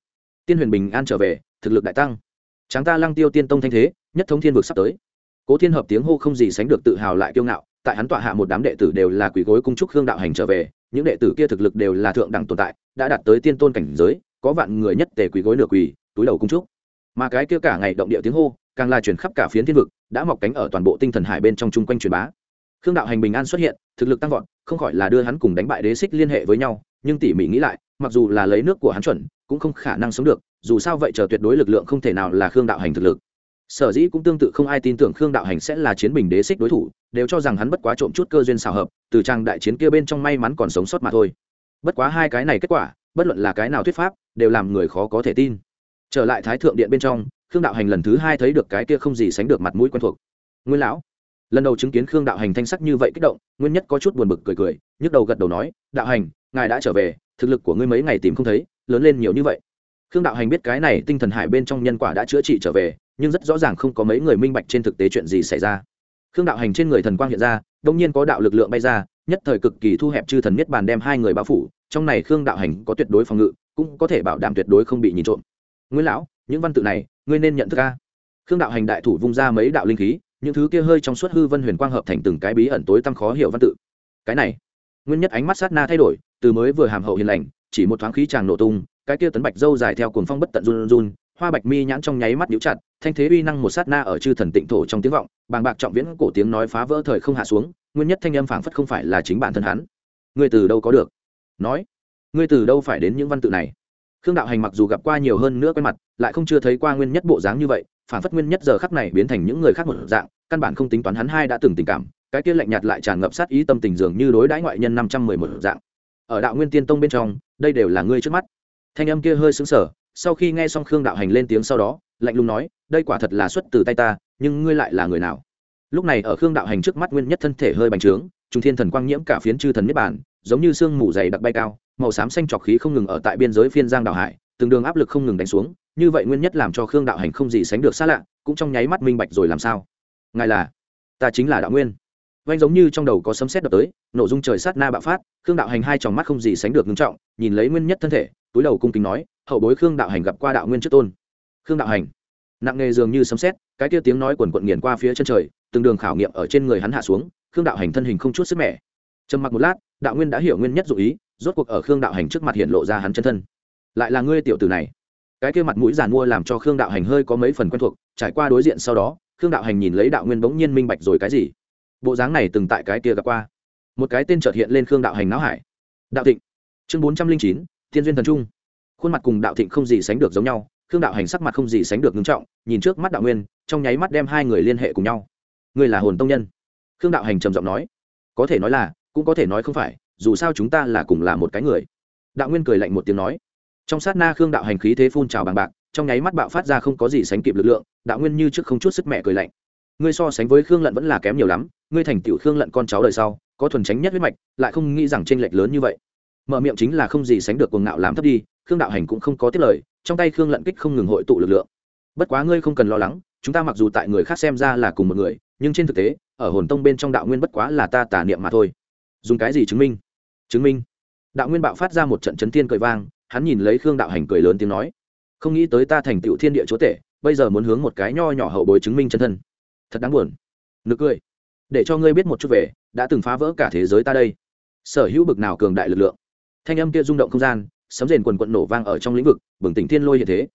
Tiên huyền bình an trở về, thực lực đại tăng. Tráng ta lăng tiêu tiên tông thanh thế, nhất thống thiên vực sắp tới. Cố thiên hợp tiếng hô không gì sánh được tự hào lại kiêu ngạo tại hắn tọa hạ một đám đệ tử đều là quỷ gối cung trúc hương đạo hành trở về, những đệ tử kia thực lực đều là thượng đẳng tồn tại, đã đạt tới tiên tôn cảnh giới, có vạn người nhất tề quỷ gối nửa quỳ, túi đầu cung trúc mà cái kia cả ngày động địa tiếng hô, càng là chuyển khắp cả phiến thiên vực, đã mọc cánh ở toàn bộ tinh thần hải bên trong chung quanh truyền bá. Khương đạo hành bình an xuất hiện, thực lực tăng vọt, không khỏi là đưa hắn cùng đánh bại đế xích liên hệ với nhau, nhưng tỉ mỉ nghĩ lại, mặc dù là lấy nước của hắn chuẩn, cũng không khả năng sống được, dù sao vậy chờ tuyệt đối lực lượng không thể nào là khương đạo hành thực lực sở dĩ cũng tương tự không ai tin tưởng khương đạo hành sẽ là chiến bình đế xích đối thủ, đều cho rằng hắn bất quá trộm chút cơ duyên xào hợp, từ trang đại chiến kia bên trong may mắn còn sống sót mà thôi. Bất quá hai cái này kết quả, bất luận là cái nào thuyết pháp, đều làm người khó có thể tin. Trở lại thái thượng điện bên trong, khương đạo hành lần thứ hai thấy được cái kia không gì sánh được mặt mũi quen thuộc. Nguyên lão, lần đầu chứng kiến khương đạo hành thanh sắc như vậy kích động, nguyên nhất có chút buồn bực cười cười, nhức đầu gật đầu nói, đạo hành, ngài đã trở về, thực lực của ngươi mấy ngày tìm không thấy, lớn lên nhiều như vậy khương đạo hành biết cái này tinh thần hải bên trong nhân quả đã chữa trị trở về, nhưng rất rõ ràng không có mấy người minh bạch trên thực tế chuyện gì xảy ra. Khương đạo hành trên người thần quang hiện ra, đông nhiên có đạo lực lượng bay ra, nhất thời cực kỳ thu hẹp chư thần miết bàn đem hai người bao phủ, trong này khương đạo hành có tuyệt đối phòng ngự, cũng có thể bảo đảm tuyệt đối không bị nhìn trộm. Nguyên lão, những văn tự này, ngươi nên nhận thức ca khương đạo hành đại thủ vung ra mấy đạo linh khí, những thứ kia hơi trong suốt hư vân huyền quang hợp thành từng cái bí ẩn tối tăm khó hiểu văn tự. Cái này, nguyên nhất ánh mắt sát na thay đổi, từ mới vừa hàm hậu hiền lành chỉ một thoáng khí chàng nổ tung, cái kia tấn bạch dâu dài theo cuồng phong bất tận run run, hoa bạch mi nhãn trong nháy mắt nhíu chặt, thanh thế uy năng một sát na ở chư thần tịnh thổ trong tiếng vọng, bàng bạc trọng viễn cổ tiếng nói phá vỡ thời không hạ xuống, nguyên nhất thanh âm phảng phất không phải là chính bản thân hắn. Ngươi từ đâu có được? Nói, ngươi từ đâu phải đến những văn tự này? Khương đạo hành mặc dù gặp qua nhiều hơn nữa quen mặt, lại không chưa thấy qua nguyên nhất bộ dáng như vậy, phảng phất nguyên nhất giờ khắc này biến thành những người khác một dạng, căn bản không tính toán hắn hai đã từng tình cảm, cái kia lạnh nhạt lại tràn ngập sát ý tâm tình dường như đối đãi ngoại nhân năm trăm mười một dạng. Ở đạo nguyên tiên tông bên trong đây đều là ngươi trước mắt. Thanh âm kia hơi xứng sở sau khi nghe xong khương đạo hành lên tiếng sau đó, lạnh lùng nói, đây quả thật là xuất từ tay ta, nhưng ngươi lại là người nào? Lúc này ở khương đạo hành trước mắt nguyên nhất thân thể hơi bành trướng trung thiên thần quang nhiễm cả phiến chư thần niết bản giống như sương mù dày đặc bay cao, màu xám xanh trọc khí không ngừng ở tại biên giới phiên giang đạo hải, từng đường áp lực không ngừng đánh xuống, như vậy nguyên nhất làm cho khương đạo hành không gì sánh được xa lạ, cũng trong nháy mắt minh bạch rồi làm sao. Ngài là, ta chính là đạo nguyên oanh giống như trong đầu có sấm sét đập tới, nổ dung trời sát na bạo phát, khương đạo hành hai tròng mắt không gì sánh được ngưng trọng, nhìn lấy nguyên nhất thân thể, túi đầu cung kính nói, hậu bối khương đạo hành gặp qua đạo nguyên trước tôn. Khương đạo hành, nặng nghề dường như sấm sét, cái kia tiếng nói quần quận nghiền qua phía chân trời, từng đường khảo nghiệm ở trên người hắn hạ xuống, khương đạo hành thân hình không chút sức mẻ. Trầm mặc một lát, đạo nguyên đã hiểu nguyên nhất dụ ý, rốt cuộc ở khương đạo hành trước mặt hiện lộ ra hắn chân thân. Lại là ngươi tiểu tử này. Cái kia mặt mũi giàn mua làm cho khương đạo hành hơi có mấy phần quen thuộc, trải qua đối diện sau đó, khương đạo hành nhìn lấy đạo nguyên bỗng nhiên minh bạch rồi cái gì bộ dáng này từng tại cái kia gặp qua. Một cái tên trợt hiện lên khương đạo hành não hải. Đạo thịnh. Chương bốn trăm linh chín, thiên duyên thần trung. Khuôn mặt cùng đạo thịnh không gì sánh được giống nhau, khương đạo hành sắc mặt không gì sánh được ngưng trọng, nhìn trước mắt đạo nguyên, trong nháy mắt đem hai người liên hệ cùng nhau. Ngươi là hồn tông nhân? Khương đạo hành trầm giọng nói. Có thể nói là, cũng có thể nói không phải, dù sao chúng ta là cùng là một cái người. Đạo nguyên cười lạnh một tiếng nói. Trong sát na khương đạo hành khí thế phun trào bằng bạc, trong nháy mắt bạo phát ra không có gì sánh kịp lực lượng, đạo nguyên như trước không chút sức mẹ cười lạnh. Ngươi so sánh với khương lận vẫn là kém nhiều lắm ngươi thành tiểu khương lận con cháu đời sau, có thuần tránh nhất huyết mạch, lại không nghĩ rằng tranh lệch lớn như vậy. Mở miệng chính là không gì sánh được cuồng ngạo làm thấp đi, khương đạo hành cũng không có tiết lời, trong tay khương lận kích không ngừng hội tụ lực lượng. Bất quá ngươi không cần lo lắng, chúng ta mặc dù tại người khác xem ra là cùng một người, nhưng trên thực tế, ở hồn tông bên trong đạo nguyên bất quá là ta tả niệm mà thôi. Dùng cái gì chứng minh? Chứng minh. Đạo nguyên bạo phát ra một trận chấn thiên cười vang, hắn nhìn lấy khương đạo hành cười lớn tiếng nói, không nghĩ tới ta thành tựu thiên địa chúa tể, bây giờ muốn hướng một cái nho nhỏ hậu bối chứng minh chân thân. Thật đáng buồn. Nực cười để cho ngươi biết một chút về, đã từng phá vỡ cả thế giới ta đây. Sở hữu bực nào cường đại lực lượng. Thanh âm kia rung động không gian, sấm rền quần quận nổ vang ở trong lĩnh vực, bừng tỉnh thiên lôi hiện thế.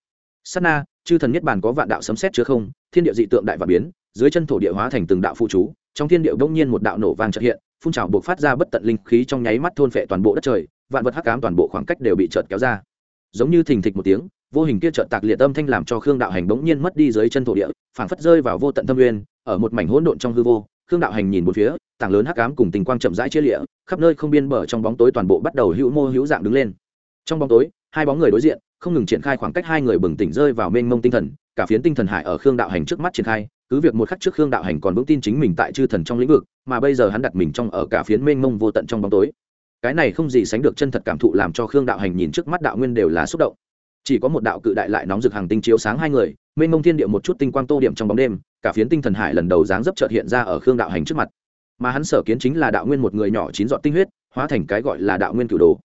Sát na, chư thần nhất bản có vạn đạo sấm xét chứa không, thiên địa dị tượng đại và biến, dưới chân thổ địa hóa thành từng đạo phụ chú, trong thiên địa bỗng nhiên một đạo nổ vang trợ hiện, phun trào buộc phát ra bất tận linh khí trong nháy mắt thôn phệ toàn bộ đất trời, vạn vật hắc ám toàn bộ khoảng cách đều bị chợt kéo ra. Giống như thình thịch một tiếng, vô hình kia chợt tạc liệt âm thanh làm cho khương đạo hành bỗng nhiên mất đi dưới chân thổ địa, phảng phất rơi vào vô tận thâm nguyên, ở một mảnh hỗn độn trong hư vô khương đạo hành nhìn một phía, tảng lớn hắc ám cùng tình quang chậm rãi chia lịa, khắp nơi không biên bờ trong bóng tối toàn bộ bắt đầu hữu mô hữu dạng đứng lên. Trong bóng tối, hai bóng người đối diện, không ngừng triển khai khoảng cách hai người bừng tỉnh rơi vào mênh mông tinh thần, cả phiến tinh thần hải ở khương đạo hành trước mắt triển khai, cứ việc một khắc trước khương đạo hành còn vững tin chính mình tại chư thần trong lĩnh vực, mà bây giờ hắn đặt mình trong ở cả phiến mênh mông vô tận trong bóng tối. Cái này không gì sánh được chân thật cảm thụ làm cho khương đạo hành nhìn trước mắt đạo nguyên đều là xúc động. Chỉ có một đạo cự đại lại nóng rực hàng tinh chiếu sáng hai người mênh mông thiên địa một chút tinh quang tô điểm trong bóng đêm, cả phiến tinh thần hải lần đầu dáng dấp trợt hiện ra ở khương đạo hành trước mặt. Mà hắn sở kiến chính là đạo nguyên một người nhỏ chín dọn tinh huyết, hóa thành cái gọi là đạo nguyên cửu đồ.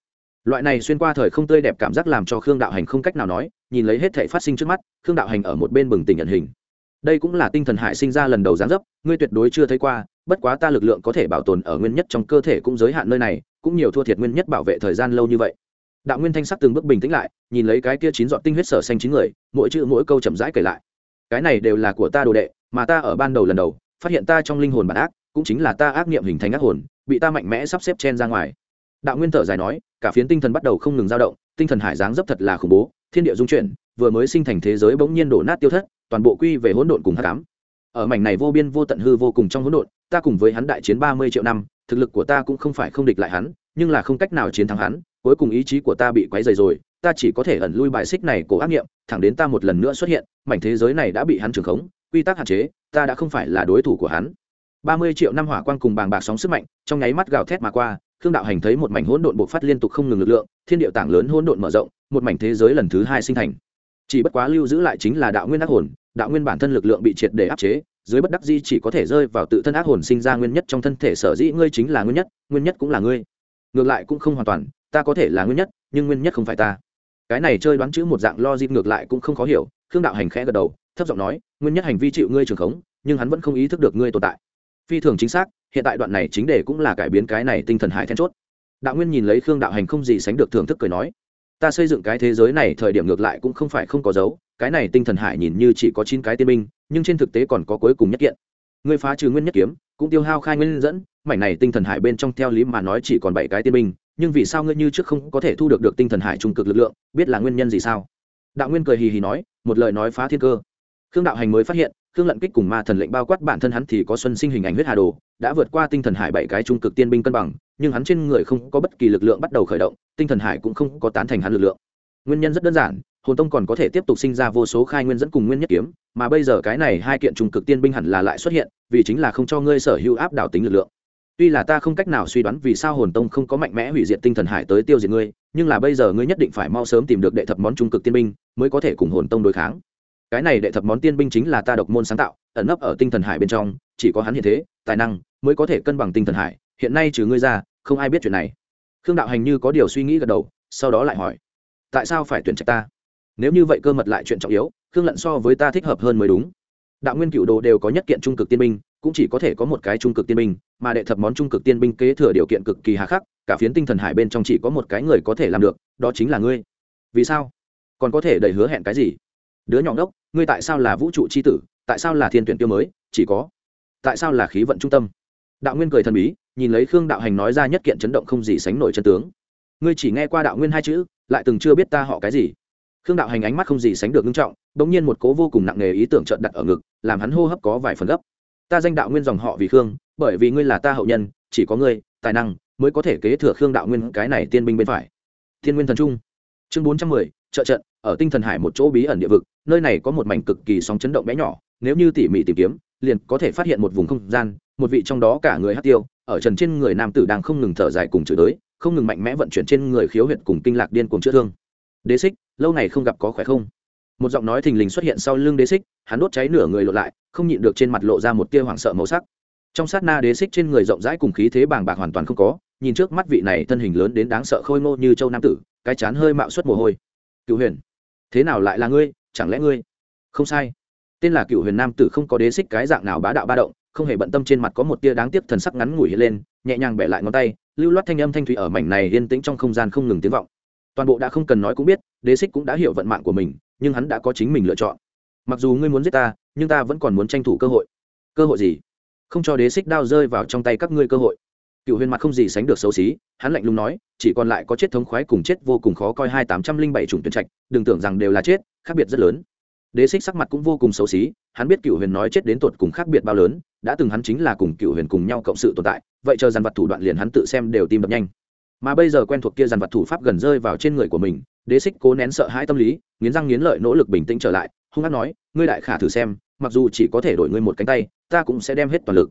Loại này xuyên qua thời không tươi đẹp cảm giác làm cho khương đạo hành không cách nào nói, nhìn lấy hết thể phát sinh trước mắt, khương đạo hành ở một bên bừng tỉnh nhận hình. Đây cũng là tinh thần hải sinh ra lần đầu dáng dấp, ngươi tuyệt đối chưa thấy qua, bất quá ta lực lượng có thể bảo tồn ở nguyên nhất trong cơ thể cũng giới hạn nơi này, cũng nhiều thua thiệt nguyên nhất bảo vệ thời gian lâu như vậy đạo nguyên thanh sắc từng bước bình tĩnh lại, nhìn lấy cái kia chín dọn tinh huyết sở xanh chín người, mỗi chữ mỗi câu chậm rãi kể lại. Cái này đều là của ta đồ đệ, mà ta ở ban đầu lần đầu, phát hiện ta trong linh hồn bản ác, cũng chính là ta ác nghiệm hình thành ác hồn, bị ta mạnh mẽ sắp xếp chen ra ngoài. Đạo nguyên thở dài nói, cả phiến tinh thần bắt đầu không ngừng dao động, tinh thần hải dáng dấp thật là khủng bố, thiên địa dung chuyển, vừa mới sinh thành thế giới bỗng nhiên đổ nát tiêu thất, toàn bộ quy về hỗn độn cùng hắc ám. Ở mảnh này vô biên vô tận hư vô cùng trong hỗn độn, ta cùng với hắn đại chiến ba mươi triệu năm, thực lực của ta cũng không phải không địch lại hắn, nhưng là không cách nào chiến thắng hắn cuối cùng ý chí của ta bị quấy rầy rồi, ta chỉ có thể ẩn lui bài xích này cổ ác nghiệm, thẳng đến ta một lần nữa xuất hiện, mảnh thế giới này đã bị hắn trường khống, quy tắc hạn chế, ta đã không phải là đối thủ của hắn. Ba mươi triệu năm hỏa quang cùng bàng bạc sóng sức mạnh, trong nháy mắt gào thét mà qua, khương đạo hành thấy một mảnh hỗn độn bộc phát liên tục không ngừng lực lượng, thiên địa tảng lớn hỗn độn mở rộng, một mảnh thế giới lần thứ hai sinh thành. Chỉ bất quá lưu giữ lại chính là đạo nguyên ác hồn, đạo nguyên bản thân lực lượng bị triệt để áp chế, dưới bất đắc di chỉ có thể rơi vào tự thân ác hồn sinh ra nguyên nhất trong thân thể sở dĩ ngươi chính là nguyên nhất nguyên nhất cũng là ngươi. Ngược lại cũng không hoàn toàn ta có thể là nguyên nhất, nhưng nguyên nhất không phải ta. Cái này chơi đoán chữ một dạng lo dịp ngược lại cũng không khó hiểu, khương đạo hành khẽ gật đầu, thấp giọng nói, nguyên nhất hành vi chịu ngươi trường khống, nhưng hắn vẫn không ý thức được ngươi tồn tại. Phi thường chính xác, hiện tại đoạn này chính để cũng là cải biến cái này tinh thần hải then chốt. Đạo nguyên nhìn lấy khương đạo hành không gì sánh được thưởng thức cười nói, ta xây dựng cái thế giới này thời điểm ngược lại cũng không phải không có dấu, cái này tinh thần hải nhìn như chỉ có chín cái tiên minh nhưng trên thực tế còn có cuối cùng nhất kiện. Ngươi phá trừ nguyên nhất kiếm, cũng tiêu hao khai nguyên dẫn, mảnh này tinh thần hải bên trong theo lý mà nói chỉ còn bảy cái tiên minh nhưng vì sao ngươi như trước không có thể thu được được tinh thần hải trung cực lực lượng, biết là nguyên nhân gì sao? Đạo nguyên cười hì hì nói, một lời nói phá thiên cơ. Khương đạo hành mới phát hiện, khương lận kích cùng ma thần lệnh bao quát bản thân hắn thì có xuân sinh hình ảnh huyết hà đồ, đã vượt qua tinh thần hải bảy cái trung cực tiên binh cân bằng, nhưng hắn trên người không có bất kỳ lực lượng bắt đầu khởi động, tinh thần hải cũng không có tán thành hắn lực lượng. Nguyên nhân rất đơn giản, hồn tông còn có thể tiếp tục sinh ra vô số khai nguyên dẫn cùng nguyên nhất kiếm, mà bây giờ cái này hai kiện trung cực tiên binh hẳn là lại xuất hiện, vì chính là không cho ngươi sở hữu áp đảo tính lực lượng tuy là ta không cách nào suy đoán vì sao hồn tông không có mạnh mẽ hủy diệt tinh thần hải tới tiêu diệt ngươi, nhưng là bây giờ ngươi nhất định phải mau sớm tìm được đệ thập món trung cực tiên binh, mới có thể cùng hồn tông đối kháng. Cái này đệ thập món tiên binh chính là ta độc môn sáng tạo, ẩn nấp ở tinh thần hải bên trong, chỉ có hắn hiện thế, tài năng mới có thể cân bằng tinh thần hải. Hiện nay trừ ngươi ra, không ai biết chuyện này. Khương đạo hành như có điều suy nghĩ gật đầu, sau đó lại hỏi, tại sao phải tuyển trạch ta? Nếu như vậy cơ mật lại chuyện trọng yếu, khương lận so với ta thích hợp hơn mới đúng. Đạo nguyên cựu đồ đều có nhất kiện trung cực tiên binh cũng chỉ có thể có một cái trung cực tiên binh, mà đệ thập món trung cực tiên binh kế thừa điều kiện cực kỳ hà khắc, cả phiến tinh thần hải bên trong chỉ có một cái người có thể làm được, đó chính là ngươi. Vì sao? Còn có thể đầy hứa hẹn cái gì? Đứa nhỏ đốc ngươi tại sao là vũ trụ c h i tử, tại sao là thiên tuyển tiêu mới? Chỉ có, tại sao là khí vận trung tâm? Đạo nguyên cười thần bí, nhìn lấy khương đạo hành nói ra nhất kiện chấn động không gì sánh nổi chân tướng. Ngươi chỉ nghe qua đạo nguyên hai chữ, lại từng chưa biết ta họ cái gì. Khương đạo hành ánh mắt không gì sánh được nghiêm trọng đ ỗ n g nhiên một cố vô cùng nặng nề ý tưởng trợn đặt ở ngực, làm hắn hô hấp có vài phần gấp ta danh đạo nguyên dòng họ vì khương, bởi vì ngươi là ta hậu nhân, chỉ có ngươi, tài năng mới có thể kế thừa khương đạo nguyên cái này tiên binh bên phải. Thiên nguyên thần trung. Chương bốn trăm mười, trợ trận, ở tinh thần hải một chỗ bí ẩn địa vực, nơi này có một mảnh cực kỳ sóng chấn động bé nhỏ, nếu như tỉ mỉ tìm kiếm, liền có thể phát hiện một vùng không gian, một vị trong đó cả người hát tiêu, ở trần trên người nam tử đang không ngừng thở dài cùng chửi tới không ngừng mạnh mẽ vận chuyển trên người khiếu huyệt cùng kinh lạc điên cuồng chữa thương. Đế xích lâu này không gặp có khỏe không? Một giọng nói thình lình xuất hiện sau lưng đế xích, hắn đốt cháy nửa người lộ lại, không nhịn được trên mặt lộ ra một tia hoảng sợ màu sắc. Trong sát na đế xích trên người rộng rãi cùng khí thế bàng bạc hoàn toàn không có, nhìn trước mắt vị này thân hình lớn đến đáng sợ khôi ngô như châu nam tử, cái chán hơi mạo suất mồ hôi. Cựu huyền, thế nào lại là ngươi? Chẳng lẽ ngươi? Không sai. Tên là cựu huyền nam tử không có đế xích cái dạng nào bá đạo ba động, không hề bận tâm trên mặt có một tia đáng tiếc thần sắc ngắn ngủi lên, nhẹ nhàng bẻ lại ngón tay, lưu loát thanh âm thanh thủy ở mảnh này yên tĩnh trong không gian không ngừng tiếng vọng. Toàn bộ đã không cần nói cũng biết, đế xích cũng đã hiểu vận mạng của mình nhưng hắn đã có chính mình lựa chọn. Mặc dù ngươi muốn giết ta, nhưng ta vẫn còn muốn tranh thủ cơ hội. Cơ hội gì? Không cho đế xích đao rơi vào trong tay các ngươi cơ hội. Cựu huyền mặt không gì sánh được xấu xí, hắn lạnh lùng nói, chỉ còn lại có chết thống khoái cùng chết vô cùng khó coi hai tám trăm linh bảy chủng tuyển trạch, đừng tưởng rằng đều là chết, khác biệt rất lớn. Đế xích sắc mặt cũng vô cùng xấu xí, hắn biết cựu huyền nói chết đến tột cùng khác biệt bao lớn, đã từng hắn chính là cùng cựu huyền cùng nhau cộng sự tồn tại, vậy chờ dàn vật thủ đoạn liền hắn tự xem đều tim đập nhanh. Mà bây giờ quen thuộc kia dàn vật thủ pháp gần rơi vào trên người của mình đế xích cố nén sợ hãi tâm lý, nghiến răng nghiến lợi nỗ lực bình tĩnh trở lại, hung hát nói, ngươi đại khả thử xem, mặc dù chỉ có thể đổi ngươi một cánh tay, ta cũng sẽ đem hết toàn lực.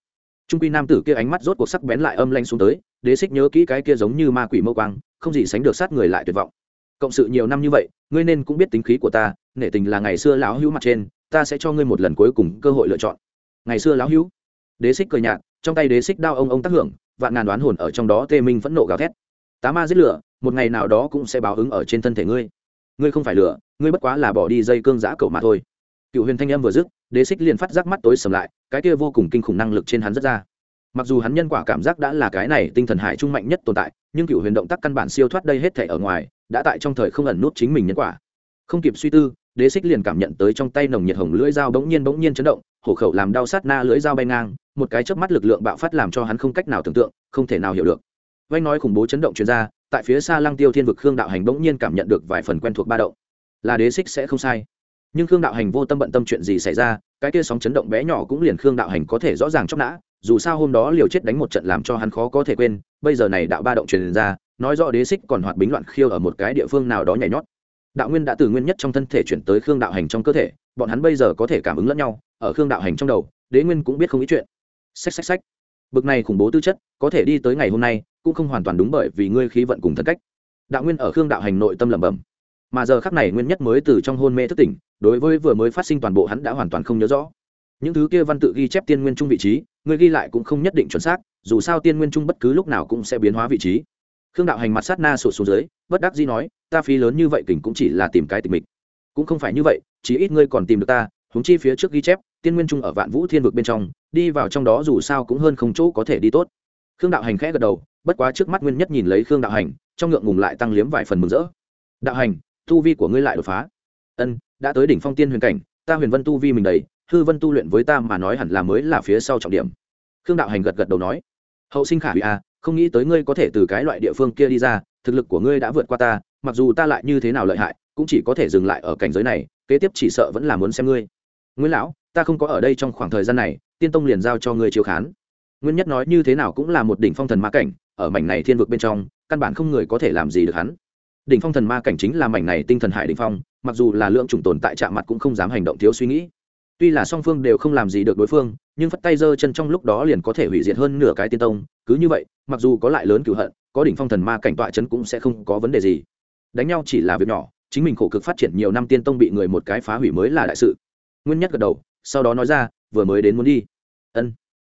Trung quy nam tử kia ánh mắt rốt cuộc sắc bén lại âm lanh xuống tới, đế xích nhớ kỹ cái kia giống như ma quỷ mâu quang, không gì sánh được sát người lại tuyệt vọng. Cộng sự nhiều năm như vậy, ngươi nên cũng biết tính khí của ta, nể tình là ngày xưa lão hữu mặt trên, ta sẽ cho ngươi một lần cuối cùng cơ hội lựa chọn. Ngày xưa lão hữu? Đế xích cười nhạt, trong tay đế xích đao ông ông tác hưởng, vạn ngàn đoán hồn ở trong đó tê minh phẫn nộ gào thét. Tá ma giết lửa một ngày nào đó cũng sẽ báo ứng ở trên thân thể ngươi. Ngươi không phải lửa, ngươi bất quá là bỏ đi dây cương giã cầu mà thôi. Cựu huyền thanh âm vừa dứt, đế xích liền phát giác mắt tối sầm lại, cái kia vô cùng kinh khủng năng lực trên hắn rất ra. Mặc dù hắn nhân quả cảm giác đã là cái này tinh thần hải trung mạnh nhất tồn tại, nhưng cựu huyền động tác căn bản siêu thoát đây hết thể ở ngoài, đã tại trong thời không ẩn nút chính mình nhân quả. Không kịp suy tư, đế xích liền cảm nhận tới trong tay nồng nhiệt hồng lưỡi dao bỗng nhiên bỗng nhiên chấn động, hổ khẩu làm đau sát na lưỡi dao bay ngang, một cái chớp mắt lực lượng bạo phát làm cho hắn không cách nào tưởng tượng, không thể nào hiểu được vanh nói khủng bố chấn động chuyên ra, tại phía xa lăng tiêu thiên vực khương đạo hành bỗng nhiên cảm nhận được vài phần quen thuộc ba động. Là đế xích sẽ không sai. Nhưng khương đạo hành vô tâm bận tâm chuyện gì xảy ra, cái kia sóng chấn động bé nhỏ cũng liền khương đạo hành có thể rõ ràng chóc nã, dù sao hôm đó liều chết đánh một trận làm cho hắn khó có thể quên, bây giờ này đạo ba động truyền ra, nói rõ đế xích còn hoạt bính loạn khiêu ở một cái địa phương nào đó nhảy nhót. Đạo nguyên đã từ nguyên nhất trong thân thể chuyển tới khương đạo hành trong cơ thể, bọn hắn bây giờ có thể cảm ứng lẫn nhau, ở khương đạo hành trong đầu, đế nguyên cũng biết không ít chuyện. Xách xách xách. Bực này khủng bố tư chất, có thể đi tới ngày hôm nay cũng không hoàn toàn đúng bởi vì ngươi khí vận cùng thân cách. Đạo nguyên ở khương đạo hành nội tâm lẩm bẩm. Mà giờ khắc này nguyên nhất mới từ trong hôn mê thức tỉnh, đối với vừa mới phát sinh toàn bộ hắn đã hoàn toàn không nhớ rõ. Những thứ kia văn tự ghi chép tiên nguyên trung vị trí người ghi lại cũng không nhất định chuẩn xác, dù sao tiên nguyên trung bất cứ lúc nào cũng sẽ biến hóa vị trí. Khương đạo hành mặt sát na sụt xuống dưới, bất đắc dĩ nói, ta phí lớn như vậy kình cũng chỉ là tìm cái tình mình. cũng không phải như vậy chỉ ít ngươi còn tìm được ta húng chi phía trước ghi chép, tiên nguyên trung ở vạn vũ thiên vực bên trong, đi vào trong đó dù sao cũng hơn không chỗ có thể đi tốt khương đạo hành khẽ gật đầu bất quá trước mắt nguyên nhất nhìn lấy khương đạo hành trong ngượng ngùng lại tăng liếm vài phần mừng rỡ. Đạo hành tu vi của ngươi lại đột phá. Ân đã tới đỉnh phong tiên huyền cảnh ta huyền vân tu vi mình đầy hư vân tu luyện với ta mà nói hẳn là mới là phía sau trọng điểm. Khương đạo hành gật gật đầu nói. Hậu sinh khả hủy a à, không nghĩ tới ngươi có thể từ cái loại địa phương kia đi ra thực lực của ngươi đã vượt qua ta mặc dù ta lại như thế nào lợi hại cũng chỉ có thể dừng lại ở cảnh giới này kế tiếp chỉ sợ vẫn là muốn xem ngươi. Nguyễn lão ta không có ở đây trong khoảng thời gian này tiên tông liền giao cho ngươi chiếu khán nguyên nhất nói như thế nào cũng là một đỉnh phong thần ma cảnh, ở mảnh này thiên vực bên trong, căn bản không người có thể làm gì được hắn. Đỉnh phong thần ma cảnh chính là mảnh này tinh thần hải đỉnh phong, mặc dù là lượng chủng tồn tại chạm mặt cũng không dám hành động thiếu suy nghĩ. Tuy là song phương đều không làm gì được đối phương, nhưng phất tay giơ chân trong lúc đó liền có thể hủy diệt hơn nửa cái tiên tông, cứ như vậy, mặc dù có lại lớn cửu hận, có đỉnh phong thần ma cảnh tọa chấn cũng sẽ không có vấn đề gì. Đánh nhau chỉ là việc nhỏ, chính mình khổ cực phát triển nhiều năm tiên tông bị người một cái phá hủy mới là đại sự. Nguyên nhất gật đầu, sau đó nói ra, vừa mới đến muốn đi. Ân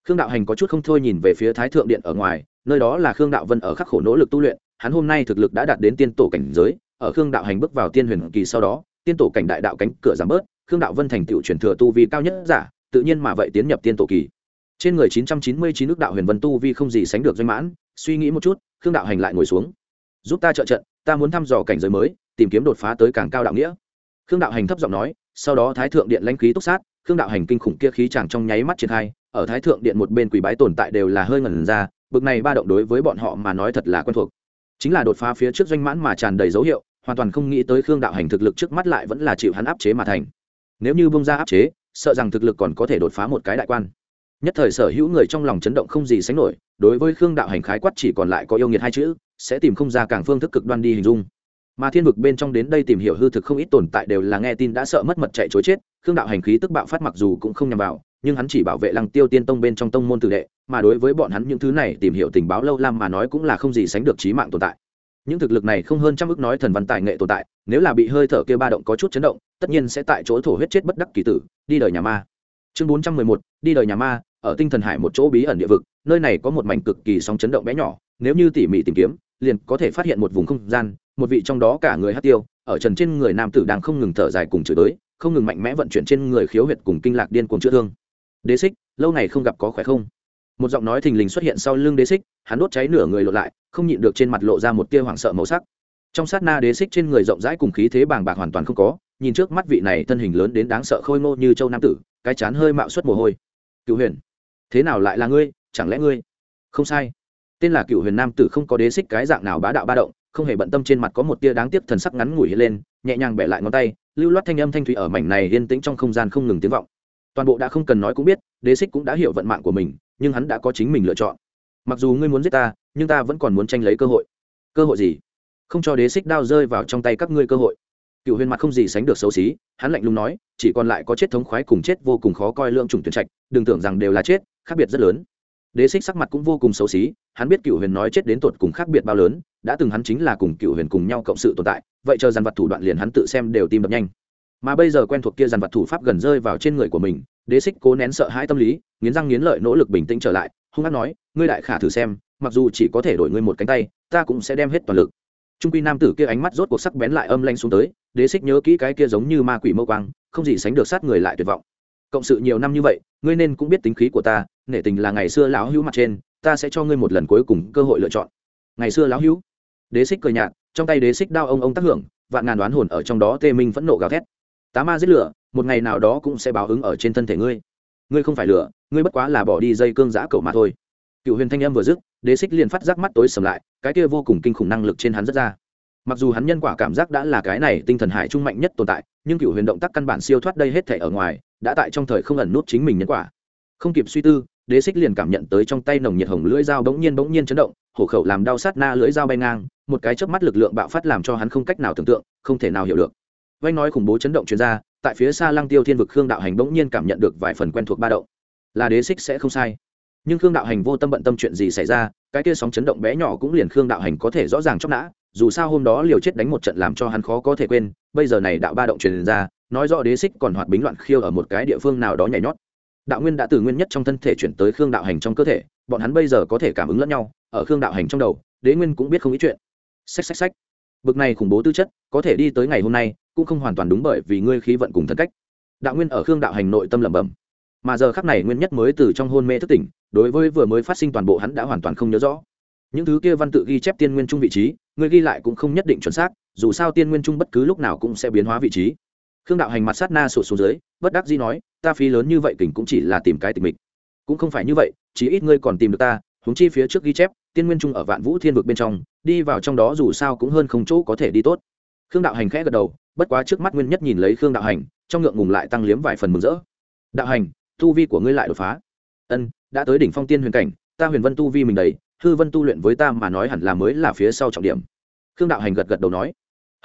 khương đạo hành có chút không thôi nhìn về phía thái thượng điện ở ngoài, nơi đó là khương đạo vân ở khắc khổ nỗ lực tu luyện, hắn hôm nay thực lực đã đạt đến tiên tổ cảnh giới, ở khương đạo hành bước vào tiên huyền kỳ sau đó, tiên tổ cảnh đại đạo cánh cửa giảm bớt, khương đạo vân thành tựu truyền thừa tu vi cao nhất giả, tự nhiên mà vậy tiến nhập tiên tổ kỳ. Trên người chín trăm chín mươi chín nước đạo huyền vân tu vi không gì sánh được doanh mãn, suy nghĩ một chút, khương đạo hành lại ngồi xuống. Giúp ta trợ trận, ta muốn thăm dò cảnh giới mới, tìm kiếm đột phá tới càng cao đạo nghĩa. Khương đạo hành thấp giọng nói, sau đó thái thượng điện lãnh khí túc sát khương đạo hành kinh khủng kia khí chàng trong nháy mắt triển khai, ở thái thượng điện một bên quỷ bái tồn tại đều là hơi ngẩn ra, bực này ba động đối với bọn họ mà nói thật là quen thuộc. Chính là đột phá phía trước doanh mãn mà tràn đầy dấu hiệu, hoàn toàn không nghĩ tới khương đạo hành thực lực trước mắt lại vẫn là chịu hắn áp chế mà thành. Nếu như bông ra áp chế, sợ rằng thực lực còn có thể đột phá một cái đại quan. Nhất thời sở hữu người trong lòng chấn động không gì sánh nổi, đối với khương đạo hành khái quát chỉ còn lại có yêu nghiệt hai chữ, sẽ tìm không ra càng phương thức cực đoan đi hình dung mà thiên vực bên trong đến đây tìm hiểu hư thực không ít tồn tại đều là nghe tin đã sợ mất mật chạy chối chết, khương đạo hành khí tức bạo phát mặc dù cũng không nhằm vào, nhưng hắn chỉ bảo vệ lăng tiêu tiên tông bên trong tông môn tử đệ, mà đối với bọn hắn những thứ này tìm hiểu tình báo lâu lam mà nói cũng là không gì sánh được trí mạng tồn tại. Những thực lực này không hơn trăm ước nói thần văn tài nghệ tồn tại, nếu là bị hơi thở kia ba động có chút chấn động, tất nhiên sẽ tại chỗ thổ huyết chết bất đắc kỳ tử, đi đời nhà ma. Chương bốn trăm mười một, đi đời nhà ma, ở tinh thần hải một chỗ bí ẩn địa vực, nơi này có một mảnh cực kỳ sóng chấn động bé nhỏ, nếu như tỉ mỉ tìm kiếm liền có thể phát hiện một vùng không gian, một vị trong đó cả người hát tiêu, ở trần trên người nam tử đang không ngừng thở dài cùng chửi tới không ngừng mạnh mẽ vận chuyển trên người khiếu huyệt cùng kinh lạc điên cuồng chữa thương. Đế xích, lâu này không gặp có khỏe không? Một giọng nói thình lình xuất hiện sau lưng đế xích, hắn đốt cháy nửa người lộ lại, không nhịn được trên mặt lộ ra một tia hoảng sợ màu sắc. Trong sát na đế xích trên người rộng rãi cùng khí thế bàng bạc hoàn toàn không có, nhìn trước mắt vị này thân hình lớn đến đáng sợ khôi ngô như châu nam tử, cái chán hơi mạo suất mồ hôi. Cựu huyền, thế nào lại là ngươi? Chẳng lẽ ngươi không sai? Tên là cựu huyền nam tử không có đế xích cái dạng nào bá đạo ba động, không hề bận tâm trên mặt có một tia đáng tiếc thần sắc ngắn ngủi lên, nhẹ nhàng bẻ lại ngón tay, lưu loát thanh âm thanh thủy ở mảnh này yên tĩnh trong không gian không ngừng tiếng vọng. Toàn bộ đã không cần nói cũng biết, đế xích cũng đã hiểu vận mạng của mình, nhưng hắn đã có chính mình lựa chọn. Mặc dù ngươi muốn giết ta, nhưng ta vẫn còn muốn tranh lấy cơ hội. Cơ hội gì? Không cho đế xích đao rơi vào trong tay các ngươi cơ hội. Cựu huyền mặt không gì sánh được xấu xí, hắn lạnh lùng nói, chỉ còn lại có chết thống khoái cùng chết vô cùng khó coi lượng trùng tuyển trạch, đừng tưởng rằng đều là chết, khác biệt rất lớn đế xích sắc mặt cũng vô cùng xấu xí, hắn biết cựu huyền nói chết đến tột cùng khác biệt bao lớn, đã từng hắn chính là cùng cựu huyền cùng nhau cộng sự tồn tại, vậy chờ dàn vật thủ đoạn liền hắn tự xem đều tim đập nhanh. Mà bây giờ quen thuộc kia dàn vật thủ pháp gần rơi vào trên người của mình, đế xích cố nén sợ hãi tâm lý, nghiến răng nghiến lợi nỗ lực bình tĩnh trở lại, hung hát nói, ngươi đại khả thử xem, mặc dù chỉ có thể đổi ngươi một cánh tay, ta cũng sẽ đem hết toàn lực. Trung quy nam tử kia ánh mắt rốt cuộc sắc bén lại âm lanh xuống tới, đế xích nhớ kỹ cái kia giống như ma quỷ mâu quang, không gì sánh được sát người lại tuyệt vọng. Cộng sự nhiều năm như vậy, ngươi nên cũng biết tính khí của ta nể tình là ngày xưa lão hữu mặt trên, ta sẽ cho ngươi một lần cuối cùng cơ hội lựa chọn. Ngày xưa lão hữu, đế xích cười nhạt, trong tay đế xích đao ông ông tác hưởng, vạn ngàn đoán hồn ở trong đó tê minh phẫn nộ gào thét. Tá ma giết lửa, một ngày nào đó cũng sẽ báo ứng ở trên thân thể ngươi. Ngươi không phải lửa, ngươi bất quá là bỏ đi dây cương giã cầu mà thôi. Cựu huyền thanh âm vừa dứt, đế xích liền phát giác mắt tối sầm lại, cái kia vô cùng kinh khủng năng lực trên hắn rất ra. Mặc dù hắn nhân quả cảm giác đã là cái này tinh thần hải trung mạnh nhất tồn tại, nhưng cựu huyền động tác căn bản siêu thoát đây hết thể ở ngoài, đã tại trong thời không ẩn nút chính mình nhân quả. Không kịp suy tư đế xích liền cảm nhận tới trong tay nồng nhiệt hồng lưỡi dao bỗng nhiên bỗng nhiên chấn động, hổ khẩu làm đau sát na lưỡi dao bay ngang, một cái chớp mắt lực lượng bạo phát làm cho hắn không cách nào tưởng tượng, không thể nào hiểu được. Vanh nói khủng bố chấn động chuyên gia tại phía xa lăng tiêu thiên vực khương đạo hành bỗng nhiên cảm nhận được vài phần quen thuộc ba động. Là đế xích sẽ không sai. Nhưng khương đạo hành vô tâm bận tâm chuyện gì xảy ra, cái kia sóng chấn động bé nhỏ cũng liền khương đạo hành có thể rõ ràng chóc nã, dù sao hôm đó liều chết đánh một trận làm cho hắn khó có thể quên, bây giờ này đạo ba động truyền ra, nói rõ đế xích còn hoạt bính loạn khiêu ở một cái địa phương nào đó nhảy nhót đạo nguyên đã từ nguyên nhất trong thân thể chuyển tới khương đạo hành trong cơ thể, bọn hắn bây giờ có thể cảm ứng lẫn nhau, ở khương đạo hành trong đầu, đế nguyên cũng biết không ít chuyện. Xách xách xách. Bực này khủng bố tư chất, có thể đi tới ngày hôm nay, cũng không hoàn toàn đúng bởi vì ngươi khí vận cùng thân cách. Đạo nguyên ở khương đạo hành nội tâm lẩm bẩm. Mà giờ khắc này nguyên nhất mới từ trong hôn mê thức tỉnh, đối với vừa mới phát sinh toàn bộ hắn đã hoàn toàn không nhớ rõ. Những thứ kia văn tự ghi chép tiên nguyên trung vị trí người ghi lại cũng không nhất định chuẩn xác, dù sao tiên nguyên trung bất cứ lúc nào cũng sẽ biến hóa vị trí khương đạo hành mặt sát na sụt xuống dưới bất đắc dĩ nói ta phí lớn như vậy kình cũng chỉ là tìm cái tình mình. cũng không phải như vậy chỉ ít ngươi còn tìm được ta húng chi phía trước ghi chép tiên nguyên trung ở vạn vũ thiên vực bên trong đi vào trong đó dù sao cũng hơn không chỗ có thể đi tốt. Khương đạo hành khẽ gật đầu bất quá trước mắt nguyên nhất nhìn lấy khương đạo hành trong ngượng ngùng lại tăng liếm vài phần mừng rỡ. Đạo hành tu vi của ngươi lại đột phá. Ân đã tới đỉnh phong tiên huyền cảnh ta huyền vân tu vi mình đầy hư vân tu luyện với ta mà nói hẳn là mới là phía sau trọng điểm. Khương đạo hành gật gật đầu nói.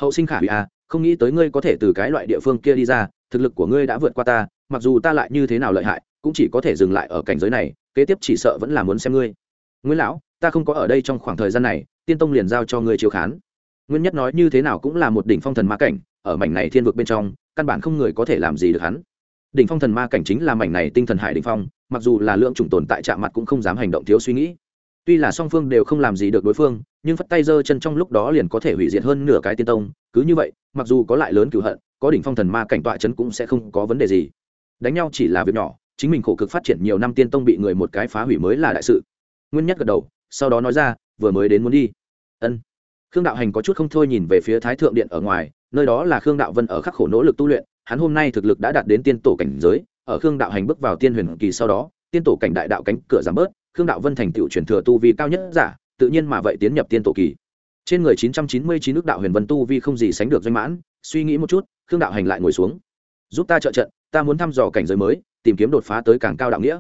Hậu sinh khả hủy a à, không nghĩ tới ngươi có thể từ cái loại địa phương kia đi ra, thực lực của ngươi đã vượt qua ta, mặc dù ta lại như thế nào lợi hại, cũng chỉ có thể dừng lại ở cảnh giới này, kế tiếp chỉ sợ vẫn là muốn xem ngươi. Nguyễn lão, ta không có ở đây trong khoảng thời gian này, tiên tông liền giao cho ngươi chiếu khán. Nguyên nhất nói như thế nào cũng là một đỉnh phong thần ma cảnh, ở mảnh này thiên vực bên trong, căn bản không người có thể làm gì được hắn. Đỉnh phong thần ma cảnh chính là mảnh này tinh thần hải đỉnh phong, mặc dù là lượng chủng tồn tại chạm mặt cũng không dám hành động thiếu suy nghĩ tuy là song phương đều không làm gì được đối phương, nhưng phất tay giơ chân trong lúc đó liền có thể hủy diệt hơn nửa cái tiên tông, cứ như vậy, mặc dù có lại lớn cửu hận, có đỉnh phong thần ma cảnh tọa chấn cũng sẽ không có vấn đề gì. Đánh nhau chỉ là việc nhỏ, chính mình khổ cực phát triển nhiều năm tiên tông bị người một cái phá hủy mới là đại sự. Nguyên nhất gật đầu, sau đó nói ra, vừa mới đến muốn đi. Ân. Khương đạo hành có chút không thôi nhìn về phía thái thượng điện ở ngoài, nơi đó là khương đạo vân ở khắc khổ nỗ lực tu luyện, hắn hôm nay thực lực đã đạt đến tiên tổ cảnh giới, ở khương đạo hành bước vào tiên huyền kỳ sau đó, tiên tổ cảnh đại đạo cánh cửa giảm bớt khương đạo vân thành tựu truyền thừa tu vi cao nhất giả, tự nhiên mà vậy tiến nhập tiên tổ kỳ. Trên người chín trăm chín mươi chín nước đạo huyền vân tu vi không gì sánh được doanh mãn, suy nghĩ một chút, khương đạo hành lại ngồi xuống. Giúp ta trợ trận, ta muốn thăm dò cảnh giới mới, tìm kiếm đột phá tới càng cao đạo nghĩa.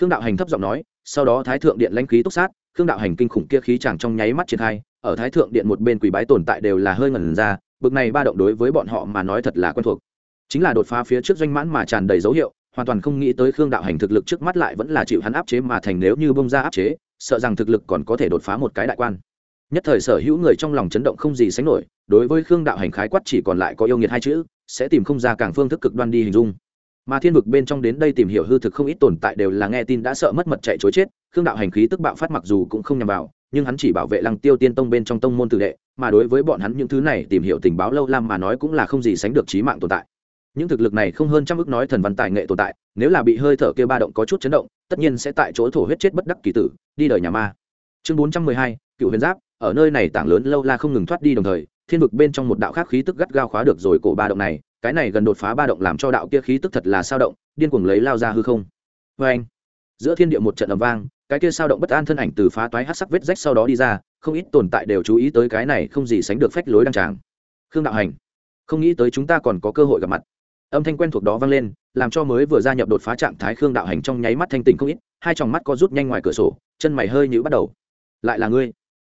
Khương đạo hành thấp giọng nói, sau đó thái thượng điện lãnh khí túc sát, khương đạo hành kinh khủng kia khí chẳng trong nháy mắt triển khai, ở thái thượng điện một bên quỷ bái tồn tại đều là hơi ngẩn ra, bực này ba động đối với bọn họ mà nói thật là quen thuộc. Chính là đột phá phía trước doanh mãn mà tràn đầy dấu hiệu hoàn toàn không nghĩ tới khương đạo hành thực lực trước mắt lại vẫn là chịu hắn áp chế mà thành nếu như bông ra áp chế, sợ rằng thực lực còn có thể đột phá một cái đại quan. Nhất thời sở hữu người trong lòng chấn động không gì sánh nổi, đối với khương đạo hành khái quát chỉ còn lại có yêu nghiệt hai chữ, sẽ tìm không ra càng phương thức cực đoan đi hình dung. Mà thiên vực bên trong đến đây tìm hiểu hư thực không ít tồn tại đều là nghe tin đã sợ mất mật chạy chối chết, khương đạo hành khí tức bạo phát mặc dù cũng không nhằm vào, nhưng hắn chỉ bảo vệ lăng tiêu tiên tông bên trong tông môn tử đệ, mà đối với bọn hắn những thứ này tìm hiểu tình báo lâu lam mà nói cũng là không gì sánh được trí mạng tồn tại những thực lực này không hơn trăm ước nói thần văn tài nghệ tồn tại, nếu là bị hơi thở kia ba động có chút chấn động, tất nhiên sẽ tại chỗ thổ huyết chết bất đắc kỳ tử, đi đời nhà ma. Chương bốn trăm mười hai, cựu huyền giáp, ở nơi này tảng lớn lâu la không ngừng thoát đi đồng thời, thiên vực bên trong một đạo khác khí tức gắt gao khóa được rồi cổ ba động này, cái này gần đột phá ba động làm cho đạo kia khí tức thật là sao động, điên cuồng lấy lao ra hư không. Vê anh, giữa thiên địa một trận ầm vang, cái kia sao động bất an thân ảnh từ phá toái hát sắc vết rách sau đó đi ra, không ít tồn tại đều chú ý tới cái này không gì sánh được phách lối đăng tràng. Khương đạo hành, không nghĩ tới chúng ta còn có cơ hội gặp mặt âm thanh quen thuộc đó vang lên, làm cho mới vừa gia nhập đột phá trạng thái khương đạo hành trong nháy mắt thanh tỉnh không ít, hai tròng mắt có rút nhanh ngoài cửa sổ, chân mày hơi nhữ bắt đầu. Lại là ngươi.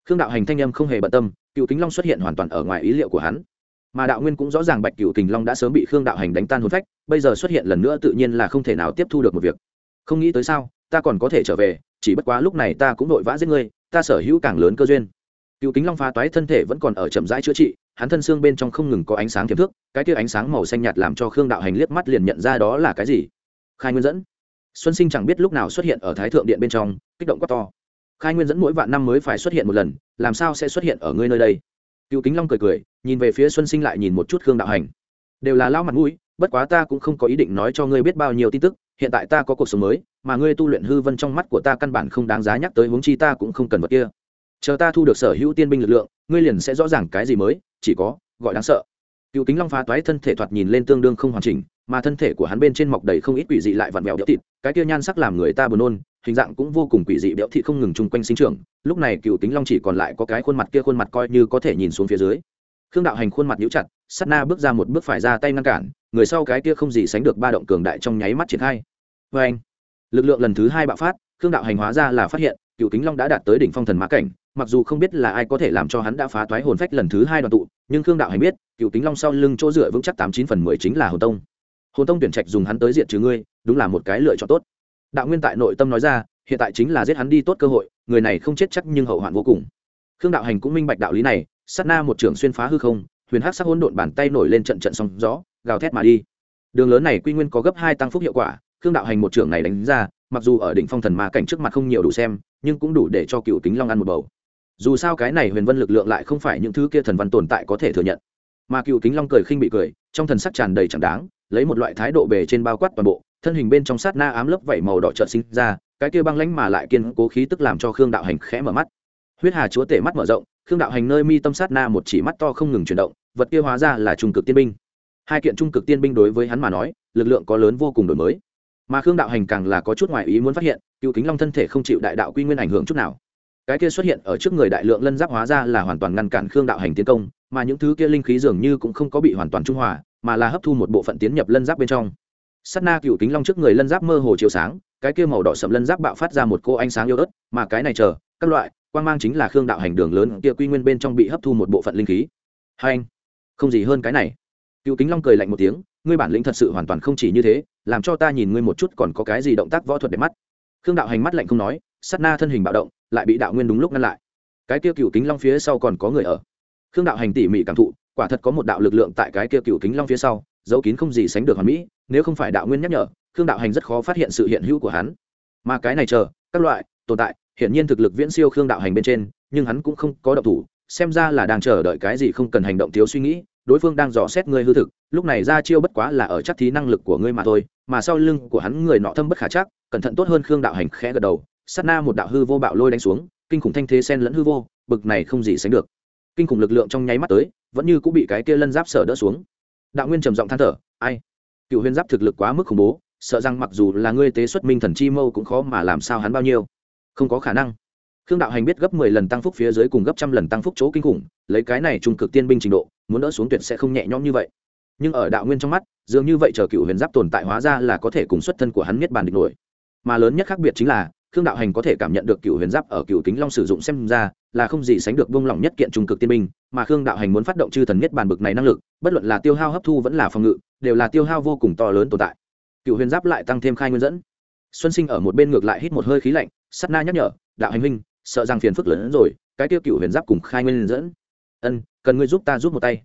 Khương đạo hành thanh âm không hề bận tâm, cựu kính long xuất hiện hoàn toàn ở ngoài ý liệu của hắn. Mà đạo nguyên cũng rõ ràng bạch cựu kình long đã sớm bị khương đạo hành đánh tan hôn phách, bây giờ xuất hiện lần nữa tự nhiên là không thể nào tiếp thu được một việc. Không nghĩ tới sao, ta còn có thể trở về, chỉ bất quá lúc này ta cũng vội vã giết ngươi, ta sở hữu càng lớn cơ duyên. Cựu kính long phá toái thân thể vẫn còn ở chậm rãi chữa trị hắn thân xương bên trong không ngừng có ánh sáng tiềm thức, cái tia ánh sáng màu xanh nhạt làm cho khương đạo hành liếc mắt liền nhận ra đó là cái gì. Khai nguyên dẫn. Xuân sinh chẳng biết lúc nào xuất hiện ở thái thượng điện bên trong, kích động quá to. Khai nguyên dẫn mỗi vạn năm mới phải xuất hiện một lần, làm sao sẽ xuất hiện ở ngươi nơi đây? Cựu kính long cười cười, nhìn về phía xuân sinh lại nhìn một chút khương đạo hành. Đều là lao mặt mũi, bất quá ta cũng không có ý định nói cho ngươi biết bao nhiêu tin tức, hiện tại ta có cuộc sống mới, mà ngươi tu luyện hư vân trong mắt của ta căn bản không đáng giá nhắc tới huống chi ta cũng không cần vật kia. Chờ ta thu được sở hữu tiên binh lực lượng, ngươi liền sẽ rõ ràng cái gì mới chỉ có, gọi đáng sợ. Cựu kính long phá toái thân thể thoạt nhìn lên tương đương không hoàn chỉnh, mà thân thể của hắn bên trên mọc đầy không ít quỷ dị lại vặn vẹo đẽo thịt, cái kia nhan sắc làm người ta buồn nôn, hình dạng cũng vô cùng quỷ dị đẽo thịt không ngừng chung quanh sinh trưởng. Lúc này cựu kính long chỉ còn lại có cái khuôn mặt kia khuôn mặt coi như có thể nhìn xuống phía dưới. Khương đạo hành khuôn mặt nhíu chặt, sát na bước ra một bước phải ra tay ngăn cản, người sau cái kia không gì sánh được ba động cường đại trong nháy mắt triển khai. Vê anh lực lượng lần thứ hai bạo phát, khương đạo hành hóa ra là phát hiện cựu kính long đã đạt tới đỉnh phong thần mã cảnh, mặc dù không biết là ai có thể làm cho hắn đã phá toái hồn phách lần thứ hai đoàn tụ, nhưng khương đạo hành biết cựu kính long sau lưng chỗ dựa vững chắc tám chín phần mười chính là hồn tông. Hồn tông tuyển trạch dùng hắn tới diện trừ ngươi, đúng là một cái lựa chọn tốt. Đạo nguyên tại nội tâm nói ra, hiện tại chính là giết hắn đi tốt cơ hội, người này không chết chắc nhưng hậu hoạn vô cùng. Khương đạo hành cũng minh bạch đạo lý này, sát na một trưởng xuyên phá hư không, huyền hắc sắc hỗn độn bàn tay nổi lên trận trận sóng gió, gào thét mà đi. Đường lớn này quy nguyên có gấp hai tăng phúc hiệu quả khương đạo hành một trưởng này đánh ra, mặc dù ở đỉnh phong thần ma cảnh trước mặt không nhiều đủ xem, nhưng cũng đủ để cho cựu kính long ăn một bầu. Dù sao cái này huyền vân lực lượng lại không phải những thứ kia thần văn tồn tại có thể thừa nhận. Mà cựu kính long cười khinh bị cười, trong thần sắc tràn đầy chẳng đáng, lấy một loại thái độ bề trên bao quát toàn bộ, thân hình bên trong sát na ám lớp vảy màu đỏ trợn sinh ra, cái kia băng lãnh mà lại kiên cố khí tức làm cho khương đạo hành khẽ mở mắt. Huyết hà chúa tể mắt mở rộng, khương đạo hành nơi mi tâm sát na một chỉ mắt to không ngừng chuyển động, vật kia hóa ra là trung cực tiên binh. Hai kiện trung cực tiên binh đối với hắn mà nói, lực lượng có lớn vô cùng đổi mới mà khương đạo hành càng là có chút ngoài ý muốn phát hiện, cựu kính long thân thể không chịu đại đạo quy nguyên ảnh hưởng chút nào. Cái kia xuất hiện ở trước người đại lượng lân giáp hóa ra là hoàn toàn ngăn cản khương đạo hành tiến công, mà những thứ kia linh khí dường như cũng không có bị hoàn toàn trung hòa, mà là hấp thu một bộ phận tiến nhập lân giáp bên trong. Sắt na cựu kính long trước người lân giáp mơ hồ chiếu sáng, cái kia màu đỏ sậm lân giáp bạo phát ra một cô ánh sáng yêu ớt, mà cái này chờ, các loại quan mang chính là khương đạo hành đường lớn kia quy nguyên bên trong bị hấp thu một bộ phận linh khí. Hai anh, không gì hơn cái này. Cựu kính long cười lạnh một tiếng, ngươi bản lĩnh thật sự hoàn toàn không chỉ như thế làm cho ta nhìn ngươi một chút còn có cái gì động tác võ thuật để mắt. Khương đạo hành mắt lạnh không nói sắt na thân hình bạo động, lại bị đạo nguyên đúng lúc ngăn lại. Cái kia cựu kính long phía sau còn có người ở. Khương đạo hành tỉ mỉ cảm thụ, quả thật có một đạo lực lượng tại cái kia cựu kính long phía sau dấu kín không gì sánh được hoàn mỹ, nếu không phải đạo nguyên nhắc nhở, khương đạo hành rất khó phát hiện sự hiện hữu của hắn. Mà cái này chờ, các loại, tồn tại, hiển nhiên thực lực viễn siêu khương đạo hành bên trên, nhưng hắn cũng không có động thủ, xem ra là đang chờ đợi cái gì không cần hành động thiếu suy nghĩ, đối phương đang dò xét ngươi hư thực, lúc này ra chiêu bất quá là ở chắc thí năng lực của ngươi mà thôi mà sau lưng của hắn người nọ thâm bất khả chắc, cẩn thận tốt hơn khương đạo hành khẽ gật đầu, sát na một đạo hư vô bạo lôi đánh xuống, kinh khủng thanh thế sen lẫn hư vô, bực này không gì sánh được. Kinh khủng lực lượng trong nháy mắt tới, vẫn như cũng bị cái kia lân giáp sở đỡ xuống. Đạo nguyên trầm giọng than thở, ai? Cựu huyền giáp thực lực quá mức khủng bố, sợ rằng mặc dù là ngươi tế xuất minh thần chi mâu cũng khó mà làm sao hắn bao nhiêu. Không có khả năng. Khương đạo hành biết gấp mười lần tăng phúc phía dưới cùng gấp trăm lần tăng phúc chỗ kinh khủng, lấy cái này trung cực tiên binh trình độ, muốn đỡ xuống tuyệt sẽ không nhẹ nhõm như vậy. Nhưng ở đạo nguyên trong mắt dường như vậy chờ cựu huyền giáp tồn tại hóa ra là có thể cùng xuất thân của hắn miết bàn địch nổi. Mà lớn nhất khác biệt chính là, khương đạo hành có thể cảm nhận được cựu huyền giáp ở cựu kính long sử dụng xem ra là không gì sánh được vung lòng nhất kiện trung cực tiên minh mà khương đạo hành muốn phát động chư thần miết bàn bực này năng lực, bất luận là tiêu hao hấp thu vẫn là phòng ngự, đều là tiêu hao vô cùng to lớn tồn tại. Cựu huyền giáp lại tăng thêm khai nguyên dẫn. Xuân sinh ở một bên ngược lại hít một hơi khí lạnh sắt na nhắc nhở, đạo hành huynh, sợ rằng phiền phức lớn hơn rồi, cái tiêu cựu huyền giáp cùng khai nguyên dẫn. Ân, cần ngươi giúp ta giúp một tay.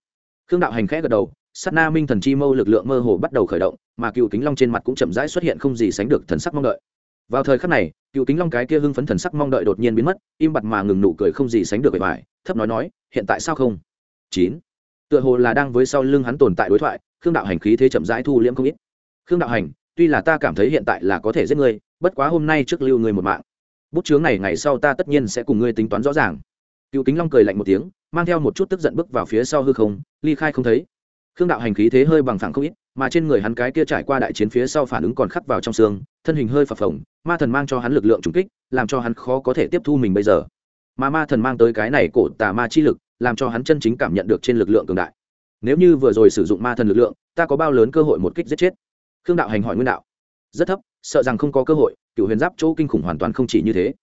Khương đạo hành khẽ gật đầu sắt na minh thần chi mâu lực lượng mơ hồ bắt đầu khởi động, mà cựu kính long trên mặt cũng chậm rãi xuất hiện không gì sánh được thần sắc mong đợi. Vào thời khắc này, cựu kính long cái kia hưng phấn thần sắc mong đợi đột nhiên biến mất, im bặt mà ngừng nụ cười không gì sánh được bề bài thấp nói nói, hiện tại sao không? Chín. Tựa hồ là đang với sau lưng hắn tồn tại đối thoại, khương đạo hành khí thế chậm rãi thu liễm không ít. Khương đạo hành, tuy là ta cảm thấy hiện tại là có thể giết ngươi, bất quá hôm nay trước lưu ngươi một mạng. Bút chướng này ngày sau ta tất nhiên sẽ cùng ngươi tính toán rõ ràng. Cựu kính long cười lạnh một tiếng, mang theo một chút tức giận bước vào phía sau hư không, ly khai không thấy khương đạo hành khí thế hơi bằng phẳng không ít, mà trên người hắn cái kia trải qua đại chiến phía sau phản ứng còn khắc vào trong xương, thân hình hơi phập phồng, ma thần mang cho hắn lực lượng trùng kích, làm cho hắn khó có thể tiếp thu mình bây giờ. Mà ma thần mang tới cái này cổ tà ma chi lực, làm cho hắn chân chính cảm nhận được trên lực lượng cường đại. Nếu như vừa rồi sử dụng ma thần lực lượng, ta có bao lớn cơ hội một kích giết chết? Khương đạo hành hỏi nguyên đạo. Rất thấp, sợ rằng không có cơ hội, cựu huyền giáp chỗ kinh khủng hoàn toàn không chỉ như thế.